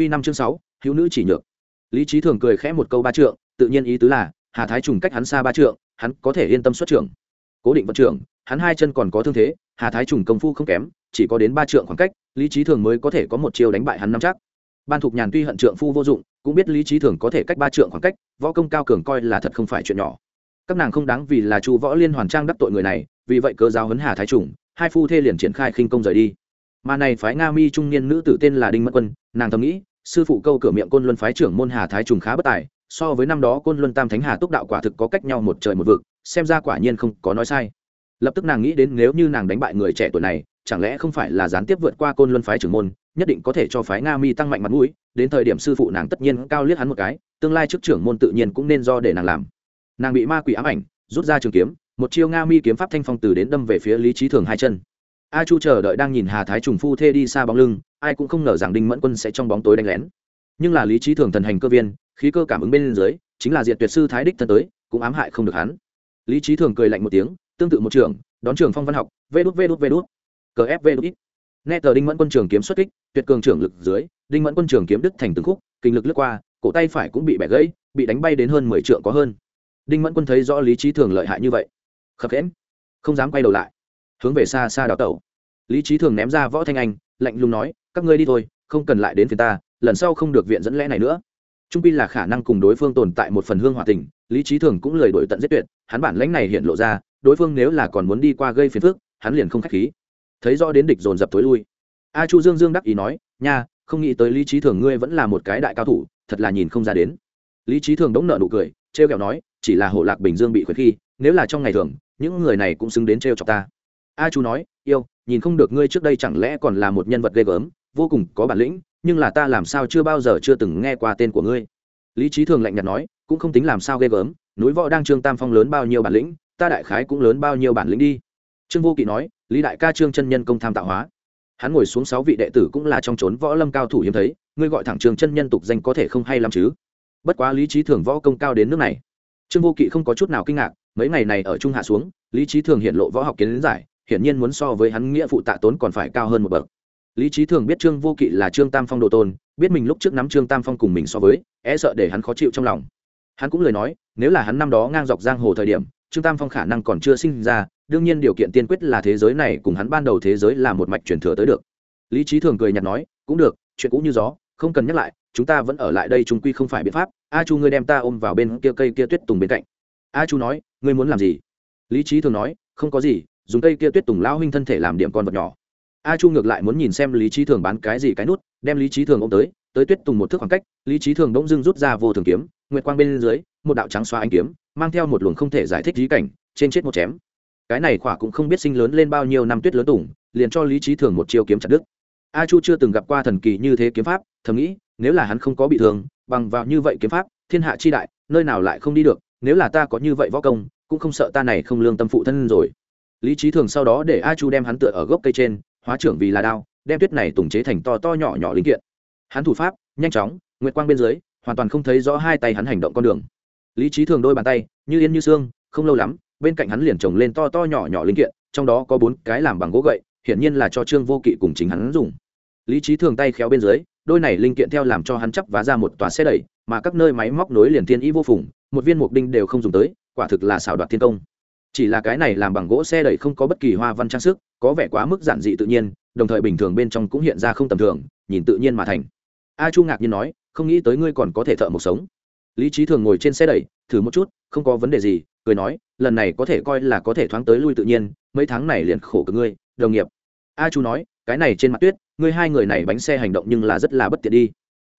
q năm chương sáu, hữu nữ chỉ nhược. Lý trí thường cười khẽ một câu ba trượng, tự nhiên ý tứ là, hà thái trùng cách hắn xa ba trượng, hắn có thể yên tâm xuất trưởng. Cố định vận trưởng, hắn hai chân còn có thương thế, hà thái trùng công phu không kém, chỉ có đến ba trượng khoảng cách, lý trí thường mới có thể có một chiêu đánh bại hắn năm chắc. Ban thục nhàn tuy hận trượng phu vô dụng, cũng biết lý trí thường có thể cách ba trượng khoảng cách, võ công cao cường coi là thật không phải chuyện nhỏ. Các nàng không đáng vì là chu võ liên hoàn trang đắc tội người này, vì vậy cơ giáo huấn hà thái trùng, hai phu thê liền triển khai khinh công rời đi mà này phái nga mi trung niên nữ tử tên là đinh mẫn quân, nàng thầm nghĩ, sư phụ câu cửa miệng côn luân phái trưởng môn hà thái trùng khá bất tài, so với năm đó côn luân tam thánh hà túc đạo quả thực có cách nhau một trời một vực, xem ra quả nhiên không có nói sai. Lập tức nàng nghĩ đến nếu như nàng đánh bại người trẻ tuổi này, chẳng lẽ không phải là gián tiếp vượt qua côn luân phái trưởng môn, nhất định có thể cho phái nga mi tăng mạnh mặt mũi, đến thời điểm sư phụ nàng tất nhiên cao liếc hắn một cái, tương lai trước trưởng môn tự nhiên cũng nên do để nàng làm. Nàng bị ma quỷ ám ảnh, rút ra trường kiếm, một chiêu nga mi kiếm pháp thanh phong từ đến đâm về phía lý trí thường hai chân a chu chờ đợi đang nhìn hà thái trùng phu thê đi xa bóng lưng, ai cũng không ngờ rằng đinh mẫn quân sẽ trong bóng tối đánh lén. Nhưng là lý trí thường thần hành cơ viên, khí cơ cảm ứng bên dưới, chính là diệt tuyệt sư thái đích thân tới, cũng ám hại không được hắn. Lý trí thường cười lạnh một tiếng, tương tự một trường, đón trường phong văn học, vê đút vê đút vê đút. Cờ ép vê đút ít. Nghe tờ đinh mẫn quân trường kiếm xuất kích, tuyệt cường trưởng lực dưới, đinh mẫn quân trường kiếm đứt thành từng khúc, kinh lực lướt qua, cổ tay phải cũng bị bẻ gãy, bị đánh bay đến hơn mười trượng có hơn. Đinh mẫn quân thấy rõ lý trí thường lợi hại như vậy. Khập khẽn không dám quay đầu lại hướng về xa xa đào tẩu. Lý trí thường ném ra võ thanh anh, lạnh lùng nói, các ngươi đi thôi, không cần lại đến phía ta, lần sau không được viện dẫn lẽ này nữa. Trung pi là khả năng cùng đối phương tồn tại một phần hương hòa tình, lý trí thường cũng lời đổi tận giết tuyệt, hắn bản lãnh này hiện lộ ra, đối phương nếu là còn muốn đi qua gây phiền phức, hắn liền không k h á c h khí. Thấy rõ đến địch dồn dập t ố i lui. A chu dương dương đắc ý nói, nha, không nghĩ tới lý trí thường ngươi vẫn là một cái đại cao thủ, thật là nhìn không ra đến. Lý trí thường đống nợ nụ cười t r e o kẹo nói, chỉ là hổ lạc bình dương bị khuyết khi, nếu là trong ngày thường, những người này cũng xứng đến t r e o chọc ta a chu nói, yêu, nhìn không được ngươi trước đây chẳng lẽ còn là một nhân vật ghê gớm, vô cùng có bản lĩnh, nhưng là ta làm sao chưa bao giờ chưa từng nghe qua tên của ngươi. Lý trí thường lạnh nhạt nói, cũng không tính làm sao ghê gớm, núi võ đang trương tam phong lớn bao nhiêu bản lĩnh, ta đại khái cũng lớn bao nhiêu bản lĩnh đi. Trương vô kỵ nói, lý đại ca trương chân nhân công tham tạo hóa. Hắn ngồi xuống sáu vị đệ tử cũng là trong trốn võ lâm cao thủ hiếm thấy, ngươi gọi thẳng trương chân nhân tục danh có thể không hay lắm chứ? Bất quá lý trí thường võ công cao đến nước này. Trương vô kỵ không có chút nào kinh ngạc, mấy ngày này ở trung hạ xuống, lý trí thường hiện lộ võ học kiến giải hiển nhiên muốn so với hắn nghĩa phụ tạ tốn còn phải cao hơn một bậc. Lý trí thường biết trương vô kỵ là trương tam phong đồ tôn, biết mình lúc trước nắm trương tam phong cùng mình so với e sợ để hắn khó chịu trong lòng. Hắn cũng lời nói, nếu là hắn năm đó ngang dọc giang hồ thời điểm, trương tam phong khả năng còn chưa sinh ra, đương nhiên điều kiện tiên quyết là thế giới này cùng hắn ban đầu thế giới là một mạch truyền thừa tới được. Lý trí thường cười nhạt nói, cũng được, chuyện cũ như gió, không cần nhắc lại, chúng ta vẫn ở lại đây chúng quy không phải biện pháp, a chu ngươi đem ta ôm vào bên kia cây kia tuyết tùng bên cạnh. A chu nói, ngươi muốn làm gì? Lý trí thường nói, không có gì dùng cây kia tuyết tùng lao huynh thân thể làm điểm con vật nhỏ. A chu ngược lại muốn nhìn xem lý trí thường bán cái gì cái nút, đem lý trí thường ôm tới tới tuyết tùng một thước khoảng cách, lý trí thường bỗng dưng rút ra vô thường kiếm, nguyệt quang bên dưới, một đạo trắng xóa anh kiếm, mang theo một luồng không thể giải thích lý cảnh, trên chết một chém. Cái này khỏa cũng không biết sinh lớn lên bao nhiêu năm tuyết lớn tùng, liền cho lý trí thường một chiêu kiếm chặt đức a chu chưa từng gặp qua thần kỳ như thế kiếm pháp, thầm nghĩ, nếu là hắn không có bị thương, bằng vào như vậy kiếm pháp, thiên hạ chi đại, nơi nào lại không đi được, nếu là ta có như vậy võ công, cũng không sợ ta này không lương tâm phụ thân rồi lý trí thường sau đó để a chu đem hắn tựa ở gốc cây trên, hóa trưởng vì là đao, đem tuyết này tùng chế thành to to nhỏ nhỏ linh kiện. Hắn thủ pháp, nhanh chóng, nguyệt quang bên dưới, hoàn toàn không thấy rõ hai tay hắn hành động con đường. Lý trí thường đôi bàn tay, như yên như xương không lâu lắm, bên cạnh hắn liền trồng lên to to nhỏ nhỏ linh kiện, trong đó có bốn cái làm bằng gỗ gậy, hiển nhiên là cho trương vô kỵ cùng chính hắn dùng. Lý trí thường tay khéo bên dưới, đôi này linh kiện theo làm cho hắn chắp vá ra một tòa xe đẩy, mà các nơi máy móc nối liền thiên ý vô phùng, một viên mục đinh đều không dùng tới, quả thực là xảo đoạt thiên công chỉ là cái này làm bằng gỗ xe đẩy không có bất kỳ hoa văn trang sức, có vẻ quá mức giản dị tự nhiên, đồng thời bình thường bên trong cũng hiện ra không tầm thường, nhìn tự nhiên mà thành. A chu ngạc nhiên nói, không nghĩ tới ngươi còn có thể thợ một sống. Lý trí thường ngồi trên xe đẩy, thử một chút, không có vấn đề gì, cười nói, lần này có thể coi là có thể thoáng tới lui tự nhiên, mấy tháng này liền khổ cực ngươi, đồng nghiệp. A chu nói, cái này trên mặt tuyết, ngươi hai người này bánh xe hành động nhưng là rất là bất tiện đi.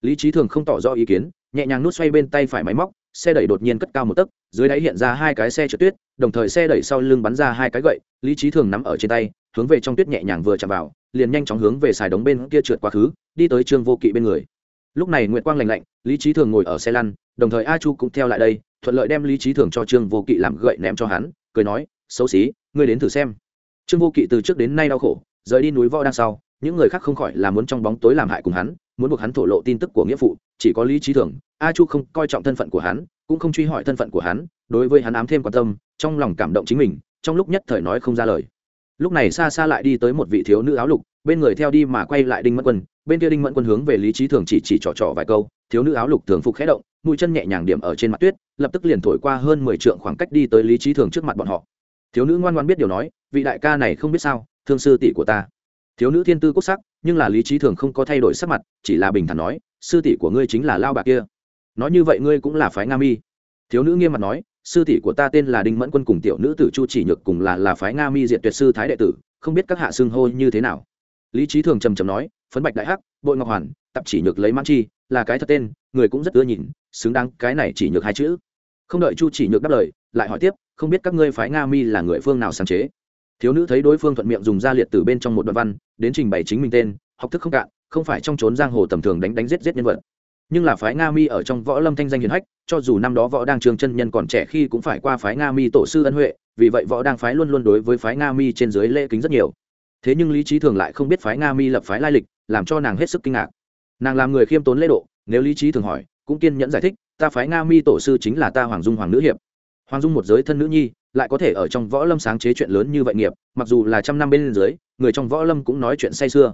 Lý trí thường không tỏ rõ ý kiến, nhẹ nhàng nút xoay bên tay phải máy móc xe đẩy đột nhiên cất cao một tấc, dưới đáy hiện ra hai cái xe trượt tuyết, đồng thời xe đẩy sau lưng bắn ra hai cái gậy, lý trí thường nắm ở trên tay, hướng về trong tuyết nhẹ nhàng vừa chạm vào, liền nhanh chóng hướng về xài đống bên kia trượt quá khứ, đi tới trương vô kỵ bên người. Lúc này nguyệt quang lành lạnh, lý trí thường ngồi ở xe lăn, đồng thời a chu cũng theo lại đây, thuận lợi đem lý trí thường cho trương vô kỵ làm gậy ném cho hắn, cười nói, xấu xí, ngươi đến thử xem. Trương vô kỵ từ trước đến nay đau khổ, rời đi núi võ đang sau, những người khác không khỏi là muốn trong bóng tối làm hại cùng hắn muốn buộc hắn thổ lộ tin tức của nghĩa phụ, chỉ có lý trí thường. A chu không coi trọng thân phận của hắn, cũng không truy hỏi thân phận của hắn, đối với hắn ám thêm quan tâm, trong lòng cảm động chính mình, trong lúc nhất thời nói không ra lời. Lúc này xa xa lại đi tới một vị thiếu nữ áo lục, bên người theo đi mà quay lại đinh mất quân, bên kia đinh mẫn quân hướng về lý trí thường chỉ chỉ trỏ trỏ vài câu, thiếu nữ áo lục thường phục khẽ động, mũi chân nhẹ nhàng điểm ở trên mặt tuyết, lập tức liền thổi qua hơn mười trượng khoảng cách đi tới lý trí thường trước mặt bọn họ. Thiếu nữ ngoan ngoan biết điều nói, vị đại ca này không biết sao, thương sư tỷ của ta thiếu nữ thiên tư quốc sắc, nhưng là lý trí thường không có thay đổi sắc mặt, chỉ là bình thản nói, sư tỷ của ngươi chính là lao bạc kia. Nói như vậy ngươi cũng là phái nga mi. Thiếu nữ nghiêm mặt nói, sư tỷ của ta tên là đinh mẫn quân cùng tiểu nữ tử chu chỉ nhược cùng là là phái nga mi diện tuyệt sư thái đệ tử, không biết các hạ xưng hô như thế nào. Lý trí thường trầm trầm nói, phấn bạch đại hắc, bội ngọc hoàn tập chỉ nhược lấy mang chi, là cái thật tên, người cũng rất ưa nhìn, xứng đáng cái này chỉ nhược hai chữ. Không đợi chu chỉ nhược đáp lời, lại hỏi tiếp, không biết các ngươi phái nga mi là người phương nào sáng chế? Thiếu nữ thấy đối phương thuận miệng dùng ra liệt từ bên trong một đoạn văn, đến trình bày chính mình tên, học thức không cạn, không phải trong trốn giang hồ tầm thường đánh đánh giết giết nhân vật. Nhưng là phái nga mi ở trong võ lâm thanh danh hiền hách, cho dù năm đó võ đang trường chân nhân còn trẻ khi cũng phải qua phái nga mi tổ sư ân huệ, vì vậy võ đang phái luôn luôn đối với phái nga mi trên dưới lễ kính rất nhiều. Thế nhưng lý trí thường lại không biết phái nga mi lập phái lai lịch, làm cho nàng hết sức kinh ngạc. Nàng làm người khiêm tốn lễ độ, nếu lý trí thường hỏi, cũng kiên nhẫn giải thích, ta phái nga mi tổ sư chính là ta hoàng dung hoàng nữ hiệp. Hoàng dung một giới thân nữ nhi lại có thể ở trong võ lâm sáng chế chuyện lớn như vậy nghiệp, mặc dù là trăm năm bên dưới, người trong võ lâm cũng nói chuyện say sưa.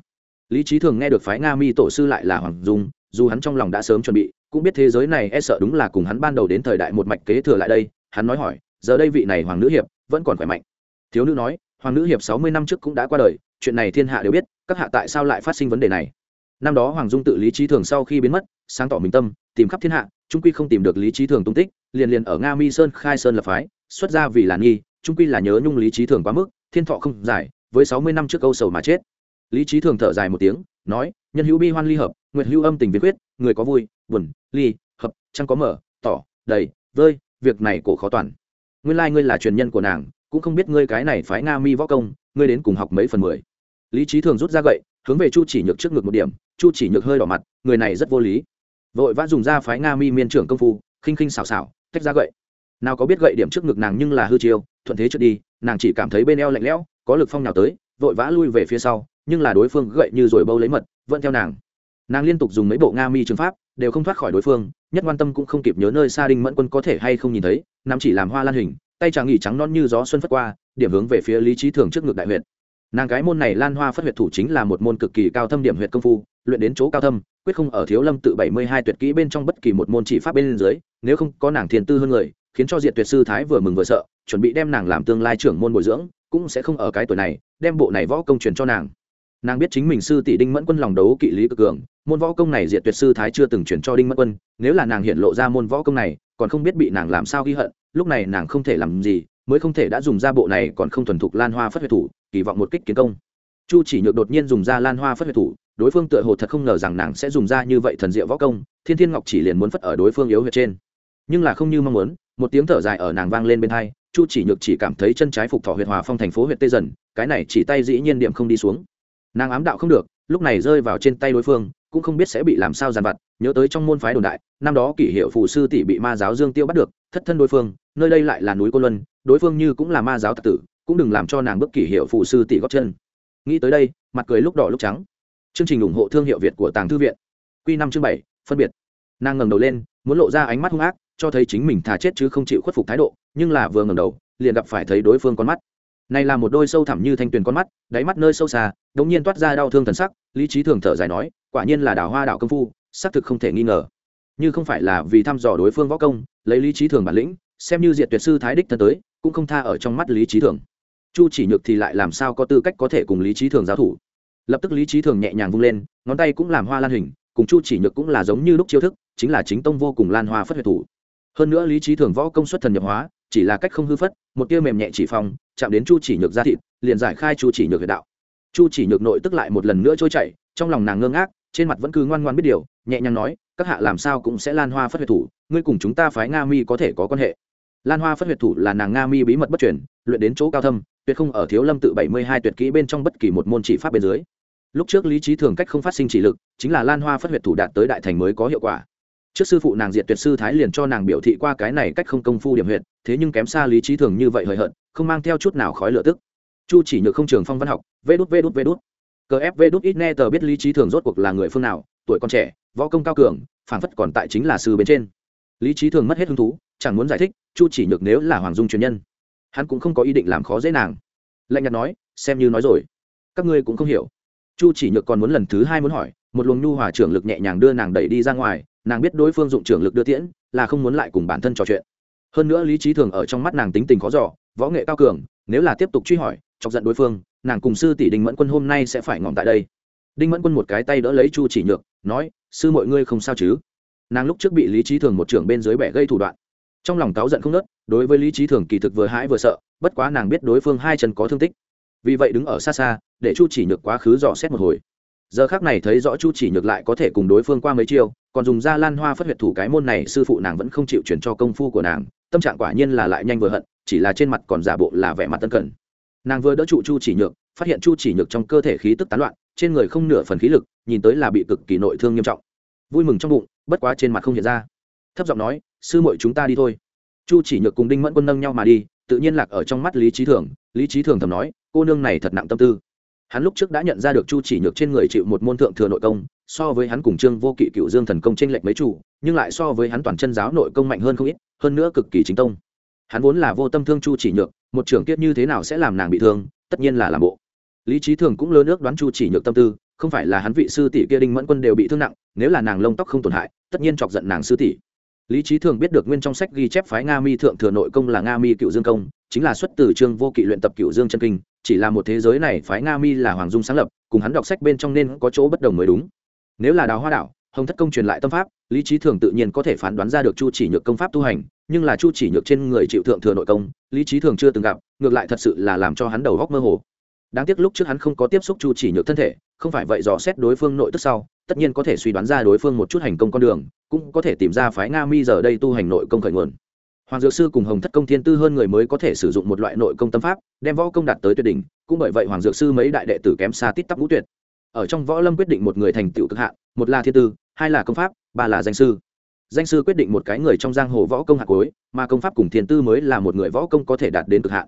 Lý trí thường nghe được phái nga mi tổ sư lại là hoàng dung, dù hắn trong lòng đã sớm chuẩn bị, cũng biết thế giới này e sợ đúng là cùng hắn ban đầu đến thời đại một mạch kế thừa lại đây, hắn nói hỏi, giờ đây vị này hoàng nữ hiệp vẫn còn khỏe mạnh? Thiếu nữ nói, hoàng nữ hiệp sáu mươi năm trước cũng đã qua đời, chuyện này thiên hạ đều biết, các hạ tại sao lại phát sinh vấn đề này? Năm đó hoàng dung tự lý trí thường sau khi biến mất, sáng tỏ mình tâm, tìm khắp thiên hạ trung quy không tìm được lý trí thường tung tích, liền liền ở nga mi sơn khai sơn lập phái xuất ra vì là nghi trung quy là nhớ nhung lý trí thường quá mức, thiên thọ không giải, với sáu mươi năm trước câu sầu mà chết. Lý trí thường thở dài một tiếng, nói, nhân hữu bi hoan ly hợp, nguyệt hữu âm tình việt quyết, người có vui, buồn, ly, hợp chẳng có mở, tỏ, đầy, vơi, việc này cổ khó toàn. Nguyên lai ngươi là truyền nhân của nàng, cũng không biết ngươi cái này phái nga mi võ công, ngươi đến cùng học mấy phần mười. Lý trí thường rút ra gậy, hướng về chu chỉ nhược trước ngực một điểm, chu chỉ nhược hơi đỏ mặt, người này rất vô lý. Vội vã dùng ra phái nga mi miên trưởng công phu, khinh khinh xào xào tách ra gậy nào có biết gậy điểm trước ngực nàng nhưng là hư chiêu, thuận thế trước đi, nàng chỉ cảm thấy bên eo lạnh lẽo, có lực phong nào tới, vội vã lui về phía sau, nhưng là đối phương gậy như rồi bâu lấy mật, vẫn theo nàng. Nàng liên tục dùng mấy bộ nga mi trường pháp, đều không thoát khỏi đối phương, nhất quan tâm cũng không kịp nhớ nơi xa đinh mẫn quân có thể hay không nhìn thấy nam chỉ làm hoa lan hình, tay chàng nghỉ trắng non như gió xuân phất qua, điểm hướng về phía lý trí thường trước ngực đại huyện nàng cái môn này lan hoa phất huyệt thủ chính là một môn cực kỳ cao thâm điểm huyệt công phu, luyện đến chỗ cao thâm, quyết không ở thiếu lâm tự bảy mươi hai tuyệt kỹ bên trong bất kỳ một môn chỉ pháp bên dưới, nếu không có nàng thiền tư hơn người khiến cho diệt tuyệt sư thái vừa mừng vừa sợ, chuẩn bị đem nàng làm tương lai trưởng môn bồi dưỡng, cũng sẽ không ở cái tuổi này, đem bộ này võ công truyền cho nàng. Nàng biết chính mình sư tỷ đinh mẫn quân lòng đấu kỵ lý cực cường, môn võ công này diệt tuyệt sư thái chưa từng chuyển cho đinh mẫn quân, nếu là nàng hiện lộ ra môn võ công này, còn không biết bị nàng làm sao ghi hận, lúc này nàng không thể làm gì, mới không thể đã dùng ra bộ này còn không thuần thục lan hoa phất huyệt thủ, kỳ vọng một kích kiến công. Chu chỉ nhược đột nhiên dùng ra lan hoa phất huyệt thủ, đối phương tựa hồ thật không ngờ rằng nàng sẽ dùng ra như vậy thần diệu võ công, thiên thiên ngọc chỉ liền muốn phất ở đối phương yếu huyệt trên. Nhưng là không như mong muốn một tiếng thở dài ở nàng vang lên bên hai, chu chỉ nhược chỉ cảm thấy chân trái phục thọ huyệt hòa phong thành phố huyệt tê dần, cái này chỉ tay dĩ nhiên điểm không đi xuống. Nàng ám đạo không được, lúc này rơi vào trên tay đối phương, cũng không biết sẽ bị làm sao giàn vặt, nhớ tới trong môn phái đồn đại, năm đó kỷ hiệu phù sư tỷ bị ma giáo dương tiêu bắt được, thất thân đối phương, nơi đây lại là núi cô luân, đối phương như cũng là ma giáo tặc tử, cũng đừng làm cho nàng bước kỷ hiệu phù sư tỷ góp chân. Nghĩ tới đây, mặt cười lúc đỏ lúc trắng. Chương trình ủng hộ thương hiệu việt của tàng thư viện. Q năm chương bảy, phân biệt. Nàng ngẩng đầu lên, muốn lộ ra ánh mắt hung ác cho thấy chính mình thà chết chứ không chịu khuất phục thái độ, nhưng là vừa ngẩng đầu, liền gặp phải thấy đối phương con mắt. Này là một đôi sâu thẳm như thanh tuyền con mắt, đáy mắt nơi sâu xa, đống nhiên toát ra đau thương thần sắc, lý trí thường thở dài nói, quả nhiên là đào hoa đạo công phu, xác thực không thể nghi ngờ. Như không phải là vì thăm dò đối phương võ công, lấy lý trí thường bản lĩnh, xem như diệt tuyệt sư thái đích thân tới, cũng không tha ở trong mắt lý trí thường. Chu chỉ nhược thì lại làm sao có tư cách có thể cùng lý trí thường giao thủ. Lập tức lý trí thường nhẹ nhàng vung lên, ngón tay cũng làm hoa lan hình, cùng chu chỉ nhược cũng là giống như lúc chiêu thức, chính là chính tông vô cùng lan hoa phất huyệt thủ hơn nữa lý trí thường võ công suất thần nhập hóa, chỉ là cách không hư phất, một tia mềm nhẹ chỉ phong, chạm đến chu chỉ nhược ra thịt, liền giải khai chu chỉ nhược huyệt đạo. Chu chỉ nhược nội tức lại một lần nữa trôi chảy, trong lòng nàng ngơ ngác, trên mặt vẫn cứ ngoan ngoan biết điều, nhẹ nhàng nói, các hạ làm sao cũng sẽ lan hoa phất huyệt thủ, ngươi cùng chúng ta phái nga mi có thể có quan hệ. Lan hoa phất huyệt thủ là nàng nga mi bí mật bất truyền, luyện đến chỗ cao thâm, tuyệt không ở thiếu lâm tự bảy mươi hai tuyệt kỹ bên trong bất kỳ một môn chỉ pháp bên dưới. Lúc trước lý trí thường cách không phát sinh chỉ lực, chính là lan hoa phất huyệt thủ đạt tới đại thành mới có hiệu quả trước sư phụ nàng diệt tuyệt sư thái liền cho nàng biểu thị qua cái này cách không công phu điểm huyện thế nhưng kém xa lý trí thường như vậy hời hợt, không mang theo chút nào khói lửa tức. Chu chỉ nhược không trường phong văn học, vê đút vê đút vê đút. Cờ ép vê đút ít nghe tờ biết lý trí thường rốt cuộc là người phương nào, tuổi còn trẻ, võ công cao cường phản phất còn tại chính là sư bên trên. Lý trí thường mất hết hứng thú, chẳng muốn giải thích, chu chỉ nhược nếu là hoàng dung truyền nhân, hắn cũng không có ý định làm khó dễ nàng. Lạnh nhạt nói, xem như nói rồi. Các ngươi cũng không hiểu. Chu chỉ nhược còn muốn lần thứ hai muốn hỏi, một luồng nhu hòa trưởng lực nhẹ nhàng đưa nàng đẩy đi ra ngoài nàng biết đối phương dụng trưởng lực đưa tiễn, là không muốn lại cùng bản thân trò chuyện. Hơn nữa lý trí thường ở trong mắt nàng tính tình khó giỏ võ nghệ cao cường, nếu là tiếp tục truy hỏi, chọc giận đối phương, nàng cùng sư tỷ đinh mẫn quân hôm nay sẽ phải ngọn tại đây. Đinh mẫn quân một cái tay đỡ lấy chu chỉ nhược, nói, sư mọi ngươi không sao chứ? Nàng lúc trước bị lý trí thường một trưởng bên dưới bẻ gây thủ đoạn. Trong lòng cáu giận không nớt đối với lý trí thường kỳ thực vừa hãi vừa sợ, bất quá nàng biết đối phương hai chân có thương tích. Vì vậy đứng ở xa xa, để chu chỉ nhược quá khứ dò xét một hồi giờ khác này thấy rõ chu chỉ nhược lại có thể cùng đối phương qua mấy chiêu, còn dùng ra lan hoa phất huyệt thủ cái môn này, sư phụ nàng vẫn không chịu chuyển cho công phu của nàng, tâm trạng quả nhiên là lại nhanh vừa hận, chỉ là trên mặt còn giả bộ là vẻ mặt tân cẩn. Nàng vừa đỡ trụ chu chỉ nhược, phát hiện chu chỉ nhược trong cơ thể khí tức tán loạn, trên người không nửa phần khí lực, nhìn tới là bị cực kỳ nội thương nghiêm trọng. Vui mừng trong bụng, bất quá trên mặt không hiện ra. Thấp giọng nói, sư muội chúng ta đi thôi. Chu chỉ nhược cùng đinh mẫn quân nâng nhau mà đi, tự nhiên lạc ở trong mắt lý trí thường. Lý trí thường thầm nói, cô nương này thật nặng tâm tư hắn lúc trước đã nhận ra được chu chỉ nhược trên người chịu một môn thượng thừa nội công, so với hắn cùng trương vô kỵ cựu dương thần công trên lệnh mấy chủ, nhưng lại so với hắn toàn chân giáo nội công mạnh hơn không ít, hơn nữa cực kỳ chính tông. Hắn vốn là vô tâm thương chu chỉ nhược, một trưởng kiết như thế nào sẽ làm nàng bị thương, tất nhiên là làm bộ. Lý trí thường cũng lơ nước đoán chu chỉ nhược tâm tư, không phải là hắn vị sư tỷ kia đinh mẫn quân đều bị thương nặng, nếu là nàng lông tóc không tổn hại, tất nhiên chọc giận nàng sư tỷ. Lý trí thường biết được nguyên trong sách ghi chép phái nga mi thượng thừa nội công là nga mi cựu dương công, chính là xuất từ trương vô kỵ luyện tập cựu dương chân kinh chỉ là một thế giới này phái nga mi là hoàng dung sáng lập, cùng hắn đọc sách bên trong nên có chỗ bất đồng mới đúng. Nếu là đào hoa đảo, hồng thất công truyền lại tâm pháp, lý trí thường tự nhiên có thể phán đoán ra được chu chỉ nhược công pháp tu hành, nhưng là chu chỉ nhược trên người chịu thượng thừa nội công, lý trí thường chưa từng gặp, ngược lại thật sự là làm cho hắn đầu góc mơ hồ. Đáng tiếc lúc trước hắn không có tiếp xúc chu chỉ nhược thân thể, không phải vậy dò xét đối phương nội tức sau, tất nhiên có thể suy đoán ra đối phương một chút hành công con đường, cũng có thể tìm ra phái nga mi giờ đây tu hành nội công khởi nguồn hoàng dược sư cùng hồng thất công thiên tư hơn người mới có thể sử dụng một loại nội công tâm pháp, đem võ công đạt tới tuyệt đỉnh, cũng bởi vậy hoàng dược sư mấy đại đệ tử kém xa tít tắp ngũ tuyệt. Ở trong võ lâm quyết định một người thành tựu cực hạn, một là thiên tư, hai là công pháp, ba là danh sư. Danh sư quyết định một cái người trong giang hồ võ công hạt cối mà công pháp cùng thiên tư mới là một người võ công có thể đạt đến cực hạn.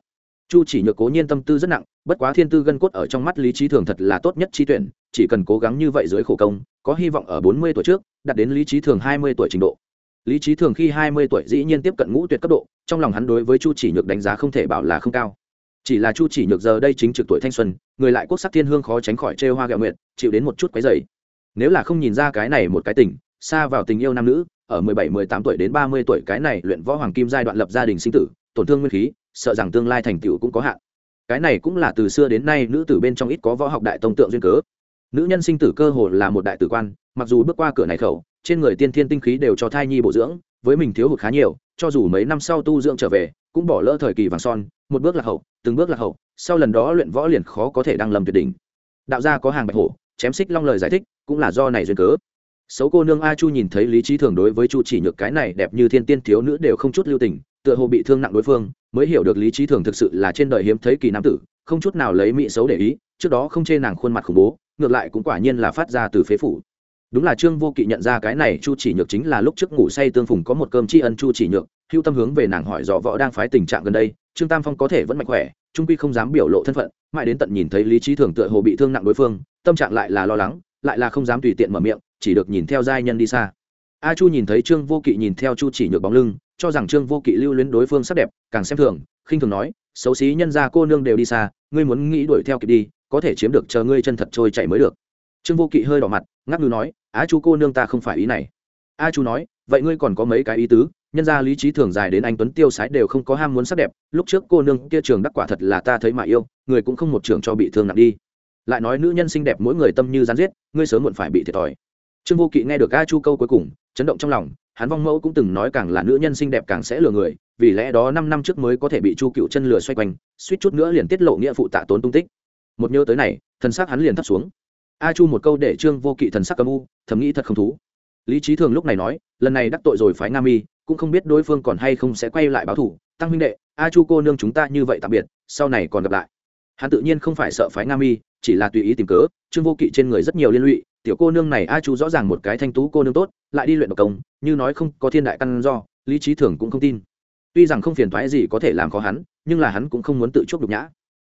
Chu chỉ nhược cố nhiên tâm tư rất nặng, bất quá thiên tư gân cốt ở trong mắt lý trí thường thật là tốt nhất chi tuyển, chỉ cần cố gắng như vậy dưới khổ công, có hy vọng ở bốn mươi tuổi trước, đạt đến lý trí thường hai mươi tuổi trình độ lý trí thường khi hai mươi tuổi dĩ nhiên tiếp cận ngũ tuyệt cấp độ, trong lòng hắn đối với chu chỉ nhược đánh giá không thể bảo là không cao. Chỉ là chu chỉ nhược giờ đây chính trực tuổi thanh xuân, người lại quốc sắc thiên hương khó tránh khỏi trêu hoa gạo nguyện chịu đến một chút quấy dày nếu là không nhìn ra cái này một cái tình, xa vào tình yêu nam nữ, ở mười bảy, mười tám tuổi đến ba mươi tuổi cái này luyện võ hoàng kim giai đoạn lập gia đình sinh tử, tổn thương nguyên khí, sợ rằng tương lai thành tựu cũng có hạn. Cái này cũng là từ xưa đến nay nữ tử bên trong ít có võ học đại tông tượng duyên cớ. Nữ nhân sinh tử cơ hồ là một đại tử quan, mặc dù bước qua cửa này khẩu trên người tiên thiên tinh khí đều cho thai nhi bổ dưỡng, với mình thiếu hụt khá nhiều, cho dù mấy năm sau tu dưỡng trở về, cũng bỏ lỡ thời kỳ vàng son, một bước lạc hậu, từng bước lạc hậu, sau lần đó luyện võ liền khó có thể đăng lầm tuyệt đỉnh. Đạo gia có hàng bạch hổ, chém xích long lời giải thích, cũng là do này duyên cớ. Xấu cô nương a chu nhìn thấy lý trí thường đối với chu chỉ nhược cái này đẹp như thiên tiên thiếu nữ đều không chút lưu tình, tựa hồ bị thương nặng đối phương, mới hiểu được lý trí thường thực sự là trên đời hiếm thấy kỳ nam tử, không chút nào lấy mỹ xấu để ý, trước đó không chê nàng khuôn mặt khủng bố, ngược lại cũng quả nhiên là phát ra từ phế phủ đúng là trương vô kỵ nhận ra cái này chu chỉ nhược chính là lúc trước ngủ say tương phùng có một cơm tri ân chu chỉ nhược, hưu tâm hướng về nàng hỏi rõ võ đang phái tình trạng gần đây, trương tam phong có thể vẫn mạnh khỏe, trung quy không dám biểu lộ thân phận, mãi đến tận nhìn thấy lý trí thường tựa hồ bị thương nặng đối phương, tâm trạng lại là lo lắng, lại là không dám tùy tiện mở miệng, chỉ được nhìn theo giai nhân đi xa. A chu nhìn thấy trương vô kỵ nhìn theo chu chỉ nhược bóng lưng, cho rằng trương vô kỵ lưu luyến đối phương sắc đẹp, càng xem thường, khinh thường nói, xấu xí nhân ra cô nương đều đi xa, ngươi muốn nghĩ đuổi theo kịp đi, có thể chiếm được chờ ngươi chân thật trôi chạy mới được trương vô kỵ hơi đỏ mặt ngắc ngư nói, á chu cô nương ta không phải ý này. A chu nói, vậy ngươi còn có mấy cái ý tứ? Nhân ra lý trí thường dài đến anh tuấn tiêu sái đều không có ham muốn sắc đẹp, lúc trước cô nương kia trường đắc quả thật là ta thấy mà yêu, người cũng không một trường cho bị thương nặng đi. Lại nói nữ nhân xinh đẹp mỗi người tâm như rán giết, ngươi sớm muộn phải bị thiệt thòi. Trương vô kỵ nghe được a chu câu cuối cùng, chấn động trong lòng, hắn vong mẫu cũng từng nói càng là nữ nhân xinh đẹp càng sẽ lừa người, vì lẽ đó năm năm trước mới có thể bị chu cựu chân lừa xoay quanh, suýt chút nữa liền tiết lộ nghĩa phụ tạ tốn tung tích. Một nhớ tới này thân xác hắn liền thấp xuống a chu một câu để trương vô kỵ thần sắc cầm u, thầm nghĩ thật không thú. Lý trí thường lúc này nói, lần này đắc tội rồi phái nga mi, cũng không biết đối phương còn hay không sẽ quay lại báo thủ. Tăng huynh đệ, a chu cô nương chúng ta như vậy tạm biệt, sau này còn gặp lại. Hắn tự nhiên không phải sợ phái nga mi, chỉ là tùy ý tìm cớ. Trương vô kỵ trên người rất nhiều liên lụy, tiểu cô nương này a chu rõ ràng một cái thanh tú cô nương tốt, lại đi luyện độc công, như nói không có thiên đại căn do, lý trí thường cũng không tin. Tuy rằng không phiền thoái gì có thể làm khó hắn, nhưng là hắn cũng không muốn tự chuốc nhục nhã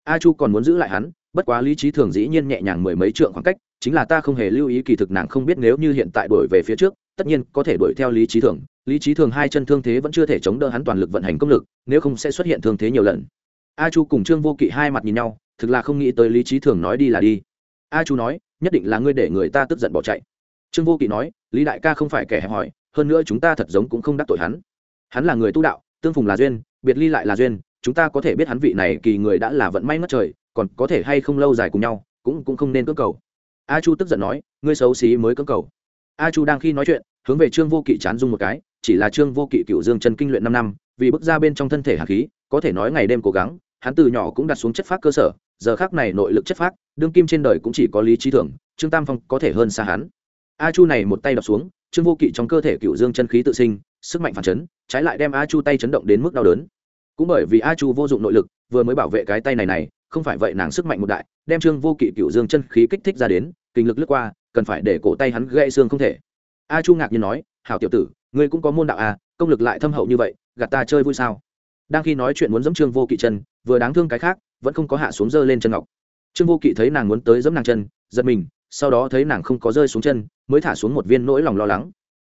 a chu còn muốn giữ lại hắn, bất quá lý trí thường dĩ nhiên nhẹ nhàng mười mấy trượng khoảng cách, chính là ta không hề lưu ý kỳ thực nàng không biết nếu như hiện tại đổi về phía trước, tất nhiên có thể đuổi theo lý trí thường. Lý trí thường hai chân thương thế vẫn chưa thể chống đỡ hắn toàn lực vận hành công lực, nếu không sẽ xuất hiện thương thế nhiều lần. A chu cùng trương vô kỵ hai mặt nhìn nhau, thực là không nghĩ tới lý trí thường nói đi là đi. A chu nói, nhất định là ngươi để người ta tức giận bỏ chạy. Trương vô kỵ nói, lý đại ca không phải kẻ hẹp hòi, hơn nữa chúng ta thật giống cũng không đắc tội hắn. Hắn là người tu đạo, tương phùng là duyên, biệt ly lại là duyên chúng ta có thể biết hắn vị này kỳ người đã là vận may mất trời, còn có thể hay không lâu dài cùng nhau, cũng cũng không nên cưỡng cầu. A chu tức giận nói, ngươi xấu xí mới cưỡng cầu. A chu đang khi nói chuyện, hướng về trương vô kỵ chán dung một cái, chỉ là trương vô kỵ cựu dương chân kinh luyện năm năm, vì bước ra bên trong thân thể hạt khí, có thể nói ngày đêm cố gắng, hắn từ nhỏ cũng đặt xuống chất phát cơ sở, giờ khác này nội lực chất phát đương kim trên đời cũng chỉ có lý trí thưởng trương tam phong có thể hơn xa hắn. A chu này một tay đập xuống, trương vô kỵ trong cơ thể cựu dương chân khí tự sinh, sức mạnh phản chấn, trái lại đem a chu tay chấn động đến mức đau đớn cũng bởi vì a chu vô dụng nội lực, vừa mới bảo vệ cái tay này này, không phải vậy nàng sức mạnh một đại, đem trương vô kỵ cựu dương chân khí kích thích ra đến, kinh lực lướt qua, cần phải để cổ tay hắn gãy xương không thể. A chu ngạc nhiên nói, hảo tiểu tử, ngươi cũng có môn đạo à công lực lại thâm hậu như vậy, gạt ta chơi vui sao? Đang khi nói chuyện muốn dẫm trương vô kỵ chân, vừa đáng thương cái khác, vẫn không có hạ xuống dơ lên chân ngọc. Trương vô kỵ thấy nàng muốn tới dẫm nàng chân, giật mình, sau đó thấy nàng không có rơi xuống chân, mới thả xuống một viên nỗi lòng lo lắng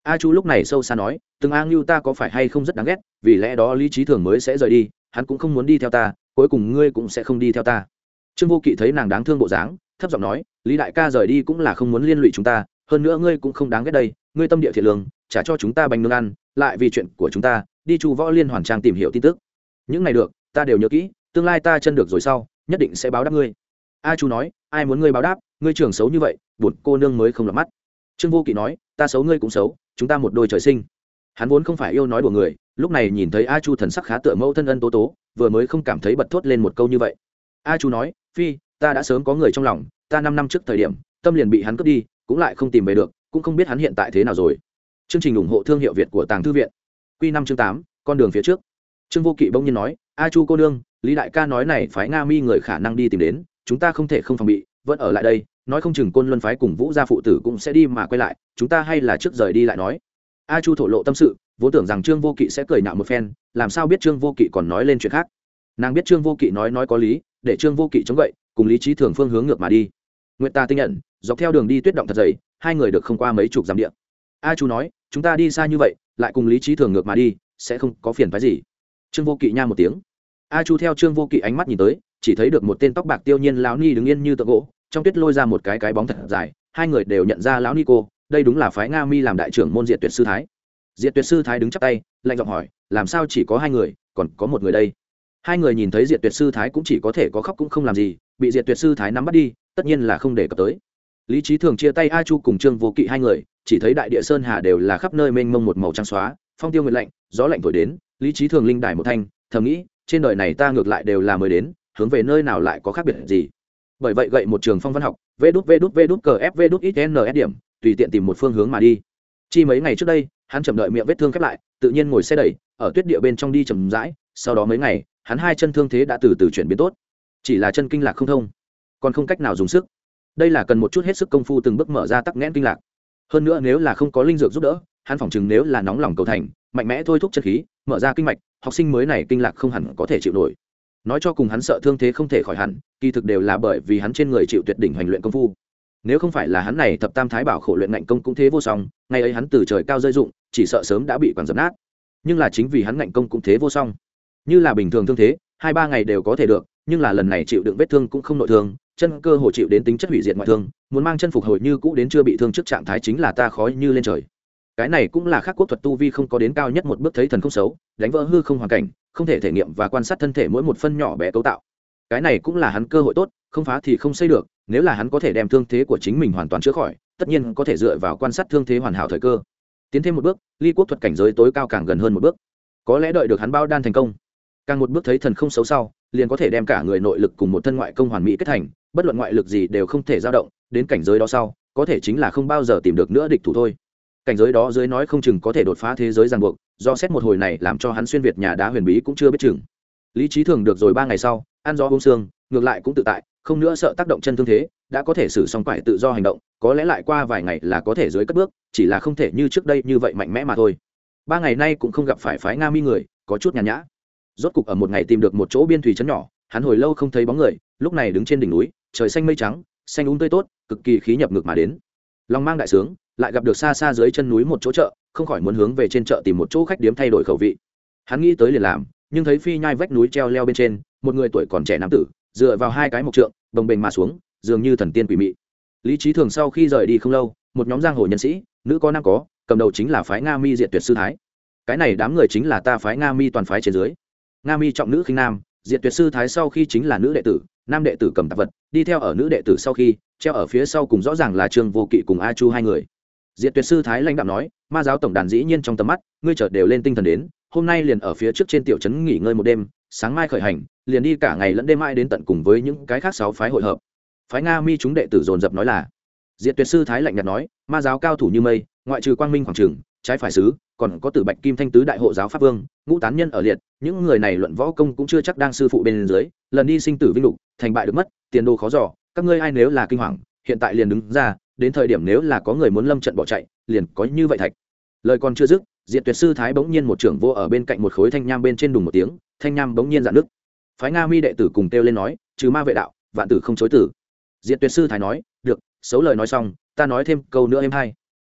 a chu lúc này sâu xa nói, từng a ngưu ta có phải hay không rất đáng ghét, vì lẽ đó lý trí thường mới sẽ rời đi, hắn cũng không muốn đi theo ta, cuối cùng ngươi cũng sẽ không đi theo ta. Trương vô kỵ thấy nàng đáng thương bộ dáng, thấp giọng nói, lý đại ca rời đi cũng là không muốn liên lụy chúng ta, hơn nữa ngươi cũng không đáng ghét đây, ngươi tâm địa thiện lương, trả cho chúng ta bánh nương ăn, lại vì chuyện của chúng ta, đi chu võ liên hoàn trang tìm hiểu tin tức. Những này được, ta đều nhớ kỹ, tương lai ta chân được rồi sau, nhất định sẽ báo đáp ngươi. A chu nói, ai muốn ngươi báo đáp, ngươi trưởng xấu như vậy, buồn cô nương mới không lọt mắt. Trương vô kỵ nói, ta xấu ngươi cũng xấu chúng ta một đôi trời sinh. Hắn vốn không phải yêu nói đùa người, lúc này nhìn thấy a chu thần sắc khá tựa mẫu thân ân tố tố, vừa mới không cảm thấy bật thốt lên một câu như vậy. A chu nói, phi, ta đã sớm có người trong lòng, ta năm năm trước thời điểm, tâm liền bị hắn cướp đi, cũng lại không tìm về được, cũng không biết hắn hiện tại thế nào rồi. Chương trình ủng hộ thương hiệu việt của tàng thư viện. Q năm chương tám, con đường phía trước. Trương vô kỵ bỗng nhiên nói, a chu cô nương, lý đại ca nói này phái nga mi người khả năng đi tìm đến, chúng ta không thể không phòng bị, vẫn ở lại đây nói không chừng côn luân phái cùng vũ gia phụ tử cũng sẽ đi mà quay lại, chúng ta hay là trước rời đi lại nói. A chu thổ lộ tâm sự, vốn tưởng rằng trương vô kỵ sẽ cười nhạo một phen, làm sao biết trương vô kỵ còn nói lên chuyện khác? Nàng biết trương vô kỵ nói nói có lý, để trương vô kỵ chống gậy, cùng lý trí thường phương hướng ngược mà đi. Nguyện ta tinh nhận, dọc theo đường đi tuyết động thật dày, hai người được không qua mấy chục dặm điện a chu nói, chúng ta đi xa như vậy, lại cùng lý trí thường ngược mà đi, sẽ không có phiền phái gì. Trương vô kỵ nha một tiếng. A chu theo trương vô kỵ ánh mắt nhìn tới, chỉ thấy được một tên tóc bạc tiêu nhiên lão ni đứng yên như tượng gỗ trong tuyết lôi ra một cái cái bóng thật dài hai người đều nhận ra lão Nico, đây đúng là phái nga mi làm đại trưởng môn diệt tuyệt sư thái. Diệt tuyệt sư thái đứng chắp tay lạnh giọng hỏi làm sao chỉ có hai người còn có một người đây? Hai người nhìn thấy diệt tuyệt sư thái cũng chỉ có thể có khóc cũng không làm gì bị diệt tuyệt sư thái nắm bắt đi tất nhiên là không để cập tới. Lý trí thường chia tay a chu cùng trương vô kỵ hai người chỉ thấy đại địa sơn hà đều là khắp nơi mênh mông một màu trắng xóa phong tiêu nguyện lạnh gió lạnh thổi đến lý trí thường linh đài một thanh thầm nghĩ trên đời này ta ngược lại đều là mới đến hướng về nơi nào lại có khác biệt gì? Bởi vậy gậy một trường phong văn học, vê đút vê đút vê đút cờ f vê đút ít n s điểm, tùy tiện tìm một phương hướng mà đi. Chi mấy ngày trước đây, hắn chậm đợi miệng vết thương khép lại, tự nhiên ngồi xe đẩy, ở tuyết địa bên trong đi chậm rãi, sau đó mấy ngày, hắn hai chân thương thế đã từ từ chuyển biến tốt. Chỉ là chân kinh lạc không thông, còn không cách nào dùng sức. Đây là cần một chút hết sức công phu từng bước mở ra tắc nghẽn kinh lạc. Hơn nữa nếu là không có linh dược giúp đỡ, hắn phỏng chừng nếu là nóng lòng cầu thành, mạnh mẽ thôi thúc chân khí, mở ra kinh mạch, học sinh mới này kinh lạc không hẳn có thể chịu nổi nói cho cùng hắn sợ thương thế không thể khỏi hẳn, kỳ thực đều là bởi vì hắn trên người chịu tuyệt đỉnh hoành luyện công phu. Nếu không phải là hắn này thập tam thái bảo khổ luyện ngạnh công cũng thế vô song, ngày ấy hắn từ trời cao rơi dụng, chỉ sợ sớm đã bị quản dập nát. Nhưng là chính vì hắn ngạnh công cũng thế vô song. Như là bình thường thương thế, hai ba ngày đều có thể được, nhưng là lần này chịu đựng vết thương cũng không nội thương, chân cơ hồ chịu đến tính chất hủy diệt ngoại thương, muốn mang chân phục hồi như cũ đến chưa bị thương trước trạng thái chính là ta khó như lên trời. Cái này cũng là khác quốc thuật tu vi không có đến cao nhất một bước thấy thần không xấu, đánh vỡ hư không hoàn cảnh không thể thể nghiệm và quan sát thân thể mỗi một phân nhỏ bé cấu tạo. Cái này cũng là hắn cơ hội tốt, không phá thì không xây được, nếu là hắn có thể đem thương thế của chính mình hoàn toàn chữa khỏi, tất nhiên có thể dựa vào quan sát thương thế hoàn hảo thời cơ. Tiến thêm một bước, ly quốc thuật cảnh giới tối cao càng gần hơn một bước. Có lẽ đợi được hắn bao đan thành công, càng một bước thấy thần không xấu sau, liền có thể đem cả người nội lực cùng một thân ngoại công hoàn mỹ kết thành, bất luận ngoại lực gì đều không thể dao động, đến cảnh giới đó sau, có thể chính là không bao giờ tìm được nữa địch thủ thôi cảnh giới đó dưới nói không chừng có thể đột phá thế giới ràng buộc, do xét một hồi này làm cho hắn xuyên việt nhà đá huyền bí cũng chưa biết chừng. Lý trí thường được rồi ba ngày sau, ăn gió uống xương ngược lại cũng tự tại, không nữa sợ tác động chân thương thế, đã có thể xử xong quải tự do hành động, có lẽ lại qua vài ngày là có thể dưới cất bước, chỉ là không thể như trước đây như vậy mạnh mẽ mà thôi. Ba ngày nay cũng không gặp phải phái nga mi người, có chút nhàn nhã. Rốt cục ở một ngày tìm được một chỗ biên thủy trấn nhỏ, hắn hồi lâu không thấy bóng người, lúc này đứng trên đỉnh núi, trời xanh mây trắng, xanh úng tươi tốt, cực kỳ khí nhập ngực mà đến lòng mang đại sướng, lại gặp được xa xa dưới chân núi một chỗ chợ, không khỏi muốn hướng về trên chợ tìm một chỗ khách điếm thay đổi khẩu vị. Hắn nghĩ tới liền làm, nhưng thấy phi nhai vách núi treo leo bên trên, một người tuổi còn trẻ nam tử, dựa vào hai cái mộc trượng, bồng bềnh mà xuống, dường như thần tiên quỷ mị. Lý trí thường sau khi rời đi không lâu, một nhóm giang hồ nhân sĩ, nữ có nam có, cầm đầu chính là phái nga mi diện tuyệt sư thái. Cái này đám người chính là ta phái nga mi toàn phái trên dưới. Nga mi trọng nữ khinh nam diện tuyệt sư thái sau khi chính là nữ đệ tử, nam đệ tử cầm tạp vật, đi theo ở nữ đệ tử sau khi treo ở phía sau cùng rõ ràng là trương vô kỵ cùng a chu hai người. Diệt tuyệt sư thái lãnh đạo nói, ma giáo tổng đàn dĩ nhiên trong tầm mắt, ngươi chợt đều lên tinh thần đến, hôm nay liền ở phía trước trên tiểu trấn nghỉ ngơi một đêm, sáng mai khởi hành, liền đi cả ngày lẫn đêm mai đến tận cùng với những cái khác sáu phái hội hợp. Phái nga mi chúng đệ tử dồn dập nói là, diệt tuyệt sư thái lạnh nhạt nói, ma giáo cao thủ như mây, ngoại trừ quang minh khoảng trường, trái phải sứ, còn có tử bạch kim thanh tứ đại hộ giáo pháp vương, ngũ tán nhân ở liệt, những người này luận võ công cũng chưa chắc đang sư phụ bên dưới, lần đi sinh tử vinh lục, thành bại được mất, tiền đồ khó giỏ các ngươi ai nếu là kinh hoàng, hiện tại liền đứng ra, đến thời điểm nếu là có người muốn lâm trận bỏ chạy, liền có như vậy thạch. Lời còn chưa dứt diện tuyệt sư thái bỗng nhiên một trưởng vô ở bên cạnh một khối thanh nham bên trên đùng một tiếng, thanh nham bỗng nhiên dạn nước phái nga mi đệ tử cùng kêu lên nói, trừ ma vệ đạo, vạn tử không chối tử. Diện tuyệt sư thái nói, được, xấu lời nói xong, ta nói thêm câu nữa em hay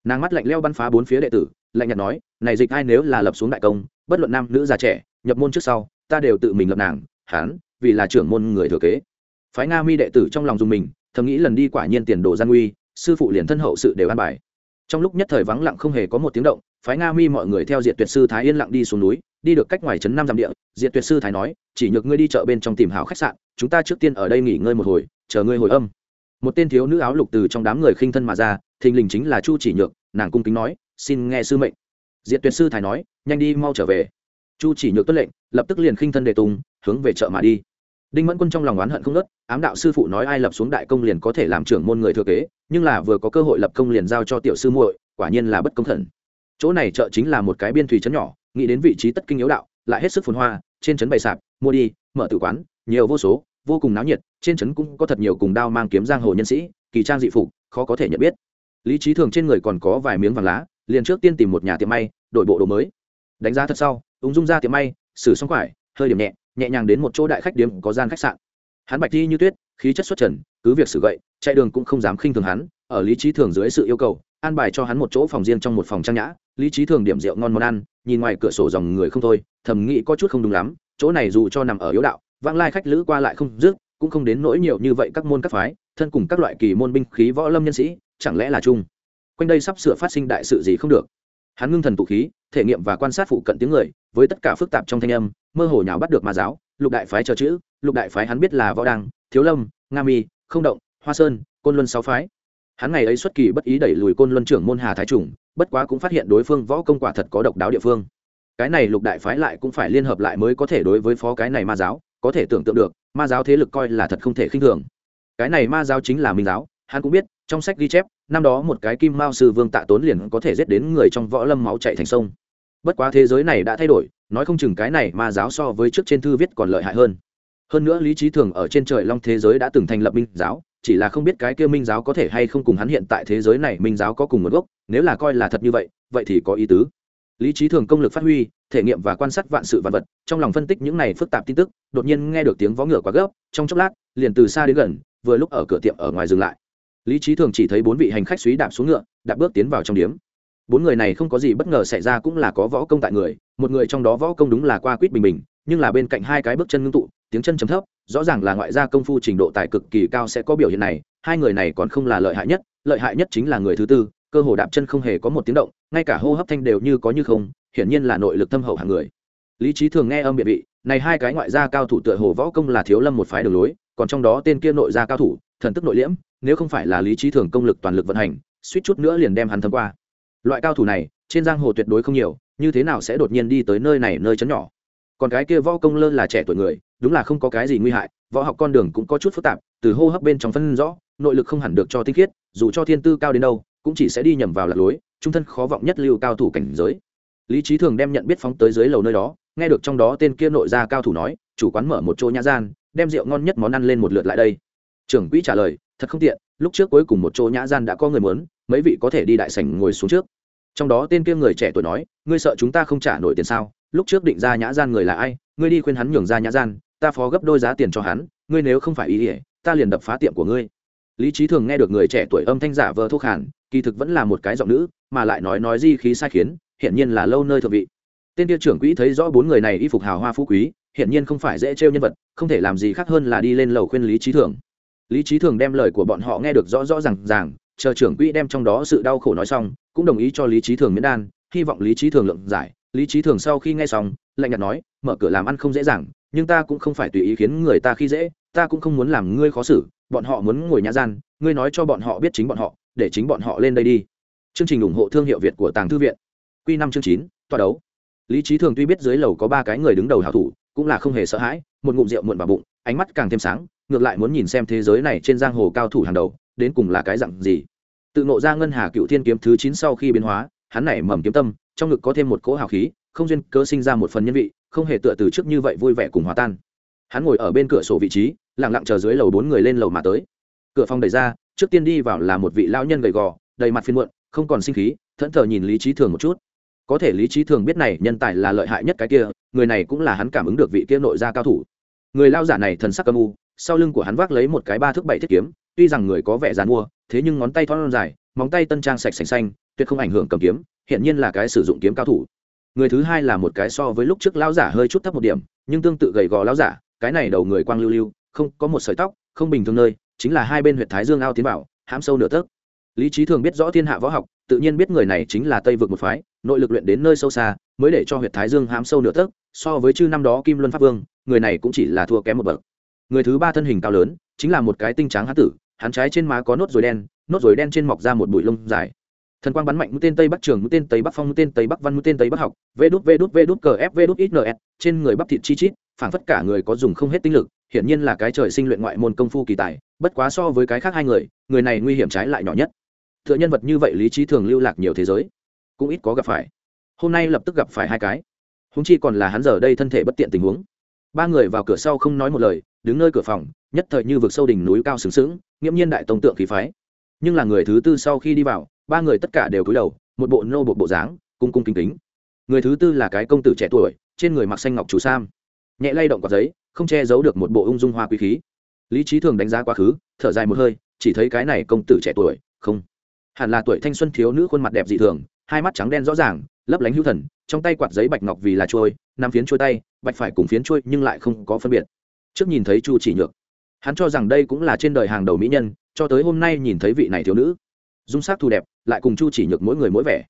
nàng mắt lạnh leo bắn phá bốn phía đệ tử, lạnh nhạt nói, này dịch ai nếu là lập xuống đại công, bất luận nam nữ già trẻ, nhập môn trước sau, ta đều tự mình lập nàng, hán, vì là trưởng môn người thừa kế phái nga mi đệ tử trong lòng dùng mình, thầm nghĩ lần đi quả nhiên tiền đồ gian nguy, sư phụ liền thân hậu sự đều an bài. Trong lúc nhất thời vắng lặng không hề có một tiếng động, phái nga mi mọi người theo diệt tuyệt sư thái yên lặng đi xuống núi, đi được cách ngoài trấn năm dặm địa. Diệt tuyệt sư thái nói, chỉ nhược ngươi đi chợ bên trong tìm hảo khách sạn, chúng ta trước tiên ở đây nghỉ ngơi một hồi, chờ ngươi hồi âm. Một tên thiếu nữ áo lục từ trong đám người khinh thân mà ra, thình lình chính là chu chỉ nhược, nàng cung kính nói, xin nghe sư mệnh. Diệt tuyệt sư thái nói, nhanh đi mau trở về. Chu chỉ nhược tuất lệnh, lập tức liền khinh thân đề tùng, hướng về chợ mà đi đinh mẫn quân trong lòng oán hận không nớt ám đạo sư phụ nói ai lập xuống đại công liền có thể làm trưởng môn người thừa kế, nhưng là vừa có cơ hội lập công liền giao cho tiểu sư muội, quả nhiên là bất công thần. Chỗ này chợ chính là một cái biên thủy trấn nhỏ, nghĩ đến vị trí tất kinh yếu đạo, lại hết sức phồn hoa, trên trấn bày sạp, mua đi, mở tử quán, nhiều vô số, vô cùng náo nhiệt, trên trấn cũng có thật nhiều cùng đao mang kiếm giang hồ nhân sĩ, kỳ trang dị phục, khó có thể nhận biết. Lý trí thường trên người còn có vài miếng vàng lá, liền trước tiên tìm một nhà tiệm may, đổi bộ đồ mới. Đánh giá thật sau, ung dung ra tiệm may, xử xong quải, hơi điểm nhẹ nhẹ nhàng đến một chỗ đại khách điếm có gian khách sạn. Hắn bạch thi như tuyết, khí chất xuất trần, cứ việc xử gậy, chạy đường cũng không dám khinh thường hắn, ở lý trí thường dưới sự yêu cầu, an bài cho hắn một chỗ phòng riêng trong một phòng trang nhã, lý trí thường điểm rượu ngon món ăn, nhìn ngoài cửa sổ dòng người không thôi, thầm nghĩ có chút không đúng lắm, chỗ này dù cho nằm ở yếu đạo, vãng lai khách lữ qua lại không dứt, cũng không đến nỗi nhiều như vậy các môn các phái, thân cùng các loại kỳ môn binh khí võ lâm nhân sĩ, chẳng lẽ là chung? Quanh đây sắp sửa phát sinh đại sự gì không được. Hắn ngưng thần tụ khí, thể nghiệm và quan sát phụ cận tiếng người, với tất cả phức tạp trong thanh âm mơ hồ nhào bắt được ma giáo, lục đại phái chờ chữ, lục đại phái hắn biết là võ đăng, thiếu lâm, nga mi, không động, hoa sơn, côn luân sáu phái. Hắn ngày ấy xuất kỳ bất ý đẩy lùi côn luân trưởng môn hà thái trùng, bất quá cũng phát hiện đối phương võ công quả thật có độc đáo địa phương. Cái này lục đại phái lại cũng phải liên hợp lại mới có thể đối với phó cái này ma giáo, có thể tưởng tượng được, ma giáo thế lực coi là thật không thể khinh thường. Cái này ma giáo chính là minh giáo, hắn cũng biết, trong sách ghi chép, năm đó một cái kim mao sư vương tạ tốn liền có thể giết đến người trong võ lâm máu chạy thành sông bất quá thế giới này đã thay đổi, nói không chừng cái này ma giáo so với trước trên thư viết còn lợi hại hơn. Hơn nữa lý trí thường ở trên trời long thế giới đã từng thành lập minh giáo, chỉ là không biết cái kia minh giáo có thể hay không cùng hắn hiện tại thế giới này minh giáo có cùng một gốc, nếu là coi là thật như vậy vậy thì có ý tứ. Lý trí thường công lực phát huy, thể nghiệm và quan sát vạn sự vạn vật, trong lòng phân tích những này phức tạp tin tức, đột nhiên nghe được tiếng vó ngựa quá gấp, trong chốc lát, liền từ xa đến gần, vừa lúc ở cửa tiệm ở ngoài dừng lại. Lý trí thường chỉ thấy bốn vị hành khách suý đạp xuống ngựa, đạp bước tiến vào trong điếm bốn người này không có gì bất ngờ xảy ra cũng là có võ công tại người, một người trong đó võ công đúng là qua quýt bình bình, nhưng là bên cạnh hai cái bước chân ngưng tụ, tiếng chân chấm thấp, rõ ràng là ngoại gia công phu trình độ tài cực kỳ cao sẽ có biểu hiện này, hai người này còn không là lợi hại nhất, lợi hại nhất chính là người thứ tư, cơ hồ đạp chân không hề có một tiếng động, ngay cả hô hấp thanh đều như có như không, hiển nhiên là nội lực thâm hậu hàng người. Lý trí thường nghe âm biện vị, này hai cái ngoại gia cao thủ tựa hồ võ công là thiếu lâm một phái đường lối, còn trong đó tên kia nội gia cao thủ, thần tức nội liễm, nếu không phải là lý trí thường công lực toàn lực vận hành, suýt chút nữa liền đem hắn thấm qua loại cao thủ này, trên giang hồ tuyệt đối không nhiều, như thế nào sẽ đột nhiên đi tới nơi này, nơi chấn nhỏ? Còn cái kia võ công lơ là trẻ tuổi người, đúng là không có cái gì nguy hại, võ học con đường cũng có chút phức tạp, từ hô hấp bên trong phân rõ, nội lực không hẳn được cho tinh khiết, dù cho thiên tư cao đến đâu, cũng chỉ sẽ đi nhầm vào lạc lối, trung thân khó vọng nhất lưu cao thủ cảnh giới. Lý trí thường đem nhận biết phóng tới dưới lầu nơi đó, nghe được trong đó tên kia nội gia cao thủ nói, chủ quán mở một chỗ nhã gian, đem rượu ngon nhất món ăn lên một lượt lại đây. Trưởng quỹ trả lời, thật không tiện, lúc trước cuối cùng một chỗ nhã gian đã có người muốn mấy vị có thể đi đại sảnh ngồi xuống trước. Trong đó tên kia người trẻ tuổi nói, ngươi sợ chúng ta không trả nổi tiền sao? Lúc trước định ra nhã gian người là ai? Ngươi đi khuyên hắn nhường ra nhã gian, ta phó gấp đôi giá tiền cho hắn, ngươi nếu không phải ý ỉa ta liền đập phá tiệm của ngươi. Lý trí thường nghe được người trẻ tuổi âm thanh giả vờ thuốc hàn kỳ thực vẫn là một cái giọng nữ, mà lại nói nói di khí sai khiến, hiển nhiên là lâu nơi thượng vị. Tên kia trưởng quỹ thấy rõ bốn người này y phục hào hoa phú quý, hiển nhiên không phải dễ trêu nhân vật, không thể làm gì khác hơn là đi lên lầu khuyên lý trí thường. Lý trí thường đem lời của bọn họ nghe được rõ rõ r à n g ràng chờ trưởng quỹ đem trong đó sự đau khổ nói xong, cũng đồng ý cho lý trí thường miễn đan, hy vọng lý trí thường lượng giải. Lý trí thường sau khi nghe xong, lạnh nhạt nói, mở cửa làm ăn không dễ dàng, nhưng ta cũng không phải tùy ý khiến người ta khi dễ, ta cũng không muốn làm ngươi khó xử, bọn họ muốn ngồi nhà gian, ngươi nói cho bọn họ biết chính bọn họ, để chính bọn họ lên đây đi. Chương trình ủng hộ thương hiệu việt của tàng thư viện. Q năm chương chín tòa đấu. Lý trí thường tuy biết dưới lầu có ba cái người đứng đầu hảo thủ, cũng là không hề sợ hãi, một ngụm rượu muộn vào bụng, ánh mắt càng thêm sáng, ngược lại muốn nhìn xem thế giới này trên giang hồ cao thủ hàng đầu đến cùng là cái dặn gì? Tự nộ ra ngân hà cựu thiên kiếm thứ chín sau khi biến hóa, hắn nảy mầm kiếm tâm, trong ngực có thêm một cỗ hào khí, không duyên cớ sinh ra một phần nhân vị, không hề tựa từ trước như vậy vui vẻ cùng hòa tan. Hắn ngồi ở bên cửa sổ vị trí, lặng lặng chờ dưới lầu bốn người lên lầu mà tới. Cửa phòng đẩy ra, trước tiên đi vào là một vị lão nhân gầy gò, đầy mặt phiên muộn, không còn sinh khí, thẫn thờ nhìn lý trí thường một chút. Có thể lý trí thường biết này nhân tài là lợi hại nhất cái kia, người này cũng là hắn cảm ứng được vị kia nội gia cao thủ. Người lao giả này thần sắc âm u, sau lưng của hắn vác lấy một cái ba thước bảy thiết kiếm tuy rằng người có vẻ dàn mua, thế nhưng ngón tay thon dài, móng tay tân trang sạch sành xanh, tuyệt không ảnh hưởng cầm kiếm hiện nhiên là cái sử dụng kiếm cao thủ. Người thứ hai là một cái so với lúc trước lão giả hơi chút thấp một điểm, nhưng tương tự gầy gò lão giả, cái này đầu người quang lưu lưu, không, có một sợi tóc, không bình thường nơi, chính là hai bên huyện thái dương ao tiến bảo hãm sâu nửa tấc. Lý trí thường biết rõ thiên hạ võ học, tự nhiên biết người này chính là tây vực một phái, nội lực luyện đến nơi sâu xa, mới để cho huyện thái dương hãm sâu nửa tấc, so với chư năm đó kim luân pháp vương, người này cũng chỉ là thua kém một bậc. Người thứ ba thân hình cao lớn, chính là một cái tinh tráng hán tử hắn trái trên má có nốt ruồi đen, nốt ruồi đen trên mọc ra một bụi lông dài. Thần quang bắn mạnh mũi tên tây bắc trường, mũi tên tây bắc phong, mũi tên tây bắc văn, mũi tên tây bắc học. Vê đút vê đút vê đút, cờ f vê đút ít ns trên người bắp thịt chi chít, phảng phất cả người có dùng không hết tinh lực, hiển nhiên là cái trời sinh luyện ngoại môn công phu kỳ tài. Bất quá so với cái khác hai người người này nguy hiểm trái lại nhỏ nhất. Tựa nhân vật như vậy lý trí thường lưu lạc nhiều thế giới, cũng ít có gặp phải. Hôm nay lập tức gặp phải hai cái. Húng chi còn là hắn giờ đây thân thể bất tiện tình huống. Ba người vào cửa sau không nói một lời đứng nơi cửa phòng, nhất thời như vực sâu đỉnh núi cao sừng sững, nghiễm nhiên đại tông tượng khí phái. Nhưng là người thứ tư sau khi đi vào, ba người tất cả đều cúi đầu, một bộ nô bộ bộ dáng, cung cung kính kính. Người thứ tư là cái công tử trẻ tuổi, trên người mặc xanh ngọc chủ sam. Nhẹ lay động quạt giấy, không che giấu được một bộ ung dung hoa quý khí. Lý trí thường đánh giá quá khứ, thở dài một hơi, chỉ thấy cái này công tử trẻ tuổi, không. Hẳn là tuổi thanh xuân thiếu nữ khuôn mặt đẹp dị thường, hai mắt trắng đen rõ ràng, lấp lánh hữu thần, trong tay quạt giấy bạch ngọc vì là trôi, năm phiến trôi tay, bạch phải cùng phiến trôi nhưng lại không có phân biệt trước nhìn thấy chu chỉ nhược. Hắn cho rằng đây cũng là trên đời hàng đầu mỹ nhân, cho tới hôm nay nhìn thấy vị này thiếu nữ. Dung sắc thu đẹp, lại cùng chu chỉ nhược mỗi người mỗi vẻ.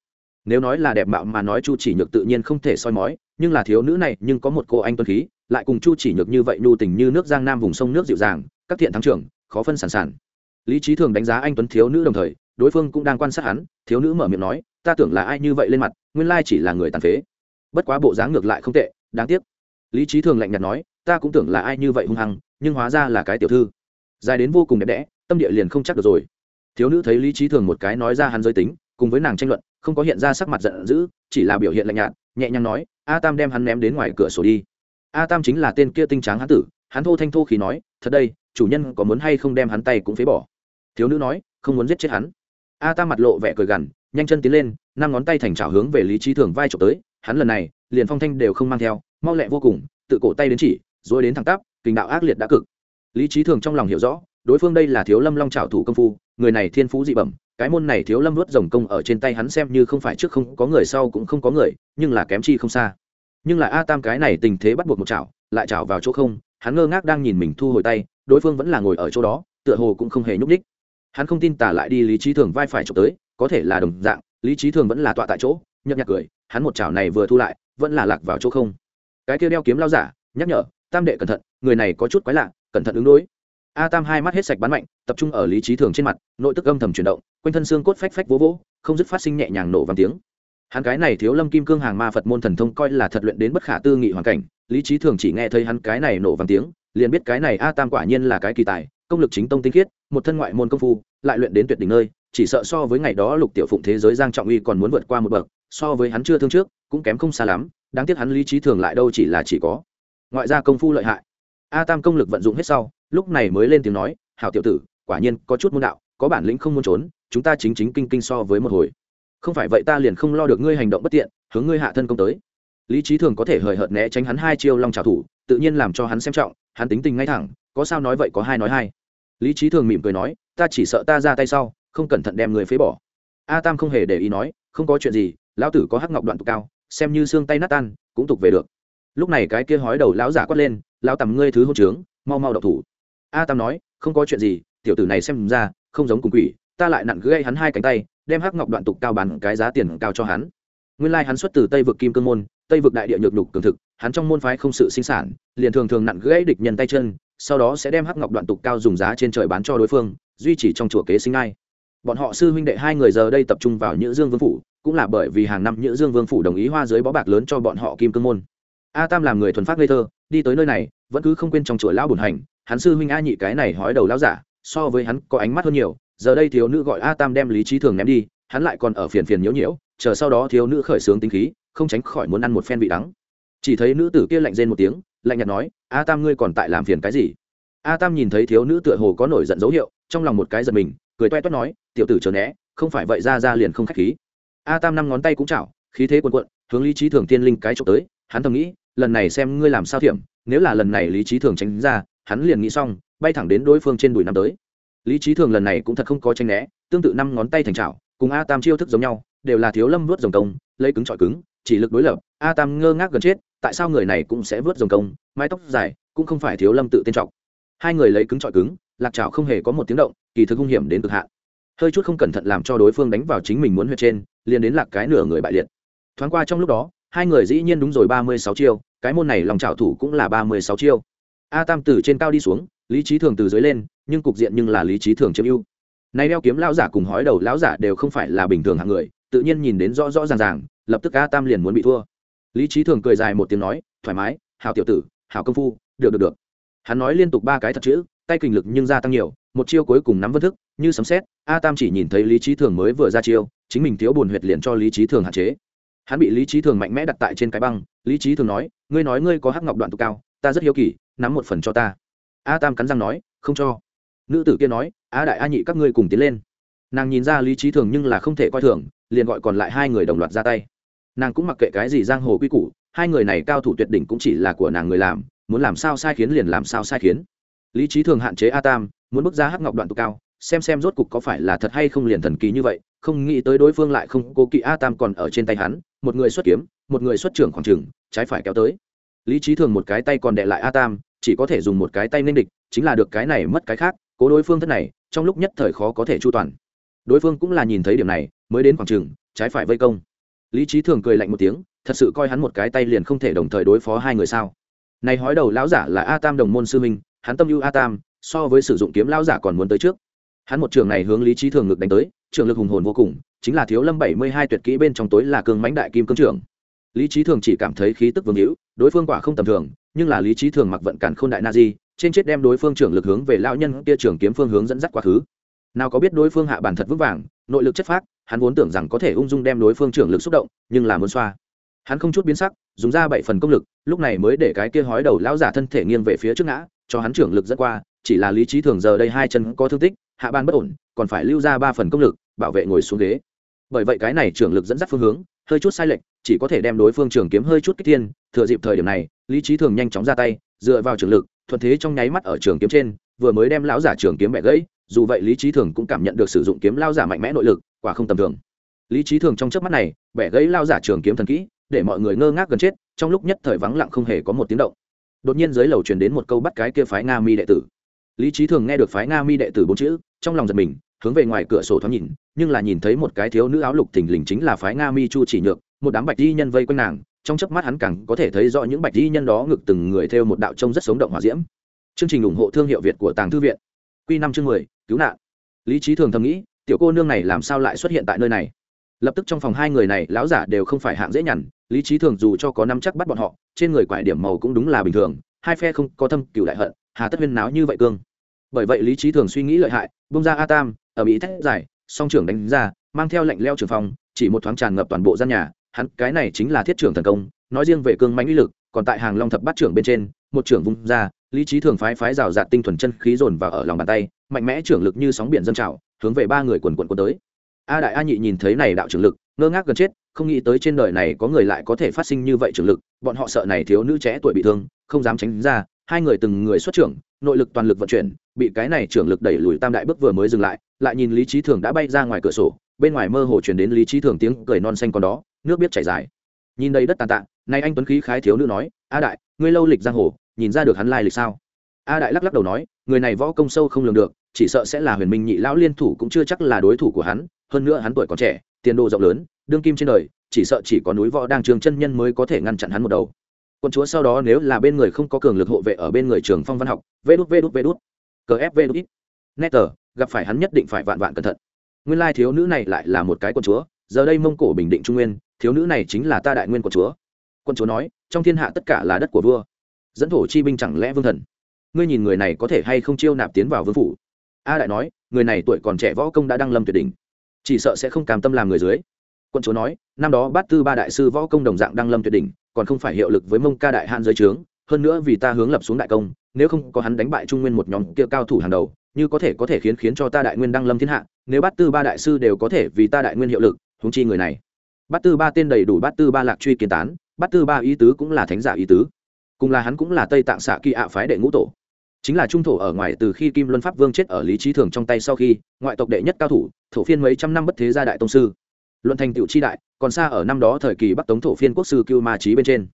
Nếu nói là đẹp mạo mà nói chu chỉ nhược tự nhiên không thể soi mói, nhưng là thiếu nữ này, nhưng có một cô anh tuân khí, lại cùng chu chỉ nhược như vậy nhu tình như nước giang nam vùng sông nước dịu dàng, các thiện thắng trưởng, khó phân sản sản. Lý trí thường đánh giá anh tuấn thiếu nữ đồng thời, đối phương cũng đang quan sát hắn, thiếu nữ mở miệng nói, ta tưởng là ai như vậy lên mặt, nguyên lai chỉ là người tàn phế. Bất quá bộ dáng ngược lại không tệ, đáng tiếc. Lý trí thường lạnh nhạt nói ta cũng tưởng là ai như vậy hung hăng, nhưng hóa ra là cái tiểu thư. Dài đến vô cùng đẹp đẽ, tâm địa liền không chắc được rồi. Thiếu nữ thấy lý trí thường một cái nói ra hắn giới tính, cùng với nàng tranh luận, không có hiện ra sắc mặt giận dữ, chỉ là biểu hiện lạnh nhạt, nhẹ nhàng nói, a tam đem hắn ném đến ngoài cửa sổ đi. A tam chính là tên kia tinh tráng hán tử, hắn thô thanh thô khí nói, thật đây, chủ nhân có muốn hay không đem hắn tay cũng phế bỏ? Thiếu nữ nói, không muốn giết chết hắn. A tam mặt lộ vẻ cười gằn, nhanh chân tiến lên, năm ngón tay thành trào hướng về lý trí thường vai trộm tới, hắn lần này, liền phong thanh đều không mang theo, mau lẹ vô cùng, tự cổ tay đến chỉ rồi đến thẳng tắp, kinh đạo ác liệt đã cực. Lý trí thường trong lòng hiểu rõ, đối phương đây là thiếu lâm long trào thủ công phu, người này thiên phú dị bẩm, cái môn này thiếu lâm vớt rồng công ở trên tay hắn xem như không phải trước không có người sau cũng không có người, nhưng là kém chi không xa. Nhưng là a tam cái này tình thế bắt buộc một chảo lại chảo vào chỗ không, hắn ngơ ngác đang nhìn mình thu hồi tay, đối phương vẫn là ngồi ở chỗ đó, tựa hồ cũng không hề nhúc ních hắn không tin tả lại đi lý trí thường vai phải trộm tới, có thể là đồng dạng, lý trí thường vẫn là tọa tại chỗ nhấp nhạc cười, hắn một chảo này vừa thu lại, vẫn là lạc vào chỗ không. Cái kia đeo kiếm lao giả, nhắc nhở tam đệ cẩn thận, người này có chút quái lạ, cẩn thận ứng đối. A tam hai mắt hết sạch bắn mạnh, tập trung ở lý trí thường trên mặt, nội tức âm thầm chuyển động, quanh thân xương cốt phách phách vỗ vỗ, không dứt phát sinh nhẹ nhàng nổ vàng tiếng. Hắn cái này thiếu lâm kim cương hàng ma phật môn thần thông coi là thật luyện đến bất khả tư nghị hoàn cảnh, lý trí thường chỉ nghe thấy hắn cái này nổ vàng tiếng, liền biết cái này a tam quả nhiên là cái kỳ tài, công lực chính tông tinh khiết, một thân ngoại môn công phu, lại luyện đến tuyệt đỉnh nơi, chỉ sợ so với ngày đó lục tiểu phụng thế giới giang trọng uy còn muốn vượt qua một bậc, so với hắn chưa thương trước, cũng kém không xa lắm, đáng tiếc hắn lý trí thường lại đâu chỉ là chỉ có ngoại gia công phu lợi hại. A tam công lực vận dụng hết sau, lúc này mới lên tiếng nói, hảo tiểu tử, quả nhiên có chút môn đạo, có bản lĩnh không muốn trốn, chúng ta chính chính kinh kinh so với một hồi. Không phải vậy ta liền không lo được ngươi hành động bất tiện, hướng ngươi hạ thân công tới. Lý trí thường có thể hời hợt né tránh hắn hai chiêu long trào thủ, tự nhiên làm cho hắn xem trọng, hắn tính tình ngay thẳng, có sao nói vậy có hai nói hai. Lý trí thường mỉm cười nói, ta chỉ sợ ta ra tay sau, không cẩn thận đem người phế bỏ. A tam không hề để ý nói, không có chuyện gì, lão tử có hắc ngọc đoạn tục cao, xem như xương tay nát tan, cũng tục về được lúc này cái kia hói đầu lão giả quát lên, lão tầm ngươi thứ hôn trướng, mau mau đậu thủ. A tam nói, không có chuyện gì, tiểu tử này xem ra, không giống cùng quỷ, ta lại nặn gây hắn hai cánh tay, đem hắc ngọc đoạn tục cao bán cái giá tiền cao cho hắn. Nguyên lai hắn xuất từ tây vực kim cương môn, tây vực đại địa nhược nhục cường thực, hắn trong môn phái không sự sinh sản, liền thường thường nặn gãy địch nhân tay chân, sau đó sẽ đem hắc ngọc đoạn tục cao dùng giá trên trời bán cho đối phương, duy trì trong chùa kế sinh ai bọn họ sư huynh đệ hai người giờ đây tập trung vào nhữ dương vương phủ, cũng là bởi vì hàng năm nhữ dương vương phủ đồng ý hoa dưới bó bạc lớn cho bọn họ kim cương môn a tam làm người thuần phát ngây thơ, đi tới nơi này, vẫn cứ không quên trong chùa lão bùn hành, hắn sư huynh a nhị cái này hói đầu lão giả, so với hắn có ánh mắt hơn nhiều, giờ đây thiếu nữ gọi a tam đem lý trí thường ném đi, hắn lại còn ở phiền phiền nhiễu nhiễu, chờ sau đó thiếu nữ khởi sướng tính khí, không tránh khỏi muốn ăn một phen vị đắng. Chỉ thấy nữ tử kia lạnh rên một tiếng, lạnh nhạt nói, a tam ngươi còn tại làm phiền cái gì? A tam nhìn thấy thiếu nữ tựa hồ có nổi giận dấu hiệu, trong lòng một cái giật mình, cười toe toét nói, tiểu tử chờ né, không phải vậy ra ra liền không khách khí. A tam năm ngón tay cũng chảo, khí thế quần quận hướng lý trí thường tiên linh cái trộm tới, hắn thầm nghĩ lần này xem ngươi làm sao thiểm, nếu là lần này lý trí thường tránh ra, hắn liền nghĩ xong, bay thẳng đến đối phương trên đùi năm tới. Lý trí thường lần này cũng thật không có tranh né, tương tự năm ngón tay thành trào cùng a tam chiêu thức giống nhau, đều là thiếu lâm vớt dòng công, lấy cứng trọi cứng, chỉ lực đối lập, a tam ngơ ngác gần chết, tại sao người này cũng sẽ vớt dòng công, mái tóc dài, cũng không phải thiếu lâm tự tên trọng. Hai người lấy cứng trọi cứng, lạc trào không hề có một tiếng động, kỳ thực hung hiểm đến cực hạn. Hơi chút không cẩn thận làm cho đối phương đánh vào chính mình muốn huyệt trên, liền đến lạc cái nửa người bại liệt. Thoáng qua trong lúc đó hai người dĩ nhiên đúng rồi, ba mươi sáu chiêu, cái môn này lòng chảo thủ cũng là ba mươi sáu chiêu. A tam từ trên cao đi xuống, lý trí thường từ dưới lên, nhưng cục diện nhưng là lý trí thường chiếm ưu. Nay đeo kiếm lão giả cùng hói đầu lão giả đều không phải là bình thường hạng người, tự nhiên nhìn đến rõ rõ ràng ràng, lập tức a tam liền muốn bị thua. Lý trí thường cười dài một tiếng nói, thoải mái, hảo tiểu tử, hảo công phu, được được được. Hắn nói liên tục ba cái thật chữ, tay kình lực nhưng gia tăng nhiều, một chiêu cuối cùng nắm vân thức, như sấm xét a tam chỉ nhìn thấy lý trí thường mới vừa ra chiêu, chính mình thiếu buồn huyệt liền cho lý trí thường hạn chế hắn bị lý trí thường mạnh mẽ đặt tại trên cái băng, lý trí thường nói, ngươi nói ngươi có hắc ngọc đoạn tụ cao, ta rất hiếu kỳ, nắm một phần cho ta. A tam cắn răng nói, không cho. Nữ tử kia nói, a đại a nhị các ngươi cùng tiến lên. Nàng nhìn ra lý trí thường nhưng là không thể coi thường, liền gọi còn lại hai người đồng loạt ra tay. Nàng cũng mặc kệ cái gì giang hồ quy củ, hai người này cao thủ tuyệt đỉnh cũng chỉ là của nàng người làm, muốn làm sao sai khiến liền làm sao sai khiến. Lý trí thường hạn chế a tam, muốn bước ra hắc ngọc đoạn tụ cao, xem xem rốt cục có phải là thật hay không liền thần kỳ như vậy, không nghĩ tới đối phương lại không cố kỵ a tam còn ở trên tay hắn một người xuất kiếm, một người xuất trưởng khoảng trừng trái phải kéo tới. Lý trí thường một cái tay còn đệ lại a tam, chỉ có thể dùng một cái tay nên địch, chính là được cái này mất cái khác, cố đối phương thất này, trong lúc nhất thời khó có thể chu toàn. Đối phương cũng là nhìn thấy điểm này, mới đến khoảng trừng trái phải vây công. Lý trí thường cười lạnh một tiếng, thật sự coi hắn một cái tay liền không thể đồng thời đối phó hai người sao. Này hói đầu lão giả là a tam đồng môn sư minh hắn tâm ưu a tam, so với sử dụng kiếm lão giả còn muốn tới trước hắn một trường này hướng lý trí thường ngực đánh tới, trường lực hùng hồn vô cùng, chính là thiếu lâm bảy mươi hai tuyệt kỹ bên trong tối là cương mãnh đại kim cương trưởng lý trí thường chỉ cảm thấy khí tức vương hữu, đối phương quả không tầm thường, nhưng là lý trí thường mặc vận cản k h ô n đại na di trên chết đem đối phương trưởng lực hướng về lao nhân kia trưởng kiếm phương hướng dẫn dắt quá khứ. Nào có biết đối phương hạ bản thật vững vàng, nội lực chất phác, hắn vốn tưởng rằng có thể ung dung đem đối phương trưởng lực xúc động, nhưng là muốn xoa. Hắn không chút biến sắc, dùng ra bảy phần công lực, lúc này mới để cái kia hói đầu lão giả thân thể nghiêng về phía trước ngã, cho hắn trưởng lực dẫn qua, chỉ là lý trí thường giờ đây hai chân có thương tích hạ ban bất ổn, còn phải lưu ra ba phần công lực, bảo vệ ngồi xuống ghế. Bởi vậy cái này trưởng lực dẫn dắt phương hướng, hơi chút sai lệch, chỉ có thể đem đối phương trường kiếm hơi chút kích thiên, thừa dịp thời điểm này, lý trí thường nhanh chóng ra tay, dựa vào trường lực, thuận thế trong nháy mắt ở trường kiếm trên, vừa mới đem lão giả trường kiếm bẻ gãy, dù vậy lý trí thường cũng cảm nhận được sử dụng kiếm lao giả mạnh mẽ nội lực, quả không tầm thường. Lý trí thường trong chớp mắt này, bẻ gãy lao giả trường kiếm thần kỹ, để mọi người ngơ ngác gần chết, trong lúc nhất thời vắng lặng không hề có một tiếng động. Đột nhiên dưới lầu truyền đến một câu bắt cái kia phái nga mi đệ tử. Lý trí thường nghe được phái nga mi đệ tử bốn chữ trong lòng giật mình, hướng về ngoài cửa sổ thoáng nhìn, nhưng là nhìn thấy một cái thiếu nữ áo lục thình lình chính là phái nga mi chu chỉ nhược, một đám bạch di nhân vây quanh nàng, trong chớp mắt hắn càng có thể thấy rõ những bạch di nhân đó ngực từng người theo một đạo trông rất sống động hòa diễm. Chương trình ủng hộ thương hiệu việt của tàng thư viện. Q năm chương mười, cứu nạn. Lý trí thường thầm nghĩ, tiểu cô nương này làm sao lại xuất hiện tại nơi này? Lập tức trong phòng hai người này, lão giả đều không phải hạng dễ nhằn, lý trí thường dù cho có năm chắc bắt bọn họ, trên người quải điểm màu cũng đúng là bình thường, hai phe không có thâm cựu đại hận, hà tất huyên náo như vậy cương bởi vậy lý trí thường suy nghĩ lợi hại bông ra a tam ở mỹ thét giải song trưởng đánh ra, mang theo lệnh leo trường phòng, chỉ một thoáng tràn ngập toàn bộ gian nhà, hắn, cái này chính là thiết trưởng thần công, nói riêng về cương mãnh uy lực, còn tại hàng long thập bát trưởng bên trên, một trưởng vung ra, lý trí thường phái phái rào rạt tinh thuần chân khí dồn vào ở lòng bàn tay, mạnh mẽ trưởng lực như sóng biển dân trào, hướng về ba người quần quần quân tới. A đại a nhị nhìn thấy này đạo trưởng lực, ngơ ngác gần chết, không nghĩ tới trên đời này có người lại có thể phát sinh như vậy trưởng lực, bọn họ sợ này thiếu nữ trẻ tuổi bị thương, không dám tránh ra, hai người từng người xuất trưởng, nội lực toàn lực vận chuyển bị cái này trưởng lực đẩy lùi tam đại bước vừa mới dừng lại lại nhìn lý trí thường đã bay ra ngoài cửa sổ, bên ngoài mơ hồ chuyển đến lý trí thường tiếng cười non xanh còn đó, nước biết chảy dài. Nhìn đây đất tàn tạ, nay anh tuấn khí khái thiếu nữ nói, a đại, ngươi lâu lịch giang hồ, nhìn ra được hắn lai lịch sao? A đại lắc lắc đầu nói, người này võ công sâu không lường được, chỉ sợ sẽ là huyền minh nhị lão liên thủ cũng chưa chắc là đối thủ của hắn, hơn nữa hắn tuổi còn trẻ, tiền đồ rộng lớn, đương kim trên đời, chỉ sợ chỉ có núi võ đang trường chân nhân mới có thể ngăn chặn hắn một đầu. Quân chúa sau đó nếu là bên người không có cường lực hộ vệ ở bên người trường phong văn học, vê đút vê đút vê đút cfv ép vê đút ít. Nét tờ, gặp phải hắn nhất định phải vạn vạn cẩn thận. Nguyên lai thiếu nữ này lại là một cái quân chúa, giờ đây mông cổ bình định trung nguyên, thiếu nữ này chính là ta đại nguyên quân chúa. Quân chúa nói, trong thiên hạ tất cả là đất của vua. Dẫn thổ chi binh chẳng lẽ vương thần? Ngươi nhìn người này có thể hay không chiêu nạp tiến vào vương phủ? A đại nói, người này tuổi còn trẻ võ công đã đăng lâm tuyệt đỉnh, chỉ sợ sẽ không cam tâm làm người dưới. Quân chúa nói, năm đó bát tư ba đại sư võ công đồng dạng đăng lâm tuyệt đỉnh, còn không phải hiệu lực với mông ca đại hạn giới trướng, hơn nữa vì ta hướng lập xuống đại công nếu không có hắn đánh bại trung nguyên một nhóm kia cao thủ hàng đầu, như có thể có thể khiến khiến cho ta đại nguyên đăng lâm thiên hạ, nếu bát tư ba đại sư đều có thể vì ta đại nguyên hiệu lực húng chi người này. Bát tư ba tên đầy đủ bát tư ba lạc truy kiến tán, bát tư ba ý tứ cũng là thánh giả ý tứ. Cùng là hắn cũng là tây tạng xạ kỳ ạ phái đệ ngũ tổ. Chính là trung thổ ở ngoài từ khi kim luân pháp vương chết ở lý trí thường trong tay sau khi, ngoại tộc đệ nhất cao thủ, thổ phiên mấy trăm năm bất thế gia đại tông sư. Luận thành tựu chi đại, còn xa ở năm đó thời kỳ bắc tống thổ phiên quốc sư cưu ma trí bên trên.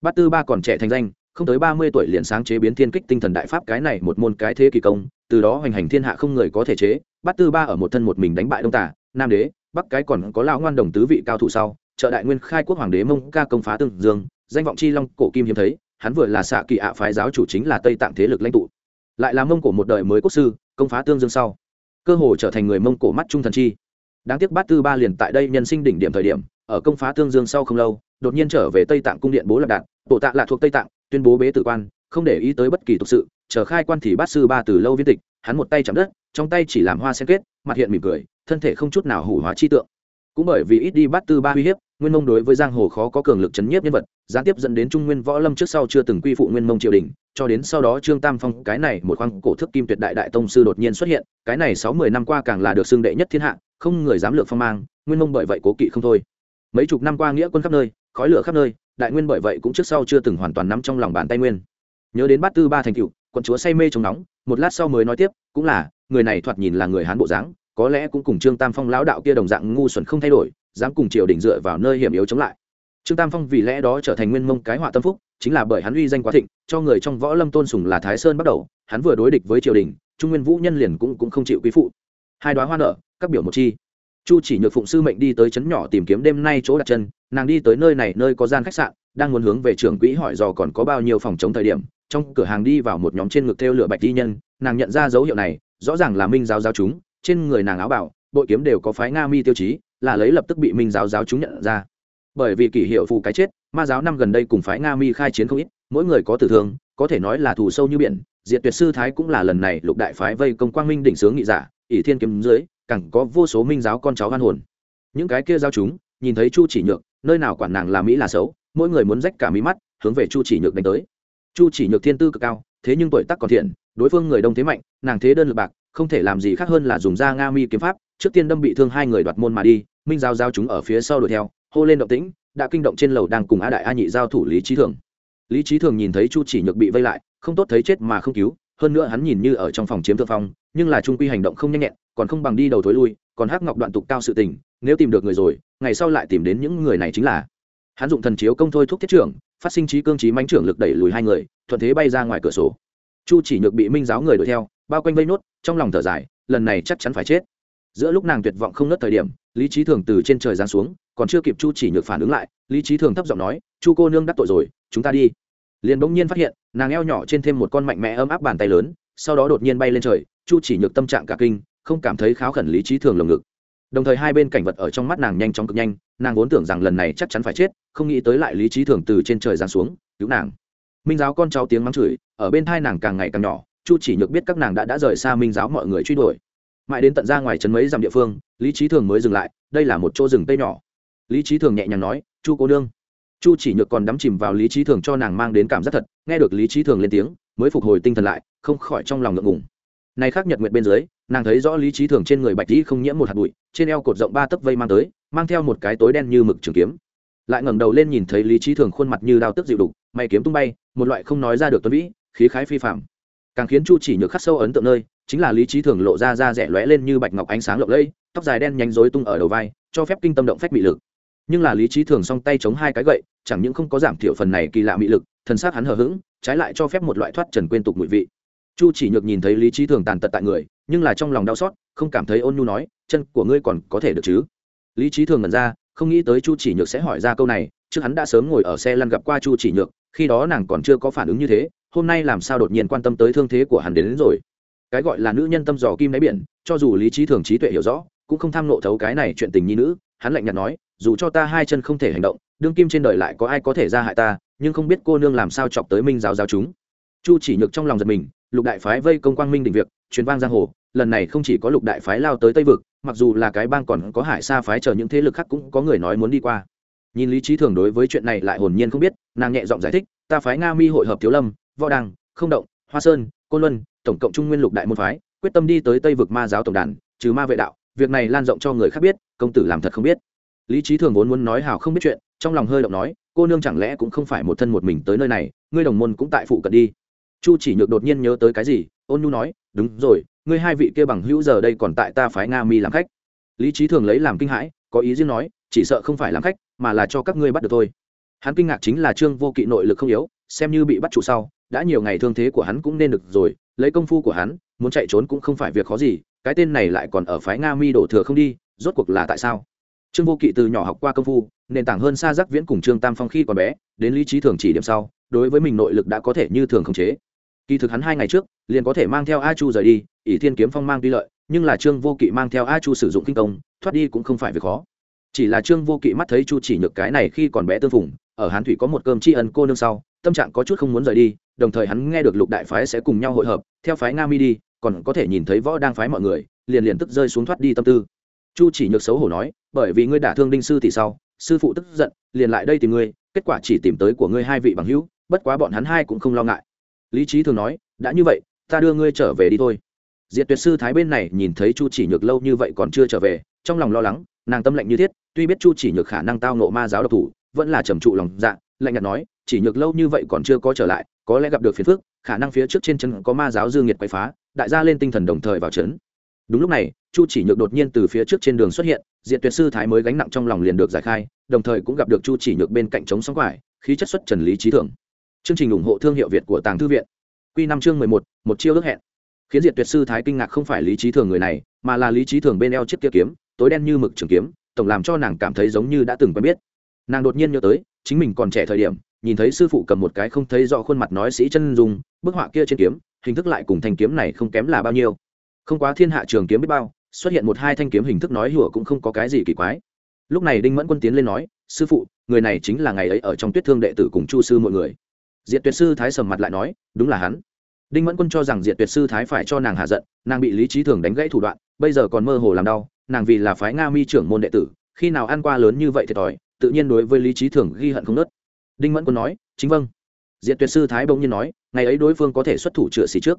Bát tư ba còn trẻ thành danh không tới ba mươi tuổi liền sáng chế biến thiên kích tinh thần đại pháp cái này một môn cái thế kỳ công, từ đó hoành hành thiên hạ không người có thể chế, bắt tư ba ở một thân một mình đánh bại đông tả nam đế, bắc cái còn có lão ngoan đồng tứ vị cao thủ sau, trợ đại nguyên khai quốc hoàng đế mông ca công phá tương dương, danh vọng chi long cổ kim hiếm thấy, hắn vừa là xạ kỳ ạ phái giáo chủ chính là tây tạng thế lực lãnh tụ. Lại là mông cổ một đời mới quốc sư, công phá tương dương sau, cơ hồ trở thành người mông cổ mắt trung thần chi. Đáng tiếc bát tư ba liền tại đây nhân sinh đỉnh điểm thời điểm, ở công phá tương dương sau không lâu, đột nhiên trở về tây tạng cung điện bố lạc đạn bộ tạ là thuộc tây tạng tuyên bố bế tử quan, không để ý tới bất kỳ tục sự, chờ khai quan thì bát sư ba từ lâu viên tịch, hắn một tay chạm đất, trong tay chỉ làm hoa sen kết, mặt hiện mỉm cười, thân thể không chút nào hủ hóa chi tượng. Cũng bởi vì ít đi bát tư ba uy hiếp, nguyên mông đối với giang hồ khó có cường lực chấn nhiếp nhân vật, gián tiếp dẫn đến trung nguyên võ lâm trước sau chưa từng quy phụ nguyên mông triều đình, cho đến sau đó trương tam phong, cái này một khoang cổ thức kim tuyệt đại đại tông sư đột nhiên xuất hiện, cái này sáu mươi năm qua càng là được xưng đệ nhất thiên hạ, không người dám lược phong mang, nguyên mông bởi vậy cố kỵ không thôi. Mấy chục năm qua nghĩa quân khắp nơi, khói lửa khắp nơi đại nguyên bởi vậy cũng trước sau chưa từng hoàn toàn nắm trong lòng bàn tay nguyên. Nhớ đến bát tư ba thành cựu, quận chúa say mê trong nóng, một lát sau mới nói tiếp, cũng là, người này thoạt nhìn là người hán bộ dáng, có lẽ cũng cùng trương tam phong lão đạo kia đồng dạng ngu xuẩn không thay đổi, dám cùng triều đình dựa vào nơi hiểm yếu chống lại. Trương tam phong vì lẽ đó trở thành nguyên mông cái họa tâm phúc, chính là bởi hắn uy danh quá thịnh, cho người trong võ lâm tôn sùng là thái sơn bắt đầu, hắn vừa đối địch với triều đình, trung nguyên vũ nhân liền cũng cũng không chịu quý phụ. Hai đoá hoa nợ các biểu một chi chu chỉ nhược phụng sư mệnh đi tới trấn nhỏ tìm kiếm đêm nay chỗ đặt chân, nàng đi tới nơi này, nơi có gian khách sạn, đang muốn hướng về trưởng quỹ hỏi dò còn có bao nhiêu phòng chống thời điểm, trong cửa hàng đi vào một nhóm trên ngực theo lửa bạch di nhân, nàng nhận ra dấu hiệu này, rõ ràng là minh giáo giáo chúng, trên người nàng áo bảo bội kiếm đều có phái nga mi tiêu chí, là lấy lập tức bị minh giáo giáo chúng nhận ra. Bởi vì kỷ hiệu phù cái chết, ma giáo năm gần đây cùng phái nga mi khai chiến không ít, mỗi người có tử thương, có thể nói là thù sâu như biển, diệt tuyệt sư thái cũng là lần này lục đại phái vây công quang minh đỉnh sướng nghị giả, ỷ thiên kiếm dưới càng có vô số minh giáo con cháu hoan hồn. Những cái kia giao chúng, nhìn thấy chu chỉ nhược, nơi nào quản nàng là mỹ là xấu, mỗi người muốn rách cả mí mắt, hướng về chu chỉ nhược đánh tới. Chu chỉ nhược thiên tư cực cao, thế nhưng tuổi tác còn thiện, đối phương người đông thế mạnh, nàng thế đơn lực bạc, không thể làm gì khác hơn là dùng da nga mi kiếm pháp, trước tiên đâm bị thương hai người đoạt môn mà đi, minh giao giao chúng ở phía sau đuổi theo, hô lên động tĩnh, đã kinh động trên lầu đang cùng a đại a nhị giao thủ lý trí thường. Lý trí thường nhìn thấy chu chỉ nhược bị vây lại, không tốt thấy chết mà không cứu hơn nữa hắn nhìn như ở trong phòng chiếm thượng phong, nhưng là trung quy hành động không nhanh nhẹn, còn không bằng đi đầu thối lui, còn hắc ngọc đoạn tục cao sự tình, nếu tìm được người rồi, ngày sau lại tìm đến những người này chính là. Hắn dụng thần chiếu công thôi thúc thiết trưởng, phát sinh trí cương trí mánh trưởng lực đẩy lùi hai người, thuận thế bay ra ngoài cửa sổ. Chu chỉ nhược bị minh giáo người đuổi theo, bao quanh vây nốt, trong lòng thở dài, lần này chắc chắn phải chết. Giữa lúc nàng tuyệt vọng không nớt thời điểm, lý trí thường từ trên trời giáng xuống, còn chưa kịp chu chỉ nhược phản ứng lại, lý trí thường thấp giọng nói, chu cô nương đắc tội rồi, chúng ta đi liền bỗng nhiên phát hiện, nàng eo nhỏ trên thêm một con mạnh mẽ ấm áp bàn tay lớn, sau đó đột nhiên bay lên trời, chu chỉ nhược tâm trạng cả kinh, không cảm thấy kháo khẩn lý trí thường lồng ngực. Đồng thời hai bên cảnh vật ở trong mắt nàng nhanh chóng cực nhanh, nàng vốn tưởng rằng lần này chắc chắn phải chết, không nghĩ tới lại lý trí thường từ trên trời giáng xuống, cứu nàng. Minh giáo con cháu tiếng mắng chửi, ở bên thai nàng càng ngày càng nhỏ, chu chỉ nhược biết các nàng đã đã rời xa minh giáo mọi người truy đuổi. Mãi đến tận ra ngoài trấn mấy dặm địa phương, lý trí thường mới dừng lại, đây là một chỗ rừng tây nhỏ. Lý trí thường nhẹ nhàng nói, chu cô nương chu chỉ nhược còn đắm chìm vào lý trí thường cho nàng mang đến cảm giác thật, nghe được lý trí thường lên tiếng, mới phục hồi tinh thần lại, không khỏi trong lòng ngượng ngùng. Này khác nhật nguyện bên dưới, nàng thấy rõ lý trí thường trên người bạch dĩ không nhiễm một hạt bụi, trên eo cột rộng ba tấc vây mang tới, mang theo một cái tối đen như mực trường kiếm. Lại ngẩng đầu lên nhìn thấy lý trí thường khuôn mặt như đao tức dịu đục, mày kiếm tung bay, một loại không nói ra được tuấn vĩ khí khái phi phạm càng khiến chu chỉ nhược khắc sâu ấn tượng nơi, chính là lý trí thường lộ ra da rẻ lóe lên như bạch ngọc ánh sáng lộng lẫy, tóc dài đen nhánh rối tung ở đầu vai, cho phép kinh tâm động phách bị lực nhưng là lý trí thường song tay chống hai cái gậy chẳng những không có giảm thiểu phần này kỳ lạ mị lực thân xác hắn hờ hững trái lại cho phép một loại thoát trần quên tục mùi vị. Chu chỉ nhược nhìn thấy lý trí thường tàn tật tại người nhưng là trong lòng đau xót không cảm thấy ôn nhu nói chân của ngươi còn có thể được chứ? Lý trí thường ngẩn ra không nghĩ tới chu chỉ nhược sẽ hỏi ra câu này trước hắn đã sớm ngồi ở xe lăn gặp qua chu chỉ nhược khi đó nàng còn chưa có phản ứng như thế hôm nay làm sao đột nhiên quan tâm tới thương thế của hắn đến, đến rồi. Cái gọi là nữ nhân tâm dò kim đáy biển cho dù lý trí thường trí tuệ hiểu rõ cũng không tham nộ thấu cái này chuyện tình nhi nữ hắn lạnh nhạt nói dù cho ta hai chân không thể hành động, đương kim trên đời lại có ai có thể ra hại ta, nhưng không biết cô nương làm sao chọc tới minh giáo giáo chúng. Chu chỉ nhược trong lòng giật mình, lục đại phái vây công quang minh đình việc, truyền vang giang hồ, lần này không chỉ có lục đại phái lao tới tây vực, mặc dù là cái bang còn có hải sa phái chờ những thế lực khác cũng có người nói muốn đi qua. Nhìn lý trí thường đối với chuyện này lại hồn nhiên không biết, nàng nhẹ giọng giải thích, ta phái nga mi hội hợp thiếu lâm, võ đăng, không động, hoa sơn, côn luân, tổng cộng trung nguyên lục đại môn phái, quyết tâm đi tới tây vực ma giáo tổng đàn, trừ ma vệ đạo, việc này lan rộng cho người khác biết, công tử làm thật không biết lý trí thường vốn muốn nói hào không biết chuyện, trong lòng hơi động nói, cô nương chẳng lẽ cũng không phải một thân một mình tới nơi này, ngươi đồng môn cũng tại phụ cận đi. Chu chỉ nhược đột nhiên nhớ tới cái gì, ôn nhu nói, đúng rồi, ngươi hai vị kia bằng hữu giờ đây còn tại ta phái nga mi làm khách. Lý trí thường lấy làm kinh hãi, có ý riêng nói, chỉ sợ không phải làm khách, mà là cho các ngươi bắt được thôi. Hắn kinh ngạc chính là trương vô kỵ nội lực không yếu, xem như bị bắt trụ sau, đã nhiều ngày thương thế của hắn cũng nên được rồi, lấy công phu của hắn, muốn chạy trốn cũng không phải việc khó gì, cái tên này lại còn ở phái nga mi đổ thừa không đi, rốt cuộc là tại sao? Trương vô kỵ từ nhỏ học qua công phu, nền tảng hơn xa giác viễn cùng trương tam phong khi còn bé, đến lý trí thường chỉ điểm sau, đối với mình nội lực đã có thể như thường khống chế. Kỳ thực hắn hai ngày trước, liền có thể mang theo a chu rời đi, ỷ thiên kiếm phong mang tuy lợi, nhưng là trương vô kỵ mang theo a chu sử dụng kinh công, thoát đi cũng không phải việc khó. Chỉ là trương vô kỵ mắt thấy chu chỉ nhược cái này khi còn bé tương phùng, ở hán thủy có một cơm tri ân cô nương sau, tâm trạng có chút không muốn rời đi, đồng thời hắn nghe được lục đại phái sẽ cùng nhau hội hợp, theo phái nga mi đi, còn có thể nhìn thấy võ đang phái mọi người, liền liền tức rơi xuống thoát đi tâm tư chu chỉ nhược xấu hổ nói, bởi vì ngươi đả thương đinh sư thì sau, sư phụ tức giận, liền lại đây tìm ngươi, kết quả chỉ tìm tới của ngươi hai vị bằng hữu, bất quá bọn hắn hai cũng không lo ngại. Lý trí thường nói, đã như vậy, ta đưa ngươi trở về đi thôi. Diệt tuyệt sư thái bên này nhìn thấy chu chỉ nhược lâu như vậy còn chưa trở về, trong lòng lo lắng, nàng tâm lệnh như thiết, tuy biết chu chỉ nhược khả năng tao nộ ma giáo độc thủ, vẫn là trầm trụ lòng dạ lạnh nhạt nói, chỉ nhược lâu như vậy còn chưa có trở lại, có lẽ gặp được phiền phức, khả năng phía trước trên chân có ma giáo dương nhiệt quay phá, đại gia lên tinh thần đồng thời vào trấn đúng lúc này, chu chỉ nhược đột nhiên từ phía trước trên đường xuất hiện, diện tuyệt sư thái mới gánh nặng trong lòng liền được giải khai, đồng thời cũng gặp được chu chỉ nhược bên cạnh chống sóng quải, khí chất xuất trần lý trí thưởng. Chương trình ủng hộ thương hiệu việt của tàng thư viện. Q năm chương mười một một chiêu ước hẹn. Khiến diệt tuyệt sư thái kinh ngạc không phải lý trí thường người này, mà là lý trí thường bên eo chiếc kia kiếm, tối đen như mực trường kiếm, tổng làm cho nàng cảm thấy giống như đã từng quen biết. Nàng đột nhiên nhớ tới, chính mình còn trẻ thời điểm, nhìn thấy sư phụ cầm một cái không thấy rõ khuôn mặt nói sĩ chân dùng bức họa kia trên kiếm, hình thức lại cùng thanh kiếm này không kém là bao nhiêu không quá thiên hạ trường kiếm biết bao, xuất hiện một hai thanh kiếm hình thức nói hùa cũng không có cái gì kỳ quái. Lúc này đinh mẫn quân tiến lên nói, sư phụ, người này chính là ngày ấy ở trong tuyết thương đệ tử cùng chu sư mọi người. Diệt tuyệt sư thái sầm mặt lại nói, đúng là hắn. Đinh mẫn quân cho rằng diệt tuyệt sư thái phải cho nàng hạ giận, nàng bị lý trí thường đánh gãy thủ đoạn, bây giờ còn mơ hồ làm đau, nàng vì là phái nga mi trưởng môn đệ tử, khi nào ăn qua lớn như vậy thiệt thòi, tự nhiên đối với lý trí thường ghi hận không nớt. Đinh mẫn quân nói, chính vâng. Diệt tuyệt sư thái bỗng nhiên nói, ngày ấy đối phương có thể xuất thủ chữa xì trước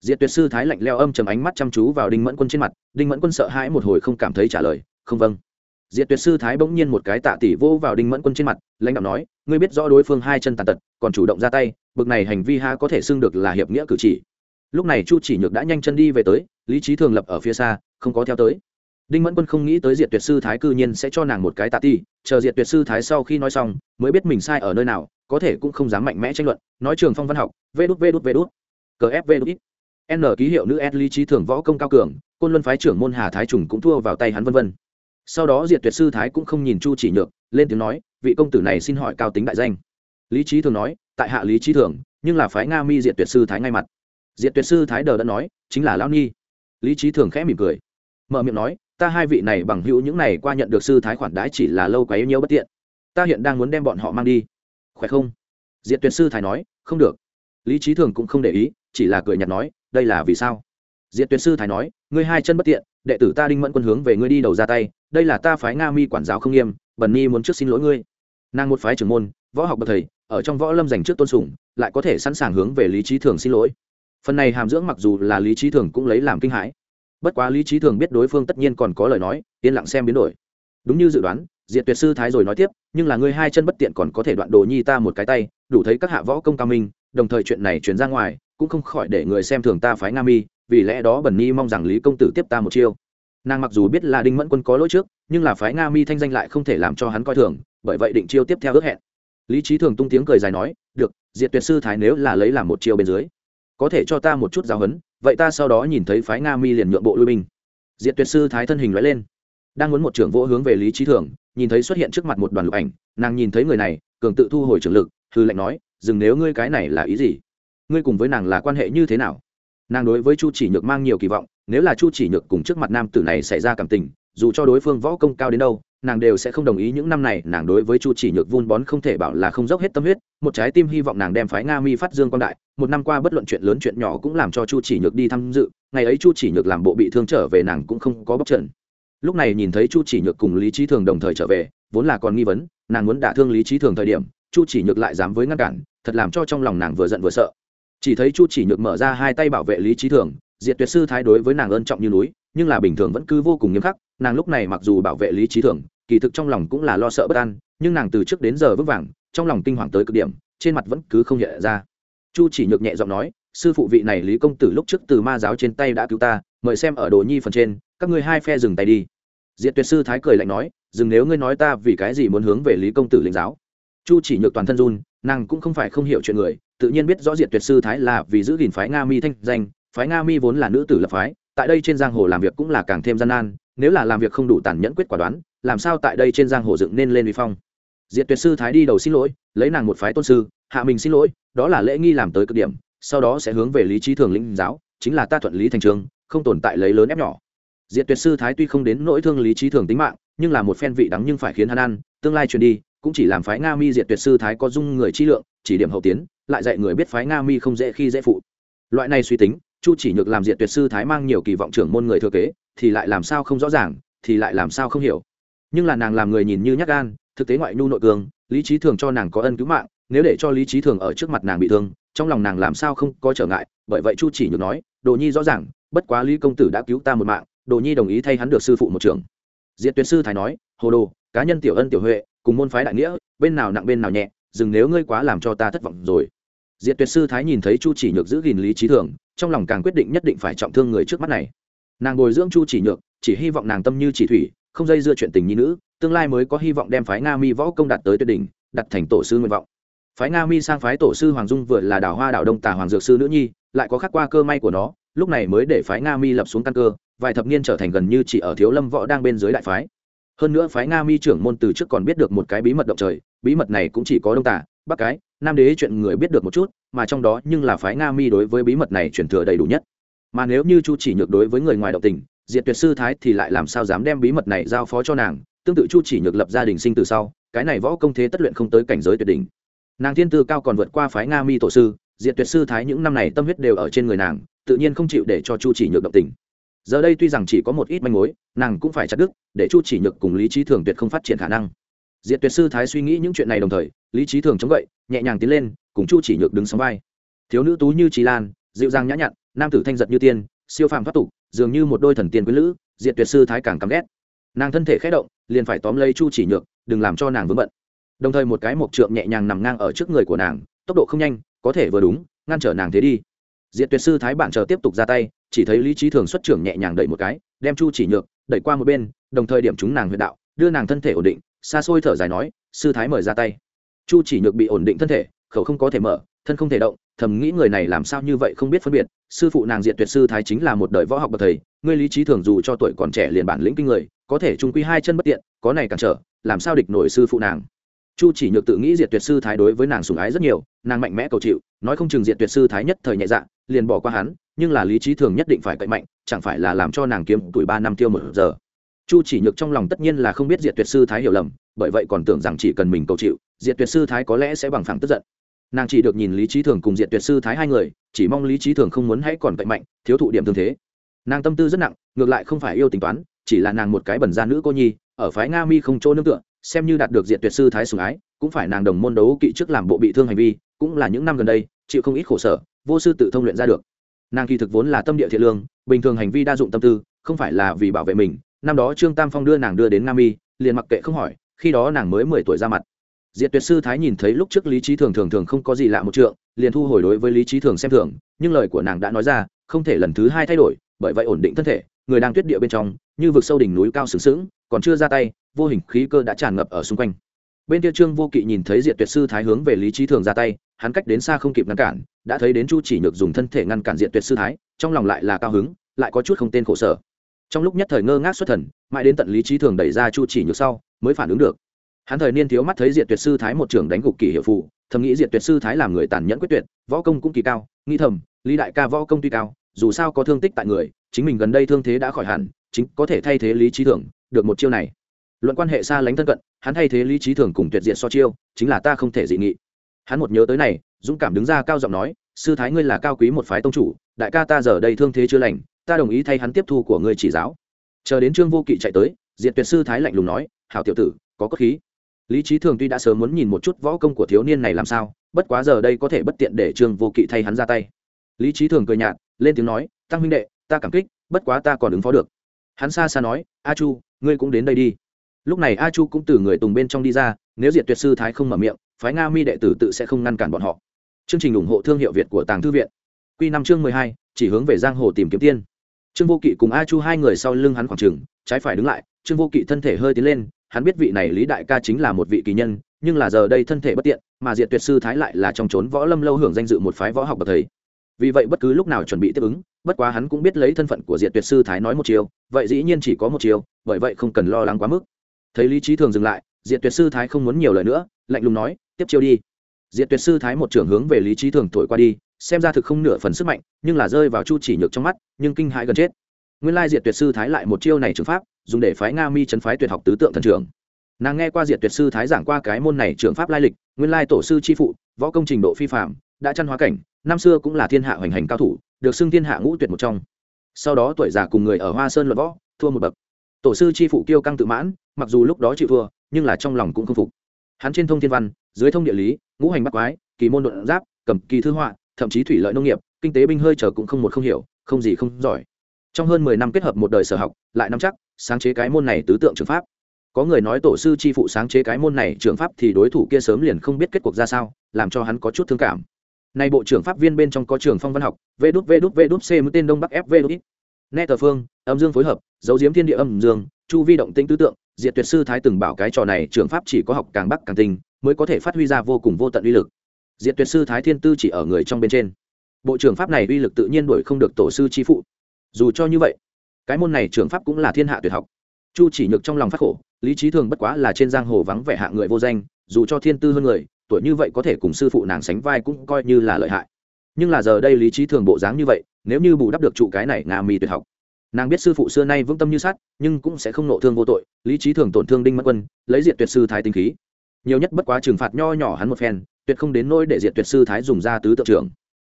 diệt tuyệt sư thái lạnh leo âm chầm ánh mắt chăm chú vào đinh mẫn quân trên mặt, đinh mẫn quân sợ hãi một hồi không cảm thấy trả lời, không vâng. Diệt tuyệt sư thái bỗng nhiên một cái tạ tỷ vô vào đinh mẫn quân trên mặt, lãnh đạo nói, ngươi biết rõ đối phương hai chân tàn tật, còn chủ động ra tay, bực này hành vi ha có thể xưng được là hiệp nghĩa cử chỉ. Lúc này chu chỉ nhược đã nhanh chân đi về tới, lý trí thường lập ở phía xa, không có theo tới. Đinh mẫn quân không nghĩ tới diệt tuyệt sư thái cư nhiên sẽ cho nàng một cái tạ ti chờ diệt tuyệt sư thái sau khi nói xong, mới biết mình sai ở nơi nào, có thể cũng không dám mạnh mẽ tranh luận, nói trường phong văn học, vê đút vê đút vê đút, cờ ép vê đút ít n ký hiệu nữ s lý trí thường võ công cao cường, côn luân phái trưởng môn hà thái trùng cũng thua vào tay hắn vân vân. Sau đó diệt tuyệt sư thái cũng không nhìn chu chỉ nhược, lên tiếng nói, vị công tử này xin hỏi cao tính đại danh. Lý trí thường nói, tại hạ lý trí thường, nhưng là phái nga mi diệt tuyệt sư thái ngay mặt. Diệt tuyệt sư thái đờ đã nói, chính là lão nhi. Lý trí thường khẽ mỉm cười, mở miệng nói, ta hai vị này bằng hữu những này qua nhận được sư thái khoản đãi chỉ là lâu quá yêu nhiêu bất tiện. Ta hiện đang muốn đem bọn họ mang đi. Khỏe không? Diệt tuyệt sư thái nói, không được lý trí thường cũng không để ý, chỉ là cười nhạt nói, đây là vì sao? Diệt tuyệt sư thái nói, ngươi hai chân bất tiện, đệ tử ta đinh mẫn quân hướng về ngươi đi đầu ra tay, đây là ta phái nga mi quản giáo không nghiêm, bần ni muốn trước xin lỗi ngươi. Nàng một phái trưởng môn, võ học bậc thầy, ở trong võ lâm dành trước tôn sùng, lại có thể sẵn sàng hướng về lý trí thường xin lỗi. Phần này hàm dưỡng mặc dù là lý trí thường cũng lấy làm kinh hãi. Bất quá lý trí thường biết đối phương tất nhiên còn có lời nói, yên lặng xem biến đổi. Đúng như dự đoán, diệt tuyệt sư thái rồi nói tiếp, nhưng là ngươi hai chân bất tiện còn có thể đoạn đồ nhi ta một cái tay, đủ thấy các hạ võ công cao minh đồng thời chuyện này truyền ra ngoài, cũng không khỏi để người xem thường ta phái nga mi, vì lẽ đó bẩn ni mong rằng lý công tử tiếp ta một chiêu. Nàng mặc dù biết là đinh mẫn quân có lỗi trước, nhưng là phái nga mi thanh danh lại không thể làm cho hắn coi thường, bởi vậy định chiêu tiếp theo ước hẹn. Lý trí thường tung tiếng cười dài nói, được, diệt tuyệt sư thái nếu là lấy làm một chiêu bên dưới, có thể cho ta một chút giáo huấn, vậy ta sau đó nhìn thấy phái nga mi liền nhượng bộ lui binh. Diệt tuyệt sư thái thân hình nói lên. Đang muốn một trưởng vỗ hướng về lý trí thường, nhìn thấy xuất hiện trước mặt một đoàn lục ảnh, nàng nhìn thấy người này, cường tự thu hồi trưởng lực, hư lệnh nói dừng nếu ngươi cái này là ý gì? Ngươi cùng với nàng là quan hệ như thế nào? Nàng đối với chu chỉ nhược mang nhiều kỳ vọng, nếu là chu chỉ nhược cùng trước mặt nam tử này xảy ra cảm tình, dù cho đối phương võ công cao đến đâu, nàng đều sẽ không đồng ý những năm này nàng đối với chu chỉ nhược vun bón không thể bảo là không dốc hết tâm huyết, một trái tim hy vọng nàng đem phái nga mi phát dương quan đại, một năm qua bất luận chuyện lớn chuyện nhỏ cũng làm cho chu chỉ nhược đi tham dự, ngày ấy chu chỉ nhược làm bộ bị thương trở về nàng cũng không có bóc trận lúc này nhìn thấy chu chỉ nhược cùng lý trí thường đồng thời trở về, vốn là còn nghi vấn, nàng muốn đả thương lý trí thường thời điểm, chu chỉ nhược lại dám với ngăn cản thật làm cho trong lòng nàng vừa giận vừa sợ. Chỉ thấy chu chỉ nhược mở ra hai tay bảo vệ lý trí thường, diệt tuyệt sư thái đối với nàng ơn trọng như núi, nhưng là bình thường vẫn cứ vô cùng nghiêm khắc, nàng lúc này mặc dù bảo vệ lý trí thường, kỳ thực trong lòng cũng là lo sợ bất an, nhưng nàng từ trước đến giờ vững vàng, trong lòng kinh hoàng tới cực điểm, trên mặt vẫn cứ không hiện ra. Chu chỉ nhược nhẹ giọng nói, sư phụ vị này lý công tử lúc trước từ ma giáo trên tay đã cứu ta, mời xem ở đồ nhi phần trên, các ngươi hai phe dừng tay đi. Diệt tuyệt sư thái cười lạnh nói, dừng nếu ngươi nói ta vì cái gì muốn hướng về lý công tử lĩnh giáo. Chu chỉ nhược toàn thân run nàng cũng không phải không hiểu chuyện người, tự nhiên biết rõ diệt tuyệt sư thái là vì giữ gìn phái nga mi thanh danh, phái nga mi vốn là nữ tử lập phái, tại đây trên giang hồ làm việc cũng là càng thêm gian nan, nếu là làm việc không đủ tàn nhẫn quyết quả đoán, làm sao tại đây trên giang hồ dựng nên lên uy phong? Diệt tuyệt sư thái đi đầu xin lỗi, lấy nàng một phái tôn sư, hạ mình xin lỗi, đó là lễ nghi làm tới cực điểm, sau đó sẽ hướng về lý trí thường lĩnh giáo, chính là ta thuận lý thành trường, không tồn tại lấy lớn ép nhỏ. Diệt tuyệt sư thái tuy không đến nỗi thương lý trí thường tính mạng, nhưng là một phen vị đắng nhưng phải khiến hắn ăn, tương lai truyền đi cũng chỉ làm phái nga mi diệt tuyệt sư thái có dung người chi lượng, chỉ điểm hậu tiến, lại dạy người biết phái nga mi không dễ khi dễ phụ. Loại này suy tính, chu chỉ nhược làm diệt tuyệt sư thái mang nhiều kỳ vọng trưởng môn người thừa kế, thì lại làm sao không rõ ràng, thì lại làm sao không hiểu. Nhưng là nàng làm người nhìn như nhắc gan, thực tế ngoại nhu nội cường, lý trí thường cho nàng có ân cứu mạng, nếu để cho lý trí thường ở trước mặt nàng bị thương, trong lòng nàng làm sao không có trở ngại, bởi vậy chu chỉ nhược nói, đồ nhi rõ ràng, bất quá lý công tử đã cứu ta một mạng, đồ nhi đồng ý thay hắn được sư phụ một trường. Diệt tuyệt sư thái nói, hồ đồ, cá nhân tiểu ân tiểu huệ cùng môn phái đại nghĩa, bên nào nặng bên nào nhẹ, dừng nếu ngươi quá làm cho ta thất vọng rồi. Diệt tuyệt sư thái nhìn thấy chu chỉ nhược giữ gìn lý trí thường, trong lòng càng quyết định nhất định phải trọng thương người trước mắt này. Nàng bồi dưỡng chu chỉ nhược, chỉ hy vọng nàng tâm như chỉ thủy, không dây dưa chuyện tình nhi nữ, tương lai mới có hy vọng đem phái nga mi võ công đạt tới tuyệt đỉnh, đặt thành tổ sư nguyện vọng. Phái nga mi sang phái tổ sư hoàng dung vừa là đảo hoa đảo đông tà hoàng dược sư nữ nhi, lại có khắc qua cơ may của nó, lúc này mới để phái nga mi lập xuống căn cơ, vài thập niên trở thành gần như chỉ ở thiếu lâm võ đang bên dưới đại phái hơn nữa phái nga mi trưởng môn từ trước còn biết được một cái bí mật động trời, bí mật này cũng chỉ có đông tả bắc cái, nam đế chuyện người biết được một chút, mà trong đó nhưng là phái nga mi đối với bí mật này truyền thừa đầy đủ nhất. Mà nếu như chu chỉ nhược đối với người ngoài động tình, diệt tuyệt sư thái thì lại làm sao dám đem bí mật này giao phó cho nàng, tương tự chu chỉ nhược lập gia đình sinh từ sau, cái này võ công thế tất luyện không tới cảnh giới tuyệt đỉnh. Nàng thiên tư cao còn vượt qua phái nga mi tổ sư, diệt tuyệt sư thái những năm này tâm huyết đều ở trên người nàng, tự nhiên không chịu để cho chu chỉ nhược động tình giờ đây tuy rằng chỉ có một ít manh mối, nàng cũng phải chặt đứt, để chu chỉ nhược cùng lý trí thường tuyệt không phát triển khả năng. Diệt tuyệt sư thái suy nghĩ những chuyện này đồng thời, lý trí thường chống gậy, nhẹ nhàng tiến lên, cùng chu chỉ nhược đứng sóng vai. Thiếu nữ tú như trí lan, dịu dàng nhã nhặn, nam tử thanh giật như tiên, siêu phàm thoát tục, dường như một đôi thần tiên quý lữ, diệt tuyệt sư thái càng căm ghét. Nàng thân thể khé động, liền phải tóm lấy chu chỉ nhược, đừng làm cho nàng vướng bận. Đồng thời một cái mộc trượng nhẹ nhàng nằm ngang ở trước người của nàng, tốc độ không nhanh, có thể vừa đúng, ngăn trở nàng thế đi diệt tuyệt sư thái bản chờ tiếp tục ra tay, chỉ thấy lý trí thường xuất trưởng nhẹ nhàng đẩy một cái, đem chu chỉ nhược đẩy qua một bên, đồng thời điểm chúng nàng huyện đạo, đưa nàng thân thể ổn định, xa xôi thở dài nói, sư thái mời ra tay. Chu chỉ nhược bị ổn định thân thể, khẩu không có thể mở, thân không thể động, thầm nghĩ người này làm sao như vậy không biết phân biệt, sư phụ nàng diện tuyệt sư thái chính là một đời võ học bậc thầy, ngươi lý trí thường dù cho tuổi còn trẻ liền bản lĩnh kinh người, có thể trung quy hai chân bất tiện, có này cản trở, làm sao địch nổi sư phụ nàng? Chu chỉ nhược tự nghĩ diệt tuyệt sư thái đối với nàng sùng ái rất nhiều, nàng mạnh mẽ cầu chịu, nói không chừng diệt tuyệt sư thái nhất thời nhẹ dạ liền bỏ qua hắn, nhưng là lý trí thường nhất định phải cậy mạnh, chẳng phải là làm cho nàng kiếm tuổi ba năm tiêu một giờ. Chu chỉ nhược trong lòng tất nhiên là không biết diệt tuyệt sư thái hiểu lầm, bởi vậy còn tưởng rằng chỉ cần mình cầu chịu, diệt tuyệt sư thái có lẽ sẽ bằng phẳng tức giận. Nàng chỉ được nhìn lý trí thường cùng diệt tuyệt sư thái hai người, chỉ mong lý trí thường không muốn hãy còn cậy mạnh, thiếu thụ điểm thương thế. Nàng tâm tư rất nặng, ngược lại không phải yêu tính toán, chỉ là nàng một cái bẩn gia nữ cô nhi, ở phái nga mi không chỗ nương tựa, xem như đạt được diện tuyệt sư thái sùng ái, cũng phải nàng đồng môn đấu kỵ trước làm bộ bị thương hành vi, cũng là những năm gần đây, chịu không ít khổ sở vô sư tự thông luyện ra được. Nàng kỳ thực vốn là tâm địa thiện lương, bình thường hành vi đa dụng tâm tư, không phải là vì bảo vệ mình. Năm đó trương tam phong đưa nàng đưa đến nam y liền mặc kệ không hỏi, khi đó nàng mới mười tuổi ra mặt. Diệt tuyệt sư thái nhìn thấy lúc trước lý trí thường thường thường không có gì lạ một trượng, liền thu hồi đối với lý trí thường xem thường, nhưng lời của nàng đã nói ra, không thể lần thứ hai thay đổi, bởi vậy ổn định thân thể, người đang tuyết địa bên trong, như vực sâu đỉnh núi cao sừng sững, còn chưa ra tay, vô hình khí cơ đã tràn ngập ở xung quanh bên kia trương vô kỵ nhìn thấy diệt tuyệt sư thái hướng về lý trí thường ra tay, hắn cách đến xa không kịp ngăn cản, đã thấy đến chu chỉ nhược dùng thân thể ngăn cản diện tuyệt sư thái, trong lòng lại là cao hứng, lại có chút không tên khổ sở. Trong lúc nhất thời ngơ ngác xuất thần, mãi đến tận lý trí thường đẩy ra chu chỉ nhược sau, mới phản ứng được. Hắn thời niên thiếu mắt thấy diệt tuyệt sư thái một trưởng đánh gục kỷ hiệu phụ thầm nghĩ diệt tuyệt sư thái làm người tàn nhẫn quyết tuyệt, võ công cũng kỳ cao, nghĩ thầm, lý đại ca võ công tuy cao, dù sao có thương tích tại người, chính mình gần đây thương thế đã khỏi hẳn, chính có thể thay thế lý trí thường, được một chiêu này luận quan hệ xa lánh thân cận, hắn thay thế lý trí thường cùng tuyệt diện so chiêu, chính là ta không thể dị nghị. Hắn một nhớ tới này, dũng cảm đứng ra cao giọng nói, sư thái ngươi là cao quý một phái tông chủ, đại ca ta giờ đây thương thế chưa lành, ta đồng ý thay hắn tiếp thu của ngươi chỉ giáo. Chờ đến trương vô kỵ chạy tới, diệt tuyệt sư thái lạnh lùng nói, hảo tiểu tử, có cốt khí. Lý trí thường tuy đã sớm muốn nhìn một chút võ công của thiếu niên này làm sao, bất quá giờ đây có thể bất tiện để trương vô kỵ thay hắn ra tay. Lý trí thường cười nhạt, lên tiếng nói, tăng huynh đệ, ta cảm kích, bất quá ta còn ứng phó được. Hắn xa xa nói, a chu, ngươi cũng đến đây đi lúc này a chu cũng từ người tùng bên trong đi ra, nếu diệt tuyệt sư thái không mở miệng, phái nga mi đệ tử tự sẽ không ngăn cản bọn họ. Chương trình ủng hộ thương hiệu việt của tàng thư viện. Q năm chương mười hai, chỉ hướng về giang hồ tìm kiếm tiên. Trương vô kỵ cùng a chu hai người sau lưng hắn khoảng trừng trái phải đứng lại, trương vô kỵ thân thể hơi tiến lên, hắn biết vị này lý đại ca chính là một vị kỳ nhân, nhưng là giờ đây thân thể bất tiện, mà diệt tuyệt sư thái lại là trong trốn võ lâm lâu hưởng danh dự một phái võ học bậc thầy. Vì vậy bất cứ lúc nào chuẩn bị tiếp ứng, bất quá hắn cũng biết lấy thân phận của diệt tuyệt sư thái nói một chiều, vậy dĩ nhiên chỉ có một chiều, bởi vậy không cần lo lắng quá mức thấy lý trí thường dừng lại, diệt tuyệt sư thái không muốn nhiều lời nữa, lạnh lùng nói, tiếp chiêu đi. Diệt tuyệt sư thái một trưởng hướng về lý trí thường thổi qua đi, xem ra thực không nửa phần sức mạnh, nhưng là rơi vào chu chỉ nhược trong mắt, nhưng kinh hãi gần chết. Nguyên lai diệt tuyệt sư thái lại một chiêu này trường pháp, dùng để phái nga mi chấn phái tuyệt học tứ tượng thần trưởng. Nàng nghe qua diệt tuyệt sư thái giảng qua cái môn này trường pháp lai lịch, nguyên lai tổ sư chi phụ, võ công trình độ phi phạm đã chăn hóa cảnh, năm xưa cũng là thiên hạ hoành hành cao thủ, được xưng thiên hạ ngũ tuyệt một trong. Sau đó tuổi già cùng người ở hoa sơn luận võ, thua một bậc tổ sư chi phụ kiêu căng tự mãn, mặc dù lúc đó chịu thua, nhưng là trong lòng cũng không phục. Hắn trên thông thiên văn, dưới thông địa lý, ngũ hành bắc quái, kỳ môn luận giáp, cầm kỳ thư họa, thậm chí thủy lợi nông nghiệp, kinh tế binh hơi chờ cũng không một không hiểu, không gì không giỏi. Trong hơn mười năm kết hợp một đời sở học, lại nắm chắc, sáng chế cái môn này tứ tượng trường pháp. Có người nói tổ sư chi phụ sáng chế cái môn này trường pháp thì đối thủ kia sớm liền không biết kết cuộc ra sao, làm cho hắn có chút thương cảm. Nay bộ trưởng pháp viên bên trong có trường phong văn học, vê đút vê đút vê đút c mũi tên đông bắc f vê đút ít phương âm dương phối hợp, dấu diếm thiên địa âm dương, chu vi động tĩnh tứ tượng, diệt tuyệt sư thái từng bảo cái trò này trường pháp chỉ có học càng bắc càng tinh, mới có thể phát huy ra vô cùng vô tận uy lực. Diệt tuyệt sư thái thiên tư chỉ ở người trong bên trên. Bộ trưởng pháp này uy lực tự nhiên đuổi không được tổ sư chi phụ. Dù cho như vậy, cái môn này trường pháp cũng là thiên hạ tuyệt học. Chu chỉ nhược trong lòng phát khổ, lý trí thường bất quá là trên giang hồ vắng vẻ hạ người vô danh, dù cho thiên tư hơn người, tuổi như vậy có thể cùng sư phụ nàng sánh vai cũng coi như là lợi hại. Nhưng là giờ đây lý trí thường bộ dáng như vậy, nếu như bù đắp được trụ cái này ngà mì tuyệt học nàng biết sư phụ xưa nay vững tâm như sắt, nhưng cũng sẽ không nộ thương vô tội, lý trí thường tổn thương đinh mất quân, lấy diện tuyệt sư thái tinh khí. Nhiều nhất bất quá trừng phạt nho nhỏ hắn một phen, tuyệt không đến nỗi để diệt tuyệt sư thái dùng ra tứ tự trưởng.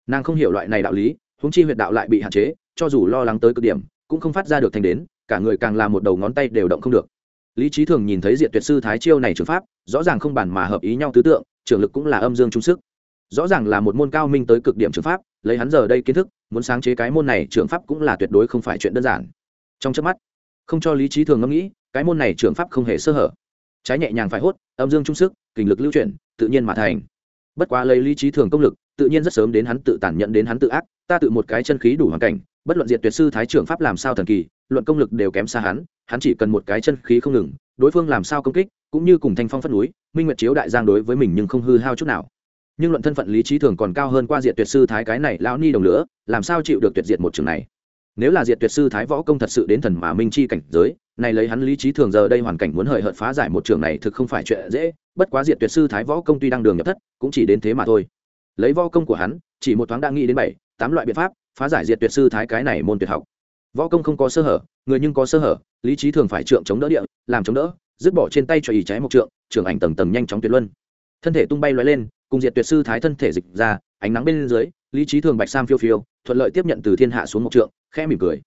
Nàng không hiểu loại này đạo lý húng chi huyệt đạo lại bị hạn chế, cho dù lo lắng tới cực điểm, cũng không phát ra được thành đến, cả người càng làm một đầu ngón tay đều động không được. Lý trí thường nhìn thấy diệt tuyệt sư thái chiêu này trường pháp, rõ ràng không bản mà hợp ý nhau tứ tượng trường lực cũng là âm dương trung sức. Rõ ràng là một môn cao minh tới cực điểm trường pháp lấy hắn giờ đây kiến thức, muốn sáng chế cái môn này trường pháp cũng là tuyệt đối không phải chuyện đơn giản. Trong trước mắt, không cho lý trí thường ngẫm nghĩ, cái môn này trường pháp không hề sơ hở. Trái nhẹ nhàng phải hốt, âm dương trung sức kình lực lưu chuyển, tự nhiên mà thành. Bất quá lấy lý trí thường công lực, tự nhiên rất sớm đến hắn tự tản nhận đến hắn tự ác, ta tự một cái chân khí đủ hoàn cảnh, bất luận diện tuyệt sư thái trưởng pháp làm sao thần kỳ, luận công lực đều kém xa hắn hắn chỉ cần một cái chân khí không ngừng, đối phương làm sao công kích, cũng như cùng thanh phong phất núi, minh nguyệt chiếu đại giang đối với mình nhưng không hư hao chút nào nhưng luận thân phận lý trí thường còn cao hơn qua diệt tuyệt sư thái cái này lão ni đồng lửa, làm sao chịu được tuyệt diệt một trường này? Nếu là diệt tuyệt sư thái võ công thật sự đến thần mà minh chi cảnh giới, này lấy hắn lý trí thường giờ đây hoàn cảnh muốn hời hợt phá giải một trường này thực không phải chuyện dễ, bất quá diệt tuyệt sư thái võ công tuy đang đường nhập thất, cũng chỉ đến thế mà thôi. Lấy võ công của hắn, chỉ một thoáng đã nghĩ đến bảy, tám loại biện pháp phá giải diệt tuyệt sư thái cái này môn tuyệt học. Võ công không có sơ hở, người nhưng có sơ hở, lý trí thường phải trượng chống đỡ địa, làm chống đỡ, dứt bỏ trên tay cho ý cháy một trượng, trưởng ảnh tầng tầng nhanh chóng tuyệt luân. Thân thể tung bay loay lên cùng diệt tuyệt sư thái thân thể dịch ra, ánh nắng bên dưới, lý trí thường bạch sam phiêu phiêu, thuận lợi tiếp nhận từ thiên hạ xuống một trượng, khẽ mỉm cười.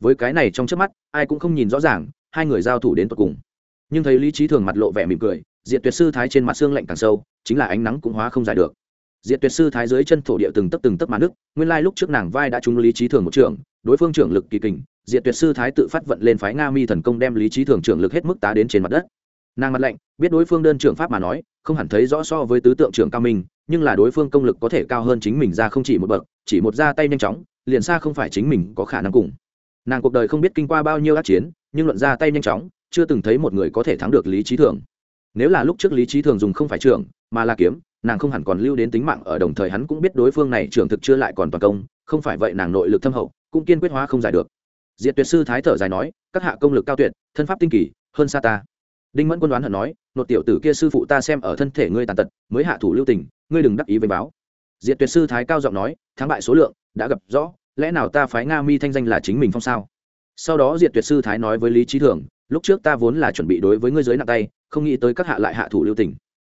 Với cái này trong trước mắt, ai cũng không nhìn rõ ràng, hai người giao thủ đến tận cùng. Nhưng thấy lý trí thường mặt lộ vẻ mỉm cười, diệt tuyệt sư thái trên mặt xương lạnh càng sâu, chính là ánh nắng cũng hóa không giải được. Diệt tuyệt sư thái dưới chân thổ địa từng tấc từng tấc mà nước, nguyên lai lúc trước nàng vai đã trúng lý trí thường một trưởng đối phương trưởng lực kỳ kình, diệt tuyệt sư thái tự phát vận lên phái nga mi thần công đem lý trí thường trưởng lực hết mức tá đến trên mặt đất nàng mặt lạnh, biết đối phương đơn trưởng pháp mà nói, không hẳn thấy rõ so với tứ tượng trưởng cao minh, nhưng là đối phương công lực có thể cao hơn chính mình ra không chỉ một bậc, chỉ một ra tay nhanh chóng, liền xa không phải chính mình có khả năng cùng. Nàng cuộc đời không biết kinh qua bao nhiêu ác chiến, nhưng luận ra tay nhanh chóng, chưa từng thấy một người có thể thắng được lý trí thường nếu là lúc trước lý trí thường dùng không phải trưởng, mà là kiếm, nàng không hẳn còn lưu đến tính mạng ở đồng thời hắn cũng biết đối phương này trưởng thực chưa lại còn toàn công, không phải vậy nàng nội lực thâm hậu, cũng kiên quyết hóa không giải được. Diệt tuyệt sư thái thở dài nói, các hạ công lực cao tuyệt, thân pháp tinh kỳ, hơn xa ta đinh mẫn quân đoán hận nói, nột tiểu tử kia sư phụ ta xem ở thân thể ngươi tàn tật, mới hạ thủ lưu tình, ngươi đừng đắc ý với báo. Diệt tuyệt sư thái cao giọng nói, thắng bại số lượng, đã gặp rõ, lẽ nào ta phái nga mi thanh danh là chính mình phong sao? Sau đó diệt tuyệt sư thái nói với lý trí thường, lúc trước ta vốn là chuẩn bị đối với ngươi giới nặng tay, không nghĩ tới các hạ lại hạ thủ lưu tình.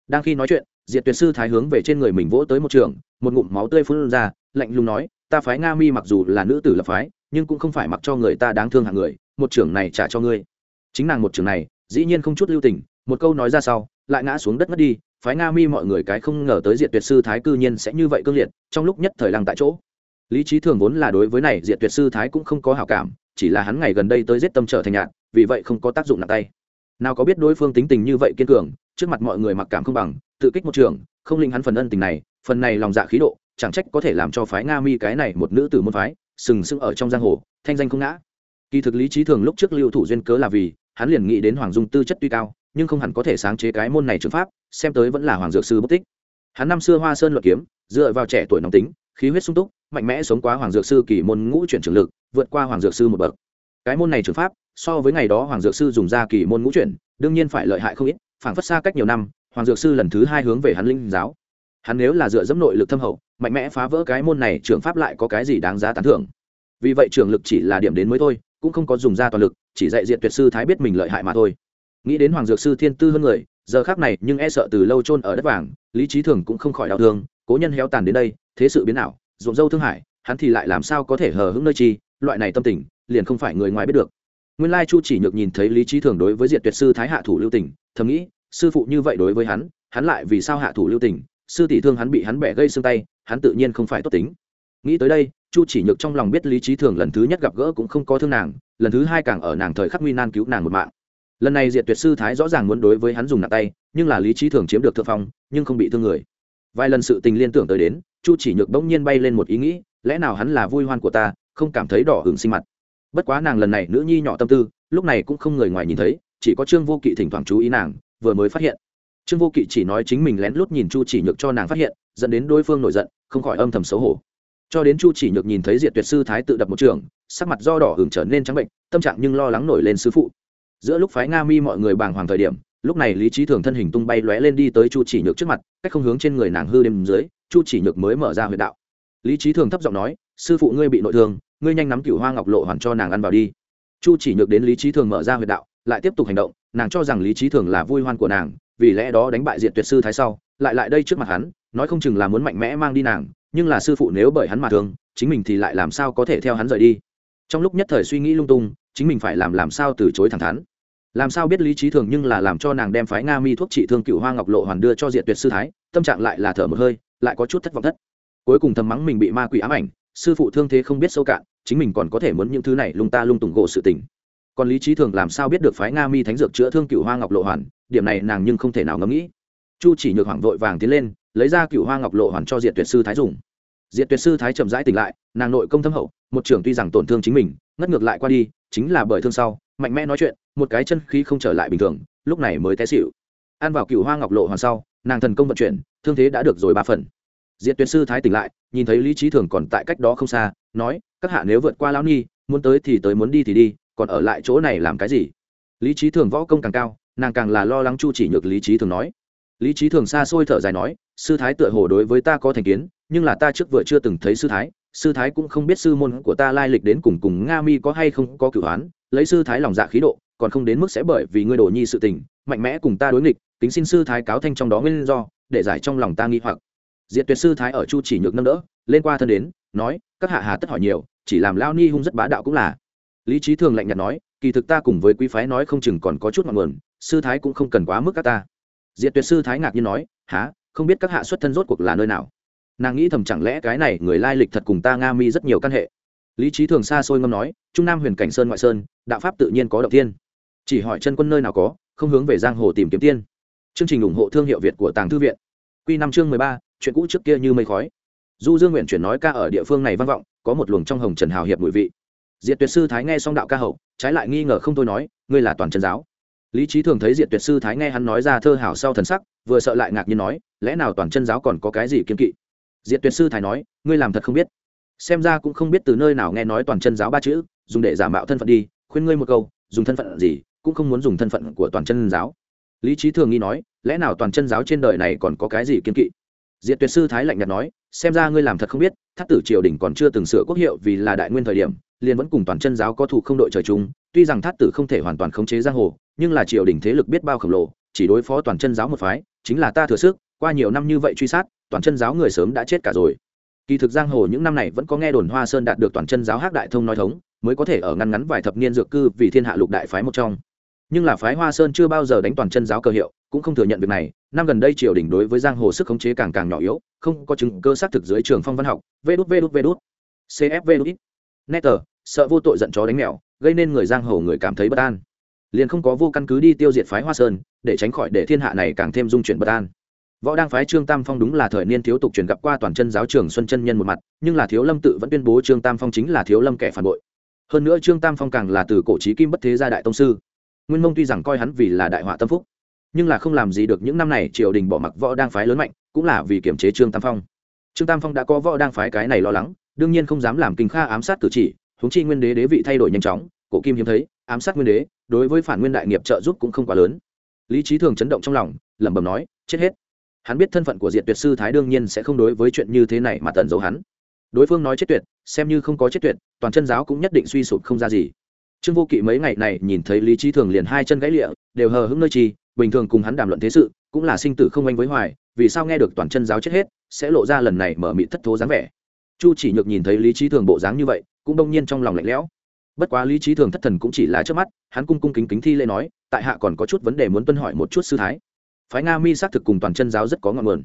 Đang khi nói chuyện, diệt tuyệt sư thái hướng về trên người mình vỗ tới một trường, một ngụm máu tươi phun ra, lạnh lùng nói, ta phái nga mi mặc dù là nữ tử lập phái, nhưng cũng không phải mặc cho người ta đáng thương hạng người, một trưởng này trả cho ngươi. Chính nàng một trưởng này dĩ nhiên không chút lưu tình, một câu nói ra sau, lại ngã xuống đất mất đi, phái nga mi mọi người cái không ngờ tới diện tuyệt sư thái cư nhiên sẽ như vậy cương liệt, trong lúc nhất thời lăng tại chỗ. Lý trí thường vốn là đối với này diện tuyệt sư thái cũng không có hảo cảm, chỉ là hắn ngày gần đây tới giết tâm trở thành nhạn, vì vậy không có tác dụng nặng tay. Nào có biết đối phương tính tình như vậy kiên cường, trước mặt mọi người mặc cảm không bằng, tự kích một trường, không linh hắn phần ân tình này, phần này lòng dạ khí độ, chẳng trách có thể làm cho phái nga mi cái này một nữ tử môn phái, sừng sững ở trong giang hồ, thanh danh không ngã. Kỳ thực lý trí thường lúc trước lưu thủ duyên cớ là vì hắn liền nghĩ đến hoàng dung tư chất tuy cao, nhưng không hẳn có thể sáng chế cái môn này trường pháp, xem tới vẫn là hoàng dược sư bất tích. Hắn năm xưa hoa sơn luật kiếm, dựa vào trẻ tuổi nóng tính, khí huyết sung túc, mạnh mẽ sống quá hoàng dược sư kỳ môn ngũ chuyển trường lực, vượt qua hoàng dược sư một bậc. Cái môn này trường pháp, so với ngày đó hoàng dược sư dùng ra kỳ môn ngũ chuyển, đương nhiên phải lợi hại không ít, phảng phất xa cách nhiều năm, hoàng dược sư lần thứ hai hướng về hắn linh giáo. Hắn nếu là dựa dẫm nội lực thâm hậu, mạnh mẽ phá vỡ cái môn này, trường pháp lại có cái gì đáng giá tán thưởng? Vì vậy trường lực chỉ là điểm đến mới thôi, cũng không có dùng ra toàn lực chỉ dạy diện tuyệt sư thái biết mình lợi hại mà thôi. Nghĩ đến hoàng dược sư thiên tư hơn người, giờ khác này nhưng e sợ từ lâu trôn ở đất vàng, lý trí thường cũng không khỏi đau thương, cố nhân héo tàn đến đây, thế sự biến ảo, ruộng dâu thương hải hắn thì lại làm sao có thể hờ hững nơi chi, loại này tâm tình, liền không phải người ngoài biết được. Nguyên lai chu chỉ nhược nhìn thấy lý trí thường đối với diện tuyệt sư thái hạ thủ lưu tình, thầm nghĩ, sư phụ như vậy đối với hắn hắn lại vì sao hạ thủ lưu tình, sư tỷ thương hắn bị hắn bẻ gây xương tay, hắn tự nhiên không phải tốt tính. Nghĩ tới đây, chu chỉ nhược trong lòng biết lý trí thường lần thứ nhất gặp gỡ cũng không có thương nàng lần thứ hai càng ở nàng thời khắc nguy nan cứu nàng một mạng. Lần này diệt tuyệt sư thái rõ ràng muốn đối với hắn dùng nặng tay, nhưng là lý trí thường chiếm được thượng phong, nhưng không bị thương người. Vài lần sự tình liên tưởng tới đến, chu chỉ nhược bỗng nhiên bay lên một ý nghĩ, lẽ nào hắn là vui hoan của ta, không cảm thấy đỏ hưởng sinh mặt. Bất quá nàng lần này nữ nhi nhỏ tâm tư, lúc này cũng không người ngoài nhìn thấy, chỉ có trương vô kỵ thỉnh thoảng chú ý nàng, vừa mới phát hiện. Trương vô kỵ chỉ nói chính mình lén lút nhìn chu chỉ nhược cho nàng phát hiện, dẫn đến đối phương nổi giận, không khỏi âm thầm xấu hổ. Cho đến chu chỉ nhược nhìn thấy diệt tuyệt sư thái tự đập một trường sắc mặt do đỏ hưởng trở nên trắng bệnh, tâm trạng nhưng lo lắng nổi lên sư phụ. Giữa lúc phái nga mi mọi người bàng hoàng thời điểm, lúc này lý trí thường thân hình tung bay lóe lên đi tới chu chỉ nhược trước mặt, cách không hướng trên người nàng hư đêm dưới, chu chỉ nhược mới mở ra huyệt đạo. Lý trí thường thấp giọng nói, sư phụ ngươi bị nội thương, ngươi nhanh nắm cửu hoa ngọc lộ hoàn cho nàng ăn vào đi. Chu chỉ nhược đến lý trí thường mở ra huyệt đạo, lại tiếp tục hành động, nàng cho rằng lý trí thường là vui hoan của nàng, vì lẽ đó đánh bại diện tuyệt sư thái sau, lại lại đây trước mặt hắn, nói không chừng là muốn mạnh mẽ mang đi nàng, nhưng là sư phụ nếu bởi hắn mà thương, chính mình thì lại làm sao có thể theo hắn rời đi? Trong lúc nhất thời suy nghĩ lung tung, chính mình phải làm làm sao từ chối thẳng thắn. Làm sao biết lý trí thường nhưng là làm cho nàng đem phái nga mi thuốc trị thương cựu hoa ngọc lộ hoàn đưa cho diện tuyệt sư thái, tâm trạng lại là thở một hơi, lại có chút thất vọng thất. Cuối cùng thầm mắng mình bị ma quỷ ám ảnh, sư phụ thương thế không biết sâu cạn, chính mình còn có thể muốn những thứ này lung ta lung tùng gỗ sự tình. Còn lý trí thường làm sao biết được phái nga mi thánh dược chữa thương cựu hoa ngọc lộ hoàn, điểm này nàng nhưng không thể nào ngẫm nghĩ. Chu chỉ nhược hoảng vội vàng tiến lên, lấy ra cựu hoa ngọc lộ hoàn cho diện tuyệt sư thái dùng. Diện tuyệt sư thái chậm rãi tỉnh lại, nàng nội công thâm hậu một trưởng tuy rằng tổn thương chính mình ngất ngược lại qua đi chính là bởi thương sau mạnh mẽ nói chuyện một cái chân khí không trở lại bình thường lúc này mới té xịu ăn vào cựu hoa ngọc lộ hoàn sau nàng thần công vận chuyển thương thế đã được rồi ba phần. Diện tuyệt sư thái tỉnh lại nhìn thấy lý trí thường còn tại cách đó không xa nói các hạ nếu vượt qua lão nhi, muốn tới thì tới muốn đi thì đi còn ở lại chỗ này làm cái gì? Lý trí thường võ công càng cao nàng càng là lo lắng chu chỉ nhược lý trí thường nói. Lý trí thường xa xôi thở dài nói sư thái tựa hồ đối với ta có thành kiến nhưng là ta trước vừa chưa từng thấy sư thái sư thái cũng không biết sư môn của ta lai lịch đến cùng cùng nga mi có hay không có cửu án lấy sư thái lòng dạ khí độ, còn không đến mức sẽ bởi vì ngươi đổ nhi sự tình, mạnh mẽ cùng ta đối nghịch tính xin sư thái cáo thanh trong đó nguyên do, để giải trong lòng ta nghi hoặc. Diệt tuyệt sư thái ở chu chỉ nhược nâng đỡ, lên qua thân đến, nói, các hạ hà tất hỏi nhiều, chỉ làm lao ni hung rất bá đạo cũng là. Lý trí thường lạnh nhạt nói, kỳ thực ta cùng với quý phái nói không chừng còn có chút ngọn nguồn, sư thái cũng không cần quá mức các ta. Diệt tuyệt sư thái ngạc nhiên nói, há, không biết các hạ xuất thân rốt cuộc là nơi nào nàng nghĩ thầm chẳng lẽ cái này người lai lịch thật cùng ta nga mi rất nhiều căn hệ lý trí thường xa xôi ngâm nói trung nam huyền cảnh sơn ngoại sơn đạo pháp tự nhiên có động tiên chỉ hỏi chân quân nơi nào có không hướng về giang hồ tìm kiếm tiên chương trình ủng hộ thương hiệu việt của tàng thư viện q năm chương mười ba chuyện cũ trước kia như mây khói du dương nguyện chuyển nói ca ở địa phương này vang vọng có một luồng trong hồng trần hào hiệp bụi vị diệt tuyệt sư thái nghe xong đạo ca hậu trái lại nghi ngờ không thôi nói ngươi là toàn chân giáo lý trí thường thấy diệt tuyệt sư thái nghe hắn nói ra thơ hảo sau thần sắc vừa sợ lại ngạc nhiên nói lẽ nào toàn chân giáo còn có cái gì kiên kỵ diệt tuyệt sư thái nói, ngươi làm thật không biết. Xem ra cũng không biết từ nơi nào nghe nói toàn chân giáo ba chữ, dùng để giả mạo thân phận đi, khuyên ngươi một câu, dùng thân phận gì, cũng không muốn dùng thân phận của toàn chân giáo. Lý trí thường nghi nói, lẽ nào toàn chân giáo trên đời này còn có cái gì kiên kỵ? Diệt tuyệt sư thái lạnh nhạt nói, xem ra ngươi làm thật không biết thắt tử triều đình còn chưa từng sửa quốc hiệu vì là đại nguyên thời điểm, liền vẫn cùng toàn chân giáo có thủ không đội trời chung, tuy rằng thát tử không thể hoàn toàn khống chế giang hồ, nhưng là triều đình thế lực biết bao khổng lồ, chỉ đối phó toàn chân giáo một phái, chính là ta thừa sức, qua nhiều năm như vậy truy sát toàn chân giáo người sớm đã chết cả rồi. Kỳ thực giang hồ những năm này vẫn có nghe đồn hoa sơn đạt được toàn chân giáo hát đại thông nói thống, mới có thể ở ngăn ngắn vài thập niên dược cư vì thiên hạ lục đại phái một trong. Nhưng là phái hoa sơn chưa bao giờ đánh toàn chân giáo cơ hiệu, cũng không thừa nhận việc này. Năm gần đây triều đình đối với giang hồ sức khống chế càng càng nhỏ yếu, không có chứng cơ xác thực dưới trường phong văn học. Vê đút vê đút vê đút. Cfv đút netter sợ vô tội giận chó đánh mèo, gây nên người giang hồ người cảm thấy bất an. Liền không có vô căn cứ đi tiêu diệt phái hoa sơn, để tránh khỏi để thiên hạ này càng thêm dung chuyển bất an võ đang phái trương tam phong đúng là thời niên thiếu tục truyền gặp qua toàn chân giáo trường xuân chân nhân một mặt, nhưng là thiếu lâm tự vẫn tuyên bố trương tam phong chính là thiếu lâm kẻ phản bội. Hơn nữa trương tam phong càng là từ cổ trí kim bất thế gia đại tông sư. Nguyên mông tuy rằng coi hắn vì là đại họa tâm phúc, nhưng là không làm gì được những năm này triều đình bỏ mặc võ đang phái lớn mạnh, cũng là vì kiểm chế trương tam phong. Trương tam phong đã có võ đang phái cái này lo lắng, đương nhiên không dám làm kinh kha ám sát cử chỉ, huống chi nguyên đế đế vị thay đổi nhanh chóng, cổ kim hiếm thấy, ám sát nguyên đế, đối với phản nguyên đại nghiệp trợ giúp cũng không quá lớn. Lý trí thường chấn động trong lòng, lẩm bẩm nói, chết hết hắn biết thân phận của diệt tuyệt sư thái đương nhiên sẽ không đối với chuyện như thế này mà tận giấu hắn. Đối phương nói chết tuyệt, xem như không có chết tuyệt, toàn chân giáo cũng nhất định suy sụp không ra gì. Trương vô kỵ mấy ngày này nhìn thấy lý trí thường liền hai chân gãy lịa, đều hờ hững nơi chi, bình thường cùng hắn đàm luận thế sự, cũng là sinh tử không anh với hoài, vì sao nghe được toàn chân giáo chết hết, sẽ lộ ra lần này mở mịt thất thố dáng vẻ. Chu chỉ nhược nhìn thấy lý trí thường bộ dáng như vậy, cũng đông nhiên trong lòng lạnh lẽo. Bất quá lý trí thường thất thần cũng chỉ là trước mắt, hắn cung cung kính kính thi lễ nói, tại hạ còn có chút vấn đề muốn tuân hỏi một chút sư thái phái nga mi xác thực cùng toàn chân giáo rất có ngọn nguồn.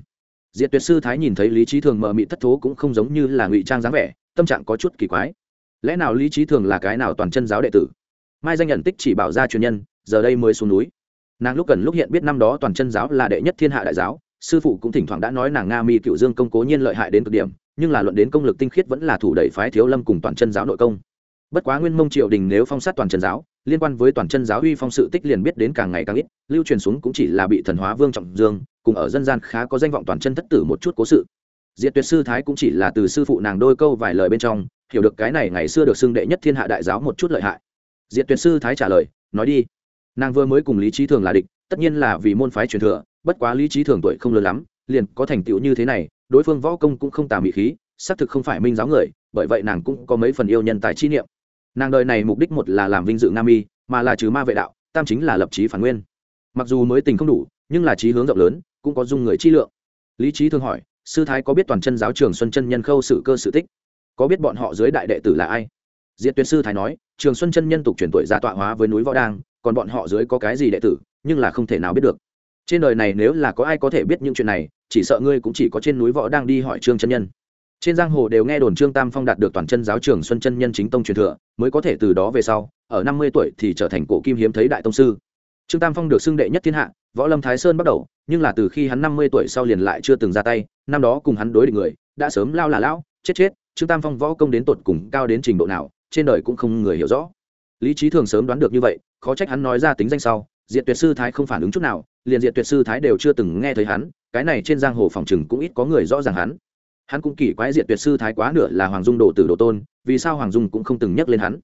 Diệt tuyệt sư thái nhìn thấy lý trí thường mờ mị thất thố cũng không giống như là ngụy trang dáng vẻ, tâm trạng có chút kỳ quái. Lẽ nào lý trí thường là cái nào toàn chân giáo đệ tử? Mai danh nhận tích chỉ bảo ra truyền nhân, giờ đây mới xuống núi. Nàng lúc cần lúc hiện biết năm đó toàn chân giáo là đệ nhất thiên hạ đại giáo, sư phụ cũng thỉnh thoảng đã nói nàng nga mi cựu dương công cố nhiên lợi hại đến cực điểm, nhưng là luận đến công lực tinh khiết vẫn là thủ đẩy phái thiếu lâm cùng toàn chân giáo nội công bất quá nguyên mông triều đình nếu phong sát toàn chân giáo, liên quan với toàn chân giáo uy phong sự tích liền biết đến càng ngày càng ít, lưu truyền xuống cũng chỉ là bị thần hóa vương trọng dương, cùng ở dân gian khá có danh vọng toàn chân thất tử một chút cố sự. Diệt tuyệt sư thái cũng chỉ là từ sư phụ nàng đôi câu vài lời bên trong, hiểu được cái này ngày xưa được xưng đệ nhất thiên hạ đại giáo một chút lợi hại. Diệt tuyệt sư thái trả lời, nói đi. Nàng vừa mới cùng lý trí thường là địch, tất nhiên là vì môn phái truyền thừa, bất quá lý trí thường tuổi không lớn lắm, liền có thành tựu như thế này, đối phương võ công cũng không tà mị khí, xác thực không phải minh giáo người, bởi vậy nàng cũng có mấy phần yêu nhân tài chi niệm nàng đời này mục đích một là làm vinh dự nam y mà là trừ ma vệ đạo, tam chính là lập trí phản nguyên. Mặc dù mới tình không đủ, nhưng là trí hướng rộng lớn, cũng có dung người chi lượng. Lý trí thường hỏi, sư thái có biết toàn chân giáo trường xuân chân nhân khâu sự cơ sự tích? Có biết bọn họ dưới đại đệ tử là ai? Diệt tuyệt sư thái nói, trường xuân chân nhân tục truyền tuổi ra tọa hóa với núi võ đang còn bọn họ dưới có cái gì đệ tử, nhưng là không thể nào biết được. Trên đời này nếu là có ai có thể biết những chuyện này, chỉ sợ ngươi cũng chỉ có trên núi võ đang đi hỏi trương chân nhân trên giang hồ đều nghe đồn trương tam phong đạt được toàn chân giáo trường xuân chân nhân chính tông truyền thừa, mới có thể từ đó về sau, ở năm mươi tuổi thì trở thành cổ kim hiếm thấy đại tông sư. Trương tam phong được xưng đệ nhất thiên hạ, võ lâm thái sơn bắt đầu, nhưng là từ khi hắn năm mươi tuổi sau liền lại chưa từng ra tay, năm đó cùng hắn đối địch người, đã sớm lao là lão, chết chết, trương tam phong võ công đến tột cùng cao đến trình độ nào, trên đời cũng không người hiểu rõ. Lý trí thường sớm đoán được như vậy, khó trách hắn nói ra tính danh sau diện tuyệt sư thái không phản ứng chút nào, liền diện tuyệt sư thái đều chưa từng nghe thấy hắn, cái này trên giang hồ phòng chừng cũng ít có người rõ ràng hắn hắn cũng kỳ quái diện tuyệt sư thái quá nửa là hoàng dung đồ tử đồ tôn, vì sao hoàng dung cũng không từng nhắc lên hắn?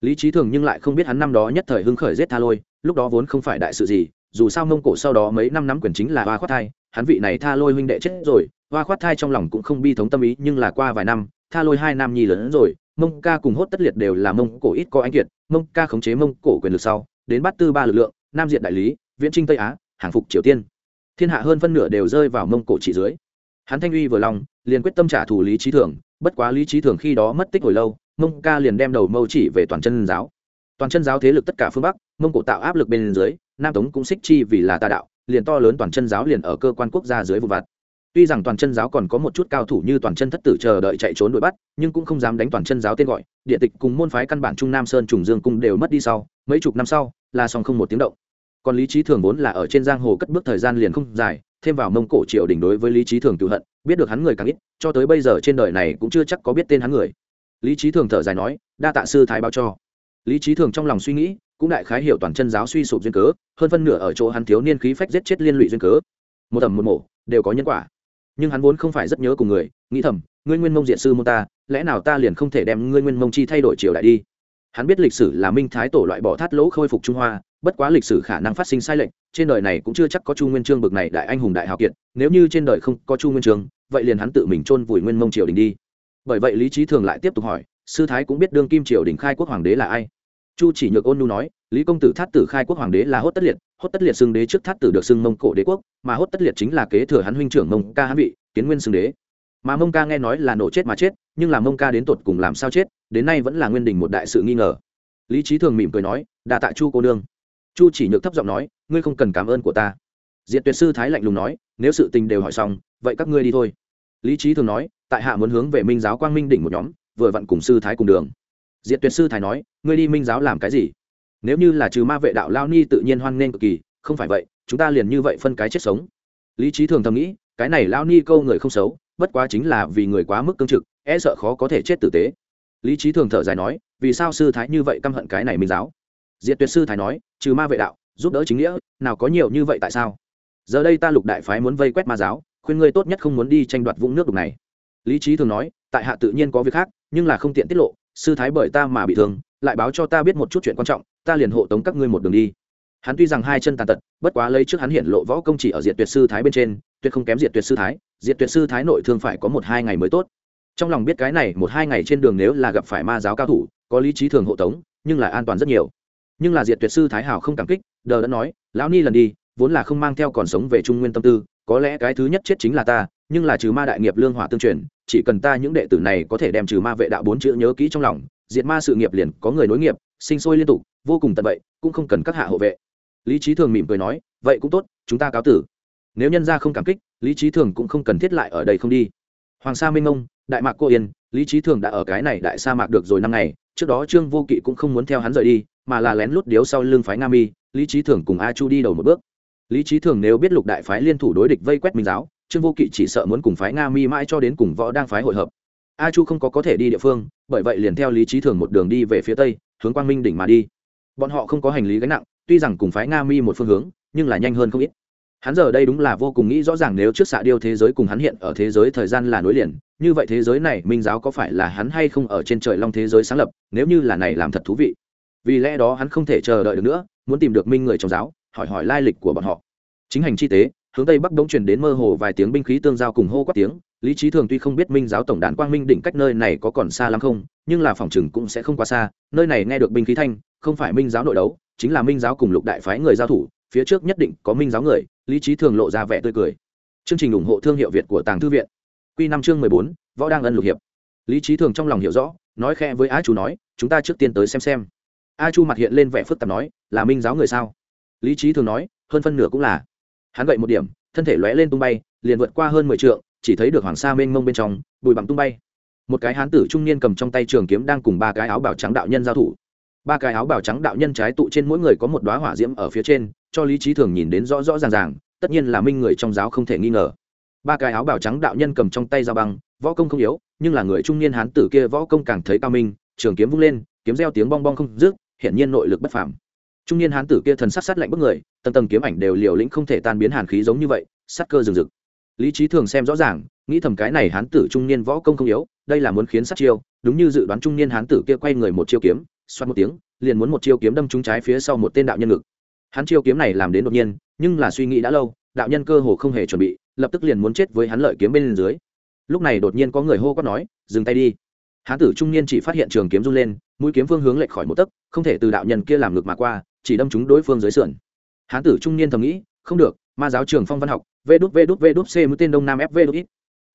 Lý trí thường nhưng lại không biết hắn năm đó nhất thời hưng khởi giết tha lôi, lúc đó vốn không phải đại sự gì, dù sao mông cổ sau đó mấy năm nắm quyền chính là hoa khoát thai, hắn vị này tha lôi huynh đệ chết rồi, hoa khoát thai trong lòng cũng không bi thống tâm ý, nhưng là qua vài năm, tha lôi hai nam nhi lớn rồi, mông ca cùng hốt tất liệt đều là mông cổ ít có anh kiệt, mông ca khống chế mông cổ quyền lực sau, đến bắt tư ba lực lượng, nam diện đại lý, viễn trinh tây á, hàng phục triều tiên. Thiên hạ hơn phân nửa đều rơi vào mông cổ trị dưới hắn thanh uy vừa lòng, liền quyết tâm trả thù lý trí thường, bất quá lý trí thường khi đó mất tích hồi lâu, mông ca liền đem đầu mâu chỉ về toàn chân giáo. Toàn chân giáo thế lực tất cả phương bắc, mông cổ tạo áp lực bên dưới, nam tống cũng xích chi vì là tà đạo, liền to lớn toàn chân giáo liền ở cơ quan quốc gia dưới vụ vặt. Tuy rằng toàn chân giáo còn có một chút cao thủ như toàn chân thất tử chờ đợi chạy trốn đuổi bắt, nhưng cũng không dám đánh toàn chân giáo tên gọi, địa tịch cùng môn phái căn bản trung nam sơn trùng dương cung đều mất đi sau, mấy chục năm sau, là song không một tiếng động. Còn lý trí thường vốn là ở trên giang hồ cất bước thời gian liền không dài thêm vào mông cổ triều đình đối với lý trí thường cựu hận, biết được hắn người càng ít, cho tới bây giờ trên đời này cũng chưa chắc có biết tên hắn người. Lý trí thường thở dài nói, đa tạ sư thái báo cho. Lý trí thường trong lòng suy nghĩ, cũng đại khái hiểu toàn chân giáo suy sụp duyên cớ, hơn phân nửa ở chỗ hắn thiếu niên khí phách giết chết liên lụy duyên cớ. Một tầm một mổ đều có nhân quả. Nhưng hắn vốn không phải rất nhớ cùng người, nghĩ thầm, ngươi nguyên mông diện sư môn ta, lẽ nào ta liền không thể đem ngươi nguyên mông chi thay đổi triều đại đi? Hắn biết lịch sử là minh thái tổ loại bỏ thát lỗ khôi phục trung hoa bất quá lịch sử khả năng phát sinh sai lệch, trên đời này cũng chưa chắc có chu nguyên trương bực này đại anh hùng đại hào kiệt, nếu như trên đời không có chu nguyên trương, vậy liền hắn tự mình chôn vùi nguyên mông triều đình đi. Bởi vậy lý trí thường lại tiếp tục hỏi, sư thái cũng biết đương kim triều đình khai quốc hoàng đế là ai? Chu chỉ nhược ôn nu nói, lý công tử thát tử khai quốc hoàng đế là hốt tất liệt, hốt tất liệt xưng đế trước thát tử được xưng mông cổ đế quốc, mà hốt tất liệt chính là kế thừa hắn huynh trưởng mông ca hãn vị, kiến nguyên xưng đế. Mà mông ca nghe nói là nổ chết mà chết, nhưng là mông ca đến tột cùng làm sao chết, đến nay vẫn là nguyên đình một đại sự nghi ngờ. Lý trí thường mỉm cười nói đà tạ chu cô nương chu chỉ nhược thấp giọng nói, ngươi không cần cảm ơn của ta. Diện tuyệt sư thái lạnh lùng nói, nếu sự tình đều hỏi xong, vậy các ngươi đi thôi. Lý trí thường nói, tại hạ muốn hướng về minh giáo quang minh đỉnh một nhóm, vừa vặn cùng sư thái cùng đường. Diện tuyệt sư thái nói, ngươi đi minh giáo làm cái gì? Nếu như là trừ ma vệ đạo lao ni tự nhiên hoan nghênh cực kỳ, không phải vậy, chúng ta liền như vậy phân cái chết sống. Lý trí thường thầm nghĩ, cái này lao ni câu người không xấu, bất quá chính là vì người quá mức cương trực e sợ khó có thể chết tử tế. Lý trí thường thở dài nói, vì sao sư thái như vậy căm hận cái này minh giáo? Diệt tuyệt sư thái nói, trừ ma vệ đạo, giúp đỡ chính nghĩa, nào có nhiều như vậy tại sao? Giờ đây ta lục đại phái muốn vây quét ma giáo, khuyên ngươi tốt nhất không muốn đi tranh đoạt vũng nước đục này. Lý trí thường nói, tại hạ tự nhiên có việc khác, nhưng là không tiện tiết lộ, sư thái bởi ta mà bị thương, lại báo cho ta biết một chút chuyện quan trọng, ta liền hộ tống các ngươi một đường đi. Hắn tuy rằng hai chân tàn tật, bất quá lấy trước hắn hiện lộ võ công chỉ ở diện tuyệt sư thái bên trên, tuyệt không kém diện tuyệt sư thái diện tuyệt sư thái nội thương phải có một hai ngày mới tốt. Trong lòng biết cái này, một hai ngày trên đường nếu là gặp phải ma giáo cao thủ, có lý trí thường hộ tống, nhưng là an toàn rất nhiều nhưng là diệt tuyệt sư thái hảo không cảm kích, đờ đã nói, lão ni lần đi, vốn là không mang theo còn sống về trung nguyên tâm tư, có lẽ cái thứ nhất chết chính là ta, nhưng là trừ ma đại nghiệp lương hỏa tương truyền, chỉ cần ta những đệ tử này có thể đem trừ ma vệ đạo bốn chữ nhớ kỹ trong lòng, diệt ma sự nghiệp liền có người nối nghiệp, sinh sôi liên tục, vô cùng tận vậy, cũng không cần các hạ hộ vệ. Lý trí thường mỉm cười nói, vậy cũng tốt, chúng ta cáo tử. Nếu nhân gia không cảm kích, lý trí thường cũng không cần thiết lại ở đây không đi. Hoàng sa minh ông, đại mạc cô yên, lý trí thường đã ở cái này đại sa mạc được rồi năm ngày trước đó trương vô kỵ cũng không muốn theo hắn rời đi, mà là lén lút điếu sau lưng phái nga mi, lý trí thường cùng a chu đi đầu một bước. Lý trí thường nếu biết lục đại phái liên thủ đối địch vây quét minh giáo, trương vô kỵ chỉ sợ muốn cùng phái nga mi mãi cho đến cùng võ đang phái hội hợp. A chu không có có thể đi địa phương, bởi vậy liền theo lý trí thường một đường đi về phía tây, hướng quang minh đỉnh mà đi. Bọn họ không có hành lý gánh nặng, tuy rằng cùng phái nga mi một phương hướng, nhưng là nhanh hơn không ít hắn giờ đây đúng là vô cùng nghĩ rõ ràng nếu trước xạ điêu thế giới cùng hắn hiện ở thế giới thời gian là nối liền, như vậy thế giới này minh giáo có phải là hắn hay không ở trên trời long thế giới sáng lập, nếu như là này làm thật thú vị. Vì lẽ đó hắn không thể chờ đợi được nữa, muốn tìm được minh người trong giáo, hỏi hỏi lai lịch của bọn họ. Chính hành chi tế, hướng tây bắc đống truyền đến mơ hồ vài tiếng binh khí tương giao cùng hô quát tiếng, lý trí thường tuy không biết minh giáo tổng đàn quang minh đỉnh cách nơi này có còn xa lắm không, nhưng là phòng chừng cũng sẽ không quá xa, nơi này nghe được binh khí thanh, không phải minh giáo nội đấu, chính là minh giáo cùng lục đại phái người giao thủ phía trước nhất định có minh giáo người, lý trí thường lộ ra vẻ tươi cười. Chương trình ủng hộ thương hiệu việt của tàng thư viện. Q năm chương mười bốn, võ đang ân lục hiệp. Lý trí thường trong lòng hiểu rõ, nói khe với a chu nói, chúng ta trước tiên tới xem xem. A chu mặt hiện lên vẻ phức tạp nói, là minh giáo người sao? Lý trí thường nói, hơn phân nửa cũng là. Hắn gậy một điểm, thân thể lóe lên tung bay, liền vượt qua hơn mười t chỉ thấy được hoàng sa mênh mông bên trong, bụi bặm tung bay. Một cái hán tử trung niên cầm trong tay trường kiếm đang cùng ba cái áo bào trắng đạo nhân giao thủ. Ba cái áo bào trắng đạo nhân trái tụ trên mỗi người có một đoá hỏa diễm ở phía trên cho lý trí thường nhìn đến rõ rõ ràng ràng, tất nhiên là minh người trong giáo không thể nghi ngờ. Ba cái áo bào trắng đạo nhân cầm trong tay dao băng, võ công không yếu, nhưng là người trung niên hán tử kia võ công càng thấy cao minh, trường kiếm vung lên, kiếm reo tiếng bong bong không dứt, hiển nhiên nội lực bất phàm. Trung niên hán tử kia thần sắc sát lạnh bức người, tầng tầng kiếm ảnh đều liều lĩnh không thể tan biến hàn khí giống như vậy, sát cơ rừng rực. Lý trí thường xem rõ ràng, nghĩ thầm cái này hán tử trung niên võ công không yếu, đây là muốn khiến sát chiêu, đúng như dự đoán trung niên hán tử kia quay người một chiêu kiếm, xoát một tiếng, liền muốn một chiêu kiếm đâm trúng trái phía sau một tên đạo nhân ngực hắn chiêu kiếm này làm đến đột nhiên, nhưng là suy nghĩ đã lâu, đạo nhân cơ hồ không hề chuẩn bị, lập tức liền muốn chết với hắn lợi kiếm bên dưới. Lúc này đột nhiên có người hô quát nói, dừng tay đi. Hán tử trung niên chỉ phát hiện trường kiếm run lên, mũi kiếm phương hướng lệch khỏi một tấc, không thể từ đạo nhân kia làm ngược mà qua, chỉ đâm trúng đối phương dưới sườn. Hán tử trung niên thầm nghĩ, không được, ma giáo trường phong văn học, vê đút vê đút vê đút c mũi tên đông nam fv đút ít.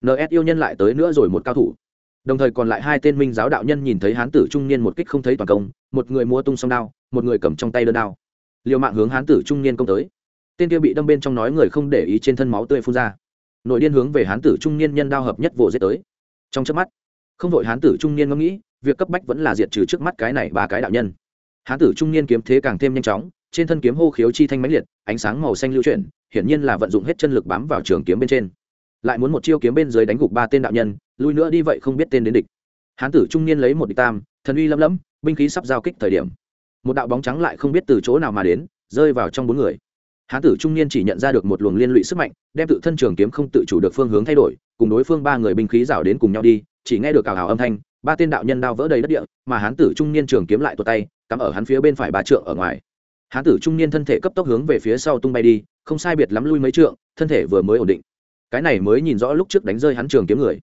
Ns yêu nhân lại tới nữa rồi một cao thủ. Đồng thời còn lại hai tên minh giáo đạo nhân nhìn thấy hán tử trung niên một kích không thấy toàn công, một người mua tung song đao, một người cầm trong tay đơn đao liều mạng hướng hán tử trung niên công tới. Tên kia bị đâm bên trong nói người không để ý trên thân máu tươi phun ra. Nội điên hướng về hán tử trung niên nhân đao hợp nhất vồ giết tới. Trong chớp mắt, không đội hán tử trung niên ngẫm nghĩ, việc cấp bách vẫn là diệt trừ trước mắt cái này ba cái đạo nhân. Hán tử trung niên kiếm thế càng thêm nhanh chóng, trên thân kiếm hô khiếu chi thanh mãnh liệt, ánh sáng màu xanh lưu chuyển, hiển nhiên là vận dụng hết chân lực bám vào trường kiếm bên trên. Lại muốn một chiêu kiếm bên dưới đánh gục ba tên đạo nhân, lui nữa đi vậy không biết tên đến địch. Hán tử trung niên lấy một địch tam, thần uy lẫm lẫm, binh khí sắp giao kích thời điểm một đạo bóng trắng lại không biết từ chỗ nào mà đến, rơi vào trong bốn người. Hán tử trung niên chỉ nhận ra được một luồng liên lụy sức mạnh, đem tự thân trường kiếm không tự chủ được phương hướng thay đổi, cùng đối phương ba người binh khí rảo đến cùng nhau đi, chỉ nghe được cào hào âm thanh, ba tên đạo nhân đao vỡ đầy đất địa, mà hán tử trung niên trường kiếm lại tuột tay, cắm ở hắn phía bên phải ba trượng ở ngoài. Hán tử trung niên thân thể cấp tốc hướng về phía sau tung bay đi, không sai biệt lắm lui mấy trượng, thân thể vừa mới ổn định. Cái này mới nhìn rõ lúc trước đánh rơi hắn trường kiếm người.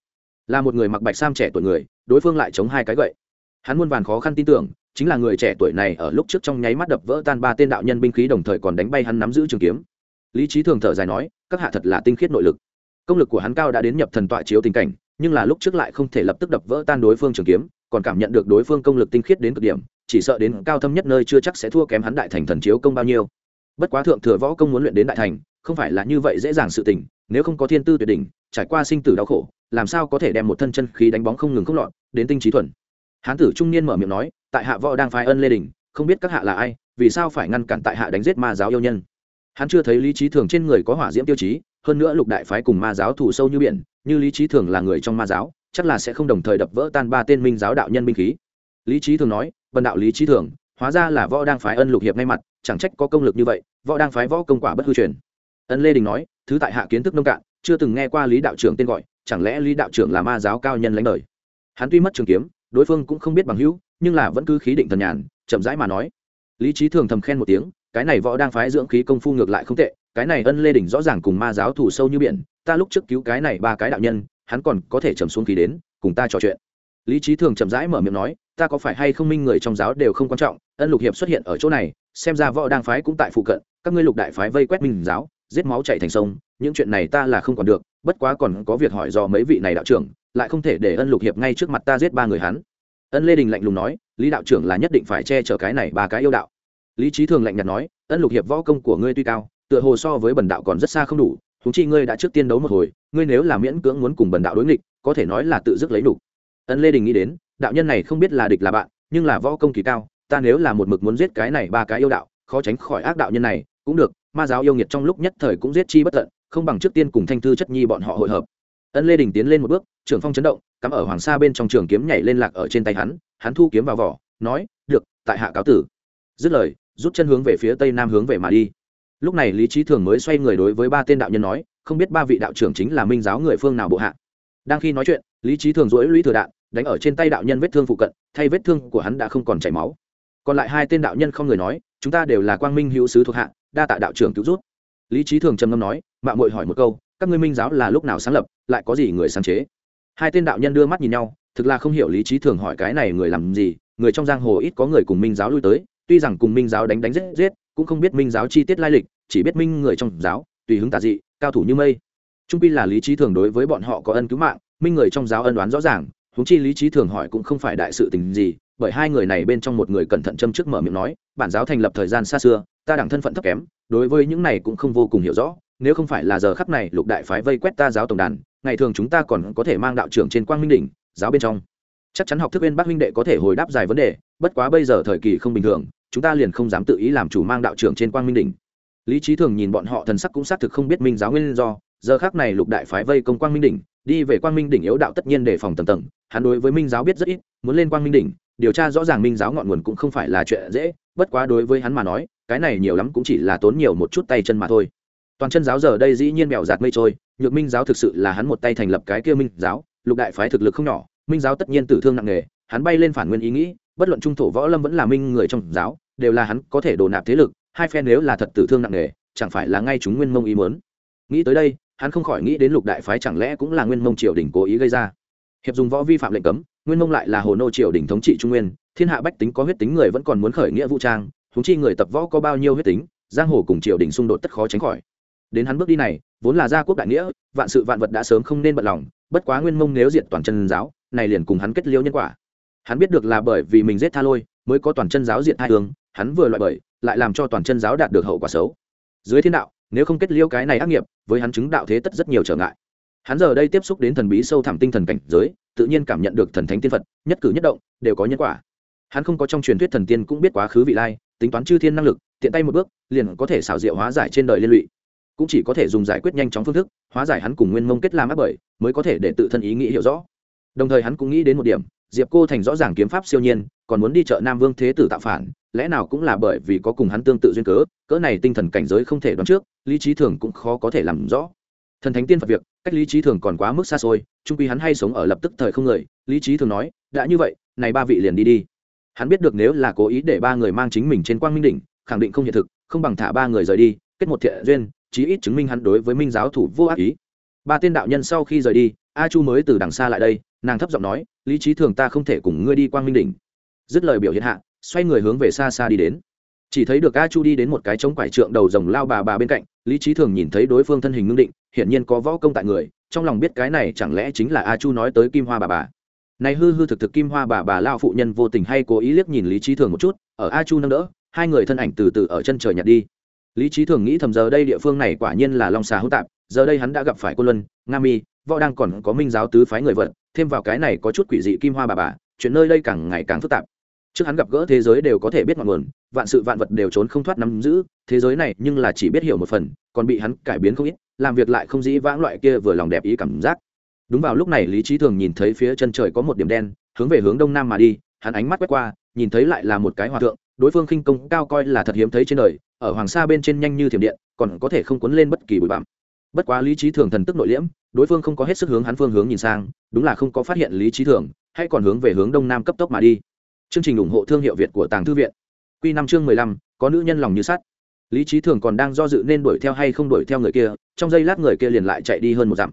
Là một người mặc bạch sam trẻ tuổi người, đối phương lại chống hai cái gậy. Hắn muôn vàn khó khăn tin tưởng chính là người trẻ tuổi này ở lúc trước trong nháy mắt đập vỡ tan ba tên đạo nhân binh khí đồng thời còn đánh bay hắn nắm giữ trường kiếm. Lý trí thường thở dài nói, các hạ thật là tinh khiết nội lực. Công lực của hắn cao đã đến nhập thần tọa chiếu tình cảnh, nhưng là lúc trước lại không thể lập tức đập vỡ tan đối phương trường kiếm, còn cảm nhận được đối phương công lực tinh khiết đến cực điểm, chỉ sợ đến cao thâm nhất nơi chưa chắc sẽ thua kém hắn đại thành thần chiếu công bao nhiêu. Bất quá thượng thừa võ công muốn luyện đến đại thành, không phải là như vậy dễ dàng sự tình, nếu không có thiên tư tuyệt đỉnh, trải qua sinh tử đau khổ, làm sao có thể đem một thân chân khí đánh bóng không ngừng không lọt, đến tinh trí thuần. Hán tử trung niên mở miệng nói tại hạ võ đang phái ân lê đình, không biết các hạ là ai, vì sao phải ngăn cản tại hạ đánh giết ma giáo yêu nhân? Hắn chưa thấy lý trí thường trên người có hỏa diễm tiêu chí, hơn nữa lục đại phái cùng ma giáo thủ sâu như biển, như lý trí thường là người trong ma giáo, chắc là sẽ không đồng thời đập vỡ tan ba tên minh giáo đạo nhân binh khí. Lý trí thường nói vần đạo lý trí thường, hóa ra là võ đang phái ân lục hiệp ngay mặt, chẳng trách có công lực như vậy, võ đang phái võ công quả bất hư truyền. Ân lê đình nói, thứ tại hạ kiến thức nông cạn, chưa từng nghe qua lý đạo trưởng tên gọi, chẳng lẽ lý đạo trưởng là ma giáo cao nhân lãnh đời? Hắn tuy mất trường kiếm, đối phương cũng không biết bằng hữu nhưng là vẫn cứ khí định thần nhàn, chậm rãi mà nói. Lý trí thường thầm khen một tiếng, cái này võ đang phái dưỡng khí công phu ngược lại không tệ, cái này ân lê đình rõ ràng cùng ma giáo thủ sâu như biển, ta lúc trước cứu cái này ba cái đạo nhân, hắn còn có thể trầm xuống khí đến, cùng ta trò chuyện. Lý trí thường chậm rãi mở miệng nói, ta có phải hay không minh người trong giáo đều không quan trọng, ân lục hiệp xuất hiện ở chỗ này, xem ra võ đang phái cũng tại phụ cận, các ngươi lục đại phái vây quét minh giáo, giết máu chạy thành sông, những chuyện này ta là không còn được, bất quá còn có việc hỏi do mấy vị này đạo trưởng, lại không thể để ân lục hiệp ngay trước mặt ta giết ba người hắn ân lê đình lạnh lùng nói, lý đạo trưởng là nhất định phải che chở cái này ba cái yêu đạo lý trí thường lạnh nhạt nói, ân lục hiệp võ công của ngươi tuy cao, tựa hồ so với bần đạo còn rất xa không đủ thúng chi ngươi đã trước tiên đấu một hồi, ngươi nếu là miễn cưỡng muốn cùng bần đạo đối nghịch, có thể nói là tự dứt lấy đủ. ân lê đình nghĩ đến, đạo nhân này không biết là địch là bạn, nhưng là võ công kỳ cao, ta nếu là một mực muốn giết cái này ba cái yêu đạo, khó tránh khỏi ác đạo nhân này, cũng được, ma giáo yêu nghiệt trong lúc nhất thời cũng giết chi bất tận, không bằng trước tiên cùng thanh thư chất nhi bọn họ hội hợp ân lê đình tiến lên một bước, trưởng phong chấn động, cắm ở hoàng sa bên trong trường kiếm nhảy lên lạc ở trên tay hắn hắn thu kiếm vào vỏ, nói, được, tại hạ cáo tử. Dứt lời, rút chân hướng về phía tây nam hướng về mà đi. Lúc này lý trí thường mới xoay người đối với ba tên đạo nhân nói, không biết ba vị đạo trưởng chính là minh giáo người phương nào bộ hạ? Đang khi nói chuyện, lý trí thường dỗi lũy thừa đạn, đánh ở trên tay đạo nhân vết thương phụ cận, thay vết thương của hắn đã không còn chảy máu. Còn lại hai tên đạo nhân không người nói, chúng ta đều là quang minh hữu sứ thuộc hạ, đa tạ đạo trưởng cứu rút lý trí thường trầm ngâm nói mạng mội hỏi một câu các ngươi minh giáo là lúc nào sáng lập, lại có gì người sáng chế? Hai tên đạo nhân đưa mắt nhìn nhau, thực là không hiểu lý trí thường hỏi cái này người làm gì, người trong giang hồ ít có người cùng minh giáo lui tới, tuy rằng cùng minh giáo đánh đánh giết giết, cũng không biết minh giáo chi tiết lai lịch, chỉ biết minh người trong giáo, tùy hứng tà dị, cao thủ như mây. Trung pi là lý trí thường đối với bọn họ có ân cứu mạng, minh người trong giáo ân đoán rõ ràng, huống chi lý trí thường hỏi cũng không phải đại sự tình gì, bởi hai người này bên trong một người cẩn thận châm trước mở miệng nói, bản giáo thành lập thời gian xa xưa, ta đẳng thân phận thấp kém, đối với những này cũng không vô cùng hiểu rõ nếu không phải là giờ khắc này lục đại phái vây quét ta giáo tổng đàn, ngày thường chúng ta còn có thể mang đạo trưởng trên quang minh đỉnh, giáo bên trong. Chắc chắn học thức bên bác huynh đệ có thể hồi đáp dài vấn đề, bất quá bây giờ thời kỳ không bình thường, chúng ta liền không dám tự ý làm chủ mang đạo trưởng trên quang minh đỉnh. Lý trí thường nhìn bọn họ thần sắc cũng xác thực không biết minh giáo nguyên do, giờ khác này lục đại phái vây công quang minh đỉnh, đi về quang minh đỉnh yếu đạo tất nhiên để phòng tầng tầng, hắn đối với minh giáo biết rất ít, muốn lên quang minh đỉnh, điều tra rõ ràng minh giáo ngọn nguồn cũng không phải là chuyện dễ, bất quá đối với hắn mà nói, cái này nhiều lắm cũng chỉ là tốn nhiều một chút tay chân mà thôi toàn chân giáo giờ đây dĩ nhiên mèo giạt mây trôi, nhược minh giáo thực sự là hắn một tay thành lập cái kia minh giáo, lục đại phái thực lực không nhỏ, minh giáo tất nhiên tử thương nặng nề, hắn bay lên phản nguyên ý nghĩ, bất luận trung thổ võ lâm vẫn là minh người trong giáo, đều là hắn có thể đổ nạp thế lực, hai phe nếu là thật tử thương nặng nề, chẳng phải là ngay chúng nguyên mông ý muốn. Nghĩ tới đây, hắn không khỏi nghĩ đến lục đại phái chẳng lẽ cũng là nguyên mông triều đình cố ý gây ra. Hiệp dùng võ vi phạm lệnh cấm, nguyên mông lại là hồ nô triều đình thống trị trung nguyên, thiên hạ bách tính có huyết tính người vẫn còn muốn khởi nghĩa vũ trang húng chi người tập võ có bao nhiêu huyết tính, giang hồ cùng triều đình xung đột tất khó tránh khỏi đến hắn bước đi này, vốn là gia quốc đại nghĩa, vạn sự vạn vật đã sớm không nên bận lòng, bất quá nguyên mông nếu diện toàn chân giáo, này liền cùng hắn kết liễu nhân quả. Hắn biết được là bởi vì mình giết tha lôi, mới có toàn chân giáo diện hai hướng hắn vừa loại bởi, lại làm cho toàn chân giáo đạt được hậu quả xấu. Dưới thiên đạo, nếu không kết liễu cái này ác nghiệp, với hắn chứng đạo thế tất rất nhiều trở ngại. Hắn giờ đây tiếp xúc đến thần bí sâu thẳm tinh thần cảnh giới, tự nhiên cảm nhận được thần thánh tiên phật, nhất cử nhất động, đều có nhân quả. Hắn không có trong truyền thuyết thần tiên cũng biết quá khứ vị lai, tính toán chư thiên năng lực, tiện tay một bước, liền có thể xảo diệu hóa giải trên đời liên lụy cũng chỉ có thể dùng giải quyết nhanh chóng phương thức, hóa giải hắn cùng nguyên mông kết làm áp bởi mới có thể để tự thân ý nghĩ hiểu rõ. Đồng thời hắn cũng nghĩ đến một điểm, diệp cô thành rõ ràng kiếm pháp siêu nhiên, còn muốn đi chợ nam vương thế tử tạo phản, lẽ nào cũng là bởi vì có cùng hắn tương tự duyên cớ, cỡ này tinh thần cảnh giới không thể đoán trước, lý trí thường cũng khó có thể làm rõ. Thần thánh tiên phật việc, cách lý trí thường còn quá mức xa xôi trung quy hắn hay sống ở lập tức thời không người, lý trí thường nói, đã như vậy, này ba vị liền đi đi. Hắn biết được nếu là cố ý để ba người mang chính mình trên quang minh đỉnh, khẳng định không hiện thực, không bằng thả ba người rời đi, kết một thiện duyên chí ít chứng minh hắn đối với minh giáo thủ vô ác ý. Ba tiên đạo nhân sau khi rời đi, a chu mới từ đằng xa lại đây, nàng thấp giọng nói, lý trí thường ta không thể cùng ngươi đi quang minh đỉnh. Dứt lời biểu hiện hạ, xoay người hướng về xa xa đi đến. Chỉ thấy được a chu đi đến một cái trống quải trượng đầu rồng lao bà bà bên cạnh, lý trí thường nhìn thấy đối phương thân hình ngưng định, hiển nhiên có võ công tại người, trong lòng biết cái này chẳng lẽ chính là a chu nói tới kim hoa bà bà. Này hư hư thực thực kim hoa bà bà lao phụ nhân vô tình hay cố ý liếc nhìn lý trí thường một chút, ở a chu nâng đỡ, hai người thân ảnh từ từ ở chân trời nhặt đi lý trí thường nghĩ thầm giờ đây địa phương này quả nhiên là long xà hữu tạp, giờ đây hắn đã gặp phải cô luân, nga mi, võ đang còn có minh giáo tứ phái người vật thêm vào cái này có chút quỷ dị kim hoa bà bà, chuyện nơi đây càng ngày càng phức tạp. Trước hắn gặp gỡ thế giới đều có thể biết ngọn nguồn, vạn sự vạn vật đều trốn không thoát nắm giữ, thế giới này nhưng là chỉ biết hiểu một phần, còn bị hắn cải biến không ít, làm việc lại không dĩ vãng loại kia vừa lòng đẹp ý cảm giác. Đúng vào lúc này lý trí thường nhìn thấy phía chân trời có một điểm đen, hướng về hướng đông nam mà đi, hắn ánh mắt quét qua, nhìn thấy lại là một cái hòa thượng đối phương khinh công cao coi là thật hiếm thấy trên đời, ở hoàng sa bên trên nhanh như thiểm điện, còn có thể không cuốn lên bất kỳ bụi bặm. Bất quá lý trí thường thần tức nội liễm, đối phương không có hết sức hướng hắn phương hướng nhìn sang, đúng là không có phát hiện lý trí thường, hay còn hướng về hướng đông nam cấp tốc mà đi. Chương trình ủng hộ thương hiệu việt của tàng thư viện. Q năm chương mười lăm, có nữ nhân lòng như sắt. Lý trí thường còn đang do dự nên đuổi theo hay không đuổi theo người kia, trong giây lát người kia liền lại chạy đi hơn một dặm.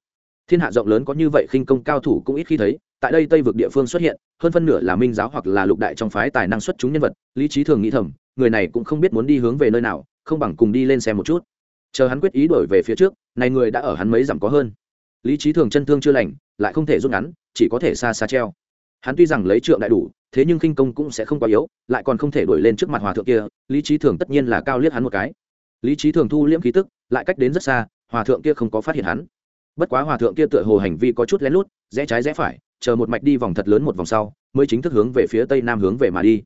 Thiên hạ rộng lớn có như vậy khinh công cao thủ cũng ít khi thấy tại đây tây vực địa phương xuất hiện, hơn phân nửa là minh giáo hoặc là lục đại trong phái tài năng xuất chúng nhân vật, lý trí thường nghĩ thầm, người này cũng không biết muốn đi hướng về nơi nào, không bằng cùng đi lên xem một chút. Chờ hắn quyết ý đổi về phía trước, này người đã ở hắn mấy dặm có hơn. Lý trí thường chân thương chưa lành, lại không thể rút ngắn, chỉ có thể xa xa treo. Hắn tuy rằng lấy trượng đại đủ, thế nhưng khinh công cũng sẽ không quá yếu, lại còn không thể đuổi lên trước mặt hòa thượng kia, lý trí thường tất nhiên là cao liếc hắn một cái. Lý trí thường thu liễm khí tức, lại cách đến rất xa, hòa thượng kia không có phát hiện hắn. Bất quá hòa thượng kia tựa hồ hành vi có chút lén lút, rẽ trái rẽ phải chờ một mạch đi vòng thật lớn một vòng sau, mới chính thức hướng về phía tây nam hướng về mà đi.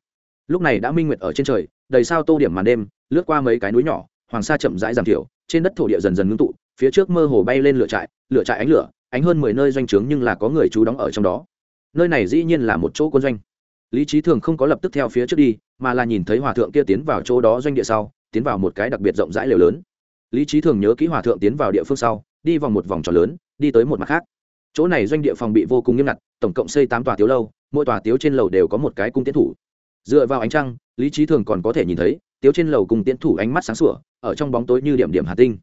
Lúc này đã minh nguyệt ở trên trời, đầy sao tô điểm màn đêm, lướt qua mấy cái núi nhỏ, hoàng sa chậm rãi giảm thiểu, trên đất thổ địa dần dần ngưng tụ, phía trước mơ hồ bay lên lửa trại lửa trại ánh lửa, ánh hơn mười nơi doanh trướng nhưng là có người trú đóng ở trong đó. Nơi này dĩ nhiên là một chỗ quân doanh. Lý trí thường không có lập tức theo phía trước đi, mà là nhìn thấy hòa thượng kia tiến vào chỗ đó doanh địa sau, tiến vào một cái đặc biệt rộng rãi lều lớn. Lý trí thường nhớ kỹ hòa thượng tiến vào địa phương sau, đi vòng một vòng tròn lớn, đi tới một mặt khác chỗ này doanh địa phòng bị vô cùng nghiêm ngặt, tổng cộng xây tám tòa tiếu lâu, mỗi tòa tiếu trên lầu đều có một cái cung tiến thủ. Dựa vào ánh trăng, lý trí thường còn có thể nhìn thấy, tiếu trên lầu cung tiến thủ ánh mắt sáng sủa, ở trong bóng tối như điểm điểm hà tinh.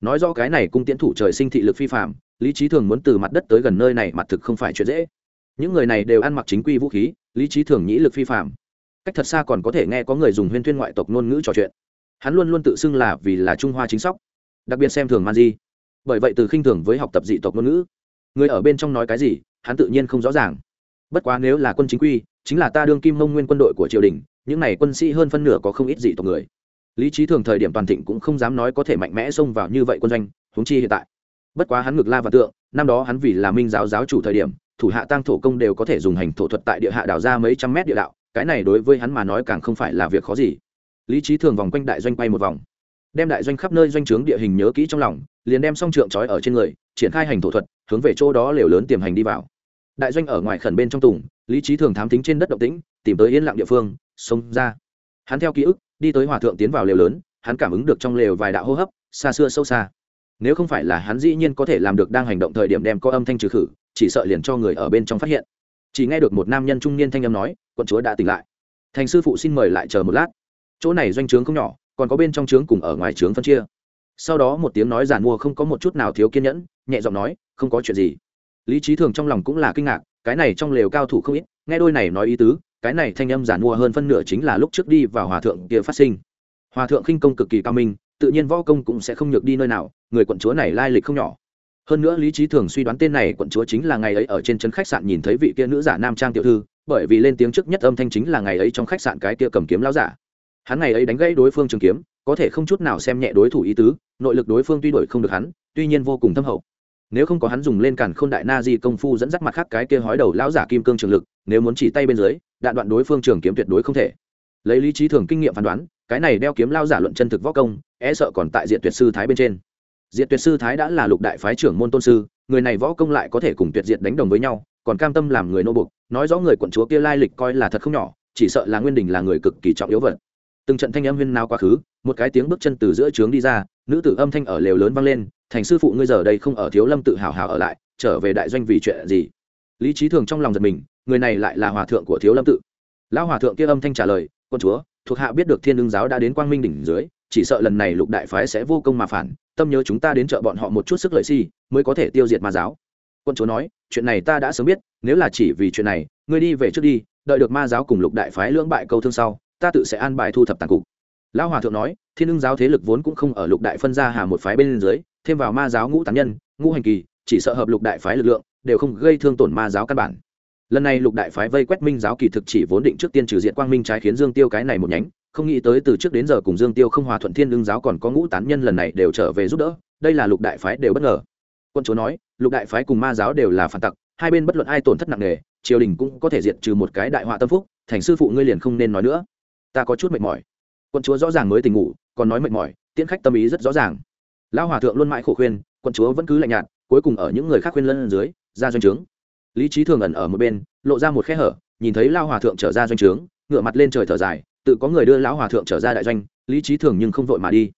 Nói do cái này cung tiến thủ trời sinh thị lực phi phạm lý trí thường muốn từ mặt đất tới gần nơi này mặt thực không phải chuyện dễ. Những người này đều ăn mặc chính quy vũ khí, lý trí thường nhĩ lực phi phạm cách thật xa còn có thể nghe có người dùng huyên thuyên ngoại tộc ngôn ngữ trò chuyện. Hắn luôn luôn tự xưng là vì là trung hoa chính sóc, đặc biệt xem thường man di. Bởi vậy từ khinh thường với học tập dị tộc ngôn ngữ người ở bên trong nói cái gì, hắn tự nhiên không rõ ràng. Bất quá nếu là quân chính quy, chính là ta đương kim mông nguyên quân đội của triều đình, những này quân sĩ hơn phân nửa có không ít dị tộc người. Lý trí thường thời điểm toàn thịnh cũng không dám nói có thể mạnh mẽ xông vào như vậy quân doanh húng chi hiện tại. Bất quá hắn ngược la và tượng, năm đó hắn vì là minh giáo giáo chủ thời điểm, thủ hạ tăng thổ công đều có thể dùng hành thổ thuật tại địa hạ đào ra mấy trăm mét địa đạo, cái này đối với hắn mà nói càng không phải là việc khó gì. Lý trí thường vòng quanh đại doanh quay một vòng đem đại doanh khắp nơi doanh trướng địa hình nhớ kỹ trong lòng, liền đem song trượng trói ở trên người, triển khai hành thổ thuật, hướng về chỗ đó lều lớn tiềm hành đi vào. Đại doanh ở ngoài khẩn bên trong tùng, lý trí thường thám tính trên đất động tĩnh, tìm tới yên lặng địa phương, xông ra. Hắn theo ký ức, đi tới hòa thượng tiến vào lều lớn, hắn cảm ứng được trong lều vài đạo hô hấp, xa xưa sâu xa. Nếu không phải là hắn dĩ nhiên có thể làm được đang hành động thời điểm đem có âm thanh trừ khử, chỉ sợ liền cho người ở bên trong phát hiện. Chỉ nghe được một nam nhân trung niên thanh âm nói, quận chúa đã tỉnh lại. Thành sư phụ xin mời lại chờ một lát. Chỗ này doanh trướng không nhỏ còn có bên trong trướng cùng ở ngoài trướng phân chia. Sau đó một tiếng nói giản mua không có một chút nào thiếu kiên nhẫn, nhẹ giọng nói, không có chuyện gì. Lý trí thường trong lòng cũng là kinh ngạc, cái này trong lều cao thủ không ít, nghe đôi này nói ý tứ, cái này thanh âm giản mua hơn phân nửa chính là lúc trước đi vào hòa thượng kia phát sinh. Hòa thượng khinh công cực kỳ cao minh, tự nhiên võ công cũng sẽ không nhược đi nơi nào, người quận chúa này lai lịch không nhỏ. Hơn nữa lý trí thường suy đoán tên này quận chúa chính là ngày ấy ở trên trấn khách sạn nhìn thấy vị kia nữ giả nam trang tiểu thư, bởi vì lên tiếng trước nhất âm thanh chính là ngày ấy trong khách sạn cái kia cầm kiếm lao giả hắn ngày ấy đánh gãy đối phương trường kiếm, có thể không chút nào xem nhẹ đối thủ ý tứ, nội lực đối phương tuy đổi không được hắn, tuy nhiên vô cùng thâm hậu. Nếu không có hắn dùng lên cản k h ô n đại na di công phu dẫn dắt mặt khác cái kia hói đầu lão giả kim cương trường lực, nếu muốn chỉ tay bên dưới, đạn đoạn đối phương trường kiếm tuyệt đối không thể. Lấy lý trí thường kinh nghiệm phán đoán, cái này đeo kiếm lao giả luận chân thực võ công e sợ còn tại diện tuyệt sư thái bên trên. Diện tuyệt sư thái đã là lục đại phái trưởng môn tôn sư, người này võ công lại có thể cùng tuyệt diệt đánh đồng với nhau, còn cam tâm làm người nô bục nói rõ người quận chúa kia lai lịch coi là thật không nhỏ, chỉ sợ là nguyên đình là người cực kỳ trọng yếu vật từng trận thanh âm huyên nao quá khứ, một cái tiếng bước chân từ giữa trướng đi ra, nữ tử âm thanh ở lều lớn vang lên, thành sư phụ ngươi giờ đây không ở thiếu lâm tự hào hào ở lại, trở về đại doanh vì chuyện gì? Lý trí thường trong lòng giật mình, người này lại là hòa thượng của thiếu lâm tự. Lão hòa thượng kia âm thanh trả lời, quân chúa, thuộc hạ biết được thiên đương giáo đã đến quang minh đỉnh dưới, chỉ sợ lần này lục đại phái sẽ vô công mà phản, tâm nhớ chúng ta đến chợ bọn họ một chút sức lợi si, mới có thể tiêu diệt ma giáo. Quân chúa nói, chuyện này ta đã sớm biết, nếu là chỉ vì chuyện này, ngươi đi về trước đi, đợi được ma giáo cùng lục đại phái lưỡng bại câu thương sau ta tự sẽ an bài thu thập tàn cục. Lão hòa thượng nói, thiên ưng giáo thế lực vốn cũng không ở lục đại phân ra hà một phái bên dưới, thêm vào ma giáo ngũ tán nhân, ngũ hành kỳ, chỉ sợ hợp lục đại phái lực lượng, đều không gây thương tổn ma giáo căn bản. Lần này lục đại phái vây quét minh giáo kỳ thực chỉ vốn định trước tiên trừ diện quang minh trái khiến dương tiêu cái này một nhánh, không nghĩ tới từ trước đến giờ cùng dương tiêu không hòa thuận thiên ưng giáo còn có ngũ tán nhân lần này đều trở về giúp đỡ, đây là lục đại phái đều bất ngờ. Quân chúa nói, lục đại phái cùng ma giáo đều là phản tặc, hai bên bất luận ai tổn thất nặng nề, triều đình cũng có thể diệt trừ một cái đại họa tâm phúc, thành sư phụ ngươi liền không nên nói nữa ta có chút mệt mỏi. Quân chúa rõ ràng mới tỉnh ngủ, còn nói mệt mỏi, tiễn khách tâm ý rất rõ ràng. Lão hòa thượng luôn mãi khổ khuyên quân chúa vẫn cứ lạnh nhạt, cuối cùng ở những người khác khuyên lân dưới, ra doanh trướng. Lý trí thường ẩn ở một bên, lộ ra một khe hở, nhìn thấy lao hòa thượng trở ra doanh trướng ngựa mặt lên trời thở dài, tự có người đưa lão hòa thượng trở ra đại doanh, lý trí thường nhưng không vội mà đi.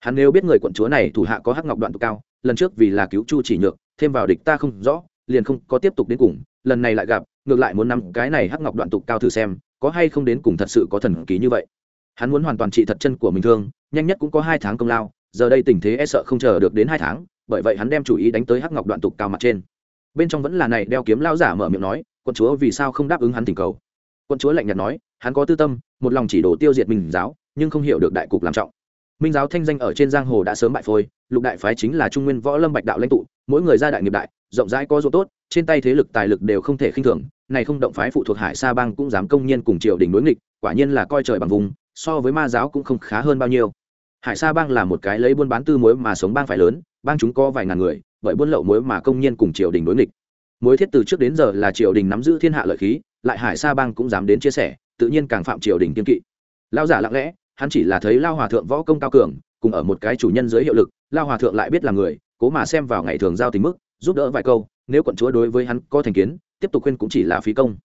Hắn nếu biết người quận chúa này thủ hạ có hắc ngọc đoạn tụ cao, lần trước vì là cứu chu chỉ nhược, thêm vào địch ta không rõ, liền không có tiếp tục đến cùng, lần này lại gặp, ngược lại muốn nắm cái này hắc ngọc đoạn tục cao thử xem có hay không đến cùng thật sự có thần ký như vậy? Hắn muốn hoàn toàn trị thật chân của mình thương, nhanh nhất cũng có hai tháng công lao, giờ đây tình thế e sợ không chờ được đến hai tháng, bởi vậy hắn đem chủ ý đánh tới hắc ngọc đoạn tục cao mặt trên. Bên trong vẫn là này, đeo kiếm lao giả mở miệng nói, quân chúa, vì sao không đáp ứng hắn tình cầu? Quân chúa lạnh nhạt nói, hắn có tư tâm, một lòng chỉ đổ tiêu diệt minh giáo, nhưng không hiểu được đại cục làm trọng. Minh giáo thanh danh ở trên giang hồ đã sớm bại phôi, lục đại phái chính là trung nguyên võ lâm bạch đạo lãnh tụ, mỗi người gia đại nghiệp đại, rộng rãi có chỗ tốt, trên tay thế lực tài lực đều không thể khinh thường này không động phái phụ thuộc hải sa bang cũng dám công nhiên cùng triều đình đối nghịch, quả nhiên là coi trời bằng vùng, so với ma giáo cũng không khá hơn bao nhiêu. Hải sa bang là một cái lấy buôn bán tư muối mà sống bang phải lớn, bang chúng có vài ngàn người, bởi buôn lậu muối mà công nhiên cùng triều đình đối nghịch. Muối thiết từ trước đến giờ là triều đình nắm giữ thiên hạ lợi khí, lại hải sa bang cũng dám đến chia sẻ, tự nhiên càng phạm triều đình kiên kỵ. Lao giả lặng lẽ, hắn chỉ là thấy lao hòa thượng võ công cao cường, cùng ở một cái chủ nhân dưới hiệu lực, lao hòa thượng lại biết là người, cố mà xem vào ngày thường giao tình mức giúp đỡ vài câu, nếu quận chúa đối với hắn có thành kiến, tiếp tục khuyên cũng chỉ là phí công.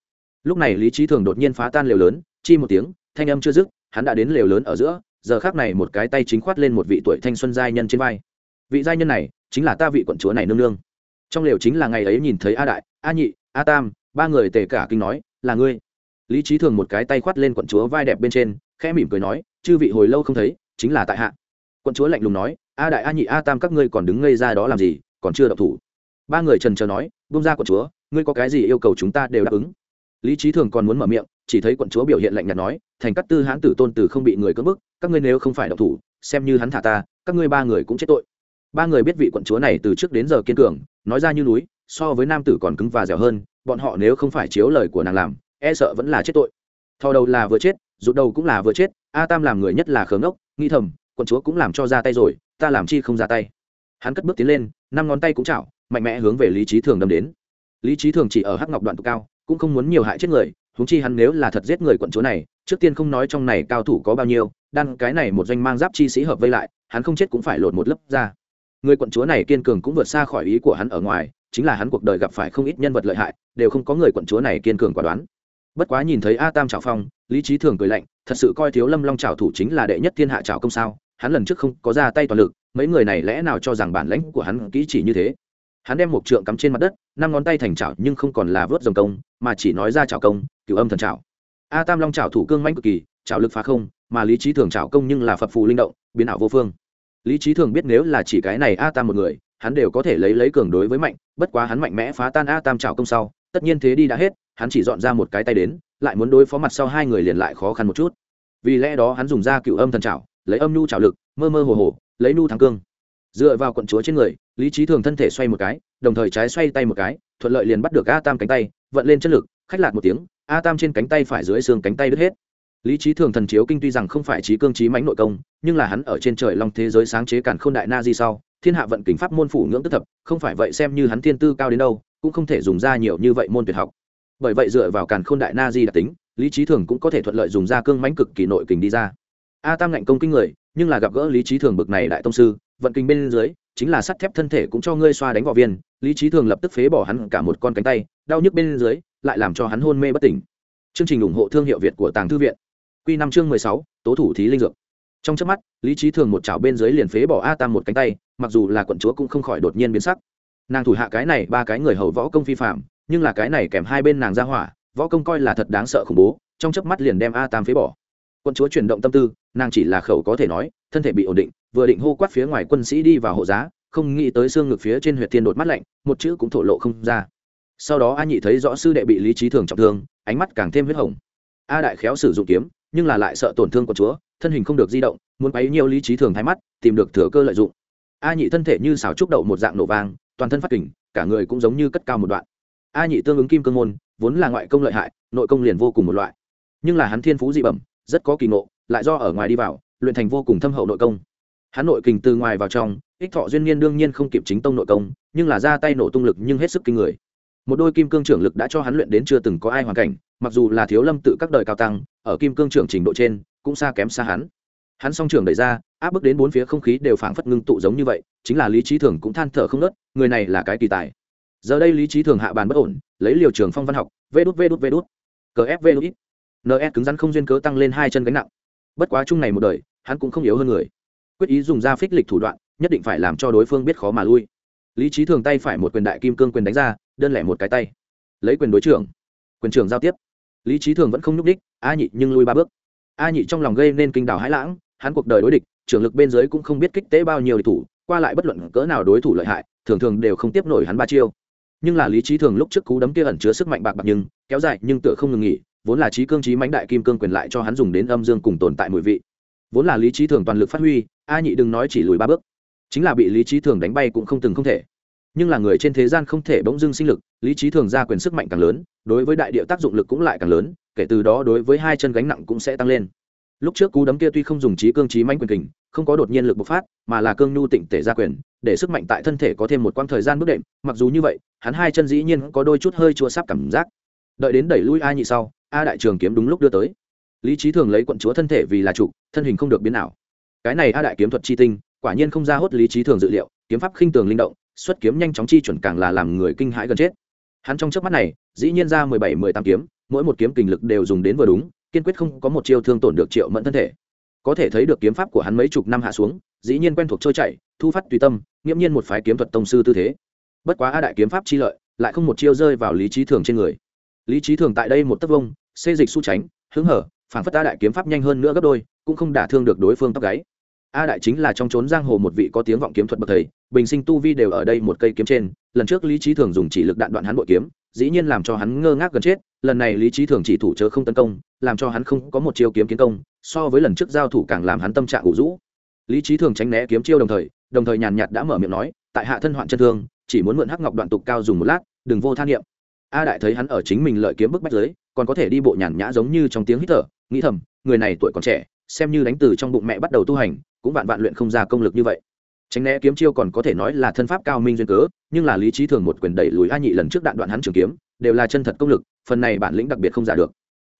Lúc này lý trí thường đột nhiên phá tan lều lớn, chi một tiếng, thanh âm chưa dứt, hắn đã đến lều lớn ở giữa, giờ khác này một cái tay chính khoát lên một vị tuổi thanh xuân giai nhân trên vai. Vị giai nhân này, chính là ta vị quận chúa này nương nương. Trong lều chính là ngày ấy nhìn thấy a đại, a nhị, a tam, ba người tề cả kinh nói, là ngươi. Lý trí thường một cái tay khoát lên quận chúa vai đẹp bên trên, khẽ mỉm cười nói, chư vị hồi lâu không thấy, chính là tại hạ. Quận chúa lạnh lùng nói, a đại, a nhị, a tam các ngươi còn đứng ngây ra đó làm gì, còn chưa đậu thủ ba người trần chờ nói bông ra quận chúa, ngươi có cái gì yêu cầu chúng ta đều đáp ứng. Lý trí thường còn muốn mở miệng, chỉ thấy quận chúa biểu hiện lạnh nhạt nói, thành cát tư hãn tử tôn tử không bị người cưỡng bức, các ngươi nếu không phải động thủ, xem như hắn thả ta, các ngươi ba người cũng chết tội. Ba người biết vị quận chúa này từ trước đến giờ kiên cường, nói ra như núi, so với nam tử còn cứng và dẻo hơn, bọn họ nếu không phải chiếu lời của nàng làm e sợ vẫn là chết tội. Thò đầu là vừa chết, rụt đầu cũng là vừa chết, a tam làm người nhất là khớm ốc nghi thầm, quận chúa cũng làm cho ra tay rồi, ta làm chi không ra tay. Hắn cất bước tiến lên, năm ngón tay cũng chảo mạnh mẽ hướng về lý trí thường đâm đến. Lý trí thường chỉ ở hắc ngọc đoạn tụ cao, cũng không muốn nhiều hại chết người húng chi hắn nếu là thật giết người quận chúa này, trước tiên không nói trong này cao thủ có bao nhiêu, đan cái này một doanh mang giáp chi sĩ hợp vây lại, hắn không chết cũng phải lột một lớp ra. Người quận chúa này kiên cường cũng vượt xa khỏi ý của hắn ở ngoài, chính là hắn cuộc đời gặp phải không ít nhân vật lợi hại, đều không có người quận chúa này kiên cường quả đoán. Bất quá nhìn thấy a tam trào phong, lý trí thường cười lạnh, thật sự coi thiếu lâm long trào thủ chính là đệ nhất thiên hạ trào công sao, hắn lần trước không có ra tay toàn lực, mấy người này lẽ nào cho rằng bản lãnh của hắn kỹ chỉ như thế? Hắn đem một trượng cắm trên mặt đất, năm ngón tay thành chảo nhưng không còn là vớt dòng công, mà chỉ nói ra chảo công, cửu âm thần chảo. A tam long chảo thủ cương mãnh cực kỳ, chảo lực phá không, mà lý trí thường chảo công nhưng là phật phù linh động, biến ảo vô phương. Lý trí thường biết nếu là chỉ cái này a tam một người, hắn đều có thể lấy lấy cường đối với mạnh, bất quá hắn mạnh mẽ phá tan a tam chảo công sau, tất nhiên thế đi đã hết, hắn chỉ dọn ra một cái tay đến, lại muốn đối phó mặt sau hai người liền lại khó khăn một chút. Vì lẽ đó hắn dùng ra cựu âm thần trảo lấy âm nhu trảo lực, mơ mơ hồ hồ, lấy nu thắng cương dựa vào quận chúa trên người, lý trí thường thân thể xoay một cái, đồng thời trái xoay tay một cái, thuận lợi liền bắt được a tam cánh tay, vận lên chất lực, khách lạc một tiếng, a tam trên cánh tay phải dưới xương cánh tay đứt hết. Lý trí thường thần chiếu kinh tuy rằng không phải trí cương trí mãnh nội công, nhưng là hắn ở trên trời long thế giới sáng chế cản k h ô n đại na di sau, thiên hạ vận kính pháp môn phủ ngưỡng tức thập, không phải vậy xem như hắn thiên tư cao đến đâu, cũng không thể dùng ra nhiều như vậy môn tuyệt học. Bởi vậy dựa vào càn k h ô n đại na di đặc tính, lý trí thường cũng có thể thuận lợi dùng ra cương mãnh cực kỳ nội kình đi ra. A tam ngạnh công kinh người, nhưng là gặp gỡ lý trí thường bực này đại tông sư vận kinh bên dưới, chính là sắt thép thân thể cũng cho ngươi xoa đánh vào viên, lý trí thường lập tức phế bỏ hắn cả một con cánh tay, đau nhức bên dưới, lại làm cho hắn hôn mê bất tỉnh. Chương trình ủng hộ thương hiệu việt của tàng thư viện. Q năm chương mười sáu, tố thủ thí linh dược. Trong trước mắt, lý trí thường một chảo bên dưới liền phế bỏ a tam một cánh tay, mặc dù là quận chúa cũng không khỏi đột nhiên biến sắc. Nàng thủ hạ cái này ba cái người hầu võ công phi phạm nhưng là cái này kèm hai bên nàng ra hỏa, võ công coi là thật đáng sợ khủng bố, trong chớp mắt liền đem a tam phế bỏ. Quận chúa chuyển động tâm tư, nàng chỉ là khẩu có thể nói, thân thể bị ổn định vừa định hô quát phía ngoài quân sĩ đi vào hộ giá, không nghĩ tới xương ngực phía trên huyệt thiên đột mắt lạnh, một chữ cũng thổ lộ không ra. Sau đó a nhị thấy rõ sư đệ bị lý trí thường trọng thương, ánh mắt càng thêm huyết hồng. A đại khéo sử dụng kiếm, nhưng là lại sợ tổn thương của chúa, thân hình không được di động, muốn bấy nhiều lý trí thường thái mắt, tìm được thừa cơ lợi dụng. A nhị thân thể như xào trúc đậu một dạng nổ vang, toàn thân phát kình, cả người cũng giống như cất cao một đoạn. A nhị tương ứng kim cương môn, vốn là ngoại công lợi hại, nội công liền vô cùng một loại. Nhưng là hắn thiên phú dị bẩm, rất có kỳ ngộ, lại do ở ngoài đi vào, luyện thành vô cùng thâm hậu nội công hắn nội kình từ ngoài vào trong, ích thọ duyên niên đương nhiên không kịp chính tông nội công, nhưng là ra tay nổ tung lực nhưng hết sức kinh người. Một đôi kim cương trưởng lực đã cho hắn luyện đến chưa từng có ai hoàn cảnh, mặc dù là thiếu lâm tự các đời cao tăng, ở kim cương trưởng trình độ trên, cũng xa kém xa hắn. Hắn song trưởng đẩy ra, áp bức đến bốn phía không khí đều phảng phất ngưng tụ giống như vậy, chính là lý trí thường cũng than thở không nớt người này là cái kỳ tài. Giờ đây lý trí thường hạ bàn bất ổn, lấy liều trường phong văn học, vê đút vê đút vê đút. Cờ ép vê đút ns cứng rắn không duyên cớ tăng lên hai chân gánh nặng. Bất quá chung này một đời, hắn cũng không yếu hơn người quyết ý dùng ra phích lịch thủ đoạn, nhất định phải làm cho đối phương biết khó mà lui. Lý trí thường tay phải một quyền đại kim cương quyền đánh ra, đơn lẻ một cái tay. Lấy quyền đối trưởng. Quyền trưởng giao tiếp. Lý trí thường vẫn không nhúc đích a nhị nhưng lui ba bước. A nhị trong lòng gây nên kinh đảo hãi lãng, hắn cuộc đời đối địch, trưởng lực bên dưới cũng không biết kích tế bao nhiêu địch thủ, qua lại bất luận cỡ nào đối thủ lợi hại, thường thường đều không tiếp nổi hắn ba chiêu. Nhưng là lý trí thường lúc trước cú đấm kia ẩn chứa sức mạnh bạc bạc nhưng, kéo dài nhưng tựa không ngừng nghỉ, vốn là trí cương trí mãnh đại kim cương quyền lại cho hắn dùng đến âm dương cùng tồn tại mùi vị vốn là lý trí thường toàn lực phát huy, a nhị đừng nói chỉ lùi ba bước, chính là bị lý trí thường đánh bay cũng không từng không thể. Nhưng là người trên thế gian không thể bỗng dưng sinh lực, lý trí thường ra quyền sức mạnh càng lớn, đối với đại địa tác dụng lực cũng lại càng lớn, kể từ đó đối với hai chân gánh nặng cũng sẽ tăng lên. Lúc trước cú đấm kia tuy không dùng trí cương trí manh quyền kình, không có đột nhiên lực bộc phát, mà là cương nhu tịnh tể ra quyền, để sức mạnh tại thân thể có thêm một quãng thời gian bước đệm, mặc dù như vậy, hắn hai chân dĩ nhiên có đôi chút hơi chua sáp cảm giác. Đợi đến đẩy lui a nhị sau, a đại trường kiếm đúng lúc đưa tới lý trí thường lấy quận chúa thân thể vì là trụ thân hình không được biến nào cái này a đại kiếm thuật chi tinh, quả nhiên không ra hốt lý trí thường dự liệu, kiếm pháp khinh tường linh động, xuất kiếm nhanh chóng chi chuẩn càng là làm người kinh hãi gần chết. Hắn trong trước mắt này, dĩ nhiên ra mười bảy, mười tám kiếm, mỗi một kiếm kình lực đều dùng đến vừa đúng, kiên quyết không có một chiêu thương tổn được triệu mẫn thân thể. Có thể thấy được kiếm pháp của hắn mấy chục năm hạ xuống, dĩ nhiên quen thuộc trôi chảy, thu phát tùy tâm, nghiễm nhiên một phái kiếm thuật tông sư tư thế. Bất quá a đại kiếm pháp chi lợi, lại không một chiêu rơi vào lý trí thường trên người. Lý trí thường tại đây một tấc vông, xê dịch su tránh, hứng hở phản phất Ta đại kiếm pháp nhanh hơn nữa gấp đôi, cũng không đả thương được đối phương tóc gáy. A đại chính là trong trốn giang hồ một vị có tiếng vọng kiếm thuật bậc thầy, bình sinh tu vi đều ở đây một cây kiếm trên, lần trước lý trí thường dùng chỉ lực đạn đoạn hắn bội kiếm, dĩ nhiên làm cho hắn ngơ ngác gần chết, lần này lý trí thường chỉ thủ chớ không tấn công, làm cho hắn không có một chiêu kiếm kiến công, so với lần trước giao thủ càng làm hắn tâm trạng ủ rũ. Lý trí thường tránh né kiếm chiêu đồng thời đồng thời nhàn nhạt đã mở miệng nói, tại hạ thân hoạn chân thương, chỉ muốn mượn hắc ngọc đoạn tục cao dùng một lát, đừng vô than niệm a đại thấy hắn ở chính mình lợi kiếm bức bách giới, còn có thể đi bộ nhàn nhã giống như trong tiếng hít thở, nghĩ thầm, người này tuổi còn trẻ, xem như đánh từ trong bụng mẹ bắt đầu tu hành, cũng vạn vạn luyện không ra công lực như vậy. Tránh né kiếm chiêu còn có thể nói là thân pháp cao minh duyên cớ, nhưng là lý trí thường một quyền đẩy lùi a nhị lần trước đạn đoạn hắn trường kiếm, đều là chân thật công lực, phần này bản lĩnh đặc biệt không giả được.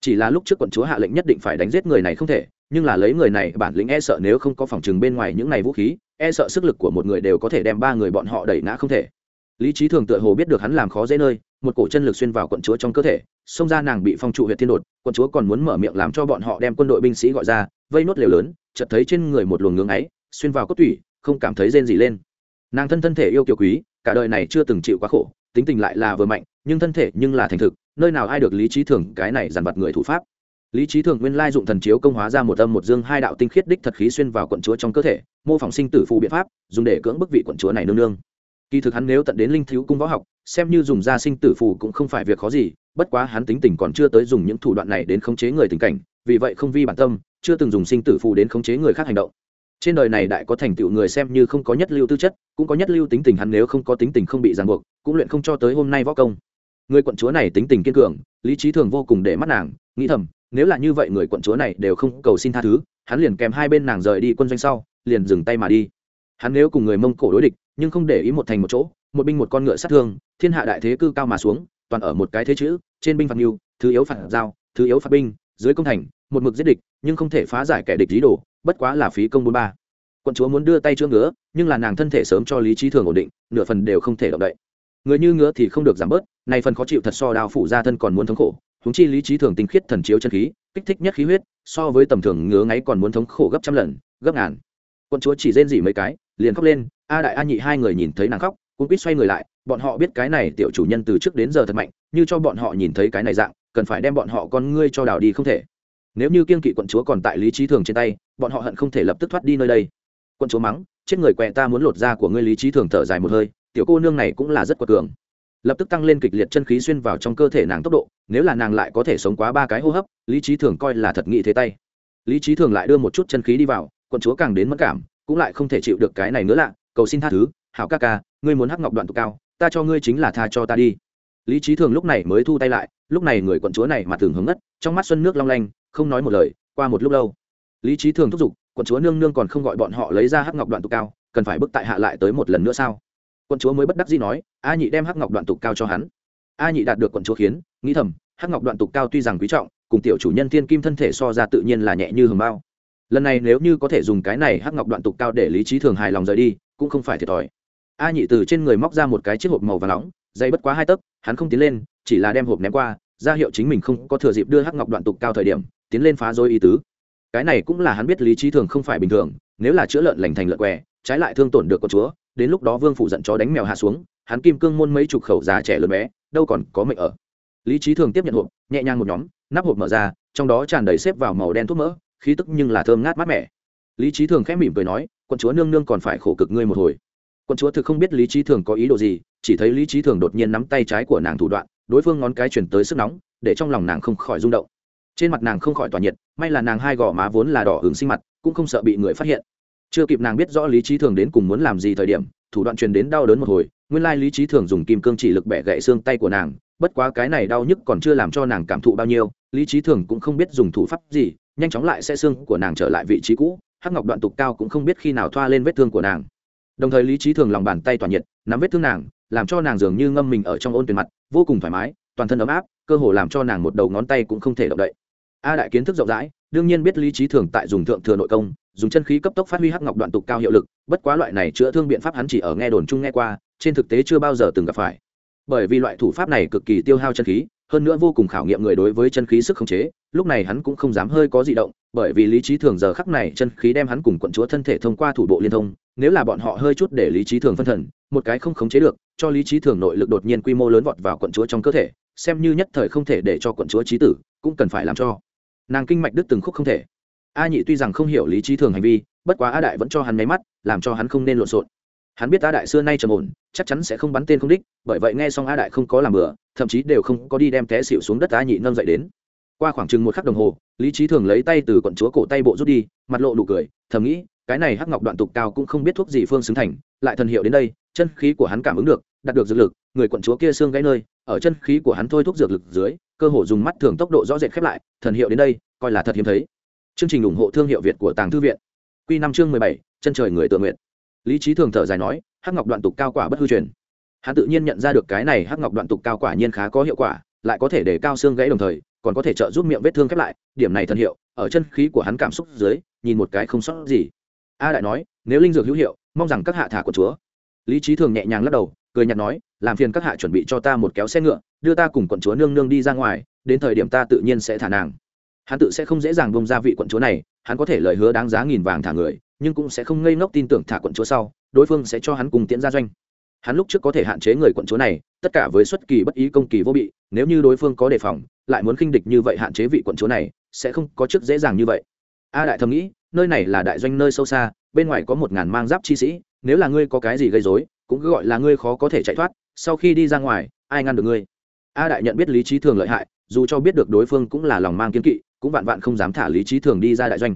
Chỉ là lúc trước quận chúa hạ lệnh nhất định phải đánh giết người này không thể, nhưng là lấy người này, bản lĩnh e sợ nếu không có phòng chừng bên ngoài những này vũ khí e sợ sức lực của một người đều có thể đem ba người bọn họ đẩy ngã không thể. Lý trí thường tựa hồ biết được hắn làm khó dễ nơi một cổ chân lực xuyên vào quận chúa trong cơ thể, xông ra nàng bị phong trụ huyện thiên đột, quận chúa còn muốn mở miệng làm cho bọn họ đem quân đội binh sĩ gọi ra, vây nốt lều lớn, chợt thấy trên người một luồng ngưỡng ấy, xuyên vào cốt tủy, không cảm thấy rên gì lên. Nàng thân thân thể yêu kiều quý, cả đời này chưa từng chịu quá khổ, tính tình lại là vừa mạnh, nhưng thân thể nhưng là thành thực, nơi nào ai được lý trí thường cái này dằn vặt người thủ pháp. Lý trí thường nguyên lai dụng thần chiếu công hóa ra một âm một dương hai đạo tinh khiết đích thật khí xuyên vào quận chúa trong cơ thể, mô phỏng sinh tử phù biện pháp, dùng để cưỡng bức vị quận chúa này nương nương kỳ thực hắn nếu tận đến linh thiếu cung võ học, xem như dùng ra sinh tử phù cũng không phải việc khó gì, bất quá hắn tính tình còn chưa tới dùng những thủ đoạn này đến khống chế người tình cảnh, vì vậy không vi bản tâm, chưa từng dùng sinh tử phù đến khống chế người khác hành động. Trên đời này đại có thành tựu người xem như không có nhất lưu tư chất, cũng có nhất lưu tính tình hắn nếu không có tính tình không bị ràng buộc, cũng luyện không cho tới hôm nay võ công. Người quận chúa này tính tình kiên cường, lý trí thường vô cùng để mắt nàng, nghĩ thầm, nếu là như vậy người quận chúa này đều không cầu xin tha thứ, hắn liền kèm hai bên nàng rời đi quân doanh sau, liền dừng tay mà đi hắn nếu cùng người mông cổ đối địch, nhưng không để ý một thành một chỗ, một binh một con ngựa sát thương, thiên hạ đại thế cư cao mà xuống, toàn ở một cái thế chữ, trên binh phạt mưu thứ yếu phạt giao, thứ yếu phạt binh, dưới công thành, một mực giết địch, nhưng không thể phá giải kẻ địch lý đồ, bất quá là phí công bốn ba. Quận chúa muốn đưa tay chữa ngứa, nhưng là nàng thân thể sớm cho lý trí thường ổn định, nửa phần đều không thể động đậy. Người như ngứa thì không được giảm bớt này phần khó chịu thật so đao phủ ra thân còn muốn thống khổ húng chi lý trí thường tinh khiết thần chiếu chân khí, kích thích nhất khí huyết, so với tầm thường ngứa ngáy còn muốn thống khổ gấp trăm lần, gấp ngàn quân chúa chỉ rên rỉ mấy cái, liền khóc lên, a đại a nhị, hai người nhìn thấy nàng khóc cũng quýt xoay người lại, bọn họ biết cái này tiểu chủ nhân từ trước đến giờ thật mạnh, như cho bọn họ nhìn thấy cái này dạng, cần phải đem bọn họ con ngươi cho đào đi không thể. Nếu như kiên kỵ quận chúa còn tại lý trí thường trên tay, bọn họ hận không thể lập tức thoát đi nơi đây. Quận chúa mắng, chết người quẹ, ta muốn lột da của ngươi lý trí thường thở dài một hơi, tiểu cô nương này cũng là rất quật cường. Lập tức tăng lên kịch liệt chân khí xuyên vào trong cơ thể nàng tốc độ, nếu là nàng lại có thể sống quá ba cái hô hấp, lý trí thường coi là thật nghị thế tay. Lý trí thường lại đưa một chút chân khí đi vào quận chúa càng đến mất cảm, cũng lại không thể chịu được cái này nữa lạ, cầu xin tha thứ, hảo ca ca, ngươi muốn hắc ngọc đoạn tụ cao, ta cho ngươi chính là tha cho ta đi. Lý trí thường lúc này mới thu tay lại, lúc này người quận chúa này mà thường hướng ngất, trong mắt xuân nước long lanh, không nói một lời, qua một lúc lâu. Lý trí thường thúc giục, quận chúa nương nương còn không gọi bọn họ lấy ra hắc ngọc đoạn tụ cao, cần phải bức tại hạ lại tới một lần nữa sao? Quận chúa mới bất đắc dĩ nói, a nhị đem hắc ngọc đoạn tục cao cho hắn. A nhị đạt được quận chúa khiến, nghĩ thầm, hắc ngọc đoạn tục cao tuy rằng quý trọng, cùng tiểu chủ nhân thiên kim thân thể so ra tự nhiên là nhẹ như hầm bao lần này nếu như có thể dùng cái này hắc ngọc đoạn tục cao để lý trí thường hài lòng rời đi, cũng không phải thiệt thòi. A nhị từ trên người móc ra một cái chiếc hộp màu và nóng, dây bất quá hai tấc, hắn không tiến lên, chỉ là đem hộp ném qua, ra hiệu chính mình không có thừa dịp đưa hắc ngọc đoạn tục cao thời điểm, tiến lên phá dối ý tứ. Cái này cũng là hắn biết lý trí thường không phải bình thường, nếu là chữa lợn lành thành lợn què, trái lại thương tổn được con chúa, đến lúc đó vương phủ giận chó đánh mèo hạ xuống, hắn kim cương môn mấy chục khẩu già trẻ lớn bé, đâu còn có mệnh ở. Lý trí thường tiếp nhận hộp, nhẹ nhàng một nhóm, nắp hộp mở ra, trong đó tràn đầy xếp vào màu đen thuốc mỡ khí tức nhưng là thơm ngát mát mẻ. Lý trí thường khẽ mỉm cười nói, quận chúa nương nương còn phải khổ cực ngươi một hồi. Quận chúa thực không biết lý trí thường có ý đồ gì, chỉ thấy lý trí thường đột nhiên nắm tay trái của nàng thủ đoạn, đối phương ngón cái chuyển tới sức nóng, để trong lòng nàng không khỏi rung động. Trên mặt nàng không khỏi tỏa nhiệt, may là nàng hai gò má vốn là đỏ hứng sinh mặt, cũng không sợ bị người phát hiện. Chưa kịp nàng biết rõ lý trí thường đến cùng muốn làm gì thời điểm, thủ đoạn truyền đến đau đớn một hồi, nguyên lai lý trí thường dùng kim cương chỉ lực bẻ gãy xương tay của nàng, bất quá cái này đau nhức còn chưa làm cho nàng cảm thụ bao nhiêu, lý trí thường cũng không biết dùng thủ pháp gì nhanh chóng lại sẽ xương của nàng trở lại vị trí cũ, hắc ngọc đoạn tục cao cũng không biết khi nào thoa lên vết thương của nàng. Đồng thời lý trí thường lòng bàn tay tỏa nhiệt, nắm vết thương nàng, làm cho nàng dường như ngâm mình ở trong ôn tuyển mặt, vô cùng thoải mái, toàn thân ấm áp, cơ hồ làm cho nàng một đầu ngón tay cũng không thể động đậy. A đại kiến thức rộng rãi, đương nhiên biết lý trí thường tại dùng thượng thừa nội công, dùng chân khí cấp tốc phát huy hắc ngọc đoạn tục cao hiệu lực, bất quá loại này chữa thương biện pháp hắn chỉ ở nghe đồn chung nghe qua, trên thực tế chưa bao giờ từng gặp phải. Bởi vì loại thủ pháp này cực kỳ tiêu hao chân khí hơn nữa vô cùng khảo nghiệm người đối với chân khí sức khống chế, lúc này hắn cũng không dám hơi có di động, bởi vì lý trí thường giờ khắc này chân khí đem hắn cùng quận chúa thân thể thông qua thủ bộ liên thông, nếu là bọn họ hơi chút để lý trí thường phân thần, một cái không khống chế được, cho lý trí thường nội lực đột nhiên quy mô lớn vọt vào quận chúa trong cơ thể, xem như nhất thời không thể để cho quận chúa trí tử, cũng cần phải làm cho. Nàng kinh mạch đứt từng khúc không thể. A nhị tuy rằng không hiểu lý trí thường hành vi, bất quá a đại vẫn cho hắn máy mắt, làm cho hắn không nên lộn xộn hắn biết a đại xưa nay trầm ổn, chắc chắn sẽ không bắn tên không đích, bởi vậy nghe xong a đại không có làm bừa, thậm chí đều không có đi đem té xịu xuống đất a nhị nâng dậy đến. Qua khoảng chừng một khắc đồng hồ, lý trí thường lấy tay từ quận chúa cổ tay bộ rút đi, mặt lộ nụ cười, thầm nghĩ, cái này hắc ngọc đoạn tục cao cũng không biết thuốc gì phương xứng thành, lại thần hiệu đến đây, chân khí của hắn cảm ứng được, đạt được dược lực, người quận chúa kia xương gãy nơi, ở chân khí của hắn thôi thuốc dược lực dưới, cơ hồ dùng mắt thường tốc độ rõ rệt khép lại, thần hiệu đến đây, coi là thật hiếm thấy. Chương trình ủng hộ thương hiệu việt của tàng thư viện. Q năm chương mười bảy, chân trời người tự nguyện lý trí thường thở dài nói, hắc ngọc đoạn tục cao quả bất hư truyền. Hắn tự nhiên nhận ra được cái này hắc ngọc đoạn tục cao quả nhiên khá có hiệu quả, lại có thể để cao xương gãy đồng thời, còn có thể trợ giúp miệng vết thương khép lại, điểm này thần hiệu, ở chân khí của hắn cảm xúc dưới, nhìn một cái không sót gì. A đại nói, nếu linh dược hữu hiệu, mong rằng các hạ thả của chúa. Lý trí thường nhẹ nhàng lắc đầu, cười nhạt nói, làm phiền các hạ chuẩn bị cho ta một kéo xe ngựa, đưa ta cùng quận chúa nương nương đi ra ngoài, đến thời điểm ta tự nhiên sẽ thả nàng. Hắn tự sẽ không dễ dàng bông ra vị quận chúa này, hắn có thể lời hứa đáng giá nghìn vàng thả người nhưng cũng sẽ không ngây ngốc tin tưởng thả quận chúa sau, đối phương sẽ cho hắn cùng tiễn ra doanh. Hắn lúc trước có thể hạn chế người quận chúa này, tất cả với xuất kỳ bất ý công kỳ vô bị, nếu như đối phương có đề phòng, lại muốn khinh địch như vậy hạn chế vị quận chúa này, sẽ không có chức dễ dàng như vậy. A đại thầm nghĩ, nơi này là đại doanh nơi sâu xa, bên ngoài có một ngàn mang giáp chi sĩ, nếu là ngươi có cái gì gây dối cũng cứ gọi là ngươi khó có thể chạy thoát, sau khi đi ra ngoài, ai ngăn được ngươi? A đại nhận biết lý trí thường lợi hại, dù cho biết được đối phương cũng là lòng mang kiên kỵ, cũng vạn vạn không dám thả lý trí thường đi ra đại doanh.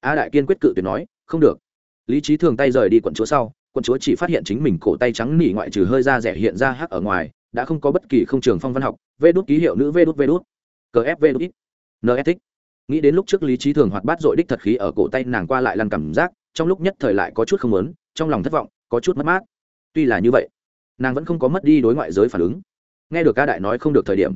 A đại kiên quyết cự tuyệt nói không được. Lý trí thường tay rời đi quận chúa sau, quận chúa chỉ phát hiện chính mình cổ tay trắng nỉ ngoại trừ hơi da rẻ hiện ra hắc ở ngoài, đã không có bất kỳ không trường phong văn học, vê đốt ký hiệu nữ vê đốt vê đốt cờ vê đốt ít. Ns thích. Nghĩ đến lúc trước lý trí thường hoạt bát dội đích thật khí ở cổ tay nàng qua lại lăn cảm giác, trong lúc nhất thời lại có chút không lớn trong lòng thất vọng, có chút mất mát. Tuy là như vậy, nàng vẫn không có mất đi đối ngoại giới phản ứng. Nghe được ca đại nói không được thời điểm,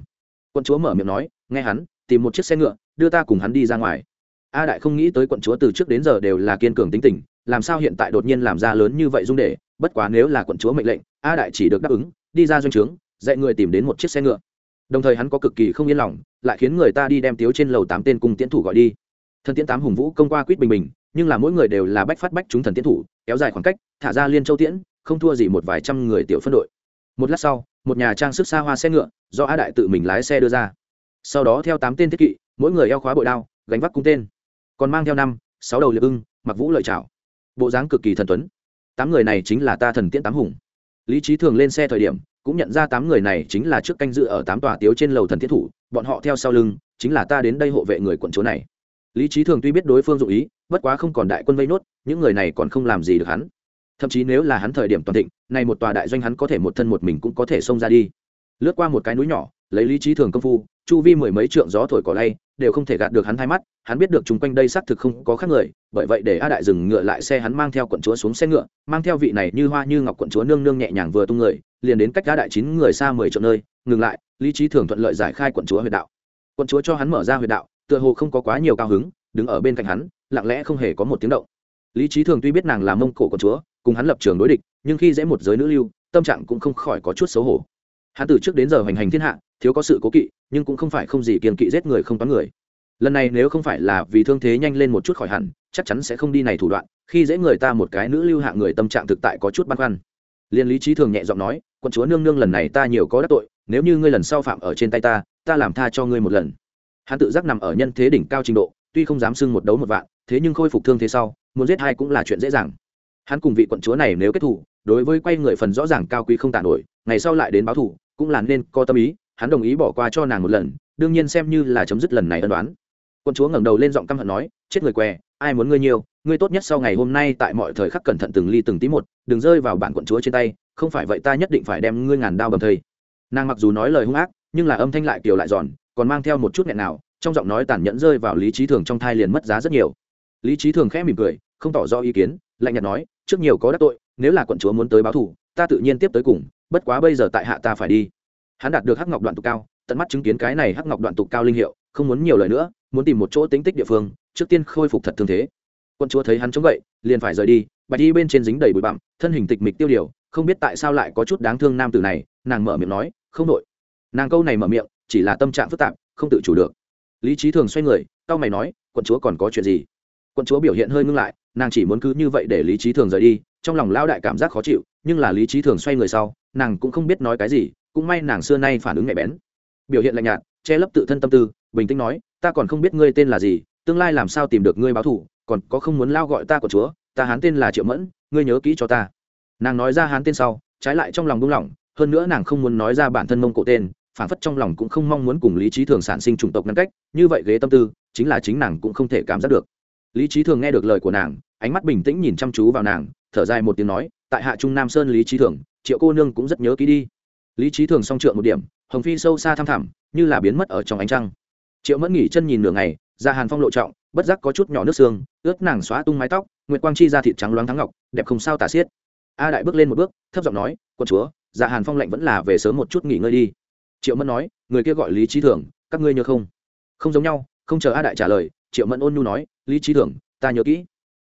quận chúa mở miệng nói, nghe hắn, tìm một chiếc xe ngựa, đưa ta cùng hắn đi ra ngoài a đại không nghĩ tới quận chúa từ trước đến giờ đều là kiên cường tính tình, làm sao hiện tại đột nhiên làm ra lớn như vậy dung để? Bất quá nếu là quận chúa mệnh lệnh, a đại chỉ được đáp ứng, đi ra doanh trướng, dạy người tìm đến một chiếc xe ngựa. Đồng thời hắn có cực kỳ không yên lòng, lại khiến người ta đi đem tiếu trên lầu tám tên cung tiễn thủ gọi đi. Thần tiễn tám hùng vũ công qua quýt bình bình, nhưng là mỗi người đều là bách phát bách chúng thần tiễn thủ, kéo dài khoảng cách, thả ra liên châu tiễn, không thua gì một vài trăm người tiểu phân đội. Một lát sau, một nhà trang sức xa hoa xe ngựa, do a đại tự mình lái xe đưa ra. Sau đó theo tám tên thiết kỵ, mỗi người eo khóa bội đao, gánh vác cung tên còn mang theo năm, sáu đầu liệp ưng, mặc vũ lợi trào bộ dáng cực kỳ thần tuấn. Tám người này chính là ta thần tiễn tám hùng. Lý trí thường lên xe thời điểm, cũng nhận ra tám người này chính là trước canh dự ở tám tòa tiếu trên lầu thần thiết thủ, bọn họ theo sau lưng, chính là ta đến đây hộ vệ người quận chúa này. Lý trí thường tuy biết đối phương dụ ý, bất quá không còn đại quân vây nốt, những người này còn không làm gì được hắn. Thậm chí nếu là hắn thời điểm toàn thịnh nay một tòa đại doanh hắn có thể một thân một mình cũng có thể xông ra đi. Lướt qua một cái núi nhỏ, lấy lý trí thường công phu chu vi mười mấy trượng gió thổi cỏ lay, đều không thể gạt được hắn hai mắt, hắn biết được chung quanh đây xác thực không có khác người, bởi vậy để a đại dừng ngựa lại xe hắn mang theo quận chúa xuống xe ngựa, mang theo vị này như hoa như ngọc quận chúa nương nương nhẹ nhàng vừa tung người, liền đến cách a đại chín người xa mười trượng nơi, ngừng lại, lý trí thường thuận lợi giải khai quận chúa huyệt đạo. Quận chúa cho hắn mở ra huyệt đạo, tựa hồ không có quá nhiều cao hứng, đứng ở bên cạnh hắn, lặng lẽ không hề có một tiếng động. Lý trí thường tuy biết nàng là mông cổ quận chúa, cùng hắn lập trường đối địch, nhưng khi dễ một giới nữ lưu, tâm trạng cũng không khỏi có chút xấu hổ. Hắn từ trước đến giờ hoành hành thiên hạ thiếu có sự cố kỵ, nhưng cũng không phải không gì kiên kỵ giết người không toán người. Lần này nếu không phải là vì thương thế nhanh lên một chút khỏi hẳn, chắc chắn sẽ không đi này thủ đoạn, khi dễ người ta một cái nữ lưu hạ người tâm trạng thực tại có chút băn khoăn. Liên lý trí thường nhẹ giọng nói, quận chúa nương nương lần này ta nhiều có đắc tội, nếu như ngươi lần sau phạm ở trên tay ta ta làm tha cho ngươi một lần. Hắn tự giác nằm ở nhân thế đỉnh cao trình độ, tuy không dám xưng một đấu một vạn, thế nhưng khôi phục thương thế sau, muốn giết hai cũng là chuyện dễ dàng. Hắn cùng vị quận chúa này nếu kết thủ, đối với quay người phần rõ ràng cao quý không tàn nổi, ngày sau lại đến báo thủ, cũng là nên có tâm ý hắn đồng ý bỏ qua cho nàng một lần, đương nhiên xem như là chấm dứt lần này ân đoán. Quân chúa ngẩng đầu lên giọng căm hận nói, chết người què, ai muốn ngươi nhiều, ngươi tốt nhất sau ngày hôm nay tại mọi thời khắc cẩn thận từng ly từng tí một, đừng rơi vào bản quận chúa trên tay, không phải vậy ta nhất định phải đem ngươi ngàn đao bầm thây. Nàng mặc dù nói lời hung ác, nhưng là âm thanh lại kiều lại giòn, còn mang theo một chút nghẹn nào, trong giọng nói tàn nhẫn rơi vào lý trí thường trong thai liền mất giá rất nhiều. Lý trí thường khẽ mỉm cười, không tỏ rõ ý kiến, lạnh nhạt nói, trước nhiều có đắc tội, nếu là quận chúa muốn tới báo thù, ta tự nhiên tiếp tới cùng, bất quá bây giờ tại hạ ta phải đi hắn đạt được hắc ngọc đoạn tục cao, tận mắt chứng kiến cái này hắc ngọc đoạn tục cao linh hiệu, không muốn nhiều lời nữa, muốn tìm một chỗ tính tích địa phương, trước tiên khôi phục thật thương thế. Quân chúa thấy hắn chống gậy, liền phải rời đi, bạch đi bên trên dính đầy bụi bặm, thân hình tịch mịch tiêu điều, không biết tại sao lại có chút đáng thương nam tử này, nàng mở miệng nói, không nội nàng câu này mở miệng, chỉ là tâm trạng phức tạp, không tự chủ được. Lý trí thường xoay người tao mày nói quận chúa còn có chuyện gì? Quận chúa biểu hiện hơi ngưng lại, nàng chỉ muốn cứ như vậy để lý trí thường rời đi, trong lòng lao đại cảm giác khó chịu, nhưng là lý trí thường xoay người sau, nàng cũng không biết nói cái gì cũng may nàng xưa nay phản ứng nhạy bén. Biểu hiện lạnh nhạt, che lấp tự thân tâm tư, bình tĩnh nói, ta còn không biết ngươi tên là gì, tương lai làm sao tìm được ngươi báo thủ còn có không muốn lao gọi ta của chúa, ta hán tên là triệu mẫn, ngươi nhớ kỹ cho ta. Nàng nói ra hán tên sau, trái lại trong lòng buông lỏng, hơn nữa nàng không muốn nói ra bản thân mông cổ tên, phản phất trong lòng cũng không mong muốn cùng lý trí thường sản sinh chủng tộc ngăn cách, như vậy ghế tâm tư, chính là chính nàng cũng không thể cảm giác được. Lý trí thường nghe được lời của nàng, ánh mắt bình tĩnh nhìn chăm chú vào nàng, thở dài một tiếng nói, tại hạ trung nam sơn lý trí thường, triệu cô nương cũng rất nhớ kỹ đi lý trí thường song trượng một điểm, hồng phi sâu xa thăm thẳm, như là biến mất ở trong ánh trăng. Triệu mẫn nghỉ chân nhìn nửa ngày ra hàn phong lộ trọng, bất giác có chút nhỏ nước xương, ướt nàng xóa tung mái tóc, nguyệt quang chi ra thịt trắng loáng thắng ngọc, đẹp không sao tả xiết. A đại bước lên một bước, thấp giọng nói, quân chúa dạ hàn phong lạnh vẫn là về sớm một chút nghỉ ngơi đi. Triệu mẫn nói, người kia gọi lý trí thường, các ngươi nhớ không? Không giống nhau, không chờ a đại trả lời, triệu mẫn ôn nhu nói, lý trí thường, ta nhớ kỹ.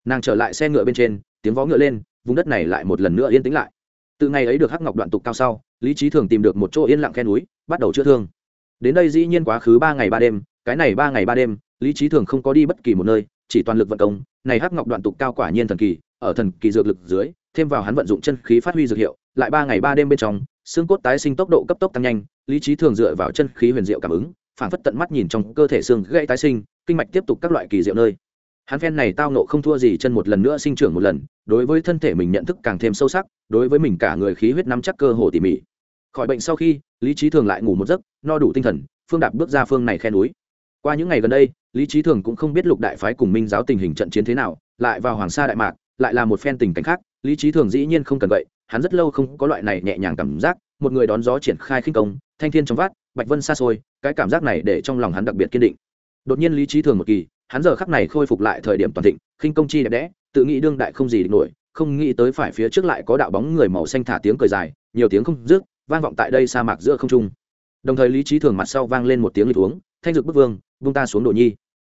Nàng trở lại xe ngựa bên trên, tiếng vó ngựa lên, vùng đất này lại một lần nữa yên tĩnh lại từ ngày ấy được hắc ngọc đoạn tục cao sau, lý trí thường tìm được một chỗ yên lặng khe núi, bắt đầu chữa thương. Đến đây dĩ nhiên quá khứ ba ngày ba đêm, cái này ba ngày ba đêm, lý trí thường không có đi bất kỳ một nơi, chỉ toàn lực vận công. Này hắc ngọc đoạn tục cao quả nhiên thần kỳ, ở thần kỳ dược lực dưới, thêm vào hắn vận dụng chân khí phát huy dược hiệu, lại ba ngày ba đêm bên trong, xương cốt tái sinh tốc độ cấp tốc tăng nhanh, lý trí thường dựa vào chân khí huyền diệu cảm ứng phản phất tận mắt nhìn trong cơ thể xương gãy tái sinh, kinh mạch tiếp tục các loại kỳ diệu nơi hắn phen này tao nộ không thua gì chân một lần nữa sinh trưởng một lần, đối với thân thể mình nhận thức càng thêm sâu sắc, đối với mình cả người khí huyết nắm chắc cơ hồ tỉ mỉ. Khỏi bệnh sau khi, lý trí thường lại ngủ một giấc, no đủ tinh thần, phương đạp bước ra phương này khe núi. Qua những ngày gần đây, lý trí thường cũng không biết lục đại phái cùng minh giáo tình hình trận chiến thế nào, lại vào hoàng sa đại mạc, lại là một phen tình cảnh khác, lý trí thường dĩ nhiên không cần vậy, hắn rất lâu không có loại này nhẹ nhàng cảm giác, một người đón gió triển khai khinh công, thanh thiên trong vát bạch vân xa xôi, cái cảm giác này để trong lòng hắn đặc biệt kiên định. Đột nhiên lý trí thường một kỳ hắn giờ khắc này khôi phục lại thời điểm toàn thịnh khinh công chi đẹp đẽ tự nghĩ đương đại không gì địch nổi không nghĩ tới phải phía trước lại có đạo bóng người màu xanh thả tiếng cười dài nhiều tiếng không rước, vang vọng tại đây sa mạc giữa không trung. Đồng thời lý trí thường mặt sau vang lên một tiếng lịch uống thanh dực bức vương vung ta xuống đồ nhi.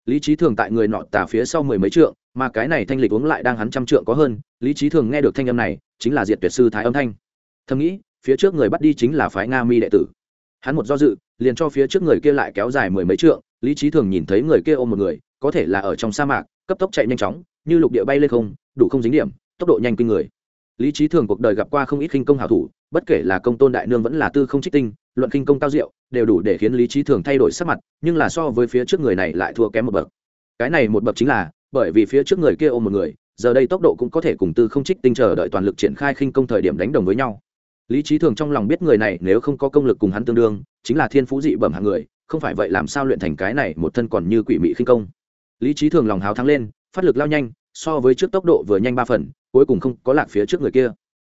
Lý trí thường tại người nọ tả phía sau mười mấy trượng mà cái này thanh lịch uống lại đang hắn trăm trượng có hơn lý trí thường nghe được thanh âm này chính là diệt tuyệt sư thái âm thanh. Thầm nghĩ phía trước người bắt đi chính là phái nga mi đệ tử. Hắn một do dự liền cho phía trước người kia lại kéo dài mười mấy trượng lý trí thường nhìn thấy người kia ôm một người có thể là ở trong sa mạc, cấp tốc chạy nhanh chóng, như lục địa bay lên không, đủ không dính điểm, tốc độ nhanh kinh người. Lý trí thường cuộc đời gặp qua không ít khinh công hảo thủ, bất kể là công tôn đại nương vẫn là tư không trích tinh, luận khinh công cao diệu, đều đủ để khiến lý trí thường thay đổi sắc mặt, nhưng là so với phía trước người này lại thua kém một bậc. Cái này một bậc chính là, bởi vì phía trước người kia ôm một người, giờ đây tốc độ cũng có thể cùng tư không trích tinh chờ đợi toàn lực triển khai khinh công thời điểm đánh đồng với nhau. Lý trí thường trong lòng biết người này nếu không có công lực cùng hắn tương đương, chính là thiên phú dị bẩm hạng người, không phải vậy làm sao luyện thành cái này một thân còn như quỷ mị khinh công lý trí thường lòng háo thắng lên, phát lực lao nhanh, so với trước tốc độ vừa nhanh ba phần, cuối cùng không có lạc phía trước người kia.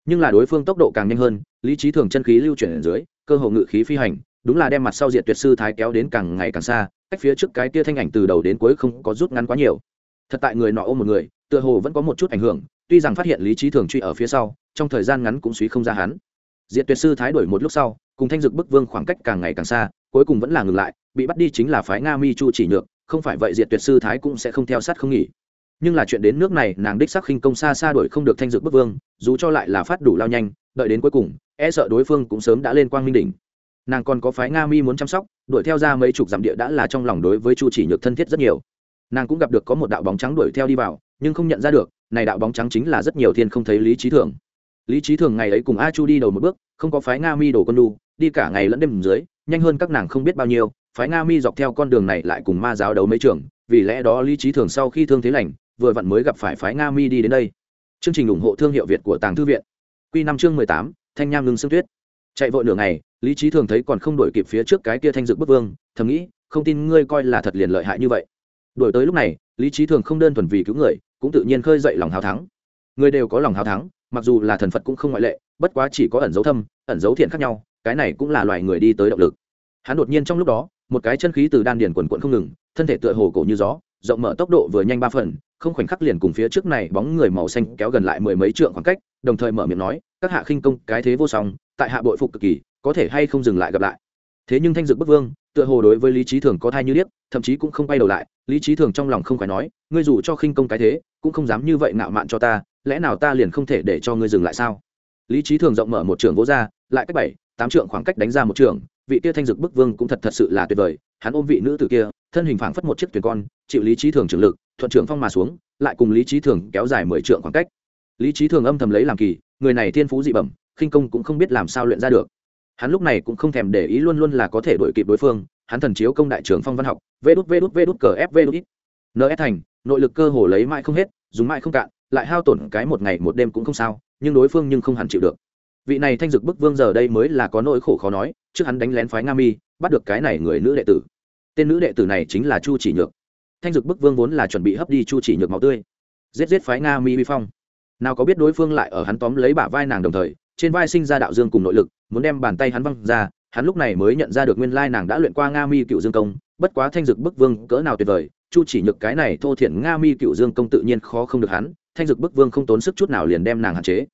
Nhưng là đối phương tốc độ càng nhanh hơn, lý trí thường chân khí lưu chuyển ở dưới, cơ hồ ngự khí phi hành, đúng là đem mặt sau diệt tuyệt sư thái kéo đến càng ngày càng xa, cách phía trước cái kia thanh ảnh từ đầu đến cuối không có rút ngắn quá nhiều. Thật tại người nọ ôm một người, tựa hồ vẫn có một chút ảnh hưởng, tuy rằng phát hiện lý trí thường truy ở phía sau, trong thời gian ngắn cũng suy không ra hắn. Diệt tuyệt sư thái đổi một lúc sau, cùng thanh dực bức vương khoảng cách càng ngày càng xa, cuối cùng vẫn là ngừng lại, bị bắt đi chính là phái nga mi chu chỉ nhược không phải vậy diệt tuyệt sư thái cũng sẽ không theo sát không nghỉ. Nhưng là chuyện đến nước này, nàng đích sắc khinh công xa xa đuổi không được thanh dược bức vương, dù cho lại là phát đủ lao nhanh, đợi đến cuối cùng e sợ đối phương cũng sớm đã lên quang minh đỉnh. Nàng còn có phái nga mi muốn chăm sóc, đuổi theo ra mấy chục dặm địa đã là trong lòng đối với chu chỉ nhược thân thiết rất nhiều. Nàng cũng gặp được có một đạo bóng trắng đuổi theo đi vào, nhưng không nhận ra được, này đạo bóng trắng chính là rất nhiều thiên không thấy lý trí thường. Lý trí thường ngày ấy cùng a chu đi đầu một bước, không có phái nga mi đổ con đu đi cả ngày lẫn đêm dưới, nhanh hơn các nàng không biết bao nhiêu phái nga mi dọc theo con đường này lại cùng ma giáo đấu mấy trường, vì lẽ đó lý trí thường sau khi thương thế lành, vừa vặn mới gặp phải phái nga mi đi đến đây. Chương trình ủng hộ thương hiệu việt của tàng thư viện. Q năm chương mười tám, thanh nham ngưng sương tuyết. Chạy vội nửa ngày, lý trí thường thấy còn không đổi kịp phía trước cái kia thanh dực bức vương, thầm nghĩ, không tin ngươi coi là thật liền lợi hại như vậy. Đổi tới lúc này, lý trí thường không đơn thuần vì cứu người, cũng tự nhiên khơi dậy lòng hào thắng. Người đều có lòng hào thắng, mặc dù là thần phật cũng không ngoại lệ, bất quá chỉ có ẩn dấu thâm, ẩn dấu thiện khác nhau, cái này cũng là loài người đi tới động lực. Hắn đột nhiên trong lúc đó một cái chân khí từ đan điền quần quận không ngừng, thân thể tựa hồ cổ như gió, rộng mở tốc độ vừa nhanh ba phần, không khoảnh khắc liền cùng phía trước này bóng người màu xanh kéo gần lại mười mấy trượng khoảng cách, đồng thời mở miệng nói, các hạ khinh công, cái thế vô song, tại hạ bội phục cực kỳ, có thể hay không dừng lại gặp lại? Thế nhưng thanh dực bức vương, tựa hồ đối với lý trí thường có thai như điếc, thậm chí cũng không bay đầu lại, lý trí thường trong lòng không phải nói, ngươi dù cho khinh công cái thế, cũng không dám như vậy nạo mạn cho ta, lẽ nào ta liền không thể để cho ngươi dừng lại sao? Lý trí thường rộng mở một trường vỗ ra, lại cách bảy, tám trượng khoảng cách đánh ra một trường vị tia thanh dực bức vương cũng thật thật sự là tuyệt vời, hắn ôm vị nữ tử kia, thân hình phảng phất một chiếc thuyền con, chịu lý trí thường trưởng lực, thuận trưởng phong mà xuống, lại cùng lý trí thường kéo dài mười trượng khoảng cách. Lý trí thường âm thầm lấy làm kỳ, người này thiên phú dị bẩm, khinh công cũng không biết làm sao luyện ra được. Hắn lúc này cũng không thèm để ý luôn luôn là có thể đổi kịp đối phương, hắn thần chiếu công đại trưởng phong văn học, vê đút vê đút vê đút cờ f vê đút ít. Ns thành, nội lực cơ hồ lấy mãi không hết, dùng mãi không cạn, lại hao tổn cái một ngày một đêm cũng không sao, nhưng đối phương nhưng không hẳn chịu được vị này thanh dực bức vương giờ đây mới là có nỗi khổ khó nói, trước hắn đánh lén phái nga mi, bắt được cái này người nữ đệ tử. Tên nữ đệ tử này chính là chu chỉ nhược. Thanh dực bức vương vốn là chuẩn bị hấp đi chu chỉ nhược máu tươi. Giết giết phái nga mi vi phong. Nào có biết đối phương lại ở hắn tóm lấy bả vai nàng đồng thời, trên vai sinh ra đạo dương cùng nội lực, muốn đem bàn tay hắn văng ra, hắn lúc này mới nhận ra được nguyên lai nàng đã luyện qua nga mi cựu dương công, bất quá thanh dực bức vương cỡ nào tuyệt vời, chu chỉ nhược cái này thô thiển nga mi cựu dương công tự nhiên khó không được hắn, thanh dực bức vương không tốn sức chút nào liền đem nàng hạn chế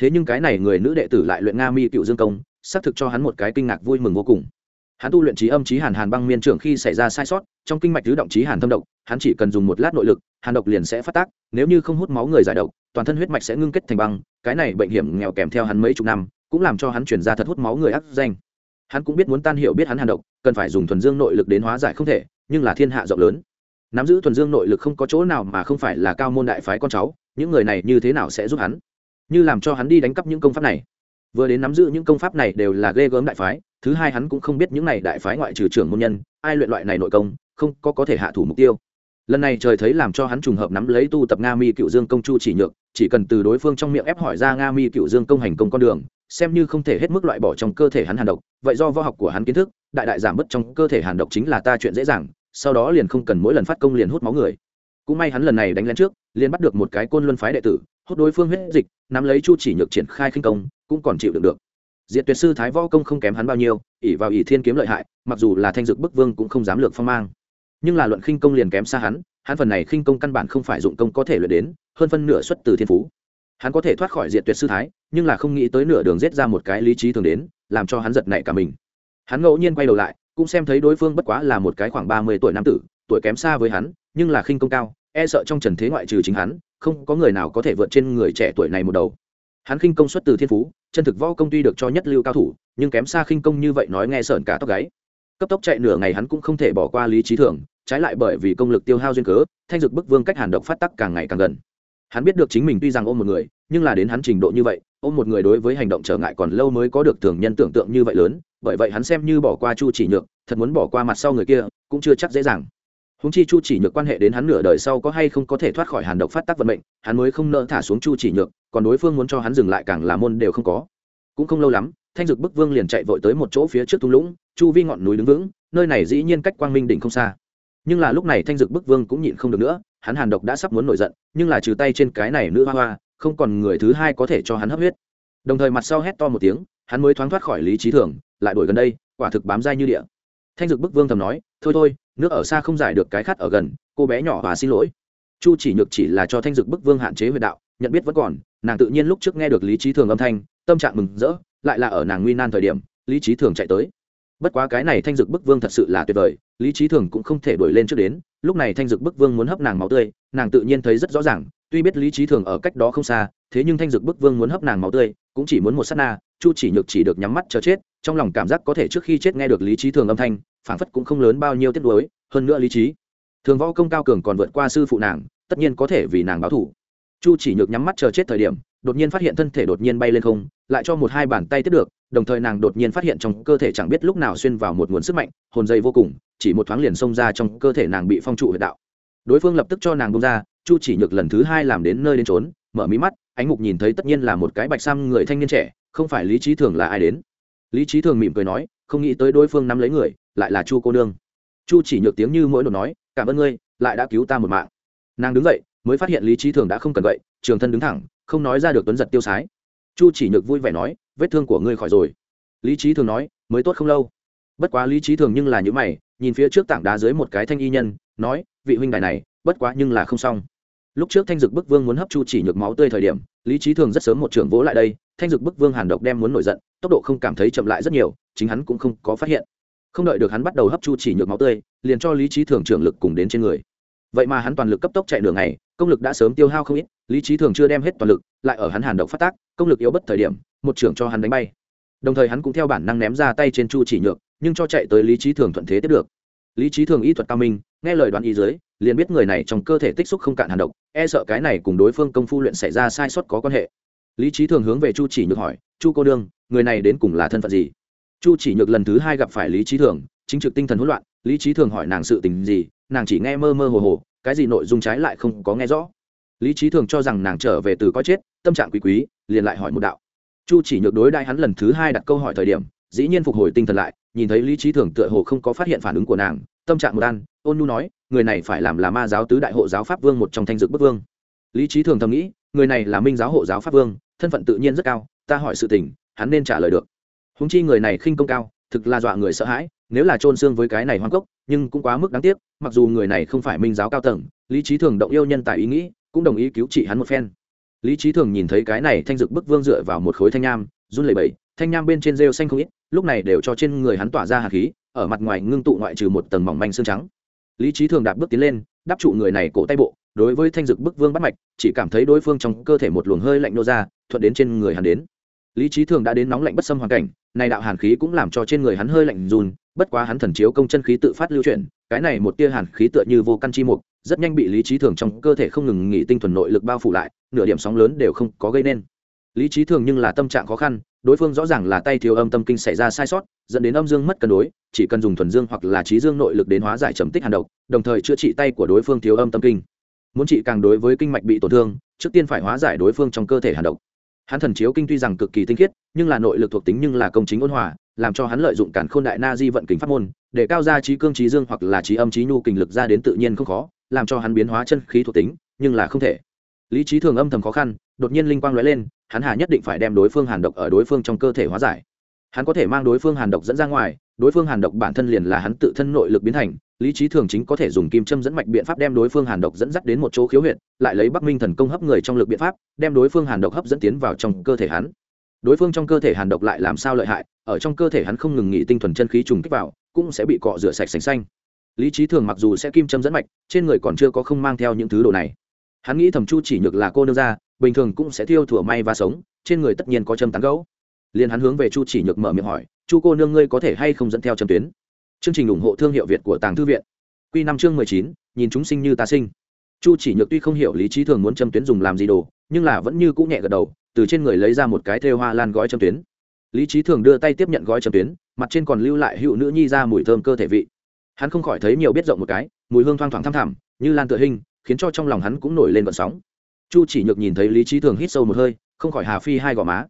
thế nhưng cái này người nữ đệ tử lại luyện nga mi cựu dương công, xác thực cho hắn một cái kinh ngạc vui mừng vô cùng. Hắn tu luyện trí âm trí hàn hàn băng miên trưởng khi xảy ra sai sót, trong kinh mạch tứ động trí hàn thâm độc, hắn chỉ cần dùng một lát nội lực, hàn độc liền sẽ phát tác, nếu như không hút máu người giải độc, toàn thân huyết mạch sẽ ngưng kết thành băng, cái này bệnh hiểm nghèo kèm theo hắn mấy chục năm, cũng làm cho hắn chuyển ra thật hút máu người ác danh. Hắn cũng biết muốn tan hiểu biết hắn hàn độc, cần phải dùng thuần dương nội lực đến hóa giải không thể, nhưng là thiên hạ rộng lớn. Nắm giữ thuần dương nội lực không có chỗ nào mà không phải là cao môn đại phái con cháu, những người này như thế nào sẽ giúp hắn? Như làm cho hắn đi đánh cắp những công pháp này. Vừa đến nắm giữ những công pháp này đều là ghê gớm đại phái, thứ hai hắn cũng không biết những này đại phái ngoại trừ trưởng môn nhân, ai luyện loại này nội công, không có có thể hạ thủ mục tiêu. Lần này trời thấy làm cho hắn trùng hợp nắm lấy tu tập nga mi cựu dương công chu chỉ nhược, chỉ cần từ đối phương trong miệng ép hỏi ra nga mi cựu dương công hành công con đường, xem như không thể hết mức loại bỏ trong cơ thể hắn hàn độc. Vậy do võ học của hắn kiến thức, đại đại giảm bớt trong cơ thể hàn độc chính là ta chuyện dễ dàng, sau đó liền không cần mỗi lần phát công liền hút máu người cũng may hắn lần này đánh lén trước, liền bắt được một cái côn luân phái đệ tử hút đối phương huyết dịch, nắm lấy chu chỉ nhược triển khai khinh công, cũng còn chịu đựng được. Diệt tuyệt sư thái võ công không kém hắn bao nhiêu ỉ vào ỷ thiên kiếm lợi hại, mặc dù là thanh dực bức vương cũng không dám lược phong mang. Nhưng là luận khinh công liền kém xa hắn hắn phần này khinh công căn bản không phải dụng công có thể luyện đến, hơn phân nửa xuất từ thiên phú. Hắn có thể thoát khỏi diệt tuyệt sư thái, nhưng là không nghĩ tới nửa đường giết ra một cái lý trí thường đến, làm cho hắn giật nảy cả mình. Hắn ngẫu nhiên quay đầu lại, cũng xem thấy đối phương bất quá là một cái khoảng ba mươi tuổi nam tử, tuổi kém xa với hắn, nhưng là khinh công cao e sợ trong trần thế ngoại trừ chính hắn, không có người nào có thể vượt trên người trẻ tuổi này một đầu. Hắn khinh công xuất từ thiên phú, chân thực võ công tuy được cho nhất lưu cao thủ, nhưng kém xa khinh công như vậy nói nghe sởn cả tóc gáy. Cấp tốc chạy nửa ngày hắn cũng không thể bỏ qua lý trí thường, trái lại bởi vì công lực tiêu hao duyên cớ, thanh dực bức vương cách hàn độc phát tắc càng ngày càng gần. Hắn biết được chính mình tuy rằng ôm một người, nhưng là đến hắn trình độ như vậy, ôm một người đối với hành động trở ngại còn lâu mới có được thường nhân tưởng tượng như vậy lớn, bởi vậy hắn xem như bỏ qua chu chỉ nhược, thật muốn bỏ qua mặt sau người kia, cũng chưa chắc dễ dàng húng chi chu chỉ nhược quan hệ đến hắn nửa đời sau có hay không có thể thoát khỏi hàn độc phát tác vận mệnh, hắn mới không nỡ thả xuống chu chỉ nhược, còn đối phương muốn cho hắn dừng lại càng là môn đều không có. Cũng không lâu lắm, thanh dực bức vương liền chạy vội tới một chỗ phía trước thung lũng, chu vi ngọn núi đứng vững, nơi này dĩ nhiên cách quang minh đỉnh không xa. Nhưng là lúc này thanh dực bức vương cũng nhịn không được nữa, hắn hàn độc đã sắp muốn nổi giận, nhưng là trừ tay trên cái này nữ hoa hoa, không còn người thứ hai có thể cho hắn hấp huyết. Đồng thời mặt sau hét to một tiếng, hắn mới thoáng thoát khỏi lý trí thường, lại đuổi gần đây, quả thực bám dai như địa thanh dực bức vương thầm nói, thôi thôi, nước ở xa không giải được cái khát ở gần, cô bé nhỏ và xin lỗi. Chu chỉ nhược chỉ là cho thanh dực bức vương hạn chế huyệt đạo, nhận biết vẫn còn, nàng tự nhiên lúc trước nghe được lý trí thường âm thanh, tâm trạng mừng rỡ, lại là ở nàng nguy nan thời điểm, lý trí thường chạy tới. Bất quá cái này thanh dực bức vương thật sự là tuyệt vời, lý trí thường cũng không thể đuổi lên trước đến, lúc này thanh dực bức vương muốn hấp nàng máu tươi, nàng tự nhiên thấy rất rõ ràng, tuy biết lý trí thường ở cách đó không xa, thế nhưng thanh dực bức vương muốn hấp nàng máu tươi, cũng chỉ muốn một s á t na, chu chỉ nhược chỉ được nhắm mắt chờ chết trong lòng cảm giác có thể trước khi chết nghe được lý trí thường âm thanh phản phất cũng không lớn bao nhiêu tiết lối hơn nữa lý trí thường võ công cao cường còn vượt qua sư phụ nàng, tất nhiên có thể vì nàng báo thủ. Chu chỉ nhược nhắm mắt chờ chết thời điểm, đột nhiên phát hiện thân thể đột nhiên bay lên không, lại cho một hai bàn tay tiếp được, đồng thời nàng đột nhiên phát hiện trong cơ thể chẳng biết lúc nào xuyên vào một nguồn sức mạnh, hồn dây vô cùng, chỉ một thoáng liền xông ra trong cơ thể nàng bị phong trụ huyệt đạo. Đối phương lập tức cho nàng bông ra, chu chỉ nhược lần thứ hai làm đến nơi đến trốn mở mí mắt, ánh mục nhìn thấy tất nhiên là một cái bạch sam người thanh niên trẻ, không phải lý trí thường là ai đến lý trí thường mỉm cười nói, không nghĩ tới đối phương nắm lấy người, lại là chu cô nương. Chu chỉ nhược tiếng như mỗi đột nói, cảm ơn ngươi, lại đã cứu ta một mạng. Nàng đứng dậy, mới phát hiện lý trí thường đã không cần vậy, trường thân đứng thẳng, không nói ra được tuấn giật tiêu sái. Chu chỉ nhược vui vẻ nói, vết thương của ngươi khỏi rồi. Lý trí thường nói, mới tốt không lâu. Bất quá lý trí thường nhưng là những mày, nhìn phía trước tảng đá dưới một cái thanh y nhân, nói, vị huynh đài này, bất quá nhưng là không xong. Lúc trước thanh dực bức vương muốn hấp chu chỉ nhược máu tươi thời điểm, lý trí thường rất sớm một trưởng vỗ lại đây, thanh dực bức vương hàn độc đem muốn nổi giận tốc độ không cảm thấy chậm lại rất nhiều, chính hắn cũng không có phát hiện. Không đợi được hắn bắt đầu hấp chu chỉ nhược máu tươi, liền cho lý trí thường trưởng lực cùng đến trên người. Vậy mà hắn toàn lực cấp tốc chạy đường này công lực đã sớm tiêu hao không ít, lý trí thường chưa đem hết toàn lực, lại ở hắn hàn độc phát tác, công lực yếu bất thời điểm, một trưởng cho hắn đánh bay. Đồng thời hắn cũng theo bản năng ném ra tay trên chu chỉ nhược, nhưng cho chạy tới lý trí thường thuận thế tiếp được. Lý trí thường y thuật cao minh, nghe lời đoán ý dưới, liền biết người này trong cơ thể tích xúc không cạn hàn độc e sợ cái này cùng đối phương công phu luyện xảy ra sai sót có quan hệ lý trí thường hướng về chu chỉ nhược hỏi, chu cô đương, người này đến cùng là thân phận gì? Chu chỉ nhược lần thứ hai gặp phải lý trí thường, chính trực tinh thần hỗn loạn, lý trí thường hỏi nàng sự tình gì, nàng chỉ nghe mơ mơ hồ hồ, cái gì nội dung trái lại không có nghe rõ. Lý trí thường cho rằng nàng trở về từ có chết, tâm trạng quý quý, liền lại hỏi một đạo. Chu chỉ nhược đối đại hắn lần thứ hai đặt câu hỏi thời điểm, dĩ nhiên phục hồi tinh thần lại, nhìn thấy lý trí thường tựa hồ không có phát hiện phản ứng của nàng, tâm trạng một an, ôn nhu nói, người này phải làm là ma giáo tứ đại hộ giáo pháp vương một trong thanh dự bức vương. Lý trí thường thầm nghĩ, người này là minh giáo hộ giáo pháp vương thân phận tự nhiên rất cao, ta hỏi sự tình, hắn nên trả lời được. Húng chi người này khinh công cao, thực là dọa người sợ hãi, nếu là trôn xương với cái này hoang cốc, nhưng cũng quá mức đáng tiếc, mặc dù người này không phải minh giáo cao tầng, lý trí thường động yêu nhân tài ý nghĩ, cũng đồng ý cứu trị hắn một phen. Lý trí thường nhìn thấy cái này thanh dực bức vương dựa vào một khối thanh nham, run lẩy bẩy, thanh nham bên trên rêu xanh không ít, lúc này đều cho trên người hắn tỏa ra hạt khí, ở mặt ngoài ngưng tụ ngoại trừ một tầng mỏng manh xương trắng. Lý trí thường đạp bước tiến lên, đáp trụ người này cổ tay bộ đối với thanh dực bức vương bắt mạch, chỉ cảm thấy đối phương trong cơ thể một luồng hơi lạnh nô ra, thuận đến trên người hắn đến. Lý trí thường đã đến nóng lạnh bất xâm hoàn cảnh, này đạo hàn khí cũng làm cho trên người hắn hơi lạnh run, bất quá hắn thần chiếu công chân khí tự phát lưu chuyển, cái này một tia hàn khí tựa như vô căn chi mục, rất nhanh bị lý trí thường trong cơ thể không ngừng nghỉ tinh thuần nội lực bao phủ lại, nửa điểm sóng lớn đều không có gây nên. Lý trí thường nhưng là tâm trạng khó khăn, đối phương rõ ràng là tay thiếu âm tâm kinh xảy ra sai sót, dẫn đến âm dương mất cân đối, chỉ cần dùng thuần dương hoặc là trí dương nội lực đến hóa giải trầm tích hàn độc, đồng thời chữa trị tay của đối phương thiếu âm tâm kinh muốn trị càng đối với kinh mạch bị tổn thương, trước tiên phải hóa giải đối phương trong cơ thể hàn độc. Hắn thần chiếu kinh tuy rằng cực kỳ tinh khiết, nhưng là nội lực thuộc tính nhưng là công chính ôn hòa, làm cho hắn lợi dụng cản khôn đại na di vận kính pháp môn, để cao ra trí cương trí dương hoặc là trí âm trí nhu kình lực ra đến tự nhiên không khó, làm cho hắn biến hóa chân khí thuộc tính, nhưng là không thể. Lý trí thường âm thầm khó khăn, đột nhiên linh quang lóe lên, hắn hà nhất định phải đem đối phương hàn độc ở đối phương trong cơ thể hóa giải. Hắn có thể mang đối phương hàn độc dẫn ra ngoài, đối phương hàn độc bản thân liền là hắn tự thân nội lực biến thành lý trí thường chính có thể dùng kim châm dẫn mạch biện pháp đem đối phương hàn độc dẫn dắt đến một chỗ khiếu huyệt, lại lấy bắc minh thần công hấp người trong lực biện pháp, đem đối phương hàn độc hấp dẫn tiến vào trong cơ thể hắn. Đối phương trong cơ thể hàn độc lại làm sao lợi hại, ở trong cơ thể hắn không ngừng nghỉ tinh thuần chân khí trùng kích vào, cũng sẽ bị cọ rửa sạch sành xanh. Lý trí thường mặc dù sẽ kim châm dẫn mạch, trên người còn chưa có không mang theo những thứ đồ này. Hắn nghĩ thầm chu chỉ nhược là cô nương ra bình thường cũng sẽ thiêu thủa may và sống, trên người tất nhiên có châm tán gấu. Liền hắn hướng về chu chỉ nhược mở miệng hỏi, chu cô nương ngươi có thể hay không dẫn theo châm tuyến? Chương trình ủng hộ thương hiệu việt của tàng thư viện. Quy năm chương mười chín, nhìn chúng sinh như ta sinh. Chu chỉ nhược tuy không hiểu lý trí thường muốn châm tuyến dùng làm gì đồ, nhưng là vẫn như cũ nhẹ gật đầu, từ trên người lấy ra một cái thêu hoa lan gói châm tuyến. Lý trí thường đưa tay tiếp nhận gói châm tuyến, mặt trên còn lưu lại hữu nữ nhi ra mùi thơm cơ thể vị. Hắn không khỏi thấy nhiều biết rộng một cái, mùi hương thoang thoảng thăm thẳm, như lan tựa hình, khiến cho trong lòng hắn cũng nổi lên gợn sóng. Chu chỉ nhược nhìn thấy lý trí thường hít sâu một hơi, không khỏi hà phi hai gò má.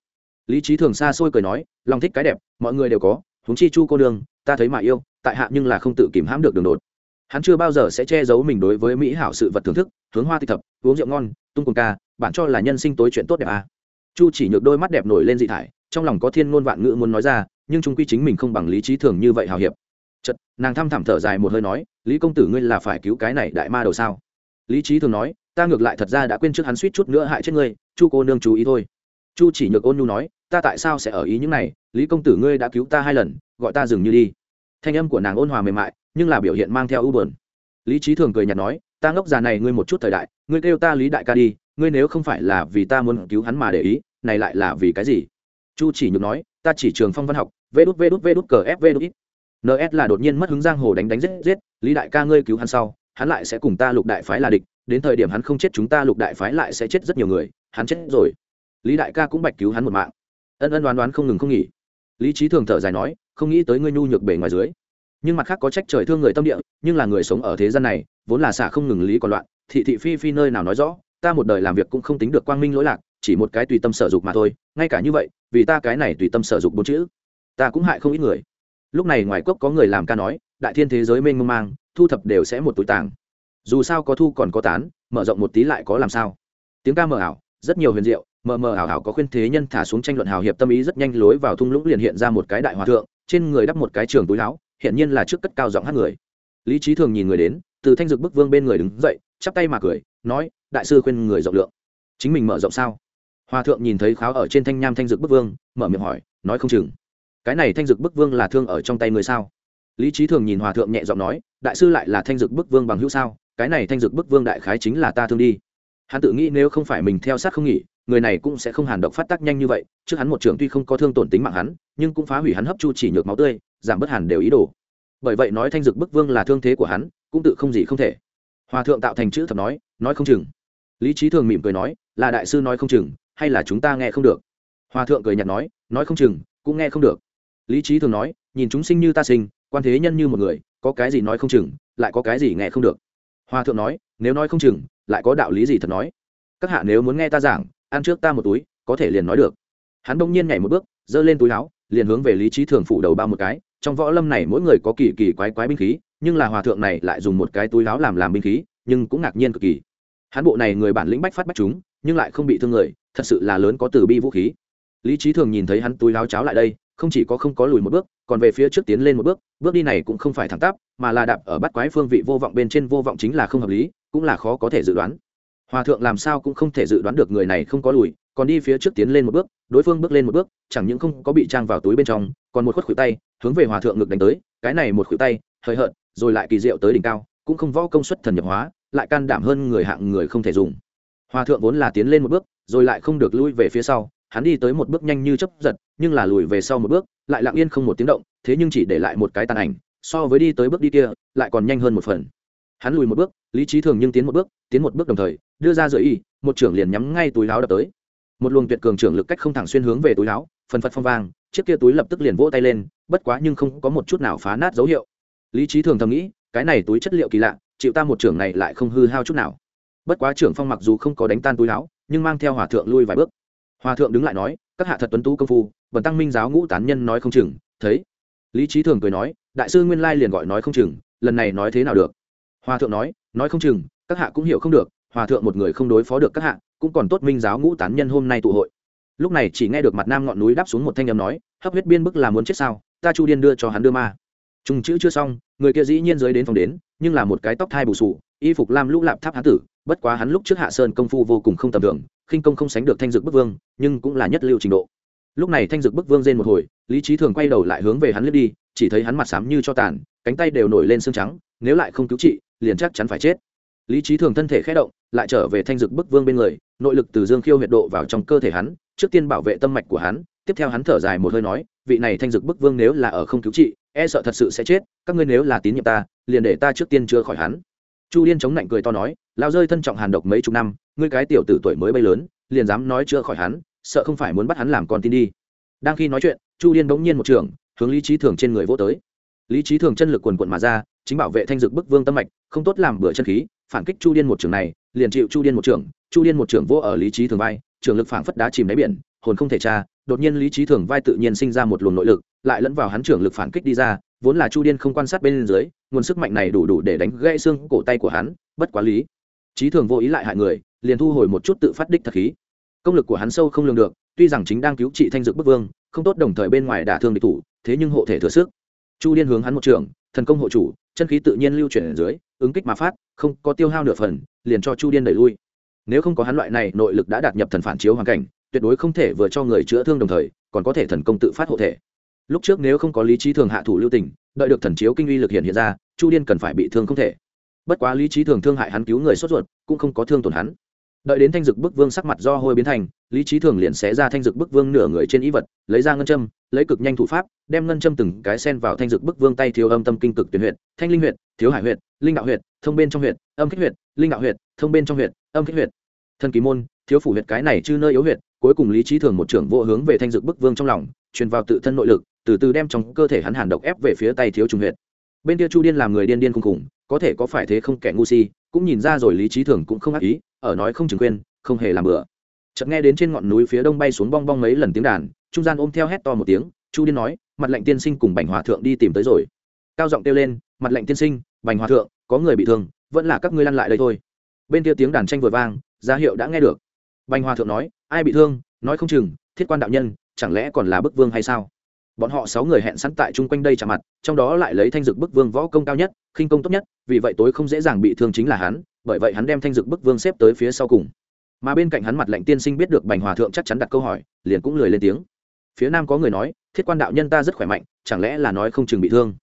Lý trí thường xa xôi cười nói, lòng thích cái đẹp, mọi người đều có, huống chi chu cô Đường ta thấy mà yêu, tại hạ nhưng là không tự kìm hãm được đường đột. Hắn chưa bao giờ sẽ che giấu mình đối với mỹ hảo sự vật thưởng thức, hướng hoa tịch thập, uống rượu ngon, tung cùng ca bản cho là nhân sinh tối chuyện tốt đẹp à. chu chỉ nhược đôi mắt đẹp nổi lên dị thải, trong lòng có thiên ngôn vạn ngữ muốn nói ra, nhưng trung quy chính mình không bằng lý trí thường như vậy hào hiệp. Chật nàng thăm thẳm thở dài một hơi nói, lý công tử ngươi là phải cứu cái này đại ma đầu sao? Lý trí thường nói, ta ngược lại thật ra đã quên trước hắn suýt chút nữa hại chết ngươi, chu cô nương chú ý thôi. Chu chỉ nhược ôn nhu nói ta tại sao sẽ ở ý những này, lý công tử ngươi đã cứu ta hai lần, gọi ta dừng như đi. Thanh âm của nàng ôn hòa mềm mại, nhưng là biểu hiện mang theo ưu bờn lý trí thường cười nhạt nói, ta ngốc già này ngươi một chút thời đại, ngươi kêu ta lý đại ca đi, ngươi nếu không phải là vì ta muốn cứu hắn mà để ý, này lại là vì cái gì? Chu chỉ nhược nói, ta chỉ trường phong văn học vê đút vê đút vê đút cờ f vê đút ít. Ns là đột nhiên mất hứng giang hồ đánh đánh giết giết, lý đại ca ngươi cứu hắn sau, hắn lại sẽ cùng ta lục đại phái là địch, đến thời điểm hắn không chết chúng ta lục đại phái lại sẽ chết rất nhiều người, hắn chết rồi. Lý đại ca cũng bạch cứu hắn một mạng ân ân đoán đoán không ngừng không nghỉ. Lý trí thường thở dài nói, không nghĩ tới ngươi nhu nhược bề ngoài dưới. Nhưng mặt khác có trách trời thương người tâm địa, nhưng là người sống ở thế gian này, vốn là xả không ngừng lý còn loạn, thị thị phi phi nơi nào nói rõ, ta một đời làm việc cũng không tính được quang minh lỗi lạc, chỉ một cái tùy tâm sở dục mà thôi, ngay cả như vậy, vì ta cái này tùy tâm sở dục bốn chữ, ta cũng hại không ít người. Lúc này ngoài cốc có người làm ca nói, đại thiên thế giới mênh mông mang, thu thập đều sẽ một túi tàng. Dù sao có thu còn có tán, mở rộng một tí lại có làm sao. Tiếng ca mờ ảo, rất nhiều huyền diệu mờ mờ ảo ảo có khuyên thế nhân thả xuống tranh luận hào hiệp tâm ý rất nhanh lối vào thung lũng liền hiện ra một cái đại hòa thượng, trên người đắp một cái trường túi láo hiện nhiên là trước cất cao giọng hát người. Lý trí thường nhìn người đến, từ thanh dực bức vương bên người đứng dậy, chắp tay mà cười, nói, đại sư khuyên người rộng lượng. Chính mình mở rộng sao? Hòa thượng nhìn thấy kháo ở trên thanh nham thanh dực bức vương, mở miệng hỏi, nói không chừng. Cái này thanh dực bức vương là thương ở trong tay người sao? Lý trí thường nhìn hòa thượng nhẹ giọng nói, đại sư lại là thanh dực bức vương bằng hữu sao? Cái này thanh dực bức vương đại khái chính là ta thương đi. Hắn tự nghĩ nếu không phải mình theo sát không nghỉ người này cũng sẽ không hàn độc phát tác nhanh như vậy, trước hắn một trường tuy không có thương tổn tính mạng hắn, nhưng cũng phá hủy hắn hấp chu chỉ nhược máu tươi, giảm bớt hàn đều ý đồ. Bởi vậy nói thanh dực bức vương là thương thế của hắn, cũng tự không gì không thể. Hòa thượng tạo thành chữ thập nói nói không chừng. Lý trí thường mỉm cười nói, là đại sư nói không chừng, hay là chúng ta nghe không được. Hòa thượng cười nhạt nói nói không chừng, cũng nghe không được. Lý trí thường nói, nhìn chúng sinh như ta sinh, quan thế nhân như một người, có cái gì nói không chừng, lại có cái gì nghe không được. Hòa thượng nói, nếu nói không chừng, lại có đạo lý gì thật nói. Các hạ nếu muốn nghe ta giảng ăn trước ta một túi, có thể liền nói được. Hắn đông nhiên nhảy một bước, giơ lên túi áo, liền hướng về lý trí thường phủ đầu bao một cái. Trong võ lâm này mỗi người có kỳ kỳ quái quái binh khí, nhưng là hòa thượng này lại dùng một cái túi áo làm làm binh khí, nhưng cũng ngạc nhiên cực kỳ. Hắn bộ này người bản lĩnh bách phát bách chúng, nhưng lại không bị thương người, thật sự là lớn có từ bi vũ khí. Lý trí thường nhìn thấy hắn túi áo cháo lại đây, không chỉ có không có lùi một bước, còn về phía trước tiến lên một bước bước đi này cũng không phải thẳng tắp, mà là đạp ở bắt quái phương vị vô vọng bên trên vô vọng chính là không hợp lý, cũng là khó có thể dự đoán hòa thượng làm sao cũng không thể dự đoán được người này không có lùi, còn đi phía trước tiến lên một bước, đối phương bước lên một bước, chẳng những không có bị trang vào túi bên trong, còn một khuất khuỷu tay, hướng về hòa thượng ngực đánh tới, cái này một khuỷu tay hơi hợt, rồi lại kỳ diệu tới đỉnh cao, cũng không võ công suất thần nhập hóa, lại can đảm hơn người hạng người không thể dùng. Hòa thượng vốn là tiến lên một bước, rồi lại không được lui về phía sau, hắn đi tới một bước nhanh như chấp giật, nhưng là lùi về sau một bước, lại lặng yên không một tiếng động, thế nhưng chỉ để lại một cái tàn ảnh, so với đi tới bước đi kia, lại còn nhanh hơn một phần hắn lùi một bước, lý trí thường nhưng tiến một bước, tiến một bước đồng thời, đưa ra dưới y, một trưởng liền nhắm ngay túi láo đập tới. Một luồng tuyệt cường trưởng lực cách không thẳng xuyên hướng về túi láo, phần phật phong vang, chiếc kia túi lập tức liền vỗ tay lên, bất quá nhưng không có một chút nào phá nát dấu hiệu. Lý trí thường thầm nghĩ, cái này túi chất liệu kỳ lạ, chịu ta một trưởng này lại không hư hao chút nào. Bất quá trưởng phong mặc dù không có đánh tan túi láo, nhưng mang theo hòa thượng lui vài bước. Hòa thượng đứng lại nói, các hạ thật tuấn tú công phu, bần tăng minh giáo ngũ tán nhân nói không chừng, thấy. Lý trí thường cười nói, đại sư nguyên lai liền gọi nói không chừng, lần này nói thế nào được? Hòa thượng nói nói không chừng, các hạ cũng hiểu không được, hòa thượng một người không đối phó được các hạ, cũng còn tốt minh giáo ngũ tán nhân hôm nay tụ hội. Lúc này chỉ nghe được mặt nam ngọn núi đáp xuống một thanh âm nói, hấp huyết biên bức là muốn chết sao, ta chu điên đưa cho hắn đưa ma. Trùng chữ chưa xong, người kia dĩ nhiên dưới đến phòng đến, nhưng là một cái tóc thai bù sù, y phục lam lũ lạp tháp hán tử, bất quá hắn lúc trước hạ sơn công phu vô cùng không tầm thường, khinh công không sánh được thanh dực bức vương, nhưng cũng là nhất lưu trình độ. Lúc này thanh dực bức vương rên một hồi, lý trí thường quay đầu lại hướng về hắn lướt đi, chỉ thấy hắn mặt xám như cho tàn, cánh tay đều nổi lên xương trắng, nếu lại không cứu trị liền chắc chắn phải chết. Lý trí thường thân thể khé động, lại trở về thanh dực bức vương bên người, nội lực từ dương khiêu huyệt độ vào trong cơ thể hắn, trước tiên bảo vệ tâm mạch của hắn, tiếp theo hắn thở dài một hơi nói, vị này thanh dực bức vương nếu là ở không cứu trị e sợ thật sự sẽ chết, các ngươi nếu là tín nhiệm ta, liền để ta trước tiên chữa khỏi hắn. Chu điên chống lạnh cười to nói lao rơi thân trọng hàn độc mấy chục năm, ngươi cái tiểu tử tuổi mới bay lớn, liền dám nói chữa khỏi hắn, sợ không phải muốn bắt hắn làm con tin đi. Đang khi nói chuyện, chu điên bỗng nhiên một trường, hướng lý trí thường trên người vô tới. Lý trí thường chân lực quần quận mà ra chính bảo vệ thanh dực bức vương tâm mạch, không tốt làm bữa chân khí, phản kích chu điên một trường này, liền chịu chu điên một trường chu điên một trường vô ở lý trí thường vai trường lực phảng phất đá chìm đáy biển, hồn không thể tra, đột nhiên lý trí thường vai tự nhiên sinh ra một luồng nội lực, lại lẫn vào hắn trưởng lực phản kích đi ra, vốn là chu điên không quan sát bên dưới, nguồn sức mạnh này đủ đủ để đánh gãy xương cổ tay của hắn, bất quá lý trí thường vô ý lại hại người, liền thu hồi một chút tự phát đích thật khí. Công lực của hắn sâu không lường được, tuy rằng chính đang cứu trị thanh dược bức vương, không tốt đồng thời bên ngoài đả thương địch thủ, thế nhưng hộ thể thừa sức. Chu điên hướng hắn một trường thần công hộ chủ, chân khí tự nhiên lưu chuyển ở dưới, ứng kích mà phát, không có tiêu hao nửa phần, liền cho chu điên đẩy lui. Nếu không có hắn loại này nội lực đã đạt nhập thần phản chiếu hoàn cảnh, tuyệt đối không thể vừa cho người chữa thương đồng thời, còn có thể thần công tự phát hộ thể. Lúc trước nếu không có lý trí thường hạ thủ lưu tình, đợi được thần chiếu kinh uy lực hiện hiện ra, chu điên cần phải bị thương không thể. Bất quá lý trí thường thương hại hắn cứu người sốt ruột, cũng không có thương tổn hắn đợi đến thanh dực bức vương sắc mặt do hôi biến thành, lý trí thường liền xé ra thanh dực bức vương nửa người trên ý vật, lấy ra ngân châm, lấy cực nhanh thủ pháp, đem ngân châm từng cái sen vào thanh dực bức vương tay thiếu âm tâm kinh cực tuyển huyện thanh linh huyện thiếu hải huyện linh đạo huyện thông bên trong huyện âm kích huyện linh đạo huyện thông bên trong huyện âm kích huyện thân kỳ môn, thiếu phủ huyện cái này chứ nơi yếu huyện cuối cùng lý trí thường một trưởng vô hướng về thanh dực bức vương trong lòng, truyền vào tự thân nội lực, từ từ đem trong cơ thể hắn hàn độc ép về phía tay thiếu trùng huyện bên kia chu điên làm người điên điên khùng khùng, có thể có phải thế không kẻ ngu si, cũng nhìn ra rồi lý trí thường cũng không ác ý ở nói không chừng quên không hề làm bừa. Chợt nghe đến trên ngọn núi phía đông bay xuống bong bong mấy lần tiếng đàn, trung gian ôm theo hét to một tiếng, chu điên nói, mặt lệnh tiên sinh cùng bành hòa thượng đi tìm tới rồi. Cao giọng kêu lên, mặt lệnh tiên sinh, bành hòa thượng, có người bị thương, vẫn là các ngươi lăn lại đây thôi. Bên kia tiếng đàn tranh vừa vang ra hiệu đã nghe được. Bành hòa thượng nói, ai bị thương, nói không chừng, thiết quan đạo nhân, chẳng lẽ còn là bức vương hay sao? Bọn họ sáu người hẹn sẵn tại chung quanh đây chạm mặt, trong đó lại lấy thanh dực bức vương võ công cao nhất, khinh công tốt nhất, vì vậy tối không dễ dàng bị thương chính là hắn bởi vậy hắn đem thanh dực bức vương xếp tới phía sau cùng. Mà bên cạnh hắn mặt lệnh tiên sinh biết được bành hòa thượng chắc chắn đặt câu hỏi, liền cũng lười lên tiếng. Phía nam có người nói, thiết quan đạo nhân ta rất khỏe mạnh, chẳng lẽ là nói không chừng bị thương?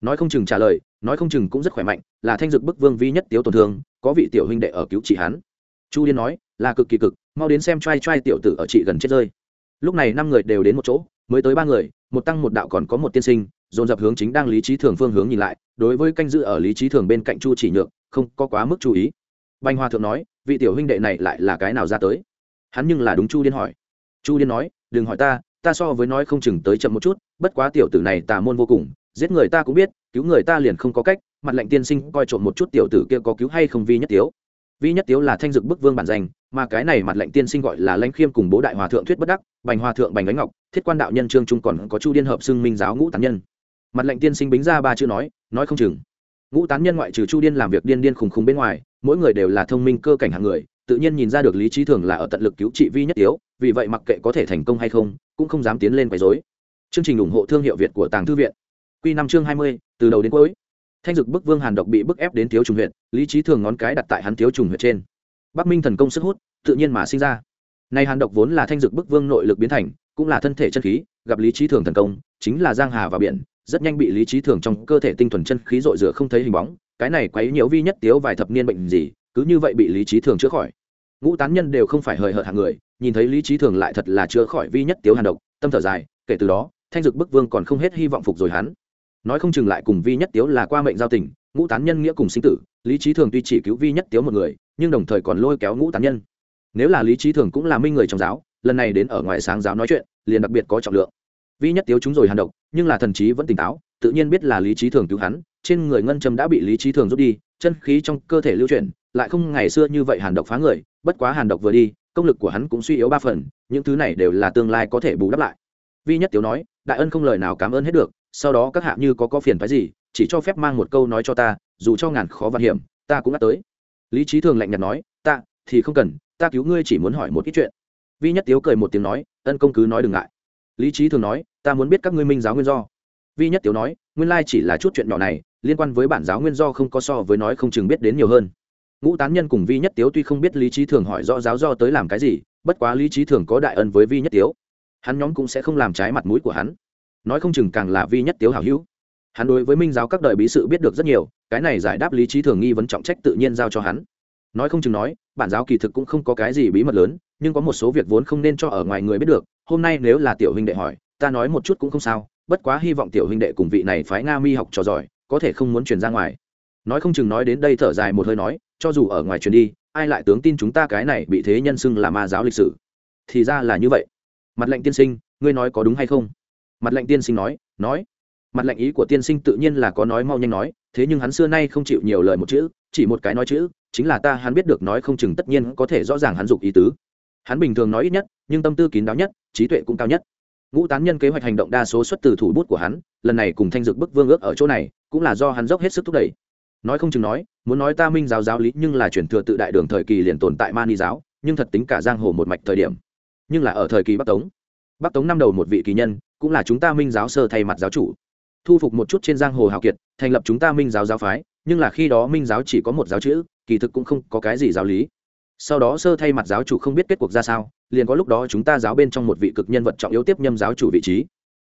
Nói không chừng trả lời, nói không chừng cũng rất khỏe mạnh, là thanh dực bức vương vi nhất tiếu tổn thương, có vị tiểu huynh đệ ở cứu trị hắn. Chu liên nói, là cực kỳ cực, mau đến xem t r a i t r a i tiểu tử ở chị gần chết rơi. Lúc này năm người đều đến một chỗ, mới tới ba người, một tăng một đạo còn có một tiên sinh, dồn dập hướng chính đang lý trí thường phương hướng nhìn lại, đối với canh dự ở lý trí thường bên cạnh chu chỉ nhược không có quá mức chú ý. Bành hoa thượng nói, vị tiểu huynh đệ này lại là cái nào ra tới? Hắn nhưng là đúng chu điên hỏi. Chu điên nói, đừng hỏi ta ta so với nói không chừng tới chậm một chút, bất quá tiểu tử này tà môn vô cùng, giết người ta cũng biết, cứu người ta liền không có cách, mặt lệnh tiên sinh coi trộm một chút tiểu tử kia có cứu hay không vi nhất tiếu. Vi nhất tiếu là thanh dực bức vương bản danh, mà cái này mặt lệnh tiên sinh gọi là lãnh khiêm cùng bố đại hòa thượng thuyết bất đắc, bành hòa thượng bành ánh ngọc, thiết quan đạo nhân trương trung còn có chu điên hợp xưng minh giáo ngũ tán nhân. Mặt lệnh tiên sinh bính ra ba chữ nói nói không chừng ngũ tán nhân ngoại trừ chu điên làm việc điên điên khùng khùng bên ngoài, mỗi người đều là thông minh cơ cảnh hạng người, tự nhiên nhìn ra được lý trí thường là ở tận lực cứu trị vi nhất tiếu, vì vậy mặc kệ có thể thành công hay không, cũng không dám tiến lên quấy dối chương trình ủng hộ thương hiệu việt của tàng thư viện. Q năm chương hai mươi, từ đầu đến cuối. Thanh dực bức vương hàn độc bị bức ép đến thiếu trùng huyện lý trí thường ngón cái đặt tại hắn thiếu trùng huyện trên. Bắc minh thần công sức hút, tự nhiên mà sinh ra. Nay hàn độc vốn là thanh dực bức vương nội lực biến thành, cũng là thân thể chân khí gặp lý trí thường thần công, chính là giang hà và biển, rất nhanh bị lý trí thường trong cơ thể tinh thuần chân khí dội rửa không thấy hình bóng, cái này quấy nhiễu vi nhất tiếu vài thập niên bệnh gì, cứ như vậy bị lý trí thường chữa khỏi. Ngũ tán nhân đều không phải hời hợt hàng người, nhìn thấy lý trí thường lại thật là chữa khỏi vi nhất tiếu hàn độc, tâm thở dài, kể từ đó, thanh dực bức vương còn không hết hy vọng phục rồi hắn. Nói không chừng lại cùng vi nhất tiếu là qua mệnh giao tình, ngũ tán nhân nghĩa cùng sinh tử, lý trí thường tuy chỉ cứu vi nhất tiếu một người, nhưng đồng thời còn lôi kéo ngũ tán nhân. Nếu là lý trí thường cũng là minh người trong giáo lần này đến ở ngoài sáng giáo nói chuyện, liền đặc biệt có trọng lượng. Vi nhất tiếu chúng rồi hàn độc, nhưng là thần trí vẫn tỉnh táo, tự nhiên biết là lý trí thường cứu hắn, trên người ngân châm đã bị lý trí thường rút đi, chân khí trong cơ thể lưu chuyển, lại không ngày xưa như vậy hàn độc phá người, bất quá hàn độc vừa đi, công lực của hắn cũng suy yếu ba phần, những thứ này đều là tương lai có thể bù đắp lại. Vi nhất tiếu nói, đại ân không lời nào cảm ơn hết được, sau đó các hạ như có có phiền phái gì, chỉ cho phép mang một câu nói cho ta, dù cho ngàn khó vạn hiểm, ta cũng đã tới. Lý trí thường lạnh nhạt nói, ta thì không cần, ta cứu ngươi chỉ muốn hỏi một ít chuyện vi nhất tiếu cười một tiếng nói, ân công cứ nói đừng ngại. Lý trí thường nói, ta muốn biết các ngươi minh giáo nguyên do. Vi nhất tiếu nói, nguyên lai chỉ là chút chuyện nhỏ này, liên quan với bản giáo nguyên do không có so với nói không chừng biết đến nhiều hơn. Ngũ tán nhân cùng vi nhất tiếu tuy không biết lý trí thường hỏi rõ giáo do tới làm cái gì, bất quá lý trí thường có đại ân với vi nhất tiếu. Hắn nhóm cũng sẽ không làm trái mặt mũi của hắn. Nói không chừng càng là vi nhất tiếu hảo hữu. Hắn đối với minh giáo các đời bí sự biết được rất nhiều, cái này giải đáp lý trí thường nghi vấn trọng trách tự nhiên giao cho hắn. Nói không chừng nói, bản giáo kỳ thực cũng không có cái gì bí mật lớn nhưng có một số việc vốn không nên cho ở ngoài người biết được, hôm nay nếu là tiểu huynh đệ hỏi, ta nói một chút cũng không sao, bất quá hy vọng tiểu huynh đệ cùng vị này phái nga mi học trò giỏi, có thể không muốn truyền ra ngoài. Nói không chừng nói đến đây thở dài một hơi nói, cho dù ở ngoài truyền đi, ai lại tướng tin chúng ta cái này bị thế nhân xưng là ma giáo lịch sử? Thì ra là như vậy. Mặt lệnh tiên sinh, ngươi nói có đúng hay không? Mặt lệnh tiên sinh nói nói. Mặt lệnh ý của tiên sinh tự nhiên là có nói mau nhanh nói, thế nhưng hắn xưa nay không chịu nhiều lời một chữ, chỉ một cái nói chữ, chính là ta hắn biết được nói không chừng tất nhiên có thể rõ ràng hắn dục ý tứ hắn bình thường nói ít nhất, nhưng tâm tư kín đáo nhất, trí tuệ cũng cao nhất. Ngũ tán nhân kế hoạch hành động đa số xuất từ thủ bút của hắn, lần này cùng thanh dược bức vương ước ở chỗ này, cũng là do hắn dốc hết sức thúc đẩy. Nói không chừng nói, muốn nói ta minh giáo giáo lý nhưng là chuyển thừa tự đại đường thời kỳ liền tồn tại mani giáo, nhưng thật tính cả giang hồ một mạch thời điểm. Nhưng là ở thời kỳ bắc tống. Bắc tống năm đầu một vị kỳ nhân, cũng là chúng ta minh giáo sơ thay mặt giáo chủ. Thu phục một chút trên giang hồ hào kiệt, thành lập chúng ta minh giáo giáo phái, nhưng là khi đó minh giáo chỉ có một giáo chữ, kỳ thực cũng không có cái gì giáo lý sau đó sơ thay mặt giáo chủ không biết kết cuộc ra sao, liền có lúc đó chúng ta giáo bên trong một vị cực nhân vật trọng yếu tiếp nhâm giáo chủ vị trí.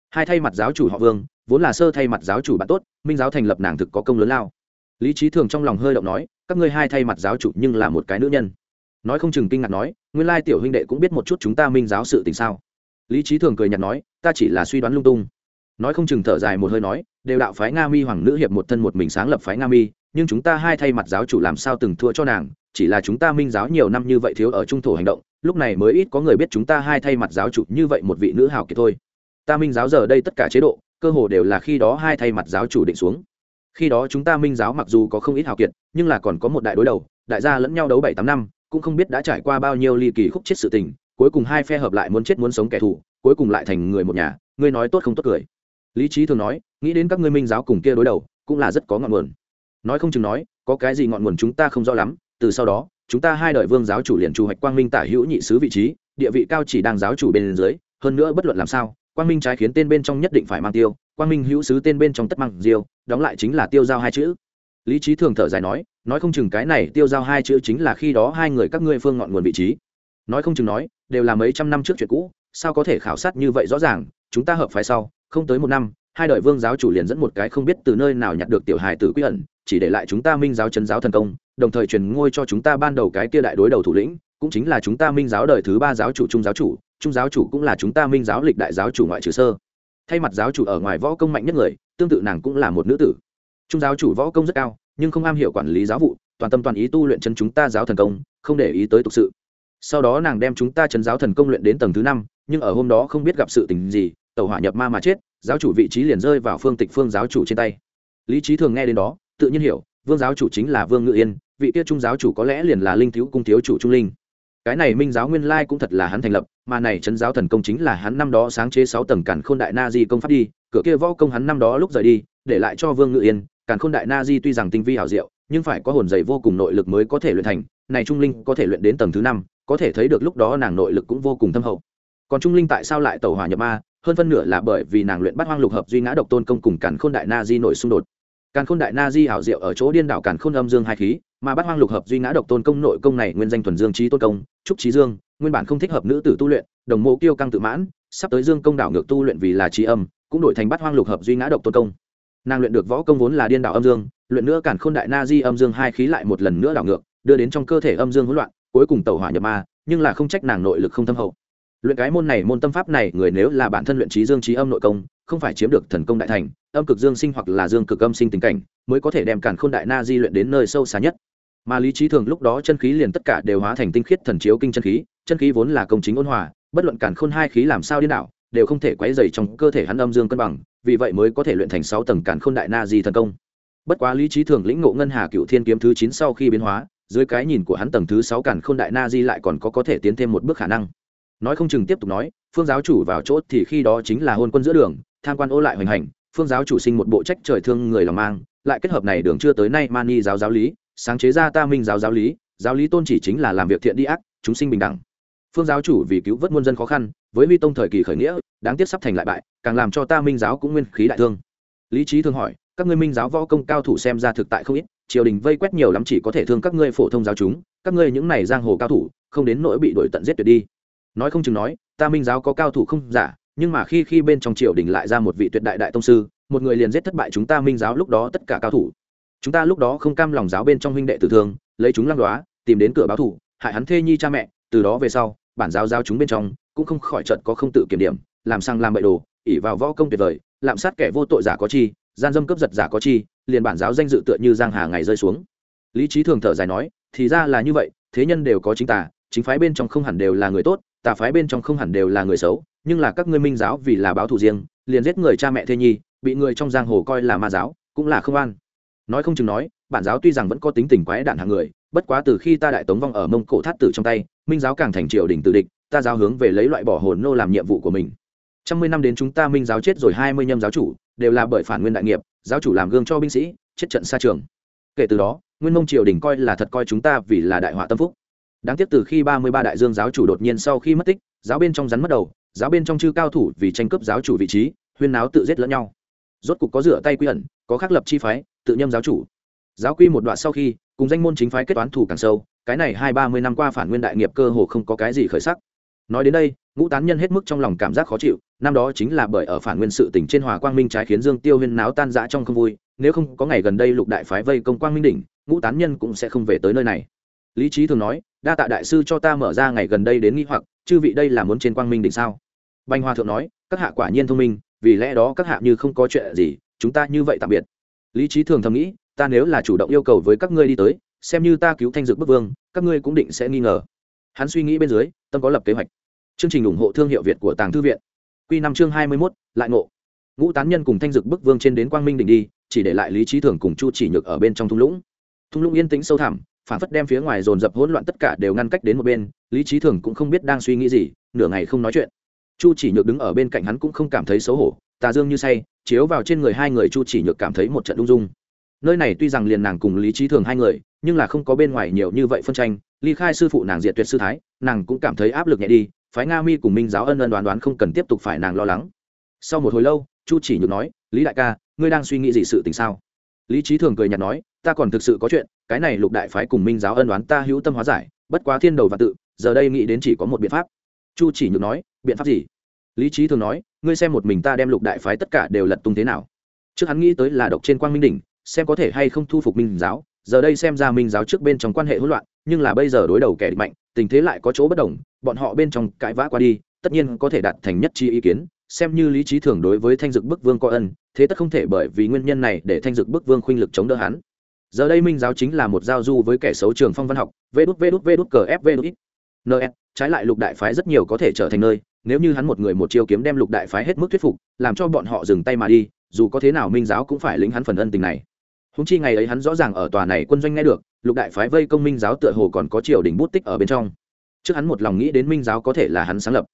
Hai thay mặt giáo chủ họ vương, vốn là sơ thay mặt giáo chủ bạn tốt, minh giáo thành lập nàng thực có công lớn lao. Lý trí thường trong lòng hơi động nói, các ngươi hai thay mặt giáo chủ nhưng là một cái nữ nhân. Nói không chừng kinh ngạc nói, nguyên lai tiểu huynh đệ cũng biết một chút chúng ta minh giáo sự tình sao. Lý trí thường cười nhạt nói, ta chỉ là suy đoán lung tung. Nói không chừng thở dài một hơi nói, đều đạo phái nga mi hoàng nữ hiệp một thân một mình sáng lập phái nga mi, nhưng chúng ta hai thay mặt giáo chủ làm sao từng thua cho nàng chỉ là chúng ta minh giáo nhiều năm như vậy thiếu ở trung thổ hành động, lúc này mới ít có người biết chúng ta hai thay mặt giáo chủ như vậy một vị nữ hào kiệt thôi. Ta minh giáo giờ đây tất cả chế độ, cơ hồ đều là khi đó hai thay mặt giáo chủ định xuống. Khi đó chúng ta minh giáo mặc dù có không ít hào kiệt, nhưng là còn có một đại đối đầu, đại gia lẫn nhau đấu bảy tám năm, cũng không biết đã trải qua bao nhiêu ly kỳ khúc chết sự tình, cuối cùng hai phe hợp lại muốn chết muốn sống kẻ thù, cuối cùng lại thành người một nhà, ngươi nói tốt không tốt cười. Lý trí thường nói, nghĩ đến các ngươi minh giáo cùng kia đối đầu, cũng là rất có ngọn nguồn. Nói không chừng nói, có cái gì ngọn nguồn chúng ta không rõ lắm từ sau đó, chúng ta hai đời vương giáo chủ liền chủ hoạch quang minh tả hữu nhị sứ vị trí, địa vị cao chỉ đang giáo chủ bên dưới, hơn nữa bất luận làm sao, quang minh trái khiến tên bên trong nhất định phải mang tiêu, quang minh hữu sứ tên bên trong tất mang diêu, đóng lại chính là tiêu giao hai chữ. Lý trí thường thở dài nói nói không chừng cái này tiêu giao hai chữ chính là khi đó hai người các ngươi phương ngọn nguồn vị trí. Nói không chừng nói, đều là mấy trăm năm trước chuyện cũ, sao có thể khảo sát như vậy rõ ràng, chúng ta hợp phải sau, không tới một năm, hai đời vương giáo chủ liền dẫn một cái không biết từ nơi nào nhặt được tiểu hài tử quy ẩn chỉ để lại chúng ta minh giáo chấn giáo thần công, đồng thời truyền ngôi cho chúng ta ban đầu cái kia đại đối đầu thủ lĩnh, cũng chính là chúng ta minh giáo đời thứ ba giáo chủ trung giáo chủ, trung giáo chủ cũng là chúng ta minh giáo lịch đại giáo chủ ngoại trừ sơ. Thay mặt giáo chủ ở ngoài võ công mạnh nhất người, tương tự nàng cũng là một nữ tử. Trung giáo chủ võ công rất cao, nhưng không am hiểu quản lý giáo vụ, toàn tâm toàn ý tu luyện chân chúng ta giáo thần công, không để ý tới tục sự. Sau đó nàng đem chúng ta chân giáo thần công luyện đến tầng thứ năm, nhưng ở hôm đó không biết gặp sự tình gì tàu hỏa nhập ma mà chết, giáo chủ vị trí liền rơi vào phương tịch phương giáo chủ trên tay. Lý trí thường nghe đến đó tự nhiên hiểu, vương giáo chủ chính là vương ngự yên, vị kia trung giáo chủ có lẽ liền là linh thiếu cung thiếu chủ trung linh. Cái này minh giáo nguyên lai cũng thật là hắn thành lập, mà này trấn giáo thần công chính là hắn năm đó sáng chế sáu tầng cản khôn đại na di công pháp đi, cửa kia võ công hắn năm đó lúc rời đi, để lại cho vương ngự yên cản khôn đại na di tuy rằng tinh vi hảo diệu, nhưng phải có hồn dày vô cùng nội lực mới có thể luyện thành, này trung linh có thể luyện đến tầng thứ năm, có thể thấy được lúc đó nàng nội lực cũng vô cùng thâm hậu. Còn trung linh tại sao lại tẩu hỏa nhập ma? Hơn phân nửa là bởi vì nàng luyện bắt hoang lục hợp duy ngã độc tôn công cùng cản khôn đại na di nội xung đột càn khôn đại na di hảo diệu ở chỗ điên đảo càn khôn âm dương hai khí, mà bát hoang lục hợp duy ngã độc tôn công nội công này nguyên danh thuần dương trí tôn công, trúc trí dương, nguyên bản không thích hợp nữ tử tu luyện, đồng mộ kiêu căng tự mãn, sắp tới dương công đảo ngược tu luyện vì là trí âm, cũng đổi thành bát hoang lục hợp duy ngã độc tôn công. Nàng luyện được võ công vốn là điên đảo âm dương, luyện nữa càn khôn đại na di âm dương hai khí lại một lần nữa đảo ngược, đưa đến trong cơ thể âm dương hỗn loạn, cuối cùng tẩu hỏa nhập ma, nhưng là không trách nàng nội lực không thâm hậu. Luyện cái môn này môn tâm pháp này, người nếu là bản thân luyện trí dương trí âm nội công không phải chiếm được thần công đại thành, âm cực dương sinh hoặc là dương cực âm sinh tình cảnh, mới có thể đem càn khôn đại na di luyện đến nơi sâu xa nhất. Mà lý trí thường lúc đó chân khí liền tất cả đều hóa thành tinh khiết thần chiếu kinh chân khí chân khí vốn là công chính ôn hòa, bất luận càn khôn hai khí làm sao điên đảo, đều không thể quấy dày trong cơ thể hắn âm dương cân bằng, vì vậy mới có thể luyện thành sáu tầng càn khôn đại na di thần công. Bất quá lý trí thường lĩnh ngộ ngân hà cựu thiên kiếm thứ chín sau khi biến hóa, dưới cái nhìn của hắn tầng thứ sáu càn khôn đại na di lại còn có có thể tiến thêm một bước khả năng. Nói không chừng tiếp tục nói, phương giáo chủ vào chốt thì khi đó chính là hôn quân giữa đường tham quan ô lại hoành hành, phương giáo chủ sinh một bộ trách trời thương người lòng mang, lại kết hợp này đường chưa tới nay mani giáo giáo lý, sáng chế ra ta minh giáo giáo lý giáo lý tôn chỉ chính là làm việc thiện đi ác, chúng sinh bình đẳng. Phương giáo chủ vì cứu vớt muôn dân khó khăn, với huy tông thời kỳ khởi nghĩa, đáng tiếc sắp thành lại bại, càng làm cho ta minh giáo cũng nguyên khí đại thương. Lý trí thường hỏi, các ngươi minh giáo võ công cao thủ xem ra thực tại không ít, triều đình vây quét nhiều lắm chỉ có thể thương các ngươi phổ thông giáo chúng, các ngươi những này giang hồ cao thủ, không đến nỗi bị đổi tận giết tuyệt đi. Nói không chừng nói, ta minh giáo có cao thủ không giả nhưng mà khi khi bên trong triều đình lại ra một vị tuyệt đại đại tông sư, một người liền giết thất bại chúng ta minh giáo lúc đó tất cả cao thủ. Chúng ta lúc đó không cam lòng giáo bên trong huynh đệ tử thương, lấy chúng lăng đoá, tìm đến cửa báo thủ, hại hắn thê nhi cha mẹ, từ đó về sau, bản giáo giáo chúng bên trong cũng không khỏi trận có không tự kiểm điểm, làm sang làm bậy đồ ỉ vào võ công tuyệt vời, lạm sát kẻ vô tội giả có chi, gian dâm cướp giật giả có chi, liền bản giáo danh dự tựa như giang hà ngày rơi xuống. Lý trí thường thở dài nói, thì ra là như vậy, thế nhân đều có chính tà, chính phái bên trong không hẳn đều là người tốt tà phái bên trong không hẳn đều là người xấu, nhưng là các ngươi minh giáo vì là báo thù riêng, liền giết người cha mẹ thê nhi, bị người trong giang hồ coi là ma giáo, cũng là không an. Nói không chừng nói, bản giáo tuy rằng vẫn có tính tình quái đạn hàng người, bất quá từ khi ta đại tống vong ở mông cổ thát tử trong tay, minh giáo càng thành triều đình tự địch, ta giáo hướng về lấy loại bỏ hồn nô làm nhiệm vụ của mình. Trăm mươi năm đến chúng ta minh giáo chết rồi hai mươi nhâm giáo chủ, đều là bởi phản nguyên đại nghiệp, giáo chủ làm gương cho binh sĩ, chết trận xa trường. Kể từ đó, nguyên mông triều đình coi là thật coi chúng ta vì là đại họa tâm phúc đáng tiếc từ khi ba mươi ba đại dương giáo chủ đột nhiên sau khi mất tích, giáo bên trong rắn mất đầu, giáo bên trong chư cao thủ vì tranh cướp giáo chủ vị trí, huyên náo tự giết lẫn nhau. Rốt cục có rửa tay quy ẩn, có khắc lập chi phái, tự nhâm giáo chủ. Giáo quy một đoạn sau khi, cùng danh môn chính phái kết toán thủ càng sâu, cái này hai ba mươi năm qua phản nguyên đại nghiệp cơ hồ không có cái gì khởi sắc. Nói đến đây, ngũ tán nhân hết mức trong lòng cảm giác khó chịu, năm đó chính là bởi ở phản nguyên sự tỉnh trên hòa quang minh trái khiến dương tiêu huyên náo tan rã trong không vui, nếu không có ngày gần đây lục đại phái vây công quang minh đỉnh, ngũ tán nhân cũng sẽ không về tới nơi này lý trí thường nói, đa tạ đại sư cho ta mở ra ngày gần đây đến nghi hoặc, chư vị đây là muốn trên quang minh đỉnh sao? Banh hoa thượng nói, các hạ quả nhiên thông minh, vì lẽ đó các hạ như không có chuyện gì, chúng ta như vậy tạm biệt. Lý trí thường thầm nghĩ, ta nếu là chủ động yêu cầu với các ngươi đi tới, xem như ta cứu thanh dược bức vương, các ngươi cũng định sẽ nghi ngờ. Hắn suy nghĩ bên dưới, tâm có lập kế hoạch. Chương trình ủng hộ thương hiệu việt của tàng thư viện. Q năm chương hai mươi mốt, lại ngộ. Ngũ tán nhân cùng thanh dực bức vương trên đến quang minh đỉnh đi, chỉ để lại lý trí thường cùng chu chỉ nhược ở bên trong thung lũng. Thung lũng yên tĩnh sâu thẳm phản phất đem phía ngoài dồn dập hỗn loạn tất cả đều ngăn cách đến một bên, lý trí thường cũng không biết đang suy nghĩ gì, nửa ngày không nói chuyện. Chu chỉ nhược đứng ở bên cạnh hắn cũng không cảm thấy xấu hổ tà dương như say, chiếu vào trên người hai người chu chỉ nhược cảm thấy một trận ung dung. Nơi này tuy rằng liền nàng cùng lý trí thường hai người, nhưng là không có bên ngoài nhiều như vậy phân tranh, ly khai sư phụ nàng diệt tuyệt sư thái, nàng cũng cảm thấy áp lực nhẹ đi, phái nga mi cùng minh giáo ân ân đoán đoán không cần tiếp tục phải nàng lo lắng. Sau một hồi lâu, chu chỉ nhược nói, lý đại ca, ngươi đang suy nghĩ gì sự tình sao? Lý trí thường cười nhạt nói, ta còn thực sự có chuyện cái này lục đại phái cùng minh giáo ân đoán ta hữu tâm hóa giải, bất quá thiên đầu và tự, giờ đây nghĩ đến chỉ có một biện pháp. Chu chỉ nhược nói, biện pháp gì? Lý trí thường nói, ngươi xem một mình ta đem lục đại phái tất cả đều lật tung thế nào. Trước hắn nghĩ tới là độc trên quang minh đỉnh, xem có thể hay không thu phục minh giáo, giờ đây xem ra minh giáo trước bên trong quan hệ hỗn loạn, nhưng là bây giờ đối đầu kẻ địch mạnh, tình thế lại có chỗ bất đồng, bọn họ bên trong cãi vã qua đi, tất nhiên có thể đạt thành nhất chi ý kiến, xem như lý trí thường đối với thanh dực bức vương có ân, thế tất không thể bởi vì nguyên nhân này để thanh dực bức vương khuynh lực chống đỡ hắn giờ đây minh giáo chính là một giao du với kẻ xấu trường phong văn học, vê đút vê đút vê đút cờ f vê đút ít. Ns trái lại lục đại phái rất nhiều có thể trở thành nơi, nếu như hắn một người một chiêu kiếm đem lục đại phái hết mức thuyết phục, làm cho bọn họ dừng tay mà đi, dù có thế nào minh giáo cũng phải lính hắn phần ân tình này. Húng chi ngày ấy hắn rõ ràng ở tòa này quân doanh nghe được, lục đại phái vây công minh giáo tựa hồ còn có triều đình bút tích ở bên trong. Trước hắn một lòng nghĩ đến minh giáo có thể là hắn sáng lập.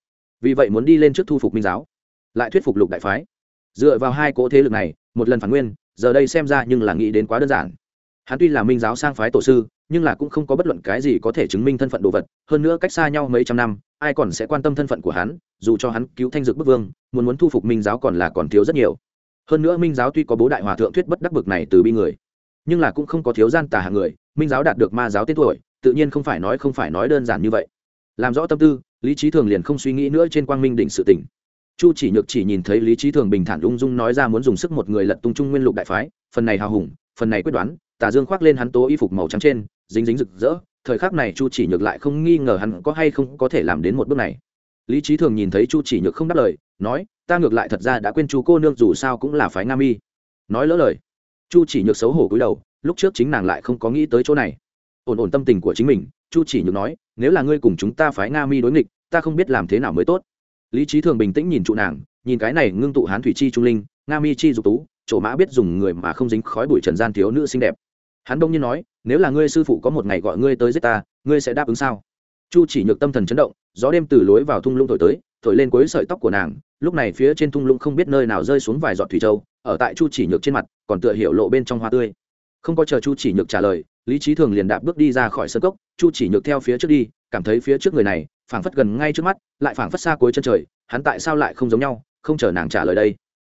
Vì vậy muốn đi lên trước thu phục minh giáo, lại thuyết phục lục đại phái. Dựa vào hai cỗ thế lực này, một lần phản nguyên, giờ đây xem ra nhưng là nghĩ đến quá đơn giản hắn tuy là minh giáo sang phái tổ sư, nhưng là cũng không có bất luận cái gì có thể chứng minh thân phận đồ vật, hơn nữa cách xa nhau mấy trăm năm, ai còn sẽ quan tâm thân phận của hắn, dù cho hắn cứu thanh dược bức vương, muốn muốn thu phục minh giáo còn là còn thiếu rất nhiều. Hơn nữa minh giáo tuy có bố đại hòa thượng thuyết bất đắc bực này từ bi người, nhưng là cũng không có thiếu gian tà hạng người, minh giáo đạt được ma giáo tên tuổi, tự nhiên không phải nói không phải nói đơn giản như vậy. Làm rõ tâm tư, lý trí thường liền không suy nghĩ nữa trên quang minh đỉnh sự tỉnh chu chỉ nhược chỉ nhìn thấy lý trí thường bình thản ung dung nói ra muốn dùng sức một người lật tung trung nguyên lục đại phái, phần này hào hùng, phần này quyết đoán tà dương khoác lên hắn tố y phục màu trắng trên, dính dính rực rỡ, thời khắc này chu chỉ nhược lại không nghi ngờ hắn có hay không có thể làm đến một bước này. Lý trí thường nhìn thấy chu chỉ nhược không đáp lời, nói, ta ngược lại thật ra đã quên chu cô nương dù sao cũng là phái nga mi. Nói lỡ lời, chu chỉ nhược xấu hổ cúi đầu, lúc trước chính nàng lại không có nghĩ tới chỗ này. Ổn ổn tâm tình của chính mình, chu chỉ nhược nói, nếu là ngươi cùng chúng ta phái nga mi đối nghịch, ta không biết làm thế nào mới tốt. Lý trí thường bình tĩnh nhìn trụ nàng, nhìn cái này ngưng tụ hán thủy chi trung linh, nga mi chi dục tú, chỗ mã biết dùng người mà không dính khói bụi trần gian thiếu nữ xinh đẹp hắn đông nhiên nói, nếu là ngươi sư phụ có một ngày gọi ngươi tới giết ta, ngươi sẽ đáp ứng sao? Chu chỉ nhược tâm thần chấn động, gió đêm từ lối vào thung lũng thổi tới, thổi lên cuối sợi tóc của nàng, lúc này phía trên thung lũng không biết nơi nào rơi xuống vài giọt thủy châu, ở tại chu chỉ nhược trên mặt, còn tựa hiểu lộ bên trong hoa tươi. Không có chờ chu chỉ nhược trả lời, lý trí thường liền đạp bước đi ra khỏi sân cốc, chu chỉ nhược theo phía trước đi, cảm thấy phía trước người này, phảng phất gần ngay trước mắt, lại phảng phất xa cuối chân trời, hắn tại sao lại không giống nhau, không chờ nàng trả lời đây.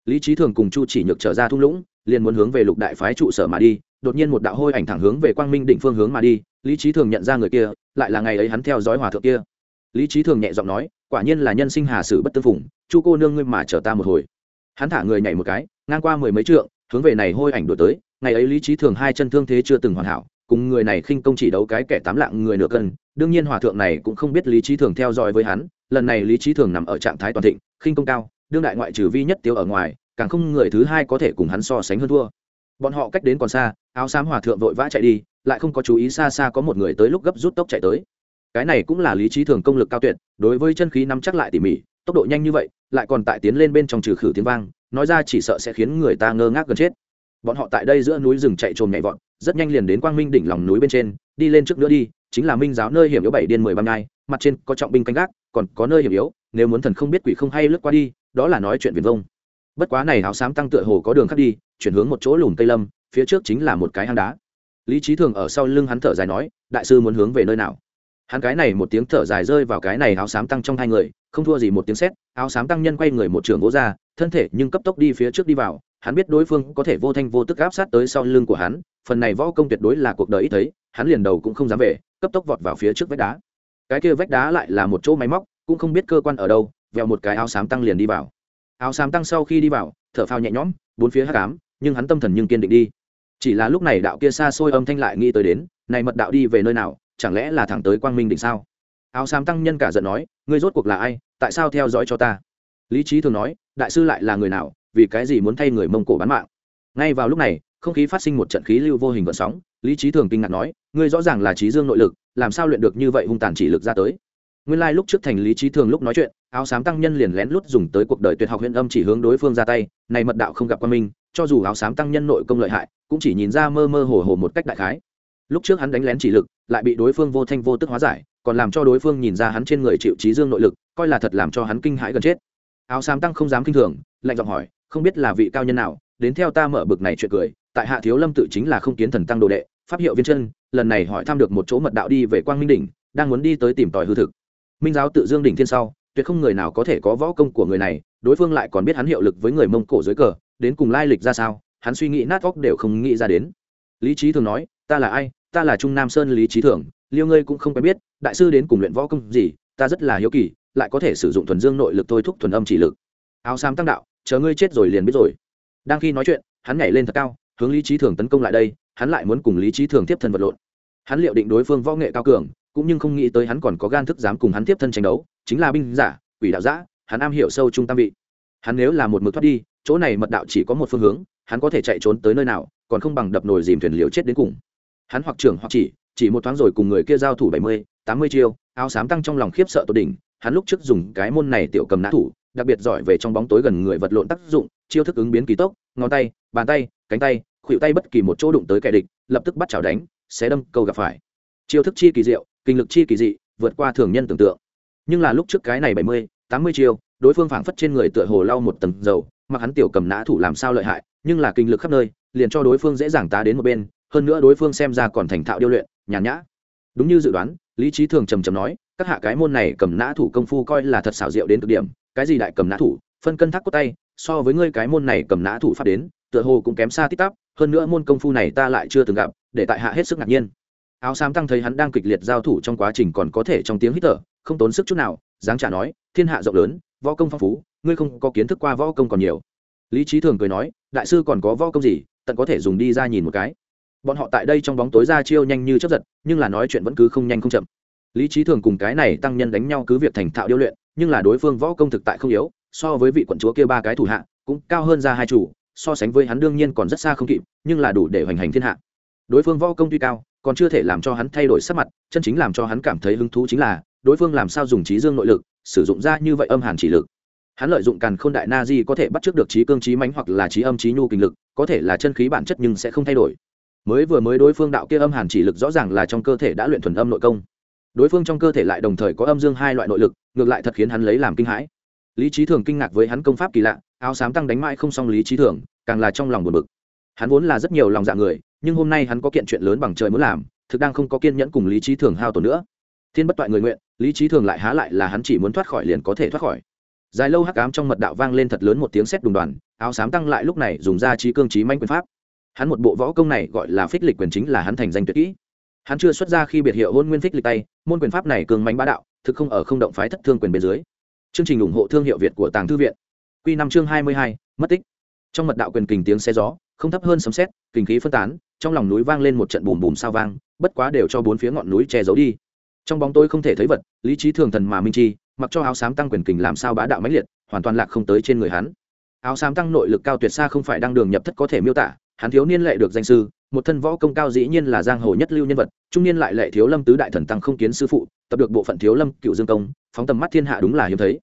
Lý trí thường cùng chu chỉ nhược trở ra thung lũng liền muốn hướng về lục đại phái trụ sở mà đi, đột nhiên một đạo hôi ảnh thẳng hướng về quang minh định phương hướng mà đi, lý trí thường nhận ra người kia, lại là ngày ấy hắn theo dõi hòa thượng kia. Lý trí thường nhẹ giọng nói, quả nhiên là nhân sinh hà sử bất tư phủng chu cô nương ngươi mà chờ ta một hồi. Hắn thả người nhảy một cái, ngang qua mười mấy trượng, hướng về này hôi ảnh đổi tới, ngày ấy lý trí thường hai chân thương thế chưa từng hoàn hảo, cùng người này khinh công chỉ đấu cái kẻ tám lạng người nửa cân, đương nhiên hòa thượng này cũng không biết lý trí thường theo dõi với hắn, lần này lý trí thường nằm ở trạng thái toàn thịnh, khinh công cao, đương đại ngoại trừ vi nhất tiêu ở ngoài càng không người thứ hai có thể cùng hắn so sánh hơn thua. Bọn họ cách đến còn xa, áo xám hòa thượng vội vã chạy đi, lại không có chú ý xa xa có một người tới lúc gấp rút tốc chạy tới. Cái này cũng là lý trí thường công lực cao tuyệt, đối với chân khí nắm chắc lại tỉ mỉ, tốc độ nhanh như vậy, lại còn tại tiến lên bên trong trừ khử tiếng vang, nói ra chỉ sợ sẽ khiến người ta ngơ ngác gần chết. Bọn họ tại đây giữa núi rừng chạy trồm nhảy vọt, rất nhanh liền đến quang minh đỉnh lòng núi bên trên, đi lên trước nữa đi, chính là minh giáo nơi hiểm yếu bảy điên mười băm ngai, mặt trên có trọng binh canh gác, còn có nơi hiểm yếu, nếu muốn thần không biết quỷ không hay lướt qua đi, đó là nói chuyện viền vông bất quá này áo xám tăng tựa hồ có đường khác đi, chuyển hướng một chỗ lùm cây lâm, phía trước chính là một cái hang đá. Lý trí thường ở sau lưng hắn thở dài nói, đại sư muốn hướng về nơi nào? Hắn cái này một tiếng thở dài rơi vào cái này áo xám tăng trong hai người, không thua gì một tiếng sét, áo xám tăng nhân quay người một trường gỗ ra, thân thể nhưng cấp tốc đi phía trước đi vào, hắn biết đối phương có thể vô thanh vô tức áp sát tới sau lưng của hắn, phần này võ công tuyệt đối là cuộc đời ít thấy, hắn liền đầu cũng không dám về, cấp tốc vọt vào phía trước vách đá. Cái kia vách đá lại là một chỗ máy móc, cũng không biết cơ quan ở đâu vẹo một cái áo xám tăng liền đi vào áo xám tăng sau khi đi vào, thở phao nhẹ nhõm, bốn phía hắc ám, nhưng hắn tâm thần nhưng kiên định đi. Chỉ là lúc này đạo kia xa xôi âm thanh lại nghĩ tới đến, này mật đạo đi về nơi nào, chẳng lẽ là thẳng tới quang minh đỉnh sao? Áo xám tăng nhân cả giận nói, ngươi rốt cuộc là ai, tại sao theo dõi cho ta? Lý trí thường nói, đại sư lại là người nào, vì cái gì muốn thay người mông cổ bán mạng? Ngay vào lúc này, không khí phát sinh một trận khí lưu vô hình vận sóng, lý trí thường kinh ngạc nói, ngươi rõ ràng là trí dương nội lực, làm sao luyện được như vậy hung tàn chỉ lực ra tới? Nguyên lai lúc trước thành lý trí thường lúc nói chuyện, áo xám tăng nhân liền lén lút dùng tới cuộc đời tuyệt học huyện âm chỉ hướng đối phương ra tay, này mật đạo không gặp quan minh cho dù áo xám tăng nhân nội công lợi hại, cũng chỉ nhìn ra mơ mơ hồ hồ một cách đại khái. Lúc trước hắn đánh lén chỉ lực, lại bị đối phương vô thanh vô tức hóa giải, còn làm cho đối phương nhìn ra hắn trên người chịu trí dương nội lực, coi là thật làm cho hắn kinh hãi gần chết. Áo xám tăng không dám kinh thường, lạnh giọng hỏi, không biết là vị cao nhân nào, đến theo ta mở bực này chuyện cười, tại hạ thiếu lâm tự chính là không kiến thần tăng đồ đệ, pháp hiệu viên chân, lần này hỏi thăm được một chỗ mật đạo đi về quang minh đỉnh, đang muốn đi tới tìm tòi hư thực minh giáo tự dương đỉnh thiên sau, tuyệt không người nào có thể có võ công của người này, đối phương lại còn biết hắn hiệu lực với người mông cổ dưới cờ, đến cùng lai lịch ra sao, hắn suy nghĩ nát óc đều không nghĩ ra đến. Lý trí thường nói, ta là ai? Ta là trung nam sơn lý trí thường, liêu ngươi cũng không quen biết, đại sư đến cùng luyện võ công gì, ta rất là hiếu kỳ, lại có thể sử dụng thuần dương nội lực thôi thúc thuần âm chỉ lực. Áo xám tăng đạo, chờ ngươi chết rồi liền biết rồi. Đang khi nói chuyện, hắn nhảy lên thật cao, hướng lý trí thường tấn công lại đây, hắn lại muốn cùng lý trí thường tiếp thân vật lộn. Hắn liệu định đối phương võ nghệ cao cường cũng nhưng không nghĩ tới hắn còn có gan thức dám cùng hắn tiếp thân tranh đấu, chính là binh giả, quỷ đạo giã, hắn am hiểu sâu trung tam vị. Hắn nếu là một mực thoát đi, chỗ này mật đạo chỉ có một phương hướng, hắn có thể chạy trốn tới nơi nào, còn không bằng đập nồi dìm thuyền liều chết đến cùng. Hắn hoặc trưởng hoặc chỉ chỉ một thoáng rồi cùng người kia giao thủ bảy mươi, tám mươi chiêu, áo xám tăng trong lòng khiếp sợ tột đỉnh, hắn lúc trước dùng cái môn này tiểu cầm nã thủ, đặc biệt giỏi về trong bóng tối gần người vật lộn tác dụng, chiêu thức ứng biến kỳ tốc, ngón tay, bàn tay, cánh tay, khuỷu tay bất kỳ một chỗ đụng tới kẻ địch, lập tức bắt chảo đánh xé đâm câu gặp phải. Chiêu thức chi kỳ diệu kinh lực chi kỳ dị, vượt qua thường nhân tưởng tượng. Nhưng là lúc trước cái này bảy mươi, tám mươi chiêu, đối phương phảng phất trên người tựa hồ lau một tầng dầu, mặc hắn tiểu cầm nã thủ làm sao lợi hại, nhưng là kinh lực khắp nơi, liền cho đối phương dễ dàng tá đến một bên, hơn nữa đối phương xem ra còn thành thạo điêu luyện, nhàn nhã. Đúng như dự đoán, lý trí thường trầm trầm nói, các hạ cái môn này cầm nã thủ công phu coi là thật xảo diệu đến cực điểm, cái gì đại cầm nã thủ, phân cân thác cốt tay, so với ngươi cái môn này cầm nã thủ phát đến, tựa hồ cũng kém xa tít tắp, hơn nữa môn công phu này ta lại chưa từng gặp, để tại hạ hết sức ngạc nhiên áo xám tăng thấy hắn đang kịch liệt giao thủ trong quá trình còn có thể trong tiếng hít thở, không tốn sức chút nào, dáng trả nói, thiên hạ rộng lớn, võ công phong phú, ngươi không có kiến thức qua võ công còn nhiều. Lý trí thường cười nói, đại sư còn có võ công gì, tận có thể dùng đi ra nhìn một cái. Bọn họ tại đây trong bóng tối ra chiêu nhanh như chấp giật, nhưng là nói chuyện vẫn cứ không nhanh không chậm. Lý trí thường cùng cái này tăng nhân đánh nhau cứ việc thành thạo điêu luyện, nhưng là đối phương võ công thực tại không yếu, so với vị quận chúa kia ba cái thủ hạ, cũng cao hơn ra hai chủ, so sánh với hắn đương nhiên còn rất xa không kịp, nhưng là đủ để hoành hành thiên hạ. Đối phương võ công tuy cao còn chưa thể làm cho hắn thay đổi sắc mặt, chân chính làm cho hắn cảm thấy hứng thú chính là, đối phương làm sao dùng trí dương nội lực, sử dụng ra như vậy âm hàn chỉ lực. Hắn lợi dụng càn khôn đại na di có thể bắt trước được trí cương trí mánh hoặc là trí âm trí nhu kinh lực, có thể là chân khí bản chất nhưng sẽ không thay đổi. Mới vừa mới đối phương đạo kia âm hàn chỉ lực rõ ràng là trong cơ thể đã luyện thuần âm nội công. Đối phương trong cơ thể lại đồng thời có âm dương hai loại nội lực, ngược lại thật khiến hắn lấy làm kinh hãi. Lý trí thường kinh ngạc với hắn công pháp kỳ lạ, áo xám tăng đánh mãi không xong lý trí thường, càng là trong lòng buồn bực. Hắn vốn là rất nhiều lòng dạ người nhưng hôm nay hắn có kiện chuyện lớn bằng trời muốn làm, thực đang không có kiên nhẫn cùng lý trí thường hao tổn nữa. Thiên bất toại người nguyện, lý trí thường lại há lại là hắn chỉ muốn thoát khỏi liền có thể thoát khỏi. Dài lâu hắc ám trong mật đạo vang lên thật lớn một tiếng sét đùng đoàn, áo xám tăng lại lúc này dùng ra trí cương trí manh quyền pháp. Hắn một bộ võ công này gọi là phích lịch quyền chính là hắn thành danh tuyệt kỹ. Hắn chưa xuất ra khi biệt hiệu hôn nguyên phích lịch tay, môn quyền pháp này cường manh bá đạo, thực không ở không động phái thất thương quyền bên dưới. Chương trình ủng hộ thương hiệu việt của tàng thư viện. Q năm chương hai mươi hai, mất tích. Trong mật đạo quyền kình tiếng xe gió, không thấp hơn sấm xét kình khí phân tán trong lòng núi vang lên một trận bùm bùm sao vang, bất quá đều cho bốn phía ngọn núi che giấu đi. Trong bóng tôi không thể thấy vật, lý trí thường thần mà minh chi, mặc cho áo xám tăng quyền kình làm sao bá đạo mãnh liệt, hoàn toàn lạc không tới trên người hắn. Áo xám tăng nội lực cao tuyệt xa không phải đang đường nhập thất có thể miêu tả, hắn thiếu niên lệ được danh sư, một thân võ công cao dĩ nhiên là giang hồ nhất lưu nhân vật, trung niên lại lệ thiếu lâm tứ đại thần tăng không kiến sư phụ, tập được bộ phận thiếu lâm, cựu dương công, phóng tầm mắt thiên hạ đúng là hiếm thấy.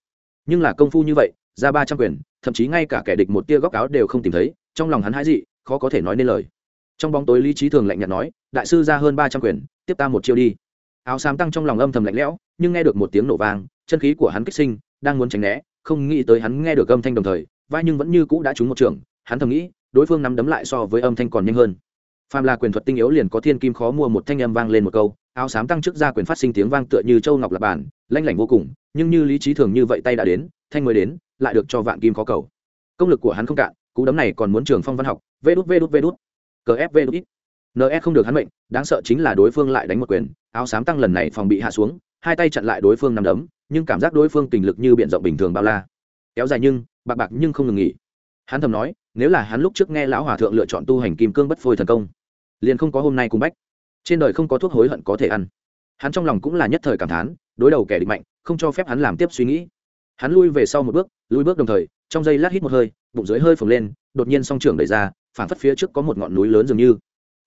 Nhưng là công phu như vậy, ra ba trăm quyền, thậm chí ngay cả kẻ địch một tia góc áo đều không tìm thấy, trong lòng hắn hãi dị, khó có thể nói nên lời trong bóng tối lý trí thường lạnh nhạt nói, đại sư ra hơn ba trăm quyền, tiếp ta một chiêu đi. Áo xám tăng trong lòng âm thầm lạnh lẽo, nhưng nghe được một tiếng nổ vang, chân khí của hắn kích sinh, đang muốn tránh né, không nghĩ tới hắn nghe được âm thanh đồng thời, vai nhưng vẫn như cũ đã trúng một trường, hắn thầm nghĩ, đối phương nắm đấm lại so với âm thanh còn nhanh hơn. Phàm là quyền thuật tinh yếu liền có thiên kim khó mua một thanh âm vang lên một câu, áo xám tăng trước ra quyền phát sinh tiếng vang tựa như châu ngọc lập bản, lanh lảnh vô cùng, nhưng như lý trí thường như vậy tay đã đến, thanh mới đến, lại được cho vạn kim khó cầu. Công lực của hắn không cạn, cú đấm này còn muốn trường phong văn học, vê đút vê đút vê đút cfv ép ít ns không được hắn mệnh, đáng sợ chính là đối phương lại đánh một quyền, áo xám tăng lần này phòng bị hạ xuống, hai tay chặn lại đối phương nằm đấm, nhưng cảm giác đối phương tình lực như b i ể n rộng bình thường bao la. Kéo dài nhưng, bạc bạc nhưng không ngừng nghỉ. Hắn thầm nói, nếu là hắn lúc trước nghe lão hòa thượng lựa chọn tu hành kim cương bất phôi thần công, liền không có hôm nay cùng bách. Trên đời không có thuốc hối hận có thể ăn. Hắn trong lòng cũng là nhất thời cảm thán, đối đầu kẻ địch mạnh, không cho phép hắn làm tiếp suy nghĩ. Hắn lui về sau một bước, lui bước đồng thời, trong giây lát hít một hơi, bụng dưới hơi phồng lên, đột nhiên song trưởng đẩy ra phản phất phía trước có một ngọn núi lớn dường như.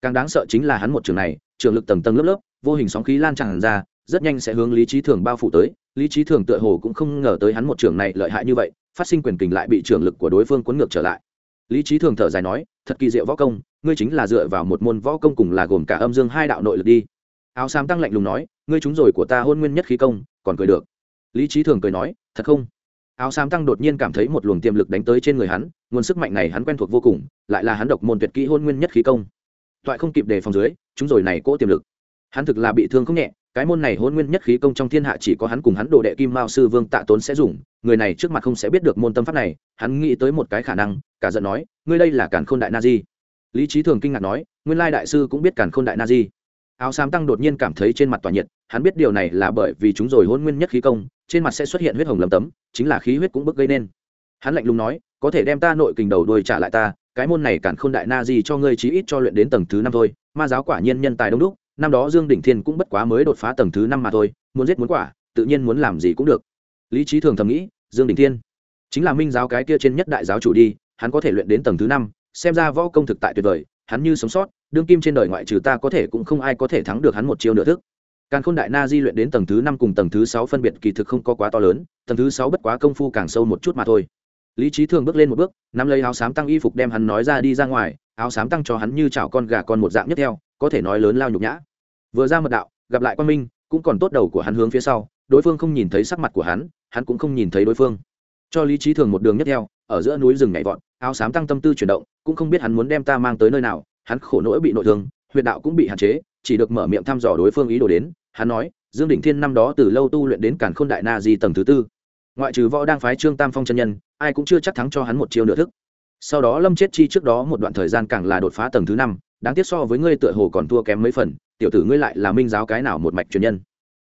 Càng đáng sợ chính là hắn một trường này, trường lực tầng tầng lớp lớp, vô hình sóng khí lan tràn ra, rất nhanh sẽ hướng lý trí thường bao phủ tới. Lý trí thường tựa hồ cũng không ngờ tới hắn một trường này lợi hại như vậy, phát sinh quyền kình lại bị trường lực của đối phương cuốn ngược trở lại. Lý trí thường thở dài nói, thật kỳ diệu võ công, ngươi chính là dựa vào một môn võ công cùng là gồm cả âm dương hai đạo nội lực đi. Áo xám tăng lạnh lùng nói, ngươi chúng rồi của ta hôn nguyên nhất khí công, còn cười được. Lý trí thường cười nói, thật không? Áo xám tăng đột nhiên cảm thấy một luồng tiềm lực đánh tới trên người hắn, nguồn sức mạnh này hắn quen thuộc vô cùng, lại là hắn độc môn tuyệt kỹ hôn nguyên nhất khí công. Toại không kịp đề phòng dưới, chúng rồi này cỗ tiềm lực. Hắn thực là bị thương không nhẹ, cái môn này hôn nguyên nhất khí công trong thiên hạ chỉ có hắn cùng hắn đồ đệ kim mao sư vương tạ tốn sẽ dùng, người này trước mặt không sẽ biết được môn tâm pháp này, hắn nghĩ tới một cái khả năng, cả giận nói, ngươi đây là cản khôn đại na di. Lý trí thường kinh ngạc nói, nguyên lai đại sư cũng biết cản khôn đại na di áo xám tăng đột nhiên cảm thấy trên mặt tỏa nhiệt, hắn biết điều này là bởi vì chúng rồi hôn nguyên nhất khí công, trên mặt sẽ xuất hiện huyết hồng lầm tấm, chính là khí huyết cũng bức gây nên. Hắn lạnh lùng nói, có thể đem ta nội kình đầu đuôi trả lại ta, cái môn này cản không đại na gì cho ngươi chí ít cho luyện đến tầng thứ năm thôi, ma giáo quả nhiên nhân tài đông đúc, năm đó dương đỉnh thiên cũng bất quá mới đột phá tầng thứ năm mà thôi, muốn giết muốn quả, tự nhiên muốn làm gì cũng được. Lý trí thường thầm nghĩ, dương đỉnh thiên, chính là minh giáo cái kia trên nhất đại giáo chủ đi, hắn có thể luyện đến tầng thứ năm, xem ra võ công thực tại tuyệt vời hắn như sống sót đương kim trên đời ngoại trừ ta có thể cũng không ai có thể thắng được hắn một chiêu nửa thức Càn Khôn Đại Na Di luyện đến tầng thứ năm cùng tầng thứ sáu phân biệt kỳ thực không có quá to lớn, tầng thứ sáu bất quá công phu càng sâu một chút mà thôi. Lý trí Thường bước lên một bước, nắm lấy áo xám tăng y phục đem hắn nói ra đi ra ngoài, áo xám tăng cho hắn như chảo con gà con một dạng nhất theo, có thể nói lớn lao nhục nhã. Vừa ra mật đạo, gặp lại Quan Minh, cũng còn tốt đầu của hắn hướng phía sau, đối phương không nhìn thấy sắc mặt của hắn, hắn cũng không nhìn thấy đối phương. Cho Lý trí Thường một đường nhất theo, ở giữa núi rừng nhảy vọt, áo xám tăng tâm tư chuyển động, cũng không biết hắn muốn đem ta mang tới nơi nào, hắn khổ nỗi bị nội thương, huyệt đạo cũng bị hạn chế, chỉ được mở miệng thăm dò đối phương ý đồ đến, hắn nói dương đỉnh thiên năm đó từ lâu tu luyện đến cản khôn đại na di tầng thứ tư. Ngoại trừ võ đang phái trương tam phong chân nhân ai cũng chưa chắc thắng cho hắn một chiêu nửa thức. Sau đó lâm chết chi trước đó một đoạn thời gian càng là đột phá tầng thứ năm đáng tiếc so với ngươi tựa hồ còn thua kém mấy phần tiểu tử ngươi lại là minh giáo cái nào một mạch truyền nhân.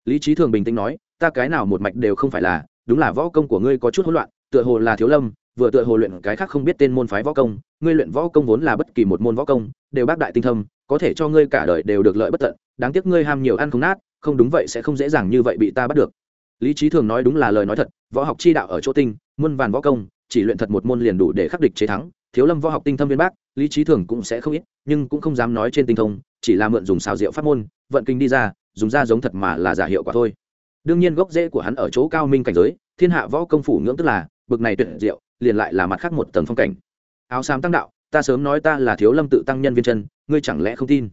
Lý trí thường bình tĩnh nói ta cái nào một mạch đều không phải là đúng là võ công của ngươi có chút hỗn loạn tựa hồ là thiếu lâm vừa tựa hồ luyện cái khác không biết tên môn phái võ công, ngươi luyện võ công vốn là bất kỳ một môn võ công, đều bác đại tinh thâm, có thể cho ngươi cả đời đều được lợi bất tận, đáng tiếc ngươi ham nhiều ăn không nát, không đúng vậy sẽ không dễ dàng như vậy bị ta bắt được. Lý trí thường nói đúng là lời nói thật, võ học chi đạo ở chỗ tinh, muôn vàn võ công, chỉ luyện thật một môn liền đủ để khắc địch chế thắng, thiếu lâm võ học tinh thâm viên bác, lý trí thường cũng sẽ không ít, nhưng cũng không dám nói trên tinh thông, chỉ là mượn dùng xào rượu pháp môn, vận kinh đi ra, dùng ra giống thật mà là giả hiệu quả thôi. Đương nhiên gốc rễ của hắn ở chỗ cao minh cảnh giới, thiên hạ võ công phủ ngưỡng tức là, bực này tuyệt diệu liền lại là mặt khác một tầng phong cảnh. Áo xám tăng đạo, ta sớm nói ta là thiếu lâm tự tăng nhân viên chân, ngươi chẳng lẽ không tin?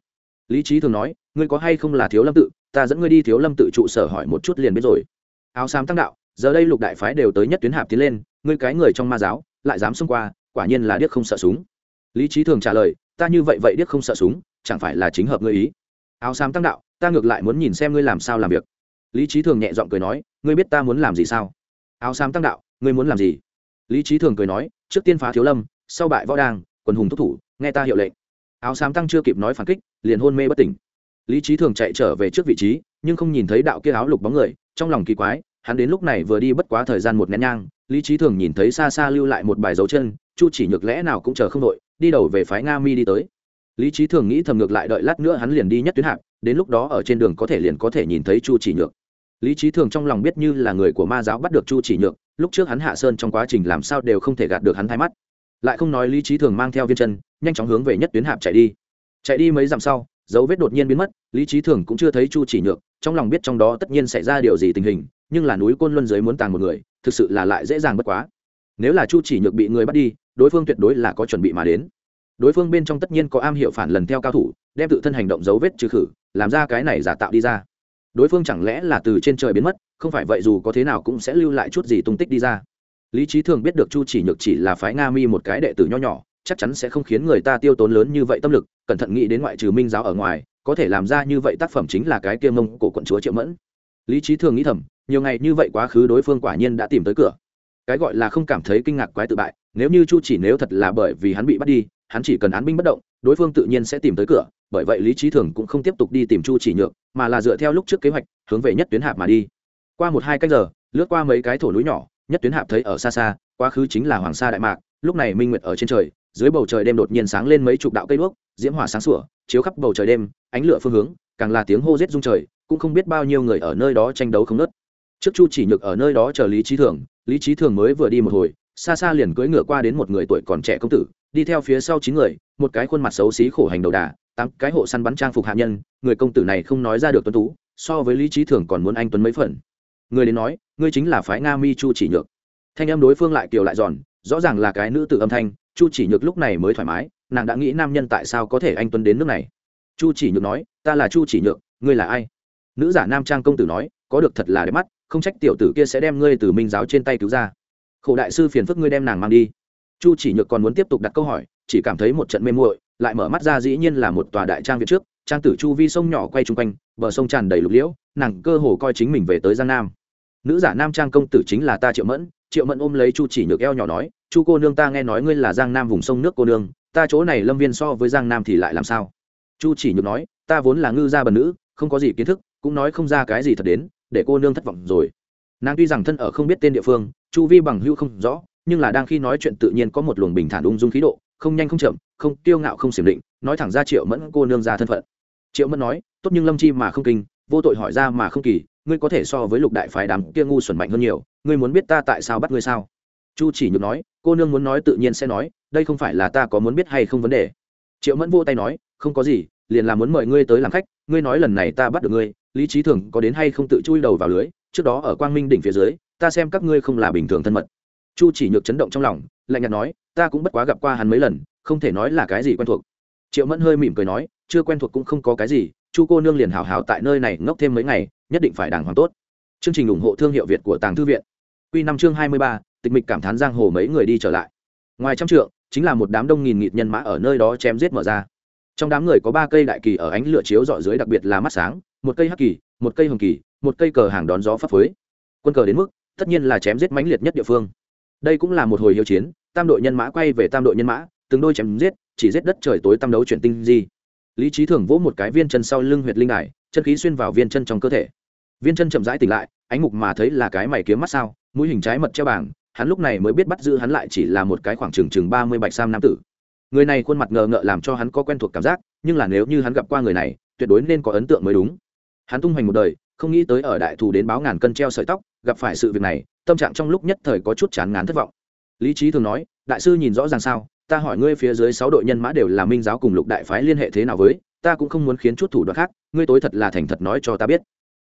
Lý trí thường nói, ngươi có hay không là thiếu lâm tự, ta dẫn ngươi đi thiếu lâm tự trụ sở hỏi một chút liền biết rồi. Áo xám tăng đạo, giờ đây lục đại phái đều tới nhất tuyến hạp tiến lên, ngươi cái người trong ma giáo, lại dám xông qua, quả nhiên là điếc không sợ súng. Lý trí thường trả lời, ta như vậy vậy điếc không sợ súng, chẳng phải là chính hợp ngươi ý. Áo xám tăng đạo, ta ngược lại muốn nhìn xem ngươi làm sao làm việc. Lý trí thường nhẹ giọng cười nói, ngươi biết ta muốn làm gì sao? Áo xám tăng đạo, ngươi muốn làm gì? Lý trí thường cười nói, trước tiên phá thiếu lâm, sau bại võ đàng, quần hùng thúc thủ, nghe ta hiệu lệnh. Áo xám tăng chưa kịp nói phản kích, liền hôn mê bất tỉnh. Lý trí thường chạy trở về trước vị trí, nhưng không nhìn thấy đạo kia áo lục bóng người, trong lòng kỳ quái, hắn đến lúc này vừa đi bất quá thời gian một nén nhang, lý trí thường nhìn thấy xa xa lưu lại một bài dấu chân, chu chỉ nhược lẽ nào cũng chờ không đội, đi đầu về phái nga mi đi tới. Lý trí thường nghĩ thầm ngược lại đợi lát nữa hắn liền đi nhất tuyến hạp đến lúc đó ở trên đường có thể liền có thể nhìn thấy chu chỉ nhược. Lý trí thường trong lòng biết như là người của ma giáo bắt được chu chỉ nhược lúc trước hắn hạ sơn trong quá trình làm sao đều không thể gạt được hắn thái mắt. Lại không nói lý trí thường mang theo viên chân, nhanh chóng hướng về nhất tuyến hạp chạy đi. Chạy đi mấy dặm sau, dấu vết đột nhiên biến mất, lý trí thường cũng chưa thấy chu chỉ nhược, trong lòng biết trong đó tất nhiên xảy ra điều gì tình hình, nhưng là núi côn luân giới muốn tàng một người, thực sự là lại dễ dàng bất quá. Nếu là chu chỉ nhược bị người bắt đi, đối phương tuyệt đối là có chuẩn bị mà đến. Đối phương bên trong tất nhiên có am hiểu phản lần theo cao thủ, đem tự thân hành động dấu vết trừ khử, làm ra cái này giả tạo đi ra. Đối phương chẳng lẽ là từ trên trời biến mất không phải vậy dù có thế nào cũng sẽ lưu lại chút gì tung tích đi ra. Lý trí thường biết được chu chỉ nhược chỉ là phái nga mi một cái đệ tử nho nhỏ, chắc chắn sẽ không khiến người ta tiêu tốn lớn như vậy tâm lực, cẩn thận nghĩ đến ngoại trừ minh giáo ở ngoài, có thể làm ra như vậy tác phẩm chính là cái kia mông của quận chúa triệu mẫn. Lý trí thường nghĩ thầm, nhiều ngày như vậy quá khứ đối phương quả nhiên đã tìm tới cửa. Cái gọi là không cảm thấy kinh ngạc quái tự bại, nếu như chu chỉ nếu thật là bởi vì hắn bị bắt đi, hắn chỉ cần án binh bất động, đối phương tự nhiên sẽ tìm tới cửa, bởi vậy lý trí thường cũng không tiếp tục đi tìm chu chỉ nhược, mà là dựa theo lúc trước kế hoạch, hướng về nhất tuyến hạp mà đi qua một hai cách giờ, lướt qua mấy cái thổ núi nhỏ, nhất tuyến hạp thấy ở xa xa, quá khứ chính là hoàng sa đại mạc, lúc này minh nguyệt ở trên trời, dưới bầu trời đêm đột nhiên sáng lên mấy chục đạo cây đuốc, diễm hỏa sáng sủa, chiếu khắp bầu trời đêm, ánh lửa phương hướng, càng là tiếng hô rết rung trời, cũng không biết bao nhiêu người ở nơi đó tranh đấu không nớt trước chu chỉ nhược ở nơi đó chờ lý trí thường, lý trí thường mới vừa đi một hồi, xa xa liền cưỡi ngựa qua đến một người tuổi còn trẻ công tử, đi theo phía sau chín người, một cái khuôn mặt xấu xí khổ hành đầu đà, tám cái hộ săn bắn trang phục hạ nhân, người công tử này không nói ra được tuấn tú, so với lý trí thường còn muốn anh tuấn mấy phần người đến nói, ngươi chính là phái nga mi chu chỉ nhược. Thanh âm đối phương lại kiều lại giòn, rõ ràng là cái nữ tử âm thanh, chu chỉ nhược lúc này mới thoải mái, nàng đã nghĩ nam nhân tại sao có thể anh tuấn đến nước này. Chu chỉ nhược nói, ta là chu chỉ nhược, ngươi là ai? Nữ giả nam trang công tử nói, có được thật là đẹp mắt, không trách tiểu tử kia sẽ đem ngươi từ minh giáo trên tay cứu ra. Khổ đại sư phiền phức ngươi đem nàng mang đi. Chu chỉ nhược còn muốn tiếp tục đặt câu hỏi, chỉ cảm thấy một trận mê muội, lại mở mắt ra dĩ nhiên là một tòa đại trang viện trước, trang tử chu vi sông nhỏ quay chung quanh, bờ sông tràn đầy lục liễu, nàng cơ hồ coi chính mình về tới giang nam nữ giả nam trang công tử chính là ta triệu mẫn triệu mẫn ôm lấy chu chỉ nhược eo nhỏ nói chu cô nương ta nghe nói ngươi là giang nam vùng sông nước cô nương ta chỗ này lâm viên so với giang nam thì lại làm sao chu chỉ nhược nói ta vốn là ngư gia bần nữ không có gì kiến thức cũng nói không ra cái gì thật đến để cô nương thất vọng rồi nàng tuy rằng thân ở không biết tên địa phương chu vi bằng hưu không rõ nhưng là đang khi nói chuyện tự nhiên có một luồng bình thản ung dung khí độ không nhanh không chậm không tiêu ngạo không xiểm định nói thẳng ra triệu mẫn cô nương ra thân phận triệu mẫn nói tốt nhưng lâm chi mà không kinh vô tội hỏi ra mà không kỳ ngươi có thể so với lục đại phái đám kia ngu xuẩn mạnh hơn nhiều, ngươi muốn biết ta tại sao bắt ngươi sao? Chu chỉ nhược nói, cô nương muốn nói tự nhiên sẽ nói, đây không phải là ta có muốn biết hay không vấn đề. Triệu mẫn vô tay nói, không có gì, liền là muốn mời ngươi tới làm khách, ngươi nói lần này ta bắt được ngươi, lý trí thường có đến hay không tự chui đầu vào lưới, trước đó ở quang minh đỉnh phía dưới, ta xem các ngươi không là bình thường thân mật. Chu chỉ nhược chấn động trong lòng, lạnh nhạt nói, ta cũng bất quá gặp qua hắn mấy lần, không thể nói là cái gì quen thuộc. Triệu mẫn hơi mỉm cười nói, chưa quen thuộc cũng không có cái gì chu cô nương liền hào hào tại nơi này ngốc thêm mấy ngày, nhất định phải đàng hoàng tốt. Chương trình ủng hộ thương hiệu việt của tàng thư viện. Q năm chương hai mươi ba, tịch mịch cảm thán giang hồ mấy người đi trở lại. Ngoài trăm trượng, chính là một đám đông nghìn nghịt nhân mã ở nơi đó chém giết mở ra. Trong đám người có ba cây đại kỳ ở ánh lửa chiếu dọi dưới đặc biệt là mắt sáng, một cây hắc kỳ, một cây hồng kỳ, một cây cờ hàng đón gió phấp phới. Quân cờ đến mức, tất nhiên là chém giết mãnh liệt nhất địa phương. Đây cũng là một hồi hiếu chiến, tam đội nhân mã quay về tam đội nhân mã, từng đôi chém giết, chỉ giết đất trời tối tam đấu chuyển tinh di lý trí thường vỗ một cái viên chân sau lưng huyệt linh đài, chân khí xuyên vào viên chân trong cơ thể. Viên chân chậm rãi tỉnh lại, ánh mục mà thấy là cái mày kiếm mắt sao, mũi hình trái mật treo bảng, hắn lúc này mới biết bắt giữ hắn lại chỉ là một cái khoảng chừng chừng ba mươi bạch sam nam tử. Người này khuôn mặt ngờ ngợ làm cho hắn có quen thuộc cảm giác, nhưng là nếu như hắn gặp qua người này, tuyệt đối nên có ấn tượng mới đúng. Hắn tung hoành một đời, không nghĩ tới ở đại thù đến báo ngàn cân treo sợi tóc, gặp phải sự việc này, tâm trạng trong lúc nhất thời có chút chán ngán thất vọng. Lý trí thường nói, đại sư nhìn rõ ràng sao? Ta hỏi ngươi phía dưới sáu đội nhân mã đều là minh giáo cùng lục đại phái liên hệ thế nào với, ta cũng không muốn khiến chút thủ đoạn khác, ngươi tối thật là thành thật nói cho ta biết.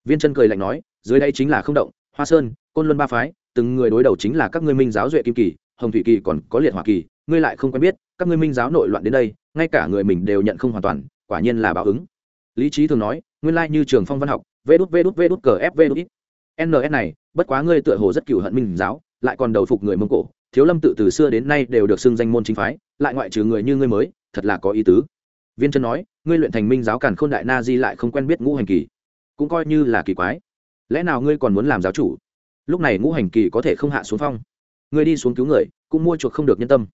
Viên chân cười lạnh nói, dưới đây chính là không động, hoa sơn, côn luân ba phái, từng người đối đầu chính là các ngươi minh giáo duệ kim kỳ, hồng thủy kỳ còn có liệt hỏa kỳ, ngươi lại không quen biết, các ngươi minh giáo nội loạn đến đây, ngay cả người mình đều nhận không hoàn toàn, quả nhiên là báo ứng. Lý trí thường nói, nguyên lai như trường phong văn học, vê đút vê đút vê đút cờ f vê đút ns này, bất quá ngươi tựa hồ rất cựu hận minh giáo, lại còn đầu phục người mông cổ thiếu lâm tự từ xưa đến nay đều được xưng danh môn chính phái, lại ngoại trừ người như ngươi mới, thật là có ý tứ. Viên chân nói, ngươi luyện thành minh giáo càn khôn đại na di lại không quen biết ngũ hành kỳ. Cũng coi như là kỳ quái. Lẽ nào ngươi còn muốn làm giáo chủ? Lúc này ngũ hành kỳ có thể không hạ xuống phong. Ngươi đi xuống cứu người, cũng mua chuộc không được nhân tâm.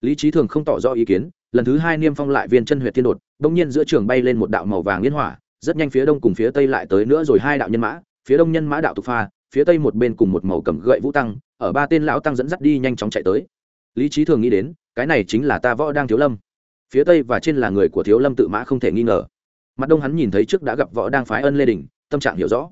Lý trí thường không tỏ rõ ý kiến, lần thứ hai niêm phong lại viên chân huyệt thiên đột đông nhiên giữa trường bay lên một đạo màu vàng liên hỏa, rất nhanh phía đông cùng phía tây lại tới nữa rồi hai đạo nhân mã, phía đông nhân mã đạo tục pha, phía tây một bên cùng một màu cầm gậy vũ tăng ở ba tên lão tăng dẫn dắt đi nhanh chóng chạy tới. Lý trí thường nghĩ đến, cái này chính là ta võ đang thiếu lâm. Phía tây và trên là người của thiếu lâm tự mã không thể nghi ngờ. Mặt đông hắn nhìn thấy trước đã gặp võ đang phái ân lê đình, tâm trạng hiểu rõ.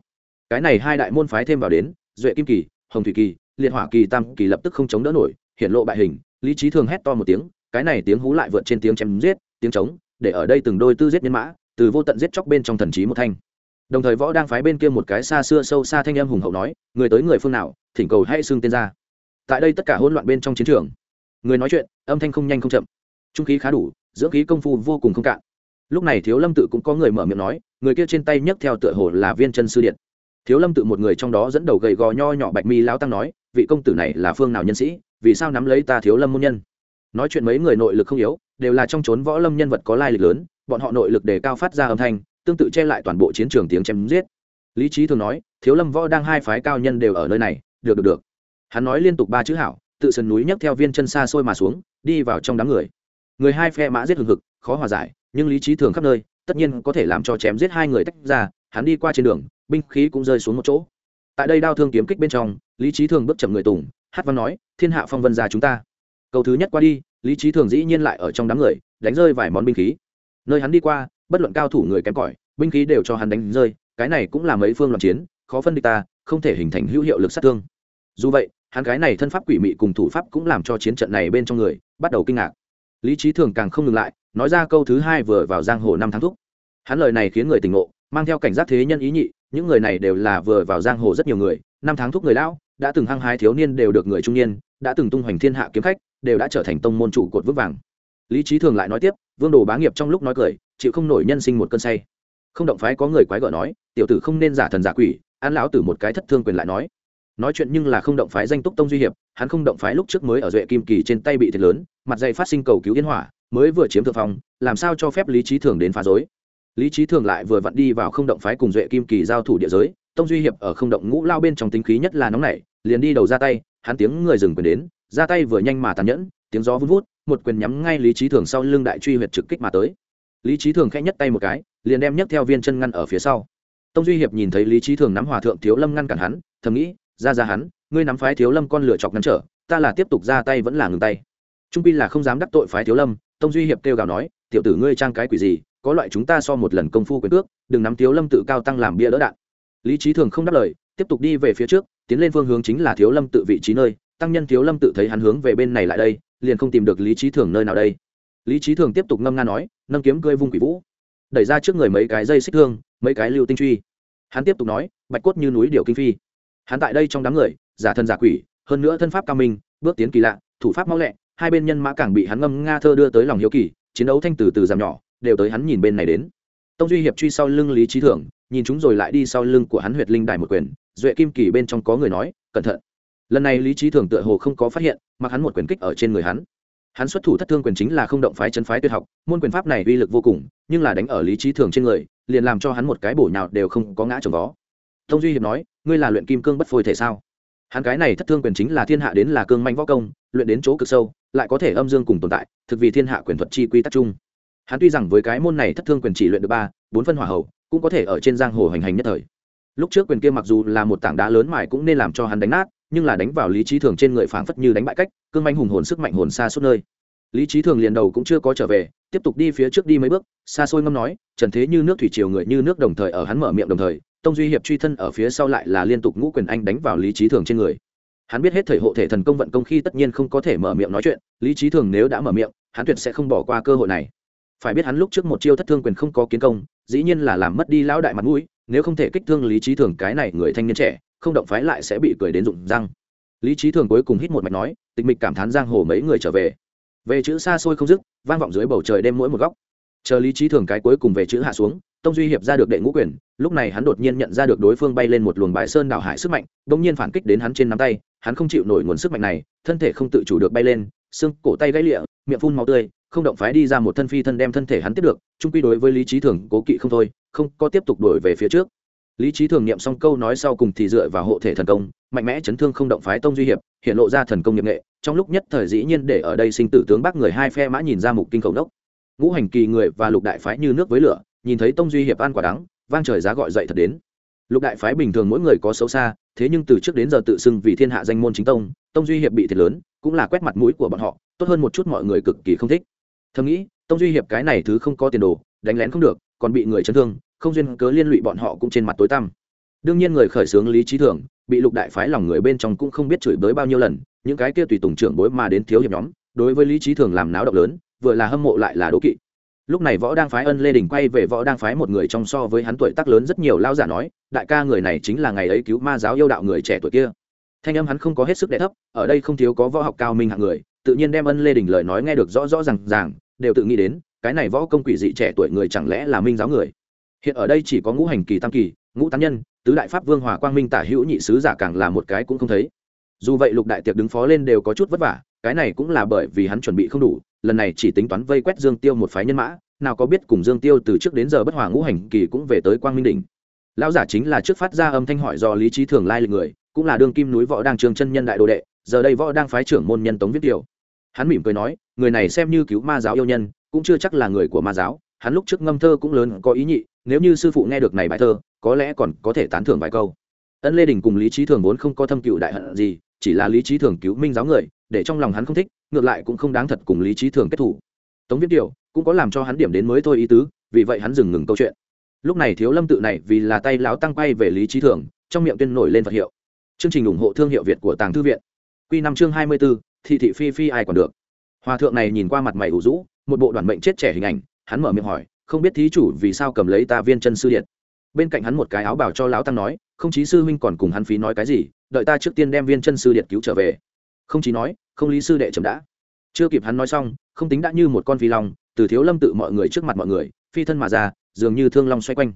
Cái này hai đại môn phái thêm vào đến, duệ kim kỳ, hồng thủy kỳ, liệt hỏa kỳ, tam kỳ lập tức không chống đỡ nổi hiện lộ bại hình, lý trí thường hét to một tiếng, cái này tiếng hú lại vượt trên tiếng chém giết, tiếng trống, để ở đây từng đôi tư giết nhân mã, từ vô tận giết chóc bên trong thần trí một thanh đồng thời võ đang phái bên kia một cái xa xưa sâu xa thanh âm hùng hậu nói, người tới người phương nào, thỉnh cầu hãy xưng tên ra. Tại đây tất cả hỗn loạn bên trong chiến trường, người nói chuyện, âm thanh không nhanh không chậm, trung khí khá đủ, dưỡng khí công phu vô cùng không cạn. Lúc này thiếu lâm tự cũng có người mở miệng nói, người kia trên tay nhấc theo tựa hồ là viên chân sư điện. Thiếu lâm tự một người trong đó dẫn đầu gầy gò nho nhỏ bạch mi lão tăng nói, vị công tử này là phương nào nhân sĩ, vì sao nắm lấy ta thiếu lâm môn nhân? Nói chuyện mấy người nội lực không yếu, đều là trong trốn võ lâm nhân vật có lai lịch lớn, bọn họ nội lực đề cao phát ra âm thanh tương tự che lại toàn bộ chiến trường tiếng chém giết. Lý trí thường nói, thiếu lâm võ đang hai phái cao nhân đều ở nơi này, được được được. Hắn nói liên tục ba chữ hảo, tự sườn núi nhấc theo viên chân xa xôi mà xuống, đi vào trong đám người. Người hai phe mã giết hừng hực, khó hòa giải, nhưng lý trí thường khắp nơi, tất nhiên có thể làm cho chém giết hai người tách ra, hắn đi qua trên đường, binh khí cũng rơi xuống một chỗ. Tại đây đao thương kiếm kích bên trong, lý trí thường bước chậm người tùng, hát văn nói, thiên hạ phong vân ra chúng ta. Câu thứ nhất qua đi, lý trí thường dĩ nhiên lại ở trong đám người, đánh rơi vài món binh khí. Nơi hắn đi qua bất luận cao thủ người kém cỏi, binh khí đều cho hắn đánh rơi, cái này cũng là mấy phương loạn chiến, khó phân địch ta, không thể hình thành hữu hiệu lực sát thương. Dù vậy, hắn cái này thân pháp quỷ mị cùng thủ pháp cũng làm cho chiến trận này bên trong người bắt đầu kinh ngạc. Lý trí thường càng không ngừng lại, nói ra câu thứ hai vừa vào giang hồ năm tháng thúc. Hắn lời này khiến người tỉnh ngộ, mang theo cảnh giác thế nhân ý nhị, những người này đều là vừa vào giang hồ rất nhiều người, năm tháng thúc người lão, đã từng hăng hái thiếu niên đều được người trung niên, đã từng tung hoành thiên hạ kiếm khách, đều đã trở thành tông môn trụ cột vững vàng lý trí thường lại nói tiếp, vương đồ bá nghiệp trong lúc nói cười, chịu không nổi nhân sinh một cơn say. Không động phái có người quái gở nói, tiểu tử không nên giả thần giả quỷ, an lão tử một cái thất thương quyền lại nói. Nói chuyện nhưng là không động phái danh túc tông duy hiệp, hắn không động phái lúc trước mới ở duệ kim kỳ trên tay bị thiệt lớn, mặt dày phát sinh cầu cứu yên hỏa, mới vừa chiếm thượng phong, làm sao cho phép lý trí thường đến phá dối lý trí thường lại vừa vặn đi vào không động phái cùng duệ kim kỳ giao thủ địa giới, tông duy hiệp ở không động ngũ lao bên trong tính khí nhất là nóng nảy, liền đi đầu ra tay, hắn tiếng người dừng quyền đến, ra tay vừa nhanh mà tàn nhẫn tiếng gió vun vút, một quyền nhắm ngay lý trí thường sau lưng đại truy huyệt trực kích mà tới. Lý trí thường khẽ nhất tay một cái, liền đem nhấc theo viên chân ngăn ở phía sau. Tông duy hiệp nhìn thấy lý trí thường nắm hòa thượng thiếu lâm ngăn cản hắn, thầm nghĩ, ra ra hắn, ngươi nắm phái thiếu lâm con lửa chọc ngăn trở, ta là tiếp tục ra tay vẫn là ngừng tay. Trung pi là không dám đắc tội phái thiếu lâm, tông duy hiệp kêu gào nói, tiểu tử ngươi trang cái quỷ gì, có loại chúng ta so một lần công phu quyền cước, đừng nắm thiếu lâm tự cao tăng làm bia đỡ đạn. Lý trí thường không đáp lời, tiếp tục đi về phía trước, tiến lên phương hướng chính là thiếu lâm tự vị trí nơi, tăng nhân thiếu lâm tự thấy hắn hướng về bên này lại đây liền không tìm được lý trí thường nơi nào đây. Lý trí thường tiếp tục ngâm nga nói nâng kiếm cơi vung quỷ vũ. Đẩy ra trước người mấy cái dây xích thương mấy cái lưu tinh truy. Hắn tiếp tục nói bạch cốt như núi điều kinh phi. Hắn tại đây trong đám người giả thân giả quỷ hơn nữa thân pháp cao minh bước tiến kỳ lạ thủ pháp mau lẹ hai bên nhân mã càng bị hắn ngâm nga thơ đưa tới lòng hiếu kỳ chiến đấu thanh từ từ giảm nhỏ đều tới hắn nhìn bên này đến. Tông duy hiệp truy sau lưng lý trí Thường, nhìn chúng rồi lại đi sau lưng của hắn huyệt linh đài một quyền duệ kim kỳ bên trong có người nói cẩn thận lần này lý trí thường tựa hồ không có phát hiện, mặc hắn một quyền kích ở trên người hắn. Hắn xuất thủ thất thương quyền chính là không động phái chân phái tuyệt học, môn quyền pháp này uy lực vô cùng, nhưng là đánh ở lý trí thường trên người, liền làm cho hắn một cái bổ nhào đều không có ngã trồng vó. Tông duy hiệp nói, ngươi là luyện kim cương bất phôi thể sao? Hắn cái này thất thương quyền chính là thiên hạ đến là cương manh võ công, luyện đến chỗ cực sâu, lại có thể âm dương cùng tồn tại, thực vì thiên hạ quyền thuật chi quy tắc chung. Hắn tuy rằng với cái môn này thất thương quyền chỉ luyện được ba, bốn phân hỏa hậu cũng có thể ở trên giang hồ hành hành nhất thời. Lúc trước quyền kia mặc dù là một tảng đá lớn mài cũng nên làm cho hắn đánh nát nhưng là đánh vào lý trí thường trên người phảng phất như đánh bại cách, cương manh hùng hồn sức mạnh hồn xa suốt nơi. Lý trí thường liền đầu cũng chưa có trở về, tiếp tục đi phía trước đi mấy bước, xa xôi ngâm nói, trần thế như nước thủy triều người như nước đồng thời ở hắn mở miệng đồng thời, tông duy hiệp truy thân ở phía sau lại là liên tục ngũ quyền anh đánh vào lý trí thường trên người. Hắn biết hết thời hộ thể thần công vận công khi tất nhiên không có thể mở miệng nói chuyện, lý trí thường nếu đã mở miệng, hắn tuyệt sẽ không bỏ qua cơ hội này. Phải biết hắn lúc trước một chiêu thất thương quyền không có kiến công, dĩ nhiên là làm mất đi lão đại mặt mũi, nếu không thể kích thương lý trí thường cái này người thanh niên trẻ không động phái lại sẽ bị cười đến rụng răng. Lý trí thường cuối cùng hít một mạch nói, tịch mịch cảm thán giang hồ mấy người trở về. Về chữ xa xôi không dứt, vang vọng dưới bầu trời đêm mỗi một góc. Chờ lý trí thường cái cuối cùng về chữ hạ xuống, tông duy hiệp ra được đệ ngũ quyền, lúc này hắn đột nhiên nhận ra được đối phương bay lên một luồng bài sơn đảo hải sức mạnh đ ỗ n g nhiên phản kích đến hắn trên nắm tay, hắn không chịu nổi nguồn sức mạnh này, thân thể không tự chủ được bay lên, xương, cổ tay gãy lịa, miệng phun màu tươi, không động phái đi ra một thân phi thân đem thân thể hắn tiếp được trung quy đối với lý trí thường cố kỵ không thôi, không có tiếp tục đổi về phía trước lý trí thường niệm xong câu nói sau cùng thì dựa vào hộ thể thần công, mạnh mẽ chấn thương không động phái tông duy hiệp, hiện lộ ra thần công nghiệp nghệ, trong lúc nhất thời dĩ nhiên để ở đây sinh tử tướng bắc người hai phe mã nhìn ra mục kinh cầu đốc. Ngũ hành kỳ người và lục đại phái như nước với lửa, nhìn thấy tông duy hiệp ăn quả đắng, vang trời giá gọi dậy thật đến. Lục đại phái bình thường mỗi người có xấu xa, thế nhưng từ trước đến giờ tự xưng vì thiên hạ danh môn chính tông tông duy hiệp bị thiệt lớn, cũng là quét mặt mũi của bọn họ, tốt hơn một chút mọi người cực kỳ không thích. Thầm nghĩ, tông duy hiệp cái này thứ không có tiền đồ, đánh lén không được, còn bị người chấn thương không duyên cớ liên lụy bọn họ cũng trên mặt tối tăm. Đương nhiên người khởi xướng lý trí thường, bị lục đại phái lòng người bên trong cũng không biết chửi bới bao nhiêu lần, những cái kia tùy tùng trưởng bối mà đến thiếu hiệp nhóm, đối với lý trí thường làm náo động lớn, vừa là hâm mộ lại là đố kỵ. Lúc này võ đang phái ân lê đình quay về võ đang phái một người trong so với hắn tuổi tác lớn rất nhiều lao giả nói, đại ca người này chính là ngày ấy cứu ma giáo yêu đạo người trẻ tuổi kia. Thanh âm hắn không có hết sức đẻ thấp, ở đây không thiếu có võ học cao minh hạng người, tự nhiên đem ân lê đình lời nói nghe được rõ rõ r à n g ràng, đều tự nghĩ đến, cái này võ công quỷ dị trẻ tuổi người chẳng lẽ là minh giáo người? Hiện ở đây chỉ có ngũ hành kỳ tam kỳ, ngũ tán nhân, tứ đại pháp vương hòa quang minh tả hữu nhị sứ giả càng là một cái cũng không thấy. Dù vậy lục đại tiệc đứng phó lên đều có chút vất vả, cái này cũng là bởi vì hắn chuẩn bị không đủ, lần này chỉ tính toán vây quét dương tiêu một phái nhân mã, nào có biết cùng dương tiêu từ trước đến giờ bất hòa ngũ hành kỳ cũng về tới quang minh đỉnh. Lão giả chính là trước phát ra âm thanh hỏi do lý trí thường lai lịch người, cũng là đương kim núi võ đang trường chân nhân đại đồ đệ, giờ đây võ đang phái trưởng môn nhân tống viết điều hắn mỉm cười nói, người này xem như cứu ma giáo yêu nhân, cũng chưa chắc là người của ma giáo hắn lúc trước ngâm thơ cũng lớn có ý nhị, nếu như sư phụ nghe được này bài thơ, có lẽ còn có thể tán thưởng vài câu. Ân lê đình cùng lý trí thường vốn không có thâm cựu đại hận gì, chỉ là lý trí thường cứu minh giáo người, để trong lòng hắn không thích, ngược lại cũng không đáng thật cùng lý trí thường kết thủ. Tống viết điều cũng có làm cho hắn điểm đến mới thôi ý tứ, vì vậy hắn dừng ngừng câu chuyện. Lúc này thiếu lâm tự này vì là tay láo tăng quay về lý trí thường, trong miệng tuyên nổi lên vật hiệu. Chương trình ủng hộ thương hiệu việt của tàng thư viện. Q năm chương hai mươi b ố thị thị phi phi ai còn được. Hòa thượng này nhìn qua mặt mày ủ rũ, một bộ đoàn mệnh chết trẻ hình ảnh hắn mở miệng hỏi, không biết thí chủ vì sao cầm lấy ta viên chân sư điện? Bên cạnh hắn một cái áo bảo cho lão tăng nói, không chí sư huynh còn cùng hắn phí nói cái gì, đợi ta trước tiên đem viên chân sư điện cứu trở về. Không chí nói, không lý sư đệ chậm đã. Chưa kịp hắn nói xong, không tính đã như một con phi long, từ thiếu lâm tự mọi người trước mặt mọi người, phi thân mà ra, dường như thương long xoay quanh.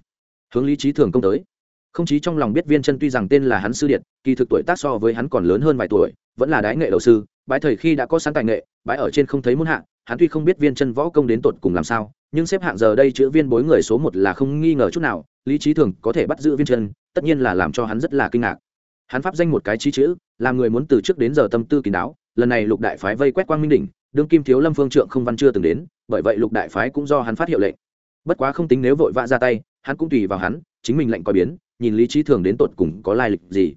Hướng lý trí thường công tới. Không chí trong lòng biết viên chân tuy rằng tên là hắn sư điện, kỳ thực tuổi tác so với hắn còn lớn hơn vài tuổi, vẫn là đái nghệ đầu sư, bái thời khi đã có sẵn tài nghệ, bái ở trên không thấy muốn hạ hắn tuy không biết viên chân võ công đến tột cùng làm sao, nhưng xếp hạng giờ đây chữ viên bối người số một là không nghi ngờ chút nào, lý trí thường có thể bắt giữ viên chân, tất nhiên là làm cho hắn rất là kinh ngạc. Hắn pháp danh một cái trí chữ làm người muốn từ trước đến giờ tâm tư kín đáo, lần này lục đại phái vây quét quang minh đỉnh, đương kim thiếu lâm phương trượng không văn chưa từng đến, bởi vậy lục đại phái cũng do hắn phát hiệu lệnh. Bất quá không tính nếu vội vã ra tay, hắn cũng tùy vào hắn, chính mình lệnh coi biến, nhìn lý trí thường đến tột cùng có lai lịch gì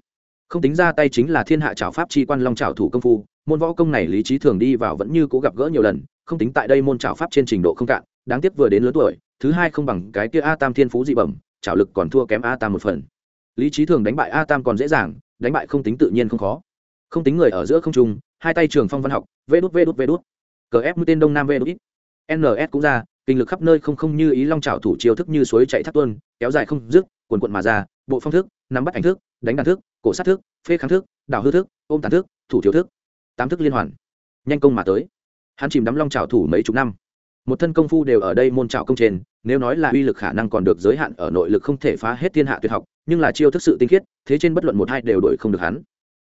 không tính ra tay chính là thiên hạ trảo pháp chi quan long trảo thủ công phu, môn võ công này lý trí thường đi vào vẫn như cố gặp gỡ nhiều lần, không tính tại đây môn trảo pháp trên trình độ không cạn, đáng tiếc vừa đến lớn tuổi, thứ hai không bằng cái kia a tam thiên phú dị bẩm trảo lực còn thua kém a tam một phần. Lý trí thường đánh bại a tam còn dễ dàng, đánh bại không tính tự nhiên không khó. Không tính người ở giữa không trung, hai tay trường phong văn học, vê đút vê đút vê đút. Cờ ép mũi tên đông nam vê đút ít. Ns cũng ra, kinh lực khắp nơi không không như ý long trảo thủ chiêu thức như suối chạy thác tuôn, kéo dài không dứt quần quận mà ra bộ phong thức, nắm bắt ảnh thức, đánh đàn thức, cổ sát thức, phê kháng thức, đào hư thức, ôm tàn thức, thủ thiếu thức. Tám thức liên hoàn. Nhanh công mà tới. Hắn chìm đắm long trào thủ mấy chục năm. Một thân công phu đều ở đây môn trào công trên, nếu nói là uy lực khả năng còn được giới hạn ở nội lực không thể phá hết thiên hạ tuyệt học, nhưng là chiêu thức sự tinh khiết, thế trên bất luận một hai đều đổi không được hắn.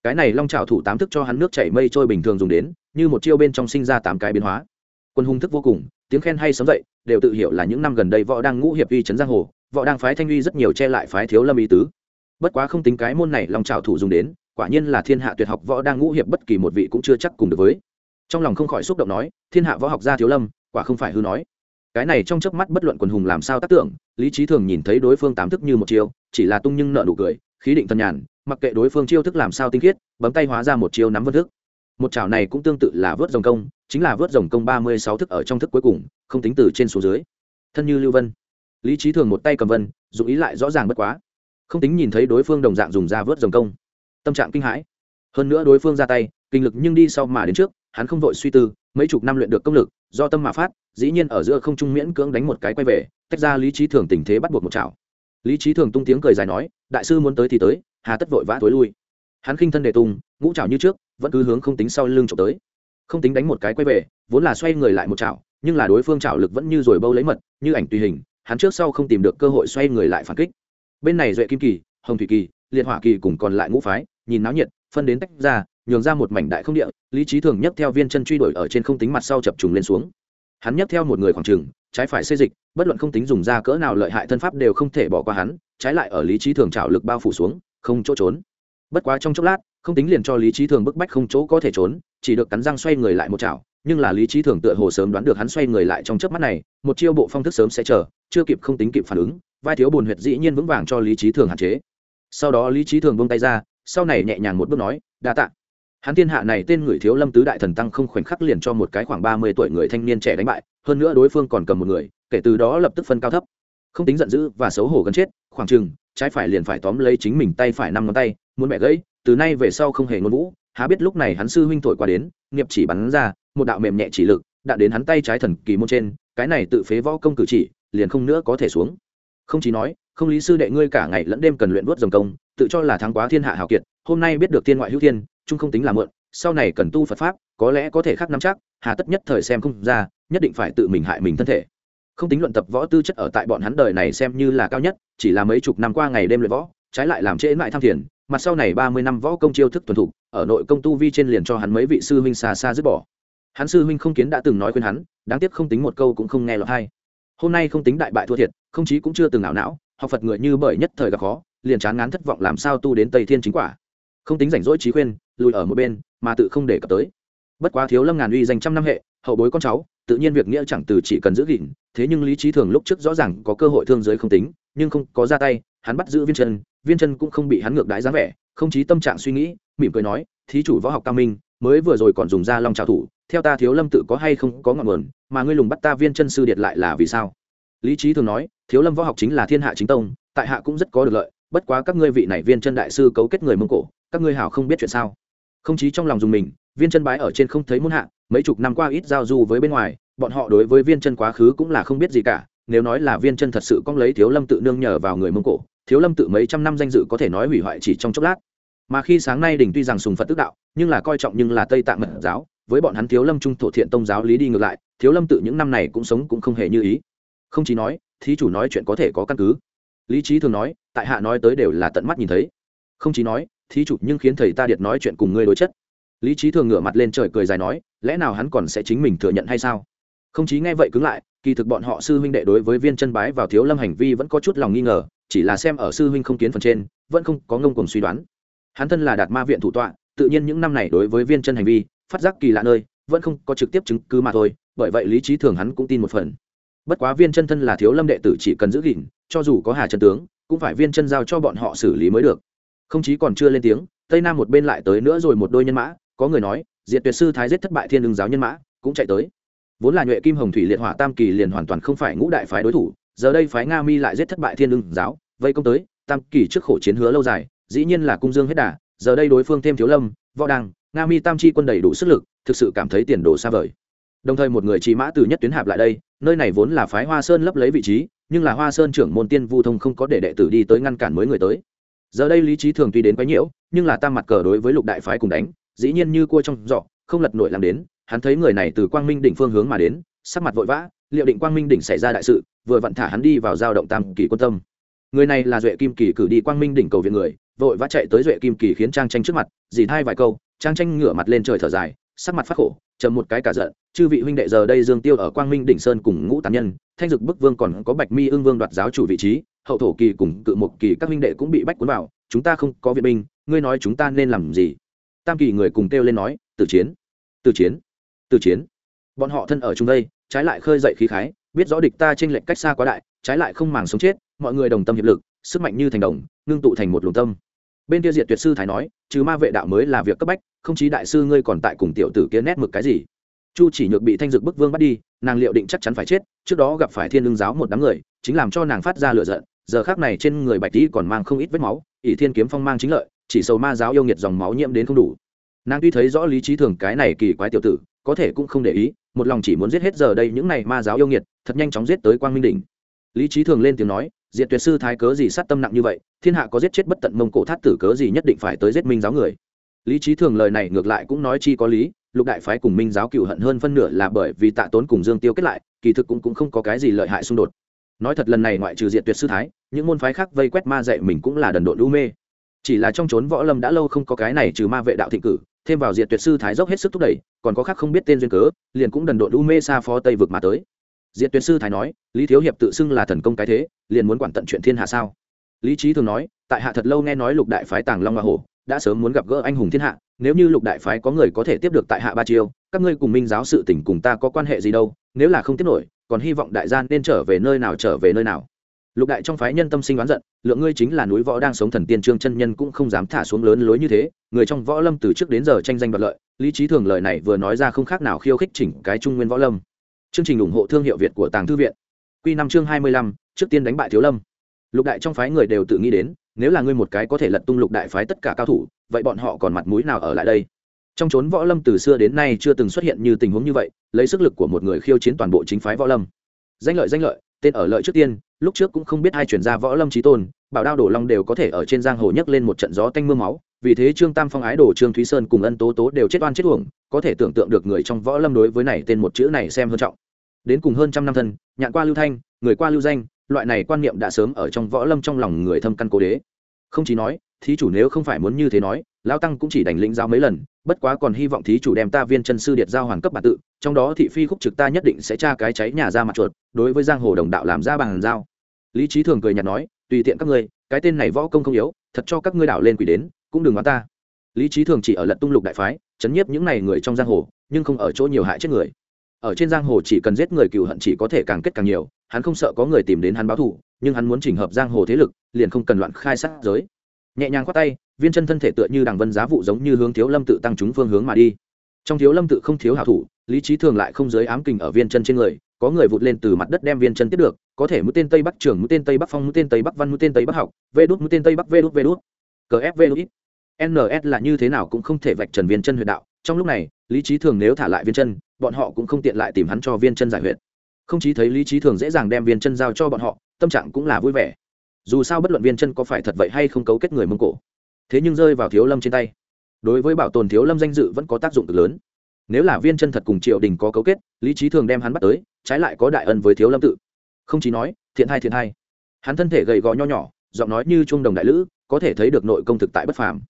Cái này long trào thủ tám thức cho hắn nước chảy mây trôi bình thường dùng đến, như một chiêu bên trong sinh ra tám cái biến hóa. Quân hung thức vô cùng, tiếng khen hay sớm dậy, đều tự hiểu là những năm gần đây võ đang ngũ hiệp uy trấn giang hồ võ đang phái thanh uy rất nhiều che lại phái thiếu lâm ý tứ. Bất quá không tính cái môn này long trào thủ dùng đến, quả nhiên là thiên hạ tuyệt học võ đang ngũ hiệp bất kỳ một vị cũng chưa chắc cùng được với. Trong lòng không khỏi xúc động nói, thiên hạ võ học gia thiếu lâm, quả không phải hư nói. Cái này trong chớp mắt bất luận quần hùng làm sao tác tưởng, lý trí thường nhìn thấy đối phương tám thức như một chiêu, chỉ là tung nhưng nợ nụ cười, khí định thân nhàn, mặc kệ đối phương chiêu thức làm sao tinh khiết, bấm tay hóa ra một chiêu nắm vân thức. Một chảo này cũng tương tự là vớt rồng công, chính là vớt rồng công ba mươi sáu thức ở trong thức cuối cùng, không tính từ trên xuống dưới. Thân như lưu vân lý trí thường một tay cầm vân dù ý lại rõ ràng bất quá. Không tính nhìn thấy đối phương đồng dạng dùng da vớt dòng công. Tâm trạng kinh hãi. Hơn nữa đối phương ra tay, kinh lực nhưng đi sau mà đến trước, hắn không vội suy tư, mấy chục năm luyện được công lực, do tâm mà phát, dĩ nhiên ở giữa không trung miễn cưỡng đánh một cái quay về, tách ra lý trí thường tình thế bắt buộc một chảo. Lý trí thường tung tiếng cười dài nói, đại sư muốn tới thì tới, hà tất vội vã tối lui. Hắn khinh thân đề tung, ngũ chảo như trước, vẫn cứ hướng không tính sau lưng trộm tới. Không tính đánh một cái quay về, vốn là xoay người lại một chảo, nhưng là đối phương chảo lực vẫn như rồi bâu lấy mật, như ảnh tùy hình hắn trước sau không tìm được cơ hội xoay người lại phản kích. Bên này duệ kim kỳ, hồng thủy kỳ, liệt hỏa kỳ cùng còn lại ngũ phái, nhìn náo nhiệt, phân đến tách ra, nhường ra một mảnh đại không địa, lý trí thường nhấc theo viên chân truy đuổi ở trên không tính mặt sau chập trùng lên xuống. Hắn nhấc theo một người khoảng trừng trái phải xê dịch, bất luận không tính dùng ra cỡ nào lợi hại thân pháp đều không thể bỏ qua hắn, trái lại ở lý trí thường trảo lực bao phủ xuống, không chỗ trốn. Bất quá trong chốc lát, không tính liền cho lý trí thường bức bách không chỗ có thể trốn, chỉ được cắn răng xoay người lại một chảo nhưng là lý trí thường tựa hồ sớm đoán được hắn xoay người lại trong chớp mắt này, một chiêu bộ phong thức sớm sẽ chờ, chưa kịp không tính kịp phản ứng, vai thiếu bồn huyệt dĩ nhiên vững vàng cho lý trí thường hạn chế. Sau đó lý trí thường buông tay ra, sau này nhẹ nhàng một bước nói, đa tạ. Hắn thiên hạ này tên người thiếu lâm tứ đại thần tăng không khoảnh khắc liền cho một cái khoảng ba mươi tuổi người thanh niên trẻ đánh bại, hơn nữa đối phương còn cầm một người, kể từ đó lập tức phân cao thấp. Không tính giận dữ và xấu hổ gần chết, khoảng chừng, trái phải liền phải tóm lấy chính mình tay phải năm ngón tay, muốn mẹ gãy, từ nay về sau không hề ngôn vũ há biết lúc này hắn sư huynh thổi qua đến, nghiệp chỉ bắn ra một đạo mềm nhẹ chỉ lực đã đến hắn tay trái thần kỳ môn trên, cái này tự phế võ công cử chỉ liền không nữa có thể xuống. Không chỉ nói, không lý sư đệ ngươi cả ngày lẫn đêm cần luyện vuốt dòng công, tự cho là thắng quá thiên hạ hào kiệt, hôm nay biết được thiên ngoại hữu thiên trung không tính là mượn sau này cần tu phật pháp, có lẽ có thể khắc nắm chắc, hà tất nhất thời xem không ra, nhất định phải tự mình hại mình thân thể. Không tính luận tập võ tư chất ở tại bọn hắn đời này xem như là cao nhất, chỉ là mấy chục năm qua ngày đêm luyện võ, trái lại làm trễ mãi tham thiền mặt sau này ba mươi năm võ công chiêu thức tuần thục ở nội công tu vi trên liền cho hắn mấy vị sư huynh xa xa dứt bỏ hắn sư huynh không kiến đã từng nói khuyên hắn, đáng tiếc không tính một câu cũng không nghe lọt hay hôm nay không tính đại bại thua thiệt, không chí cũng chưa từng ảo não, học phật người như bởi nhất thời gặp khó, liền chán ngán thất vọng làm sao tu đến tây thiên chính quả. Không tính rảnh rỗi trí khuyên, lùi ở một bên, mà tự không để cập tới. Bất quá thiếu lâm ngàn uy dành trăm năm hệ, hậu bối con cháu, tự nhiên việc nghĩa chẳng từ chỉ cần giữ gìn, thế nhưng lý trí thường lúc trước rõ ràng có cơ hội thương giới không tính, nhưng không có ra tay, hắn bắt giữ viên chân viên chân cũng không bị hắn ngược đãi dáng vẻ, không chí tâm trạng suy nghĩ, mỉm cười nói, thí chủ võ học cao minh, mới vừa rồi còn dùng ra long trào thủ theo ta thiếu lâm tự có hay không có ngọn nguồn, mà ngươi lùng bắt ta viên chân sư điệt lại là vì sao? Lý trí thường nói, thiếu lâm võ học chính là thiên hạ chính tông, tại hạ cũng rất có được lợi, bất quá các ngươi vị này viên chân đại sư cấu kết người mông cổ, các ngươi hảo không biết chuyện sao? Không chí trong lòng dùng mình, viên chân bái ở trên không thấy muốn hạ, mấy chục năm qua ít giao du với bên ngoài, bọn họ đối với viên chân quá khứ cũng là không biết gì cả, nếu nói là viên chân thật sự cong lấy thiếu lâm tự nương nhờ vào người mông cổ, thiếu lâm tự mấy trăm năm danh dự có thể nói hủy hoại chỉ trong chốc lát. Mà khi sáng nay đỉnh tuy rằng sùng phật tức đạo, nhưng là coi trọng nhưng là tây tạng mật giáo với bọn hắn thiếu lâm trung thổ thiện tông giáo lý đi ngược lại, thiếu lâm tự những năm này cũng sống cũng không hề như ý. Không chỉ nói, thí chủ nói chuyện có thể có căn cứ. Lý trí thường nói, tại hạ nói tới đều là tận mắt nhìn thấy. Không chỉ nói, thí chủ nhưng khiến thầy ta điệt nói chuyện cùng ngươi đối chất. Lý trí thường ngửa mặt lên trời cười dài nói, lẽ nào hắn còn sẽ chính mình thừa nhận hay sao? Không chí nghe vậy cứng lại, kỳ thực bọn họ sư huynh đệ đối với viên chân bái vào thiếu lâm hành vi vẫn có chút lòng nghi ngờ, chỉ là xem ở sư huynh không kiến phần trên, vẫn không có ngông cùng suy đoán. Hắn thân là đạt ma viện thủ tọa, tự nhiên những năm này đối với viên chân hành vi phát giác kỳ lạ nơi, vẫn không có trực tiếp chứng cứ mà thôi, bởi vậy lý trí thường hắn cũng tin một phần. Bất quá viên chân thân là thiếu lâm đệ tử chỉ cần giữ gìn, cho dù có hà chân tướng, cũng phải viên chân giao cho bọn họ xử lý mới được. Không chí còn chưa lên tiếng, tây nam một bên lại tới nữa rồi một đôi nhân mã, có người nói, diệt tuyệt sư thái giết thất bại thiên đường giáo nhân mã, cũng chạy tới. Vốn là nhuệ kim hồng thủy liệt hỏa tam kỳ liền hoàn toàn không phải ngũ đại phái đối thủ, giờ đây phái nga mi lại giết thất bại thiên đường giáo, vây công tới, tam kỳ trước khổ chiến hứa lâu dài, dĩ nhiên là cung dương hết đà, giờ đây đối phương thêm thiếu lâm, võ đăng nga mi tam chi quân đầy đủ sức lực, thực sự cảm thấy tiền đồ xa vời. Đồng thời một người trì mã từ nhất tuyến hạp lại đây, nơi này vốn là phái hoa sơn lấp lấy vị trí, nhưng là hoa sơn trưởng môn tiên vu thông không có để đệ tử đi tới ngăn cản mới người tới. Giờ đây lý trí thường tuy đến quái nhiễu, nhưng là tam mặt cờ đối với lục đại phái cùng đánh, dĩ nhiên như cua trong giỏ, không lật nổi làm đến, hắn thấy người này từ quang minh đỉnh phương hướng mà đến, sắc mặt vội vã, liệu định quang minh đỉnh xảy ra đại sự, vừa vặn thả hắn đi vào giao động tam kỳ quân tâm. Người này là duệ kim kỳ cử đi quang minh đỉnh cầu viện người, vội vã chạy tới duệ kim kỳ khiến trang tranh trước mặt, dì thay vài câu trang tranh ngửa mặt lên trời thở dài, sắc mặt phát khổ chầm một cái cả giận, chư vị huynh đệ giờ đây dương tiêu ở quang minh đỉnh sơn cùng ngũ tán nhân, thanh dực bức vương còn có bạch mi ương vương đoạt giáo chủ vị trí, hậu thổ kỳ cùng cự một kỳ các huynh đệ cũng bị bách cuốn vào, chúng ta không có viện binh, ngươi nói chúng ta nên làm gì? Tam kỳ người cùng kêu lên nói từ chiến từ chiến từ chiến. Bọn họ thân ở chung đây, trái lại khơi dậy khí khái, biết rõ địch ta trên lệnh cách xa quá đại, trái lại không màng sống chết, mọi người đồng tâm hiệp lực, sức mạnh như thành đồng, ngưng tụ thành một luồng tâm bên kia diệt tuyệt sư thái nói, trừ ma vệ đạo mới là việc cấp bách, không chí đại sư ngươi còn tại cùng tiểu tử kia nét mực cái gì? Chu chỉ nhược bị thanh dực bức vương bắt đi, nàng liệu định chắc chắn phải chết, trước đó gặp phải thiên lương giáo một đám người, chính làm cho nàng phát ra lửa giận, giờ khác này trên người bạch tý còn mang không ít vết máu, ỷ thiên kiếm phong mang chính lợi, chỉ sầu ma giáo yêu nghiệt dòng máu nhiễm đến không đủ. Nàng tuy thấy rõ lý trí thường cái này kỳ quái tiểu tử, có thể cũng không để ý, một lòng chỉ muốn giết hết giờ đây những này ma giáo yêu nghiệt, thật nhanh chóng giết tới quang minh đỉnh. Lý trí thường lên tiếng nói diệt tuyệt sư thái cớ gì sát tâm nặng như vậy thiên hạ có giết chết bất tận mông cổ thát tử cớ gì nhất định phải tới giết minh giáo người. Lý trí thường lời này ngược lại cũng nói chi có lý lục đại phái cùng minh giáo cựu hận hơn phân nửa là bởi vì tạ tốn cùng dương tiêu kết lại kỳ thực cũng, cũng không có cái gì lợi hại xung đột. Nói thật lần này ngoại trừ diệt tuyệt sư thái những môn phái khác vây quét ma dạy mình cũng là đần độn lưu mê. Chỉ là trong trốn võ lâm đã lâu không có cái này trừ ma vệ đạo thịnh cử thêm vào diệt tuyệt sư thái dốc hết sức thúc đẩy còn có khác không biết tên duyên cớ liền cũng đần độn lưu mê xa phó tây vực mà tới diệt tuyệt sư thái nói, lý thiếu hiệp tự xưng là thần công cái thế, liền muốn quản tận chuyện thiên hạ sao? Lý trí thường nói, tại hạ thật lâu nghe nói lục đại phái tàng long hoa hổ, đã sớm muốn gặp gỡ anh hùng thiên hạ, nếu như lục đại phái có người có thể tiếp được tại hạ ba chiêu, các ngươi cùng minh giáo sự tỉnh cùng ta có quan hệ gì đâu, nếu là không tiếp nổi, còn hy vọng đại gia nên trở về nơi nào trở về nơi nào. Lục đại trong phái nhân tâm sinh oán giận, lượng ngươi chính là núi võ đang sống thần tiên trương chân nhân cũng không dám thả xuống lớn lối như thế, người trong võ lâm từ trước đến giờ tranh danh đoạt lợi. Lý trí thường lời này vừa nói ra không khác nào khiêu khích chỉnh cái trung nguyên võ lâm chương trình ủng hộ thương hiệu việt của tàng thư viện. Q năm chương hai mươi lăm, trước tiên đánh bại thiếu lâm. Lục đại trong phái người đều tự nghĩ đến, nếu là ngươi một cái có thể lật tung lục đại phái tất cả cao thủ, vậy bọn họ còn mặt mũi nào ở lại đây? Trong trốn võ lâm từ xưa đến nay chưa từng xuất hiện như tình huống như vậy, lấy sức lực của một người khiêu chiến toàn bộ chính phái võ lâm. Danh lợi danh lợi, tên ở lợi trước tiên, lúc trước cũng không biết ai chuyển ra võ lâm trí tôn, bảo đao đổ long đều có thể ở trên giang hồ nhấc lên một trận gió tanh m ư a máu, vì thế trương tam phong ái đổ trương thúy sơn cùng ân tố tố đều chết oan chết uổng, có thể tưởng tượng được người trong võ lâm đối với này tên một chữ này xem hơn trọng đến cùng hơn trăm năm thân, nhạn qua lưu thanh, người qua lưu danh, loại này quan niệm đã sớm ở trong võ lâm trong lòng người thâm căn cố đế. Không chỉ nói, thí chủ nếu không phải muốn như thế nói, lão tăng cũng chỉ đành lĩnh giao mấy lần, bất quá còn hy vọng thí chủ đem ta viên chân sư điệt giao hoàn cấp bản tự, trong đó thị phi khúc trực ta nhất định sẽ tra cái cháy nhà ra mặt chuột, đối với giang hồ đồng đạo làm ra bằng giao. Lý trí thường cười nhạt nói, tùy tiện các ngươi, cái tên này võ công không yếu, thật cho các ngươi đạo lên quỷ đến, cũng đừng nói ta. Lý trí thường chỉ ở lận tung lục đại phái, chấn nhiếp những này người trong giang hồ, nhưng không ở chỗ nhiều hại chết người ở trên giang hồ chỉ cần giết người cựu hận chỉ có thể càng kết càng nhiều, hắn không sợ có người tìm đến hắn báo thù, nhưng hắn muốn chỉnh hợp giang hồ thế lực, liền không cần loạn khai sát giới. Nhẹ nhàng khoát tay, viên chân thân thể tựa như đằng vân giá vụ giống như hướng thiếu lâm tự tăng chúng phương hướng mà đi. Trong thiếu lâm tự không thiếu hảo thủ, lý trí thường lại không giới ám kình ở viên chân trên người, có người vụt lên từ mặt đất đem viên chân tiếp được, có thể mũi tên tây bắc trường mũi tên tây bắc phong, mũi tên tây bắc văn, mũi tên tây bắc học, vê đút, mũi tên tây bắc vê đút vê đút. Cờ f vê đút. Ns là như thế nào cũng không thể vạch trần viên chân huyệt đạo trong lúc này, lý trí thường nếu thả lại viên chân, bọn họ cũng không tiện lại tìm hắn cho viên chân giải huyệt. Không chỉ thấy lý trí thường dễ dàng đem viên chân giao cho bọn họ, tâm trạng cũng là vui vẻ. Dù sao bất luận viên chân có phải thật vậy hay không cấu kết người mông cổ, thế nhưng rơi vào thiếu lâm trên tay. Đối với bảo tồn thiếu lâm danh dự vẫn có tác dụng cực lớn. Nếu là viên chân thật cùng triệu đình có cấu kết, lý trí thường đem hắn bắt tới, trái lại có đại ân với thiếu lâm tự. Không chỉ nói, thiện hai thiện hai hắn thân thể gầy gò nho nhỏ, giọng nói như trung đồng đại lữ, có thể thấy được nội công thực tại bất phàm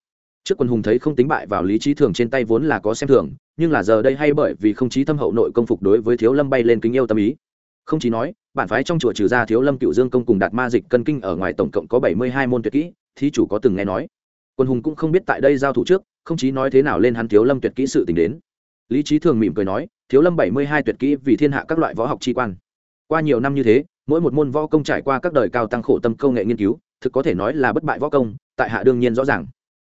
trước quân hùng thấy không tính bại vào lý trí thường trên tay vốn là có xem thường, nhưng là giờ đây hay bởi vì không chí thâm hậu nội công phục đối với thiếu lâm bay lên kính yêu tâm ý. Không chỉ nói, bản phái trong chùa trừ ra thiếu lâm cựu dương công cùng đạt ma dịch cân kinh ở ngoài tổng cộng có bảy mươi hai môn tuyệt kỹ, thí chủ có từng nghe nói. Quân hùng cũng không biết tại đây giao thủ trước, không chí nói thế nào lên hắn thiếu lâm tuyệt kỹ sự tình đến. Lý trí thường mỉm cười nói, thiếu lâm bảy mươi hai tuyệt kỹ vì thiên hạ các loại võ học tri quan. Qua nhiều năm như thế, mỗi một môn võ công trải qua các đời cao tăng khổ tâm công nghệ nghiên cứu, thực có thể nói là bất bại võ công, tại hạ đương nhiên rõ ràng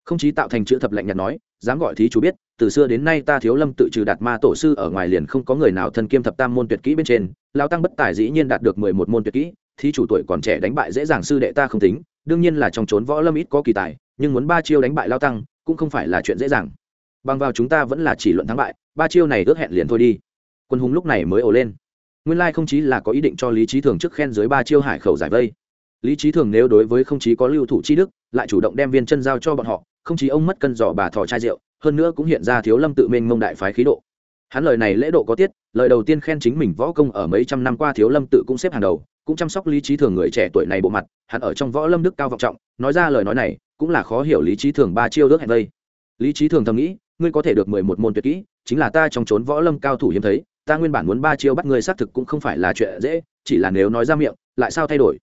không chí tạo thành chữ thập lạnh nhạt nói, dám gọi thí chủ biết, từ xưa đến nay ta thiếu lâm tự trừ đạt ma tổ sư ở ngoài liền không có người nào thân kiêm thập tam môn tuyệt kỹ bên trên lao tăng bất tài dĩ nhiên đạt được mười một môn tuyệt kỹ, thí chủ tuổi còn trẻ đánh bại dễ dàng sư đệ ta không tính, đương nhiên là trong trốn võ lâm ít có kỳ tài, nhưng muốn ba chiêu đánh bại lao tăng, cũng không phải là chuyện dễ dàng. Bằng vào chúng ta vẫn là chỉ luận thắng bại, ba chiêu này ước hẹn liền thôi đi. Quân hùng lúc này mới ồ lên. Nguyên lai không chí là có ý định cho lý trí thường trước khen dưới ba chiêu hải khẩu giải vây lý trí thường nếu đối với không chí có lưu thủ chi đức, lại chủ động đem viên chân giao cho bọn họ, không chí ông mất cân giỏ bà thỏ chai rượu, hơn nữa cũng hiện ra thiếu lâm tự mênh mông đại phái khí độ. Hắn lời này lễ độ có tiết, lời đầu tiên khen chính mình võ công ở mấy trăm năm qua thiếu lâm tự cũng xếp hàng đầu, cũng chăm sóc lý trí thường người trẻ tuổi này bộ mặt, hắn ở trong võ lâm đức cao vọng trọng, nói ra lời nói này, cũng là khó hiểu lý trí thường ba chiêu ước hẹn vây lý trí thường thầm nghĩ, ngươi có thể được mười một môn tuyệt kỹ, chính là ta trong trốn võ lâm cao thủ hiếm thấy, ta nguyên bản muốn ba chiêu bắt ngươi xác thực cũng không phải là chuyện dễ, chỉ là nếu nói ra miệng, lại sao thay đổi?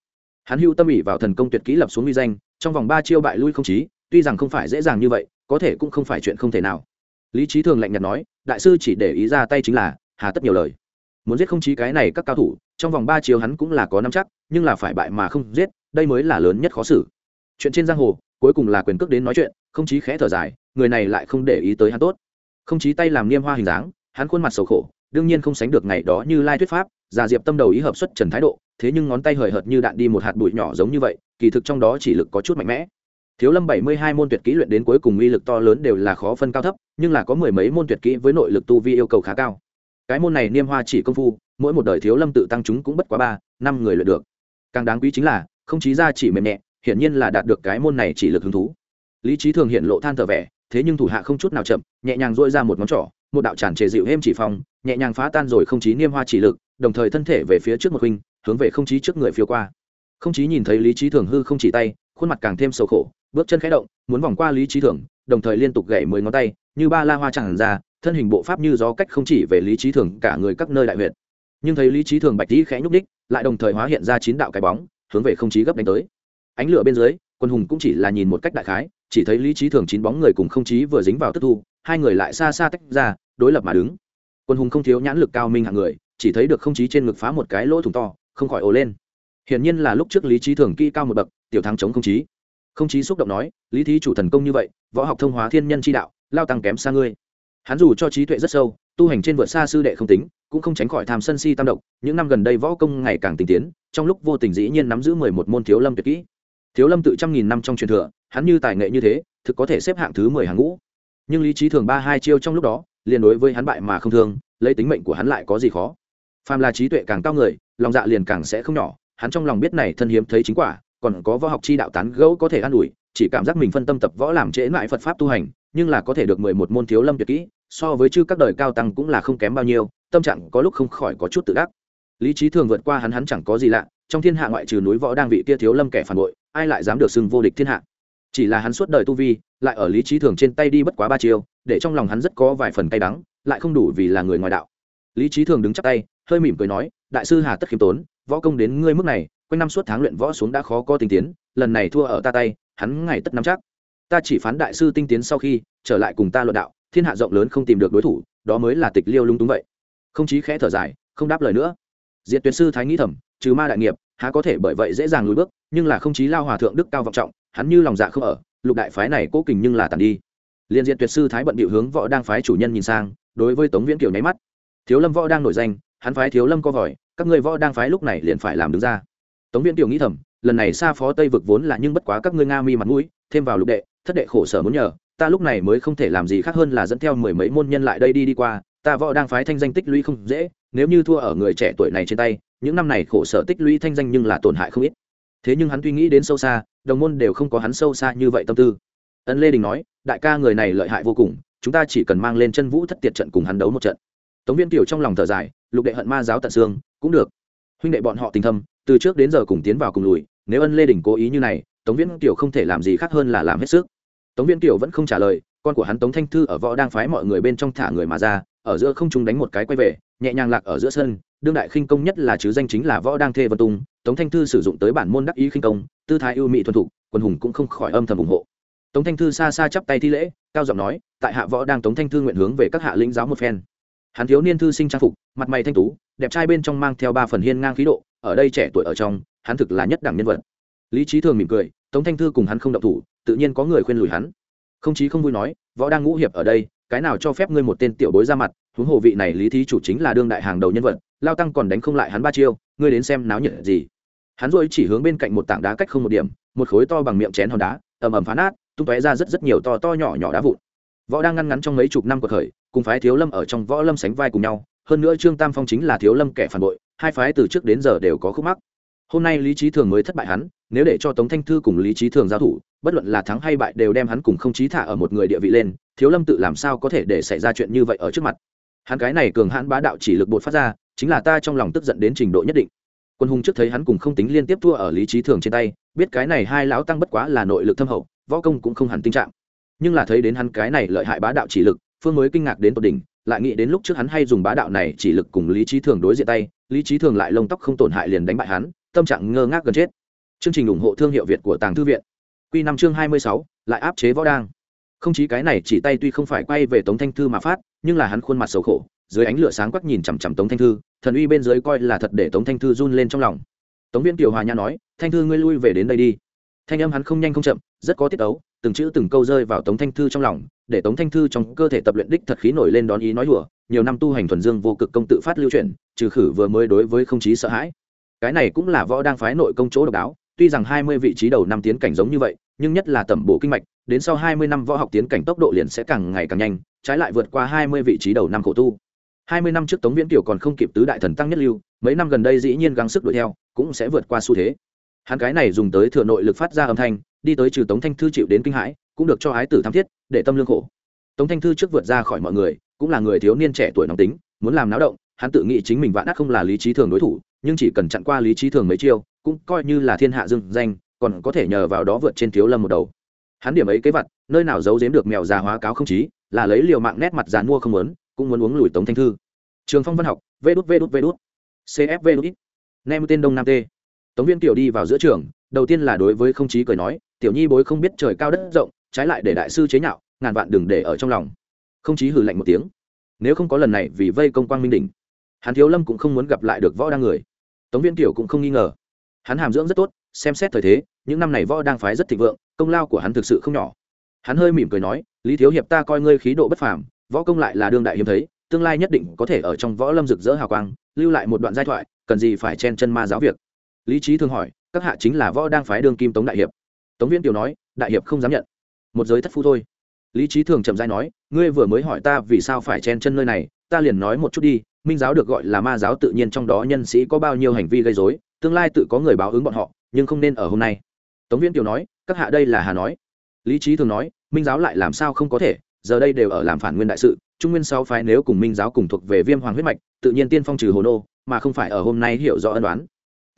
Hắn hưu tâm ỉ vào thần công tuyệt kỹ lập xuống uy danh, trong vòng ba chiêu bại lui không chí, tuy rằng không phải dễ dàng như vậy, có thể cũng không phải chuyện không thể nào. Lý trí thường lạnh nhạt nói, đại sư chỉ để ý ra tay chính là hà tất nhiều lời. Muốn giết không chí cái này các cao thủ, trong vòng ba chiêu hắn cũng là có nắm chắc, nhưng là phải bại mà không giết, đây mới là lớn nhất khó xử. Chuyện trên giang hồ, cuối cùng là quyền cước đến nói chuyện, không chí khẽ thở dài, người này lại không để ý tới hắn tốt. Không chí tay làm niêm hoa hình dáng, hắn khuôn mặt sầu khổ, đương nhiên không sánh được ngày đó như lai thuyết pháp, già diệp tâm đầu ý hợp xuất trần thái độ thế nhưng ngón tay hời hợt như đạn đi một hạt bụi nhỏ giống như vậy, kỳ thực trong đó chỉ lực có chút mạnh mẽ. Thiếu lâm bảy mươi hai môn tuyệt kỹ luyện đến cuối cùng uy lực to lớn đều là khó phân cao thấp, nhưng là có mười mấy môn tuyệt kỹ với nội lực tu vi yêu cầu khá cao. Cái môn này niêm hoa chỉ công phu, mỗi một đời thiếu lâm tự tăng chúng cũng bất quá ba, năm người luyện được. Càng đáng quý chính là, không chí ra chỉ mềm nhẹ, hiển nhiên là đạt được cái môn này chỉ lực hứng thú. Lý trí thường hiện lộ than thở vẻ, thế nhưng thủ hạ không chút nào chậm, nhẹ nhàng dỗi ra một ngón trỏ, một đạo tràn trề dịu êm chỉ phong, nhẹ nhàng phá tan rồi không chí niêm hoa chỉ lực, đồng thời thân thể về phía trước một huynh hướng về không chí trước người phiêu qua. Không chí nhìn thấy lý trí thường hư không chỉ tay, khuôn mặt càng thêm sầu khổ, bước chân khẽ động, muốn vòng qua lý trí thường, đồng thời liên tục gậy mười ngón tay, như ba la hoa chẳng ra, thân hình bộ pháp như gió cách không chỉ về lý trí thường cả người các nơi đại huyện nhưng thấy lý trí thường bạch tý khẽ nhúc đích lại đồng thời hóa hiện ra chín đạo cái bóng, hướng về không chí gấp đánh tới. Ánh lửa bên dưới, quân hùng cũng chỉ là nhìn một cách đại khái, chỉ thấy lý trí thường chín bóng người cùng không chí vừa dính vào tức thu, hai người lại xa xa tách ra, đối lập mà đứng. Quân hùng không thiếu nhãn lực cao minh hạng người, chỉ thấy được không chí trên ngực phá một cái lỗ thủng to không khỏi ồ lên. Hiển nhiên là lúc trước lý trí thường kỹ cao một bậc, tiểu thắng chống không chí. Không chí xúc động nói, lý thí chủ thần công như vậy, võ học thông hóa thiên nhân chi đạo, lao tăng kém xa ngươi. Hắn dù cho trí tuệ rất sâu, tu hành trên vượt xa sư đệ không tính, cũng không tránh khỏi tham sân si tam độc, những năm gần đây võ công ngày càng tinh tiến, trong lúc vô tình dĩ nhiên nắm giữ mười một môn thiếu lâm tuyệt kỹ. Thiếu lâm tự trăm nghìn năm trong truyền thừa, hắn như tài nghệ như thế, thực có thể xếp hạng thứ mười hàng ngũ. Nhưng lý trí thường ba hai chiêu trong lúc đó, liền đối với hắn bại mà không thương, lấy tính mệnh của hắn lại có gì khó? Phàm là trí tuệ càng cao người lòng dạ liền càng sẽ không nhỏ. Hắn trong lòng biết này thân hiếm thấy chính quả, còn có võ học chi đạo tán gẫu có thể an ủi, chỉ cảm giác mình phân tâm tập võ làm trễ mãi phật pháp tu hành, nhưng là có thể được mười một môn thiếu lâm tuyệt kỹ, so với chư các đời cao tăng cũng là không kém bao nhiêu, tâm trạng có lúc không khỏi có chút tự đắc. Lý trí thường vượt qua hắn hắn chẳng có gì lạ, trong thiên hạ ngoại trừ núi võ đang vị kia thiếu lâm kẻ phản bội, ai lại dám được xưng vô địch thiên hạ? Chỉ là hắn suốt đời tu vi, lại ở lý trí thường trên tay đi bất quá ba chiêu, để trong lòng hắn rất có vài phần cay đắng, lại không đủ vì là người ngoài đạo. Lý trí thường đứng chắp tay hơi mỉm cười nói, đại sư hà tất khiêm tốn, võ công đến ngươi mức này, quanh năm suốt tháng luyện võ xuống đã khó có tinh tiến, lần này thua ở ta tay, hắn ngày tất nắm chắc. Ta chỉ phán đại sư tinh tiến sau khi trở lại cùng ta luận đạo, thiên hạ rộng lớn không tìm được đối thủ, đó mới là tịch liêu lung túng vậy. Không chí khẽ thở dài, không đáp lời nữa. Diệt tuyệt sư thái nghĩ thầm, trừ ma đại nghiệp, há có thể bởi vậy dễ dàng lùi bước, nhưng là không chí lao hòa thượng đức cao vọng trọng, hắn như lòng dạ không ở, lục đại phái này cố kình nhưng là tàn đi. Liền diện tuyệt sư thái bận bịu hướng võ đang phái chủ nhân nhìn sang, đối với tống viễn kiều nháy mắt. Thiếu lâm võ đang nổi danh hắn phái thiếu lâm co vòi, các người võ đang phái lúc này liền phải làm đứng ra. Tống viễn tiểu nghĩ thầm, lần này xa phó tây vực vốn là nhưng bất quá các ngươi nga mi mặt mũi, thêm vào lục đệ, thất đệ khổ sở muốn nhờ, ta lúc này mới không thể làm gì khác hơn là dẫn theo mười mấy môn nhân lại đây đi đi qua, ta võ đang phái thanh danh tích lũy không dễ, nếu như thua ở người trẻ tuổi này trên tay, những năm này khổ sở tích lũy thanh danh nhưng là tổn hại không ít. Thế nhưng hắn suy nghĩ đến sâu xa, đồng môn đều không có hắn sâu xa như vậy tâm tư. Ân lê đình nói, đại ca người này lợi hại vô cùng, chúng ta chỉ cần mang lên chân vũ thất tiệt trận cùng hắn đấu một trận. Tống viên tiểu trong lòng thở dài lục đệ hận ma giáo tận xương, cũng được. Huynh đệ bọn họ tình thâm, từ trước đến giờ cùng tiến vào cùng lùi, nếu ân lê đình cố ý như này, tống viễn tiểu không thể làm gì khác hơn là làm hết sức. Tống viễn tiểu vẫn không trả lời, con của hắn tống thanh thư ở võ đang phái mọi người bên trong thả người mà ra, ở giữa không trung đánh một cái quay về, nhẹ nhàng lạc ở giữa sân, đương đại khinh công nhất là chứ danh chính là võ đang thê vân tung tống thanh thư sử dụng tới bản môn đắc ý khinh công, tư thái ưu mỹ thuần thục quân hùng cũng không khỏi âm thầm ủng hộ. Tống thanh thư xa xa chắp tay thi lễ, cao giọng nói, tại hạ võ đang tống thanh thư nguyện hướng về các hạ lĩnh giáo một phen hắn thiếu niên thư sinh trang phục, mặt mày thanh tú, đẹp trai bên trong mang theo ba phần hiên ngang khí độ, ở đây trẻ tuổi ở trong, hắn thực là nhất đẳng nhân vật. Lý trí thường mỉm cười, tống thanh thư cùng hắn không động thủ, tự nhiên có người khuyên lùi hắn. Không chí không vui nói, võ đang ngũ hiệp ở đây, cái nào cho phép ngươi một tên tiểu bối ra mặt, huống hồ vị này lý thí chủ chính là đương đại hàng đầu nhân vật, lao tăng còn đánh không lại hắn ba chiêu, ngươi đến xem náo nhiệt gì. Hắn rồi chỉ hướng bên cạnh một tảng đá cách không một điểm, một khối to bằng miệng chén hòn đá, ầm ầm phá nát, tung tóe ra rất rất nhiều to to nhỏ nhỏ đá vụn. Võ đang ngăn ngắn trong mấy chục năm cuộc khởi cùng phái thiếu lâm ở trong võ lâm sánh vai cùng nhau, hơn nữa trương tam phong chính là thiếu lâm kẻ phản bội, hai phái từ trước đến giờ đều có khúc mắc. Hôm nay lý trí thường mới thất bại hắn, nếu để cho tống thanh thư cùng lý trí thường giao thủ, bất luận là thắng hay bại đều đem hắn cùng không trí thả ở một người địa vị lên, thiếu lâm tự làm sao có thể để xảy ra chuyện như vậy ở trước mặt? Hắn cái này cường hãn bá đạo chỉ lực bột phát ra, chính là ta trong lòng tức giận đến trình độ nhất định. Quân hùng trước thấy hắn cùng không tính liên tiếp thua ở lý trí thường trên tay, biết cái này hai lão tăng bất quá là nội lực thâm hậu, võ công cũng không hẳn tinh trạng. Nhưng là thấy đến hắn cái này lợi hại bá đạo chỉ lực phương mới kinh ngạc đến tột đỉnh, lại nghĩ đến lúc trước hắn hay dùng bá đạo này chỉ lực cùng lý trí thường đối diện tay, lý trí thường lại lông tóc không tổn hại liền đánh bại hắn, tâm trạng ngơ ngác gần chết. Chương trình ủng hộ thương hiệu việt của tàng thư viện. Q năm chương hai mươi sáu, lại áp chế võ đang. Không chí cái này chỉ tay tuy không phải quay về tống thanh thư mà phát, nhưng là hắn khuôn mặt xấu khổ, dưới ánh lửa sáng quắc nhìn chằm chằm tống thanh thư, thần uy bên dưới coi là thật để tống thanh thư run lên trong lòng. Tống viên kiều hòa nha nói, thanh thư ngươi lui về đến đây đi. Thanh âm hắn không nhanh không chậm, rất có tiết ấu từng chữ từng câu rơi vào tống thanh thư trong lòng, để tống thanh thư trong cơ thể tập luyện đích thật khí nổi lên đón ý nói đùa, nhiều năm tu hành thuần dương vô cực công tự phát lưu truyền trừ khử vừa mới đối với không chí sợ hãi. Cái này cũng là võ đang phái nội công chỗ độc đáo, tuy rằng hai mươi vị trí đầu năm tiến cảnh giống như vậy, nhưng nhất là tẩm bổ kinh mạch, đến sau hai mươi năm võ học tiến cảnh tốc độ liền sẽ càng ngày càng nhanh, trái lại vượt qua hai mươi vị trí đầu năm khổ tu. Hai mươi năm trước tống viễn kiều còn không kịp tứ đại thần tăng nhất lưu, mấy năm gần đây dĩ nhiên gắng sức đuổi theo, cũng sẽ vượt qua xu thế. Hắn cái này dùng tới thừa nội lực phát ra âm thanh đi tới trừ tống thanh thư chịu đến kinh hãi, cũng được cho ái tử tham thiết, để tâm lương khổ. Tống thanh thư trước vượt ra khỏi mọi người, cũng là người thiếu niên trẻ tuổi nóng tính, muốn làm náo động, hắn tự nghĩ chính mình vạn ác không là lý trí thường đối thủ, nhưng chỉ cần chặn qua lý trí thường mấy chiêu, cũng coi như là thiên hạ dương danh, còn có thể nhờ vào đó vượt trên thiếu lâm một đầu. Hắn điểm ấy kế vặt, nơi nào giấu giếm được mèo già hóa cáo không chí, là lấy liều mạng nét mặt dàn mua không muốn, cũng muốn uống lùi tống thanh thư. Trường phong văn học, vê đút vê đút vê đút. Cfv đút nem tên đông nam t tống viên tiểu đi vào giữa trường, đầu tiên là đối với không chí cười nói tiểu nhi bối không biết trời cao đất rộng, trái lại để đại sư chế nhạo, ngàn vạn đừng để ở trong lòng. Không chí hử lạnh một tiếng. Nếu không có lần này vì vây công quang minh đỉnh hắn thiếu lâm cũng không muốn gặp lại được võ đang người. Tống viên tiểu cũng không nghi ngờ. Hắn hàm dưỡng rất tốt, xem xét thời thế, những năm này võ đang phái rất thịnh vượng, công lao của hắn thực sự không nhỏ. Hắn hơi mỉm cười nói, lý thiếu hiệp ta coi ngươi khí độ bất phàm, võ công lại là đương đại hiếm thấy, tương lai nhất định có thể ở trong võ lâm rực rỡ hào quang, lưu lại một đoạn giai thoại, cần gì phải chen chân ma giáo việc? Lý trí thường hỏi, các hạ chính là võ đang phái đương kim tống đại hiệp tống Viễn kiều nói, đại hiệp không dám nhận. Một giới thất phu thôi. Lý trí thường chậm dai nói, ngươi vừa mới hỏi ta vì sao phải chen chân nơi này, ta liền nói một chút đi, minh giáo được gọi là ma giáo tự nhiên trong đó nhân sĩ có bao nhiêu hành vi gây dối tương lai tự có người báo ứng bọn họ, nhưng không nên ở hôm nay. Tống Viễn kiều nói, các hạ đây là hà nói. Lý trí thường nói, minh giáo lại làm sao không có thể, giờ đây đều ở làm phản nguyên đại sự, trung nguyên sau phái nếu cùng minh giáo cùng thuộc về viêm hoàng huyết mạch, tự nhiên tiên phong trừ hồ nô, mà không phải ở hôm nay hiểu rõ ân đoán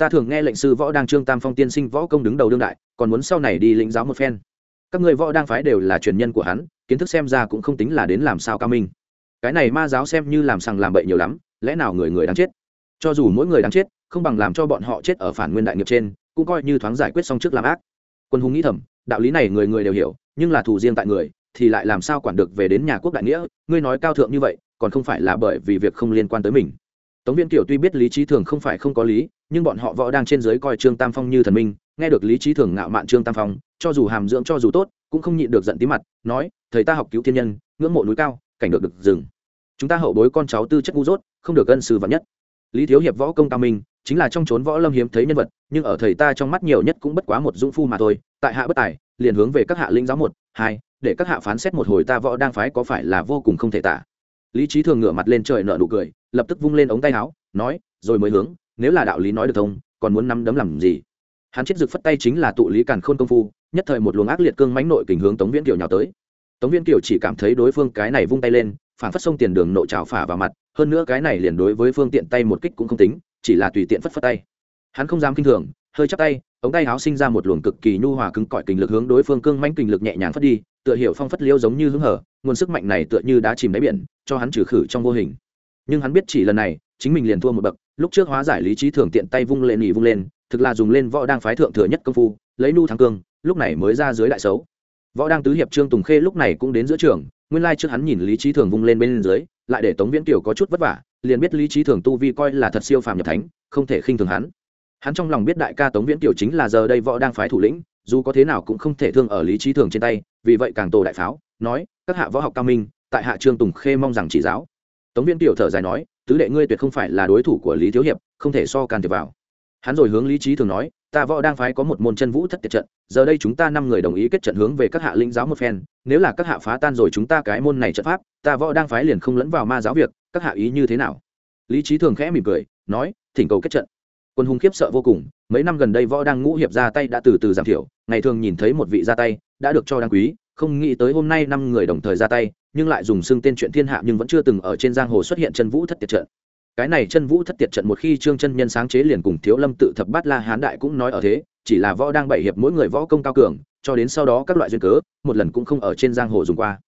ta thường nghe lệnh sư võ đang trương tam phong tiên sinh võ công đứng đầu đương đại, còn muốn sau này đi lĩnh giáo một phen. Các người võ đang phái đều là truyền nhân của hắn, kiến thức xem ra cũng không tính là đến làm sao cao minh. Cái này ma giáo xem như làm sằng làm bậy nhiều lắm, lẽ nào người người đáng chết? Cho dù mỗi người đáng chết, không bằng làm cho bọn họ chết ở phản nguyên đại nghiệp trên, cũng coi như thoáng giải quyết xong trước làm ác. Quân hùng nghĩ thầm, đạo lý này người người đều hiểu, nhưng là thù riêng tại người, thì lại làm sao quản được về đến nhà quốc đại nghĩa? Ngươi nói cao thượng như vậy, còn không phải là bởi vì việc không liên quan tới mình tống viên kiều tuy biết lý trí thường không phải không có lý, nhưng bọn họ võ đang trên giới coi trương tam phong như thần minh, nghe được lý trí thường ngạo mạn trương tam phong, cho dù hàm dưỡng cho dù tốt, cũng không nhịn được giận tí mặt, nói, thầy ta học cứu thiên nhân, ngưỡng mộ núi cao, cảnh được được rừng. Chúng ta hậu bối con cháu tư chất ngu dốt, không được ân sư vạn nhất. Lý thiếu hiệp võ công cao minh, chính là trong trốn võ lâm hiếm thấy nhân vật, nhưng ở thầy ta trong mắt nhiều nhất cũng bất quá một dũng phu mà thôi. Tại hạ bất tài, liền hướng về các hạ linh giáo một, hai, để các hạ phán xét một hồi ta võ đang phái có phải là vô cùng không thể tả lý trí thường ngửa mặt lên trời nợ nụ cười, lập tức vung lên ống tay áo, nói, rồi mới hướng, nếu là đạo lý nói được thông, còn muốn nắm đấm làm gì? Hắn chết rực phất tay chính là tụ lý càn khôn công phu, nhất thời một luồng ác liệt cương mãnh nội kình hướng tống viễn kiều nhào tới. Tống viễn kiều chỉ cảm thấy đối phương cái này vung tay lên, phản phất sông tiền đường nội trào phả vào mặt, hơn nữa cái này liền đối với phương tiện tay một kích cũng không tính, chỉ là tùy tiện phất phất tay. Hắn không dám kinh thường, hơi chắp tay, ống tay áo sinh ra một luồng cực kỳ nhu hòa cứng cỏi kình lực hướng đối phương cương mãnh kình lực nhẹ nhàng phất đi, tựa hiểu phong phất liêu giống như hứng hở, nguồn sức mạnh này tựa như đá chìm đáy biển cho hắn trừ khử trong vô hình. Nhưng hắn biết chỉ lần này, chính mình liền thua một bậc. Lúc trước hóa giải lý trí thường tiện tay vung lên nghỉ vung lên, thực là dùng lên võ đang phái thượng thừa nhất công phu, lấy nu thắng cương, lúc này mới ra dưới đại xấu. Võ đang tứ hiệp trương tùng khê lúc này cũng đến giữa trường, nguyên lai trước hắn nhìn lý trí thường vung lên bên dưới, lại để tống viễn tiểu có chút vất vả, liền biết lý trí thường tu vi coi là thật siêu phàm nhập thánh, không thể khinh thường hắn. Hắn trong lòng biết đại ca tống viễn tiểu chính là giờ đây võ đang phái thủ lĩnh, dù có thế nào cũng không thể thương ở lý trí thường trên tay, vì vậy càng tổ đại pháo, nói, các hạ võ học cao minh tại hạ trương tùng khê mong rằng chỉ giáo. Tống viên tiểu thở dài nói, tứ đệ ngươi tuyệt không phải là đối thủ của lý thiếu hiệp, không thể so can thiệp vào. Hắn rồi hướng lý trí thường nói, ta võ đang phái có một môn chân vũ thất tiệt trận, giờ đây chúng ta năm người đồng ý kết trận hướng về các hạ linh giáo một phen, nếu là các hạ phá tan rồi chúng ta cái môn này trận pháp, ta võ đang phái liền không lẫn vào ma giáo việc, các hạ ý như thế nào? Lý trí thường khẽ mỉm cười, nói, thỉnh cầu kết trận. Quân hùng khiếp sợ vô cùng, mấy năm gần đây võ đang ngũ hiệp ra tay đã từ từ giảm thiểu, ngày thường nhìn thấy một vị ra tay, đã được cho đáng quý, không nghĩ tới hôm nay năm người đồng thời ra tay nhưng lại dùng xưng tên chuyện thiên hạ nhưng vẫn chưa từng ở trên giang hồ xuất hiện chân vũ thất tiệt trận. Cái này chân vũ thất tiệt trận một khi trương chân nhân sáng chế liền cùng thiếu lâm tự thập bát la hán đại cũng nói ở thế, chỉ là võ đang bảy hiệp mỗi người võ công cao cường, cho đến sau đó các loại duyên cớ, một lần cũng không ở trên giang hồ dùng qua.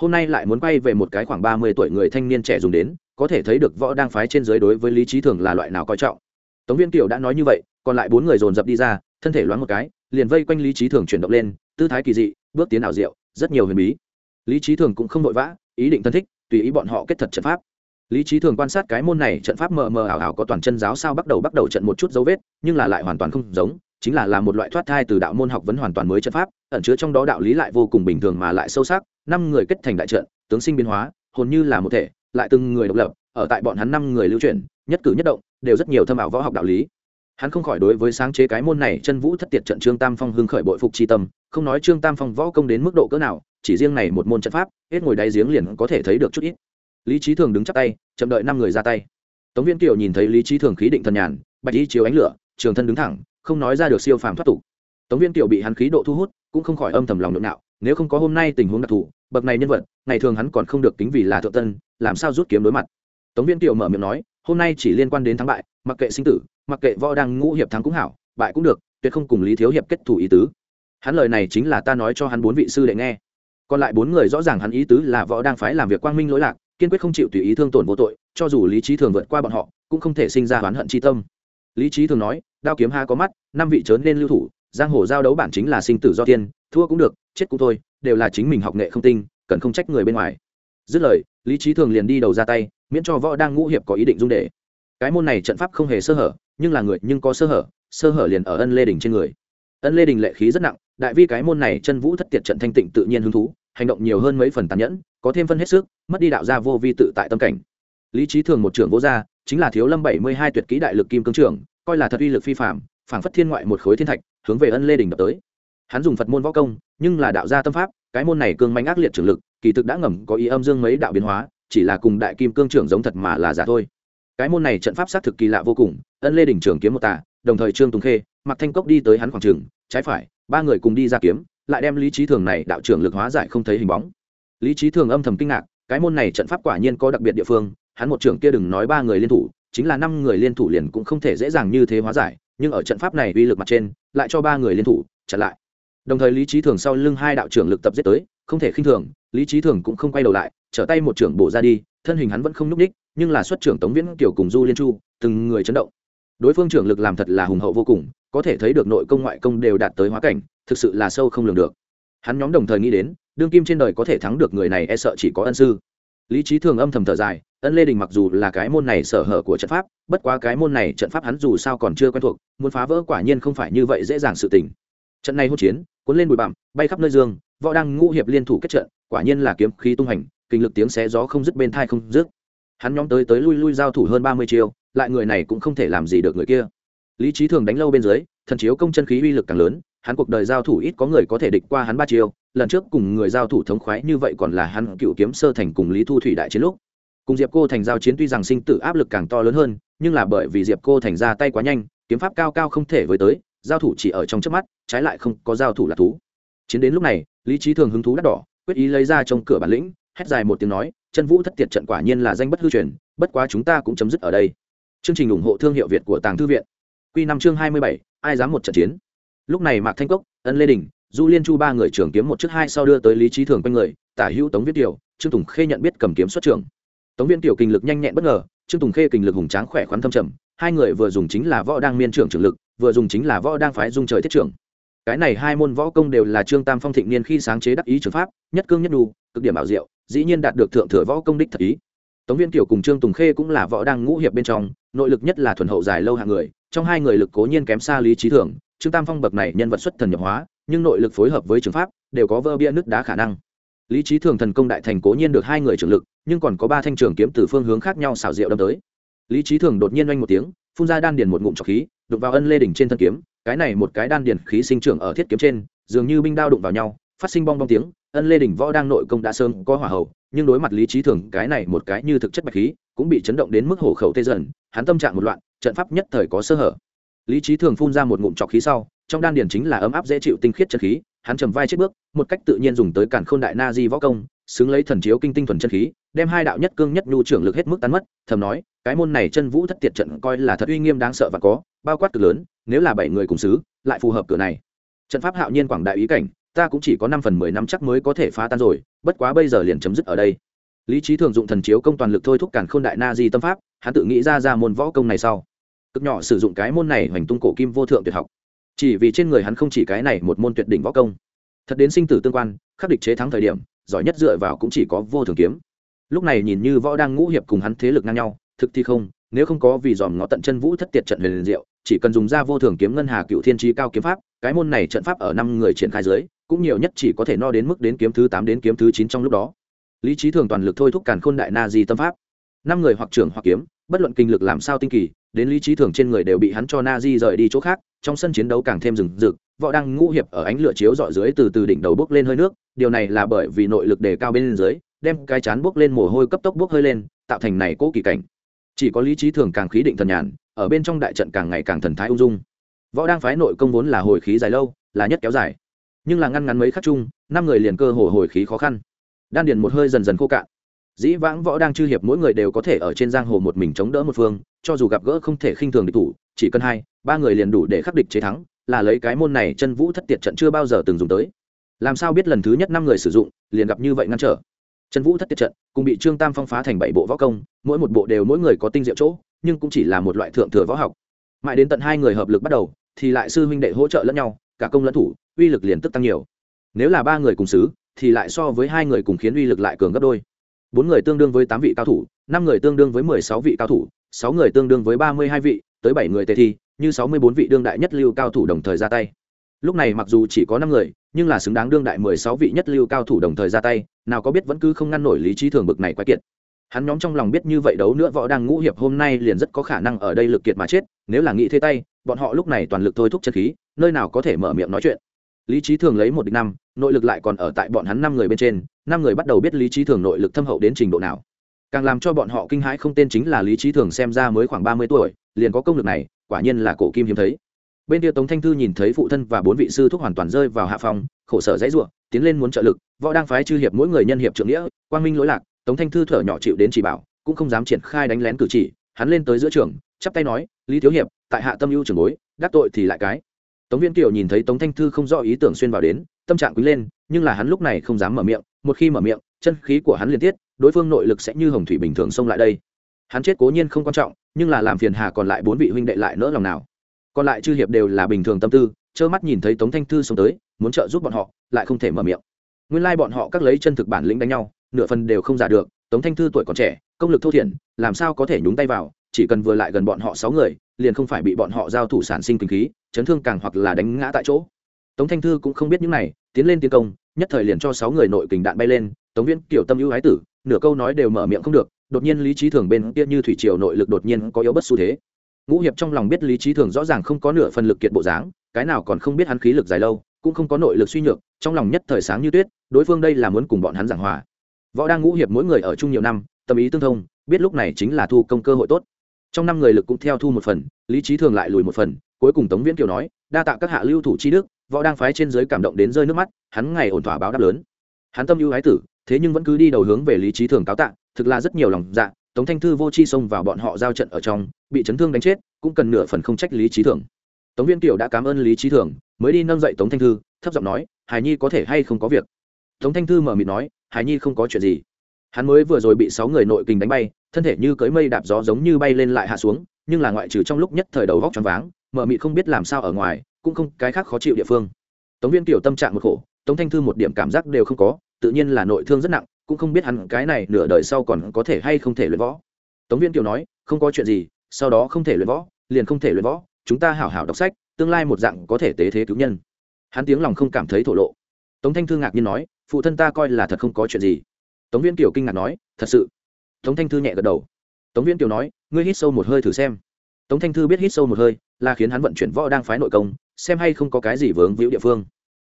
Hôm nay lại muốn quay về một cái khoảng ba mươi tuổi người thanh niên trẻ dùng đến, có thể thấy được võ đang phái trên giới đối với lý trí thường là loại nào coi trọng. Tống viên kiều đã nói như vậy, còn lại bốn người dồn dập đi ra, thân thể loáng một cái, liền vây quanh lý trí thường chuyển động lên, tư thái kỳ dị, bước tiến ảo diệu, rất nhiều huyền bí lý trí thường cũng không vội vã, ý định thân thích, tùy ý bọn họ kết thật trận pháp. Lý trí thường quan sát cái môn này trận pháp mờ mờ ảo ảo có toàn chân giáo sao bắt đầu bắt đầu trận một chút dấu vết, nhưng là lại hoàn toàn không giống, chính là là một loại thoát thai từ đạo môn học vấn hoàn toàn mới trận pháp, ẩn chứa trong đó đạo lý lại vô cùng bình thường mà lại sâu sắc, năm người kết thành đại trận, tướng sinh biến hóa, hồn như là một thể, lại từng người độc lập, ở tại bọn hắn năm người lưu truyền nhất cử nhất động, đều rất nhiều thâm ảo võ học đạo lý. Hắn không khỏi đối với sáng chế cái môn này chân vũ thất tiệt trận trương tam phong hưng khởi bội phục tri tâm, không nói trương tam phong võ công đến mức độ cỡ nào chỉ riêng này một môn trận pháp, hết ngồi đáy giếng liền có thể thấy được chút ít. Lý trí thường đứng chắc tay, chậm đợi năm người ra tay. Tống viên kiều nhìn thấy lý trí thường khí định thần nhàn, bạch y chiếu ánh lửa, trường thân đứng thẳng, không nói ra được siêu phàm thoát tục. Tống viên kiều bị hắn khí độ thu hút, cũng không khỏi âm thầm lòng nhộn nạo, nếu không có hôm nay tình huống đặc thù, bậc này nhân vật, ngày thường hắn còn không được kính vì là thượng tân, làm sao rút kiếm đối mặt? Tống viên kiều mở miệng nói, hôm nay chỉ liên quan đến thắng bại, mặc kệ sinh tử, mặc kệ võ đang ngũ hiệp thắng cũng hảo, bại cũng được, tuyệt không cùng lý thiếu hiệp kết thủ ý tứ. Hắn lời này chính là ta nói cho hắn bốn vị sư đệ nghe còn lại bốn người rõ ràng hắn ý tứ là võ đang phái làm việc quang minh lỗi lạc, kiên quyết không chịu tùy ý thương tổn vô tội, cho dù lý trí thường vượt qua bọn họ, cũng không thể sinh ra oán hận chi tâm. Lý trí thường nói, đao kiếm ha có mắt, năm vị trớn nên lưu thủ, giang hồ giao đấu bản chính là sinh tử do tiên, thua cũng được, chết cũng thôi, đều là chính mình học nghệ không tinh, cần không trách người bên ngoài. Dứt lời, lý trí thường liền đi đầu ra tay, miễn cho võ đang ngũ hiệp có ý định dung để cái môn này trận pháp không hề sơ hở, nhưng là người nhưng có sơ hở sơ hở liền ở ân lê đình trên người ân lê đình lệ khí rất nặng, đại vi cái môn này chân vũ thất tiệt trận thanh tịnh tự nhiên hứng thú, hành động nhiều hơn mấy phần tàn nhẫn, có thêm phân hết sức, mất đi đạo gia vô vi tự tại tâm cảnh. Lý trí thường một trưởng vô gia, chính là thiếu lâm bảy mươi hai tuyệt kỹ đại lực kim cương trưởng, coi là thật uy lực phi phạm phảng phất thiên ngoại một khối thiên thạch, hướng về ân lê đình đập tới. Hắn dùng phật môn võ công, nhưng là đạo gia tâm pháp, cái môn này cương manh ác liệt trưởng lực, kỳ thực đã ngầm có ý âm dương mấy đạo biến hóa, chỉ là cùng đại kim cương trưởng giống thật mà là giả thôi. Cái môn này trận pháp xác thực kỳ lạ vô cùng, ân lê đình trưởng kiếm một tà đồng thời trương tùng khê mặc thanh cốc đi tới hắn khoảng trường, trái phải, ba người cùng đi ra kiếm, lại đem lý trí thường này đạo trưởng lực hóa giải không thấy hình bóng. Lý trí thường âm thầm kinh ngạc, cái môn này trận pháp quả nhiên có đặc biệt địa phương, hắn một trưởng kia đừng nói ba người liên thủ, chính là năm người liên thủ liền cũng không thể dễ dàng như thế hóa giải, nhưng ở trận pháp này uy lực mặt trên, lại cho ba người liên thủ chặn lại. Đồng thời lý trí thường sau lưng hai đạo trưởng lực tập giết tới, không thể khinh thường, lý trí thường cũng không quay đầu lại, trở tay một trưởng bổ ra đi, thân hình hắn vẫn không núp ních nhưng là xuất trưởng tống viễn kiều cùng du liên chu, từng người chấn động đối phương trưởng lực làm thật là hùng hậu vô cùng, có thể thấy được nội công ngoại công đều đạt tới hóa cảnh, thực sự là sâu không lường được. Hắn nhóm đồng thời nghĩ đến, đương kim trên đời có thể thắng được người này e sợ chỉ có ân sư. Lý trí thường âm thầm thở dài, ân lê đình mặc dù là cái môn này sở hở của trận pháp, bất quá cái môn này trận pháp hắn dù sao còn chưa quen thuộc, muốn phá vỡ quả nhiên không phải như vậy dễ dàng sự tình. Trận này hỗn chiến, cuốn lên bụi bặm, bay khắp nơi dương, võ đang ngũ hiệp liên thủ kết trận, quả nhiên là kiếm khí tung hành, kinh lực tiếng xé gió không dứt bên thai không dứt. Hắn nhóm tới tới lui lui giao thủ hơn ba mươi chiêu lại người này cũng không thể làm gì được người kia. Lý trí thường đánh lâu bên dưới, thần chiếu công chân khí uy lực càng lớn, hắn cuộc đời giao thủ ít có người có thể địch qua hắn ba chiêu, lần trước cùng người giao thủ thống khoái như vậy còn là hắn cựu kiếm sơ thành cùng lý thu thủy đại chiến lúc. Cùng diệp cô thành giao chiến tuy rằng sinh tử áp lực càng to lớn hơn, nhưng là bởi vì diệp cô thành ra tay quá nhanh, kiếm pháp cao cao không thể với tới, giao thủ chỉ ở trong trước mắt, trái lại không có giao thủ là thú. Chiến đến lúc này, lý trí thường hứng thú đắt đỏ, quyết ý lấy ra trong cửa bản lĩnh, hét dài một tiếng nói, chân vũ thất tiệt trận quả nhiên là danh bất hư truyền, bất quá chúng ta cũng chấm dứt ở đây chương trình ủng hộ thương hiệu việt của tàng thư viện. Quy năm chương hai mươi bảy, ai dám một trận chiến? Lúc này mạc thanh cốc, ân lê đình, du liên chu ba người trưởng kiếm một trước hai sau đưa tới lý trí thường quanh người, tả hữu tống viết tiểu, trương tùng khê nhận biết cầm kiếm xuất trường tống viên tiểu kinh lực nhanh nhẹn bất ngờ, trương tùng khê kinh lực hùng tráng khỏe khoắn thâm trầm, hai người vừa dùng chính là võ đang miên trưởng trưởng lực, vừa dùng chính là võ đang phái dung trời thiết trưởng. Cái này hai môn võ công đều là trương tam phong thịnh niên khi sáng chế đắc ý trường pháp, nhất cương nhất đu cực điểm bảo diệu, dĩ nhiên đạt được thượng thừa võ công đích thật ý. Tống viên tiểu cùng trương tùng khê cũng là võ đang ngũ hiệp bên trong nội lực nhất là thuần hậu dài lâu hạng người, trong hai người lực cố nhiên kém xa lý trí thường, trương tam phong bậc này nhân vật xuất thần nhập hóa, nhưng nội lực phối hợp với trường pháp, đều có vơ bia nước đá khả năng. Lý trí thường thần công đại thành cố nhiên được hai người trưởng lực, nhưng còn có ba thanh trường kiếm từ phương hướng khác nhau xảo diệu đâm tới. Lý trí thường đột nhiên oanh một tiếng, phun ra đan điền một ngụm trọc khí, đụng vào ân lê đỉnh trên thân kiếm, cái này một cái đan điền khí sinh trưởng ở thiết kiếm trên, dường như binh đao đụng vào nhau, phát sinh bong bong tiếng, ân lê đỉnh võ đang nội công đã sơn có hỏa hậu, nhưng đối mặt lý trí thường cái này một cái như thực chất bạch khí cũng bị chấn động đến mức hổ khẩu tê dần, hắn tâm trạng một loạn, trận pháp nhất thời có sơ hở. Lý trí thường phun ra một ngụm trọc khí sau, trong đan điền chính là ấm áp dễ chịu tinh khiết chân khí, hắn trầm vai chết bước, một cách tự nhiên dùng tới cản khôn đại na di võ công, xứng lấy thần chiếu kinh tinh thuần chân khí, đem hai đạo nhất cương nhất nhu trưởng lực hết mức tán mất, thầm nói, cái môn này chân vũ thất tiệt trận coi là thật uy nghiêm đáng sợ và có, bao quát cực lớn, nếu là bảy người cùng xứ, lại phù hợp cửa này. Trận pháp hạo nhiên quảng đại ý cảnh, ta cũng chỉ có năm phần mười năm chắc mới có thể phá tan rồi, bất quá bây giờ liền chấm dứt ở đây lý trí thường dụng thần chiếu công toàn lực thôi thúc cản khôn đại na di tâm pháp, hắn tự nghĩ ra ra môn võ công này sau. Cực nhỏ sử dụng cái môn này hoành tung cổ kim vô thượng tuyệt học. Chỉ vì trên người hắn không chỉ cái này một môn tuyệt đỉnh võ công. Thật đến sinh tử tương quan, khắc địch chế thắng thời điểm, giỏi nhất dựa vào cũng chỉ có vô thường kiếm. Lúc này nhìn như võ đang ngũ hiệp cùng hắn thế lực ngang nhau, thực thi không, nếu không có vì dòm ngó tận chân vũ thất tiệt trận huyền diệu, chỉ cần dùng ra vô thường kiếm ngân hà cựu thiên trí cao kiếm pháp, cái môn này trận pháp ở năm người triển khai dưới, cũng nhiều nhất chỉ có thể no đến mức đến kiếm thứ tám đến kiếm thứ chín trong lúc đó lý trí thường toàn lực thôi thúc càn khôn đại na di tâm pháp. Năm người hoặc trưởng hoặc kiếm, bất luận kinh lực làm sao tinh kỳ, đến lý trí thường trên người đều bị hắn cho na di rời đi chỗ khác, trong sân chiến đấu càng thêm rừng rực, võ đang ngũ hiệp ở ánh lửa chiếu dọi dưới từ từ đỉnh đầu bốc lên hơi nước, điều này là bởi vì nội lực đề cao bên dưới, đem cái chán bốc lên mồ hôi cấp tốc bốc hơi lên, tạo thành này cố kỳ cảnh. Chỉ có lý trí thường càng khí định thần nhàn, ở bên trong đại trận càng ngày càng thần thái ung dung. Võ đang phái nội công vốn là hồi khí dài lâu, là nhất kéo dài. Nhưng là ngăn ngắn mấy khắc chung, năm người liền cơ hồ hồi khí khó khăn đan điền một hơi dần dần khô cạn. Dĩ vãng võ đang chư hiệp mỗi người đều có thể ở trên giang hồ một mình chống đỡ một phương, cho dù gặp gỡ không thể khinh thường địch thủ, chỉ cần hai, ba người liền đủ để khắc địch chế thắng, là lấy cái môn này chân vũ thất tiệt trận chưa bao giờ từng dùng tới. Làm sao biết lần thứ nhất năm người sử dụng, liền gặp như vậy ngăn trở. Chân vũ thất tiệt trận, cùng bị trương tam phong phá thành bảy bộ võ công, mỗi một bộ đều mỗi người có tinh diệu chỗ, nhưng cũng chỉ là một loại thượng thừa võ học. Mãi đến tận hai người hợp lực bắt đầu, thì lại sư huynh đệ hỗ trợ lẫn nhau, cả công lẫn thủ, uy lực liền tức tăng nhiều. Nếu là ba người cùng xứ thì lại so với hai người cùng khiến uy lực lại cường gấp đôi. Bốn người tương đương với tám vị cao thủ, năm người tương đương với mười sáu vị cao thủ, sáu người tương đương với ba mươi hai vị, tới bảy người tề thi, như sáu mươi bốn vị đương đại nhất lưu cao thủ đồng thời ra tay. Lúc này mặc dù chỉ có năm người, nhưng là xứng đáng đương đại mười sáu vị nhất lưu cao thủ đồng thời ra tay, nào có biết vẫn cứ không ngăn nổi lý trí thường bực này quái kiệt. Hắn nhóm trong lòng biết như vậy đấu nữa võ đang ngũ hiệp hôm nay liền rất có khả năng ở đây lực kiệt mà chết, nếu là nghĩ thế tay, bọn họ lúc này toàn lực thôi thúc chân khí, nơi nào có thể mở miệng nói chuyện lý trí thường lấy một địch năm, nội lực lại còn ở tại bọn hắn năm người bên trên, năm người bắt đầu biết lý trí thường nội lực thâm hậu đến trình độ nào. Càng làm cho bọn họ kinh hãi không tên chính là lý trí thường xem ra mới khoảng ba mươi tuổi, liền có công lực này, quả nhiên là cổ kim hiếm thấy. Bên kia tống thanh thư nhìn thấy phụ thân và bốn vị sư thúc hoàn toàn rơi vào hạ phòng, khổ sở dãy ruộng tiến lên muốn trợ lực, võ đang phái chư hiệp mỗi người nhân hiệp trưởng nghĩa, quang minh lỗi lạc, tống thanh thư thở nhỏ chịu đến chỉ bảo, cũng không dám triển khai đánh lén cử chỉ, hắn lên tới giữa trường, chắp tay nói, lý thiếu hiệp, tại hạ tâm ưu trường bối, đắc tội thì lại cái tống viên kiều nhìn thấy tống thanh thư không rõ ý tưởng xuyên vào đến, tâm trạng quý lên, nhưng là hắn lúc này không dám mở miệng, một khi mở miệng, chân khí của hắn liên tiết đối phương nội lực sẽ như hồng thủy bình thường xông lại đây. Hắn chết cố nhiên không quan trọng, nhưng là làm phiền hà còn lại bốn vị huynh đệ lại nỡ lòng nào. Còn lại chư hiệp đều là bình thường tâm tư, trơ mắt nhìn thấy tống thanh thư xông tới, muốn trợ giúp bọn họ, lại không thể mở miệng. Nguyên lai bọn họ các lấy chân thực bản lĩnh đánh nhau, nửa phần đều không giả được, tống thanh thư tuổi còn trẻ, công lực thô thiển, làm sao có thể nhúng tay vào, chỉ cần vừa lại gần bọn họ sáu người, liền không phải bị bọn họ giao thủ sản sinh kinh khí chấn thương càng hoặc là đánh ngã tại chỗ. Tống thanh thư cũng không biết những này, tiến lên tiến công, nhất thời liền cho sáu người nội kình đạn bay lên, tống viễn, kiểu tâm ưu ái tử, nửa câu nói đều mở miệng không được, đột nhiên lý trí thường bên kia như thủy triều nội lực đột nhiên có yếu bất xu thế. Ngũ hiệp trong lòng biết lý trí thường rõ ràng không có nửa phần lực kiệt bộ dáng, cái nào còn không biết hắn khí lực dài lâu, cũng không có nội lực suy nhược, trong lòng nhất thời sáng như tuyết, đối phương đây là muốn cùng bọn hắn giảng hòa. Võ đang ngũ hiệp mỗi người ở chung nhiều năm, tâm ý tương thông, biết lúc này chính là thu công cơ hội tốt. Trong năm người lực cũng theo thu một phần, lý trí thường lại lùi một phần cuối cùng tống viễn kiều nói, đa tạ các hạ lưu thủ chi đức, võ đang phái trên giới cảm động đến rơi nước mắt, hắn ngày ổn thỏa báo đáp lớn. Hắn tâm ưu ái tử, thế nhưng vẫn cứ đi đầu hướng về lý trí thường cáo tạ, thực là rất nhiều lòng dạ tống thanh thư vô chi xông vào bọn họ giao trận ở trong, bị chấn thương đánh chết, cũng cần nửa phần không trách lý trí thường. Tống viên kiều đã cảm ơn lý trí thường, mới đi nâng dậy tống thanh thư, thấp giọng nói, hải nhi có thể hay không có việc? Tống thanh thư mở mịt nói, hải nhi không có chuyện gì. Hắn mới vừa rồi bị sáu người nội kình đánh bay, thân thể như cưới mây đạp gió giống như bay lên lại hạ xuống, nhưng là ngoại trừ trong lúc nhất thời đầu vóc choáng váng mở mịt không biết làm sao ở ngoài, cũng không cái khác khó chịu địa phương. Tống viên kiểu tâm trạng một khổ, tống thanh thư một điểm cảm giác đều không có, tự nhiên là nội thương rất nặng, cũng không biết hắn cái này nửa đời sau còn có thể hay không thể luyện võ. Tống viên kiểu nói, không có chuyện gì, sau đó không thể luyện võ, liền không thể luyện võ, chúng ta hảo hảo đọc sách, tương lai một dạng có thể tế thế cứu nhân. Hắn tiếng lòng không cảm thấy thổ lộ. Tống thanh thư ngạc nhiên nói, phụ thân ta coi là thật không có chuyện gì. Tống viên kiều kinh ngạc nói, thật sự? Tống thanh thư nhẹ gật đầu. Tống viên kiều nói, ngươi hít sâu một hơi thử xem tống thanh thư biết hít sâu một hơi, là khiến hắn vận chuyển võ đang phái nội công, xem hay không có cái gì vướng víu địa phương.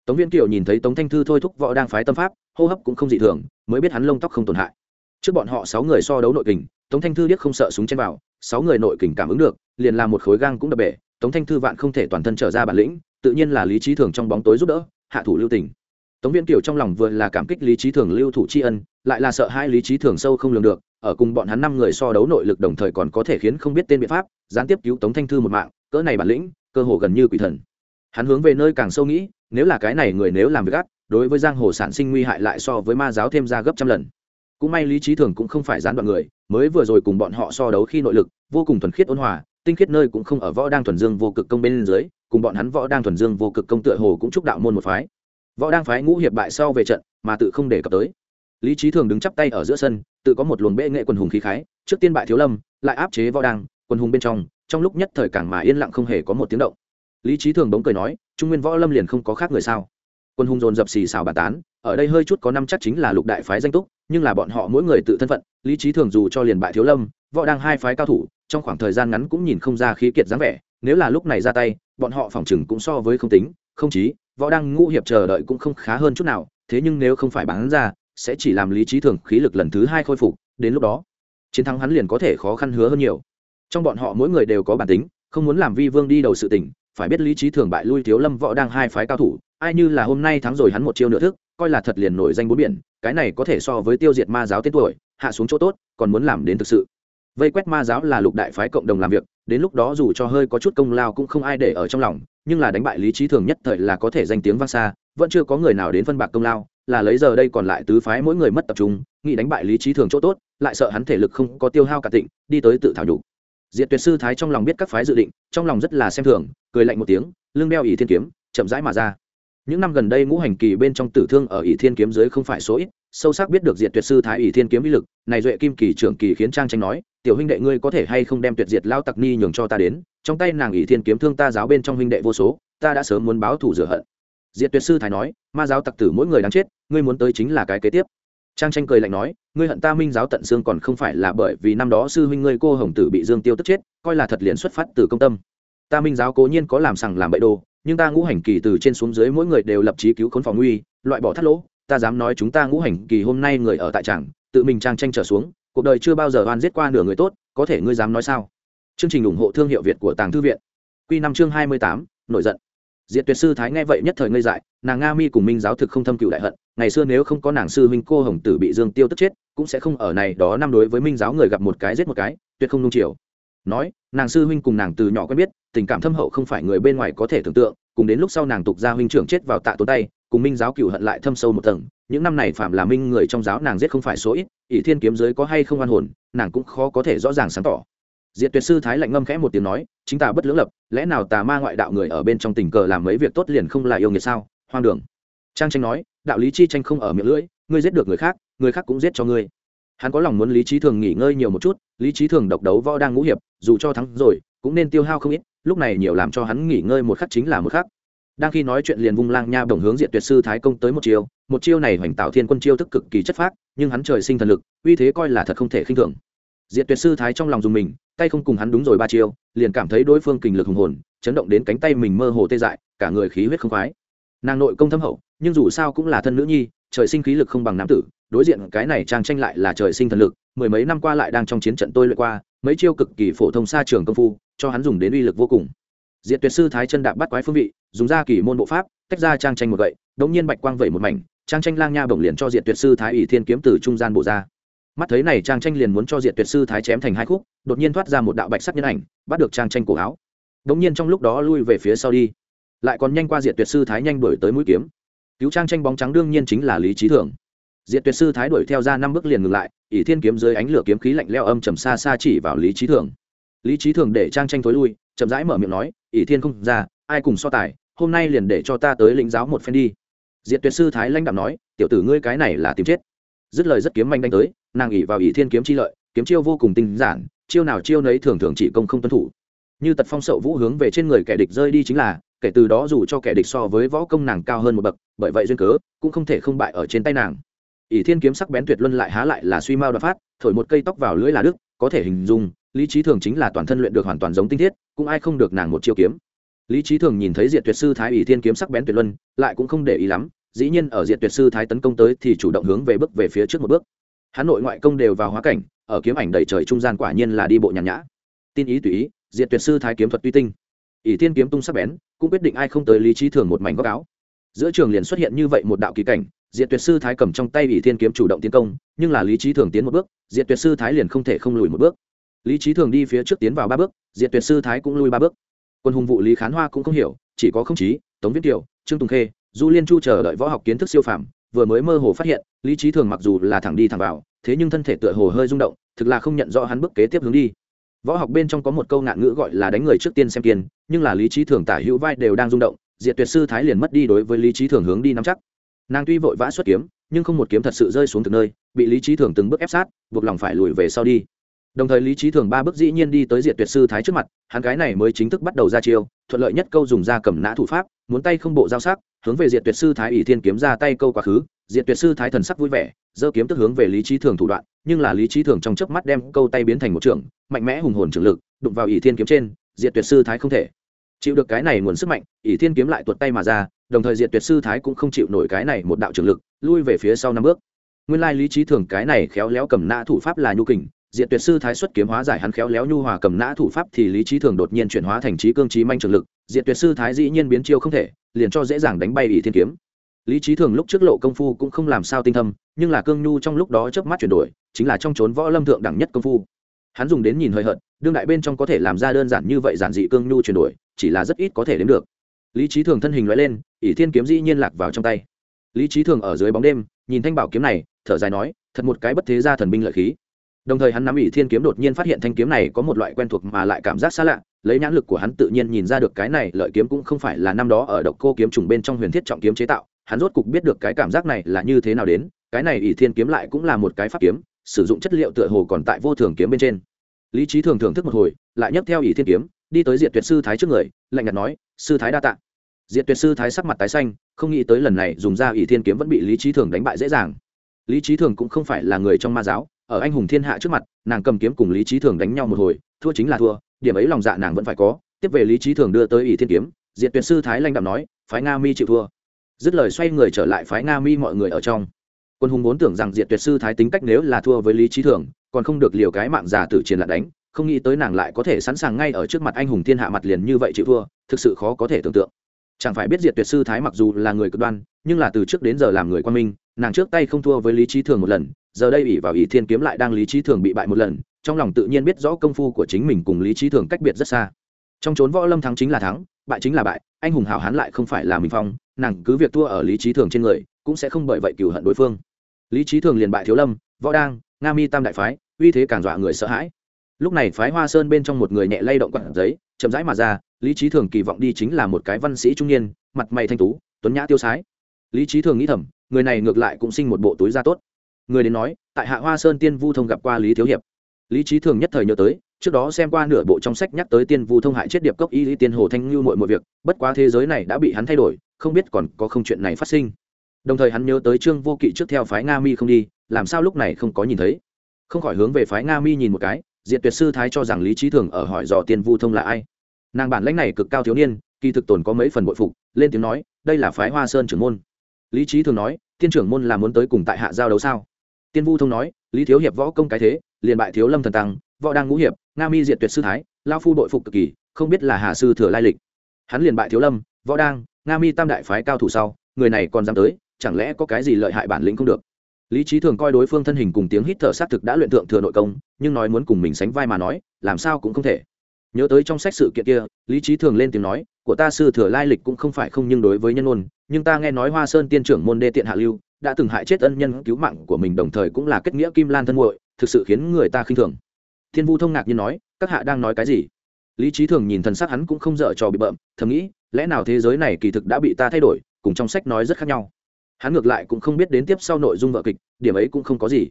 Tống Viễn kiều nhìn thấy tống thanh thư thôi thúc võ đang phái tâm pháp, hô hấp cũng không dị thường, mới biết hắn lông tóc không tổn hại. Trước bọn họ sáu người so đấu nội kình, tống thanh thư biết không sợ súng chen vào, sáu người nội kình cảm ứng được, liền làm một khối gang cũng đập bể, tống thanh thư vạn không thể toàn thân trở ra bản lĩnh, tự nhiên là lý trí thường trong bóng tối giúp đỡ, hạ thủ lưu tình tống viên kiều trong lòng vừa là cảm kích lý trí thường lưu thủ tri ân, lại là sợ hai lý trí thường sâu không lường được, ở cùng bọn hắn năm người so đấu nội lực đồng thời còn có thể khiến không biết tên biện pháp, gián tiếp cứu tống thanh thư một mạng, cỡ này bản lĩnh, cơ hồ gần như quỷ thần. Hắn hướng về nơi càng sâu nghĩ, nếu là cái này người nếu làm việc ác đối với giang hồ sản sinh nguy hại lại so với ma giáo thêm ra gấp trăm lần. Cũng may lý trí thường cũng không phải gián đoạn người, mới vừa rồi cùng bọn họ so đấu khi nội lực, vô cùng thuần khiết ôn hòa, tinh khiết nơi cũng không ở võ đang thuần dương vô cực công bên dưới, cùng bọn hắn võ đang thuần dương vô cực công tựa hồ cũng chúc đạo môn một phái võ đang phái ngũ hiệp bại sau về trận, mà tự không đề cập tới. Lý trí thường đứng chắp tay ở giữa sân, tự có một luồng bệ nghệ quần hùng khí khái, trước tiên bại thiếu lâm, lại áp chế võ đang, quần hùng bên trong trong lúc nhất thời càng mà yên lặng không hề có một tiếng động. Lý trí thường bỗng cười nói, trung nguyên võ lâm liền không có khác người sao? Quân hùng dồn dập xì xào bàn tán, ở đây hơi chút có năm chắc chính là lục đại phái danh túc, nhưng là bọn họ mỗi người tự thân phận, lý trí thường dù cho liền bại thiếu lâm, võ đang hai phái cao thủ, trong khoảng thời gian ngắn cũng nhìn không ra khí kiệt dáng vẻ, nếu là lúc này ra tay, bọn họ phòng chừng cũng so với không tính, không chí võ đang ngũ hiệp chờ đợi cũng không khá hơn chút nào, thế nhưng nếu không phải bán ra, sẽ chỉ làm lý trí thường khí lực lần thứ hai khôi phục, đến lúc đó, chiến thắng hắn liền có thể khó khăn hứa hơn nhiều. Trong bọn họ mỗi người đều có bản tính, không muốn làm vi vương đi đầu sự tỉnh phải biết lý trí thường bại lui thiếu lâm võ đang hai phái cao thủ, ai như là hôm nay thắng rồi hắn một chiêu nửa thức, coi là thật liền nổi danh bốn biển, cái này có thể so với tiêu diệt ma giáo tên tuổi, hạ xuống chỗ tốt, còn muốn làm đến thực sự. Vây quét ma giáo là lục đại phái cộng đồng làm việc, đến lúc đó dù cho hơi có chút công lao cũng không ai để ở trong lòng nhưng là đánh bại lý trí thường nhất thời là có thể danh tiếng vang xa, vẫn chưa có người nào đến phân bạc công lao, là lấy giờ đây còn lại tứ phái mỗi người mất tập trung, nghĩ đánh bại lý trí thường chỗ tốt, lại sợ hắn thể lực không có tiêu hao cả tịnh, đi tới tự thảo nhục. Diệt tuyệt sư thái trong lòng biết các phái dự định, trong lòng rất là xem thường, cười lạnh một tiếng, lưng đeo ỷ thiên kiếm, chậm rãi mà ra. Những năm gần đây ngũ hành kỳ bên trong tử thương ở ỷ thiên kiếm dưới không phải số ít, sâu sắc biết được diệt tuyệt sư thái ỷ thiên kiếm uy lực, này duệ kim kỳ trưởng kỳ khiến trang tranh nói tiểu huynh đệ ngươi có thể hay không đem tuyệt diệt lao tặc ni nhường cho ta đến? Trong tay nàng ỷ thiên kiếm thương ta giáo bên trong huynh đệ vô số, ta đã sớm muốn báo thù rửa hận. Diệt tuyệt sư thái nói, ma giáo tặc tử mỗi người đáng chết, ngươi muốn tới chính là cái kế tiếp. Trang tranh cười lạnh nói, ngươi hận ta minh giáo tận xương còn không phải là bởi vì năm đó sư huynh ngươi cô hồng tử bị dương tiêu tức chết, coi là thật liền xuất phát từ công tâm. Ta minh giáo cố nhiên có làm sằng làm bậy đồ, nhưng ta ngũ hành kỳ từ trên xuống dưới mỗi người đều lập trí cứu khốn phòng nguy, loại bỏ thắt lỗ, ta dám nói chúng ta ngũ hành kỳ hôm nay người ở tại trảng tự mình trang tranh trở xuống cuộc đời chưa bao giờ oan giết qua nửa người tốt, có thể ngươi dám nói sao? Chương trình ủng hộ thương hiệu việt của tàng thư viện. Q năm chương hai mươi tám, nổi giận. Diệt tuyệt sư thái nghe vậy nhất thời ngây dại, nàng nga mi cùng minh giáo thực không thâm cựu đại hận, ngày xưa nếu không có nàng sư huynh cô hồng tử bị dương tiêu tức chết, cũng sẽ không ở này đó năm đối với minh giáo người gặp một cái giết một cái, tuyệt không nung chiều. Nói, nàng sư huynh cùng nàng từ nhỏ quen biết, tình cảm thâm hậu không phải người bên ngoài có thể tưởng tượng, cùng đến lúc sau nàng tục gia huynh trưởng chết vào tạ tốn tay, cùng minh giáo cựu hận lại thâm sâu một tầng những năm này phạm là minh người trong giáo nàng giết không phải số ít, ỷ thiên kiếm giới có hay không an hồn, nàng cũng khó có thể rõ ràng sáng tỏ. Diệt tuyệt sư thái lạnh ngâm khẽ một tiếng nói, chính ta bất lưỡng lập, lẽ nào tà ma ngoại đạo người ở bên trong tình cờ làm mấy việc tốt liền không là yêu nghiệt sao? Hoang đường. Trang tranh nói, đạo lý chi tranh không ở miệng lưỡi, ngươi giết được người khác người khác cũng giết cho ngươi. Hắn có lòng muốn lý trí thường nghỉ ngơi nhiều một chút, lý trí thường độc đấu võ đang ngũ hiệp, dù cho thắng rồi, cũng nên tiêu hao không ít, lúc này nhiều làm cho hắn nghỉ ngơi một khắc chính là một khắc. Đang khi nói chuyện liền vung lang nha đồng hướng diện tuyệt sư thái công tới một chiều một chiêu này hoành tạo thiên quân chiêu thức cực kỳ chất phác, nhưng hắn trời sinh thần lực, uy thế coi là thật không thể khinh thường. Diện tuyệt sư thái trong lòng dùng mình, tay không cùng hắn đúng rồi ba chiêu, liền cảm thấy đối phương kình lực hùng hồn, chấn động đến cánh tay mình mơ hồ tê dại, cả người khí huyết không khoái. Nàng nội công thâm hậu, nhưng dù sao cũng là thân nữ nhi, trời sinh khí lực không bằng nam tử, đối diện cái này trang tranh lại là trời sinh thần lực, mười mấy năm qua lại đang trong chiến trận tôi luyện qua, mấy chiêu cực kỳ phổ thông xa trường công phu, cho hắn dùng đến uy lực vô cùng. Diệt tuyệt sư thái chân đạp bắt quái phương vị, dùng ra kỳ môn bộ pháp, tách ra trang tranh một gậy, đống nhiên bạch quang vẩy một mảnh trang tranh lang nha bổng liền cho diệt tuyệt sư thái ỷ thiên kiếm từ trung gian bộ ra. Mắt thấy này trang tranh liền muốn cho diệt tuyệt sư thái chém thành hai khúc, đột nhiên thoát ra một đạo bạch sắc nhân ảnh, bắt được trang tranh cổ áo. Đống nhiên trong lúc đó lui về phía sau đi. Lại còn nhanh qua diệt tuyệt sư thái nhanh đuổi tới mũi kiếm. Cứu trang tranh bóng trắng đương nhiên chính là lý trí thường diệt tuyệt sư thái đuổi theo ra năm bước liền ngừng lại, ỷ thiên kiếm dưới ánh lửa kiếm khí lạnh leo âm trầm xa xa chỉ vào lý trí thường lý trí thường để trang tranh thối lui, chậm rãi mở miệng nói, ỷ thiên không ra, ai cùng so tài, hôm nay liền để cho ta tới lĩnh giáo một phen đi diệt tuyệt sư thái lãnh đạo nói, tiểu tử ngươi cái này là tìm chết. Dứt lời rất kiếm manh đánh tới, nàng ỉ vào ỉ thiên kiếm chi lợi, kiếm chiêu vô cùng tinh giản, chiêu nào chiêu nấy thường thường chỉ công không tuân thủ. Như tật phong sậu vũ hướng về trên người kẻ địch rơi đi chính là kể từ đó dù cho kẻ địch so với võ công nàng cao hơn một bậc, bởi vậy duyên cớ, cũng không thể không bại ở trên tay nàng. Ỷ thiên kiếm sắc bén tuyệt luân lại há lại là suy mao đoạt phát, thổi một cây tóc vào lưỡi là đức có thể hình dung, lý trí thường chính là toàn thân luyện được hoàn toàn giống tinh thiết, cũng ai không được nàng một chiêu kiếm. Lý trí thường nhìn thấy diệt tuyệt sư thái ỷ thiên kiếm sắc bén tuyệt luân, lại cũng không để ý lắm dĩ nhiên ở diện tuyệt sư thái tấn công tới thì chủ động hướng về bước về phía trước một bước. Hắn nội ngoại công đều vào hóa cảnh, ở kiếm ảnh đầy trời trung gian quả nhiên là đi bộ nhàn nhã. Tin ý tùy ý diện tuyệt sư thái kiếm thuật tuy tinh. Ỷ tiên kiếm tung sắc bén, cũng quyết định ai không tới lý trí thường một mảnh góc áo. Giữa trường liền xuất hiện như vậy một đạo kỳ cảnh diện tuyệt sư thái cầm trong tay ỷ thiên kiếm chủ động tiến công, nhưng là lý trí thường tiến một bước diện tuyệt sư thái liền không thể không lùi một bước. Lý trí thường đi phía trước tiến vào ba bước diện tuyệt sư thái cũng lui ba bước. Quân hùng vụ lý khán hoa cũng không hiểu, chỉ có không chí, tống viết kiều trương tùng khê du liên chu chờ đợi võ học kiến thức siêu phàm, vừa mới mơ hồ phát hiện, lý trí thường mặc dù là thẳng đi thẳng vào, thế nhưng thân thể tựa hồ hơi rung động, thực là không nhận rõ hắn bước kế tiếp hướng đi. Võ học bên trong có một câu nạn ngữ gọi là đánh người trước tiên xem kiên, nhưng là lý trí thường tả hữu vai đều đang rung động, diệt tuyệt sư thái liền mất đi đối với lý trí thường hướng đi nắm chắc. Nàng tuy vội vã xuất kiếm, nhưng không một kiếm thật sự rơi xuống từ nơi, bị lý trí thường từng bước ép sát, buộc lòng phải lùi về sau đi. Đồng thời lý trí thường ba bước dĩ nhiên đi tới diệt tuyệt sư thái trước mặt, hắn cái này mới chính thức bắt đầu ra chiêu, thuận lợi nhất câu dùng ra cầm nã thủ pháp, muốn tay không bộ giao sắc hướng về diệt tuyệt sư thái ỷ thiên kiếm ra tay câu quá khứ, diệt tuyệt sư thái thần sắc vui vẻ, giơ kiếm tức hướng về lý trí thường thủ đoạn, nhưng là lý trí thường trong chớp mắt đem câu tay biến thành một trường, mạnh mẽ hùng hồn trường lực, đụng vào ỷ thiên kiếm trên, diệt tuyệt sư thái không thể. Chịu được cái này nguồn sức mạnh, ỷ thiên kiếm lại tuột tay mà ra, đồng thời diệt tuyệt sư thái cũng không chịu nổi cái này một đạo trường lực, lui về phía sau năm bước. Nguyên lai lý trí thường cái này khéo léo cầm nã thủ pháp là nhu kình diện tuyệt sư thái xuất kiếm hóa giải hắn khéo léo nhu hòa cầm nã thủ pháp thì lý trí thường đột nhiên chuyển hóa thành trí cương trí manh trường lực diện tuyệt sư thái dĩ nhiên biến chiêu không thể, liền cho dễ dàng đánh bay ỷ thiên kiếm. Lý trí thường lúc trước lộ công phu cũng không làm sao tinh thâm, nhưng là cương nhu trong lúc đó chớp mắt chuyển đổi, chính là trong trốn võ lâm thượng đẳng nhất công phu. Hắn dùng đến nhìn hơi hợt, đương đại bên trong có thể làm ra đơn giản như vậy giản dị cương nhu chuyển đổi, chỉ là rất ít có thể đến được. Lý trí thường thân hình loại lên, ỷ thiên kiếm dĩ nhiên lạc vào trong tay. Lý trí thường ở dưới bóng đêm, nhìn thanh bảo kiếm này, thở dài nói, thật một cái bất thế gia thần binh lợi khí đồng thời hắn nắm ỷ thiên kiếm đột nhiên phát hiện thanh kiếm này có một loại quen thuộc mà lại cảm giác xa lạ, lấy nhãn lực của hắn tự nhiên nhìn ra được cái này lợi kiếm cũng không phải là năm đó ở độc cô kiếm trùng bên trong huyền thiết trọng kiếm chế tạo, hắn rốt cục biết được cái cảm giác này là như thế nào đến, cái này ỷ thiên kiếm lại cũng là một cái pháp kiếm, sử dụng chất liệu tựa hồ còn tại vô thường kiếm bên trên. Lý trí thường thưởng thức một hồi, lại nhấc theo ỷ thiên kiếm, đi tới diện tuyệt sư thái trước người, lạnh nhạt nói, sư thái đa tạ. Diệt tuyệt sư thái sắc mặt tái xanh, không nghĩ tới lần này dùng ra ỷ thiên kiếm vẫn bị lý trí thường đánh bại dễ dàng. Lý trí thường cũng không phải là người trong ma giáo ở anh hùng thiên hạ trước mặt, nàng cầm kiếm cùng lý trí thường đánh nhau một hồi, thua chính là thua, điểm ấy lòng dạ nàng vẫn phải có. Tiếp về lý trí thường đưa tới ỷ thiên kiếm, diệt tuyệt sư thái lanh đạm nói, phái nga mi chịu thua. Dứt lời xoay người trở lại phái nga mi mọi người ở trong. Quân hùng vốn tưởng rằng diệt tuyệt sư thái tính cách nếu là thua với lý trí thường, còn không được liều cái mạng già tử chiến lại đánh, không nghĩ tới nàng lại có thể sẵn sàng ngay ở trước mặt anh hùng thiên hạ mặt liền như vậy chịu thua, thực sự khó có thể tưởng tượng. Chẳng phải biết diệt tuyệt sư thái mặc dù là người cực đoan, nhưng là từ trước đến giờ làm người quan minh, nàng trước tay không thua với lý trí thường một lần giờ đây ủy vào ỷ thiên kiếm lại đang lý trí thường bị bại một lần, trong lòng tự nhiên biết rõ công phu của chính mình cùng lý trí thường cách biệt rất xa. Trong trốn võ lâm thắng chính là thắng, bại chính là bại, anh hùng hảo hán lại không phải là mình phong, nàng cứ việc thua ở lý trí thường trên người, cũng sẽ không bởi vậy cừu hận đối phương. Lý trí thường liền bại thiếu lâm, võ đang, nga mi tam đại phái, uy thế càng dọa người sợ hãi. Lúc này phái hoa sơn bên trong một người nhẹ lay động quặn giấy, chậm rãi mà ra, lý trí thường kỳ vọng đi chính là một cái văn sĩ trung niên, mặt mày thanh tú, tuấn nhã tiêu sái. Lý trí thường nghĩ thầm, người này ngược lại cũng sinh một bộ túi da tốt người đến nói, tại hạ hoa sơn tiên vu thông gặp qua lý thiếu hiệp. Lý trí thường nhất thời nhớ tới, trước đó xem qua nửa bộ trong sách nhắc tới tiên vu thông hại chết điệp cốc y lý tiên hồ thanh ngưu mọi mọi việc, bất quá thế giới này đã bị hắn thay đổi, không biết còn có không chuyện này phát sinh. Đồng thời hắn nhớ tới trương vô kỵ trước theo phái nga mi không đi, làm sao lúc này không có nhìn thấy. Không khỏi hướng về phái nga mi nhìn một cái diện tuyệt sư thái cho rằng lý trí thường ở hỏi dò tiên vu thông là ai. Nàng bản lãnh này cực cao thiếu niên, kỳ thực tồn có mấy phần bội phục, lên tiếng nói, đây là phái hoa sơn trưởng môn. Lý trí thường nói, tiên trưởng môn là muốn tới cùng tại hạ giao đấu sao? Tiên vu thông nói, lý thiếu hiệp võ công cái thế, liền bại thiếu lâm thần tăng, võ đang ngũ hiệp, nga mi diệt tuyệt sư thái, lao phu đội phục cực kỳ, không biết là hà sư thừa lai lịch. Hắn liền bại thiếu lâm, võ đang, nga mi tam đại phái cao thủ sau, người này còn dám tới, chẳng lẽ có cái gì lợi hại bản lĩnh không được? Lý trí thường coi đối phương thân hình cùng tiếng hít thở sát thực đã luyện thượng thừa nội công, nhưng nói muốn cùng mình sánh vai mà nói, làm sao cũng không thể. Nhớ tới trong sách sự kiện kia, lý trí thường lên tiếng nói, của ta sư thừa lai lịch cũng không phải không nhưng đối với nhân ôn nhưng ta nghe nói hoa sơn tiên trưởng môn đê tiện hạ lưu đã từng hại chết ân nhân cứu mạng của mình đồng thời cũng là kết nghĩa kim lan thân muội, thực sự khiến người ta khinh thường. Thiên vu thông ngạc nhiên nói, các hạ đang nói cái gì? Lý trí thường nhìn thần sắc hắn cũng không dở trò bị bợm, thầm nghĩ, lẽ nào thế giới này kỳ thực đã bị ta thay đổi, cùng trong sách nói rất khác nhau. Hắn ngược lại cũng không biết đến tiếp sau nội dung vợ kịch, điểm ấy cũng không có gì.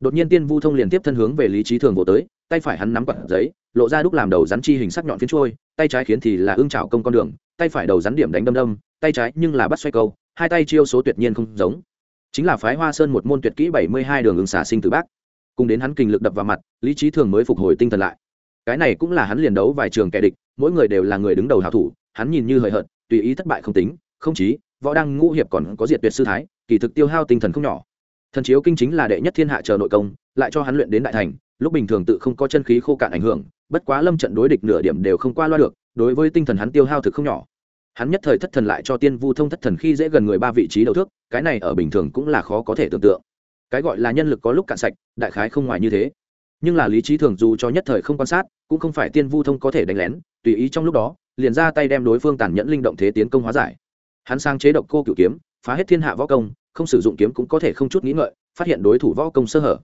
Đột nhiên tiên vu thông liền tiếp thân hướng về lý trí thường vô tới, tay phải hắn nắm quạt giấy, lộ ra đúc làm đầu rắn chi hình sắc nhọn phiến trôi tay trái khiến thì là ương trào công con đường, tay phải đầu rắn điểm đánh đâm đâm, tay trái nhưng là bắt xoay câu, hai tay chiêu số tuyệt nhiên không giống chính là phái hoa sơn một môn tuyệt kỹ bảy mươi hai đường ứng xả sinh từ bác. Cùng đến hắn kinh lực đập vào mặt, lý trí thường mới phục hồi tinh thần lại. Cái này cũng là hắn liền đấu vài trường kẻ địch, mỗi người đều là người đứng đầu hảo thủ, hắn nhìn như hời hợt, tùy ý thất bại không tính, không chí, võ đăng ngũ hiệp còn có diệt tuyệt sư thái, kỳ thực tiêu hao tinh thần không nhỏ. Thần chiếu kinh chính là đệ nhất thiên hạ chờ nội công, lại cho hắn luyện đến đại thành, lúc bình thường tự không có chân khí khô cạn ảnh hưởng, bất quá lâm trận đối địch nửa điểm đều không qua loa được, đối với tinh thần hắn tiêu hao thực không nhỏ hắn nhất thời thất thần lại cho tiên vu thông thất thần khi dễ gần người ba vị trí đầu thước, cái này ở bình thường cũng là khó có thể tưởng tượng. Cái gọi là nhân lực có lúc cạn sạch, đại khái không ngoài như thế. Nhưng là lý trí thường dù cho nhất thời không quan sát, cũng không phải tiên vu thông có thể đánh lén, tùy ý trong lúc đó, liền ra tay đem đối phương tàn nhẫn linh động thế tiến công hóa giải. Hắn sang chế độc cô cựu kiếm, phá hết thiên hạ võ công, không sử dụng kiếm cũng có thể không chút nghĩ ngợi, phát hiện đối thủ võ công sơ hở.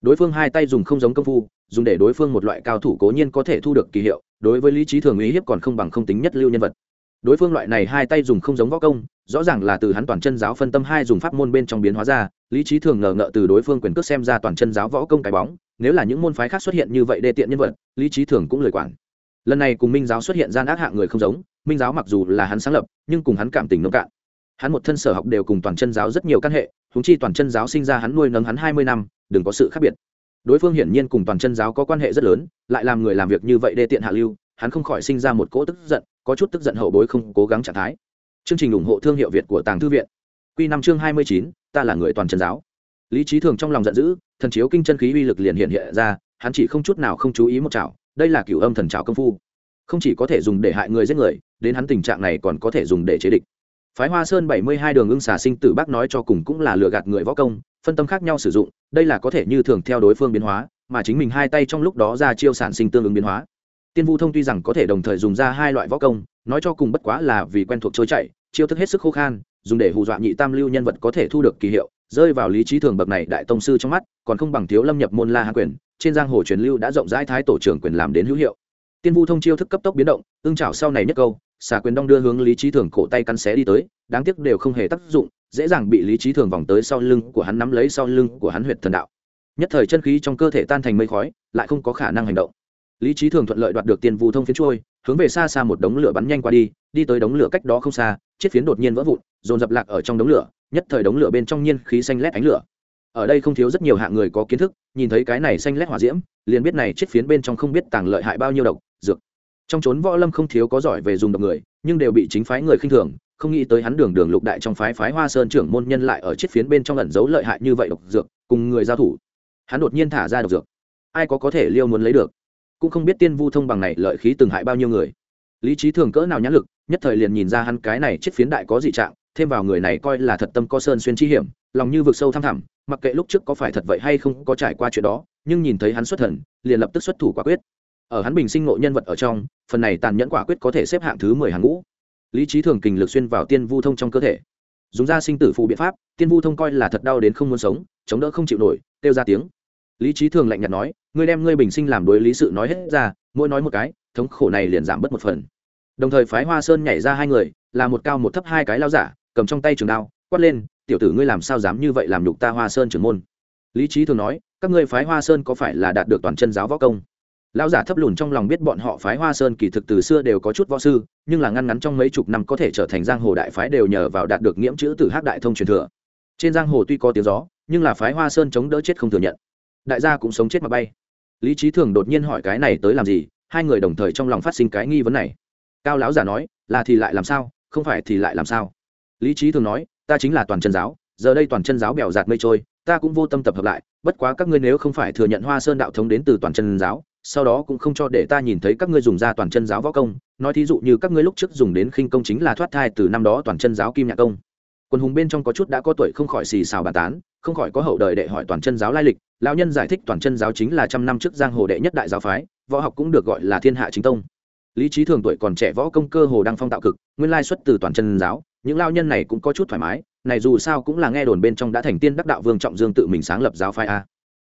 Đối phương hai tay dùng không giống công phu, dùng để đối phương một loại cao thủ cố nhiên có thể thu được kỳ hiệu, đối với lý trí thường uy hiếp còn không bằng không tính nhất lưu nhân vật đối phương loại này hai tay dùng không giống võ công, rõ ràng là từ hắn toàn chân giáo phân tâm hai dùng pháp môn bên trong biến hóa ra, lý trí thường ngờ ngợ từ đối phương quyền cước xem ra toàn chân giáo võ công cái bóng, nếu là những môn phái khác xuất hiện như vậy đê tiện nhân vật, lý trí thường cũng lời quản. Lần này cùng minh giáo xuất hiện gian ác hạng người không giống, minh giáo mặc dù là hắn sáng lập, nhưng cùng hắn cảm tình nông cạn. Hắn một thân sở học đều cùng toàn chân giáo rất nhiều căn hệ húng chi toàn chân giáo sinh ra hắn nuôi nấng hắn hai mươi năm, đừng có sự khác biệt. Đối phương hiển nhiên cùng toàn chân giáo có quan hệ rất lớn, lại làm người làm việc như vậy đê tiện hạ lưu, hắn không khỏi sinh ra một cỗ tức giận có chút tức giận hậu bối không cố gắng trạng thái. Chương trình ủng hộ thương hiệu việt của tàng thư viện. Q năm chương hai mươi chín, ta là người toàn chân giáo. Lý trí thường trong lòng giận dữ, thần chiếu kinh chân khí uy lực liền hiện hiện ra, hắn chỉ không chút nào không chú ý một chảo, đây là cửu âm thần chảo công phu. Không chỉ có thể dùng để hại người giết người, đến hắn tình trạng này còn có thể dùng để chế địch. Phái hoa sơn bảy mươi hai đường ưng xà sinh tử bác nói cho cùng cũng là lừa gạt người võ công, phân tâm khác nhau sử dụng, đây là có thể như thường theo đối phương biến hóa, mà chính mình hai tay trong lúc đó ra chiêu sản sinh tương ứng biến hóa tiên vu thông tuy rằng có thể đồng thời dùng ra hai loại võ công, nói cho cùng bất quá là vì quen thuộc trôi chạy chiêu thức hết sức khô khan, dùng để hù dọa nhị tam lưu nhân vật có thể thu được kỳ hiệu, rơi vào lý trí thường bậc này đại tông sư trong mắt, còn không bằng thiếu lâm nhập môn la hạ quyền, trên giang hồ truyền lưu đã rộng rãi thái tổ trưởng quyền làm đến hữu hiệu. Tiên vu thông chiêu thức cấp tốc biến động, ưng chảo sau này nhất câu, xà quyền đong đưa hướng lý trí thường cổ tay cắn xé đi tới, đáng tiếc đều không hề tác dụng, dễ dàng bị lý trí thường vòng tới sau lưng của hắn nắm lấy sau lưng của hắn huyệt thần đạo. Nhất thời chân khí trong cơ thể tan thành mây khói, lại không có khả năng hành động lý trí thường thuận lợi đoạt được tiền vu thông phiến trôi hướng về xa xa một đống lửa bắn nhanh qua đi đi tới đống lửa cách đó không xa, chiếc phiến đột nhiên vỡ vụn, dồn dập lạc ở trong đống lửa, nhất thời đống lửa bên trong nhiên khí xanh lét ánh lửa. Ở đây không thiếu rất nhiều hạng người có kiến thức, nhìn thấy cái này xanh lét hỏa diễm, liền biết này chiếc phiến bên trong không biết tàng lợi hại bao nhiêu độc, dược. Trong chốn võ lâm không thiếu có giỏi về dùng độc người, nhưng đều bị chính phái người khinh thường, không nghĩ tới hắn đường đường lục đại trong phái phái hoa sơn trưởng môn nhân lại ở chiếc phiến bên trong ẩn giấu lợi hại như vậy độc dược, cùng người giao thủ. Hắn đột nhiên thả ra độc dược. Ai có có thể liêu muốn lấy được? Cũng không biết tiên vu thông bằng này lợi khí từng hại bao nhiêu người. Lý trí thường cỡ nào nhãn lực, nhất thời liền nhìn ra hắn cái này chiếc phiến đại có dị trạng, thêm vào người này coi là thật tâm co sơn xuyên chi hiểm, lòng như vực sâu thăm thẳm, mặc kệ lúc trước có phải thật vậy hay không có trải qua chuyện đó, nhưng nhìn thấy hắn xuất thần, liền lập tức xuất thủ quả quyết. Ở hắn bình sinh ngộ nhân vật ở trong, phần này tàn nhẫn quả quyết có thể xếp hạng thứ mười hàng ngũ. Lý trí thường kình lực xuyên vào tiên vu thông trong cơ thể. Dùng ra sinh tử phụ biện pháp, tiên vu thông coi là thật đau đến không muốn sống, chống đỡ không chịu nổi, kêu ra tiếng lý trí thường lạnh nhạt nói, ngươi đem ngươi bình sinh làm đối lý sự nói hết ra, mỗi nói một cái, thống khổ này liền giảm bớt một phần. Đồng thời phái hoa sơn nhảy ra hai người, là một cao một thấp hai cái lao giả, cầm trong tay trường đao, quát lên, tiểu tử ngươi làm sao dám như vậy làm nhục ta hoa sơn trưởng môn? Lý trí thường nói, các ngươi phái hoa sơn có phải là đạt được toàn chân giáo võ công? Lão giả thấp lùn trong lòng biết bọn họ phái hoa sơn kỳ thực từ xưa đều có chút võ sư, nhưng là ngăn ngắn trong mấy chục năm có thể trở thành giang hồ đại phái đều nhờ vào đạt được nghiễm chữ từ hát đại thông truyền thừa. Trên giang hồ tuy có tiếng gió, nhưng là phái hoa sơn chống đỡ chết không thừa nhận đại gia cũng sống chết mà bay. Lý trí thường đột nhiên hỏi cái này tới làm gì, hai người đồng thời trong lòng phát sinh cái nghi vấn này. Cao lão giả nói, là thì lại làm sao, không phải thì lại làm sao? Lý trí thường nói, ta chính là toàn chân giáo, giờ đây toàn chân giáo bèo giạt mây trôi, ta cũng vô tâm tập hợp lại, bất quá các ngươi nếu không phải thừa nhận hoa sơn đạo thống đến từ toàn chân giáo, sau đó cũng không cho để ta nhìn thấy các ngươi dùng ra toàn chân giáo võ công. Nói thí dụ như các ngươi lúc trước dùng đến khinh công chính là thoát thai từ năm đó toàn chân giáo kim nhạc công quân hùng bên trong có chút đã có tuổi không khỏi xì xào bàn tán, không khỏi có hậu đời đệ hỏi toàn chân giáo lai lịch. Lão nhân giải thích toàn chân giáo chính là trăm năm trước giang hồ đệ nhất đại giáo phái, võ học cũng được gọi là thiên hạ chính tông. Lý trí thường tuổi còn trẻ võ công cơ hồ đang phong tạo cực, nguyên lai xuất từ toàn chân giáo, những lao nhân này cũng có chút thoải mái, này dù sao cũng là nghe đồn bên trong đã thành tiên đắc đạo vương trọng dương tự mình sáng lập giáo phái a.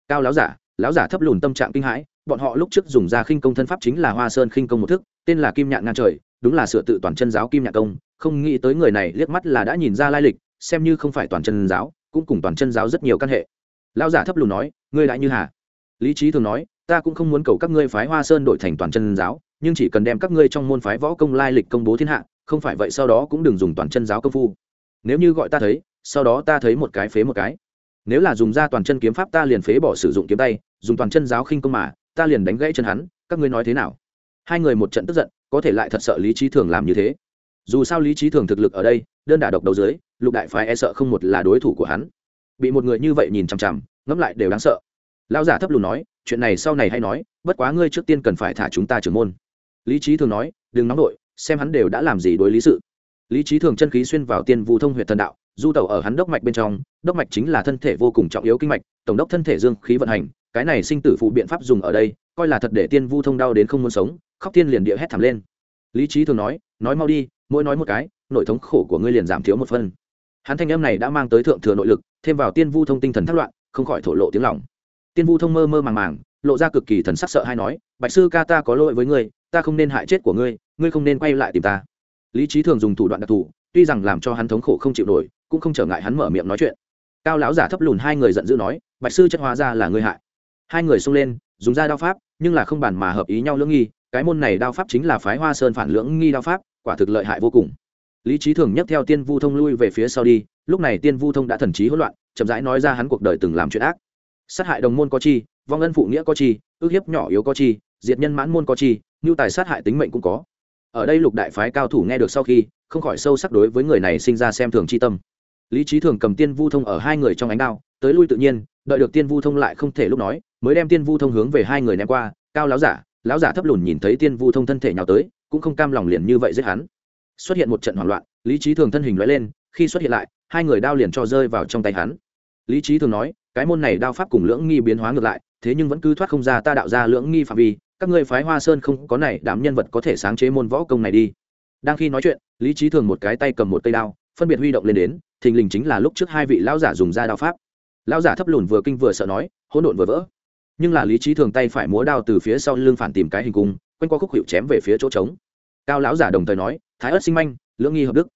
Cao lão giả lão giả thấp lùn tâm trạng kinh hãi, bọn họ lúc trước dùng ra khinh công thân pháp chính là hoa sơn khinh công một thức, tên là kim nhạn ngang trời, đúng là sửa tự toàn chân giáo kim nhạn công không nghĩ tới người này liếc mắt là đã nhìn ra lai lịch, xem như không phải toàn chân giáo, cũng cùng toàn chân giáo rất nhiều căn hệ. Lão giả thấp lùn nói, ngươi lại như hà? Lý trí thường nói, ta cũng không muốn cầu các ngươi phái hoa sơn đổi thành toàn chân giáo, nhưng chỉ cần đem các ngươi trong môn phái võ công lai lịch công bố thiên hạ, không phải vậy sau đó cũng đừng dùng toàn chân giáo công phu. Nếu như gọi ta thấy, sau đó ta thấy một cái phế một cái. Nếu là dùng ra toàn chân kiếm pháp ta liền phế bỏ sử dụng kiếm tay, dùng toàn chân giáo khinh công mà, ta liền đánh gãy chân hắn, các ngươi nói thế nào? Hai người một trận tức giận, có thể lại thật sợ lý trí thường làm như thế dù sao lý trí thường thực lực ở đây, đơn đả độc đầu dưới, lục đại phái e sợ không một là đối thủ của hắn. Bị một người như vậy nhìn chằm chằm, ngẫm lại đều đáng sợ. Lão giả thấp lùn nói, chuyện này sau này hay nói, bất quá ngươi trước tiên cần phải thả chúng ta trưởng môn. Lý trí thường nói, đừng nóng đội xem hắn đều đã làm gì đối lý sự. Lý trí thường chân khí xuyên vào tiên vu thông huyện thần đạo, du tẩu ở hắn đốc mạch bên trong, đốc mạch chính là thân thể vô cùng trọng yếu kinh mạch, tổng đốc thân thể dương khí vận hành, cái này sinh tử phụ biện pháp dùng ở đây, coi là thật để tiên vu thông đau đến không muốn sống, khóc tiên liền địa hét thảm lên. Lý trí thường nói nói mau đi mỗi nói một cái, nội thống khổ của ngươi liền giảm thiếu một phân hắn thanh âm này đã mang tới thượng thừa nội lực, thêm vào tiên vu thông tinh thần thất loạn, không khỏi thổ lộ tiếng lòng. Tiên vu thông mơ mơ màng màng, lộ ra cực kỳ thần sắc sợ hay nói, bạch sư ca ta có lỗi với ngươi, ta không nên hại chết của ngươi ngươi không nên quay lại tìm ta. Lý trí thường dùng thủ đoạn đặc thù, tuy rằng làm cho hắn thống khổ không chịu nổi, cũng không trở ngại hắn mở miệng nói chuyện. Cao lão giả thấp lùn hai người giận dữ nói, bạch sư chất hóa ra là ngươi hại. Hai người xông lên, dùng ra đao pháp, nhưng là không bàn mà hợp ý nhau lưỡng nghi, cái môn này đao pháp chính là phái hoa sơn phản lưỡng nghi đao pháp quả thực lợi hại vô cùng. Lý trí thường nhấc theo tiên vu thông lui về phía sau đi, lúc này tiên vu thông đã thần trí hỗn loạn, chậm rãi nói ra hắn cuộc đời từng làm chuyện ác. Sát hại đồng môn có chi, vong ân phụ nghĩa có chi, ước hiếp nhỏ yếu có chi, diệt nhân mãn môn có chi nhu tài sát hại tính mệnh cũng có. Ở đây lục đại phái cao thủ nghe được sau khi, không khỏi sâu sắc đối với người này sinh ra xem thường c h i tâm. Lý trí thường cầm tiên vu thông ở hai người trong ánh đao, tới lui tự nhiên, đợi được tiên vu thông lại không thể lúc nói, mới đem tiên vu thông hướng về hai người ném qua, cao láo giả láo giả thấp lùn nhìn thấy tiên vu thông thân thể nhào tới cũng không cam lòng liền như vậy giết hắn. Xuất hiện một trận hoảng loạn, lý trí thường thân hình lóe lên, khi xuất hiện lại, hai người đao liền cho rơi vào trong tay hắn. Lý trí thường nói, cái môn này đao pháp cùng lưỡng nghi biến hóa ngược lại, thế nhưng vẫn cứ thoát không ra ta đạo ra lưỡng nghi phạm vi, các ngươi phái hoa sơn không có này, đám nhân vật có thể sáng chế môn võ công này đi. Đang khi nói chuyện, lý trí thường một cái tay cầm một cây đao, phân biệt huy động lên đến, thình lình chính là lúc trước hai vị lão giả dùng ra đao pháp. Lão giả thấp lùn vừa kinh vừa sợ nói, hỗn độn vừa vỡ. Nhưng là lý trí thường tay phải múa đao từ phía sau lưng phản tìm cái hình cung quanh qua khúc hiệu chém về phía chỗ trống. Cao lão giả đồng thời nói, thái ớt sinh manh, lưỡng nghi hợp đức.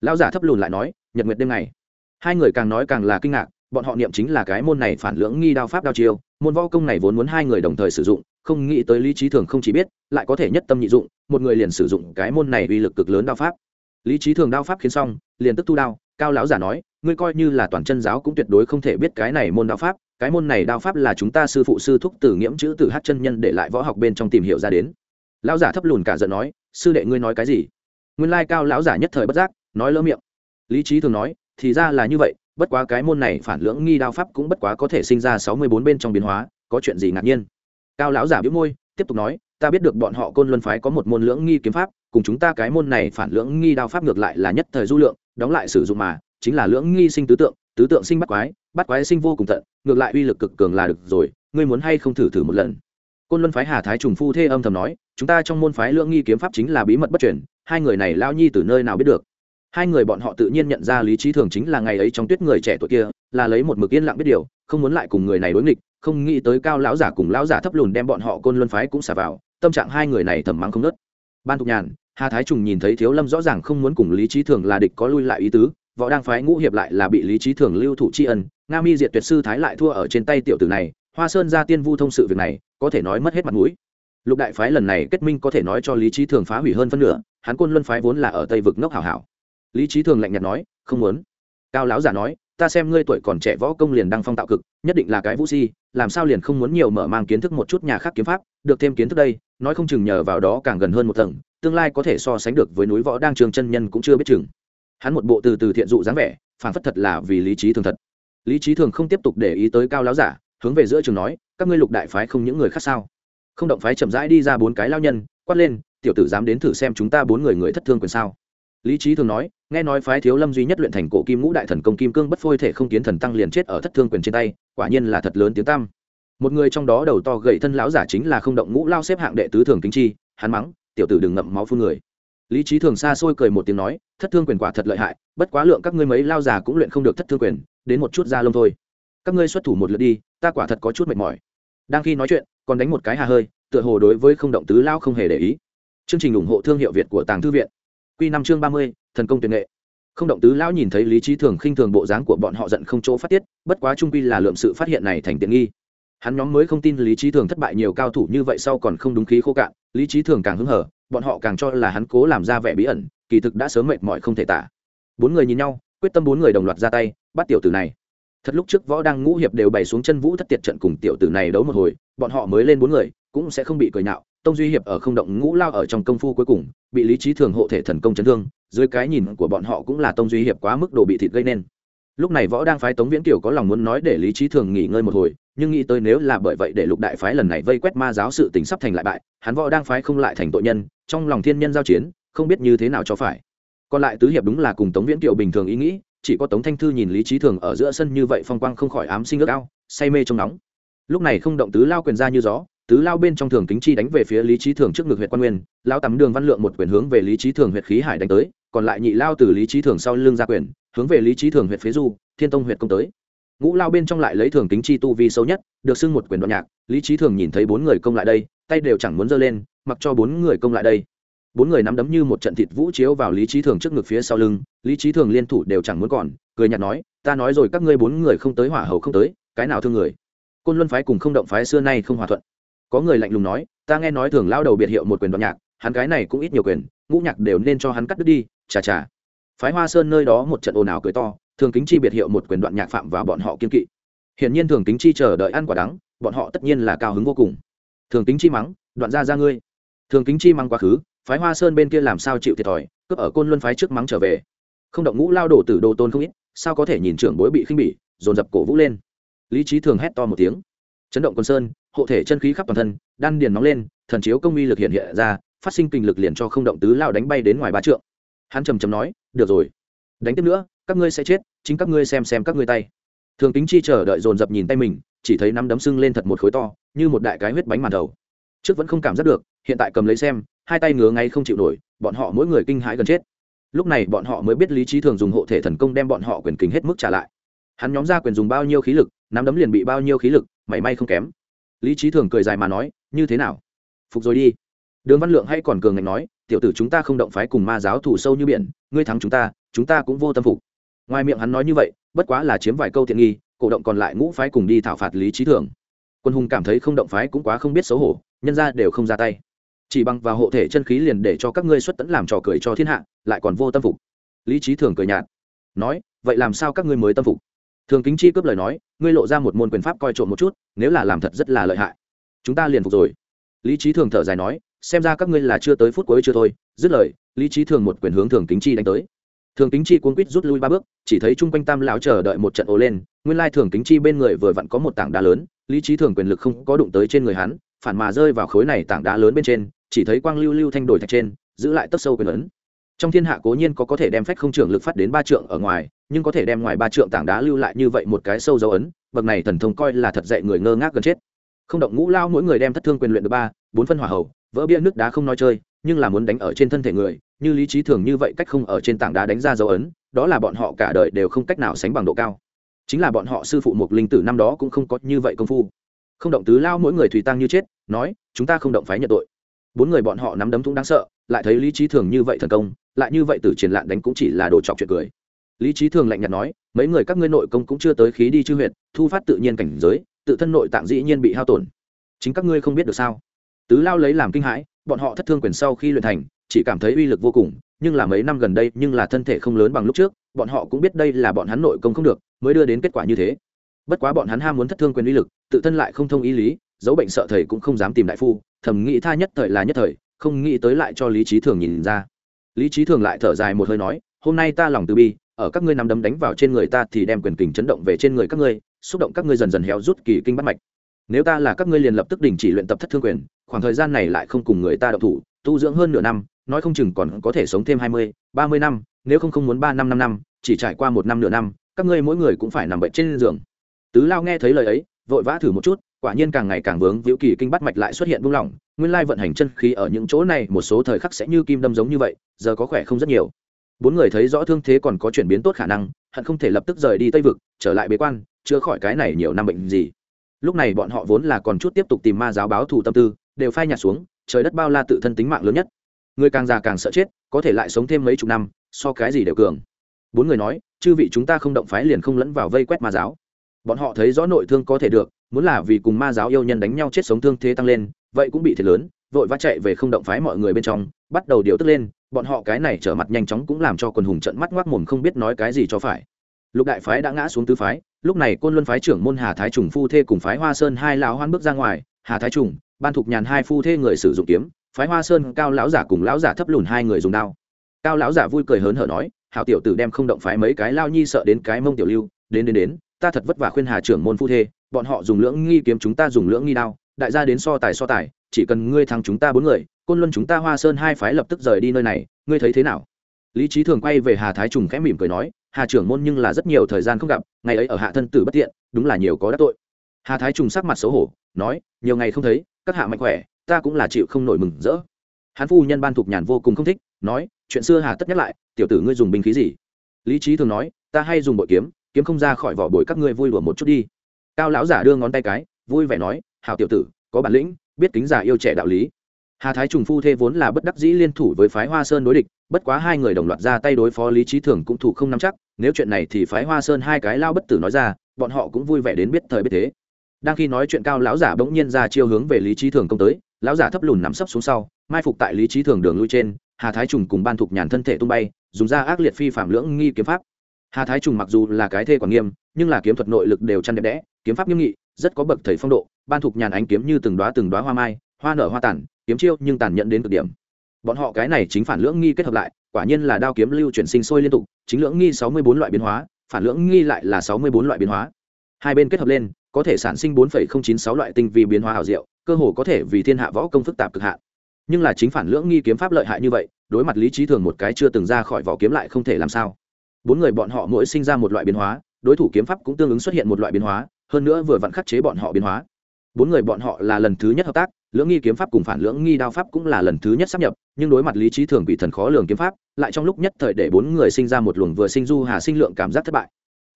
Lão giả thấp lùn lại nói, nhật nguyệt đêm ngày. Hai người càng nói càng là kinh ngạc, bọn họ niệm chính là cái môn này phản lưỡng nghi đao pháp đao chiêu, môn võ công này vốn muốn hai người đồng thời sử dụng, không nghĩ tới lý trí thường không chỉ biết, lại có thể nhất tâm nhị dụng, một người liền sử dụng cái môn này uy lực cực lớn đao pháp. Lý trí thường đao pháp khiến xong, liền tức tu đao, cao lão giả nói, ngươi coi như là toàn chân giáo cũng tuyệt đối không thể biết cái này môn đao pháp, cái môn này đao pháp là chúng ta sư phụ sư thúc tử nghiễm chữ từ hát chân nhân để lại võ học bên trong tìm hiểu ra đến lão giả thấp lùn cả giận nói, sư đệ ngươi nói cái gì? Nguyên lai cao lão giả nhất thời bất giác, nói lỡ miệng. Lý trí thường nói, thì ra là như vậy, bất quá cái môn này phản lưỡng nghi đao pháp cũng bất quá có thể sinh ra sáu mươi bốn bên trong biến hóa, có chuyện gì ngạc nhiên? Cao lão giả biếu môi, tiếp tục nói, ta biết được bọn họ côn luân phái có một môn lưỡng nghi kiếm pháp, cùng chúng ta cái môn này phản lưỡng nghi đao pháp ngược lại là nhất thời du lượng, đóng lại sử dụng mà, chính là lưỡng nghi sinh tứ tượng tứ tượng sinh bắt quái bắt quái sinh vô cùng tận, ngược lại uy lực cực cường là được rồi, ngươi muốn hay không thử thử một lần? Côn luân phái hà thái trùng phu thê âm thầm nói, chúng ta trong môn phái lưỡng nghi kiếm pháp chính là bí mật bất chuyển hai người này lao nhi từ nơi nào biết được? Hai người bọn họ tự nhiên nhận ra lý trí thường chính là ngày ấy trong tuyết người trẻ tuổi kia, là lấy một mực yên lặng biết điều, không muốn lại cùng người này đối nghịch, không nghĩ tới cao lão giả cùng lão giả thấp lùn đem bọn họ côn luân phái cũng xả vào, tâm trạng hai người này thầm mắng không nớt ban thục nhàn, hà thái trùng nhìn thấy thiếu lâm rõ ràng không muốn cùng lý trí thường là địch có lui lại ý tứ, võ đang phái ngũ hiệp lại là bị lý trí thường lưu thủ tri ân, nga mi diệt tuyệt sư thái lại thua ở trên tay tiểu tử này, hoa sơn ra tiên vu thông sự việc này có thể nói mất hết mặt mũi. Lục đại phái lần này kết minh có thể nói cho lý trí thường phá hủy hơn phân nửa hắn côn luân phái vốn là ở tây vực ngốc hảo hảo. Lý trí thường lạnh nhạt nói, không muốn. Cao lão giả nói, ta xem ngươi tuổi còn trẻ võ công liền đang phong tạo cực, nhất định là cái vũ si, làm sao liền không muốn nhiều mở mang kiến thức một chút nhà khác kiếm pháp, được thêm kiến thức đây, nói không chừng nhờ vào đó càng gần hơn một tầng, tương lai có thể so sánh được với núi võ đang trường chân nhân cũng chưa biết chừng. Hắn một bộ từ từ thiện dụ dáng vẻ phản phất thật là vì lý trí thường thật. Lý trí thường không tiếp tục để ý tới cao lão giả hướng về giữa trường nói, các ngươi lục đại phái không những người khác sao? Không động phái chậm rãi đi ra bốn cái lao nhân, quát lên, tiểu tử dám đến thử xem chúng ta bốn người người thất thương quyền sao? Lý trí thường nói, nghe nói phái thiếu lâm duy nhất luyện thành cổ kim ngũ đại thần công kim cương bất phôi thể không kiến thần tăng liền chết ở thất thương quyền trên tay, quả nhiên là thật lớn tiếng tam một người trong đó đầu to gậy thân lão giả chính là không động ngũ lao xếp hạng đệ tứ thường kính chi, hắn mắng, tiểu tử đừng ngậm máu phun người. Lý trí thường xa xôi cười một tiếng nói, thất thương quyền quả thật lợi hại, bất quá lượng các ngươi mấy lao già cũng luyện không được thất thương quyền, đến một chút da lông thôi các ngươi xuất thủ một lượt đi, ta quả thật có chút mệt mỏi. Đang khi nói chuyện, còn đánh một cái hà hơi, tựa hồ đối với không động tứ lao không hề để ý. Chương trình ủng hộ thương hiệu việt của tàng thư viện. Q năm chương ba mươi, thần công tuyệt nghệ. Không động tứ lão nhìn thấy lý trí thường khinh thường bộ dáng của bọn họ giận không chỗ phát tiết, bất quá trung quy là lượm sự phát hiện này thành tiện nghi. Hắn nhóm mới không tin lý trí thường thất bại nhiều cao thủ như vậy sau còn không đúng khí khô cạn, lý trí thường càng hứng hở, bọn họ càng cho là hắn cố làm ra vẻ bí ẩn, kỳ thực đã sớm mệt mỏi không thể tả. Bốn người nhìn nhau, quyết tâm bốn người đồng loạt ra tay, bắt tiểu tử này thật lúc trước võ đang ngũ hiệp đều bày xuống chân vũ thất tiệt trận cùng tiểu tử này đấu một hồi, bọn họ mới lên bốn người, cũng sẽ không bị cười nhạo. Tông duy hiệp ở không động ngũ lao ở trong công phu cuối cùng, bị lý trí thường hộ thể thần công chấn thương, dưới cái nhìn của bọn họ cũng là tông duy hiệp quá mức độ bị thịt gây nên. Lúc này võ đang phái tống viễn kiều có lòng muốn nói để lý trí thường nghỉ ngơi một hồi, nhưng nghĩ tới nếu là bởi vậy để lục đại phái lần này vây quét ma giáo sự tình sắp thành lại bại, hắn võ đang phái không lại thành tội nhân, trong lòng thiên nhân giao chiến, không biết như thế nào cho phải. Còn lại tứ hiệp đúng là cùng tống viễn kiều bình thường ý nghĩ chỉ có tống thanh thư nhìn lý trí thường ở giữa sân như vậy phong quang không khỏi ám sinh ước ao, say mê trong nóng. Lúc này không động tứ lao quyền ra như gió, tứ lao bên trong thường kính chi đánh về phía lý trí thường trước ngực huyện quan nguyên, lao tắm đường văn lượng một quyền hướng về lý trí thường huyện khí hải đánh tới, còn lại nhị lao từ lý trí thường sau lưng ra quyền, hướng về lý trí thường huyện phế du, thiên tông huyện công tới. Ngũ lao bên trong lại lấy thường kính chi tu vi sâu nhất, được xưng một quyền đoạn nhạc, lý trí thường nhìn thấy bốn người công lại đây, tay đều chẳng muốn giơ lên, mặc cho bốn người công lại đây bốn người nắm đấm như một trận thịt vũ chiếu vào lý trí thường trước ngực phía sau lưng, lý trí thường liên thủ đều chẳng muốn còn, cười nhạt nói, ta nói rồi, các ngươi bốn người không tới, hỏa hầu không tới, cái nào thương người? Côn luân phái cùng không động phái xưa nay không hòa thuận. Có người lạnh lùng nói, ta nghe nói thường lao đầu biệt hiệu một quyền đoạn nhạc, hắn cái này cũng ít nhiều quyền, ngũ nhạc đều nên cho hắn cắt đứt đi, chà chà. Phái hoa sơn nơi đó một trận ồn ào cười to, thường kính chi biệt hiệu một quyền đoạn nhạc phạm vào bọn họ kiên kỵ. Hiển nhiên thường kính chi chờ đợi ăn quả đắng, bọn họ tất nhiên là cao hứng vô cùng. Thường kính chi mắng, đoạn ra ra ngươi. Thường kính chi mắng quá khứ phái hoa sơn bên kia làm sao chịu thiệt thòi, cướp ở côn luân phái trước mắng trở về. Không động ngũ lao đổ tử đồ tôn không ít, sao có thể nhìn trưởng bối bị khinh bỉ, dồn dập cổ vũ lên. Lý trí thường hét to một tiếng. Chấn động quân sơn, hộ thể chân khí khắp toàn thân, đan điền nóng lên, thần chiếu công uy lực hiện hiện ra, phát sinh kinh lực liền cho không động tứ lao đánh bay đến ngoài ba trượng. Hắn trầm trầm nói, được rồi, đánh tiếp nữa, các ngươi sẽ chết, chính các ngươi xem xem các ngươi tay. Thường tính chi chờ đợi dồn dập nhìn tay mình, chỉ thấy nắm đấm sưng lên thật một khối to, như một đại cái huyết bánh màn đầu. Trước vẫn không cảm giác được, hiện tại cầm lấy xem hai tay ngứa ngay không chịu nổi, bọn họ mỗi người kinh hãi gần chết. Lúc này bọn họ mới biết lý trí thường dùng hộ thể thần công đem bọn họ quyền kính hết mức trả lại. Hắn nhóm ra quyền dùng bao nhiêu khí lực, nắm đấm liền bị bao nhiêu khí lực, mảy may không kém. Lý trí thường cười dài mà nói, như thế nào? Phục rồi đi. Đường văn lượng hay còn cường ngạnh nói, tiểu tử chúng ta không động phái cùng ma giáo thủ sâu như biển, ngươi thắng chúng ta chúng ta cũng vô tâm phục. Ngoài miệng hắn nói như vậy, bất quá là chiếm vài câu thiện nghi, cổ động còn lại ngũ phái cùng đi thảo phạt lý trí thường. Quân hùng cảm thấy không động phái cũng quá không biết xấu hổ, nhân ra đều không ra tay chỉ bằng vào hộ thể chân khí liền để cho các ngươi xuất tẫn làm trò cười cho thiên hạ, lại còn vô tâm phục. Lý trí thường cười nhạt, nói, vậy làm sao các ngươi mới tâm phục? Thường kính chi cướp lời nói, ngươi lộ ra một môn quyền pháp coi trộm một chút, nếu là làm thật rất là lợi hại. Chúng ta liền phục rồi. Lý trí thường thở dài nói, xem ra các ngươi là chưa tới phút cuối chưa thôi, dứt lời, lý trí thường một quyền hướng thường kính chi đánh tới. Thường kính chi cuốn quýt rút lui ba bước, chỉ thấy chung quanh tam lão chờ đợi một trận ồ lên, nguyên lai thường kính chi bên người vừa vặn có một tảng đá lớn, lý trí thường quyền lực không có đụng tới trên người hắn, phản mà rơi vào khối này tảng đá lớn bên trên chỉ thấy quang lưu lưu thanh đổi thạch trên, giữ lại tấc sâu quyền ấn. Trong thiên hạ cố nhiên có có thể đem phách không trưởng lực phát đến ba trượng ở ngoài, nhưng có thể đem ngoài ba trượng tảng đá lưu lại như vậy một cái sâu dấu ấn, bậc này thần thông coi là thật dạy người ngơ ngác gần chết. Không động ngũ lao mỗi người đem thất thương quyền luyện được ba, bốn phân hỏa hầu, vỡ bia nước đá không nói chơi, nhưng là muốn đánh ở trên thân thể người, như lý trí thường như vậy cách không ở trên tảng đá đánh ra dấu ấn, đó là bọn họ cả đời đều không cách nào sánh bằng độ cao. Chính là bọn họ sư phụ một linh tử năm đó cũng không có như vậy công phu. Không động tứ lao mỗi người thủy tăng như chết, nói, chúng ta không động phái nhận tội bốn người bọn họ nắm đấm thúng đáng sợ, lại thấy lý trí thường như vậy thần công, lại như vậy từ triển lạn đánh cũng chỉ là đồ chọc chuyện cười. Lý trí thường lạnh nhạt nói, mấy người các ngươi nội công cũng chưa tới khí đi chư huyện thu phát tự nhiên cảnh giới, tự thân nội tạng dĩ nhiên bị hao tổn. Chính các ngươi không biết được sao? Tứ lao lấy làm kinh hãi, bọn họ thất thương quyền sau khi luyện thành, chỉ cảm thấy uy lực vô cùng, nhưng là mấy năm gần đây, nhưng là thân thể không lớn bằng lúc trước, bọn họ cũng biết đây là bọn hắn nội công không được, mới đưa đến kết quả như thế. Bất quá bọn hắn ham muốn thất thương quyền uy lực, tự thân lại không thông ý lý dấu bệnh sợ thầy cũng không dám tìm đại phu, thầm nghĩ tha nhất thời là nhất thời, không nghĩ tới lại cho lý trí thường nhìn ra. Lý trí thường lại thở dài một hơi nói, hôm nay ta lòng từ bi, ở các ngươi nằm đấm đánh vào trên người ta thì đem quyền kình chấn động về trên người các ngươi, xúc động các ngươi dần dần héo rút kỳ kinh bắt mạch. Nếu ta là các ngươi liền lập tức đình chỉ luyện tập thất thương quyền, khoảng thời gian này lại không cùng người ta đậu thủ, tu dưỡng hơn nửa năm, nói không chừng còn có thể sống thêm hai mươi, ba mươi năm, nếu không không muốn ba năm năm năm, chỉ trải qua một năm nửa năm, các ngươi mỗi người cũng phải nằm bệnh trên giường. Tứ lao nghe thấy lời ấy vội vã thử một chút, quả nhiên càng ngày càng vướng viễu kỳ kinh bắt mạch lại xuất hiện buông lỏng, nguyên lai vận hành chân khí ở những chỗ này một số thời khắc sẽ như kim đâm giống như vậy, giờ có khỏe không rất nhiều. Bốn người thấy rõ thương thế còn có chuyển biến tốt khả năng, hận không thể lập tức rời đi tây vực, trở lại bế quan, chữa khỏi cái này nhiều năm bệnh gì. Lúc này bọn họ vốn là còn chút tiếp tục tìm ma giáo báo thù tâm tư, đều phai nhạt xuống, trời đất bao la tự thân tính mạng lớn nhất. Người càng già càng sợ chết, có thể lại sống thêm mấy chục năm, so cái gì đều cường. Bốn người nói, chư vị chúng ta không động phái liền không lẫn vào vây quét ma giáo bọn họ thấy rõ nội thương có thể được, muốn là vì cùng ma giáo yêu nhân đánh nhau chết sống thương thế tăng lên, vậy cũng bị thiệt lớn, vội vã chạy về không động phái mọi người bên trong, bắt đầu điều tức lên, bọn họ cái này trở mặt nhanh chóng cũng làm cho quần hùng trận mắt ngoác mồm không biết nói cái gì cho phải. Lục đại phái đã ngã xuống tứ phái, lúc này côn luân phái trưởng môn hà thái trùng phu thê cùng phái hoa sơn hai lão hoan bước ra ngoài, hà thái trùng, ban thục nhàn hai phu thê người sử dụng kiếm, phái hoa sơn cao lão giả cùng lão giả thấp lùn hai người dùng đao. Cao lão giả vui cười hớn hở nói, hảo tiểu tử đem không động phái mấy cái lao nhi sợ đến cái mông tiểu lưu, đến đến đến ta thật vất vả khuyên hà trưởng môn phu thê, bọn họ dùng lưỡng nghi kiếm chúng ta dùng lưỡng nghi đao, đại gia đến so tài so tài, chỉ cần ngươi thắng chúng ta bốn người, côn luân chúng ta hoa sơn hai phái lập tức rời đi nơi này, ngươi thấy thế nào? Lý trí thường quay về hà thái trùng khẽ mỉm cười nói, hà trưởng môn nhưng là rất nhiều thời gian không gặp, ngày ấy ở hạ thân tử bất tiện, đúng là nhiều có đắc tội. Hà thái trùng sắc mặt xấu hổ, nói, nhiều ngày không thấy, các hạ mạnh khỏe, ta cũng là chịu không nổi mừng rỡ. Hán phu nhân ban thục nhàn vô cùng không thích, nói, chuyện xưa hà tất nhắc lại, tiểu tử ngươi dùng binh khí gì? Lý trí thường nói, ta hay dùng bội kiếm kiếm không ra khỏi vỏ bồi các ngươi vui đùa một chút đi. Cao lão giả đưa ngón tay cái, vui vẻ nói hào tiểu tử, có bản lĩnh, biết kính giả yêu trẻ đạo lý. Hà thái trùng phu thê vốn là bất đắc dĩ liên thủ với phái hoa sơn đối địch, bất quá hai người đồng loạt ra tay đối phó lý trí thường cũng thủ không nắm chắc, nếu chuyện này thì phái hoa sơn hai cái lao bất tử nói ra, bọn họ cũng vui vẻ đến biết thời biết thế. Đang khi nói chuyện cao lão giả bỗng nhiên ra chiêu hướng về lý trí thường công tới, lão giả thấp lùn nắm sấp xuống sau, mai phục tại lý trí thường đường lui trên, hà thái trùng cùng ban thục nhàn thân thể tung bay, dùng ra ác liệt phi phạm lưỡng nghi kiếm pháp hà thái trùng mặc dù là cái thê quản nghiêm, nhưng là kiếm thuật nội lực đều chăn đẹp đẽ, kiếm pháp nghiêm nghị, rất có bậc thầy phong độ, ban thục nhàn ánh kiếm như từng đoá từng đoá hoa mai, hoa nở hoa tản, kiếm chiêu nhưng tàn nhẫn đến cực điểm. Bọn họ cái này chính phản lưỡng nghi kết hợp lại, quả nhiên là đao kiếm lưu chuyển sinh sôi liên tục, chính lưỡng nghi sáu mươi bốn loại biến hóa, phản lưỡng nghi lại là sáu mươi bốn loại biến hóa. Hai bên kết hợp lên, có thể sản sinh bốn chín sáu loại tinh vi biến hóa hảo diệu, cơ hồ có thể vì thiên hạ võ công phức tạp cực hạn. Nhưng là chính phản lưỡng nghi kiếm pháp lợi hại như vậy, đối mặt lý trí thường một cái chưa từng ra khỏi vỏ kiếm lại không thể làm sao bốn người bọn họ mỗi sinh ra một loại biến hóa, đối thủ kiếm pháp cũng tương ứng xuất hiện một loại biến hóa, hơn nữa vừa vặn khắc chế bọn họ biến hóa. Bốn người bọn họ là lần thứ nhất hợp tác, lưỡng nghi kiếm pháp cùng phản lưỡng nghi đao pháp cũng là lần thứ nhất sắp nhập, nhưng đối mặt lý trí thường bị thần khó lường kiếm pháp, lại trong lúc nhất thời để bốn người sinh ra một luồng vừa sinh du hà sinh lượng cảm giác thất bại.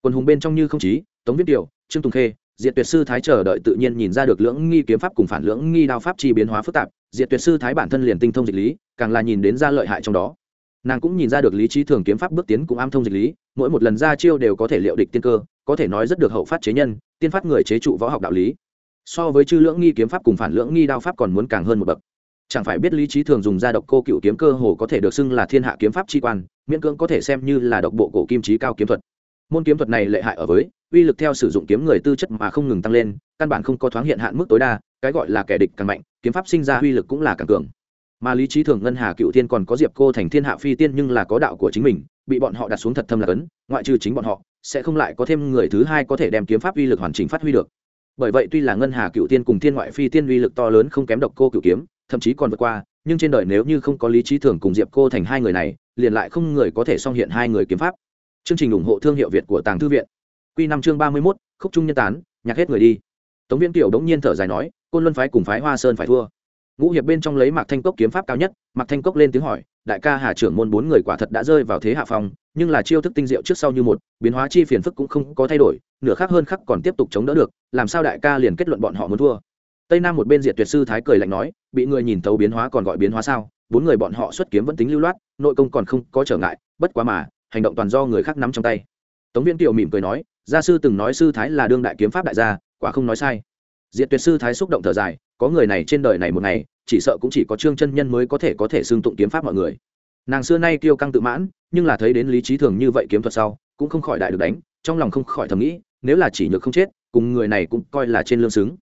Quân hùng bên trong như không chí, tống viết điều trương tùng khê, diệt tuyệt sư thái chờ đợi tự nhiên nhìn ra được lưỡng nghi kiếm pháp cùng phản lưỡng nghi đao pháp chi biến hóa phức tạp, diệt tuyệt sư thái bản thân liền tinh thông dịch lý, càng là nhìn đến ra lợi hại trong đó nàng cũng nhìn ra được lý trí thường kiếm pháp bước tiến cũng am thông dịch lý, mỗi một lần ra chiêu đều có thể liệu địch tiên cơ, có thể nói rất được hậu phát chế nhân, tiên phát người chế trụ võ học đạo lý. So với chư lưỡng nghi kiếm pháp cùng phản lưỡng nghi đao pháp còn muốn càng hơn một bậc. Chẳng phải biết lý trí thường dùng ra độc cô cựu kiếm cơ hồ có thể được xưng là thiên hạ kiếm pháp tri quan, miễn cưỡng có thể xem như là độc bộ cổ kim trí cao kiếm thuật. Môn kiếm thuật này lệ hại ở với, uy lực theo sử dụng kiếm người tư chất mà không ngừng tăng lên, căn bản không có thoáng hiện hạn mức tối đa, cái gọi là kẻ địch càng mạnh, kiếm pháp sinh ra uy lực cũng là càng cường mà lý trí thường ngân hà cựu thiên còn có diệp cô thành thiên hạ phi tiên nhưng là có đạo của chính mình, bị bọn họ đặt xuống thật thâm là cấn ngoại trừ chính bọn họ, sẽ không lại có thêm người thứ hai có thể đem kiếm pháp uy lực hoàn chỉnh phát huy được. Bởi vậy tuy là ngân hà cựu tiên cùng thiên ngoại phi tiên uy lực to lớn không kém độc cô cựu kiếm, thậm chí còn vượt qua, nhưng trên đời nếu như không có lý trí thường cùng diệp cô thành hai người này, liền lại không người có thể song hiện hai người kiếm pháp. Chương trình ủng hộ thương hiệu việt của tàng thư viện. Q năm chương ba mươi mốt, khúc trung nhân tán, nhạc hết người đi. Tống viên tiểu đống nhiên thở dài nói, côn luân phái cùng phái hoa sơn phải thua ngũ hiệp bên trong lấy mạc thanh cốc kiếm pháp cao nhất mạc thanh cốc lên tiếng hỏi đại ca hà trưởng môn bốn người quả thật đã rơi vào thế hạ phong nhưng là chiêu thức tinh diệu trước sau như một biến hóa chi phiền phức cũng không có thay đổi nửa khác hơn khắc còn tiếp tục chống đỡ được làm sao đại ca liền kết luận bọn họ muốn thua tây nam một bên diệt tuyệt sư thái cười lạnh nói bị người nhìn thấu biến hóa còn gọi biến hóa sao bốn người bọn họ xuất kiếm vẫn tính lưu loát nội công còn không có trở ngại bất quá mà hành động toàn do người khác nắm trong tay tống viên tiểu mỉm cười nói gia sư từng nói sư thái là đương đại kiếm pháp đại gia quả không nói sai diệt tuyệt sư thái xúc động thở dài có người này trên đời này một ngày, chỉ sợ cũng chỉ có trương chân nhân mới có thể có thể xương tụng kiếm pháp mọi người. Nàng xưa nay kiêu căng tự mãn, nhưng là thấy đến lý trí thường như vậy kiếm thuật sau, cũng không khỏi đại được đánh, trong lòng không khỏi thầm nghĩ, nếu là chỉ nhược không chết, cùng người này cũng coi là trên lương xứng.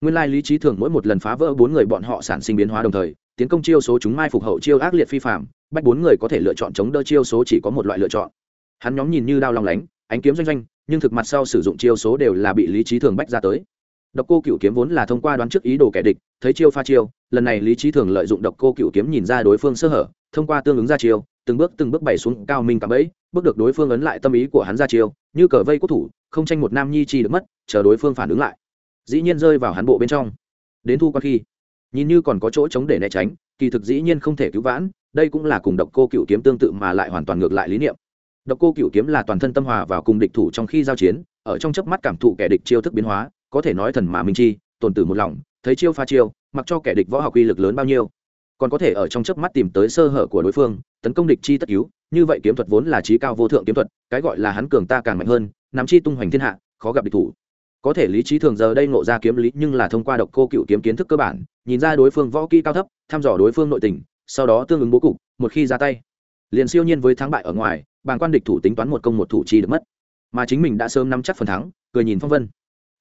Nguyên lai lý trí thường mỗi một lần phá vỡ bốn người bọn họ sản sinh biến hóa đồng thời, tiến công chiêu số chúng mai phục hậu chiêu ác liệt phi phạm bách bốn người có thể lựa chọn chống đỡ chiêu số chỉ có một loại lựa chọn. Hắn nhóm nhìn như đao lòng lánh, ánh kiếm doanh doanh, nhưng thực mặt sau sử dụng chiêu số đều là bị lý trí thường bách ra tới độc cô Cửu kiếm vốn là thông qua đoán trước ý đồ kẻ địch, thấy chiêu pha chiêu, lần này lý Chí thường lợi dụng độc cô Cửu kiếm nhìn ra đối phương sơ hở, thông qua tương ứng ra chiêu, từng bước từng bước bày xuống cao minh cảm ấy bước được đối phương ấn lại tâm ý của hắn ra chiêu, như cờ vây quốc thủ, không tranh một nam nhi chi được mất, chờ đối phương phản ứng lại. Dĩ nhiên rơi vào hắn bộ bên trong. Đến thu quan khi, nhìn như còn có chỗ chống để né tránh, kỳ thực dĩ nhiên không thể cứu vãn, đây cũng là cùng độc cô Cửu kiếm tương tự mà lại hoàn toàn ngược lại lý niệm. Độc cô Cửu kiếm là toàn thân tâm hòa vào cùng địch thủ trong khi giao chiến, ở trong chớp mắt cảm thụ kẻ địch chiêu thức biến hóa có thể nói thần mà minh chi, tồn tử một lòng, thấy chiêu pha chiêu, mặc cho kẻ địch võ học uy lực lớn bao nhiêu. Còn có thể ở trong chớp mắt tìm tới sơ hở của đối phương, tấn công địch chi tất cứu như vậy kiếm thuật vốn là trí cao vô thượng kiếm thuật, cái gọi là hắn cường ta càng mạnh hơn, nắm chi tung hoành thiên hạ, khó gặp địch thủ. Có thể lý trí thường giờ đây ngộ ra kiếm lý nhưng là thông qua độc cô cựu kiếm kiến thức cơ bản, nhìn ra đối phương võ kỹ cao thấp, thăm dò đối phương nội tình, sau đó tương ứng bố cục, một khi ra tay, liền siêu nhiên với thắng bại ở ngoài bàn quan địch thủ tính toán một công một thủ chi được mất. Mà chính mình đã sớm nắm chắc phần thắng, cười nhìn phong vân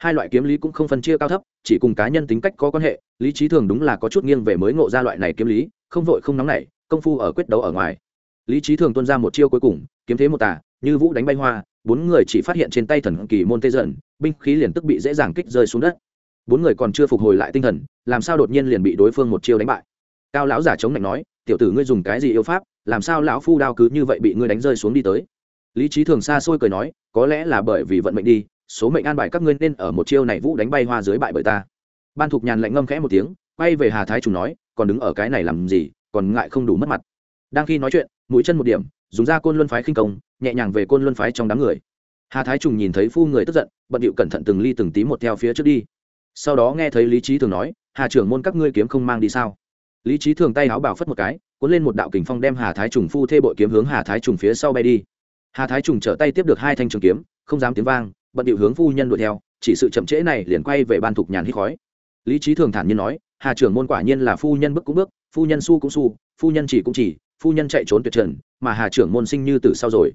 hai loại kiếm lý cũng không phân chia cao thấp, chỉ cùng cá nhân tính cách có quan hệ, lý trí thường đúng là có chút nghiêng về mới ngộ ra loại này kiếm lý, không vội không nóng nảy, công phu ở quyết đấu ở ngoài. Lý trí thường tuân ra một chiêu cuối cùng, kiếm thế một tả như vũ đánh bay hoa, bốn người chỉ phát hiện trên tay thần kỳ môn tê dần, binh khí liền tức bị dễ dàng kích rơi xuống đất. Bốn người còn chưa phục hồi lại tinh thần, làm sao đột nhiên liền bị đối phương một chiêu đánh bại? Cao lão giả chống lạnh nói, tiểu tử ngươi dùng cái gì yêu pháp, làm sao lão phu đao cứ như vậy bị ngươi đánh rơi xuống đi tới? Lý trí thường xa xôi cười nói, có lẽ là bởi vì vận mệnh đi số mệnh an bài các ngươi nên ở một chiêu này vũ đánh bay hoa dưới bại bởi ta. Ban thục nhàn lạnh ngâm khẽ một tiếng, quay về hà thái trùng nói, còn đứng ở cái này làm gì, còn ngại không đủ mất mặt. Đang khi nói chuyện, mũi chân một điểm, dùng ra côn luân phái khinh công, nhẹ nhàng về côn luân phái trong đám người. Hà thái trùng nhìn thấy phu người tức giận, bận điệu cẩn thận từng ly từng tí một theo phía trước đi. Sau đó nghe thấy lý trí thường nói, hà trưởng môn các ngươi kiếm không mang đi sao? Lý trí thường tay áo bảo phất một cái, cuốn lên một đạo kình phong đem hà thái trùng phu thê bội kiếm hướng hà thái trùng phía sau bay đi. Hà thái trùng trở tay tiếp được hai thanh trường kiếm, không dám tiếng vang bận điệu hướng phu nhân đuổi theo, chỉ sự chậm trễ này liền quay về ban thục nhàn hít khói. Lý trí thường thản nhiên nói, hà trưởng môn quả nhiên là phu nhân bước cũng bước, phu nhân su cũng su, phu nhân chỉ cũng chỉ, phu nhân chạy trốn tuyệt trần, mà hà trưởng môn sinh như từ sau rồi.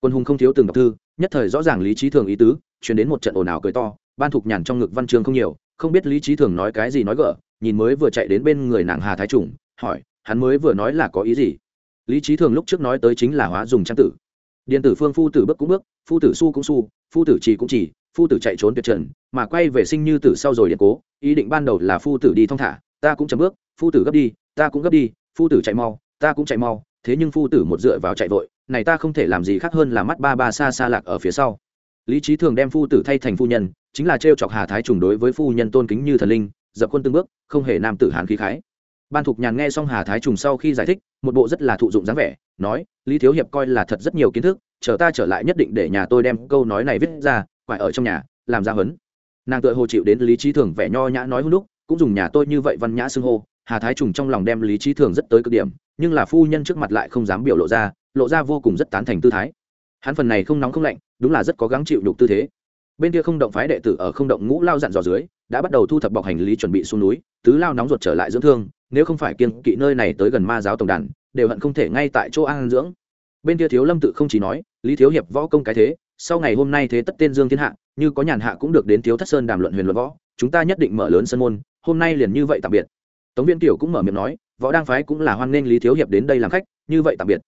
Quân hùng không thiếu từng đọc thư, nhất thời rõ ràng lý trí thường ý tứ chuyển đến một trận ồn ào cười to, ban thục nhàn trong ngực văn chương không nhiều, không biết lý trí thường nói cái gì nói gỡ nhìn mới vừa chạy đến bên người nàng hà thái trùng, hỏi, hắn mới vừa nói là có ý gì? Lý trí thường lúc trước nói tới chính là hóa dùng trang tử điện tử phương phu tử bước cũng bước, phu tử su cũng su, phu tử chỉ cũng chỉ, phu tử chạy trốn tuyệt trần, mà quay về sinh như tử sau rồi điện cố. Ý định ban đầu là phu tử đi thong thả, ta cũng chấm bước, phu tử gấp đi, ta cũng gấp đi, phu tử chạy mau, ta cũng chạy mau, thế nhưng phu tử một dựa vào chạy vội, này ta không thể làm gì khác hơn là mắt ba ba xa xa lạc ở phía sau. Lý trí thường đem phu tử thay thành phu nhân, chính là t chọc hà thái trùng đối với phu nhân tôn kính như thần linh, dập quân từng bước, không hề nam tử hán khí khái ban thục nhàn nghe xong hà thái trùng sau khi giải thích, một bộ rất là thụ dụng dáng vẻ, nói, lý thiếu hiệp coi là thật rất nhiều kiến thức, chờ ta trở lại nhất định để nhà tôi đem câu nói này viết ra phải ở trong nhà, làm ra huấn. Nàng tự hồ chịu đến lý trí thường vẻ nho nhã nói hôn lúc, cũng dùng nhà tôi như vậy văn nhã xưng hô, hà thái trùng trong lòng đem lý trí thường rất tới cực điểm, nhưng là phu nhân trước mặt lại không dám biểu lộ ra lộ ra vô cùng rất tán thành tư thái. Hắn phần này không nóng không lạnh, đúng là rất có gắng chịu nhục tư thế. Bên kia không động phái đệ tử ở không động ngũ lao dặn dò dưới, đã bắt đầu thu thập bọc hành lý chuẩn bị xuống núi, tứ lao nóng ruột trở lại dưỡng thương nếu không phải kiên kỵ nơi này tới gần ma giáo tổng đàn, đều hận không thể ngay tại chỗ an dưỡng. Bên kia thiếu lâm tự không chỉ nói, lý thiếu hiệp võ công cái thế, sau ngày hôm nay thế tất tên dương thiên hạ, như có nhàn hạ cũng được đến thiếu thất sơn đàm luận huyền luận võ, chúng ta nhất định mở lớn sân môn, hôm nay liền như vậy tạm biệt. Tống viên tiểu cũng mở miệng nói, võ đang phái cũng là hoan nghênh lý thiếu hiệp đến đây làm khách, như vậy tạm biệt.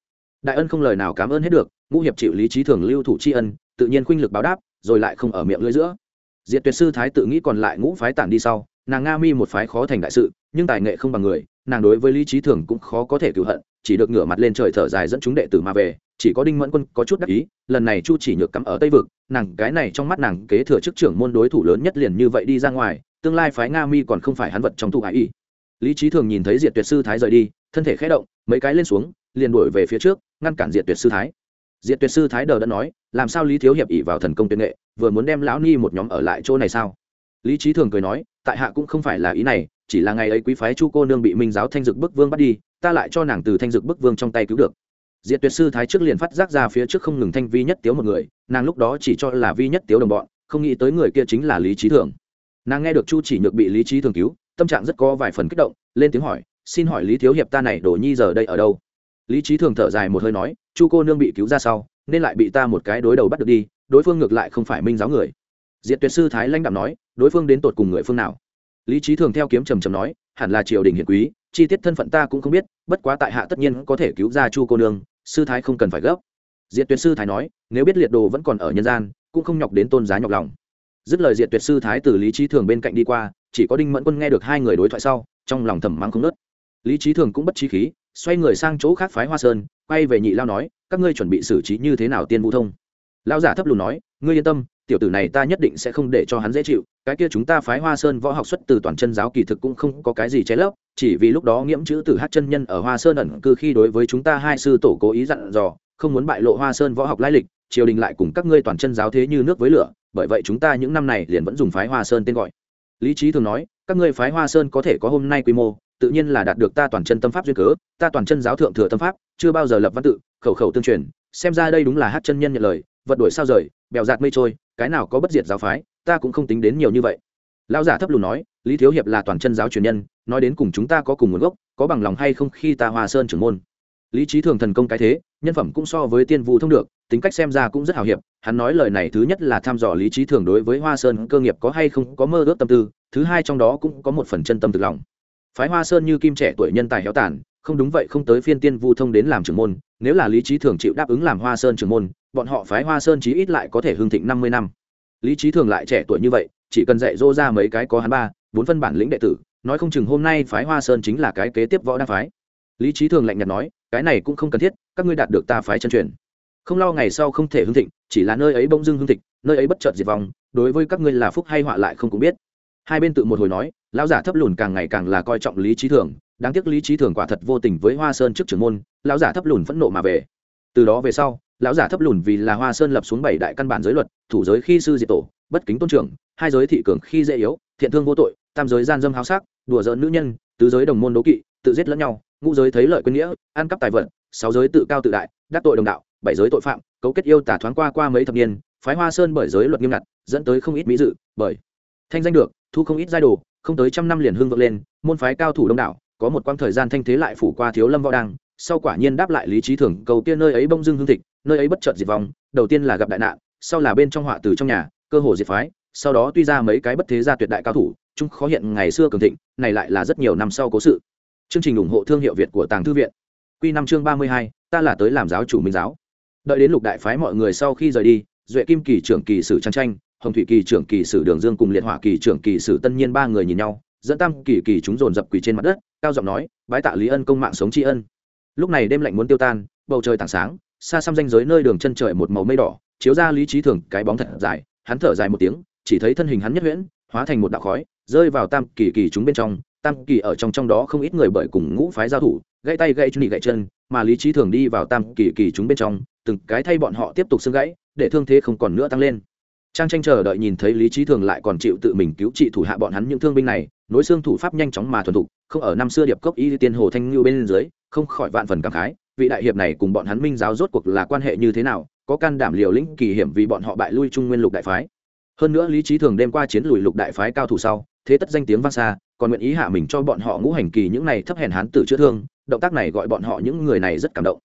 Đại ân không lời nào cảm ơn hết được, ngũ hiệp chịu lý trí thường lưu thủ tri ân, tự nhiên khuynh lực báo đáp, rồi lại không ở miệng lưỡi giữa. Diệt tuyệt sư thái tự nghĩ còn lại ngũ phái tản đi sau, nàng nga mi một phái khó thành đại sự nhưng tài nghệ không bằng người, nàng đối với lý trí thường cũng khó có thể cựu hận, chỉ được ngửa mặt lên trời thở dài dẫn chúng đệ tử mà về, chỉ có đinh mẫn quân có chút đắc ý, lần này chu chỉ nhược cắm ở tây vực, nàng cái này trong mắt nàng kế thừa chức trưởng môn đối thủ lớn nhất liền như vậy đi ra ngoài, tương lai phái nga mi còn không phải hắn vật trong thu hải y. Lý trí thường nhìn thấy diệt tuyệt sư thái rời đi, thân thể khé động, mấy cái lên xuống, liền đuổi về phía trước, ngăn cản diệt tuyệt sư thái. Diệt tuyệt sư thái đờ đã nói, làm sao lý thiếu hiệp ỉ vào thần công tuyệt nghệ, vừa muốn đem lão ni một nhóm ở lại chỗ này sao? Lý trí thường cười nói, tại hạ cũng không phải là ý này chỉ là ngày ấy quý phái chu cô nương bị minh giáo thanh dực bức vương bắt đi, ta lại cho nàng từ thanh dực bức vương trong tay cứu được. Diệt tuyệt sư thái trước liền phát giác ra phía trước không ngừng thanh vi nhất tiếu một người, nàng lúc đó chỉ cho là vi nhất tiếu đồng bọn, không nghĩ tới người kia chính là lý trí thường. Nàng nghe được chu chỉ nhược bị lý trí thường cứu, tâm trạng rất có vài phần kích động, lên tiếng hỏi, xin hỏi lý thiếu hiệp ta này đổ nhi giờ đây ở đâu? Lý trí thường thở dài một hơi nói, chu cô nương bị cứu ra sau, nên lại bị ta một cái đối đầu bắt được đi, đối phương ngược lại không phải minh giáo người. Diệt tuyệt sư thái lãnh đạm nói, đối phương đến tột cùng người phương nào? Lý trí thường theo kiếm trầm trầm nói, hẳn là triều đình hiền quý, chi tiết thân phận ta cũng không biết, bất quá tại hạ tất nhiên có thể cứu ra chu cô nương, sư thái không cần phải gấp. Diệt tuyệt sư thái nói, nếu biết liệt đồ vẫn còn ở nhân gian, cũng không nhọc đến tôn giá nhọc lòng. Dứt lời diệt tuyệt sư thái từ lý trí thường bên cạnh đi qua, chỉ có đinh mẫn quân nghe được hai người đối thoại sau, trong lòng thầm mắng không nớt lý trí thường cũng bất trí khí, xoay người sang chỗ khác phái hoa sơn, quay về nhị lao nói, các ngươi chuẩn bị xử trí như thế nào tiên vũ thông? Lao giả thấp lùn nói ngươi yên tâm, tiểu tử này ta nhất định sẽ không để cho hắn dễ chịu, cái kia chúng ta phái hoa sơn võ học xuất từ toàn chân giáo kỳ thực cũng không có cái gì trái lấp, chỉ vì lúc đó nghiễm chữ từ hát chân nhân ở hoa sơn ẩn cư khi đối với chúng ta hai sư tổ cố ý dặn dò, không muốn bại lộ hoa sơn võ học lai lịch, triều đình lại cùng các ngươi toàn chân giáo thế như nước với lửa, bởi vậy chúng ta những năm này liền vẫn dùng phái hoa sơn tên gọi. Lý trí thường nói, các ngươi phái hoa sơn có thể có hôm nay quy mô, tự nhiên là đạt được ta toàn chân tâm pháp duyên cớ, ta toàn chân giáo thượng thừa tâm pháp, chưa bao giờ lập văn tự, khẩu khẩu tương truyền, xem ra đây đúng là hát chân nhân nhận lời, vật đổi sao rời bèo giạt mây trôi, cái nào có bất diệt giáo phái, ta cũng không tính đến nhiều như vậy. Lão giả thấp lùn nói, lý thiếu hiệp là toàn chân giáo truyền nhân, nói đến cùng chúng ta có cùng nguồn gốc, có bằng lòng hay không khi ta hoa sơn trưởng môn. Lý trí thường thần công cái thế, nhân phẩm cũng so với tiên vũ thông được, tính cách xem ra cũng rất hào hiệp, hắn nói lời này thứ nhất là thăm dò lý trí thường đối với hoa sơn cơ nghiệp có hay không có mơ ước tâm tư, thứ hai trong đó cũng có một phần chân tâm thực lòng. Phái hoa sơn như kim trẻ tuổi nhân tài héo tàn không đúng vậy không tới phiên tiên vu thông đến làm trưởng môn, nếu là lý trí thường chịu đáp ứng làm hoa sơn trưởng môn, bọn họ phái hoa sơn chí ít lại có thể hương thịnh năm mươi năm. Lý trí thường lại trẻ tuổi như vậy, chỉ cần dạy dỗ ra mấy cái có hắn ba, bốn phân bản lĩnh đệ tử, nói không chừng hôm nay phái hoa sơn chính là cái kế tiếp võ đa phái. Lý trí thường lạnh nhạt nói, cái này cũng không cần thiết, các ngươi đạt được ta phái chân truyền. Không lo ngày sau không thể hương thịnh, chỉ là nơi ấy bông dưng hương thịnh, nơi ấy bất chợt diệt vong, đối với các ngươi là phúc hay họa lại không cũng biết. Hai bên tự một hồi nói, lão giả thấp lùn càng ngày càng là coi trọng lý trí thường đáng tiếc lý trí thường quả thật vô tình với hoa sơn trước trưởng môn, lão giả thấp lùn phẫn nộ mà về. Từ đó về sau, lão giả thấp lùn vì là hoa sơn lập xuống bảy đại căn bản giới luật, thủ giới khi sư diệt tổ, bất kính tôn trưởng, hai giới thị cường khi dễ yếu, thiện thương vô tội, tam giới gian dâm háo sắc, đùa giỡn nữ nhân, tứ giới đồng môn đố kỵ, tự giết lẫn nhau, ngũ giới thấy lợi quân nghĩa, ăn cắp tài vật, sáu giới tự cao tự đại, đắc tội đồng đạo, bảy giới tội phạm, cấu kết yêu tả thoáng qua qua mấy thập niên, phái hoa sơn bởi giới luật nghiêm ngặt, dẫn tới không ít mỹ dự, bởi thanh danh được, thu không ít giai đồ, không tới trăm năm liền hương vượng lên, môn phái cao thủ đông đảo có một quãng thời gian thanh thế lại phủ qua thiếu lâm võ đăng, sau quả nhiên đáp lại lý trí thường, cầu kia nơi ấy bông dưng hương thịnh, nơi ấy bất chợt diệt vong, đầu tiên là gặp đại nạn, sau là bên trong họa từ trong nhà, cơ hồ diệt phái, sau đó tuy ra mấy cái bất thế gia tuyệt đại cao thủ chúng khó hiện ngày xưa cường thịnh, này lại là rất nhiều năm sau cố sự. Chương trình ủng hộ thương hiệu việt của tàng thư viện. Q năm chương ba mươi hai, ta là tới làm giáo chủ minh giáo. Đợi đến lục đại phái mọi người sau khi rời đi, duệ kim kỳ trưởng kỳ sử trang tranh hồng thủy kỳ trưởng kỳ sử đường dương cùng liệt hỏa kỳ trưởng kỳ sử tân nhiên ba người nhìn nhau dẫn tam kỳ kỳ chúng dồn dập quỳ trên mặt đất, cao giọng nói, bái tạ lý ân công mạng sống tri ân. Lúc này đêm lạnh muốn tiêu tan, bầu trời tảng sáng, xa xăm danh giới nơi đường chân trời một màu mây đỏ, chiếu ra lý trí thường cái bóng thật dài, hắn thở dài một tiếng, chỉ thấy thân hình hắn nhất huyễn, hóa thành một đạo khói, rơi vào tam kỳ kỳ chúng bên trong, tam kỳ ở trong trong đó không ít người bởi cùng ngũ phái giao thủ, gãy tay gãy chân gãy chân, mà lý trí thường đi vào tam kỳ kỳ chúng bên trong, từng cái thay bọn họ tiếp tục xương gãy, để thương thế không còn nữa tăng lên trang tranh chờ đợi nhìn thấy lý trí thường lại còn chịu tự mình cứu trị thủ hạ bọn hắn những thương binh này, nối xương thủ pháp nhanh chóng mà thuần thục, không ở năm xưa điệp cốc y tiên hồ thanh ngưu bên dưới, không khỏi vạn phần cảm khái, vị đại hiệp này cùng bọn hắn minh giáo rốt cuộc là quan hệ như thế nào, có can đảm liều lĩnh kỳ hiểm vì bọn họ bại lui trung nguyên lục đại phái. Hơn nữa lý trí thường đêm qua chiến lùi lục đại phái cao thủ sau, thế tất danh tiếng vang xa, còn nguyện ý hạ mình cho bọn họ ngũ hành kỳ những này thấp hèn hán tử chữa thương, động tác này gọi bọn họ những người này rất cảm động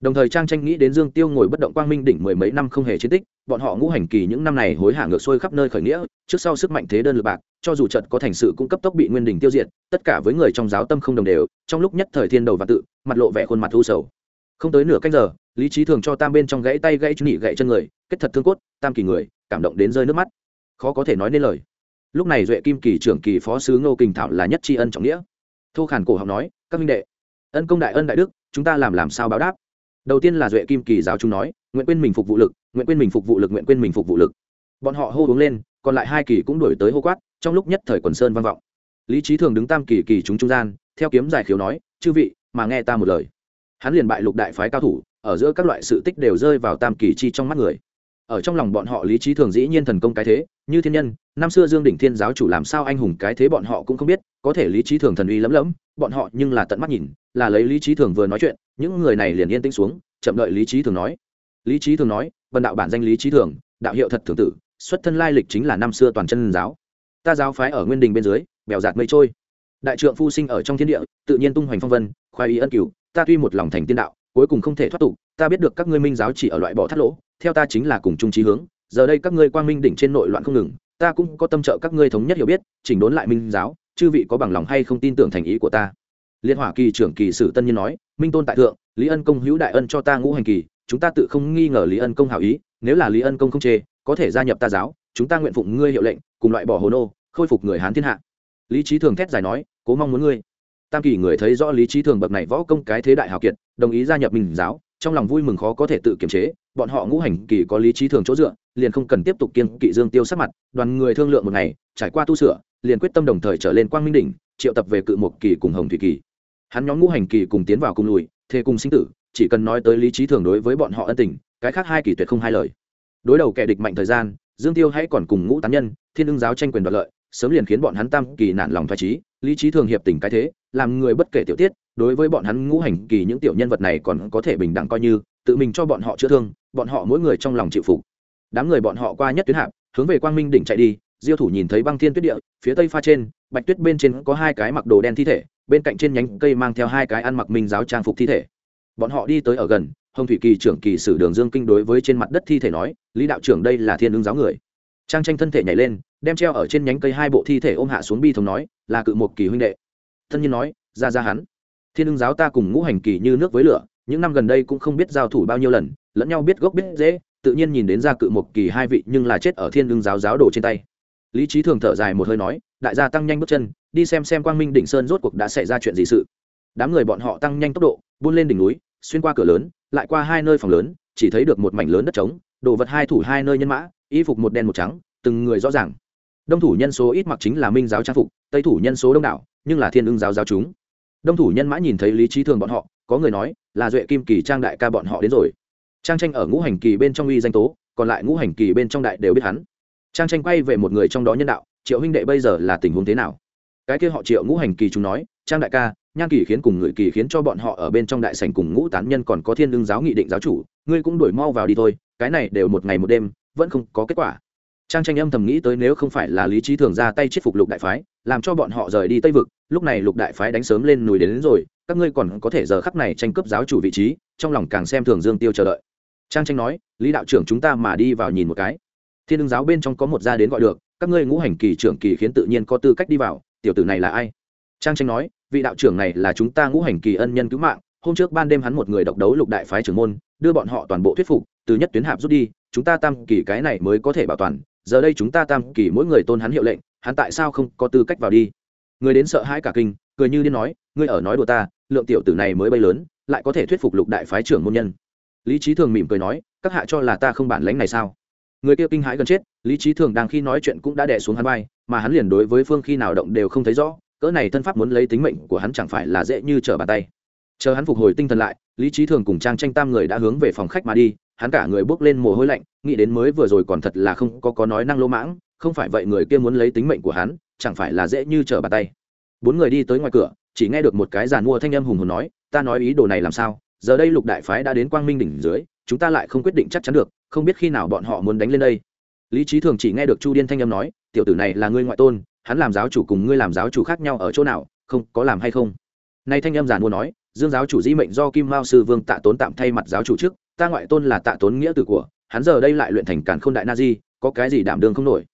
đồng thời trang tranh nghĩ đến dương tiêu ngồi bất động quang minh đỉnh mười mấy năm không hề chiến tích, bọn họ ngũ hành kỳ những năm này hối hả ngược xuôi khắp nơi khởi nghĩa, trước sau sức mạnh thế đơn lực bạc, cho dù trận có thành sự cũng cấp tốc bị nguyên đình tiêu diệt, tất cả với người trong giáo tâm không đồng đều, trong lúc nhất thời thiên đầu và tự, mặt lộ vẻ khuôn mặt u sầu. Không tới nửa canh giờ, lý trí thường cho tam bên trong gãy tay gãy nhị gãy chân người, kết thật thương cốt, tam kỳ người, cảm động đến rơi nước mắt. Khó có thể nói nên lời. Lúc này duệ kim kỳ trưởng kỳ phó sứ ngô kình thảo là nhất tri ân trọng nghĩa. Thô khản cổ học nói, các minh đệ, ân công đại ân đại đức, chúng ta làm làm sao báo đáp? Đầu tiên là duệ kim kỳ giáo chúng nói, nguyện quên mình phục vụ lực, nguyện quên mình phục vụ lực, nguyện quên mình phục vụ lực. Bọn họ hô uống lên, còn lại hai kỳ cũng đổi tới hô quát, trong lúc nhất thời quần sơn vang vọng. Lý trí thường đứng tam kỳ kỳ chúng trung gian, theo kiếm giải khiếu nói, chư vị, mà nghe ta một lời. Hắn liền bại lục đại phái cao thủ, ở giữa các loại sự tích đều rơi vào tam kỳ chi trong mắt người ở trong lòng bọn họ lý trí thường dĩ nhiên thần công cái thế, như thiên nhân, năm xưa dương đỉnh thiên giáo chủ làm sao anh hùng cái thế bọn họ cũng không biết, có thể lý trí thường thần uy lấm lấm bọn họ nhưng là tận mắt nhìn, là lấy lý trí thường vừa nói chuyện, những người này liền yên tĩnh xuống, chậm đợi lý trí thường nói. Lý trí thường nói vần đạo bản danh lý trí thường, đạo hiệu thật thường tử, xuất thân lai lịch chính là năm xưa toàn chân giáo. Ta giáo phái ở nguyên đình bên dưới, bèo giạt mây trôi. Đại trượng phu sinh ở trong thiên địa, tự nhiên tung hoành phong vân khoai ý ân cửu, ta tuy một lòng thành tiên đạo, cuối cùng không thể thoát tục, ta biết được các ngươi minh giáo chỉ ở loại bỏ thắt lỗ theo ta chính là cùng chung trí hướng, giờ đây các ngươi quang minh đỉnh trên nội loạn không ngừng, ta cũng có tâm trợ các ngươi thống nhất hiểu biết, chỉnh đốn lại minh giáo, chư vị có bằng lòng hay không tin tưởng thành ý của ta? Liên hỏa kỳ trưởng kỳ sử tân nhiên nói, minh tôn tại thượng, lý ân công hữu đại ân cho ta ngũ hành kỳ, chúng ta tự không nghi ngờ lý ân công hảo ý, nếu là lý ân công không chê, có thể gia nhập ta giáo, chúng ta nguyện phụng ngươi hiệu lệnh, cùng loại bỏ hồ nô, khôi phục người hán thiên hạ. Lý trí thường thét dài nói, cố mong muốn ngươi. Tam kỳ người thấy rõ lý trí thường bậc này võ công cái thế đại hào kiệt, đồng ý gia nhập minh giáo, trong lòng vui mừng khó có thể tự kiềm chế bọn họ ngũ hành kỳ có lý trí thường chỗ dựa, liền không cần tiếp tục kiên kỵ dương tiêu sắc mặt, đoàn người thương lượng một ngày, trải qua tu sửa, liền quyết tâm đồng thời trở lên quang minh đỉnh, triệu tập về cự một kỳ cùng hồng thủy kỳ. Hắn nhóm ngũ hành kỳ cùng tiến vào cùng lùi thê cùng sinh tử, chỉ cần nói tới lý trí thường đối với bọn họ ân tình, cái khác hai kỳ tuyệt không hai lời. Đối đầu kẻ địch mạnh thời gian, dương tiêu hãy còn cùng ngũ tán nhân, thiên ưng giáo tranh quyền đoạt lợi, sớm liền khiến bọn hắn tam kỳ nản lòng thoải trí lý trí thường hiệp tình cái thế, làm người bất kể tiểu tiết, đối với bọn hắn ngũ hành kỳ những tiểu nhân vật này còn có thể bình đẳng coi như tự mình cho bọn họ chữa thương, bọn họ mỗi người trong lòng chịu phục. Đám người bọn họ qua nhất tuyến hạp, hướng về quang minh đỉnh chạy đi, diêu thủ nhìn thấy băng thiên tuyết địa, phía tây pha trên, bạch tuyết bên trên có hai cái mặc đồ đen thi thể, bên cạnh trên nhánh cây mang theo hai cái ăn mặc minh giáo trang phục thi thể. Bọn họ đi tới ở gần, hồng thủy kỳ trưởng kỳ sử đường dương kinh đối với trên mặt đất thi thể nói, lý đạo trưởng đây là thiên ứng giáo người. Trang tranh thân thể nhảy lên, đem treo ở trên nhánh cây hai bộ thi thể ôm hạ xuống bi thống nói, là cự một kỳ huynh đệ. Thân nhiên nói, ra ra hắn. Thiên ứng giáo ta cùng ngũ hành kỳ như nước với lửa những năm gần đây cũng không biết giao thủ bao nhiêu lần, lẫn nhau biết gốc biết dễ tự nhiên nhìn đến ra cự một kỳ hai vị nhưng là chết ở thiên lương giáo giáo đồ trên tay. Lý trí thường thở dài một hơi nói, đại gia tăng nhanh bước chân, đi xem xem quang minh đỉnh sơn rốt cuộc đã xảy ra chuyện gì sự. Đám người bọn họ tăng nhanh tốc độ, buôn lên đỉnh núi, xuyên qua cửa lớn, lại qua hai nơi phòng lớn, chỉ thấy được một mảnh lớn đất trống, đồ vật hai thủ hai nơi nhân mã, y phục một đen một trắng, từng người rõ ràng. Đông thủ nhân số ít mặc chính là minh giáo trang phục, tây thủ nhân số đông đảo, nhưng là thiên ưng giáo giáo chúng. Đông thủ nhân mã nhìn thấy lý trí thường bọn họ, có người nói là duệ kim kỳ trang đại ca bọn họ đến rồi. Trang tranh ở ngũ hành kỳ bên trong uy danh tố còn lại ngũ hành kỳ bên trong đại đều biết hắn. Trang tranh quay về một người trong đó nhân đạo triệu huynh đệ bây giờ là tình huống thế nào? Cái kia họ triệu ngũ hành kỳ chúng nói trang đại ca nhan kỳ khiến cùng người kỳ khiến cho bọn họ ở bên trong đại sảnh cùng ngũ tán nhân còn có thiên lương giáo nghị định giáo chủ ngươi cũng đuổi mau vào đi thôi cái này đều một ngày một đêm vẫn không có kết quả. Trang tranh âm thầm nghĩ tới nếu không phải là lý trí thường ra tay chết phục lục đại phái làm cho bọn họ rời đi tây vực lúc này lục đại phái đánh sớm lên núi đến, đến rồi các ngươi còn có thể giờ khắc này tranh cướp giáo chủ vị trí, trong lòng càng xem thường dương tiêu chờ đợi. Trang tranh nói, lý đạo trưởng chúng ta mà đi vào nhìn một cái. Thiên đương giáo bên trong có một gia đến gọi được, các ngươi ngũ hành kỳ trưởng kỳ khiến tự nhiên có tư cách đi vào, tiểu tử này là ai? Trang tranh nói, vị đạo trưởng này là chúng ta ngũ hành kỳ ân nhân cứu mạng, hôm trước ban đêm hắn một người độc đấu lục đại phái trưởng môn, đưa bọn họ toàn bộ thuyết phục, từ nhất tuyến hạp rút đi, chúng ta tam kỳ cái này mới có thể bảo toàn, giờ đây chúng ta tam kỳ mỗi người tôn hắn hiệu lệnh, hắn tại sao không có tư cách vào đi? Người đến sợ hãi cả kinh, cười như điên nói, ngươi ở nói đùa ta lượng tiểu tử này mới bay lớn lại có thể thuyết phục lục đại phái trưởng môn nhân. Lý trí thường mỉm cười nói các hạ cho là ta không bản lãnh này sao? Người kia kinh hãi gần chết lý trí thường đang khi nói chuyện cũng đã đẻ xuống hắn bay, mà hắn liền đối với phương khi nào động đều không thấy rõ cỡ này thân pháp muốn lấy tính mệnh của hắn chẳng phải là dễ như trở bàn tay. Chờ hắn phục hồi tinh thần lại lý trí thường cùng trang tranh tam người đã hướng về phòng khách mà đi hắn cả người bước lên mồ hôi lạnh nghĩ đến mới vừa rồi còn thật là không có có nói năng lỗ mãng không phải vậy người kia muốn lấy tính mệnh của hắn chẳng phải là dễ như trở bàn tay. Bốn người đi tới ngoài cửa chỉ nghe được một cái giàn mua thanh âm hùng hồn nói, ta nói ý đồ này làm sao? Giờ đây lục đại phái đã đến quang minh đỉnh dưới, chúng ta lại không quyết định chắc chắn được, không biết khi nào bọn họ muốn đánh lên đây. Lý trí thường chỉ nghe được chu điên thanh âm nói, tiểu tử này là ngươi ngoại tôn, hắn làm giáo chủ cùng ngươi làm giáo chủ khác nhau ở chỗ nào, không, có làm hay không? Nay thanh âm giàn mua nói, dương giáo chủ di mệnh do kim mao sư vương tạ tốn tạm thay mặt giáo chủ trước, ta ngoại tôn là tạ tốn nghĩa tử của, hắn giờ đây lại luyện thành càn k h ô n đại na di, có cái gì đảm đường không nổi.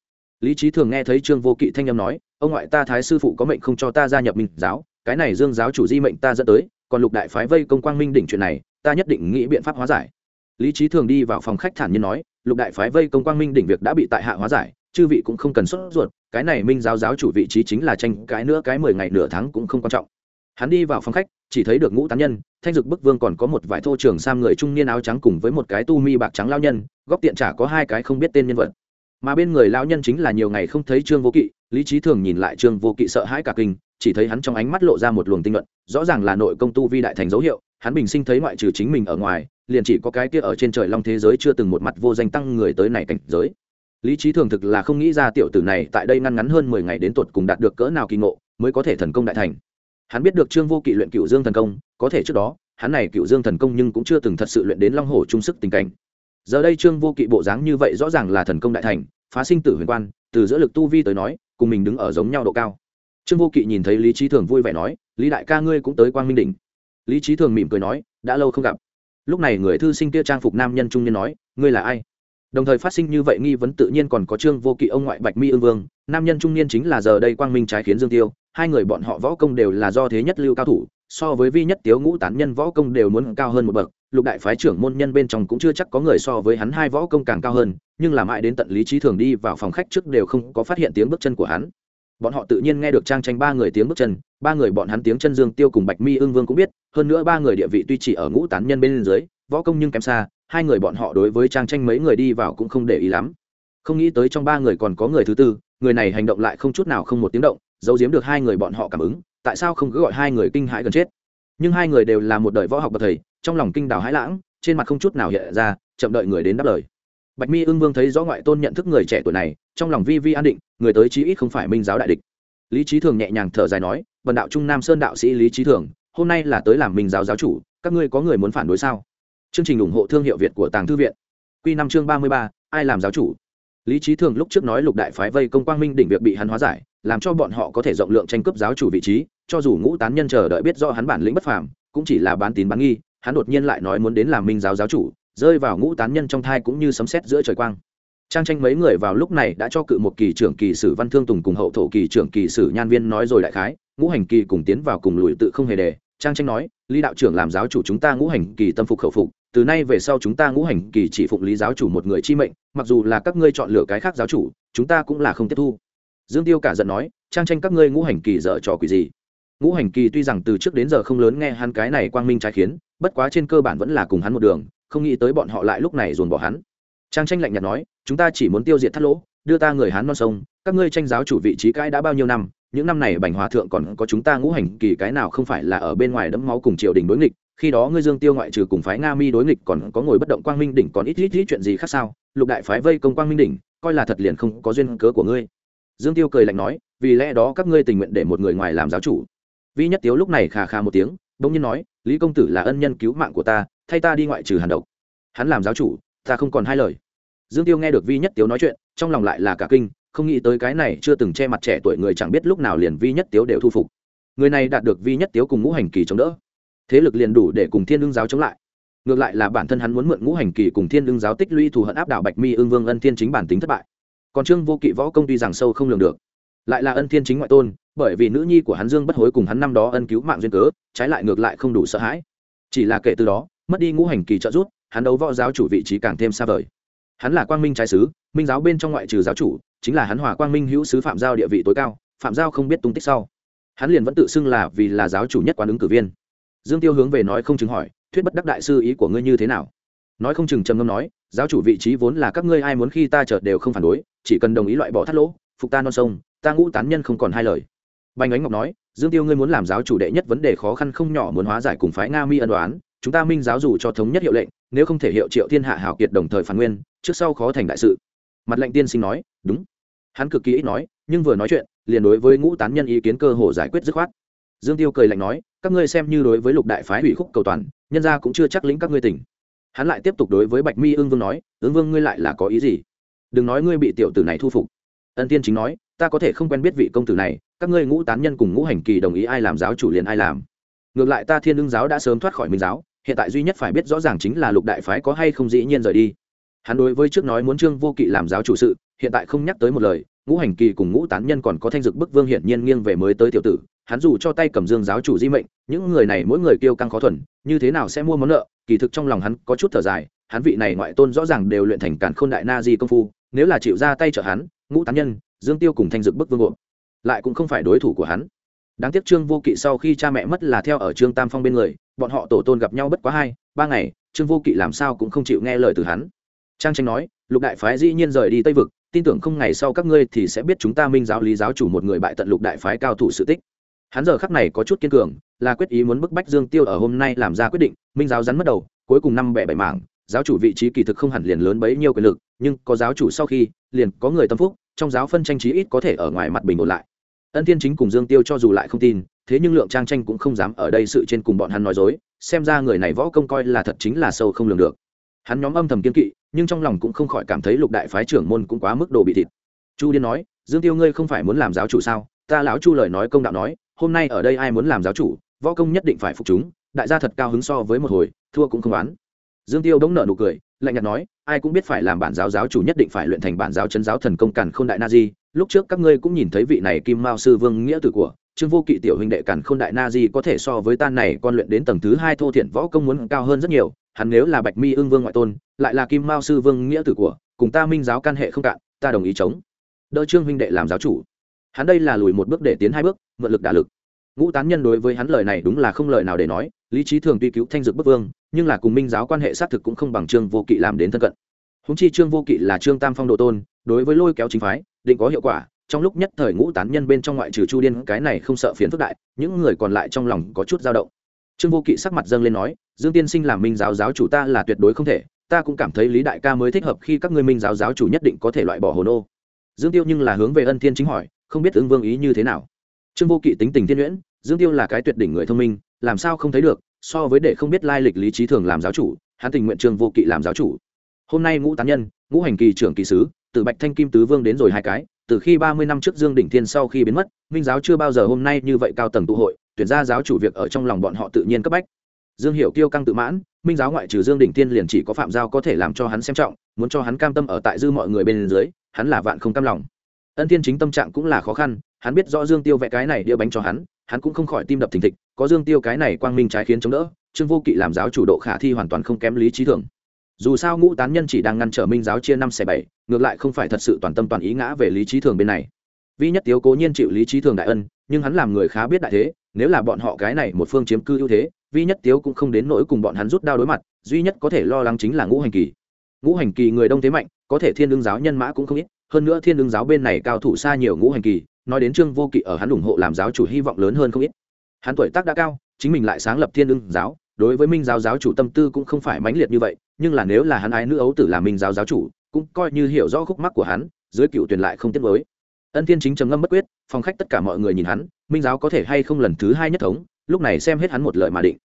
Lý trí thường nghe thấy trương vô kỵ thanh âm nói, ông ngoại ta thái sư phụ có mệnh không cho ta gia nhập minh giáo cái này dương giáo chủ di mệnh ta dẫn tới, còn lục đại phái vây công quang minh đỉnh chuyện này, ta nhất định nghĩ biện pháp hóa giải. Lý trí thường đi vào phòng khách thản nhiên nói, lục đại phái vây công quang minh đỉnh việc đã bị tại hạ hóa giải, chư vị cũng không cần sốt ruột, cái này minh giáo giáo chủ vị trí chính là tranh cái nữa cái mười ngày nửa tháng cũng không quan trọng. Hắn đi vào phòng khách, chỉ thấy được ngũ tán nhân, thanh dực bức vương còn có một vài thô trường sam người trung niên áo trắng cùng với một cái tu mi bạc trắng lao nhân, góc tiện trả có hai cái không biết tên nhân vật. Mà bên người lao nhân chính là nhiều ngày không thấy trương vô kỵ lý trí thường nhìn lại trương vô kỵ sợ hãi cả kinh, chỉ thấy hắn trong ánh mắt lộ ra một luồng tinh luận rõ ràng là nội công tu vi đại thành dấu hiệu, hắn bình sinh thấy ngoại trừ chính mình ở ngoài, liền chỉ có cái kia ở trên trời long thế giới chưa từng một mặt vô danh tăng người tới này cảnh giới. Lý trí thường thực là không nghĩ ra tiểu tử này tại đây ngăn ngắn hơn mười ngày đến tuột cùng đạt được cỡ nào kỳ ngộ, mới có thể thần công đại thành. Hắn biết được trương vô kỵ luyện cựu dương thần công, có thể trước đó, hắn này cựu dương thần công nhưng cũng chưa từng thật sự luyện đến long hổ trung sức tình cảnh. Giờ đây trương vô kỵ bộ dáng như vậy rõ ràng là thần công đại thành, phá sinh tử huyền quan, từ giữa lực tu vi tới nói cùng mình đứng ở giống nhau độ cao. Trương vô kỵ nhìn thấy lý trí thường vui vẻ nói, lý đại ca ngươi cũng tới quang minh đỉnh. Lý trí thường mỉm cười nói, đã lâu không gặp. Lúc này người thư sinh kia trang phục nam nhân trung niên nói, ngươi là ai? Đồng thời phát sinh như vậy nghi vấn tự nhiên còn có trương vô kỵ ông ngoại bạch mi ương vương. Nam nhân trung niên chính là giờ đây quang minh trái khiến dương tiêu. Hai người bọn họ võ công đều là do thế nhất lưu cao thủ so với vi nhất tiếu ngũ tán nhân võ công đều muốn cao hơn một bậc, lục đại phái trưởng môn nhân bên trong cũng chưa chắc có người so với hắn hai võ công càng cao hơn, nhưng là mãi đến tận lý trí thường đi vào phòng khách trước đều không có phát hiện tiếng bước chân của hắn. Bọn họ tự nhiên nghe được trang tranh ba người tiếng bước chân, ba người bọn hắn tiếng chân dương tiêu cùng bạch mi ưng vương cũng biết, hơn nữa ba người địa vị tuy chỉ ở ngũ tán nhân bên dưới, võ công nhưng kém xa, hai người bọn họ đối với trang tranh mấy người đi vào cũng không để ý lắm. Không nghĩ tới trong ba người còn có người thứ tư, người này hành động lại không chút nào không một tiếng động, giấu giếm được hai người bọn họ cảm ứng tại sao không cứ gọi hai người kinh hãi gần chết? Nhưng hai người đều là một đời võ học bậc thầy, trong lòng kinh đào hãi lãng, trên mặt không chút nào hiện ra, chậm đợi người đến đáp lời. Bạch mi ưng vương thấy rõ ngoại tôn nhận thức người trẻ tuổi này, trong lòng vi vi an định, người tới chí ít không phải minh giáo đại địch. Lý trí thường nhẹ nhàng thở dài nói vần đạo trung nam sơn đạo sĩ lý trí thường, hôm nay là tới làm minh giáo giáo chủ, các ngươi có người muốn phản đối sao? Chương trình ủng hộ thương hiệu việt của tàng thư viện. Q năm chương ba mươi ba, ai làm giáo chủ? Lý trí thường lúc trước nói lục đại phái vây công quang minh đỉnh việc bị hắn hóa giải làm cho bọn họ có thể rộng lượng tranh cướp giáo chủ vị trí, cho dù ngũ tán nhân chờ đợi biết do hắn bản lĩnh bất phàm, cũng chỉ là bán tín bán nghi, hắn đột nhiên lại nói muốn đến làm minh giáo giáo chủ, rơi vào ngũ tán nhân trong thai cũng như sấm sét giữa trời quang. Trang tranh mấy người vào lúc này đã cho cự một kỳ trưởng kỳ sử văn thương tùng cùng hậu thổ kỳ trưởng kỳ sử nhan viên nói rồi đại khái, ngũ hành kỳ cùng tiến vào cùng lùi tự không hề đề trang tranh nói, lý đạo trưởng làm giáo chủ chúng ta ngũ hành kỳ tâm phục khẩu phục, từ nay về sau chúng ta ngũ hành kỳ chỉ phụng lý giáo chủ một người chi mệnh, mặc dù là các ngươi chọn lựa cái khác giáo chủ, chúng ta cũng là không tiếp thu dương tiêu cả giận nói, trang tranh các ngươi ngũ hành kỳ dở trò quỷ gì? Ngũ hành kỳ tuy rằng từ trước đến giờ không lớn nghe hắn cái này quang minh trái khiến, bất quá trên cơ bản vẫn là cùng hắn một đường, không nghĩ tới bọn họ lại lúc này dồn bỏ hắn. Trang tranh lạnh nhạt nói, chúng ta chỉ muốn tiêu diệt thắt lỗ, đưa ta người hắn non sông, các ngươi tranh giáo chủ vị trí cãi đã bao nhiêu năm, những năm này bành hòa thượng còn có chúng ta ngũ hành kỳ cái nào không phải là ở bên ngoài đẫm máu cùng triều đình đối nghịch, khi đó ngươi dương tiêu ngoại trừ cùng phái nga mi đối nghịch còn có ngồi bất động quang minh đỉnh còn ít ít ít chuyện gì khác sao? Lục đại phái vây công quang minh đỉnh, coi là thật liền không có duyên cớ của ngươi dương tiêu cười lạnh nói, vì lẽ đó các ngươi tình nguyện để một người ngoài làm giáo chủ. Vi nhất tiếu lúc này khà khà một tiếng, bỗng nhiên nói, lý công tử là ân nhân cứu mạng của ta, thay ta đi ngoại trừ hàn độc. Hắn làm giáo chủ, ta không còn hai lời. Dương tiêu nghe được vi nhất tiếu nói chuyện, trong lòng lại là cả kinh, không nghĩ tới cái này chưa từng che mặt trẻ tuổi người chẳng biết lúc nào liền vi nhất tiếu đều thu phục. Người này đạt được vi nhất tiếu cùng ngũ hành kỳ chống đỡ. Thế lực liền đủ để cùng thiên lương giáo chống lại. Ngược lại là bản thân hắn muốn mượn ngũ hành kỳ cùng thiên lương giáo tích lũy thù hận áp đảo bạch mi ương vương ân thiên chính bản tính thất bại còn trương vô kỵ võ công tuy rằng sâu không lường được, lại là ân thiên chính ngoại tôn, bởi vì nữ nhi của hắn dương bất hối cùng hắn năm đó ân cứu mạng duyên cớ, trái lại ngược lại không đủ sợ hãi. Chỉ là kể từ đó, mất đi ngũ hành kỳ trợ giúp, hắn đấu võ giáo chủ vị trí càng thêm xa vời. Hắn là quang minh trái sứ, minh giáo bên trong ngoại trừ giáo chủ, chính là hắn hòa quang minh hữu sứ phạm giao địa vị tối cao, phạm giao không biết tung tích sau. Hắn liền vẫn tự xưng là vì là giáo chủ nhất quán ứng cử viên. Dương tiêu hướng về nói không chứng hỏi, thuyết bất đắc đại sư ý của ngươi như thế nào? Nói không chừng trầm ngâm nói, giáo chủ vị trí vốn là các ngươi ai muốn khi ta chợt đều không phản đối chỉ cần đồng ý loại bỏ thắt lỗ, phục ta non sông, ta ngũ tán nhân không còn hai lời. Bành ánh ngọc nói, dương tiêu ngươi muốn làm giáo chủ đệ nhất vấn đề khó khăn không nhỏ muốn hóa giải cùng phái nga mi ân đoán chúng ta minh giáo dù cho thống nhất hiệu lệnh, nếu không thể hiệu triệu thiên hạ hảo kiệt đồng thời phản nguyên, trước sau khó thành đại sự. Mặt lệnh tiên sinh nói, đúng. Hắn cực kỳ ít nói, nhưng vừa nói chuyện, liền đối với ngũ tán nhân ý kiến cơ hồ giải quyết dứt khoát. Dương tiêu cười lạnh nói, các ngươi xem như đối với lục đại phái hủy khúc cầu toàn, nhân gia cũng chưa chắc lĩnh các ngươi tỉnh. Hắn lại tiếp tục đối với bạch mi ương vương nói ương vương ngươi lại là có ý gì? Đừng nói ngươi bị tiểu tử này thu phục. Ân tiên chính nói, ta có thể không quen biết vị công tử này, các ngươi ngũ tán nhân cùng ngũ hành kỳ đồng ý ai làm giáo chủ liền ai làm. Ngược lại ta thiên lương giáo đã sớm thoát khỏi minh giáo, hiện tại duy nhất phải biết rõ ràng chính là lục đại phái có hay không dĩ nhiên rời đi. Hắn đối với trước nói muốn trương vô kỵ làm giáo chủ sự, hiện tại không nhắc tới một lời, ngũ hành kỳ cùng ngũ tán nhân còn có thanh dực bức vương hiển nhiên nghiêng về mới tới tiểu tử, hắn dù cho tay cầm dương giáo chủ di mệnh, những người này mỗi người kêu căng khó thuần, như thế nào sẽ mua món nợ, kỳ thực trong lòng hắn có chút thở dài, hắn vị này ngoại tôn rõ ràng đều luyện thành cản khôn đại na di công phu nếu là chịu ra tay trợ hắn, ngũ tán nhân, dương tiêu cùng thanh dực bức vương gộp lại cũng không phải đối thủ của hắn. Đáng tiếc trương vô kỵ sau khi cha mẹ mất là theo ở trương tam phong bên người, bọn họ tổ tôn gặp nhau bất quá hai, ba ngày, trương vô kỵ làm sao cũng không chịu nghe lời từ hắn. Trang tranh nói, lục đại phái dĩ nhiên rời đi tây vực, tin tưởng không ngày sau các ngươi thì sẽ biết chúng ta minh giáo lý giáo chủ một người bại tận lục đại phái cao thủ sự tích. Hắn giờ khắc này có chút kiên cường, là quyết ý muốn bức bách dương tiêu ở hôm nay làm ra quyết định, minh giáo rắn mất đầu, cuối cùng năm bẻ bảy mảng giáo chủ vị trí kỳ thực không hẳn liền lớn bấy nhiêu quyền lực, nhưng có giáo chủ sau khi, liền có người tâm phúc, trong giáo phân tranh trí ít có thể ở ngoài mặt bình ổn lại. Ân thiên chính cùng dương tiêu cho dù lại không tin, thế nhưng lượng trang tranh cũng không dám ở đây sự trên cùng bọn hắn nói dối, xem ra người này võ công coi là thật chính là sâu không lường được. Hắn nhóm âm thầm kiên kỵ, nhưng trong lòng cũng không khỏi cảm thấy lục đại phái trưởng môn cũng quá mức độ bị thịt. Chu điên nói, dương tiêu ngươi không phải muốn làm giáo chủ sao? Ta lão chu lời nói công đạo nói, hôm nay ở đây ai muốn làm giáo chủ, võ công nhất định phải phục chúng, đại gia thật cao hứng so với một hồi, thua cũng không bán dương tiêu đống nợ nụ cười, lạnh nhạt nói, ai cũng biết phải làm bản giáo giáo chủ nhất định phải luyện thành bản giáo chân giáo thần công càn khôn đại na di. Lúc trước các ngươi cũng nhìn thấy vị này kim mao sư vương nghĩa tử của trương vô kỵ tiểu huynh đệ càn khôn đại na di có thể so với tan này con luyện đến tầng thứ hai thô thiện võ công muốn cao hơn rất nhiều. Hắn nếu là bạch mi ương vương ngoại tôn, lại là kim mao sư vương nghĩa tử của, cùng ta minh giáo can hệ không cạn, ta đồng ý chống. Đỡ trương huynh đệ làm giáo chủ. Hắn đây là lùi một bước để tiến hai bước, mượn lực đả lực ngũ tán nhân đối với hắn lời này đúng là không lời nào để nói, lý trí thường tuy cứu thanh dược bức vương, nhưng là cùng minh giáo quan hệ xác thực cũng không bằng trương vô kỵ làm đến thân cận. Húng chi trương vô kỵ là trương tam phong độ tôn, đối với lôi kéo chính phái, định có hiệu quả, trong lúc nhất thời ngũ tán nhân bên trong ngoại trừ chu điên, cái này không sợ phiền phức đại, những người còn lại trong lòng có chút dao động. Trương vô kỵ sắc mặt dâng lên nói, dương tiên sinh làm minh giáo giáo chủ ta là tuyệt đối không thể, ta cũng cảm thấy lý đại ca mới thích hợp khi các ngươi minh giáo giáo chủ nhất định có thể loại bỏ hồ nô. Dương tiêu nhưng là hướng về ân thiên chính hỏi, không biết ứng vương ý như thế nào trương vô kỵ tính tình thiên nhuyễn, dương tiêu là cái tuyệt đỉnh người thông minh, làm sao không thấy được, so với để không biết lai lịch lý trí thường làm giáo chủ, hắn tình nguyện trương vô kỵ làm giáo chủ. Hôm nay ngũ tán nhân, ngũ hành kỳ trưởng kỳ sứ, từ bạch thanh kim tứ vương đến rồi hai cái, từ khi ba mươi năm trước dương đỉnh thiên sau khi biến mất, minh giáo chưa bao giờ hôm nay như vậy cao tầng tụ hội, tuyển ra giáo chủ việc ở trong lòng bọn họ tự nhiên cấp bách. Dương hiệu kiêu căng tự mãn, minh giáo ngoại trừ dương đỉnh thiên liền chỉ có phạm giao có thể làm cho hắn xem trọng, muốn cho hắn cam tâm ở tại dư mọi người bên dưới, hắn là vạn không cam lòng ân thiên chính tâm trạng cũng là khó khăn, hắn biết rõ dương tiêu vẽ cái này đĩa bánh cho hắn hắn cũng không khỏi tim đập thình thịch, có dương tiêu cái này quang minh trái khiến chống đỡ, trương vô kỵ làm giáo chủ độ khả thi hoàn toàn không kém lý trí thường. Dù sao ngũ tán nhân chỉ đang ngăn trở minh giáo chia năm xẻ bảy, ngược lại không phải thật sự toàn tâm toàn ý ngã về lý trí thường bên này. Vi nhất tiếu cố nhiên chịu lý trí thường đại ân, nhưng hắn làm người khá biết đại thế, nếu là bọn họ cái này một phương chiếm cư ưu thế, vi nhất tiếu cũng không đến nỗi cùng bọn hắn rút đao đối mặt, duy nhất có thể lo lắng chính là ngũ hành kỳ. Ngũ hành kỳ người đông thế mạnh, có thể thiên đương giáo nhân mã cũng không ít hơn nữa thiên đương giáo bên này cao thủ xa nhiều ngũ hành kỳ, nói đến trương vô kỵ ở hắn ủng hộ làm giáo chủ hy vọng lớn hơn không ít. Hắn tuổi tác đã cao, chính mình lại sáng lập thiên đương giáo, đối với minh giáo giáo chủ tâm tư cũng không phải mãnh liệt như vậy, nhưng là nếu là hắn ái nữ ấu tử làm minh giáo giáo chủ, cũng coi như hiểu rõ khúc mắc của hắn, dưới cựu tuyển lại không tiết với ân thiên chính trầm ngâm bất quyết phòng khách tất cả mọi người nhìn hắn, minh giáo có thể hay không lần thứ hai nhất thống, lúc này xem hết hắn một lời mà định.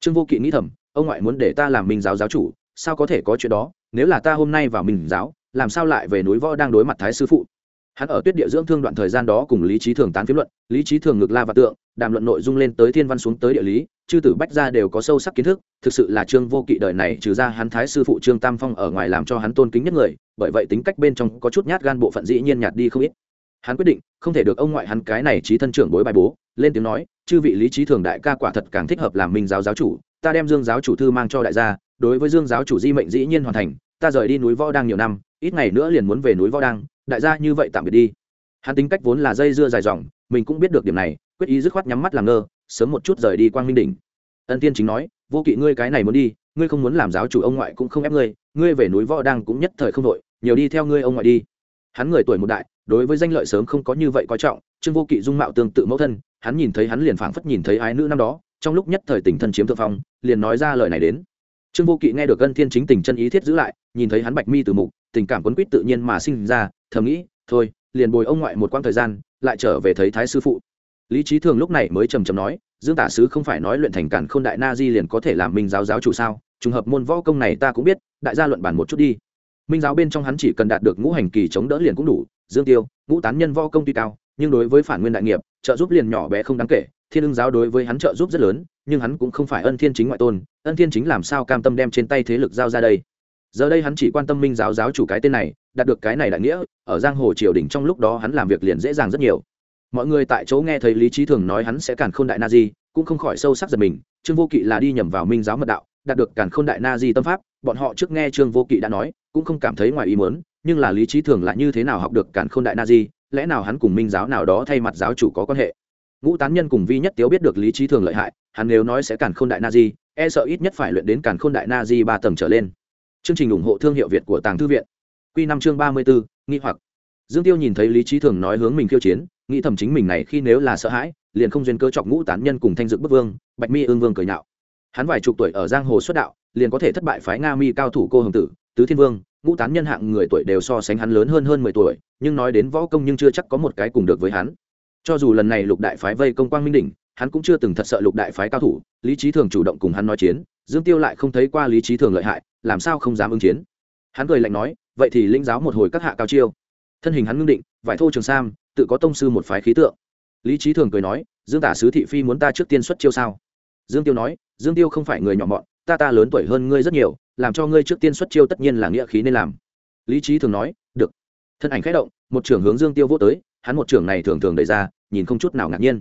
Trương vô kỵ nghĩ thầm, ông ngoại muốn để ta làm minh giáo giáo chủ, sao có thể có chuyện đó? Nếu là ta hôm nay vào minh giáo làm sao lại về núi võ đang đối mặt thái sư phụ? Hắn ở tuyết địa dưỡng thương đoạn thời gian đó cùng lý trí thường tán phiếm luận, lý trí thường ngược la và tượng, đàm luận nội dung lên tới thiên văn xuống tới địa lý, chư tử bách gia đều có sâu sắc kiến thức, thực sự là trương vô kỵ đời này trừ ra hắn thái sư phụ trương tam phong ở ngoài làm cho hắn tôn kính nhất người, bởi vậy tính cách bên trong có chút nhát gan bộ phận dĩ nhiên nhạt đi không ít. Hắn quyết định, không thể được ông ngoại hắn cái này trí thân trưởng bối bài bố, lên tiếng nói, chư vị lý trí thường đại ca quả thật càng thích hợp làm minh giáo giáo chủ, ta đem dương giáo chủ thư mang cho đại gia, đối với dương giáo chủ di mệnh dĩ nhiên hoàn thành, ta rời đi núi võ đang nhiều năm ít ngày nữa liền muốn về núi võ đăng, đại gia như vậy tạm biệt đi. Hắn tính cách vốn là dây dưa dài dòng mình cũng biết được điểm này quyết ý dứt khoát nhắm mắt làm ngơ sớm một chút rời đi quang minh đỉnh. Ân tiên chính nói vô kỵ ngươi cái này muốn đi ngươi không muốn làm giáo chủ ông ngoại cũng không ép ngươi ngươi về núi võ đăng cũng nhất thời không đội nhiều đi theo ngươi ông ngoại đi. Hắn người tuổi một đại đối với danh lợi sớm không có như vậy coi trọng trương vô kỵ dung mạo tương tự mẫu thân hắn nhìn thấy hắn liền phảng phất nhìn thấy ái nữ năm đó trong lúc nhất thời tình thân chiếm thượng phong liền nói ra lời này đến trương vô kỵ nghe được ân thiên chính tình chân ý thiết giữ lại, nhìn thấy hắn bạch mi từ mục, tình cảm quấn quýt tự nhiên mà sinh ra, thầm nghĩ, thôi, liền bồi ông ngoại một quãng thời gian, lại trở về thấy thái sư phụ. Lý trí thường lúc này mới trầm trầm nói, dương tả sứ không phải nói luyện thành cản k h ô n đại na di liền có thể làm minh giáo giáo chủ sao? Trùng hợp môn võ công này ta cũng biết, đại gia luận bản một chút đi. Minh giáo bên trong hắn chỉ cần đạt được ngũ hành kỳ chống đỡ liền cũng đủ, dương tiêu, ngũ tán nhân võ công tuy cao, nhưng đối với phản nguyên đại nghiệp, trợ giúp liền nhỏ bé không đáng kể thiên ưng giáo đối với hắn trợ giúp rất lớn, nhưng hắn cũng không phải ân thiên chính ngoại tôn, ân thiên chính làm sao cam tâm đem trên tay thế lực giao ra đây? Giờ đây hắn chỉ quan tâm minh giáo giáo chủ cái tên này, đạt được cái này đại nghĩa, ở giang hồ triều đình trong lúc đó hắn làm việc liền dễ dàng rất nhiều. Mọi người tại chỗ nghe thấy lý trí thường nói hắn sẽ càn k h ô n đại na di, cũng không khỏi sâu sắc giật mình, trương vô kỵ là đi nhầm vào minh giáo mật đạo, đạt được càn k h ô n đại na di tâm pháp, bọn họ trước nghe trương vô kỵ đã nói, cũng không cảm thấy ngoài ý mớn nhưng là lý trí thường lại như thế nào học được càn k h ô n đại na di, lẽ nào hắn cùng minh giáo nào đó thay mặt giáo chủ có quan hệ? Ngũ tán nhân cùng vi nhất tiếu biết được lý trí thường lợi hại, hắn nếu nói sẽ càn k h ô n đại na di e sợ ít nhất phải luyện đến càn k h ô n đại na di ba tầng trở lên. Chương trình ủng hộ thương hiệu việt của tàng thư viện. Q năm chương ba mươi bốn nghi hoặc. Dương tiêu nhìn thấy lý trí thường nói hướng mình khiêu chiến, nghĩ thầm chính mình này khi nếu là sợ hãi, liền không duyên cơ chọc ngũ tán nhân cùng thanh dự bức vương, bạch mi ương vương cười nhạo. Hắn vài chục tuổi ở giang hồ xuất đạo, liền có thể thất bại phái nga mi cao thủ cô hồng tử, tứ thiên vương, ngũ tán nhân hạng người tuổi đều so sánh hắn lớn hơn hơn mười tuổi, nhưng nói đến võ công nhưng chưa chắc có một cái cùng được với hắn cho dù lần này lục đại phái vây công quang minh đỉnh, hắn cũng chưa từng thật sợ lục đại phái cao thủ, lý trí thường chủ động cùng hắn nói chiến, dương tiêu lại không thấy qua lý trí thường lợi hại, làm sao không dám ứng chiến. Hắn cười lạnh nói, vậy thì linh giáo một hồi các hạ cao chiêu. Thân hình hắn ngưng định, vải thô trường sam, tự có tông sư một phái khí tượng. Lý trí thường cười nói, dương tả sứ thị phi muốn ta trước tiên xuất chiêu sao? Dương tiêu nói, dương tiêu không phải người nhỏ mọn, ta ta lớn tuổi hơn ngươi rất nhiều, làm cho ngươi trước tiên xuất chiêu tất nhiên là nghĩa khí nên làm. Lý trí thường nói, được. Thân ảnh khẽ động, một trưởng hướng dương tiêu vô tới hắn một trưởng này thường thường đẩy ra, nhìn không chút nào ngạc nhiên.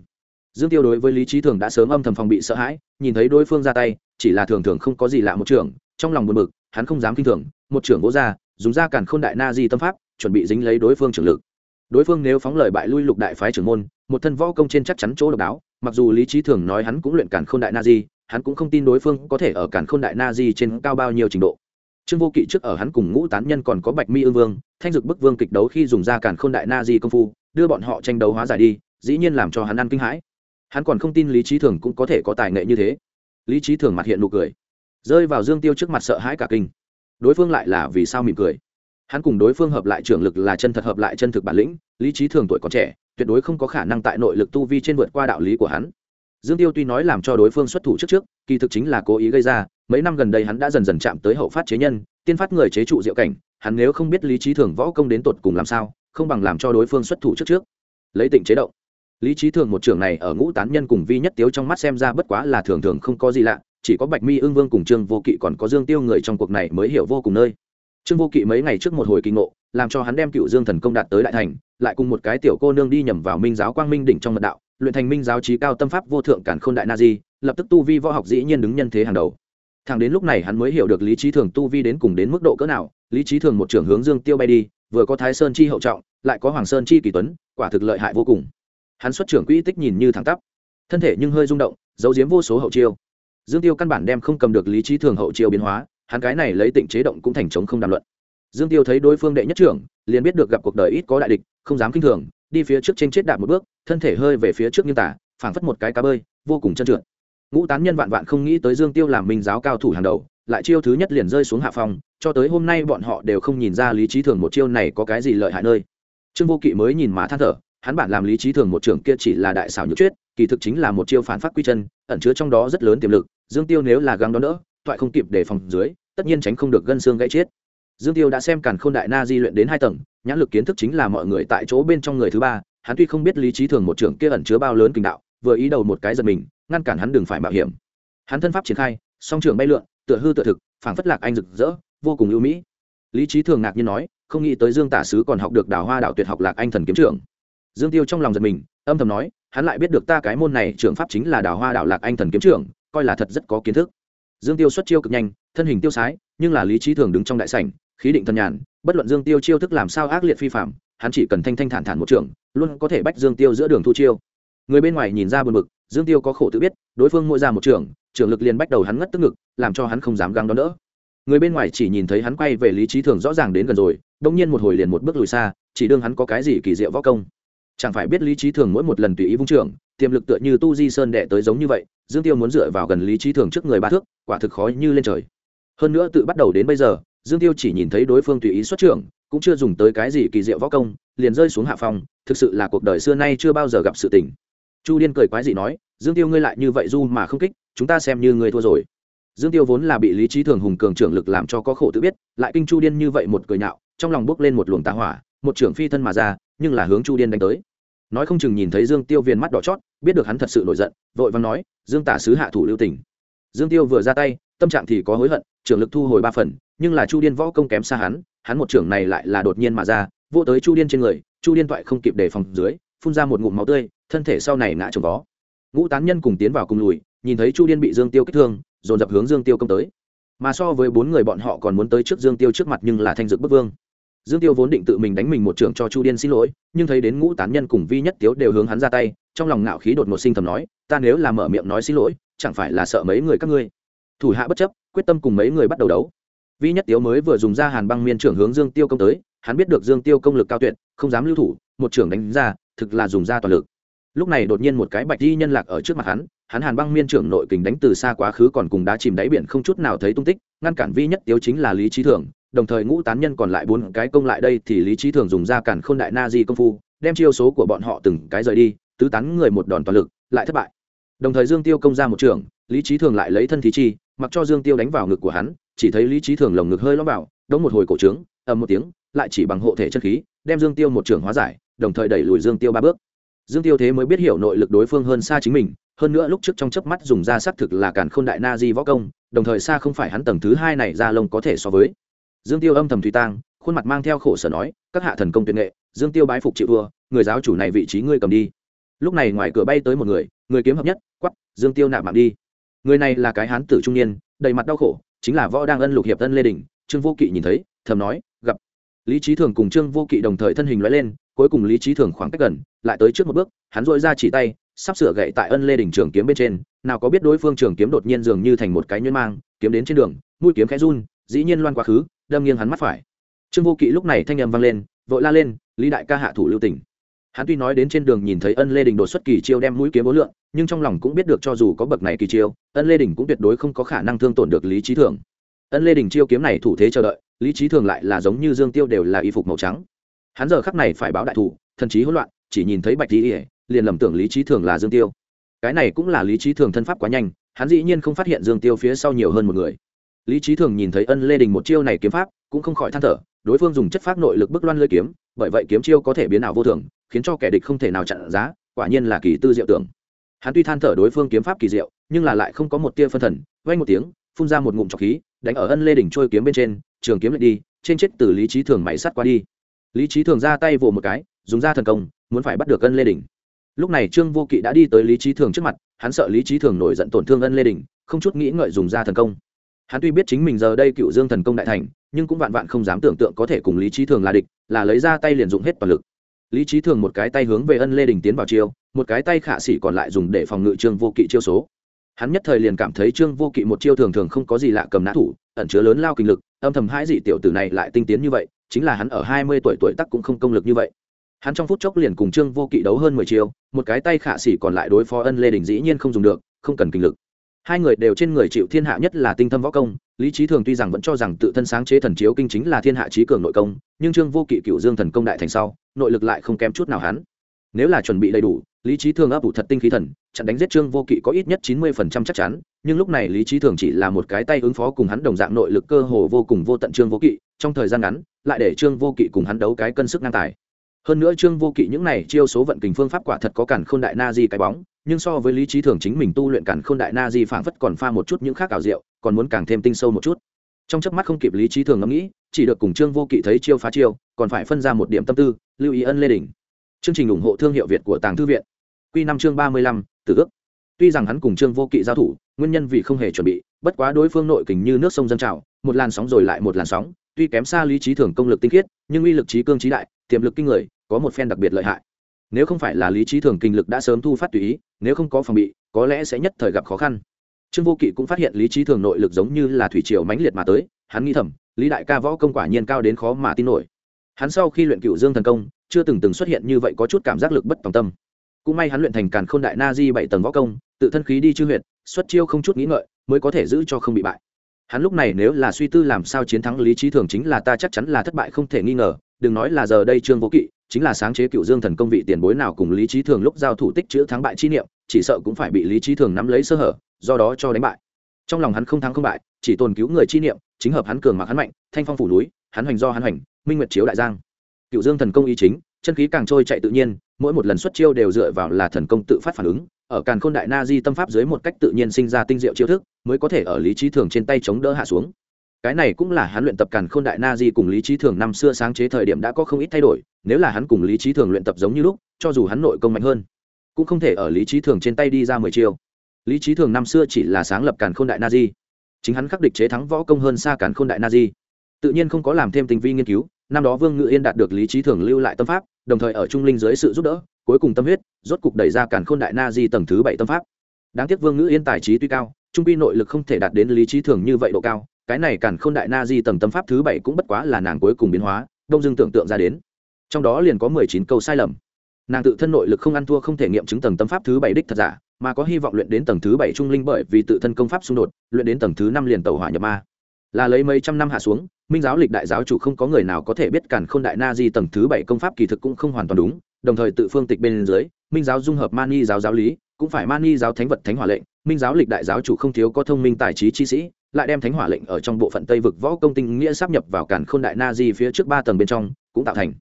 Dương tiêu đối với lý trí thường đã sớm âm thầm phòng bị sợ hãi, nhìn thấy đối phương ra tay, chỉ là thường thường không có gì lạ một trưởng, trong lòng buồn bực, hắn không dám kinh thường, một trưởng gỗ ra, dùng ra càn khôn đại na di tâm pháp, chuẩn bị dính lấy đối phương trưởng lực. Đối phương nếu phóng lời bại lui lục đại phái trưởng môn, một thân võ công trên chắc chắn chỗ độc đáo, mặc dù lý trí thường nói hắn cũng luyện càn khôn đại na di, hắn cũng không tin đối phương có thể ở càn khôn đại na di trên cao bao nhiêu trình độ. Trương vô kỵ trước ở hắn cùng ngũ tán nhân còn có bạch mi ương vương, thanh dực bức vương kịch đấu khi dùng ra càn khôn đại na di công phu đưa bọn họ tranh đấu hóa giải đi, dĩ nhiên làm cho hắn ăn kinh hãi. Hắn còn không tin lý trí thường cũng có thể có tài nghệ như thế. Lý trí thường mặt hiện nụ cười, rơi vào dương tiêu trước mặt sợ hãi cả kinh. Đối phương lại là vì sao mỉm cười? Hắn cùng đối phương hợp lại trưởng lực là chân thật hợp lại chân thực bản lĩnh, lý trí thường tuổi còn trẻ, tuyệt đối không có khả năng tại nội lực tu vi trên vượt qua đạo lý của hắn. Dương tiêu tuy nói làm cho đối phương xuất thủ trước trước, kỳ thực chính là cố ý gây ra, mấy năm gần đây hắn đã dần dần chạm tới hậu phát chế nhân, tiên phát người chế trụ diệu cảnh, hắn nếu không biết lý trí thường võ công đến tột cùng làm sao không bằng làm cho đối phương xuất thủ trước trước. Lấy tịnh chế động. Lý trí thường một trưởng này ở ngũ tán nhân cùng vi nhất tiếu trong mắt xem ra bất quá là thường thường không có gì lạ, chỉ có bạch mi ương vương cùng trương vô kỵ còn có dương tiêu người trong cuộc này mới hiểu vô cùng nơi. Trương vô kỵ mấy ngày trước một hồi kinh ngộ, làm cho hắn đem cựu dương thần công đạt tới đại thành, lại cùng một cái tiểu cô nương đi nhầm vào minh giáo quang minh đỉnh trong mật đạo, luyện thành minh giáo trí cao tâm pháp vô thượng cản k h ô n đại na di, lập tức tu vi võ học dĩ nhiên đứng nhân thế hàng đầu. Thằng đến lúc này hắn mới hiểu được lý trí thường tu vi đến cùng đến mức độ cỡ nào, lý trí thường một trưởng hướng dương tiêu bay đi vừa có thái sơn chi hậu trọng, lại có hoàng sơn chi kỳ tuấn, quả thực lợi hại vô cùng. Hắn xuất trưởng quỹ tích nhìn như thẳng tắp, thân thể nhưng hơi rung động, giấu giếm vô số hậu chiêu. Dương tiêu căn bản đem không cầm được lý trí thường hậu chiêu biến hóa, hắn cái này lấy tịnh chế động cũng thành chống không đàm luận. Dương tiêu thấy đối phương đệ nhất trưởng, liền biết được gặp cuộc đời ít có đại địch, không dám kinh thường, đi phía trước trên chết đạp một bước, thân thể hơi về phía trước như tả, phảng phất một cái cá bơi, vô cùng chân trượt. Ngũ tán nhân vạn vạn không nghĩ tới dương tiêu làm minh giáo cao thủ hàng đầu lại chiêu thứ nhất liền rơi xuống hạ phòng cho tới hôm nay bọn họ đều không nhìn ra lý trí thường một chiêu này có cái gì lợi hại nơi. Trương vô kỵ mới nhìn mà than thở, hắn bản làm lý trí thường một trưởng kia chỉ là đại xảo nhược chuyết kỳ thực chính là một chiêu phản phát quy chân, ẩn chứa trong đó rất lớn tiềm lực, dương tiêu nếu là găng đó nữa toại không kịp để phòng dưới, tất nhiên tránh không được gân xương gãy chết. Dương tiêu đã xem càn k h ô n đại na di luyện đến hai tầng, nhãn lực kiến thức chính là mọi người tại chỗ bên trong người thứ ba, hắn tuy không biết lý trí thường một trưởng kia ẩn chứa bao lớn kinh đạo, vừa ý đầu một cái giật mình, ngăn cản hắn đừng phải mạo hiểm. Hắn thân pháp triển khai, song trưởng bay lượn tựa hư tựa thực, phảng phất lạc anh rực rỡ, vô cùng ưu mỹ. Lý trí thường ngạc nhiên nói, không nghĩ tới dương tả sứ còn học được đào hoa đạo tuyệt học lạc anh thần kiếm trưởng. Dương tiêu trong lòng giật mình, âm thầm nói, hắn lại biết được ta cái môn này trưởng pháp chính là đào hoa đạo lạc anh thần kiếm trưởng, coi là thật rất có kiến thức. Dương tiêu xuất chiêu cực nhanh, thân hình tiêu sái, nhưng là lý trí thường đứng trong đại sảnh, khí định thần nhàn, bất luận dương tiêu chiêu thức làm sao ác liệt phi phạm hắn chỉ cần thanh thanh thản thản một trưởng luôn có thể bách dương tiêu giữa đường thu chiêu. Người bên ngoài nhìn ra buồn bực, dương tiêu có khổ tự biết, đối phương mỗi ra một trưởng trưởng lực liền bắt đầu hắn ngất tức ngực, làm cho hắn không dám găng đón đỡ. Người bên ngoài chỉ nhìn thấy hắn quay về lý trí thường rõ ràng đến gần rồi, đông nhiên một hồi liền một bước lùi xa, chỉ đương hắn có cái gì kỳ diệu võ công. Chẳng phải biết lý trí thường mỗi một lần tùy ý vung trưởng tiềm lực tựa như tu di sơn đệ tới giống như vậy, dương tiêu muốn dựa vào gần lý trí thường trước người ba thước, quả thực khó như lên trời. Hơn nữa tự bắt đầu đến bây giờ, dương tiêu chỉ nhìn thấy đối phương tùy ý xuất trưởng cũng chưa dùng tới cái gì kỳ diệu võ công, liền rơi xuống hạ phòng thực sự là cuộc đời xưa nay chưa bao giờ gặp sự tình chu điên cười quái dị nói, dương tiêu ngươi lại như vậy du mà không kích, chúng ta xem như ngươi thua rồi. Dương tiêu vốn là bị lý trí thường hùng cường trưởng lực làm cho có khổ tự biết, lại kinh chu điên như vậy một cười nhạo, trong lòng bước lên một luồng tà hỏa, một trưởng phi thân mà ra, nhưng là hướng chu điên đánh tới. Nói không chừng nhìn thấy dương tiêu viên mắt đỏ chót, biết được hắn thật sự nổi giận, vội vàng nói, dương tả sứ hạ thủ lưu tình. Dương tiêu vừa ra tay, tâm trạng thì có hối hận, trưởng lực thu hồi ba phần, nhưng là chu điên võ công kém xa hắn hắn một trưởng này lại là đột nhiên mà ra vô tới chu điên trên người, chu điên toại không kịp đề phòng dưới phun ra một ngụm máu tươi, thân thể sau này ngã trồng vó. Ngũ tán nhân cùng tiến vào cùng lùi, nhìn thấy chu điên bị dương tiêu kích thương, dồn dập hướng dương tiêu công tới. Mà so với bốn người bọn họ còn muốn tới trước dương tiêu trước mặt nhưng là thanh dực bức vương. Dương tiêu vốn định tự mình đánh mình một trưởng cho chu điên xin lỗi, nhưng thấy đến ngũ tán nhân cùng vi nhất tiếu đều hướng hắn ra tay, trong lòng ngạo khí đột ngột sinh thầm nói, ta nếu là mở miệng nói xin lỗi, chẳng phải là sợ mấy người các ngươi? Thủ hạ bất chấp, quyết tâm cùng mấy người bắt đầu đấu. Vi nhất tiếu mới vừa dùng ra hàn băng miên trưởng hướng dương tiêu công tới, hắn biết được dương tiêu công lực cao tuyệt, không dám lưu thủ một trưởng đánh ra, thực là dùng ra toàn lực. Lúc này đột nhiên một cái bạch di nhân lạc ở trước mặt hắn hắn hàn băng miên trưởng nội kình đánh từ xa quá khứ còn cùng đá chìm đáy biển không chút nào thấy tung tích, ngăn cản vi nhất tiếu chính là lý trí thường, đồng thời ngũ tán nhân còn lại bốn cái công lại đây thì lý trí thường dùng ra cản k h ô n đại na di công phu, đem chiêu số của bọn họ từng cái rời đi, tứ tán người một đòn toàn lực, lại thất bại. Đồng thời dương tiêu công ra một trường lý trí thường lại lấy thân thí chi, mặc cho dương tiêu đánh vào ngực của hắn, chỉ thấy lý trí thường lồng ngực hơi lõm vào, đống một hồi cổ trướng, ầm một tiếng, lại chỉ bằng hộ thể chân khí, đem dương tiêu một trường hóa giải đồng thời đẩy lùi dương tiêu ba bước. Dương tiêu thế mới biết hiểu nội lực đối phương hơn xa chính mình, hơn nữa lúc trước trong chớp mắt dùng ra xác thực là càn k đại na di võ công, đồng thời xa không phải hắn tầng thứ hai này ra lông có thể so với. Dương tiêu âm thầm thủy tang, khuôn mặt mang theo khổ sở nói, các hạ thần công tuyệt nghệ, dương tiêu bái phục chịu thua, người giáo chủ này vị trí ngươi cầm đi. Lúc này ngoài cửa bay tới một người người kiếm hợp nhất quắp dương tiêu nạp mạng đi. Người này là cái hán tử trung niên, đầy mặt đau khổ, chính là võ đang ân lục hiệp tân lê đình, trương vô kỵ nhìn thấy, thầm nói, gặp. Lý trí thường cùng trương vô kỵ đồng thời thân hình loại lên cuối cùng lý trí thường khoảng cách gần, lại tới trước một bước, hắn dội ra chỉ tay, sắp sửa gậy tại ân lê đình trường kiếm bên trên, nào có biết đối phương trường kiếm đột nhiên dường như thành một cái nhuyễn mang, kiếm đến trên đường, mũi kiếm khẽ run, dĩ nhiên loan quá khứ, đâm nghiêng hắn mắt phải. Trương vô kỵ lúc này thanh âm vang lên, vội la lên, lý đại ca hạ thủ lưu tỉnh hắn tuy nói đến trên đường nhìn thấy ân lê đình đột xuất kỳ chiêu đem mũi kiếm bố lượng, nhưng trong lòng cũng biết được cho dù có bậc này kỳ chiêu, ân lê đình cũng tuyệt đối không có khả năng thương tổn được lý trí thường. Ân lê đình chiêu kiếm này thủ thế chờ đợi, lý trí thường lại là giống như dương tiêu đều là y phục màu trắng hắn giờ khắc này phải báo đại thủ, thần trí hỗn loạn, chỉ nhìn thấy bạch lý liền lầm tưởng lý trí thường là dương tiêu. Cái này cũng là lý trí thường thân pháp quá nhanh, hắn dĩ nhiên không phát hiện dương tiêu phía sau nhiều hơn một người. Lý trí thường nhìn thấy ân lê đình một chiêu này kiếm pháp, cũng không khỏi than thở, đối phương dùng chất pháp nội lực bức loan lơi kiếm, bởi vậy kiếm chiêu có thể biến ảo vô thường, khiến cho kẻ địch không thể nào chặn giá, quả nhiên là kỳ tư diệu tưởng. Hắn tuy than thở đối phương kiếm pháp kỳ diệu, nhưng là lại không có một tia phân thần vay một tiếng, phun ra một ngụm trọc khí, đánh ở ân lê đình trôi kiếm bên trên, trường kiếm lại đi, trên chết từ lý trí thường mày sắt qua đi lý trí thường ra tay vồ một cái, dùng ra thần công, muốn phải bắt được ân lê đỉnh lúc này trương vô kỵ đã đi tới lý trí thường trước mặt, hắn sợ lý trí thường nổi giận tổn thương ân lê đỉnh không chút nghĩ ngợi dùng ra thần công. Hắn tuy biết chính mình giờ đây cựu dương thần công đại thành, nhưng cũng vạn vạn không dám tưởng tượng có thể cùng lý trí thường là địch, là lấy ra tay liền dụng hết toàn lực. Lý trí thường một cái tay hướng về ân lê đình tiến vào chiêu, một cái tay khả sĩ còn lại dùng để phòng ngự trương vô kỵ chiêu số. Hắn nhất thời liền cảm thấy trương vô kỵ một chiêu thường thường không có gì lạ cầm nã thủ, ẩn chứa lớn lao kinh lực, âm thầm hãi dị tiểu tử này lại tinh tiến như vậy chính là hắn ở hai mươi tuổi tuổi tắc cũng không công lực như vậy. Hắn trong phút chốc liền cùng trương vô kỵ đấu hơn mười chiêu, một cái tay khả sĩ còn lại đối phó ân lê đình dĩ nhiên không dùng được, không cần kinh lực. Hai người đều trên người chịu thiên hạ nhất là tinh thâm võ công, lý trí thường tuy rằng vẫn cho rằng tự thân sáng chế thần chiếu kinh chính là thiên hạ trí cường nội công, nhưng trương vô kỵ cựu dương thần công đại thành sau, nội lực lại không kém chút nào hắn. Nếu là chuẩn bị đầy đủ lý trí thường ấp ủ thật tinh khí thần, chặn đánh giết trương vô kỵ có ít nhất chín mươi phần trăm chắc chắn, nhưng lúc này lý trí thường chỉ là một cái tay ứng phó cùng hắn đồng dạng nội lực cơ hồ vô cùng vô tận trương vô kỵ, trong thời gian ngắn, lại để trương vô kỵ cùng hắn đấu cái cân sức ngang tài. Hơn nữa trương vô kỵ những này chiêu số vận kình phương pháp quả thật có cản k h ô n đại na di cái bóng, nhưng so với lý trí thường chính mình tu luyện cản k h ô n đại na di phảng phất còn pha một chút những khác ảo diệu, còn muốn càng thêm tinh sâu một chút. Trong chớp mắt không kịp lý trí thường ngẫm nghĩ, chỉ được cùng trương vô kỵ thấy chiêu phá chiêu, còn phải phân ra một điểm tâm tư, lưu ý ân lê đình chương trình ủng hộ thương hiệu việt của tàng thư viện. Quy năm chương ba mươi lăm, tử ước. Tuy rằng hắn cùng trương vô kỵ giao thủ, nguyên nhân vì không hề chuẩn bị, bất quá đối phương nội kình như nước sông dân trào, một làn sóng rồi lại một làn sóng, tuy kém xa lý trí thường công lực tinh khiết, nhưng uy lực trí cương trí đại, tiềm lực kinh người, có một phen đặc biệt lợi hại. Nếu không phải là lý trí thường kinh lực đã sớm thu phát tùy ý, nếu không có phòng bị, có lẽ sẽ nhất thời gặp khó khăn. Trương vô kỵ cũng phát hiện lý trí thường nội lực giống như là thủy triều mãnh liệt mà tới, hắn nghĩ thầm, lý đại ca võ công quả nhiên cao đến khó mà tin nổi. Hắn sau khi luyện cửu dương thần công chưa từng từng xuất hiện như vậy có chút cảm giác lực bất tòng tâm. Cũng may hắn luyện thành càn k h ô n đại na di bảy tầng võ công, tự thân khí đi chư huyện xuất chiêu không chút nghĩ ngợi, mới có thể giữ cho không bị bại. Hắn lúc này nếu là suy tư làm sao chiến thắng lý trí thường chính là ta chắc chắn là thất bại không thể nghi ngờ, đừng nói là giờ đây trương vô kỵ, chính là sáng chế cựu dương thần công vị tiền bối nào cùng lý trí thường lúc giao thủ tích chữ thắng bại chi niệm, chỉ sợ cũng phải bị lý trí thường nắm lấy sơ hở, do đó cho đánh bại. Trong lòng hắn không thắng không bại, chỉ tồn cứu người chi niệm, chính hợp hắn cường mặc hắn mạnh, thanh phong phủ núi, hắn hoành do hắn hoành, minh nguyệt chiếu đại giang cựu dương thần công ý chính, chân khí càng trôi chạy tự nhiên, mỗi một lần xuất chiêu đều dựa vào là thần công tự phát phản ứng. Ở càn khôn đại na di tâm pháp dưới một cách tự nhiên sinh ra tinh diệu chiêu thức, mới có thể ở lý trí thường trên tay chống đỡ hạ xuống. Cái này cũng là hắn luyện tập càn khôn đại na di cùng lý trí thường năm xưa sáng chế thời điểm đã có không ít thay đổi, nếu là hắn cùng lý trí thường luyện tập giống như lúc, cho dù hắn nội công mạnh hơn, cũng không thể ở lý trí thường trên tay đi ra mười chiêu. Lý trí thường năm xưa chỉ là sáng lập càn khôn đại na di, chính hắn khắc địch chế thắng võ công hơn xa càn khôn đại na di. Tự nhiên không có làm thêm tình vi nghiên cứu năm đó vương ngự yên đạt được lý trí thường lưu lại tâm pháp, đồng thời ở trung linh dưới sự giúp đỡ, cuối cùng tâm huyết, rốt cục đẩy ra cản khôn đại na di tầng thứ bảy tâm pháp. Đáng tiếc vương ngự yên tài trí tuy cao, trung pi nội lực không thể đạt đến lý trí thường như vậy độ cao, cái này cản khôn đại na di tầng tâm pháp thứ bảy cũng bất quá là nàng cuối cùng biến hóa, đông dương tưởng tượng ra đến. Trong đó liền có mười chín câu sai lầm. Nàng tự thân nội lực không ăn thua không thể nghiệm chứng tầng tâm pháp thứ bảy đích thật giả, mà có hy vọng luyện đến tầng thứ bảy trung linh bởi vì tự thân công pháp xung đột, luyện đến tầng thứ năm liền tàu hỏa nhập ma là lấy mấy trăm năm hạ xuống, minh giáo lịch đại giáo chủ không có người nào có thể biết cản k h ô n đại na di tầng thứ bảy công pháp kỳ thực cũng không hoàn toàn đúng, đồng thời tự phương tịch bên dưới, minh giáo dung hợp mani giáo giáo lý, cũng phải mani giáo thánh vật thánh hỏa lệnh, minh giáo lịch đại giáo chủ không thiếu có thông minh tài trí chi sĩ, lại đem thánh hỏa lệnh ở trong bộ phận tây vực võ công tinh nghĩa sắp nhập vào cản k h ô n đại na di phía trước ba tầng bên trong, cũng tạo thành.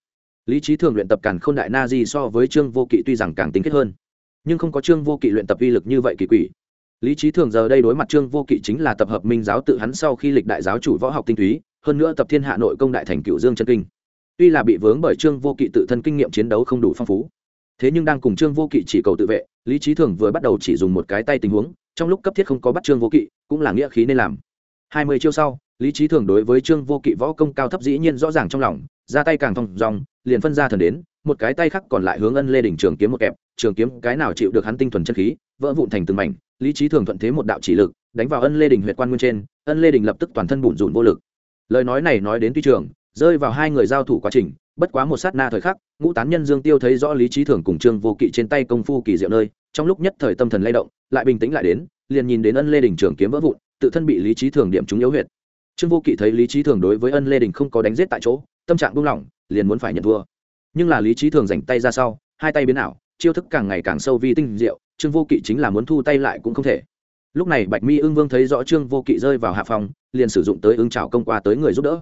Lý trí thường luyện tập cản k h ô n đại na di so với trương vô kỵ tuy rằng càng tính kết hơn, nhưng không có trương vô kỵ luyện tập uy lực như vậy kỳ quỷ lý trí thường giờ đây đối mặt trương vô kỵ chính là tập hợp minh giáo tự hắn sau khi lịch đại giáo chủ võ học tinh túy, hơn nữa tập thiên hạ nội công đại thành cựu dương chân kinh. Tuy là bị vướng bởi trương vô kỵ tự thân kinh nghiệm chiến đấu không đủ phong phú, thế nhưng đang cùng trương vô kỵ chỉ cầu tự vệ, lý trí thường vừa bắt đầu chỉ dùng một cái tay tình huống, trong lúc cấp thiết không có bắt trương vô kỵ, cũng là nghĩa khí nên làm. Hai mươi chiêu sau, lý trí thường đối với trương vô kỵ võ công cao thấp dĩ nhiên rõ ràng trong lòng, ra tay càng thong dòng liền phân ra thần đến một cái tay khác còn lại hướng ân lê đỉnh trường kiếm một kẹp, trường kiếm cái nào chịu được hắn tinh thuần chân khí, vỡ vụn thành từng mảnh, lý trí thường thuận thế một đạo chỉ lực, đánh vào ân lê đình huyện quan nguyên trên, ân lê đình lập tức toàn thân bủn rủn vô lực. Lời nói này nói đến tuy trường, rơi vào hai người giao thủ quá trình, bất quá một sát na thời khắc, ngũ tán nhân dương tiêu thấy rõ lý trí thường cùng trương vô kỵ trên tay công phu kỳ diệu nơi, trong lúc nhất thời tâm thần lay động, lại bình tĩnh lại đến, liền nhìn đến ân lê đình trường kiếm vỡ vụn, tự thân bị lý trí thường điểm trúng yếu huyệt. Trương vô kỵ thấy lý trí thường đối với ân lê đình không có đánh giết tại chỗ, tâm trạng buông lỏng, liền muốn phải nhận thua nhưng là lý trí thường dành tay ra sau, hai tay biến ảo, chiêu thức càng ngày càng sâu vi tinh diệu, trương vô kỵ chính là muốn thu tay lại cũng không thể. Lúc này bạch mi ưng vương thấy rõ trương vô kỵ rơi vào hạ phòng, liền sử dụng tới ứng trào công qua tới người giúp đỡ.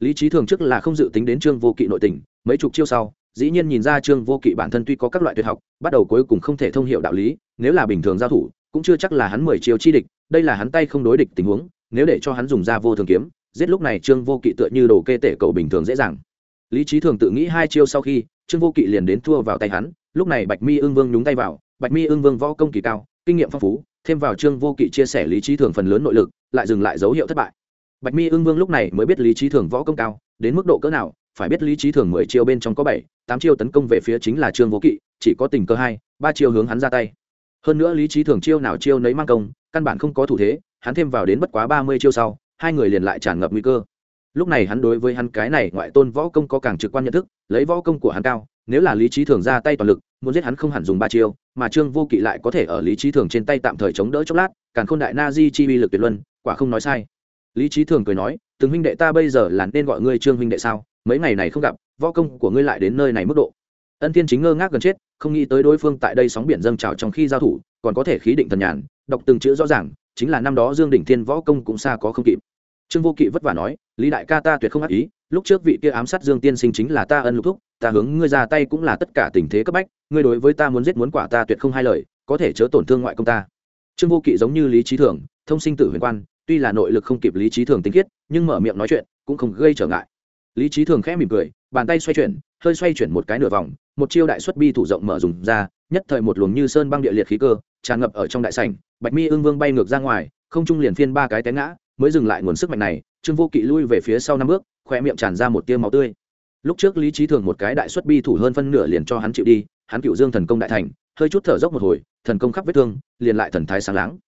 Lý trí thường trước là không dự tính đến trương vô kỵ nội tình, mấy chục chiêu sau, dĩ nhiên nhìn ra trương vô kỵ bản thân tuy có các loại tuyệt học, bắt đầu cuối cùng không thể thông hiệu đạo lý, nếu là bình thường giao thủ, cũng chưa chắc là hắn mười chiêu chi địch, đây là hắn tay không đối địch tình huống, nếu để cho hắn dùng ra vô thường kiếm, giết lúc này trương vô kỵ tựa như đồ kê tể cầu bình thường dễ dàng lý trí thường tự nghĩ hai chiêu sau khi, trương vô kỵ liền đến thua vào tay hắn. Lúc này bạch mi ương vương nhúng tay vào, bạch mi ương vương võ công kỳ cao, kinh nghiệm phong phú, thêm vào trương vô kỵ chia sẻ lý trí thường phần lớn nội lực, lại dừng lại dấu hiệu thất bại. Bạch mi ương vương lúc này mới biết lý trí thường võ công cao, đến mức độ cỡ nào, phải biết lý trí thường mười chiêu bên trong có bảy, tám chiêu tấn công về phía chính là trương vô kỵ, chỉ có tình cơ hai, ba chiêu hướng hắn ra tay. Hơn nữa lý trí thường chiêu nào chiêu nấy mang công, căn bản không có thủ thế, hắn thêm vào đến bất quá ba mươi chiêu sau, hai người liền lại tràn ngập nguy cơ lúc này hắn đối với hắn cái này ngoại tôn võ công có càng trực quan nhận thức, lấy võ công của hắn cao, nếu là lý trí thường ra tay toàn lực, muốn giết hắn không hẳn dùng ba chiêu, mà trương vô kỵ lại có thể ở lý trí thường trên tay tạm thời chống đỡ chốc lát, càng k h ô n đại na di chi uy lực tuyệt luân, quả không nói sai. Lý trí thường cười nói, từng huynh đệ ta bây giờ là nên gọi ngươi trương huynh đệ sao? Mấy ngày này không gặp, võ công của ngươi lại đến nơi này mức độ. Ân thiên chính ngơ ngác gần chết, không nghĩ tới đối phương tại đây sóng biển dâng trào trong khi giao thủ, còn có thể khí định thần nhàn, đọc từng chữ rõ ràng, chính là năm đó dương đỉnh thiên võ công cũng xa có không kịp trương vô kỵ vất vả nói, lý đại ca ta tuyệt không ác ý, lúc trước vị kia ám sát dương tiên sinh chính là ta ân lục thúc, ta hướng ngươi ra tay cũng là tất cả tình thế cấp bách, ngươi đối với ta muốn giết muốn quả ta tuyệt không hai lời, có thể chớ tổn thương ngoại công ta. Trương vô kỵ giống như lý trí thường, thông sinh tử huyền quan, tuy là nội lực không kịp lý trí thường tinh khiết, nhưng mở miệng nói chuyện cũng không gây trở ngại. Lý trí thường khẽ mỉm cười, bàn tay xoay chuyển, hơi xoay chuyển một cái nửa vòng, một chiêu đại xuất bi thủ rộng mở dùng ra, nhất thời một luồng như sơn băng địa liệt khí cơ, tràn ngập ở trong đại sảnh, bạch mi ương vương bay ngược ra ngoài, không trung liền phiên ba cái té ngã mới dừng lại nguồn sức mạnh này, trương vô kỵ lui về phía sau năm bước khoe miệng tràn ra một tiêu máu tươi. Lúc trước lý trí thường một cái đại xuất bi thủ hơn phân nửa liền cho hắn chịu đi, hắn cựu dương thần công đại thành, hơi chút thở dốc một hồi, thần công khắp vết thương, liền lại thần thái sáng láng.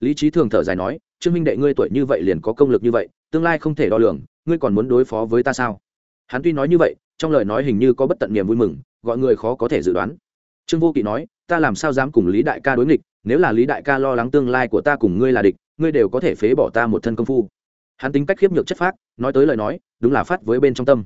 Lý trí thường thở dài nói, trương minh đệ ngươi tuổi như vậy liền có công lực như vậy, tương lai không thể đo lường, ngươi còn muốn đối phó với ta sao? Hắn tuy nói như vậy, trong lời nói hình như có bất tận niềm vui mừng, gọi người khó có thể dự đoán. Trương vô kỵ nói, ta làm sao dám cùng lý đại ca đối nghịch, nếu là lý đại ca lo lắng tương lai của ta cùng ngươi là địch ngươi đều có thể phế bỏ ta một thân công phu. Hắn tính cách khiếp nhược chất phác, nói tới lời nói, đúng là phát với bên trong tâm.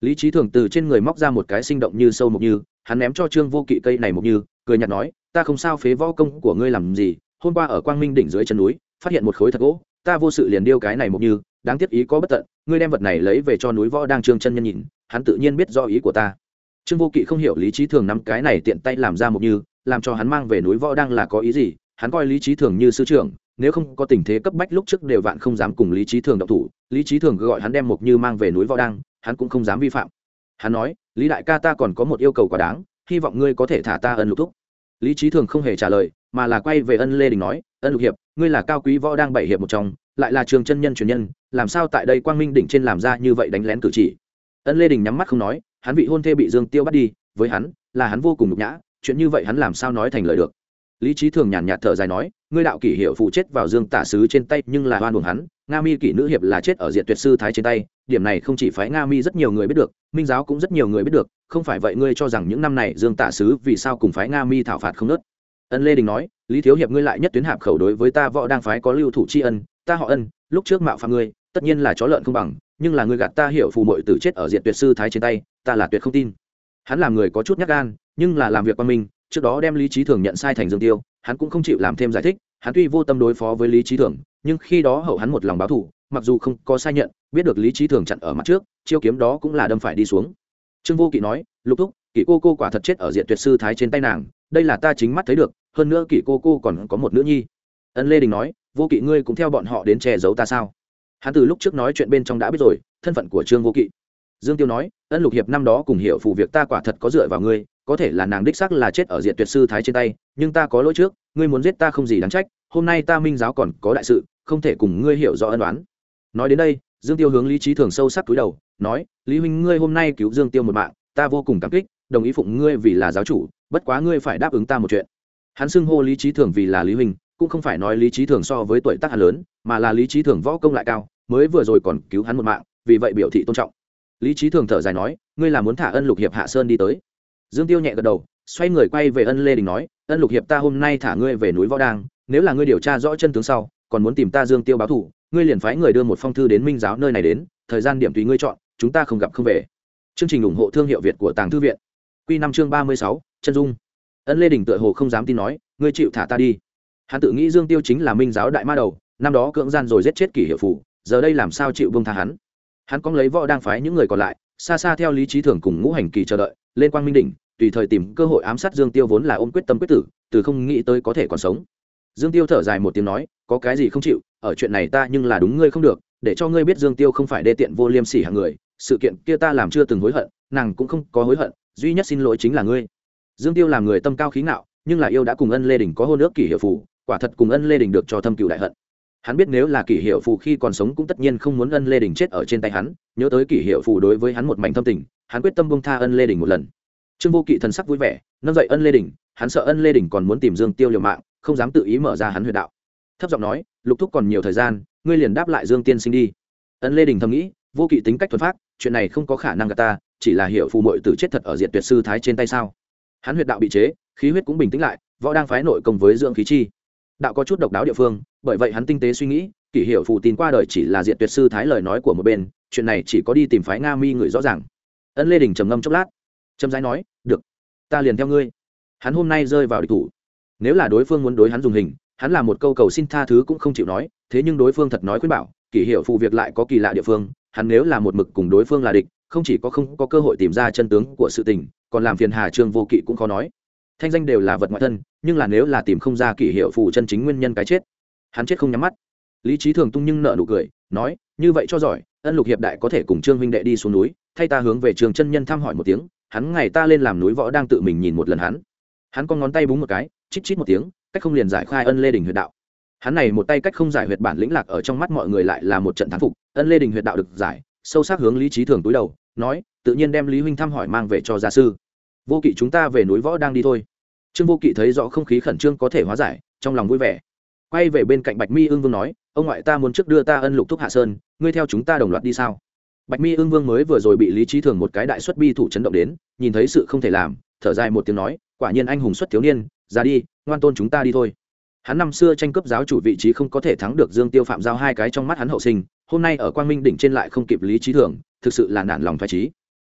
Lý trí thường từ trên người móc ra một cái sinh động như sâu mục như, hắn ném cho trương vô kỵ cây này mục như, cười nhạt nói, ta không sao phế võ công của ngươi làm gì, hôm qua ở quang minh đỉnh dưới chân núi, phát hiện một khối thật gỗ, ta vô sự liền điêu cái này mục như, đáng tiếc ý có bất tận, ngươi đem vật này lấy về cho núi võ đang trương chân nhân nhìn, hắn tự nhiên biết do ý của ta. Trương vô kỵ không hiểu lý trí thường nắm cái này tiện tay làm ra mục như, làm cho hắn mang về núi võ đang là có ý gì, hắn coi lý trí thường như sư trưởng nếu không có tình thế cấp bách lúc trước đều vạn không dám cùng lý trí thường động thủ lý trí thường gọi hắn đem một như mang về núi võ đăng, hắn cũng không dám vi phạm. Hắn nói lý đại ca ta còn có một yêu cầu quá đáng hy vọng ngươi có thể thả ta ân lục thúc. Lý trí thường không hề trả lời mà là quay về ân lê đình nói ân lục hiệp ngươi là cao quý võ đang bảy hiệp một trong lại là trường chân nhân truyền nhân làm sao tại đây quang minh đỉnh trên làm ra như vậy đánh lén cử chỉ? Ân lê đình nhắm mắt không nói hắn bị hôn thê bị dương tiêu bắt đi với hắn là hắn vô cùng nhục nhã chuyện như vậy hắn làm sao nói thành lời được? Lý trí thường nhàn nhạt thở dài nói ngươi đạo kỷ hiệu phụ chết vào dương tả sứ trên tay, nhưng là oan buồng hắn, nga mi kỷ nữ hiệp là chết ở diện tuyệt sư thái trên tay, điểm này không chỉ phái nga mi rất nhiều người biết được, minh giáo cũng rất nhiều người biết được, không phải vậy ngươi cho rằng những năm này dương tả sứ vì sao cùng phái nga mi thảo phạt không nớt? Ân lê đình nói, lý thiếu hiệp ngươi lại nhất tuyến hạp khẩu đối với ta võ đang phái có lưu thủ tri ân, ta họ ân, lúc trước mạo phạm ngươi, tất nhiên là chó lợn không bằng, nhưng là ngươi gạt ta hiểu phù mội tử chết ở diện tuyệt sư thái trên tay, ta là tuyệt không tin. Hắn làm người có chút nhắc gan, nhưng là làm việc qua mình trước đó đem lý trí thường nhận sai thành dương tiêu hắn cũng không chịu làm thêm giải thích hắn tuy vô tâm đối phó với lý trí thường nhưng khi đó hậu hắn một lòng báo thù, mặc dù không có sai nhận biết được lý trí thường chặn ở mặt trước chiêu kiếm đó cũng là đâm phải đi xuống. Trương vô kỵ nói lục thúc kỵ cô cô quả thật chết ở diện tuyệt sư thái trên tay nàng đây là ta chính mắt thấy được hơn nữa kỵ cô cô còn có một nữ nhi. Ân lê đình nói vô kỵ ngươi cũng theo bọn họ đến che giấu ta sao? Hắn từ lúc trước nói chuyện bên trong đã biết rồi thân phận của trương vô kỵ. Dương tiêu nói ân lục hiệp năm đó cùng hiểu phụ việc ta quả thật có dựa vào ngươi có thể là nàng đích xác là chết ở diện tuyệt sư thái trên tay, nhưng ta có lỗi trước, ngươi muốn giết ta không gì đáng trách, hôm nay ta minh giáo còn có đại sự, không thể cùng ngươi hiểu rõ ân đoán nói đến đây, dương tiêu hướng lý trí thường sâu sắc túi đầu, nói, lý huynh, ngươi hôm nay cứu dương tiêu một mạng, ta vô cùng cảm kích, đồng ý phụng ngươi vì là giáo chủ, bất quá ngươi phải đáp ứng ta một chuyện. Hắn xưng hô lý trí thường vì là lý huynh, cũng không phải nói lý trí thường so với tuổi tác hắn lớn, mà là lý trí thường võ công lại cao, mới vừa rồi còn cứu hắn một mạng, vì vậy biểu thị tôn trọng. Lý trí thường thở dài nói, ngươi là muốn thả ân lục hiệp hạ sơn đi tới dương tiêu nhẹ gật đầu, xoay người quay về ân lê đình nói, ân lục hiệp ta hôm nay thả ngươi về núi võ đang, nếu là ngươi điều tra rõ chân tướng sau, còn muốn tìm ta dương tiêu báo thủ ngươi liền phái người đưa một phong thư đến minh giáo nơi này đến, thời gian điểm tùy ngươi chọn, chúng ta không gặp không về. Chương trình ủng hộ thương hiệu việt của tàng thư viện. Q năm chương ba mươi sáu, chân dung. Ân lê đình tựa hồ không dám tin nói, ngươi chịu thả ta đi. Hắn tự nghĩ dương tiêu chính là minh giáo đại ma đầu, năm đó cưỡng gian rồi giết chết kỷ hiệu phủ, giờ đây làm sao chịu buông tha hắn? Hắn có lấy võ đang phái những người còn lại, xa xa theo lý trí thường cùng ngũ hành kỳ chờ đợi lên quang minh đỉnh tùy thời tìm cơ hội ám sát dương tiêu vốn là ôm quyết tâm quyết tử từ không nghĩ tới có thể còn sống. Dương tiêu thở dài một tiếng nói có cái gì không chịu ở chuyện này ta nhưng là đúng ngươi không được để cho ngươi biết dương tiêu không phải đê tiện vô liêm sỉ hàng người sự kiện kia ta làm chưa từng hối hận nàng cũng không có hối hận duy nhất xin lỗi chính là ngươi. Dương tiêu làm người tâm cao khí ngạo nhưng là yêu đã cùng ân lê đình có hôn ước kỷ hiệu phụ, quả thật cùng ân lê đình được cho thâm cựu đại hận. Hắn biết nếu là kỷ hiệu phù khi còn sống cũng tất nhiên không muốn ân lê đình chết ở trên tay hắn nhớ tới kỷ hiệu phù đối với hắn một mảnh thâm tình hắn quyết tâm bông tha ân lê đình một lần. Trương vô kỵ thần sắc vui vẻ, nâng dậy ân lê đình hắn sợ ân lê đình còn muốn tìm dương tiêu liều mạng, không dám tự ý mở ra hắn huyền đạo. Thấp giọng nói, lục thúc còn nhiều thời gian, ngươi liền đáp lại dương tiên sinh đi. Ân lê đình thầm nghĩ, vô kỵ tính cách thuần phát chuyện này không có khả năng gạt ta, chỉ là hiệu phù mội tử chết thật ở diện tuyệt sư thái trên tay sao. Hắn huyệt đạo bị chế, khí huyết cũng bình tĩnh lại, võ đang phái nội công với dưỡng khí chi. Đạo có chút độc đáo địa phương, bởi vậy hắn tinh tế suy nghĩ, kỷ hiệu phù tin qua đời chỉ là diện tuyệt sư thái lời nói của một bên, chuyện này chỉ có đi tìm phái nga mi người rõ ràng ân lê đình trầm ngâm chốc lát trầm giái nói được ta liền theo ngươi hắn hôm nay rơi vào địch thủ nếu là đối phương muốn đối hắn dùng hình hắn làm một câu cầu xin tha thứ cũng không chịu nói thế nhưng đối phương thật nói khuyên bảo kỷ hiệu phụ việc lại có kỳ lạ địa phương hắn nếu là một mực cùng đối phương là địch không chỉ có không có cơ hội tìm ra chân tướng của sự tình còn làm phiền hà trương vô kỵ cũng khó nói thanh danh đều là vật ngoại thân nhưng là nếu là tìm không ra kỷ hiệu phụ chân chính nguyên nhân cái chết hắn chết không nhắm mắt lý trí thường tung nhưng nợ nụ cười nói như vậy cho giỏi ân lục hiệp đại có thể cùng trương huynh đệ đi xuống núi, thay ta hướng về trường chân nhân thăm hỏi một tiếng, hắn ngày ta lên làm núi võ đang tự mình nhìn một lần hắn. Hắn con ngón tay búng một cái, chít chít một tiếng, cách không liền giải khai ân lê đình huyệt đạo. Hắn này một tay cách không giải huyệt bản lĩnh lạc ở trong mắt mọi người lại là một trận thắng phục, ân lê đình huyệt đạo được giải, sâu sắc hướng lý trí thường túi đầu, nói, tự nhiên đem lý huynh thăm hỏi mang về cho gia sư. Vô kỵ chúng ta về núi võ đang đi thôi. Trương vô kỵ thấy rõ không khí khẩn trương có thể hóa giải, trong lòng vui vẻ quay về bên cạnh bạch mi ương vương nói, ông ngoại ta muốn trước đưa ta ân lục thúc hạ sơn, ngươi theo chúng ta đồng loạt đi sao? Bạch mi ương vương mới vừa rồi bị lý trí thường một cái đại xuất bi thủ chấn động đến, nhìn thấy sự không thể làm, thở dài một tiếng nói, quả nhiên anh hùng xuất thiếu niên, ra đi, ngoan tôn chúng ta đi thôi. Hắn năm xưa tranh cướp giáo chủ vị trí không có thể thắng được dương tiêu phạm giao hai cái trong mắt hắn hậu sinh, hôm nay ở quang minh đỉnh trên lại không kịp lý trí thường, thực sự là nản lòng phải trí.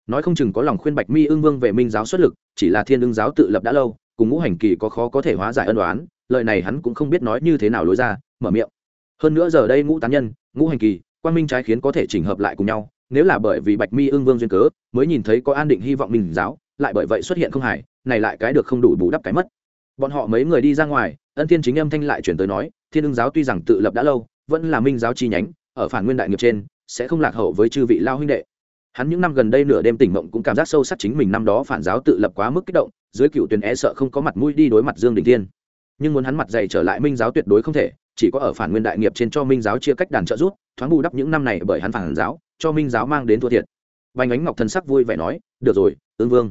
Nói không chừng có lòng khuyên bạch mi ương vương về minh giáo xuất lực, chỉ là thiên ương giáo tự lập đã lâu, cùng ngũ hành kỳ có khó có thể hóa giải ân đoán lời này hắn cũng không biết nói như thế nào lối ra, mở miệng. Hơn nữa giờ đây ngũ tán nhân, ngũ hành kỳ, quang minh trái khiến có thể chỉnh hợp lại cùng nhau, nếu là bởi vì bạch mi ương vương duyên cớ, mới nhìn thấy có an định hy vọng minh giáo, lại bởi vậy xuất hiện không hải này lại cái được không đủ bù đắp cái mất. Bọn họ mấy người đi ra ngoài, ân thiên chính âm thanh lại chuyển tới nói, thiên ưng giáo tuy rằng tự lập đã lâu, vẫn là minh giáo chi nhánh, ở phản nguyên đại nghiệp trên, sẽ không lạc hậu với chư vị lao huynh đệ. Hắn những năm gần đây nửa đêm tỉnh mộng cũng cảm giác sâu sắc chính mình năm đó phản giáo tự lập quá mức kích động, dưới cựu tuyển e sợ không có mặt mũi đi đối mặt dương đình tiên nhưng muốn hắn mặt dày trở lại minh giáo tuyệt đối không thể, chỉ có ở phản nguyên đại nghiệp trên cho minh giáo chia cách đàn trợ rút thoáng bù đắp những năm này bởi hắn phản giáo, cho minh giáo mang đến thua thiệt. Vành ánh ngọc thần sắc vui vẻ nói, được rồi ương vương.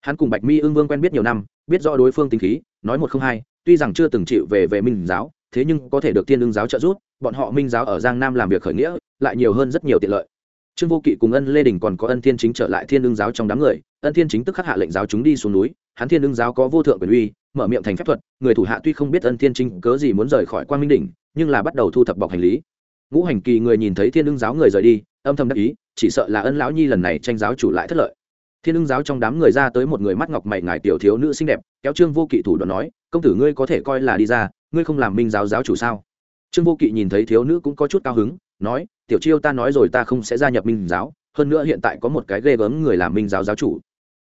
Hắn cùng bạch mi ương vương quen biết nhiều năm, biết rõ đối phương tính khí, nói một không hai, tuy rằng chưa từng chịu về về minh giáo, thế nhưng có thể được tiên ương giáo trợ giúp, bọn họ minh giáo ở giang nam làm việc khởi nghĩa, lại nhiều hơn rất nhiều tiện lợi trương vô kỵ cùng ân lê đình còn có ân thiên chính trở lại thiên ương giáo trong đám người. Ân thiên chính tức khắc hạ lệnh giáo chúng đi xuống núi, hắn thiên ương giáo có vô thượng quyền uy, mở miệng thành phép thuật, người thủ hạ tuy không biết ân thiên chính cớ gì muốn rời khỏi quan minh đỉnh, nhưng là bắt đầu thu thập bọc hành lý. Ngũ hành kỳ người nhìn thấy thiên ương giáo người rời đi, âm thầm đắc ý, chỉ sợ là ân lão nhi lần này tranh giáo chủ lại thất lợi. Thiên ưng giáo trong đám người ra tới một người mắt ngọc mày ngài tiểu thiếu nữ xinh đẹp, kéo trương vô kỵ thủ đoạn nói, công tử ngươi có thể coi là đi ra, ngươi không làm minh giáo giáo chủ sao? Trương vô kỵ nhìn thấy thiếu nữ cũng có chút cao hứng, nói tiểu chiêu ta nói rồi ta không sẽ gia nhập minh giáo, hơn nữa hiện tại có một cái ghê gớm người làm minh giáo giáo chủ.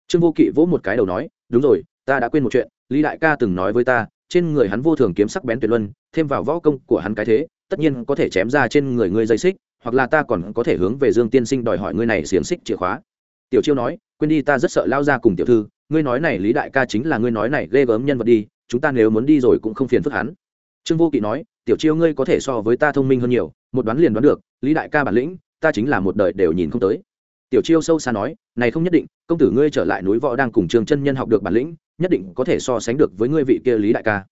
Trương vô kỵ vỗ một cái đầu nói, đúng rồi, ta đã quên một chuyện, lý đại ca từng nói với ta, trên người hắn vô thường kiếm sắc bén tuyệt luân, thêm vào võ công của hắn cái thế, tất nhiên có thể chém ra trên người ngươi dây xích, hoặc là ta còn có thể hướng về dương tiên sinh đòi hỏi ngươi này xiềng xích chìa khóa. Tiểu chiêu nói, quên đi ta rất sợ lao ra cùng tiểu thư, ngươi nói này lý đại ca chính là ngươi nói này ghê gớm nhân vật đi, chúng ta nếu muốn đi rồi cũng không phiền phức hắn. Trương vô kỵ nói, tiểu chiêu ngươi có thể so với ta thông minh hơn nhiều một đoán liền đoán được, lý đại ca bản lĩnh, ta chính là một đời đều nhìn không tới. Tiểu chiêu sâu xa nói, này không nhất định, công tử ngươi trở lại núi võ đang cùng trường chân nhân học được bản lĩnh, nhất định có thể so sánh được với ngươi vị kia lý đại ca.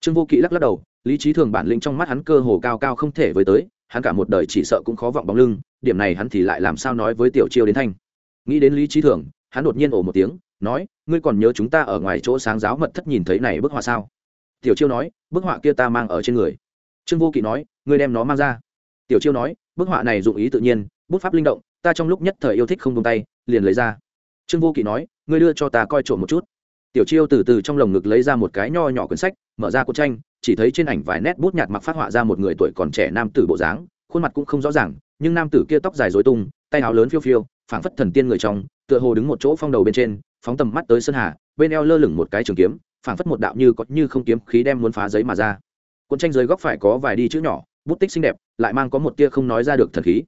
Trương vô kỵ lắc lắc đầu, lý trí thường bản lĩnh trong mắt hắn cơ hồ cao cao không thể với tới, hắn cả một đời chỉ sợ cũng khó vọng bóng lưng, điểm này hắn thì lại làm sao nói với tiểu chiêu đến thanh. Nghĩ đến lý trí thường, hắn đột nhiên ổ một tiếng, nói, ngươi còn nhớ chúng ta ở ngoài chỗ sáng giáo mật thất nhìn thấy này bức họa sao? Tiểu chiêu nói, bức họa kia ta mang ở trên người. Trương vô kỵ nói, ngươi đem nó mang ra tiểu chiêu nói, bức họa này dụng ý tự nhiên, bút pháp linh động, ta trong lúc nhất thời yêu thích không tung tay, liền lấy ra. Trương vô kỵ nói, ngươi đưa cho ta coi trộm một chút. Tiểu chiêu từ từ trong lồng ngực lấy ra một cái nho nhỏ quyển sách, mở ra cuốn tranh, chỉ thấy trên ảnh vài nét bút nhạt mặc phát họa ra một người tuổi còn trẻ nam tử bộ dáng, khuôn mặt cũng không rõ ràng, nhưng nam tử kia tóc dài dối tung, tay áo lớn phiêu phiêu, phảng phất thần tiên người trong, tựa hồ đứng một chỗ phong đầu bên trên, phóng tầm mắt tới sơn hà, bên eo lơ lửng một cái trường kiếm, phảng phất một đạo như có như không kiếm khí đem muốn phá giấy mà ra. Cuốn tranh dưới góc phải có vài đi chữ nhỏ, bút tích xinh đẹp lại mang có một tia không nói ra được thần khí.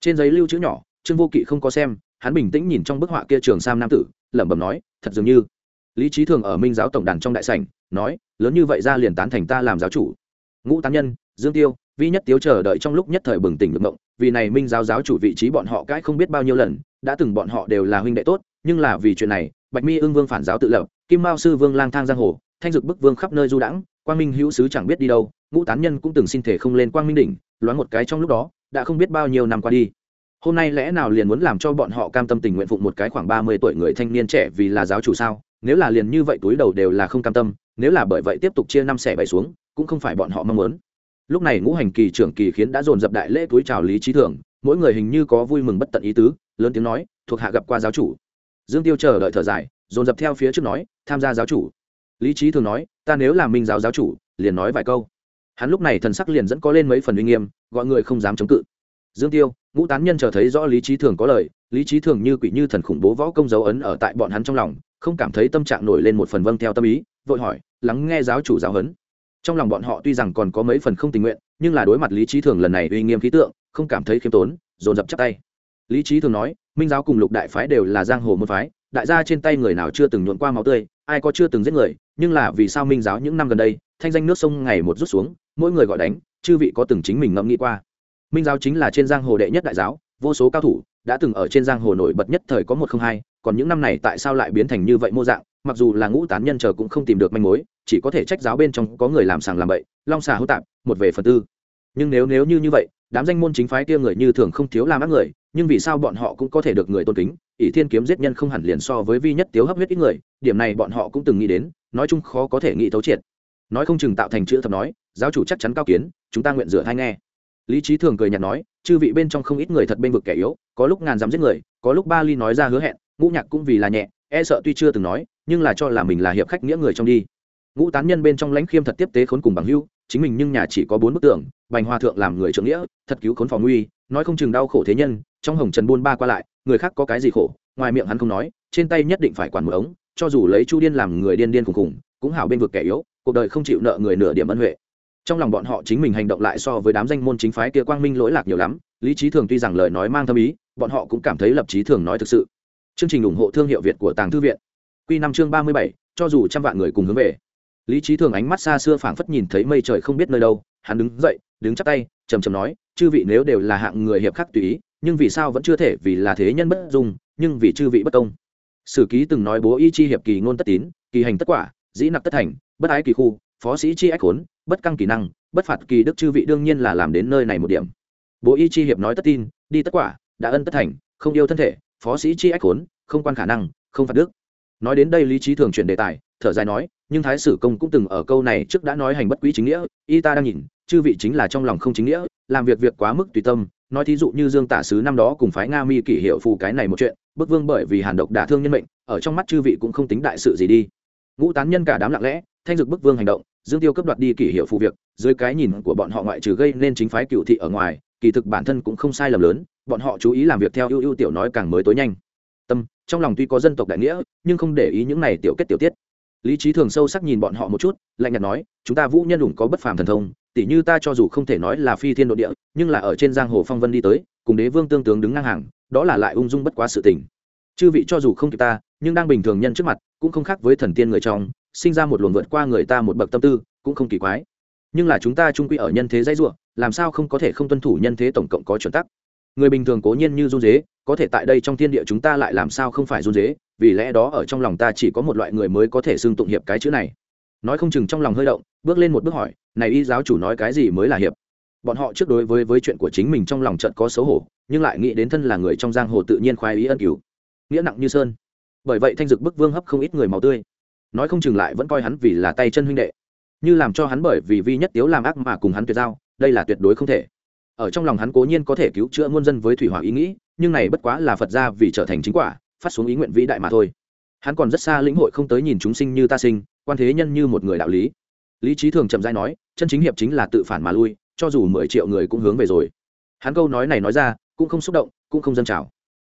Trên giấy lưu chữ nhỏ, trương vô kỵ không có xem, hắn bình tĩnh nhìn trong bức họa kia trường sam nam tử, lẩm bẩm nói, thật dường như. Lý trí thường ở minh giáo tổng đàn trong đại sảnh, nói, lớn như vậy ra liền tán thành ta làm giáo chủ. Ngũ tán nhân, dương tiêu, vi nhất tiếu chờ đợi trong lúc nhất thời bừng tỉnh được mộng vì này minh giáo giáo chủ vị trí bọn họ cãi không biết bao nhiêu lần, đã từng bọn họ đều là huynh đệ tốt, nhưng là vì chuyện này, bạch mi ưng vương phản giáo tự lập, kim mao sư vương lang thang giang hồ, thanh dực bức vương khắp nơi du đãng, quang minh hữu sứ chẳng biết đi đâu ngũ tán nhân cũng từng xin thể không lên quang minh đỉnh, loáng một cái trong lúc đó, đã không biết bao nhiêu năm qua đi. Hôm nay lẽ nào liền muốn làm cho bọn họ cam tâm tình nguyện phụng một cái khoảng ba mươi tuổi người thanh niên trẻ vì là giáo chủ sao? Nếu là liền như vậy túi đầu đều là không cam tâm, nếu là bởi vậy tiếp tục chia năm xẻ bảy xuống, cũng không phải bọn họ mong muốn. Lúc này ngũ hành kỳ trưởng kỳ khiến đã dồn dập đại lễ túi chào lý trí thường mỗi người hình như có vui mừng bất tận ý tứ, lớn tiếng nói, thuộc hạ gặp qua giáo chủ. Dương tiêu chờ đợi thở dài, dồn dập theo phía trước nói, tham gia giáo chủ. Lý trí thường nói, ta nếu là minh giáo giáo chủ, liền nói vài câu hắn lúc này thần sắc liền dẫn có lên mấy phần uy nghiêm, gọi người không dám chống cự. Dương tiêu, ngũ tán nhân chờ thấy rõ lý trí thường có lời, lý trí thường như quỷ như thần khủng bố võ công dấu ấn ở tại bọn hắn trong lòng, không cảm thấy tâm trạng nổi lên một phần vâng theo tâm ý, vội hỏi, lắng nghe giáo chủ giáo huấn. Trong lòng bọn họ tuy rằng còn có mấy phần không tình nguyện, nhưng là đối mặt lý trí thường lần này uy nghiêm khí tượng, không cảm thấy khiêm tốn, dồn dập chắp tay. Lý trí thường nói, minh giáo cùng lục đại phái đều là giang hồ môn phái, đại gia trên tay người nào chưa từng nhuộn qua máu tươi ai có chưa từng giết người, nhưng là vì sao minh giáo những năm gần đây, thanh danh nước sông ngày một rút xuống, mỗi người gọi đánh, chư vị có từng chính mình ngẫm nghĩ qua. Minh giáo chính là trên giang hồ đệ nhất đại giáo, vô số cao thủ đã từng ở trên giang hồ nổi bật nhất thời có một không hai, còn những năm này tại sao lại biến thành như vậy mô dạng, mặc dù là ngũ tán nhân chờ cũng không tìm được manh mối, chỉ có thể trách giáo bên trong có người làm sàng làm bậy, long xà hữu tạp, một về phần tư nhưng nếu nếu như như vậy, đám danh môn chính phái kia người như thường không thiếu làm ác người, nhưng vì sao bọn họ cũng có thể được người tôn kính? Ỷ thiên kiếm giết nhân không hẳn liền so với vi nhất tiếu hấp huyết ít người, điểm này bọn họ cũng từng nghĩ đến, nói chung khó có thể nghĩ thấu triệt. Nói không chừng tạo thành chữ thập nói, giáo chủ chắc chắn cao kiến, chúng ta nguyện rửa thai nghe. Lý trí thường cười nhạt nói, chư vị bên trong không ít người thật bên vực kẻ yếu, có lúc ngàn dám giết người, có lúc ba ly nói ra hứa hẹn, ngũ nhạc cũng vì là nhẹ e sợ tuy chưa từng nói, nhưng là cho là mình là hiệp khách nghĩa người trong đi. Ngũ tán nhân bên trong lãnh khiêm thật tiếp tế khốn cùng bằng hưu chính mình nhưng nhà chỉ có bốn bức tường, bành hòa thượng làm người trưởng nghĩa, thật cứu khốn phòng nguy, nói không chừng đau khổ thế nhân, trong hồng trần buôn ba qua lại, người khác có cái gì khổ, ngoài miệng hắn không nói, trên tay nhất định phải quản một ống, cho dù lấy chu điên làm người điên điên khùng khùng, cũng hảo bên vực kẻ yếu, cuộc đời không chịu nợ người nửa điểm ân huệ. Trong lòng bọn họ chính mình hành động lại so với đám danh môn chính phái kia quang minh lỗi lạc nhiều lắm, lý trí thường tuy rằng lời nói mang thâm ý, bọn họ cũng cảm thấy lập trí thường nói thực sự. Chương trình ủng hộ thương hiệu việt của tàng thư viện. Q năm chương ba mươi bảy, cho dù trăm vạn người cùng hướng về lý trí thường ánh mắt xa xưa phảng phất nhìn thấy mây trời không biết nơi đâu, hắn đứng dậy, đứng chắp tay, trầm trầm nói, chư vị nếu đều là hạng người hiệp khắc tùy ý, nhưng vì sao vẫn chưa thể vì là thế nhân bất dung, nhưng vì chư vị bất công? Sử ký từng nói bố y chi hiệp kỳ ngôn tất tín, kỳ hành tất quả, dĩ nặc tất thành, bất ái kỳ khu, phó sĩ chi ách khốn bất căng kỳ năng, bất phạt kỳ đức chư vị đương nhiên là làm đến nơi này một điểm. Bố y chi hiệp nói tất tin, đi tất quả, đã ân tất thành, không yêu thân thể, phó sĩ chi ách khốn không quan khả năng, không phạt đức nói đến đây lý trí thường chuyển đề tài, thở dài nói, nhưng thái sử công cũng từng ở câu này trước đã nói hành bất quý chính nghĩa, y ta đang nhìn, chư vị chính là trong lòng không chính nghĩa, làm việc việc quá mức tùy tâm, nói thí dụ như dương tả sứ năm đó cùng phái nga mi kỷ hiệu phù cái này một chuyện, bức vương bởi vì hàn độc đả thương nhân mệnh, ở trong mắt chư vị cũng không tính đại sự gì đi. Ngũ tán nhân cả đám lặng lẽ, thanh dực bức vương hành động, dương tiêu cấp đoạt đi kỷ hiệu phù việc, dưới cái nhìn của bọn họ ngoại trừ gây nên chính phái cựu thị ở ngoài, kỳ thực bản thân cũng không sai lầm lớn, bọn họ chú ý làm việc theo ưu ưu tiểu nói càng mới tối nhanh trong lòng tuy có dân tộc đại nghĩa, nhưng không để ý những này tiểu kết tiểu tiết. Lý trí thường sâu sắc nhìn bọn họ một chút, lạnh nhạt nói, chúng ta vũ nhân đủng có bất phàm thần thông tỷ như ta cho dù không thể nói là phi thiên nội địa, nhưng là ở trên giang hồ phong vân đi tới, cùng đế vương tương tướng đứng ngang hàng, đó là lại ung dung bất quá sự tình. Chư vị cho dù không kịp ta, nhưng đang bình thường nhân trước mặt, cũng không khác với thần tiên người trong, sinh ra một luồng vượt qua người ta một bậc tâm tư, cũng không kỳ quái. Nhưng là chúng ta trung quy ở nhân thế dãy ruộng làm sao không có thể không tuân thủ nhân thế tổng cộng có chuẩn tắc? Người bình thường cố nhiên như run dế, có thể tại đây trong thiên địa chúng ta lại làm sao không phải run dế, vì lẽ đó ở trong lòng ta chỉ có một loại người mới có thể xưng tụng hiệp cái chữ này. Nói không chừng trong lòng hơi động, bước lên một bước hỏi, này y giáo chủ nói cái gì mới là hiệp? Bọn họ trước đối với với chuyện của chính mình trong lòng trận có xấu hổ, nhưng lại nghĩ đến thân là người trong giang hồ tự nhiên khoái ý ân cứu. Nghĩa nặng như sơn. Bởi vậy thanh dực bức vương hấp không ít người màu tươi. Nói không chừng lại vẫn coi hắn vì là tay chân huynh đệ. Như làm cho hắn bởi vì vi nhất tiếu làm ác mà cùng hắn tuyệt giao, đây là tuyệt đối không thể ở trong lòng hắn cố nhiên có thể cứu chữa muôn dân với thủy hỏa ý nghĩ, nhưng này bất quá là phật ra vì trở thành chính quả, phát xuống ý nguyện vĩ đại mà thôi. Hắn còn rất xa lĩnh hội không tới nhìn chúng sinh như ta sinh, quan thế nhân như một người đạo lý. Lý trí thường chậm dai nói, chân chính hiệp chính là tự phản mà lui, cho dù mười triệu người cũng hướng về rồi. Hắn câu nói này nói ra, cũng không xúc động, cũng không dân trào.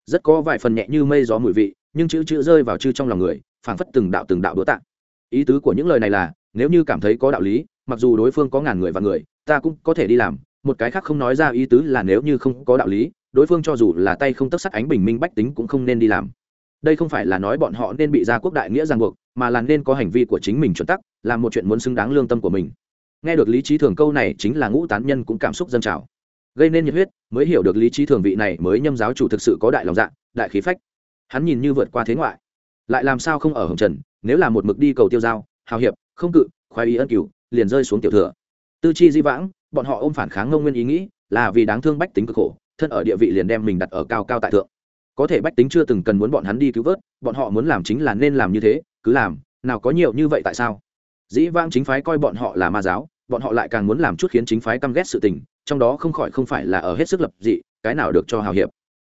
Rất có vài phần nhẹ như mây gió mùi vị, nhưng chữ chữ rơi vào chư trong lòng người, phảng phất từng đạo từng đạo đũa tạ ý tứ của những lời này là, nếu như cảm thấy có đạo lý, mặc dù đối phương có ngàn người và người, ta cũng có thể đi làm một cái khác không nói ra ý tứ là nếu như không có đạo lý, đối phương cho dù là tay không tất sắt ánh bình minh bách tính cũng không nên đi làm. Đây không phải là nói bọn họ nên bị gia quốc đại nghĩa ràng buộc, mà là nên có hành vi của chính mình chuẩn tắc làm một chuyện muốn xứng đáng lương tâm của mình. Nghe được lý trí thường câu này chính là ngũ tán nhân cũng cảm xúc dân trào. Gây nên nhiệt huyết, mới hiểu được lý trí thường vị này mới nhâm giáo chủ thực sự có đại lòng dạ đại khí phách. Hắn nhìn như vượt qua thế ngoại. Lại làm sao không ở hồng trần, nếu là một mực đi cầu tiêu giao, hào hiệp, không cự, khoái ý ân cửu, liền rơi xuống tiểu thừa. Tư chi di vãng bọn họ ôm phản kháng ngông nguyên ý nghĩ, là vì đáng thương bách tính cực khổ, thân ở địa vị liền đem mình đặt ở cao cao tại thượng. Có thể bách tính chưa từng cần muốn bọn hắn đi cứu vớt, bọn họ muốn làm chính là nên làm như thế, cứ làm, nào có nhiều như vậy tại sao? Dĩ vãng chính phái coi bọn họ là ma giáo, bọn họ lại càng muốn làm chút khiến chính phái căm ghét sự tình, trong đó không khỏi không phải là ở hết sức lập dị, cái nào được cho hào hiệp.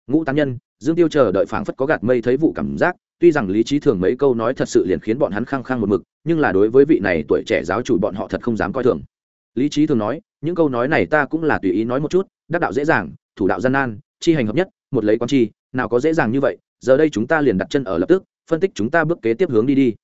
Ngũ tán nhân, dương tiêu chờ đợi phảng phất có gạt mây thấy vụ cảm giác, tuy rằng lý trí thường mấy câu nói thật sự liền khiến bọn hắn khăng khăng một mực, nhưng là đối với vị này tuổi trẻ giáo chủ bọn họ thật không dám coi thường. Lý trí thường nói những câu nói này ta cũng là tùy ý nói một chút, đắc đạo dễ dàng, thủ đạo gian nan, chi hành hợp nhất, một lấy quan chi, nào có dễ dàng như vậy, giờ đây chúng ta liền đặt chân ở lập tức, phân tích chúng ta bước kế tiếp hướng đi đi.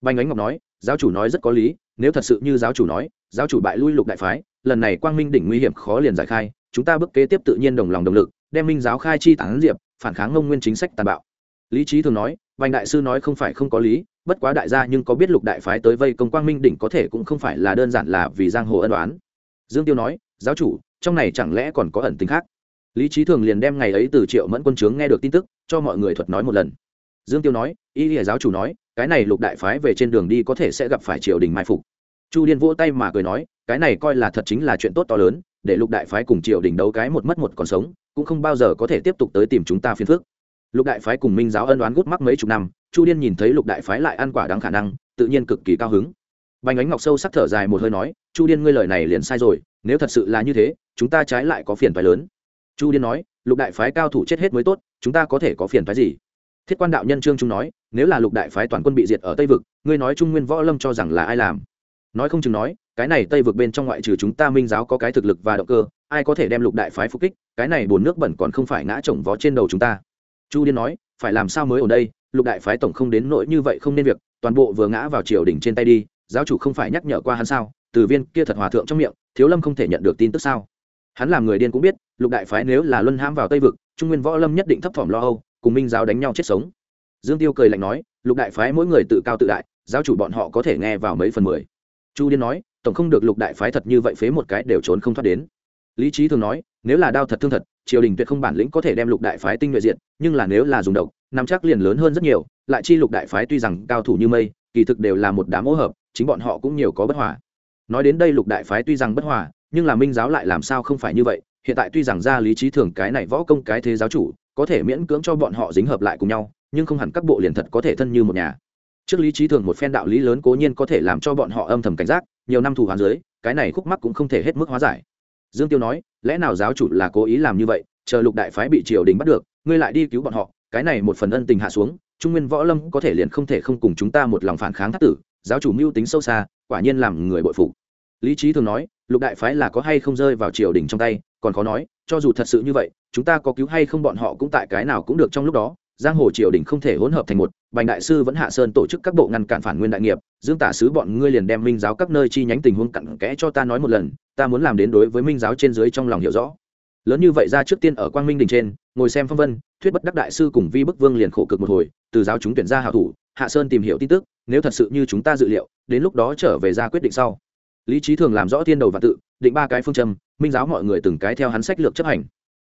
Banh ánh ngọc nói, giáo chủ nói rất có lý, nếu thật sự như giáo chủ nói, giáo chủ bại lui lục đại phái, lần này quang minh đỉnh nguy hiểm khó liền giải khai, chúng ta bước kế tiếp tự nhiên đồng lòng đồng lực, đem minh giáo khai chi tán diệp, phản kháng ngông nguyên chính sách tàn bạo. Lý trí thường nói vành đại sư nói không phải không có lý, bất quá đại gia nhưng có biết lục đại phái tới vây công quang minh đỉnh có thể cũng không phải là đơn giản là vì giang hồ ân đoán dương tiêu nói, giáo chủ, trong này chẳng lẽ còn có ẩn tính khác? Lý trí thường liền đem ngày ấy từ triệu mẫn quân trướng nghe được tin tức, cho mọi người thuật nói một lần. Dương tiêu nói, y lìa giáo chủ nói, cái này lục đại phái về trên đường đi có thể sẽ gặp phải triều đình mai phục. Chu điên vỗ tay mà cười nói, cái này coi là thật chính là chuyện tốt to lớn, để lục đại phái cùng triều đình đấu cái một mất một còn sống, cũng không bao giờ có thể tiếp tục tới tìm chúng ta phiền phức. Lục đại phái cùng minh giáo ân đoán gút mắc mấy chục năm, chu điên nhìn thấy lục đại phái lại ăn quả đáng khả năng, tự nhiên cực kỳ cao hứng. Bành ánh ngọc sâu sắc thở dài một hơi nói chu điên, ngươi lời này liền sai rồi, nếu thật sự là như thế, chúng ta trái lại có phiền phái lớn. Chu điên nói, lục đại phái cao thủ chết hết mới tốt, chúng ta có thể có phiền phái gì? Thiết quan đạo nhân trương trung nói, nếu là lục đại phái toàn quân bị diệt ở tây vực, ngươi nói trung nguyên võ lâm cho rằng là ai làm? Nói không chừng nói, cái này tây vực bên trong ngoại trừ chúng ta minh giáo có cái thực lực và động cơ, ai có thể đem lục đại phái phục kích, cái này bồn nước bẩn còn không phải ngã chồng vó trên đầu chúng ta. Chu điên nói, phải làm sao mới ở đây, lục đại phái tổng không đến nỗi như vậy không nên việc, toàn bộ vừa ngã vào triều đỉnh trên tay đi, giáo chủ không phải nhắc nhở qua hắn sao? Từ viên kia thật hòa thượng trong miệng, thiếu lâm không thể nhận được tin tức sao? Hắn làm người điên cũng biết, lục đại phái nếu là luân hãm vào tây vực, trung nguyên võ lâm nhất định thấp thỏm lo âu, cùng minh giáo đánh nhau chết sống. Dương tiêu cười lạnh nói, lục đại phái mỗi người tự cao tự đại, giáo chủ bọn họ có thể nghe vào mấy phần mười. Chu điên nói, tổng không được lục đại phái thật như vậy phế một cái đều trốn không thoát đến. Lý trí thường nói, nếu là đao thật thương thật, triều đình tuyệt không bản lĩnh có thể đem lục đại phái tinh nhuệ diện nhưng là nếu là dùng độc, nắm chắc liền lớn hơn rất nhiều, lại chi lục đại phái tuy rằng cao thủ như mây, kỳ thực đều là một đám hỗ hợp, chính bọn họ cũng nhiều có bất hòa nói đến đây lục đại phái tuy rằng bất hòa, nhưng là minh giáo lại làm sao không phải như vậy? Hiện tại tuy rằng ra lý trí thường cái này võ công cái thế giáo chủ, có thể miễn cưỡng cho bọn họ dính hợp lại cùng nhau, nhưng không hẳn các bộ liền thật có thể thân như một nhà. Trước lý trí thường một phen đạo lý lớn cố nhiên có thể làm cho bọn họ âm thầm cảnh giác, nhiều năm thù hoàn dưới, cái này khúc mắc cũng không thể hết mức hóa giải. Dương tiêu nói, lẽ nào giáo chủ là cố ý làm như vậy, chờ lục đại phái bị triều đình bắt được, ngươi lại đi cứu bọn họ, cái này một phần ân tình hạ xuống, trung nguyên võ lâm có thể liền không thể không cùng chúng ta một lòng phản kháng thất tử giáo chủ mưu tính sâu xa, quả nhiên làm người bội phụ lý trí thường nói, lục đại phái là có hay không rơi vào triều đình trong tay, còn khó nói, cho dù thật sự như vậy, chúng ta có cứu hay không bọn họ cũng tại cái nào cũng được trong lúc đó, giang hồ triều đình không thể hỗn hợp thành một, bành đại sư vẫn hạ sơn tổ chức các bộ ngăn cản phản nguyên đại nghiệp, dương tả sứ bọn ngươi liền đem minh giáo các nơi chi nhánh tình huống cặn kẽ cho ta nói một lần, ta muốn làm đến đối với minh giáo trên dưới trong lòng hiểu rõ. Lớn như vậy ra trước tiên ở quang minh đình trên, ngồi xem phong vân, thuyết bất đắc đại sư cùng vi bức vương liền khổ cực một hồi, từ giáo chúng tuyển ra hảo thủ hạ sơn tìm hiểu tin tức, nếu thật sự như chúng ta dự liệu, đến lúc đó trở về ra quyết định sau. Lý trí thường làm rõ thiên đầu và tự, định ba cái phương châm, minh giáo mọi người từng cái theo hắn sách lược chấp hành.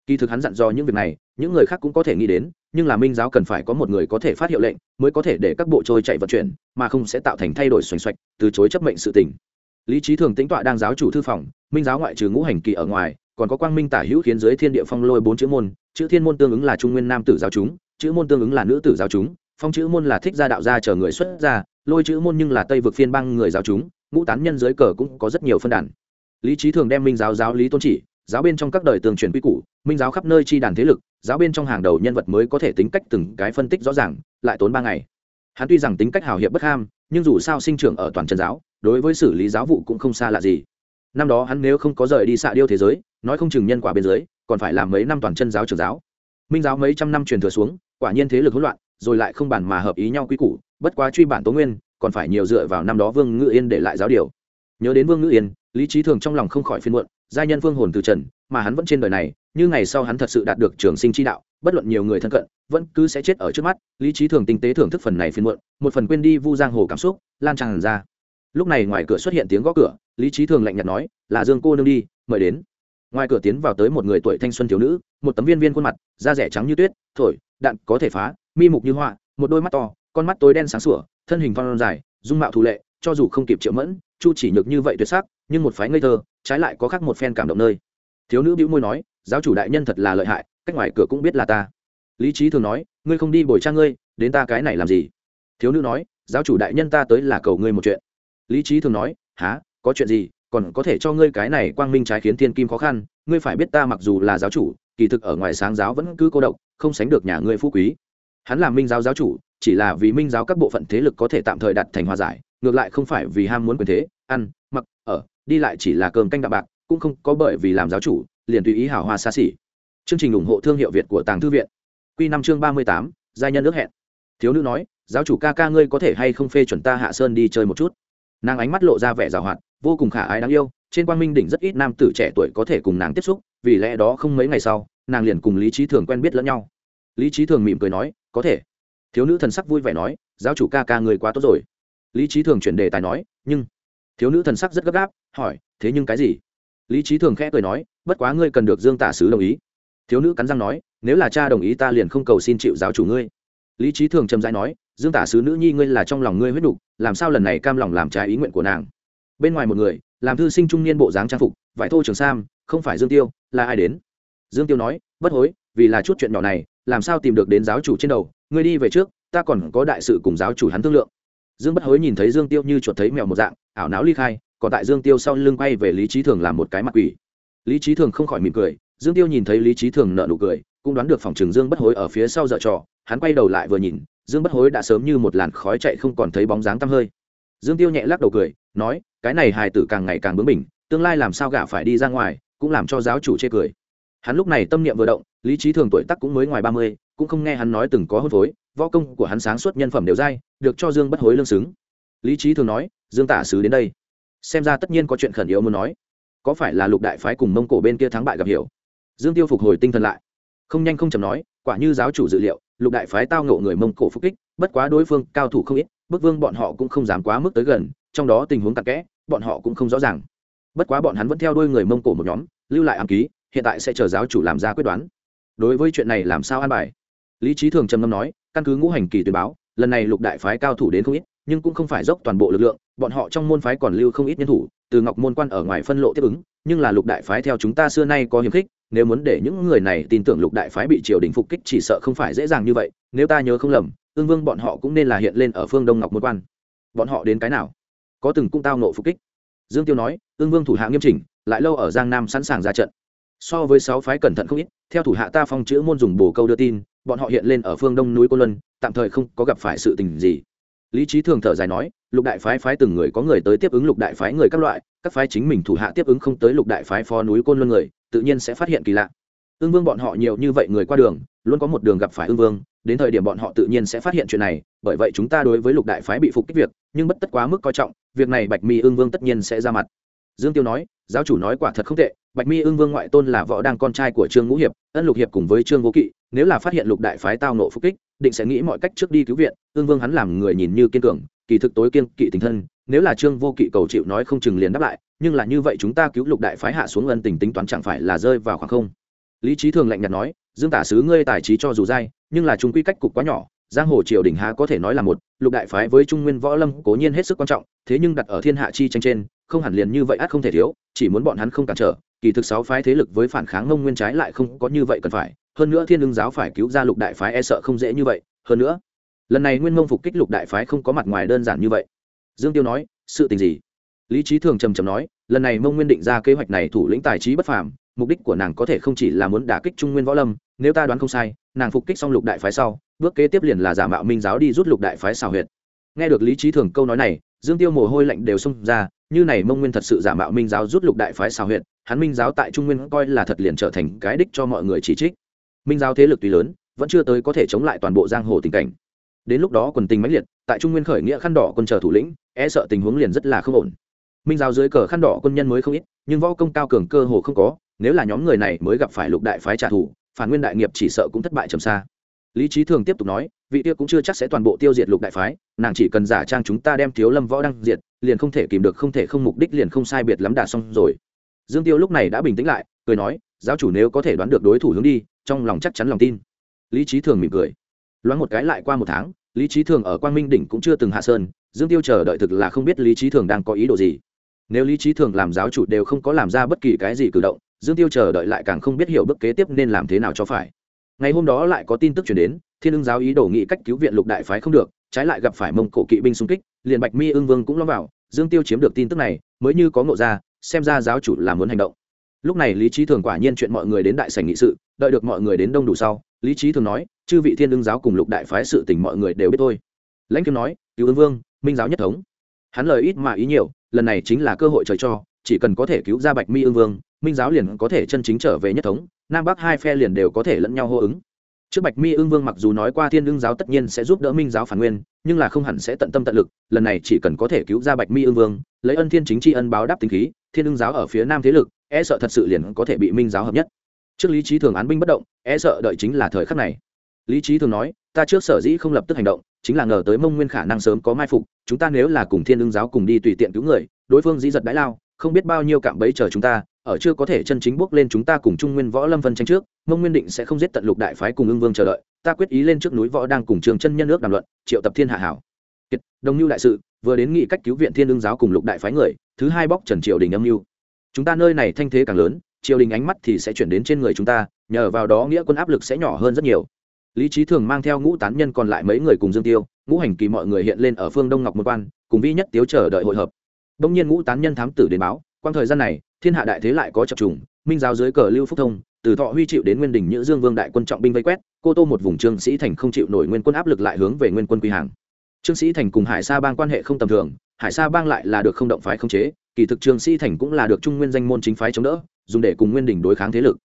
Kỳ thực hắn dặn dò những việc này, những người khác cũng có thể nghĩ đến, nhưng là minh giáo cần phải có một người có thể phát hiệu lệnh, mới có thể để các bộ trôi chạy vận chuyển, mà không sẽ tạo thành thay đổi xoành xoạch, từ chối chấp mệnh sự tình. Lý trí thường tính tọa đang giáo chủ thư phòng, minh giáo ngoại trừ ngũ hành kỳ ở ngoài, còn có quang minh tả hữu khiến dưới thiên địa phong lôi bốn chữ môn, chữ thiên môn tương ứng là trung nguyên nam tử giáo chúng, chữ môn tương ứng là nữ tử giáo chúng phong chữ môn là thích gia đạo gia chờ người xuất gia, lôi chữ môn nhưng là tây vực phiên bang người giáo chúng, ngũ tán nhân dưới cờ cũng có rất nhiều phân đàn. Lý trí thường đem minh giáo giáo lý tôn chỉ, giáo bên trong các đời tường truyền quy củ, minh giáo khắp nơi chi đàn thế lực, giáo bên trong hàng đầu nhân vật mới có thể tính cách từng cái phân tích rõ ràng, lại tốn ba ngày. Hắn tuy rằng tính cách hào hiệp bất ham, nhưng dù sao sinh trưởng ở toàn trần giáo, đối với xử lý giáo vụ cũng không xa lạ gì. Năm đó hắn nếu không có rời đi xạ điêu thế giới, nói không chừng nhân quả bên dưới, còn phải làm mấy năm toàn chân giáo trưởng giáo. Minh giáo mấy trăm năm truyền thừa xuống, quả nhiên thế lực hỗn loạn rồi lại không bàn mà hợp ý nhau quy củ, bất quá truy bản tố nguyên, còn phải nhiều dựa vào năm đó vương ngự yên để lại giáo điều. Nhớ đến vương ngự yên, lý trí thường trong lòng không khỏi phiên muộn, giai nhân vương hồn từ trần, mà hắn vẫn trên đời này, như ngày sau hắn thật sự đạt được trường sinh chi đạo, bất luận nhiều người thân cận, vẫn cứ sẽ chết ở trước mắt, lý trí thường tinh tế thưởng thức phần này phiên muộn, một phần quên đi vu giang hồ cảm xúc, lan tràn ra. Lúc này ngoài cửa xuất hiện tiếng gõ cửa, lý trí thường lạnh nhạt nói, là dương cô nương đi, mời đến. Ngoài cửa tiến vào tới một người tuổi thanh xuân thiếu nữ, một tấm viên viên khuôn mặt, da rẻ trắng như tuyết, thổi, đạn có thể phá mi mục như họa, một đôi mắt to, con mắt tối đen sáng sủa, thân hình phong dài, dung mạo thù lệ, cho dù không kịp triệu mẫn, chu chỉ nhược như vậy tuyệt sắc, nhưng một phái ngây thơ, trái lại có khác một phen cảm động nơi. Thiếu nữ bĩu môi nói, giáo chủ đại nhân thật là lợi hại, cách ngoài cửa cũng biết là ta. Lý trí thường nói, ngươi không đi bồi cha ngươi, đến ta cái này làm gì? Thiếu nữ nói, giáo chủ đại nhân ta tới là cầu ngươi một chuyện. Lý trí thường nói há có chuyện gì? Còn có thể cho ngươi cái này quang minh trái khiến thiên kim khó khăn, ngươi phải biết ta mặc dù là giáo chủ, kỳ thực ở ngoài sáng giáo vẫn cứ cô độc, không sánh được nhà ngươi phú quý hắn là minh giáo giáo chủ, chỉ là vì minh giáo các bộ phận thế lực có thể tạm thời đặt thành hòa giải, ngược lại không phải vì ham muốn quyền thế, ăn, mặc, ở, đi lại chỉ là cơm canh đạm bạc, cũng không có bởi vì làm giáo chủ, liền tùy ý hào hoa xa xỉ. Chương trình ủng hộ thương hiệu việt của tàng thư viện. Q năm chương ba mươi tám, giai nhân ước hẹn. Thiếu nữ nói, giáo chủ ca ca ngươi có thể hay không phê chuẩn ta hạ sơn đi chơi một chút? Nàng ánh mắt lộ ra vẻ rào hoạt, vô cùng khả ái đáng yêu, trên quang minh đỉnh rất ít nam tử trẻ tuổi có thể cùng nàng tiếp xúc, vì lẽ đó không mấy ngày sau, nàng liền cùng lý trí thường quen biết lẫn nhau lý trí thường mỉm cười nói, có thể. Thiếu nữ thần sắc vui vẻ nói, giáo chủ ca ca người quá tốt rồi. Lý trí thường chuyển đề tài nói, nhưng thiếu nữ thần sắc rất gấp gáp, hỏi, thế nhưng cái gì? Lý trí thường khẽ cười nói, bất quá ngươi cần được dương tả sứ đồng ý. Thiếu nữ cắn răng nói, nếu là cha đồng ý ta liền không cầu xin chịu giáo chủ ngươi. Lý trí thường trầm dãi nói, dương tả sứ nữ nhi ngươi là trong lòng ngươi huyết đục, làm sao lần này cam lòng làm trái ý nguyện của nàng? Bên ngoài một người, làm thư sinh trung niên bộ dáng trang phục, vải thô trường sam, không phải dương tiêu, là ai đến? Dương tiêu nói, bất hối, vì là chút chuyện nhỏ này làm sao tìm được đến giáo chủ trên đầu, ngươi đi về trước, ta còn có đại sự cùng giáo chủ hắn thương lượng. Dương bất hối nhìn thấy dương tiêu như chuột thấy mèo một dạng, ảo não ly khai, còn tại dương tiêu sau lưng quay về lý trí thường làm một cái mặt quỷ. Lý trí thường không khỏi mỉm cười, dương tiêu nhìn thấy lý trí thường nợ nụ cười, cũng đoán được phòng trường dương bất hối ở phía sau dở trò, hắn quay đầu lại vừa nhìn, dương bất hối đã sớm như một làn khói chạy không còn thấy bóng dáng tăm hơi. Dương tiêu nhẹ lắc đầu cười, nói, cái này hài tử càng ngày càng bướng bỉnh, tương lai làm sao gả phải đi ra ngoài, cũng làm cho giáo chủ chê cười hắn lúc này tâm niệm vừa động, lý trí thường tuổi tắc cũng mới ngoài ba mươi, cũng không nghe hắn nói từng có hôn phối, võ công của hắn sáng suốt nhân phẩm đều dai, được cho dương bất hối lương xứng. Lý trí thường nói, dương tả sứ đến đây. Xem ra tất nhiên có chuyện khẩn yếu muốn nói. Có phải là lục đại phái cùng mông cổ bên kia thắng bại gặp hiểu? Dương tiêu phục hồi tinh thần lại. Không nhanh không chầm nói, quả như giáo chủ dự liệu, lục đại phái tao ngộ người mông cổ phúc kích, bất quá đối phương cao thủ không ít bức vương bọn họ cũng không dám quá mức tới gần, trong đó tình huống tạc kẽ, bọn họ cũng không rõ ràng. Bất quá bọn hắn vẫn theo đuôi người mông cổ một nhóm, lưu lại ám ký hiện tại sẽ chờ giáo chủ làm ra quyết đoán. Đối với chuyện này làm sao an bài? Lý trí thường trầm ngâm nói, căn cứ ngũ hành kỳ tuyên báo, lần này lục đại phái cao thủ đến không ít, nhưng cũng không phải dốc toàn bộ lực lượng, bọn họ trong môn phái còn lưu không ít nhân thủ, từ ngọc môn quan ở ngoài phân lộ tiếp ứng, nhưng là lục đại phái theo chúng ta xưa nay có hiềm khích, nếu muốn để những người này tin tưởng lục đại phái bị triều đình phục kích chỉ sợ không phải dễ dàng như vậy, nếu ta nhớ không lầm ương vương bọn họ cũng nên là hiện lên ở phương đông ngọc môn quan. Bọn họ đến cái nào? Có từng cung tao nộ phục kích. Dương tiêu nói ương vương thủ hạ nghiêm chỉnh, lại lâu ở giang nam sẵn sàng ra trận so với sáu phái cẩn thận không ít, theo thủ hạ ta phong chữ môn dùng bồ câu đưa tin, bọn họ hiện lên ở phương đông núi cô luân, tạm thời không có gặp phải sự tình gì. Lý trí thường thở dài nói, lục đại phái phái từng người có người tới tiếp ứng lục đại phái người các loại, các phái chính mình thủ hạ tiếp ứng không tới lục đại phái phó núi côn luân người, tự nhiên sẽ phát hiện kỳ lạ. Ương vương bọn họ nhiều như vậy người qua đường, luôn có một đường gặp phải ương vương, đến thời điểm bọn họ tự nhiên sẽ phát hiện chuyện này, bởi vậy chúng ta đối với lục đại phái bị phục kích việc, nhưng bất tất quá mức coi trọng, việc này bạch mi ương vương tất nhiên sẽ ra mặt dương tiêu nói, giáo chủ nói quả thật không tệ, bạch mi ưng vương ngoại tôn là võ đang con trai của trương ngũ hiệp, ân lục hiệp cùng với trương vô kỵ, nếu là phát hiện lục đại phái tao nộ phục kích, định sẽ nghĩ mọi cách trước đi cứu viện, ưng vương hắn làm người nhìn như kiên cường, kỳ thực tối kiên kỵ tình thân, nếu là trương vô kỵ cầu chịu nói không chừng liền đáp lại, nhưng là như vậy chúng ta cứu lục đại phái hạ xuống ân tình tính toán chẳng phải là rơi vào khoảng không? Lý trí thường lạnh nhạt nói, dương tả sứ ngươi tài trí cho dù dai, nhưng là chúng quy cách cục quá nhỏ, giang hồ triều đình há có thể nói là một, lục đại phái với trung nguyên võ lâm cố nhiên hết sức quan trọng, thế nhưng đặt ở thiên hạ chi tranh trên không hẳn liền như vậy ắt không thể thiếu, chỉ muốn bọn hắn không cản trở, kỳ thực sáu phái thế lực với phản kháng ngông nguyên trái lại không có như vậy cần phải, hơn nữa thiên lương giáo phải cứu ra lục đại phái e sợ không dễ như vậy, hơn nữa, lần này nguyên mông phục kích lục đại phái không có mặt ngoài đơn giản như vậy. Dương tiêu nói, sự tình gì? Lý trí thường trầm trầm nói, lần này mông nguyên định ra kế hoạch này thủ lĩnh tài trí bất phàm, mục đích của nàng có thể không chỉ là muốn đả kích trung nguyên võ lâm, nếu ta đoán không sai, nàng phục kích xong lục đại phái sau, bước kế tiếp liền là giả mạo minh giáo đi rút lục đại phái xào huyệt. Nghe được lý trí thường câu nói này dương tiêu mồ hôi lạnh đều xông ra, như này mông nguyên thật sự giả mạo minh giáo rút lục đại phái xào huyệt, hắn minh giáo tại trung nguyên coi là thật liền trở thành cái đích cho mọi người chỉ trích. Minh giáo thế lực tuy lớn, vẫn chưa tới có thể chống lại toàn bộ giang hồ tình cảnh. Đến lúc đó quần tình mãnh liệt, tại trung nguyên khởi nghĩa khăn đỏ quân chờ thủ lĩnh e sợ tình huống liền rất là không ổn. Minh giáo dưới cờ khăn đỏ quân nhân mới không ít, nhưng võ công cao cường cơ hồ không có, nếu là nhóm người này mới gặp phải lục đại phái trả thù, phản nguyên đại nghiệp chỉ sợ cũng thất bại trầm xa lý trí thường tiếp tục nói, vị kia cũng chưa chắc sẽ toàn bộ tiêu diệt lục đại phái, nàng chỉ cần giả trang chúng ta đem thiếu lâm võ đăng diệt, liền không thể kìm được, không thể không mục đích liền không sai biệt lắm đà xong rồi. Dương tiêu lúc này đã bình tĩnh lại, cười nói, giáo chủ nếu có thể đoán được đối thủ hướng đi, trong lòng chắc chắn lòng tin. Lý trí thường mỉm cười. Loáng một cái lại qua một tháng, lý trí thường ở quang minh đỉnh cũng chưa từng hạ sơn, dương tiêu chờ đợi thực là không biết lý trí thường đang có ý đồ gì. Nếu lý trí thường làm giáo chủ đều không có làm ra bất kỳ cái gì cử động, dương tiêu chờ đợi lại càng không biết hiểu bước kế tiếp nên làm thế nào cho phải ngày hôm đó lại có tin tức chuyển đến, thiên ưng giáo ý đồ nghị cách cứu viện lục đại phái không được, trái lại gặp phải mông cổ kỵ binh xung kích, liền bạch mi ưng vương cũng lo vào, dương tiêu chiếm được tin tức này, mới như có ngộ ra, xem ra giáo chủ là muốn hành động. Lúc này lý trí thường quả nhiên chuyện mọi người đến đại sảnh nghị sự, đợi được mọi người đến đông đủ sau, lý trí thường nói, chư vị thiên ưng giáo cùng lục đại phái sự tình mọi người đều biết thôi. Lãnh kiếm nói, cứu ưng vương, minh giáo nhất thống. Hắn lời ít mà ý nhiều, lần này chính là cơ hội trời cho, chỉ cần có thể cứu ra bạch mi ưng vương minh giáo liền có thể chân chính trở về nhất thống, nam bắc hai phe liền đều có thể lẫn nhau hô ứng. Trước bạch mi ưng vương mặc dù nói qua thiên ưng giáo tất nhiên sẽ giúp đỡ minh giáo phản nguyên, nhưng là không hẳn sẽ tận tâm tận lực, lần này chỉ cần có thể cứu ra bạch mi ưng vương, lấy ân thiên chính tri ân báo đáp tình khí, thiên ưng giáo ở phía nam thế lực e sợ thật sự liền có thể bị minh giáo hợp nhất. Trước lý trí thường án binh bất động e sợ đợi chính là thời khắc này. Lý trí thường nói, ta trước sở dĩ không lập tức hành động, chính là ngờ tới mông nguyên khả năng sớm có mai phục, chúng ta nếu là cùng thiên ưng giáo cùng đi tùy tiện cứu người, đối phương dĩ giật đái lao, không biết bao nhiêu cạm bẫy chờ chúng ta ở chưa có thể chân chính bước lên chúng ta cùng trung nguyên võ lâm phân tranh trước, mông nguyên định sẽ không giết tận lục đại phái cùng ưng vương chờ đợi, ta quyết ý lên trước núi võ đang cùng trường chân nhân nước đàm luận, triệu tập thiên hạ hảo. Kiệt, đồng lưu đại sự, vừa đến nghị cách cứu viện thiên ưng giáo cùng lục đại phái người, thứ hai bóc trần triều đình âm mưu. Chúng ta nơi này thanh thế càng lớn, triều đình ánh mắt thì sẽ chuyển đến trên người chúng ta, nhờ vào đó nghĩa quân áp lực sẽ nhỏ hơn rất nhiều. Lý trí thường mang theo ngũ tán nhân còn lại mấy người cùng dương tiêu, ngũ hành kỳ mọi người hiện lên ở phương đông ngọc một quan, cùng vi nhất tiếu chờ đợi hội hợp. Đông nhiên ngũ tán nhân thám tử đến báo, quang thời gian này thiên hạ đại thế lại có chập trùng, minh giáo dưới cờ lưu phúc thông, từ thọ huy chịu đến nguyên đình nhữ dương vương đại quân trọng binh vây quét, cô tô một vùng trương sĩ thành không chịu nổi nguyên quân áp lực lại hướng về nguyên quân quy hàng. Trương sĩ thành cùng hải sa bang quan hệ không tầm thường, hải sa bang lại là được không động phái không chế, kỳ thực trương sĩ thành cũng là được trung nguyên danh môn chính phái chống đỡ, dùng để cùng nguyên đình đối kháng thế lực.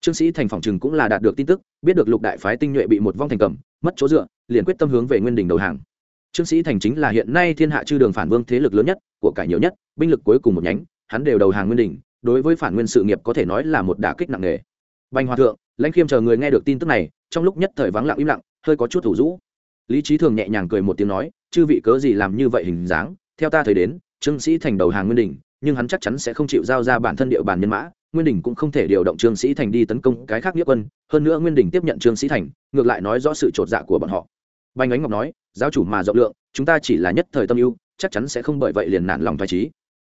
Trương sĩ thành phòng trừng cũng là đạt được tin tức, biết được lục đại phái tinh nhuệ bị một vong thành cầm, mất chỗ dựa, liền quyết tâm hướng về nguyên đình đầu hàng. Trương sĩ thành chính là hiện nay thiên hạ chư đường phản vương thế lực lớn nhất, của cải nhiều nhất, binh lực cuối cùng một nhánh, hắn đều đầu hàng nguyên đình đối với phản nguyên sự nghiệp có thể nói là một đả kích nặng nề. Bành hòa thượng, lãnh khiêm chờ người nghe được tin tức này, trong lúc nhất thời vắng lặng im lặng, hơi có chút thủ rũ. Lý trí thường nhẹ nhàng cười một tiếng nói, chư vị cớ gì làm như vậy hình dáng? Theo ta thấy đến, trương sĩ thành đầu hàng nguyên đình, nhưng hắn chắc chắn sẽ không chịu giao ra bản thân địa bàn nhân mã, nguyên đình cũng không thể điều động trương sĩ thành đi tấn công cái khác nghĩa quân, hơn nữa nguyên đình tiếp nhận trương sĩ thành, ngược lại nói rõ sự t dạ của bọn họ. Bành ánh ngọc nói, giáo chủ mà rộng lượng, chúng ta chỉ là nhất thời tâm ưu, chắc chắn sẽ không bởi vậy liền nản lòng thoải trí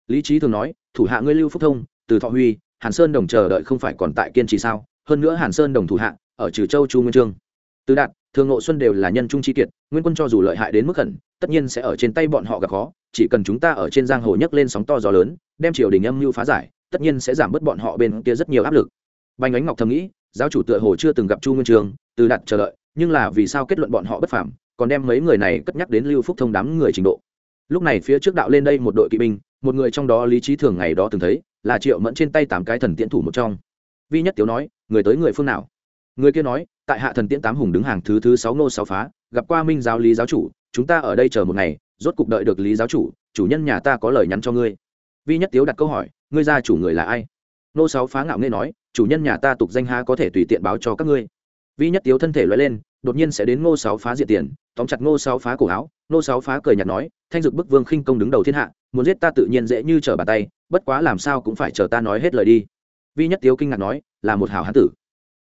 lý trí thường nói, thủ hạ ngươi lưu phúc thông từ thọ huy, hàn sơn đồng chờ đợi không phải còn tại kiên trì sao? Hơn nữa hàn sơn đồng thủ hạ, ở trừ châu chu nguyên trương. Từ đạt thường ngộ xuân đều là nhân trung chi kiệt, nguyên quân cho dù lợi hại đến mức khẩn tất nhiên sẽ ở trên tay bọn họ gặp khó, chỉ cần chúng ta ở trên giang hồ nhấc lên sóng to gió lớn, đem triều đình âm mưu phá giải, tất nhiên sẽ giảm bớt bọn họ bên kia rất nhiều áp lực. Bành ánh ngọc thầm nghĩ, giáo chủ tựa hồ chưa từng gặp chu nguyên trường từ đạt chờ đợi, nhưng là vì sao kết luận bọn họ bất phạm còn đem mấy người này cất nhắc đến lưu phúc thông đám người trình độ. Lúc này phía trước đạo lên đây một đội kỵ binh, một người trong đó lý trí thường ngày đó từng thấy là triệu mẫn trên tay tám cái thần tiễn thủ một trong. Vi nhất tiếu nói, người tới người phương nào? Người kia nói, tại hạ thần tiễn tám hùng đứng hàng thứ thứ sáu nô sáu phá, gặp qua minh giáo lý giáo chủ, chúng ta ở đây chờ một ngày, rốt cục đợi được lý giáo chủ chủ nhân nhà ta có lời nhắn cho ngươi. Vi nhất tiếu đặt câu hỏi, ngươi gia chủ người là ai? Nô sáu phá ngạo nghe nói, chủ nhân nhà ta tục danh ha có thể tùy tiện báo cho các ngươi. Vi nhất tiếu thân thể loay lên, đột nhiên sẽ đến ngô sáu phá diện tiền, tóm chặt ngô sáu phá cổ áo ngô sáu phá cười nhạt nói, thanh dực bức vương khinh công đứng đầu thiên hạ, muốn giết ta tự nhiên dễ như trở bàn tay bất quá làm sao cũng phải chờ ta nói hết lời đi. Vi nhất tiếu kinh ngạc nói, là một hảo hán tử.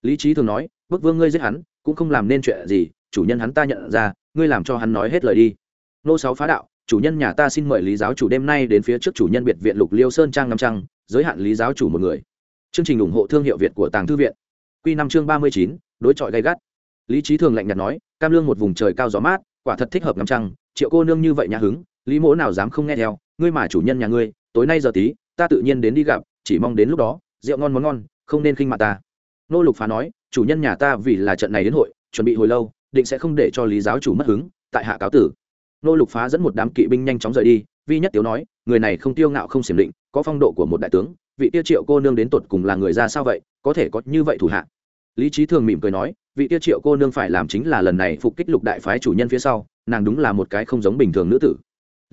Lý trí thường nói, bức vương ngươi giết hắn, cũng không làm nên chuyện gì, chủ nhân hắn ta nhận ra, ngươi làm cho hắn nói hết lời đi. Nô sáu phá đạo, chủ nhân nhà ta xin mời lý giáo chủ đêm nay đến phía trước chủ nhân biệt viện lục liêu sơn trang năm trăng, giới hạn lý giáo chủ một người. Chương trình ủng hộ thương hiệu việt của tàng thư viện. Q năm chương ba mươi chín, đối chọi gay gắt. Lý trí thường lạnh nhạt nói, cam lương một vùng trời cao gió mát, quả thật thích hợp năm trăng, triệu cô nương như vậy nhà hứng, lý mỗ nào dám không nghe theo, ngươi mà chủ nhân nhà ngươi tối nay giờ tí, ta tự nhiên đến đi gặp, chỉ mong đến lúc đó, rượu ngon món ngon, không nên khinh mạn ta. Nô lục phá nói, chủ nhân nhà ta vì là trận này đến hội, chuẩn bị hồi lâu, định sẽ không để cho lý giáo chủ mất hứng, tại hạ cáo tử. Nô lục phá dẫn một đám kỵ binh nhanh chóng rời đi, vi nhất tiếu nói, người này không tiêu ngạo không xiểm định, có phong độ của một đại tướng, vị tiêu triệu cô nương đến tột cùng là người ra sao vậy, có thể có như vậy thủ hạ? Lý trí thường mỉm cười nói, vị tiêu triệu cô nương phải làm chính là lần này phục kích lục đại phái chủ nhân phía sau, nàng đúng là một cái không giống bình thường nữ tử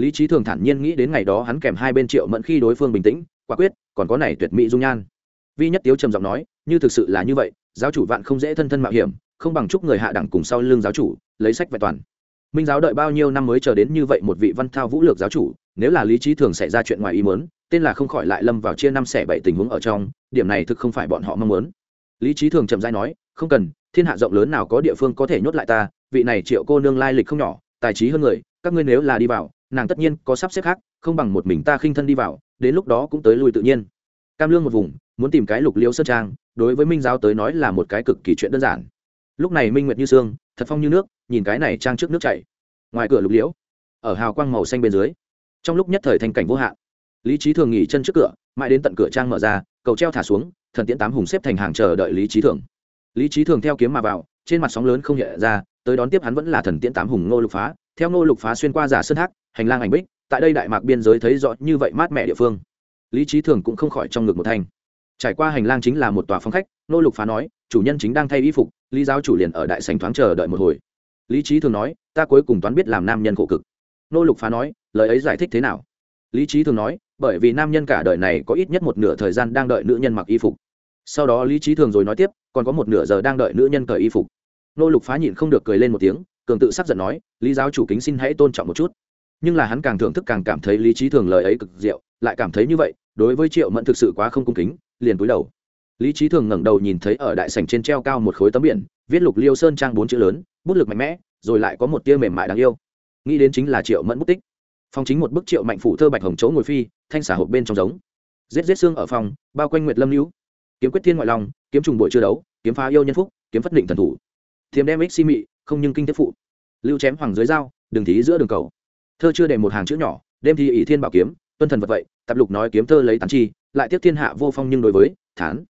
lý trí thường thản nhiên nghĩ đến ngày đó hắn kèm hai bên triệu mẫn khi đối phương bình tĩnh, quả quyết, còn có này tuyệt mỹ dung nhan. Vi nhất tiếu trầm giọng nói, như thực sự là như vậy, giáo chủ vạn không dễ thân thân mạo hiểm, không bằng chúc người hạ đẳng cùng sau lưng giáo chủ, lấy sách vẹn toàn. Minh giáo đợi bao nhiêu năm mới chờ đến như vậy một vị văn thao vũ lược giáo chủ, nếu là lý trí thường xảy ra chuyện ngoài ý muốn, tên là không khỏi lại lâm vào chia năm xẻ bảy tình huống ở trong, điểm này thực không phải bọn họ mong muốn. Lý trí thường chậm dai nói, không cần, thiên hạ rộng lớn nào có địa phương có thể nhốt lại ta, vị này triệu cô nương lai lịch không nhỏ, tài trí hơn người, các ngươi nếu là đi vào nàng tất nhiên có sắp xếp khác, không bằng một mình ta khinh thân đi vào, đến lúc đó cũng tới lui tự nhiên. Cam lương một vùng, muốn tìm cái lục liễu sơn trang, đối với minh giáo tới nói là một cái cực kỳ chuyện đơn giản. Lúc này minh nguyệt như sương, thật phong như nước, nhìn cái này trang trước nước chảy. Ngoài cửa lục liễu, ở hào quang màu xanh bên dưới, trong lúc nhất thời thành cảnh vô hạn. Lý trí thường nghỉ chân trước cửa, mãi đến tận cửa trang mở ra, cầu treo thả xuống, thần tiễn tám hùng xếp thành hàng chờ đợi lý trí thường. Lý trí thường theo kiếm mà vào, trên mặt sóng lớn không nhẹ ra, tới đón tiếp hắn vẫn là thần tiễn tám hùng ngô lục phá. Theo ngô lục phá xuyên qua giả sơn thác hành lang ảnh bích, tại đây đại mạc biên giới thấy rõ như vậy mát mẻ địa phương. Lý trí thường cũng không khỏi trong ngực một thanh. Trải qua hành lang chính là một tòa phòng khách, nô lục phá nói, chủ nhân chính đang thay y phục, lý giáo chủ liền ở đại sành thoáng chờ đợi một hồi. Lý trí thường nói, ta cuối cùng toán biết làm nam nhân khổ cực. Nô lục phá nói, lời ấy giải thích thế nào? Lý trí thường nói, bởi vì nam nhân cả đời này có ít nhất một nửa thời gian đang đợi nữ nhân mặc y phục. Sau đó lý trí thường rồi nói tiếp, còn có một nửa giờ đang đợi nữ nhân cởi y phục. Nô lục phá nhịn không được cười lên một tiếng, cường tự sắc giận nói, lý giáo chủ kính xin hãy tôn trọng một chút nhưng là hắn càng thưởng thức càng cảm thấy lý trí thường lời ấy cực diệu, lại cảm thấy như vậy, đối với triệu mẫn thực sự quá không cung kính, liền cúi đầu. Lý trí thường ngẩng đầu nhìn thấy ở đại sảnh trên treo cao một khối tấm biển, viết lục liêu sơn trang bốn chữ lớn, bút lực mạnh mẽ, rồi lại có một tia mềm mại đáng yêu. Nghĩ đến chính là triệu mẫn bút tích. Phong chính một bức triệu mạnh phủ thơ bạch hồng chỗ ngồi phi, thanh xả hộp bên trong giống. Giết giết xương ở phòng, bao quanh nguyệt lâm lưu kiếm quyết thiên ngoại long kiếm trùng bội chưa đấu, kiếm phá yêu nhân phúc, kiếm phất định thần thủ. Thiềm đem ích si mị, không nhưng kinh tiếp phụ. Lưu chém hoàng dưới dao đường thí giữa đường cầu thơ chưa để một hàng chữ nhỏ, đêm thi ỷ thiên bảo kiếm, tuân thần vật vậy tạp lục nói kiếm thơ lấy tán chi, lại tiếp thiên hạ vô phong nhưng đối với, thán.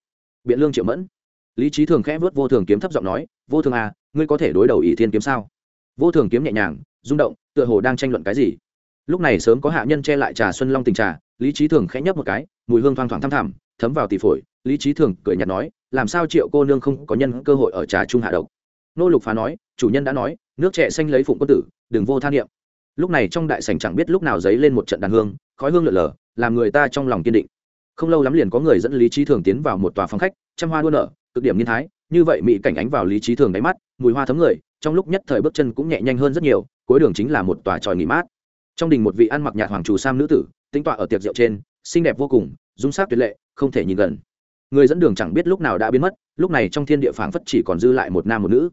Biện lương triệu mẫn. Lý trí thường khẽ vớt vô thường kiếm thấp giọng nói, vô thường à ngươi có thể đối đầu ỷ thiên kiếm sao? Vô thường kiếm nhẹ nhàng, rung động, tựa hồ đang tranh luận cái gì. Lúc này sớm có hạ nhân che lại trà xuân long tình trà, lý trí thường khẽ nhấp một cái, mùi hương thoang thoảng thăm thẳm, thấm vào tỷ phổi. Lý trí thường cười nhạt nói, làm sao triệu cô nương không có nhân cơ hội ở trà trung hạ độc? Nô lục phá nói, chủ nhân đã nói, nước trẻ xanh lấy phụng quân tử, đừng vô than niệm lúc này trong đại sảnh chẳng biết lúc nào dấy lên một trận đàn hương, khói hương lượn lờ, làm người ta trong lòng kiên định. Không lâu lắm liền có người dẫn lý trí thường tiến vào một tòa phòng khách, trăm hoa đua nở, cực điểm nghiên thái, như vậy mỹ cảnh ánh vào lý trí thường đáy mắt, mùi hoa thấm người, trong lúc nhất thời bước chân cũng nhẹ nhanh hơn rất nhiều, cuối đường chính là một tòa tròi nghỉ mát. Trong đình một vị ăn mặc nhạt hoàng trù sam nữ tử tính tọa ở tiệc rượu trên, xinh đẹp vô cùng, dung sắc tuyệt lệ, không thể nhìn gần. Người dẫn đường chẳng biết lúc nào đã biến mất, lúc này trong thiên địa phảng phất chỉ còn dư lại một nam một nữ.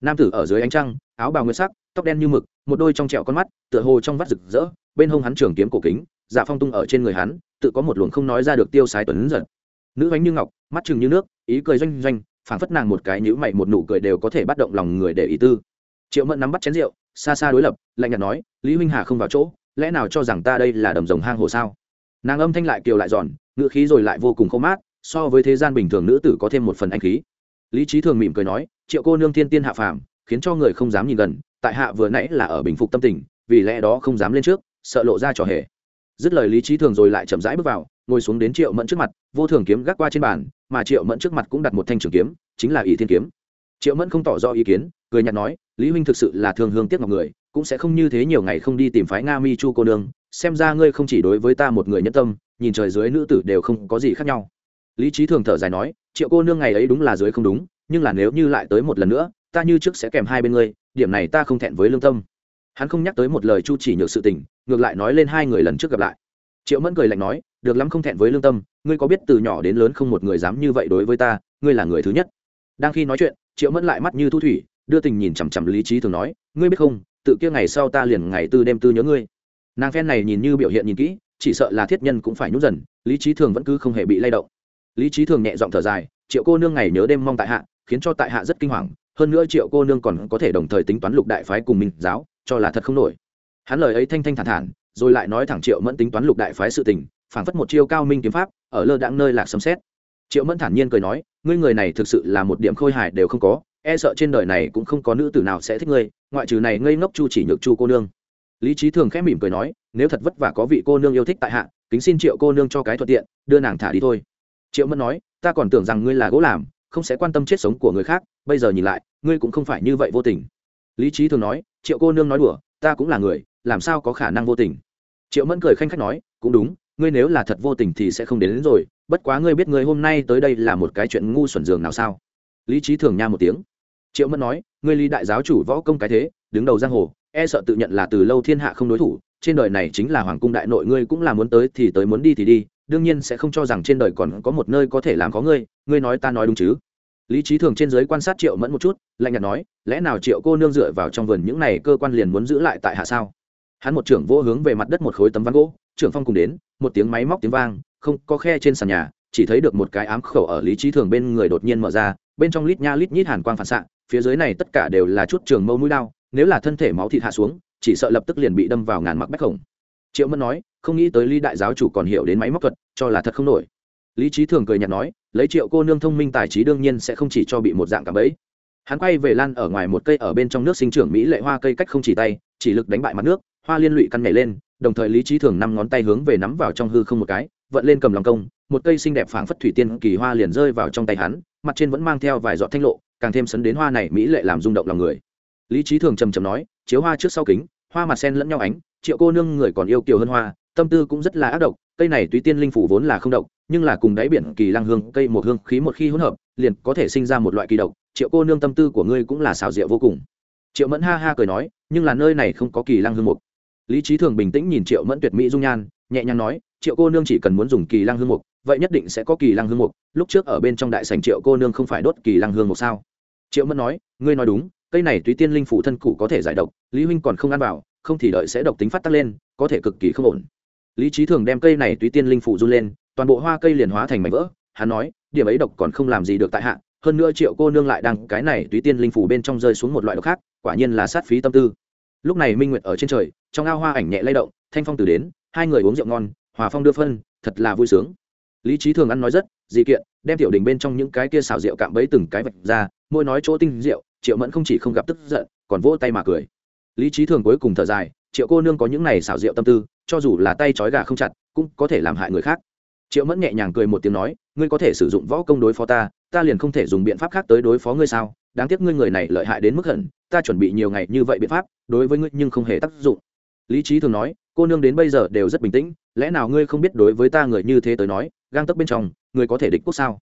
Nam tử ở dưới ánh trăng áo bào nguyên sắc, tóc đen như mực, một đôi trong trẹo con mắt, tựa hồ trong vắt rực rỡ, bên hông hắn trường kiếm cổ kính dạ phong tung ở trên người hắn, tự có một luồng không nói ra được tiêu sái tuấn giật nữ ánh như ngọc, mắt chừng như nước, ý cười doanh doanh, phảng phất nàng một cái nhữ mày một nụ cười đều có thể bắt động lòng người để ý tư. Triệu mẫn nắm bắt chén rượu, xa xa đối lập, lạnh nhạt nói, lý huynh hà không vào chỗ, lẽ nào cho rằng ta đây là đầm rồng hang hồ sao? Nàng âm thanh lại kiều lại giòn, ngữ khí rồi lại vô cùng khô mát, so với thế gian bình thường nữ tử có thêm một phần anh khí. Lý trí thường mỉm cười nói, triệu cô nương thiên tiên hạ phàm khiến cho người không dám nhìn gần, tại hạ vừa nãy là ở bình phục tâm tình, vì lẽ đó không dám lên trước, sợ lộ ra trò hề. Dứt lời lý trí thường rồi lại chậm rãi bước vào, ngồi xuống đến triệu mẫn trước mặt, vô thường kiếm gác qua trên bàn, mà triệu mẫn trước mặt cũng đặt một thanh trường kiếm, chính là ỷ thiên kiếm. Triệu mẫn không tỏ rõ ý kiến, cười nhạt nói, lý huynh thực sự là thường hương tiếc ngọc người, cũng sẽ không như thế nhiều ngày không đi tìm phái nga mi chu cô nương, xem ra ngươi không chỉ đối với ta một người nhân tâm, nhìn trời dưới nữ tử đều không có gì khác nhau. Lý trí thường thở dài nói, triệu cô nương ngày ấy đúng là dưới không đúng, nhưng là nếu như lại tới một lần nữa ta như trước sẽ kèm hai bên ngươi, điểm này ta không thẹn với lương tâm. Hắn không nhắc tới một lời chu chỉ nhược sự tình, ngược lại nói lên hai người lần trước gặp lại. Triệu mẫn cười lạnh nói, được lắm không thẹn với lương tâm, ngươi có biết từ nhỏ đến lớn không một người dám như vậy đối với ta, ngươi là người thứ nhất. Đang khi nói chuyện, triệu mẫn lại mắt như thu thủy, đưa tình nhìn chằm chằm lý trí thường nói, ngươi biết không, tự kia ngày sau ta liền ngày tư đêm tư nhớ ngươi. Nàng phen này nhìn như biểu hiện nhìn kỹ, chỉ sợ là thiết nhân cũng phải nhút dần, lý trí thường vẫn cứ không hề bị lay động. Lý trí thường nhẹ giọng thở dài, triệu cô nương ngày nhớ đêm mong tại hạ, khiến cho tại hạ rất kinh hoàng hơn nữa triệu cô nương còn có thể đồng thời tính toán lục đại phái cùng minh giáo, cho là thật không nổi. Hắn lời ấy thanh thanh thản thản, rồi lại nói thẳng triệu mẫn tính toán lục đại phái sự tình, phảng phất một chiêu cao minh kiếm pháp, ở lơ đãng nơi lạc sấm xét triệu mẫn thản nhiên cười nói, ngươi người này thực sự là một điểm khôi hài đều không có e sợ trên đời này cũng không có nữ tử nào sẽ thích ngươi, ngoại trừ này ngây ngốc chu chỉ nhược chu cô nương. Lý trí thường khẽ mỉm cười nói, nếu thật vất vả có vị cô nương yêu thích tại hạ, kính xin triệu cô nương cho cái thuận tiện, đưa nàng thả đi thôi. Triệu mẫn nói, ta còn tưởng rằng ngươi là gỗ làm, không sẽ quan tâm chết sống của người khác, bây giờ nhìn lại ngươi cũng không phải như vậy vô tình. Lý trí thường nói triệu cô nương nói đùa ta cũng là người làm sao có khả năng vô tình? Triệu mẫn cười khanh khách nói cũng đúng ngươi nếu là thật vô tình thì sẽ không đến, đến rồi bất quá ngươi biết ngươi hôm nay tới đây là một cái chuyện ngu xuẩn giường nào sao? Lý trí thường nha một tiếng. Triệu mẫn nói ngươi lý đại giáo chủ võ công cái thế đứng đầu giang hồ e sợ tự nhận là từ lâu thiên hạ không đối thủ trên đời này chính là hoàng cung đại nội ngươi cũng là muốn tới thì tới muốn đi thì đi đương nhiên sẽ không cho rằng trên đời còn có một nơi có thể làm có ngươi ngươi nói ta nói đúng chứ? Lý trí thường trên giới quan sát triệu mẫn một chút, lạnh nhạt nói, lẽ nào triệu cô nương dựa vào trong vườn những này cơ quan liền muốn giữ lại tại hạ sao? Hắn một trưởng vô hướng về mặt đất một khối tấm ván gỗ, trưởng phong cùng đến, một tiếng máy móc tiếng vang, không có khe trên sàn nhà, chỉ thấy được một cái ám khẩu ở lý trí thường bên người đột nhiên mở ra, bên trong lít nha lít nhít hàn quang phản xạ, phía dưới này tất cả đều là chút trường mâu mũi lao nếu là thân thể máu thịt hạ xuống, chỉ sợ lập tức liền bị đâm vào ngàn mặc bách khổng triệu mẫn nói, không nghĩ tới lý đại giáo chủ còn hiểu đến máy móc thuật, cho là thật không nổi lý trí thường cười nhạt nói, lấy triệu cô nương thông minh tài trí đương nhiên sẽ không chỉ cho bị một dạng cảm ấy hắn quay về lan ở ngoài một cây ở bên trong nước sinh trưởng mỹ lệ hoa cây cách không chỉ tay, chỉ lực đánh bại mặt nước, hoa liên lụy căn nhảy lên, đồng thời lý trí thường năm ngón tay hướng về nắm vào trong hư không một cái, vận lên cầm lòng công, một cây xinh đẹp phảng phất thủy tiên kỳ hoa liền rơi vào trong tay hắn, mặt trên vẫn mang theo vài giọt thanh lộ, càng thêm sấn đến hoa này mỹ lệ làm rung động lòng người. Lý trí thường trầm trầm nói, chiếu hoa trước sau kính, hoa mặt sen lẫn nhau ánh, triệu cô nương người còn yêu kiều hơn hoa, tâm tư cũng rất là ác độc cây này túy tiên linh phủ vốn là không độc, nhưng là cùng đáy biển kỳ lăng hương, cây một hương khí một khi hỗn hợp, liền có thể sinh ra một loại kỳ độc, triệu cô nương tâm tư của ngươi cũng là xào rượu vô cùng. Triệu mẫn ha ha cười nói, nhưng là nơi này không có kỳ lăng hương mục. Lý trí thường bình tĩnh nhìn triệu mẫn tuyệt mỹ dung nhan, nhẹ nhàng nói, triệu cô nương chỉ cần muốn dùng kỳ lăng hương mục, vậy nhất định sẽ có kỳ lăng hương mục, lúc trước ở bên trong đại sành triệu cô nương không phải đốt kỳ lăng hương mục sao? Triệu mẫn nói, ngươi nói đúng, cây này túy tiên linh phủ thân cụ có thể giải độc, lý huynh còn không ăn vào, không thì đợi sẽ độc tính phát tắc lên, có thể cực kỳ không ổn lý trí thường đem cây này tùy tiên linh phủ run lên, toàn bộ hoa cây liền hóa thành mảnh vỡ. Hắn nói, điểm ấy độc còn không làm gì được tại hạ, hơn nữa triệu cô nương lại đăng cái này tùy tiên linh phủ bên trong rơi xuống một loại độc khác, quả nhiên là sát phí tâm tư. Lúc này minh nguyệt ở trên trời, trong ao hoa ảnh nhẹ lay động, thanh phong từ đến, hai người uống rượu ngon, hòa phong đưa phân, thật là vui sướng. Lý trí thường ăn nói rất, dị kiện, đem tiểu đình bên trong những cái kia xào rượu cạm bẫy từng cái vạch ra môi nói chỗ tinh rượu, triệu mẫn không chỉ không gặp tức giận, còn vỗ tay mà cười. Lý trí thường cuối cùng thở dài, triệu cô nương có những này xào rượu tâm tư cho dù là tay trói gà không chặt, cũng có thể làm hại người khác. Triệu mẫn nhẹ nhàng cười một tiếng nói, ngươi có thể sử dụng võ công đối phó ta ta liền không thể dùng biện pháp khác tới đối phó ngươi sao? Đáng tiếc ngươi người này lợi hại đến mức hận, ta chuẩn bị nhiều ngày như vậy biện pháp, đối với ngươi nhưng không hề tác dụng. Lý trí thường nói, cô nương đến bây giờ đều rất bình tĩnh, lẽ nào ngươi không biết đối với ta người như thế tới nói, gang tấp bên trong, ngươi có thể địch quốc sao?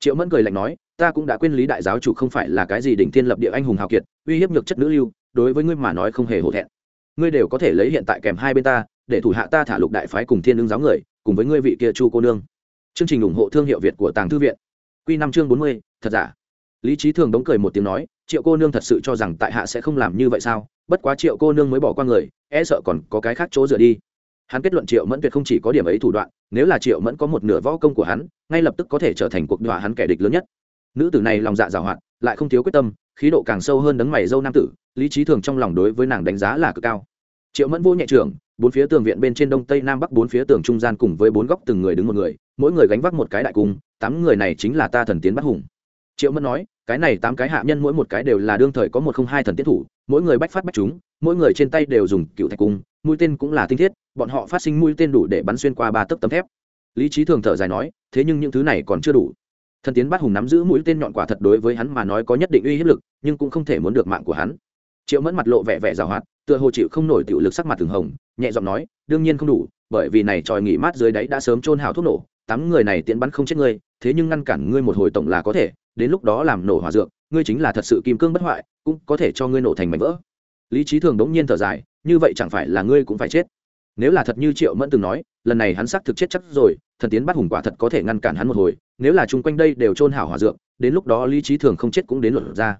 Triệu mẫn cười lạnh nói, ta cũng đã quên lý đại giáo chủ không phải là cái gì đỉnh thiên lập địa anh hùng hào kiệt, uy hiếp nhược chất nữ lưu, đối với ngươi mà nói không hề hổ thẹn. Ngươi đều có thể lấy hiện tại kèm hai bên ta để thủ hạ ta thả lục đại phái cùng thiên ứng giáo người, cùng với ngươi vị kia chu cô nương. Chương trình ủng hộ thương hiệu việt của tàng thư viện. Q năm chương bốn mươi, thật giả. Lý trí thường đống cười một tiếng nói, triệu cô nương thật sự cho rằng tại hạ sẽ không làm như vậy sao? Bất quá triệu cô nương mới bỏ qua người e sợ còn có cái khác chỗ dựa đi. Hắn kết luận triệu mẫn tuyệt không chỉ có điểm ấy thủ đoạn, nếu là triệu mẫn có một nửa võ công của hắn, ngay lập tức có thể trở thành cuộc đọa hắn kẻ địch lớn nhất. Nữ tử này lòng dạ dào hoạt lại không thiếu quyết tâm, khí độ càng sâu hơn đấng mày dâu nam tử, lý trí thường trong lòng đối với nàng đánh giá là cực cao. Triệu mẫn vô nhẹ trường bốn phía tường viện bên trên đông tây nam bắc bốn phía tường trung gian cùng với bốn góc từng người đứng một người, mỗi người gánh vác một cái đại cung, tám người này chính là ta thần tiến bắt hùng. Triệu mẫn nói, cái này tám cái hạ nhân mỗi một cái đều là đương thời có một không hai thần tiến thủ, mỗi người bách phát bách chúng, mỗi người trên tay đều dùng cựu thạch cung, mũi tên cũng là tinh thiết, bọn họ phát sinh mũi tên đủ để bắn xuyên qua ba tấc tấm thép. Lý trí thường thở dài nói, thế nhưng những thứ này còn chưa đủ. Thần tiến bát hùng nắm giữ mũi tên nhọn quả thật đối với hắn mà nói có nhất định uy hiếp lực, nhưng cũng không thể muốn được mạng của hắn. Triệu mẫn mặt lộ vẻ vẻ rào hoạt, tựa hồ chịu không nổi tiểu lực sắc mặt thường hồng nhẹ giọng nói, đương nhiên không đủ, bởi vì này tròi nghỉ mát dưới đáy đã sớm chôn hào thuốc nổ, tám người này tiện bắn không chết ngươi, thế nhưng ngăn cản ngươi một hồi tổng là có thể, đến lúc đó làm nổ hỏa dược, ngươi chính là thật sự kim cương bất hoại, cũng có thể cho ngươi nổ thành mảnh vỡ. Lý trí thường đống nhiên thở dài, như vậy chẳng phải là ngươi cũng phải chết? Nếu là thật như triệu mẫn từng nói, lần này hắn xác thực chết chắc rồi, thần tiến bắt hùng quả thật có thể ngăn cản hắn một hồi, nếu là chung quanh đây đều trôn hảo hỏa dược, đến lúc đó lý trí thường không chết cũng đến luật ra.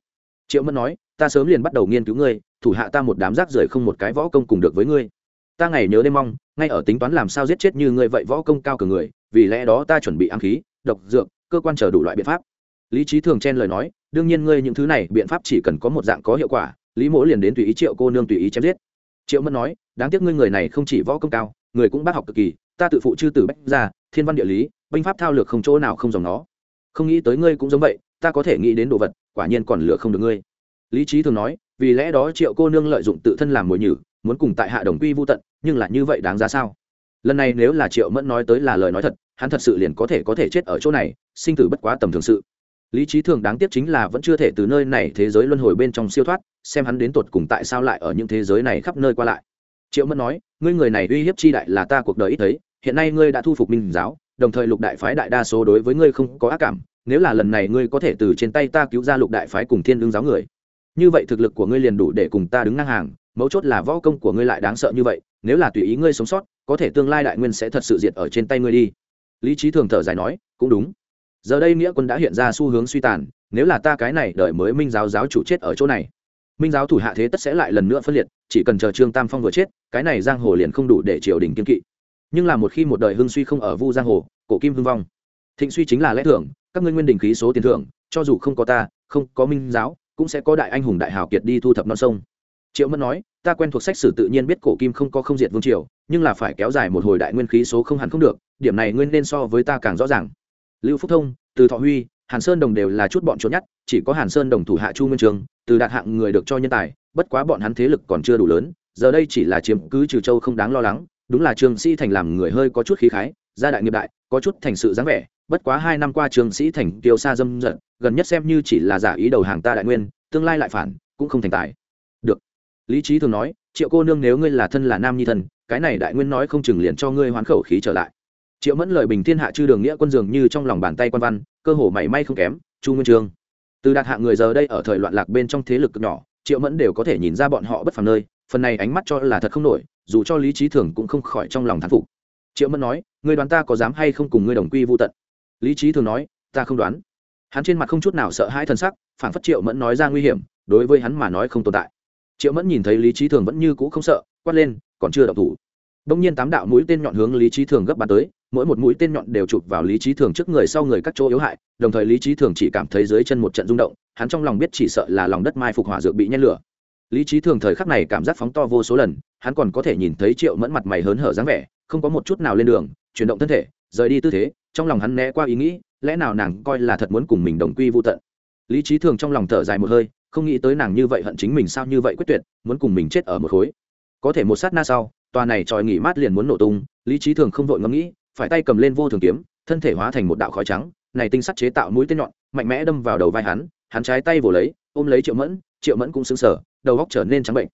Triệu mẫn nói, ta sớm liền bắt đầu nghiên cứu ngươi, thủ hạ ta một đám rác rưởi không một cái võ công cùng được với ngươi ta ngày nhớ đêm mong, ngay ở tính toán làm sao giết chết như ngươi vậy võ công cao cường người, vì lẽ đó ta chuẩn bị ám khí, độc dược, cơ quan chờ đủ loại biện pháp. Lý trí thường chen lời nói, đương nhiên ngươi những thứ này biện pháp chỉ cần có một dạng có hiệu quả, lý mỗ liền đến tùy ý triệu cô nương tùy ý chém giết. Triệu mẫn nói, đáng tiếc ngươi người này không chỉ võ công cao, người cũng bác học cực kỳ, ta tự phụ chư tử bách ra thiên văn địa lý, binh pháp thao lược không chỗ nào không dòng nó. Không nghĩ tới ngươi cũng giống vậy, ta có thể nghĩ đến đồ vật, quả nhiên còn lựa không được ngươi. Lý trí thường nói, vì lẽ đó triệu cô nương lợi dụng tự thân làm mồi nhử muốn cùng tại hạ đồng quy vô tận, nhưng là như vậy đáng giá sao? Lần này nếu là triệu mẫn nói tới là lời nói thật, hắn thật sự liền có thể có thể chết ở chỗ này, sinh tử bất quá tầm thường sự. Lý trí thường đáng tiếc chính là vẫn chưa thể từ nơi này thế giới luân hồi bên trong siêu thoát, xem hắn đến tột cùng tại sao lại ở những thế giới này khắp nơi qua lại. Triệu mẫn nói, ngươi người này uy hiếp chi đại là ta cuộc đời ít thấy, hiện nay ngươi đã thu phục minh giáo, đồng thời lục đại phái đại đa số đối với ngươi không có ác cảm, nếu là lần này ngươi có thể từ trên tay ta cứu ra lục đại phái cùng thiên đương giáo người, như vậy thực lực của ngươi liền đủ để cùng ta đứng ngang hàng mấu chốt là võ công của ngươi lại đáng sợ như vậy, nếu là tùy ý ngươi sống sót, có thể tương lai đại nguyên sẽ thật sự diệt ở trên tay ngươi đi. Lý trí thường thở dài nói, cũng đúng. Giờ đây nghĩa quân đã hiện ra xu hướng suy tàn, nếu là ta cái này đợi mới minh giáo giáo chủ chết ở chỗ này, minh giáo thủ hạ thế tất sẽ lại lần nữa phân liệt, chỉ cần chờ trương tam phong vừa chết, cái này giang hồ liền không đủ để triều đình kiên kỵ. Nhưng là một khi một đời hưng suy không ở vu giang hồ, cổ kim hưng vong. Thịnh suy chính là lẽ thưởng, các ngươi nguyên đình khí số tiền thưởng, cho dù không có ta, không có minh giáo, cũng sẽ có đại anh hùng đại hào kiệt đi thu thập non sông triệu mẫn nói, ta quen thuộc sách sử tự nhiên biết cổ kim không có không diệt vương triều, nhưng là phải kéo dài một hồi đại nguyên khí số không hẳn không được, điểm này nguyên nên so với ta càng rõ ràng. Lưu phúc thông, từ thọ huy, hàn sơn đồng đều là chút bọn trốn nhất chỉ có hàn sơn đồng thủ hạ chu nguyên trường, từ đạt hạng người được cho nhân tài, bất quá bọn hắn thế lực còn chưa đủ lớn, giờ đây chỉ là chiếm cứ trừ châu không đáng lo lắng, đúng là trương sĩ thành làm người hơi có chút khí khái, gia đại nghiệp đại, có chút thành sự dáng vẻ, bất quá hai năm qua trương sĩ thành tiêu xa dâm dật, gần nhất xem như chỉ là giả ý đầu hàng ta đại nguyên, tương lai lại phản, cũng không thành tài lý trí thường nói, triệu cô nương nếu ngươi là thân là nam nhi thần, cái này đại nguyên nói không chừng liền cho ngươi hoán khẩu khí trở lại. Triệu mẫn lời bình thiên hạ chư đường nghĩa quân dường như trong lòng bàn tay quan văn, cơ hồ mảy may không kém, chu nguyên trường, từ đạt hạ người giờ đây ở thời loạn lạc bên trong thế lực nhỏ, triệu mẫn đều có thể nhìn ra bọn họ bất phàm nơi, phần này ánh mắt cho là thật không nổi, dù cho lý trí thường cũng không khỏi trong lòng thán phục. Triệu mẫn nói người đoán ta có dám hay không cùng ngươi đồng quy vô tận? Lý trí thường nói, ta không đoán. Hắn trên mặt không chút nào sợ hãi t sắc phản phất triệu mẫn nói ra nguy hiểm, đối với hắn mà nói không tồn tại triệu mẫn nhìn thấy lý trí thường vẫn như cũ không sợ, quát lên, còn chưa động thủ. Đông nhiên tám đạo mũi tên nhọn hướng lý trí thường gấp bàn tới, mỗi một mũi tên nhọn đều chụp vào lý trí thường trước người sau người các chỗ yếu hại, đồng thời lý trí thường chỉ cảm thấy dưới chân một trận rung động, hắn trong lòng biết chỉ sợ là lòng đất mai phục hỏa dược bị nhen lửa. Lý trí thường thời khắc này cảm giác phóng to vô số lần, hắn còn có thể nhìn thấy triệu mẫn mặt mày hớn hở dáng vẻ, không có một chút nào lên đường, chuyển động thân thể, rời đi tư thế, trong lòng hắn né qua ý nghĩ, lẽ nào nàng coi là thật muốn cùng mình đồng quy vô tận. Lý trí thường trong lòng thở dài một hơi không nghĩ tới nàng như vậy hận chính mình sao như vậy quyết tuyệt, muốn cùng mình chết ở một khối. Có thể một sát na sau, tòa này tròi nghỉ mát liền muốn nổ tung, lý trí thường không vội ngẫm nghĩ, phải tay cầm lên vô thường kiếm, thân thể hóa thành một đạo khói trắng, này tinh sắt chế tạo mũi tên nhọn, mạnh mẽ đâm vào đầu vai hắn hắn trái tay vồ lấy, ôm lấy triệu mẫn triệu mẫn cũng xứng sở đầu góc trở nên trắng bệnh.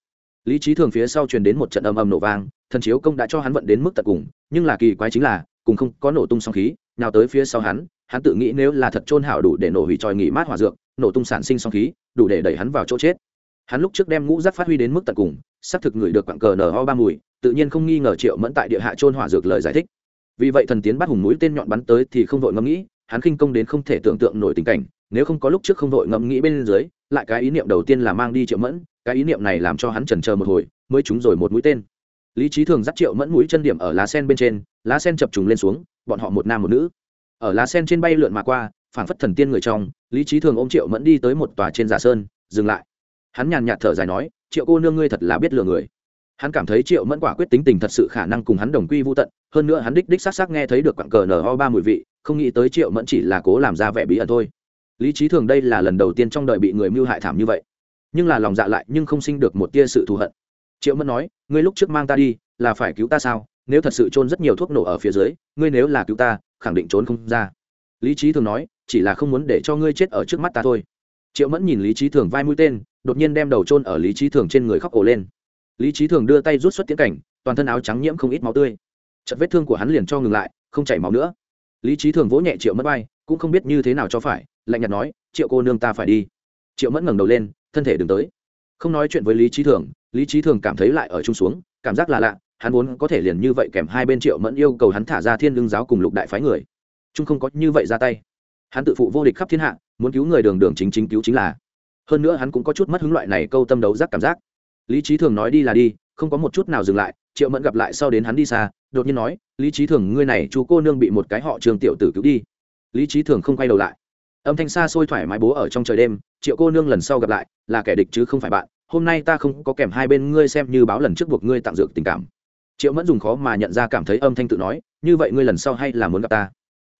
Lý trí thường phía sau truyền đến một trận âm âm nổ vang, thần chiếu công đã cho hắn vận đến mức tận cùng, nhưng là kỳ quái chính là cùng không có nổ tung song khí, nào tới phía sau hắn hắn tự nghĩ nếu là thật trôn hảo đủ để nổ hủy tròi nghỉ mát hỏa dược, nổ tung sản sinh song khí, đủ để đẩy hắn vào chỗ chết. Hắn lúc trước đem ngũ giác phát huy đến mức tận cùng, xác thực người được quặng cờ nở ho ba mùi, tự nhiên không nghi ngờ triệu mẫn tại địa hạ trôn hỏa dược lời giải thích. Vì vậy thần tiến bắt hùng mũi tên nhọn bắn tới thì không vội ngẫm nghĩ, hắn khinh công đến không thể tưởng tượng nổi tình cảnh, nếu không có lúc trước không vội ngẫm nghĩ bên dưới, lại cái ý niệm đầu tiên là mang đi triệu mẫn, cái ý niệm này làm cho hắn chần chờ một hồi, mới trúng rồi một mũi tên lý trí thường dắt triệu mẫn mũi chân điểm ở lá sen bên trên, lá sen chập trùng lên xuống, bọn họ một nam một nữ. Ở lá sen trên bay lượn mà qua, phảng phất thần tiên người trong, lý trí thường ôm triệu mẫn đi tới một tòa trên giả sơn, dừng lại. Hắn nhàn nhạt thở dài nói, triệu cô nương ngươi thật là biết lừa người. Hắn cảm thấy triệu mẫn quả quyết tính tình thật sự khả năng cùng hắn đồng quy vô tận, hơn nữa hắn đích đích s á c s á c nghe thấy được quặng cờ nở ho ba mùi vị, không nghĩ tới triệu mẫn chỉ là cố làm ra vẻ bí ẩn thôi. Lý trí thường đây là lần đầu tiên trong đời bị người mưu hại thảm như vậy. Nhưng là lòng dạ lại nhưng không sinh được một tia sự thù hận triệu mẫn nói ngươi lúc trước mang ta đi là phải cứu ta sao? Nếu thật sự trôn rất nhiều thuốc nổ ở phía dưới ngươi nếu là cứu ta khẳng định trốn không ra. Lý trí thường nói chỉ là không muốn để cho ngươi chết ở trước mắt ta thôi. Triệu mẫn nhìn lý trí thường vai mũi tên đột nhiên đem đầu trôn ở lý trí thường trên người khóc ổ lên. Lý trí thường đưa tay rút xuất tiến cảnh toàn thân áo trắng nhiễm không ít máu tươi. Chật vết thương của hắn liền cho ngừng lại không chảy máu nữa. Lý trí thường vỗ nhẹ triệu mất bay, cũng không biết như thế nào cho phải lạnh nhạt nói triệu cô nương ta phải đi. Triệu mẫn ngẩng đầu lên thân thể đừng tới. Không nói chuyện với lý trí thường lý trí thường cảm thấy lại ở chung xuống, cảm giác là lạ, hắn vốn có thể liền như vậy kèm hai bên triệu mẫn yêu cầu hắn thả ra thiên lương giáo cùng lục đại phái người. Trung không có như vậy ra tay. Hắn tự phụ vô địch khắp thiên hạ, muốn cứu người đường đường chính chính cứu chính là. Hơn nữa hắn cũng có chút mất hứng loại này câu tâm đấu giác cảm giác. Lý trí thường nói đi là đi, không có một chút nào dừng lại, triệu mẫn gặp lại sau đến hắn đi xa, đột nhiên nói, lý trí thường, ngươi này chú cô nương bị một cái họ trường tiểu tử cứu đi. Lý trí thường không quay đầu lại. Âm thanh xa xôi thoải mái bố ở trong trời đêm, triệu cô nương lần sau gặp lại, là kẻ địch chứ không phải bạn hôm nay ta không có kèm hai bên ngươi xem như báo lần trước buộc ngươi tặng dược tình cảm. Triệu mẫn dùng khó mà nhận ra cảm thấy âm thanh tự nói, như vậy ngươi lần sau hay là muốn gặp ta.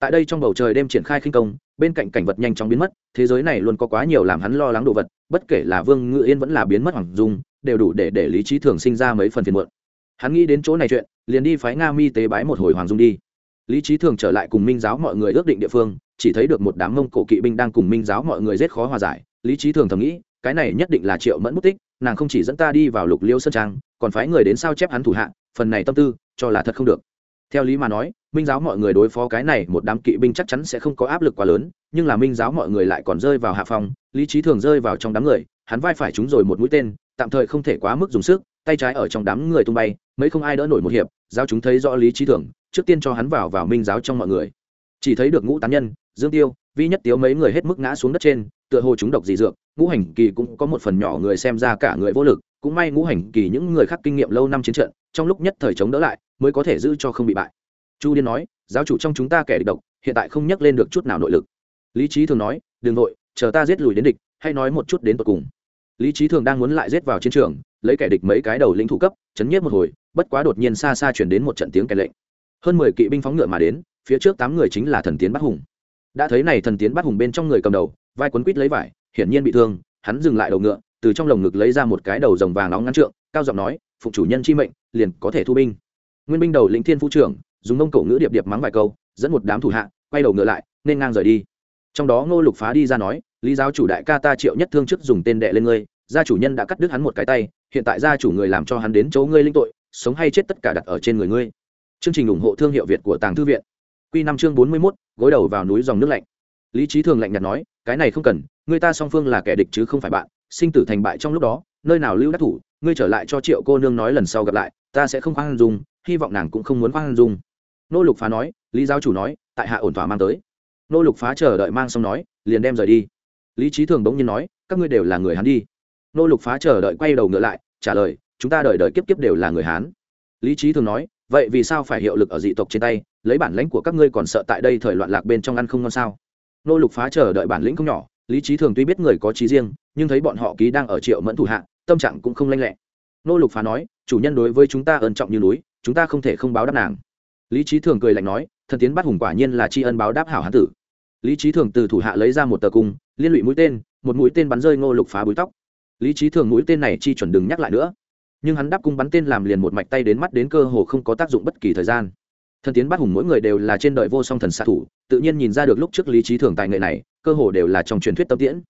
Tại đây trong bầu trời đêm triển khai khinh công, bên cạnh cảnh vật nhanh chóng biến mất, thế giới này luôn có quá nhiều làm hắn lo lắng đồ vật, bất kể là vương ngự yên vẫn là biến mất hoàng dung, đều đủ để để lý trí thường sinh ra mấy phần phiền muộn. Hắn nghĩ đến chỗ này chuyện, liền đi phái nga mi tế bái một hồi hoàng dung đi. Lý trí thường trở lại cùng minh giáo mọi người ước định địa phương, chỉ thấy được một đám mông cổ kỵ binh đang cùng minh giáo mọi người rất khó hòa giải, lý trí thường thầm nghĩ cái này nhất định là triệu mẫn mất tích, nàng không chỉ dẫn ta đi vào lục liêu sơn trang, còn phái người đến sao chép hắn thủ hạ, phần này tâm tư, cho là thật không được. Theo lý mà nói, minh giáo mọi người đối phó cái này một đám kỵ binh chắc chắn sẽ không có áp lực quá lớn, nhưng là minh giáo mọi người lại còn rơi vào hạ phòng lý trí thường rơi vào trong đám người, hắn vai phải trúng rồi một mũi tên, tạm thời không thể quá mức dùng sức, tay trái ở trong đám người tung bay, mấy không ai đỡ nổi một hiệp, giáo chúng thấy rõ lý trí thường, trước tiên cho hắn vào vào minh giáo trong mọi người. Chỉ thấy được ngũ tán nhân, dương tiêu vi nhất tiếu mấy người hết mức ngã xuống đất trên, tựa hồ chúng độc dị dược, ngũ hành kỳ cũng có một phần nhỏ người xem ra cả người vô lực, cũng may ngũ hành kỳ những người khác kinh nghiệm lâu năm chiến trận, trong lúc nhất thời chống đỡ lại, mới có thể giữ cho không bị bại. Chu điên nói, giáo chủ trong chúng ta kẻ địch độc, hiện tại không nhắc lên được chút nào nội lực. Lý trí thường nói, đừng nội chờ ta giết lùi đến địch hay nói một chút đến tột cùng. Lý trí thường đang muốn lại giết vào chiến trường, lấy kẻ địch mấy cái đầu lĩnh thủ cấp, chấn nhiếp một hồi, bất quá đột nhiên xa xa chuyển đến một trận tiếng kẻ lệnh. Hơn mười kỵ binh phóng ngựa mà đến, phía trước tám người chính là thần tiến bắc hùng đã thấy này thần tiến bắt hùng bên trong người cầm đầu, vai quấn quít lấy vải, hiển nhiên bị thương, hắn dừng lại đầu ngựa, từ trong lồng ngực lấy ra một cái đầu rồng vàng nóng ngắn trượng, cao giọng nói phụ chủ nhân chi mệnh, liền có thể thu binh. Nguyên binh đầu lĩnh thiên phu trưởng, dùng mông cổ ngữ điệp điệp mắng vài câu, dẫn một đám thủ hạ, quay đầu ngựa lại, nên ngang rời đi. Trong đó ngô lục phá đi ra nói, lý giáo chủ đại ca ta triệu nhất thương chức dùng tên đệ lên ngươi, gia chủ nhân đã cắt đứt hắn một cái tay, hiện tại gia chủ người làm cho hắn đến chỗ ngươi linh tội, sống hay chết tất cả đặt ở trên người ngươi. Chương trình ủng hộ thương hiệu việt của tàng thư viện. Q năm chương bốn mươi mốt gối đầu vào núi dòng nước lạnh. Lý trí thường lạnh nhạt nói, cái này không cần, người ta song phương là kẻ địch chứ không phải bạn. Sinh tử thành bại trong lúc đó, nơi nào lưu đắc thủ, ngươi trở lại cho triệu cô nương nói lần sau gặp lại, ta sẽ không khoan dung, hy vọng nàng cũng không muốn khoan dung. Nô lục phá nói, lý giáo chủ nói, tại hạ ổn thỏa mang tới. Nô lục phá chờ đợi mang xong nói, liền đem rời đi. Lý trí thường bỗng nhiên nói, các ngươi đều là người hắn đi. Nô lục phá chờ đợi quay đầu ngựa lại, trả lời, chúng ta đợi đợi kiếp kiếp đều là người hán. Lý trí thường nói, vậy vì sao phải hiệu lực ở dị tộc trên tay lấy bản lãnh của các ngươi còn sợ tại đây thời loạn lạc bên trong ăn không ngon sao? Nô lục phá chờ đợi bản lĩnh không nhỏ, lý trí thường tuy biết người có trí riêng, nhưng thấy bọn họ ký đang ở triệu mẫn thủ hạ, tâm trạng cũng không lanh lẹ. Nô lục phá nói, chủ nhân đối với chúng ta ân trọng như núi, chúng ta không thể không báo đáp nàng. Lý trí thường cười lạnh nói, thần tiến bắt hùng quả nhiên là tri ân báo đáp hảo hán tử. Lý trí thường từ thủ hạ lấy ra một tờ cung, liên lụy mũi tên, một mũi tên bắn rơi ngô lục phá búi tóc. Lý trí thường mũi tên này chi chuẩn đừng nhắc lại nữa. Nhưng hắn đáp cung bắn tên làm liền một mạch tay đến mắt đến cơ hồ không có tác dụng bất kỳ thời gian thần tiến Bát hùng mỗi người đều là trên đời vô song thần xạ thủ, tự nhiên nhìn ra được lúc trước lý trí thường tài nghệ này, cơ hồ đều là trong truyền thuyết tâm tiễn.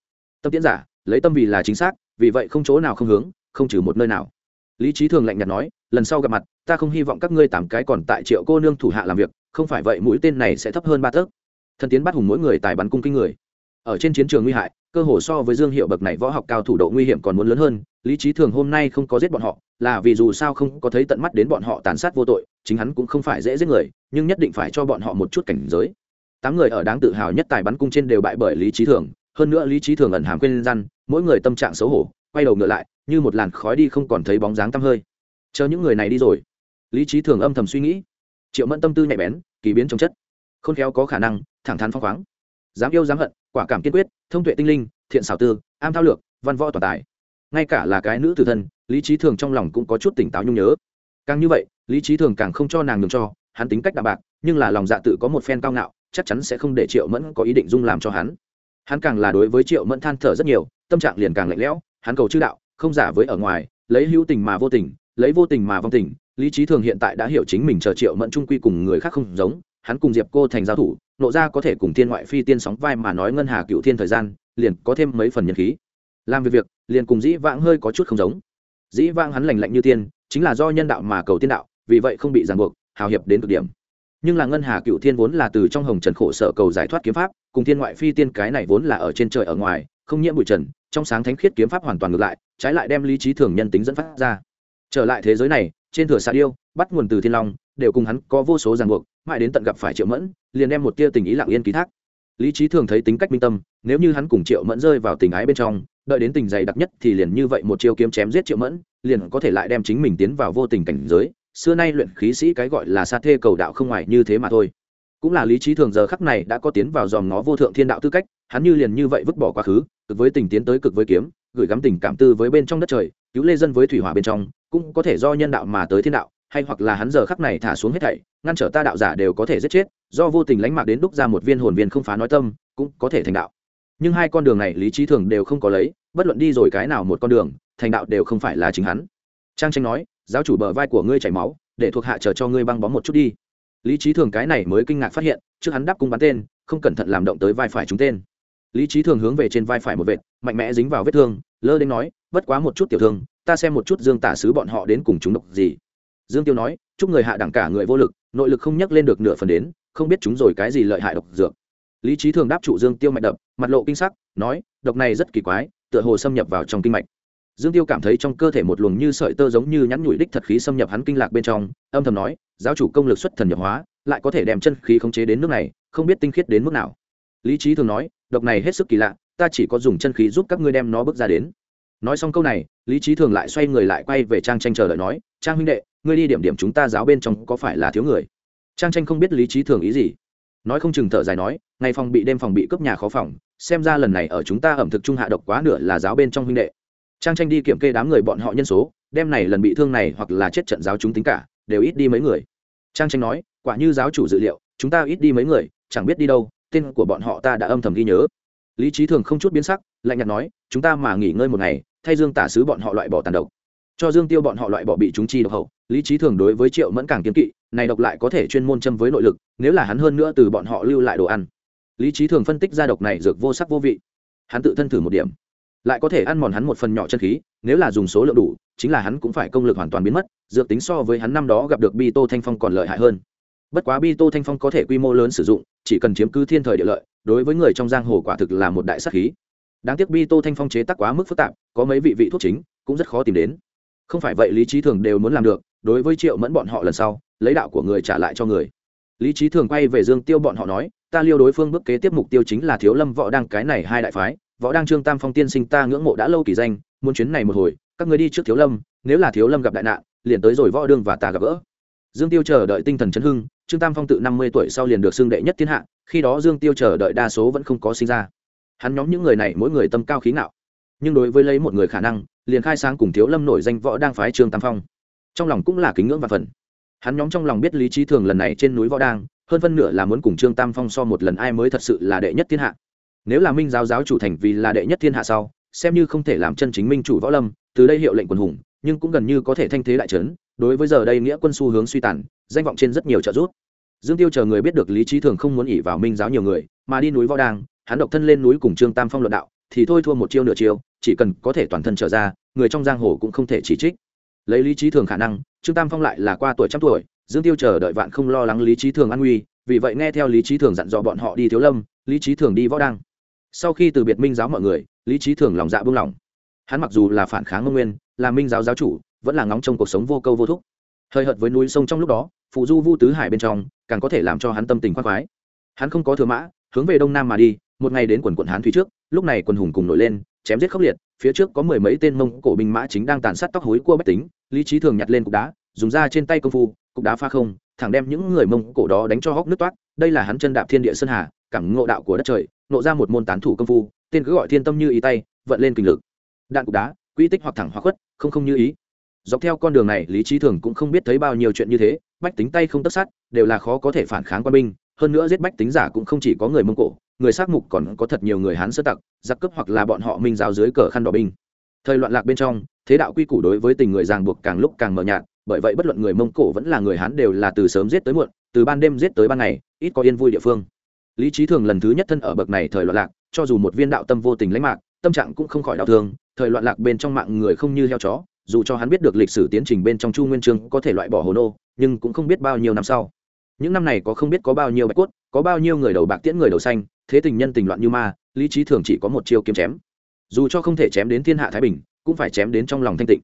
Tâm tiễn giả, lấy tâm vì là chính xác, vì vậy không chỗ nào không hướng, không trừ một nơi nào. Lý trí thường lạnh nhạt nói, lần sau gặp mặt, ta không hy vọng các ngươi tám cái còn tại triệu cô nương thủ hạ làm việc, không phải vậy mũi tên này sẽ thấp hơn ba tấc. Thần tiến bắt hùng mỗi người tài bắn cung kinh người. Ở trên chiến trường nguy hại, cơ hồ so với dương hiệu bậc này võ học cao thủ độ nguy hiểm còn muốn lớn hơn, lý trí thường hôm nay không có giết bọn họ, là vì dù sao không có thấy tận mắt đến bọn họ tàn sát vô tội chính hắn cũng không phải dễ giết người, nhưng nhất định phải cho bọn họ một chút cảnh giới. Tám người ở đáng tự hào nhất tài bắn cung trên đều bại bởi lý trí thường, hơn nữa lý trí thường ẩn hàm quên răn, mỗi người tâm trạng xấu hổ, quay đầu ngựa lại, như một làn khói đi không còn thấy bóng dáng tăm hơi. Chờ những người này đi rồi. Lý trí thường âm thầm suy nghĩ. Triệu mẫn tâm tư nhạy bén, kỳ biến trong chất. Khôn khéo có khả năng, thẳng thắn phong khoáng. Dám yêu dám hận, quả cảm kiên quyết, thông tuệ tinh linh, thiện xảo tư, am thao lược, văn võ toàn tài. Ngay cả là cái nữ tử thân, lý trí thường trong lòng cũng có chút tỉnh táo nhung nhớ càng như vậy, lý trí thường càng không cho nàng nhường cho, hắn tính cách đạm bạc, nhưng là lòng dạ tự có một phen cao ngạo, chắc chắn sẽ không để triệu mẫn có ý định dung làm cho hắn. Hắn càng là đối với triệu mẫn than thở rất nhiều, tâm trạng liền càng lạnh lẽo, hắn cầu chư đạo, không giả với ở ngoài, lấy hữu tình mà vô tình, lấy vô tình mà vong tình, lý trí thường hiện tại đã hiểu chính mình chờ triệu mẫn trung quy cùng người khác không giống, hắn cùng diệp cô thành giao thủ, nộ ra có thể cùng thiên ngoại phi tiên sóng vai mà nói ngân hà cựu thiên thời gian, liền có thêm mấy phần nhân khí. Làm việc việc, liền cùng dĩ vãng hơi có chút không giống. Dĩ vãng hắn lành lạnh như tiên chính là do nhân đạo mà cầu tiên đạo, vì vậy không bị ràng buộc, hào hiệp đến cực điểm. Nhưng là ngân hà cựu thiên vốn là từ trong hồng trần khổ sở cầu giải thoát kiếm pháp, cùng thiên ngoại phi tiên cái này vốn là ở trên trời ở ngoài, không nhiễm bụi trần, trong sáng thánh khiết kiếm pháp hoàn toàn ngược lại, trái lại đem lý trí thường nhân tính dẫn phát ra. Trở lại thế giới này, trên thừa xạ điêu, bắt nguồn từ thiên long, đều cùng hắn có vô số ràng buộc, mãi đến tận gặp phải triệu mẫn, liền đem một tia tình ý lặng yên ký thác. Lý trí thường thấy tính cách minh tâm, nếu như hắn cùng triệu mẫn rơi vào tình ái bên trong đợi đến tình dày đặc nhất thì liền như vậy một chiêu kiếm chém giết triệu mẫn, liền có thể lại đem chính mình tiến vào vô tình cảnh giới. Xưa nay luyện khí sĩ cái gọi là sa thê cầu đạo không ngoài như thế mà thôi. Cũng là lý trí thường giờ khắc này đã có tiến vào dòm ngó vô thượng thiên đạo tư cách, hắn như liền như vậy vứt bỏ quá khứ, cực với tình tiến tới cực với kiếm, gửi gắm tình cảm tư với bên trong đất trời, cứu lê dân với thủy hỏa bên trong, cũng có thể do nhân đạo mà tới thiên đạo, hay hoặc là hắn giờ khắc này thả xuống hết thảy, ngăn trở ta đạo giả đều có thể giết chết, do vô tình lánh mạc đến đúc ra một viên hồn viên không phá nói tâm, cũng có thể thành đạo nhưng hai con đường này lý trí thường đều không có lấy, bất luận đi rồi cái nào một con đường, thành đạo đều không phải là chính hắn. Trang tranh nói, giáo chủ bờ vai của ngươi chảy máu, để thuộc hạ chờ cho ngươi băng bó một chút đi. Lý trí thường cái này mới kinh ngạc phát hiện, trước hắn đáp cung bắn tên, không cẩn thận làm động tới vai phải chúng tên. Lý trí thường hướng về trên vai phải một vệt, mạnh mẽ dính vào vết thương, lơ đến nói, bất quá một chút tiểu thương, ta xem một chút dương tả sứ bọn họ đến cùng chúng độc gì. Dương tiêu nói, chúc người hạ đẳng cả người vô lực, nội lực không nhắc lên được nửa phần đến, không biết chúng rồi cái gì lợi hại độc dược lý trí thường đáp trụ dương tiêu mạnh đập, mặt lộ kinh sắc, nói, độc này rất kỳ quái, tựa hồ xâm nhập vào trong kinh mạch. Dương tiêu cảm thấy trong cơ thể một luồng như sợi tơ giống như nhắn nhủi đích thật khí xâm nhập hắn kinh lạc bên trong, âm thầm nói, giáo chủ công lực xuất thần nhập hóa, lại có thể đem chân khí khống chế đến nước này, không biết tinh khiết đến mức nào. Lý trí thường nói, độc này hết sức kỳ lạ, ta chỉ có dùng chân khí giúp các ngươi đem nó bước ra đến. Nói xong câu này, lý trí thường lại xoay người lại quay về trang tranh chờ đợi nói, trang huynh đệ, ngươi đi điểm điểm chúng ta giáo bên trong có phải là thiếu người? Trang tranh không biết lý trí thường ý gì nói không chừng thở dài nói, ngày phòng bị đêm phòng bị cướp nhà khó phòng, xem ra lần này ở chúng ta ẩm thực trung hạ độc quá nửa là giáo bên trong huynh đệ. Trang tranh đi kiểm kê đám người bọn họ nhân số, đêm này lần bị thương này hoặc là chết trận giáo chúng tính cả, đều ít đi mấy người. Trang tranh nói, quả như giáo chủ dự liệu, chúng ta ít đi mấy người, chẳng biết đi đâu, tên của bọn họ ta đã âm thầm ghi nhớ. Lý trí thường không chút biến sắc, lạnh nhạt nói, chúng ta mà nghỉ ngơi một ngày, thay dương tả sứ bọn họ loại bỏ tàn độc. Cho dương tiêu bọn họ loại bỏ bị chúng chi độc hậu, lý trí thường đối với triệu mẫn càng kiếm kỵ này độc lại có thể chuyên môn châm với nội lực, nếu là hắn hơn nữa từ bọn họ lưu lại đồ ăn. Lý trí thường phân tích ra độc này dược vô sắc vô vị. Hắn tự thân thử một điểm. Lại có thể ăn mòn hắn một phần nhỏ chân khí, nếu là dùng số lượng đủ, chính là hắn cũng phải công lực hoàn toàn biến mất, dược tính so với hắn năm đó gặp được bi tô thanh phong còn lợi hại hơn. Bất quá bi tô thanh phong có thể quy mô lớn sử dụng, chỉ cần chiếm cứ thiên thời địa lợi, đối với người trong giang hồ quả thực là một đại sắc khí. Đáng tiếc bi tô thanh phong chế tác quá mức phức tạp, có mấy vị vị thuốc chính, cũng rất khó tìm đến. Không phải vậy lý trí thường đều muốn làm được đối với triệu mẫn bọn họ lần sau, lấy đạo của người trả lại cho người. Lý trí thường quay về dương tiêu bọn họ nói, ta liêu đối phương bước kế tiếp mục tiêu chính là thiếu lâm võ đăng, cái này hai đại phái, võ đăng, trương tam phong, tiên sinh ta ngưỡng mộ đã lâu kỳ danh, muốn chuyến này một hồi, các người đi trước thiếu lâm, nếu là thiếu lâm gặp đại nạn, liền tới rồi võ đương và ta gặp gỡ. Dương tiêu chờ đợi tinh thần chấn hưng, trương tam phong tự năm mươi tuổi sau liền được xưng đệ nhất thiên hạ, khi đó dương tiêu chờ đợi đa số vẫn không có sinh ra. Hắn nhóm những người này mỗi người tâm cao khí ngạo, nhưng đối với lấy một người khả năng, liền khai sáng cùng thiếu lâm nổi danh võ đang phái trương tam phong trong lòng cũng là kính ngưỡng và phần. Hắn nhóm trong lòng biết lý trí thường lần này trên núi võ đang, hơn phân nửa là muốn cùng trương tam phong so một lần ai mới thật sự là đệ nhất thiên hạ. Nếu là minh giáo giáo chủ thành vì là đệ nhất thiên hạ sau, xem như không thể làm chân chính minh chủ võ lâm, từ đây hiệu lệnh quần hùng, nhưng cũng gần như có thể thanh thế đại trấn, đối với giờ đây nghĩa quân xu hướng suy tàn, danh vọng trên rất nhiều trợ giúp. Dương tiêu chờ người biết được lý trí thường không muốn ỉ vào minh giáo nhiều người, mà đi núi võ đang, hắn độc thân lên núi cùng trương tam phong luận đạo, thì thôi thua một chiêu nửa chiêu, chỉ cần có thể toàn thân trở ra, người trong giang hồ cũng không thể chỉ trích lấy lý trí thường khả năng, trương tam phong lại là qua tuổi trăm tuổi, dương tiêu chờ đợi vạn không lo lắng lý trí thường an nguy, vì vậy nghe theo lý trí thường dặn dò bọn họ đi thiếu lâm, lý trí thường đi võ đăng. Sau khi từ biệt minh giáo mọi người, lý trí thường lòng dạ buông lỏng. Hắn mặc dù là phản kháng ngô nguyên, là minh giáo giáo chủ, vẫn là ngóng trong cuộc sống vô câu vô thúc. Hơi hợt với núi sông trong lúc đó, phụ du vu tứ hải bên trong, càng có thể làm cho hắn tâm tình khoác khoái. Hắn không có thừa mã, hướng về đông nam mà đi, một ngày đến quần quận hán thủy trước, lúc này quần hùng cùng nổi lên chém giết khốc liệt, phía trước có mười mấy tên mông cổ binh mã chính đang tàn sát tóc hối cua bách tính, lý trí thường nhặt lên cục đá, dùng ra trên tay công phu, cục đá pha không, thẳng đem những người mông cổ đó đánh cho hóc nước toát, đây là hắn chân đạp thiên địa sơn hà, cảm ngộ đạo của đất trời, nộ ra một môn tán thủ công phu, tên cứ gọi thiên tâm như ý tay, vận lên kinh lực. Đạn cục đá quỹ tích hoặc thẳng hoặc khuất, không không như ý. Dọc theo con đường này, lý trí thường cũng không biết thấy bao nhiêu chuyện như thế, bách tính tay không tất sát, đều là khó có thể phản kháng quân binh hơn nữa giết bách tính giả cũng không chỉ có người mông cổ, người sát mục còn có thật nhiều người hán sơ tặc, giặc cướp hoặc là bọn họ minh giáo dưới cờ khăn đỏ binh. Thời loạn lạc bên trong, thế đạo quy củ đối với tình người ràng buộc càng lúc càng mờ nhạt, bởi vậy bất luận người mông cổ vẫn là người hán đều là từ sớm giết tới muộn, từ ban đêm giết tới ban ngày, ít có yên vui địa phương. Lý trí thường lần thứ nhất thân ở bậc này thời loạn lạc, cho dù một viên đạo tâm vô tình lãnh mạc, tâm trạng cũng không khỏi đau thương, thời loạn lạc bên trong mạng người không như heo chó, dù cho hắn biết được lịch sử tiến trình bên trong chu nguyên trương có thể loại bỏ hồ nô, nhưng cũng không biết bao nhiêu năm sau những năm này có không biết có bao nhiêu bạch cốt có bao nhiêu người đầu bạc tiễn người đầu xanh thế tình nhân tình loạn như ma lý trí thường chỉ có một chiêu kiếm chém. Dù cho không thể chém đến thiên hạ thái bình cũng phải chém đến trong lòng thanh tịnh.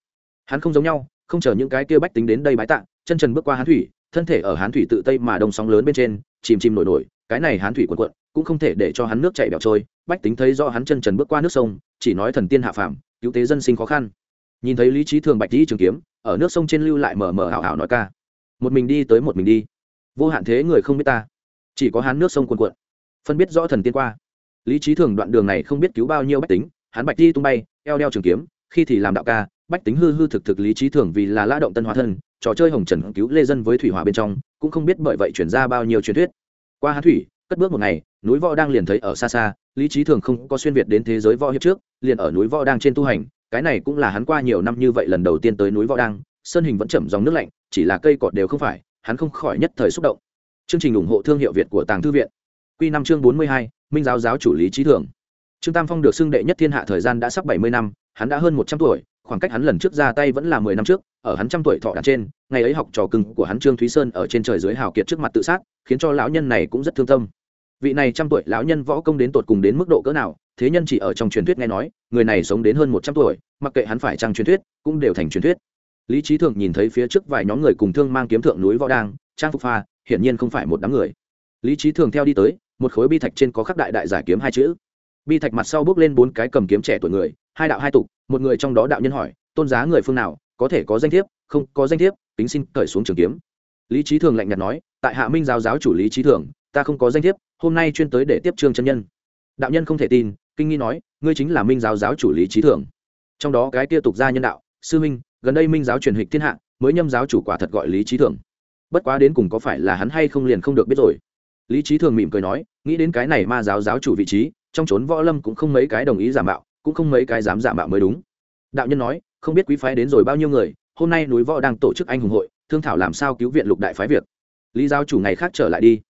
Hắn không giống nhau không chờ những cái kia bách tính đến đây bái tạng, chân trần bước qua hán thủy thân thể ở hán thủy tự tây mà đông sóng lớn bên trên chìm chìm nổi nổi cái này hán thủy quần quận cũng không thể để cho hắn nước chảy bẹo trôi. Bách tính thấy do hắn chân trần bước qua nước sông chỉ nói thần tiên hạ phàm cứu tế dân sinh khó khăn. Nhìn thấy lý trí thường bạch đi trường kiếm ở nước sông trên lưu lại mờ mờ hảo hảo nói ca. Một mình đi tới một mình đi vô hạn thế người không biết ta chỉ có hắn nước sông cuồn cuộn, phân biết rõ thần tiên qua. Lý trí thường đoạn đường này không biết cứu bao nhiêu bách tính hắn bạch đi tung bay eo đeo trường kiếm khi thì làm đạo ca bách tính hư hư thực thực lý trí thường vì là lã động tân hóa thân trò chơi hồng trần cứu lê dân với thủy hòa bên trong cũng không biết bởi vậy chuyển ra bao nhiêu truyền thuyết. Qua hán thủy cất bước một ngày núi võ đang liền thấy ở xa xa lý trí thường không có xuyên việt đến thế giới võ hiệp trước liền ở núi võ đang trên tu hành cái này cũng là hắn qua nhiều năm như vậy lần đầu tiên tới núi võ đang sơn hình vẫn chậm dòng nước lạnh chỉ là cây cọt đều không phải hắn không khỏi nhất thời xúc động. Chương trình ủng hộ thương hiệu việt của tàng thư viện. Q năm chương bốn mươi hai, minh giáo giáo chủ lý trí thường. Trương tam phong được xưng đệ nhất thiên hạ thời gian đã sắp bảy mươi năm, hắn đã hơn một trăm tuổi, khoảng cách hắn lần trước ra tay vẫn là mười năm trước, ở hắn trăm tuổi thọ đàn trên, ngày ấy học trò cưng của hắn trương thúy sơn ở trên trời dưới hào kiệt trước mặt tự sát, khiến cho lão nhân này cũng rất thương tâm. Vị này trăm tuổi lão nhân võ công đến tột cùng đến mức độ cỡ nào, thế nhân chỉ ở trong truyền thuyết nghe nói, người này sống đến hơn một trăm tuổi, mặc kệ hắn phải trăng truyền thuyết, cũng đều thành truyền thuyết lý trí thường nhìn thấy phía trước vài nhóm người cùng thương mang kiếm thượng núi võ đang, trang phục pha, hiển nhiên không phải một đám người. Lý trí thường theo đi tới, một khối bi thạch trên có khắc đại đại giải kiếm hai chữ. Bi thạch mặt sau bước lên bốn cái cầm kiếm trẻ tuổi người, hai đạo hai tục, một người trong đó đạo nhân hỏi, tôn giá người phương nào, có thể có danh thiếp, không có danh thiếp, tính xin cởi xuống trường kiếm. Lý trí thường lạnh nhạt nói, tại hạ minh giáo giáo chủ lý trí thường ta không có danh thiếp, hôm nay chuyên tới để tiếp trương chân nhân. Đạo nhân không thể tin, kinh nghi nói, ngươi chính là minh giáo giáo chủ lý trí thường trong đó cái kia tục gia nhân đạo, sư minh gần đây minh giáo truyền hịch thiên hạ, mới nhâm giáo chủ quả thật gọi lý trí thường. Bất quá đến cùng có phải là hắn hay không liền không được biết rồi. Lý trí thường mỉm cười nói, nghĩ đến cái này ma giáo giáo chủ vị trí, trong trốn võ lâm cũng không mấy cái đồng ý giả mạo, cũng không mấy cái dám giả mạo mới đúng. Đạo nhân nói, không biết quý phái đến rồi bao nhiêu người, hôm nay núi võ đang tổ chức anh hùng hội, thương thảo làm sao cứu viện lục đại phái việc. Lý giáo chủ ngày khác trở lại đi.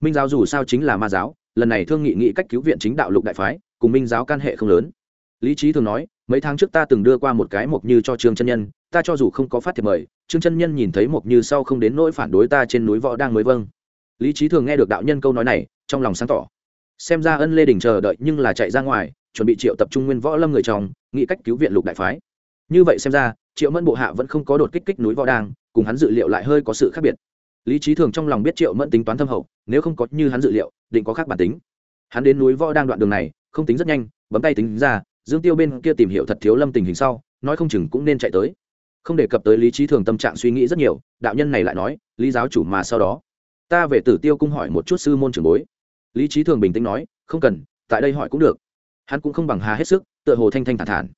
Minh giáo dù sao chính là ma giáo, lần này thương nghị nghị cách cứu viện chính đạo lục đại phái, cùng minh giáo can hệ không lớn. Lý trí thường nói, mấy tháng trước ta từng đưa qua một cái mộc như cho trương chân nhân ta cho dù không có phát thiệp mời, trương chân nhân nhìn thấy mộc như sau không đến nỗi phản đối ta trên núi võ đang mới vâng. Lý trí thường nghe được đạo nhân câu nói này, trong lòng sáng tỏ. Xem ra ân lê đình chờ đợi nhưng là chạy ra ngoài, chuẩn bị triệu tập trung nguyên võ lâm người chồng nghĩ cách cứu viện lục đại phái. Như vậy xem ra, triệu mẫn bộ hạ vẫn không có đột kích kích núi võ đang, cùng hắn dự liệu lại hơi có sự khác biệt. Lý trí thường trong lòng biết triệu mẫn tính toán thâm hậu, nếu không có như hắn dự liệu, định có khác bản tính. Hắn đến núi võ đang đoạn đường này, không tính rất nhanh, bấm tay tính ra, dương tiêu bên kia tìm hiểu thật thiếu lâm tình hình sau, nói không chừng cũng nên chạy tới không đề cập tới lý trí thường tâm trạng suy nghĩ rất nhiều, đạo nhân này lại nói, lý giáo chủ mà sau đó. Ta về tử tiêu cung hỏi một chút sư môn trưởng bối. Lý trí thường bình tĩnh nói, không cần, tại đây hỏi cũng được. Hắn cũng không bằng hà hết sức, tựa hồ thanh thanh thản thản.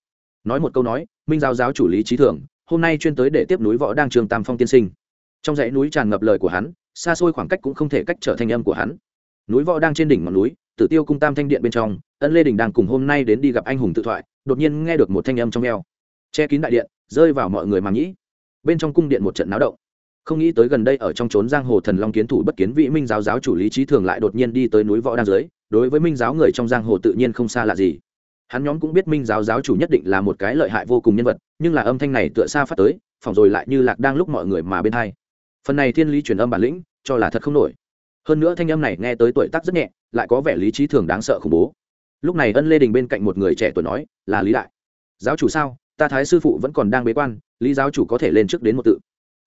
Nói một câu nói, minh giáo giáo chủ lý trí thường, hôm nay chuyên tới để tiếp núi võ đang trường tam phong tiên sinh. Trong dãy núi tràn ngập lời của hắn, xa xôi khoảng cách cũng không thể cách trở thanh âm của hắn. Núi võ đang trên đỉnh ngọn núi, tử tiêu cung tam thanh điện bên trong, ân lê đình đang cùng hôm nay đến đi gặp anh hùng tự thoại, đột nhiên nghe được một thanh âm trong eo che kín đại điện, rơi vào mọi người mà nhĩ. Bên trong cung điện một trận náo động. Không nghĩ tới gần đây ở trong trốn giang hồ thần long kiến thủ bất kiến vị minh giáo giáo chủ lý trí thường lại đột nhiên đi tới núi võ đan dưới, đối với minh giáo người trong giang hồ tự nhiên không xa lạ gì. Hắn nhóm cũng biết minh giáo giáo chủ nhất định là một cái lợi hại vô cùng nhân vật, nhưng là âm thanh này tựa xa phát tới, phỏng rồi lại như lạc đang lúc mọi người mà bên hai. Phần này thiên lý truyền âm bản lĩnh, cho là thật không nổi. Hơn nữa thanh âm này nghe tới tuổi tác rất nhẹ, lại có vẻ lý trí thường đáng sợ khủng bố. Lúc này ân lê đình bên cạnh một người trẻ tuổi nói, là lý đại. Giáo chủ sao? Ta thái sư phụ vẫn còn đang bế quan, lý giáo chủ có thể lên trước đến một tự.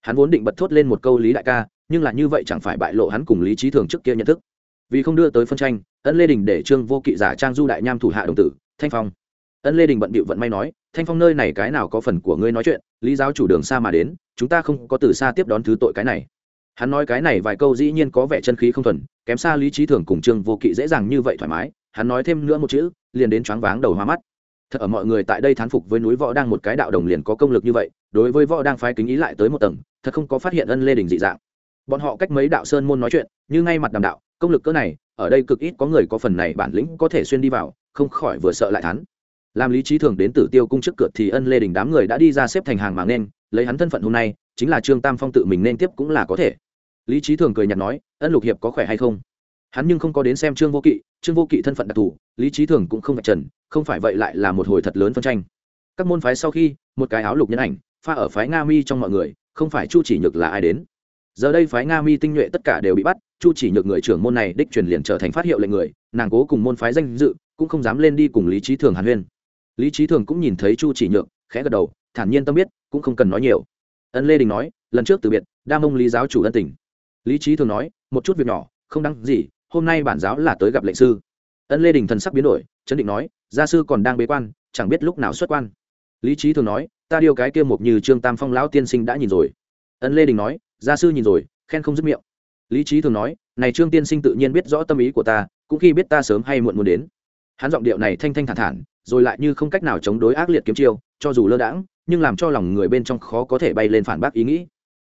Hắn vốn định bật thốt lên một câu lý đại ca, nhưng là như vậy chẳng phải bại lộ hắn cùng lý trí thường trước kia nhận thức. Vì không đưa tới phân tranh, ân lê đình để trương vô kỵ giả trang du đại nham thủ hạ đồng tử, thanh phong. Ân lê đình bận bịu vận may nói, thanh phong nơi này cái nào có phần của ngươi nói chuyện, lý giáo chủ đường xa mà đến, chúng ta không có từ xa tiếp đón thứ tội cái này. Hắn nói cái này vài câu dĩ nhiên có vẻ chân khí không thuần, kém xa lý trí thường cùng trương vô kỵ dễ dàng như vậy thoải mái, hắn nói thêm nữa một chữ, liền đến choáng váng đầu hoa mắt thật ở mọi người tại đây thán phục với núi võ đang một cái đạo đồng liền có công lực như vậy, đối với võ đang phái kính ý lại tới một tầng, thật không có phát hiện ân lê đình dị dạng. Bọn họ cách mấy đạo sơn môn nói chuyện, như ngay mặt đàm đạo, công lực cỡ này, ở đây cực ít có người có phần này bản lĩnh có thể xuyên đi vào, không khỏi vừa sợ lại thắn làm lý trí thường đến tử tiêu cung trước cửa thì ân lê đình đám người đã đi ra xếp thành hàng mà nên lấy hắn thân phận hôm nay, chính là trương tam phong tự mình nên tiếp cũng là có thể. Lý trí thường cười nhạt nói, ân lục hiệp có khỏe hay không? Hắn nhưng không có đến xem trương vô kỵ, trương vô kỵ thân phận đặc thù, lý trí thường cũng không vạch trần không phải vậy lại là một hồi thật lớn phân tranh. Các môn phái sau khi, một cái áo lục nhân ảnh, pha ở phái nga mi trong mọi người, không phải chu chỉ nhược là ai đến. Giờ đây phái nga mi tinh nhuệ tất cả đều bị bắt, chu chỉ nhược người trưởng môn này đích truyền liền trở thành phát hiệu lệnh người, nàng cố cùng môn phái danh dự, cũng không dám lên đi cùng lý trí thường hàn huyên. Lý trí thường cũng nhìn thấy chu chỉ nhược, khẽ gật đầu, thản nhiên tâm biết, cũng không cần nói nhiều. Ân lê đình nói, lần trước từ biệt, đa mông lý giáo chủ ân tình. Lý trí thường nói, một chút việc nhỏ, không đáng gì, hôm nay bản giáo là tới gặp lệnh sư. Ân lê đình thần sắc biến đổi, chấn định nói gia sư còn đang bế quan, chẳng biết lúc nào xuất quan. Lý trí thường nói, ta điều cái kia một như trương tam phong lão tiên sinh đã nhìn rồi. Ân lê đình nói, gia sư nhìn rồi, khen không dứt miệng. Lý trí thường nói, này trương tiên sinh tự nhiên biết rõ tâm ý của ta, cũng khi biết ta sớm hay muộn muốn đến. Hắn giọng điệu này thanh thanh thản thản, rồi lại như không cách nào chống đối ác liệt kiếm chiêu, cho dù lơ đãng, nhưng làm cho lòng người bên trong khó có thể bay lên phản bác ý nghĩ.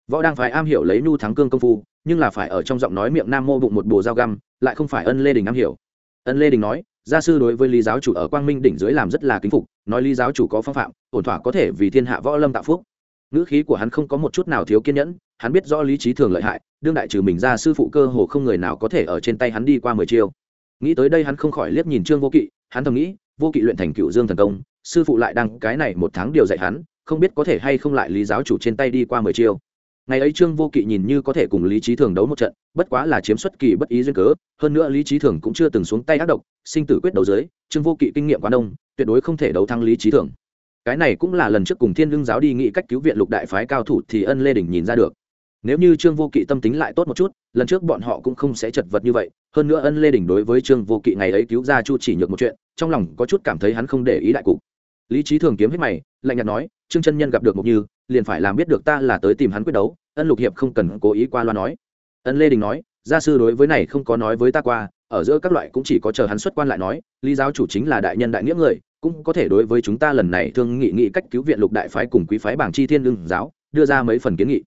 Võ đang phải am hiểu lấy nhu thắng cương công phu, nhưng là phải ở trong giọng nói miệng nam mô bụng một bồ dao găm, lại không phải ân lê đình am hiểu. Ân lê đình nói gia sư đối với lý giáo chủ ở quang minh đỉnh dưới làm rất là kính phục, nói lý giáo chủ có phong phạm, ổn thỏa có thể vì thiên hạ võ lâm tạo phúc. Ngữ khí của hắn không có một chút nào thiếu kiên nhẫn, hắn biết rõ lý trí thường lợi hại, đương đại trừ mình ra sư phụ cơ hồ không người nào có thể ở trên tay hắn đi qua mười chiêu. Nghĩ tới đây hắn không khỏi liếc nhìn trương vô kỵ, hắn thầm nghĩ, vô kỵ luyện thành cựu dương thần công, sư phụ lại đăng cái này một tháng điều dạy hắn, không biết có thể hay không lại lý giáo chủ trên tay đi qua mười chiêu ngày ấy trương vô kỵ nhìn như có thể cùng lý trí thường đấu một trận, bất quá là chiếm xuất kỳ bất ý duyên cớ, hơn nữa lý trí thường cũng chưa từng xuống tay ác độc, sinh tử quyết đấu dưới, trương vô kỵ kinh nghiệm quá đông, tuyệt đối không thể đấu thắng lý trí thường. Cái này cũng là lần trước cùng thiên lương giáo đi nghị cách cứu viện lục đại phái cao thủ thì ân lê đình nhìn ra được. Nếu như trương vô kỵ tâm tính lại tốt một chút, lần trước bọn họ cũng không sẽ chật vật như vậy, hơn nữa ân lê đình đối với trương vô kỵ ngày ấy cứu ra chu chỉ nhược một chuyện, trong lòng có chút cảm thấy hắn không để ý đại cục. Lý trí thường kiếm hết mày, lạnh nhạt nói, trương chân nhân gặp được một như liền phải làm biết được ta là tới tìm hắn quyết đấu, ân lục hiệp không cần cố ý qua loa nói. Ân lê đình nói, gia sư đối với này không có nói với ta qua, ở giữa các loại cũng chỉ có chờ hắn xuất quan lại nói, lý giáo chủ chính là đại nhân đại nghĩa người, cũng có thể đối với chúng ta lần này thương nghị nghị cách cứu viện lục đại phái cùng quý phái bảng chi thiên lương giáo, đưa ra mấy phần kiến nghị.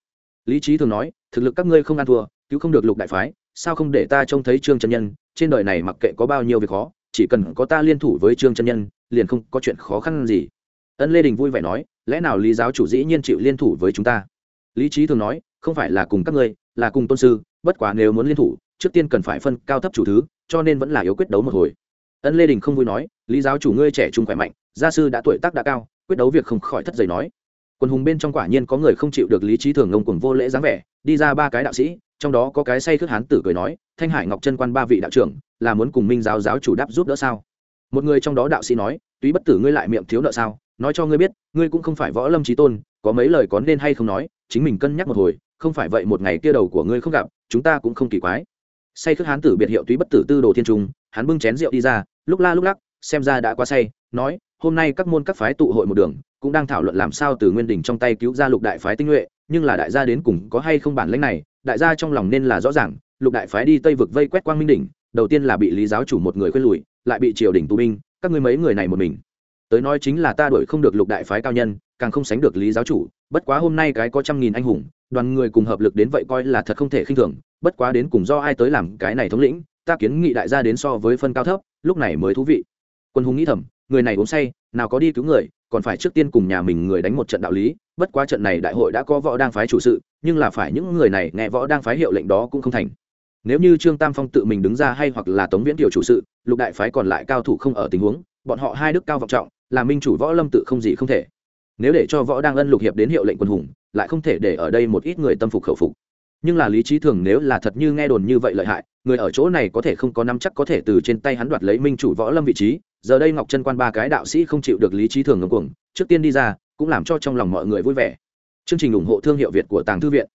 Lý trí thường nói, thực lực các ngươi không ăn thua, cứu không được lục đại phái, sao không để ta trông thấy trương chân nhân, trên đời này mặc kệ có bao nhiêu việc khó, chỉ cần có ta liên thủ với trương chân nhân, liền không có chuyện khó khăn gì. Ân lê đình vui vẻ nói lẽ nào lý giáo chủ dĩ nhiên chịu liên thủ với chúng ta? Lý trí thường nói, không phải là cùng các ngươi, là cùng tôn sư, bất quá nếu muốn liên thủ, trước tiên cần phải phân cao thấp chủ thứ, cho nên vẫn là yếu quyết đấu một hồi. Ân lê đình không vui nói, lý giáo chủ ngươi trẻ trung khỏe mạnh, gia sư đã tuổi tác đã cao, quyết đấu việc không khỏi thất giày nói. Quần hùng bên trong quả nhiên có người không chịu được lý trí thường ngông cuồng vô lễ dáng vẻ, đi ra ba cái đạo sĩ, trong đó có cái say khước hán tử cười nói, thanh hải ngọc chân quan ba vị đạo trưởng, là muốn cùng minh giáo giáo chủ đáp giúp đỡ sao? Một người trong đó đạo sĩ nói tuy bất tử ngươi lại miệng thiếu nợ sao? Nói cho ngươi biết, ngươi cũng không phải võ lâm trí tôn, có mấy lời có nên hay không nói, chính mình cân nhắc một hồi, không phải vậy một ngày kia đầu của ngươi không gặp, chúng ta cũng không kỳ quái. Say khước hán tử biệt hiệu túy bất tử tư đồ thiên trung, hắn bưng chén rượu đi ra, lúc la lúc lắc, xem ra đã quá say, nói, hôm nay các môn các phái tụ hội một đường, cũng đang thảo luận làm sao từ nguyên đình trong tay cứu ra lục đại phái tinh nhuệ, nhưng là đại gia đến cùng có hay không bản lãnh này, đại gia trong lòng nên là rõ ràng, lục đại phái đi tây vực vây quét quang minh đỉnh, đầu tiên là bị lý giáo chủ một người khuyên lùi, lại bị triều đình tù binh, các ngươi mấy người này một mình tới nói chính là ta đuổi không được lục đại phái cao nhân, càng không sánh được lý giáo chủ, bất quá hôm nay cái có trăm nghìn anh hùng, đoàn người cùng hợp lực đến vậy coi là thật không thể khinh thường, bất quá đến cùng do ai tới làm cái này thống lĩnh, ta kiến nghị đại gia đến so với phân cao thấp, lúc này mới thú vị. Quân hùng nghĩ thầm, người này uống say, nào có đi cứu người, còn phải trước tiên cùng nhà mình người đánh một trận đạo lý, bất quá trận này đại hội đã có võ đang phái chủ sự, nhưng là phải những người này nghe võ đang phái hiệu lệnh đó cũng không thành. Nếu như trương tam phong tự mình đứng ra hay hoặc là tống viễn tiểu chủ sự, lục đại phái còn lại cao thủ không ở tình huống, bọn họ hai đức cao vọng trọng là minh chủ võ lâm tự không gì không thể. Nếu để cho võ đang ân lục hiệp đến hiệu lệnh quân hùng, lại không thể để ở đây một ít người tâm phục khẩu phục. Nhưng là lý trí thường nếu là thật như nghe đồn như vậy lợi hại, người ở chỗ này có thể không có năm chắc có thể từ trên tay hắn đoạt lấy minh chủ võ lâm vị trí. Giờ đây ngọc chân quan ba cái đạo sĩ không chịu được lý trí thường ngầm cuồng trước tiên đi ra, cũng làm cho trong lòng mọi người vui vẻ. Chương trình ủng hộ thương hiệu việt của tàng thư viện.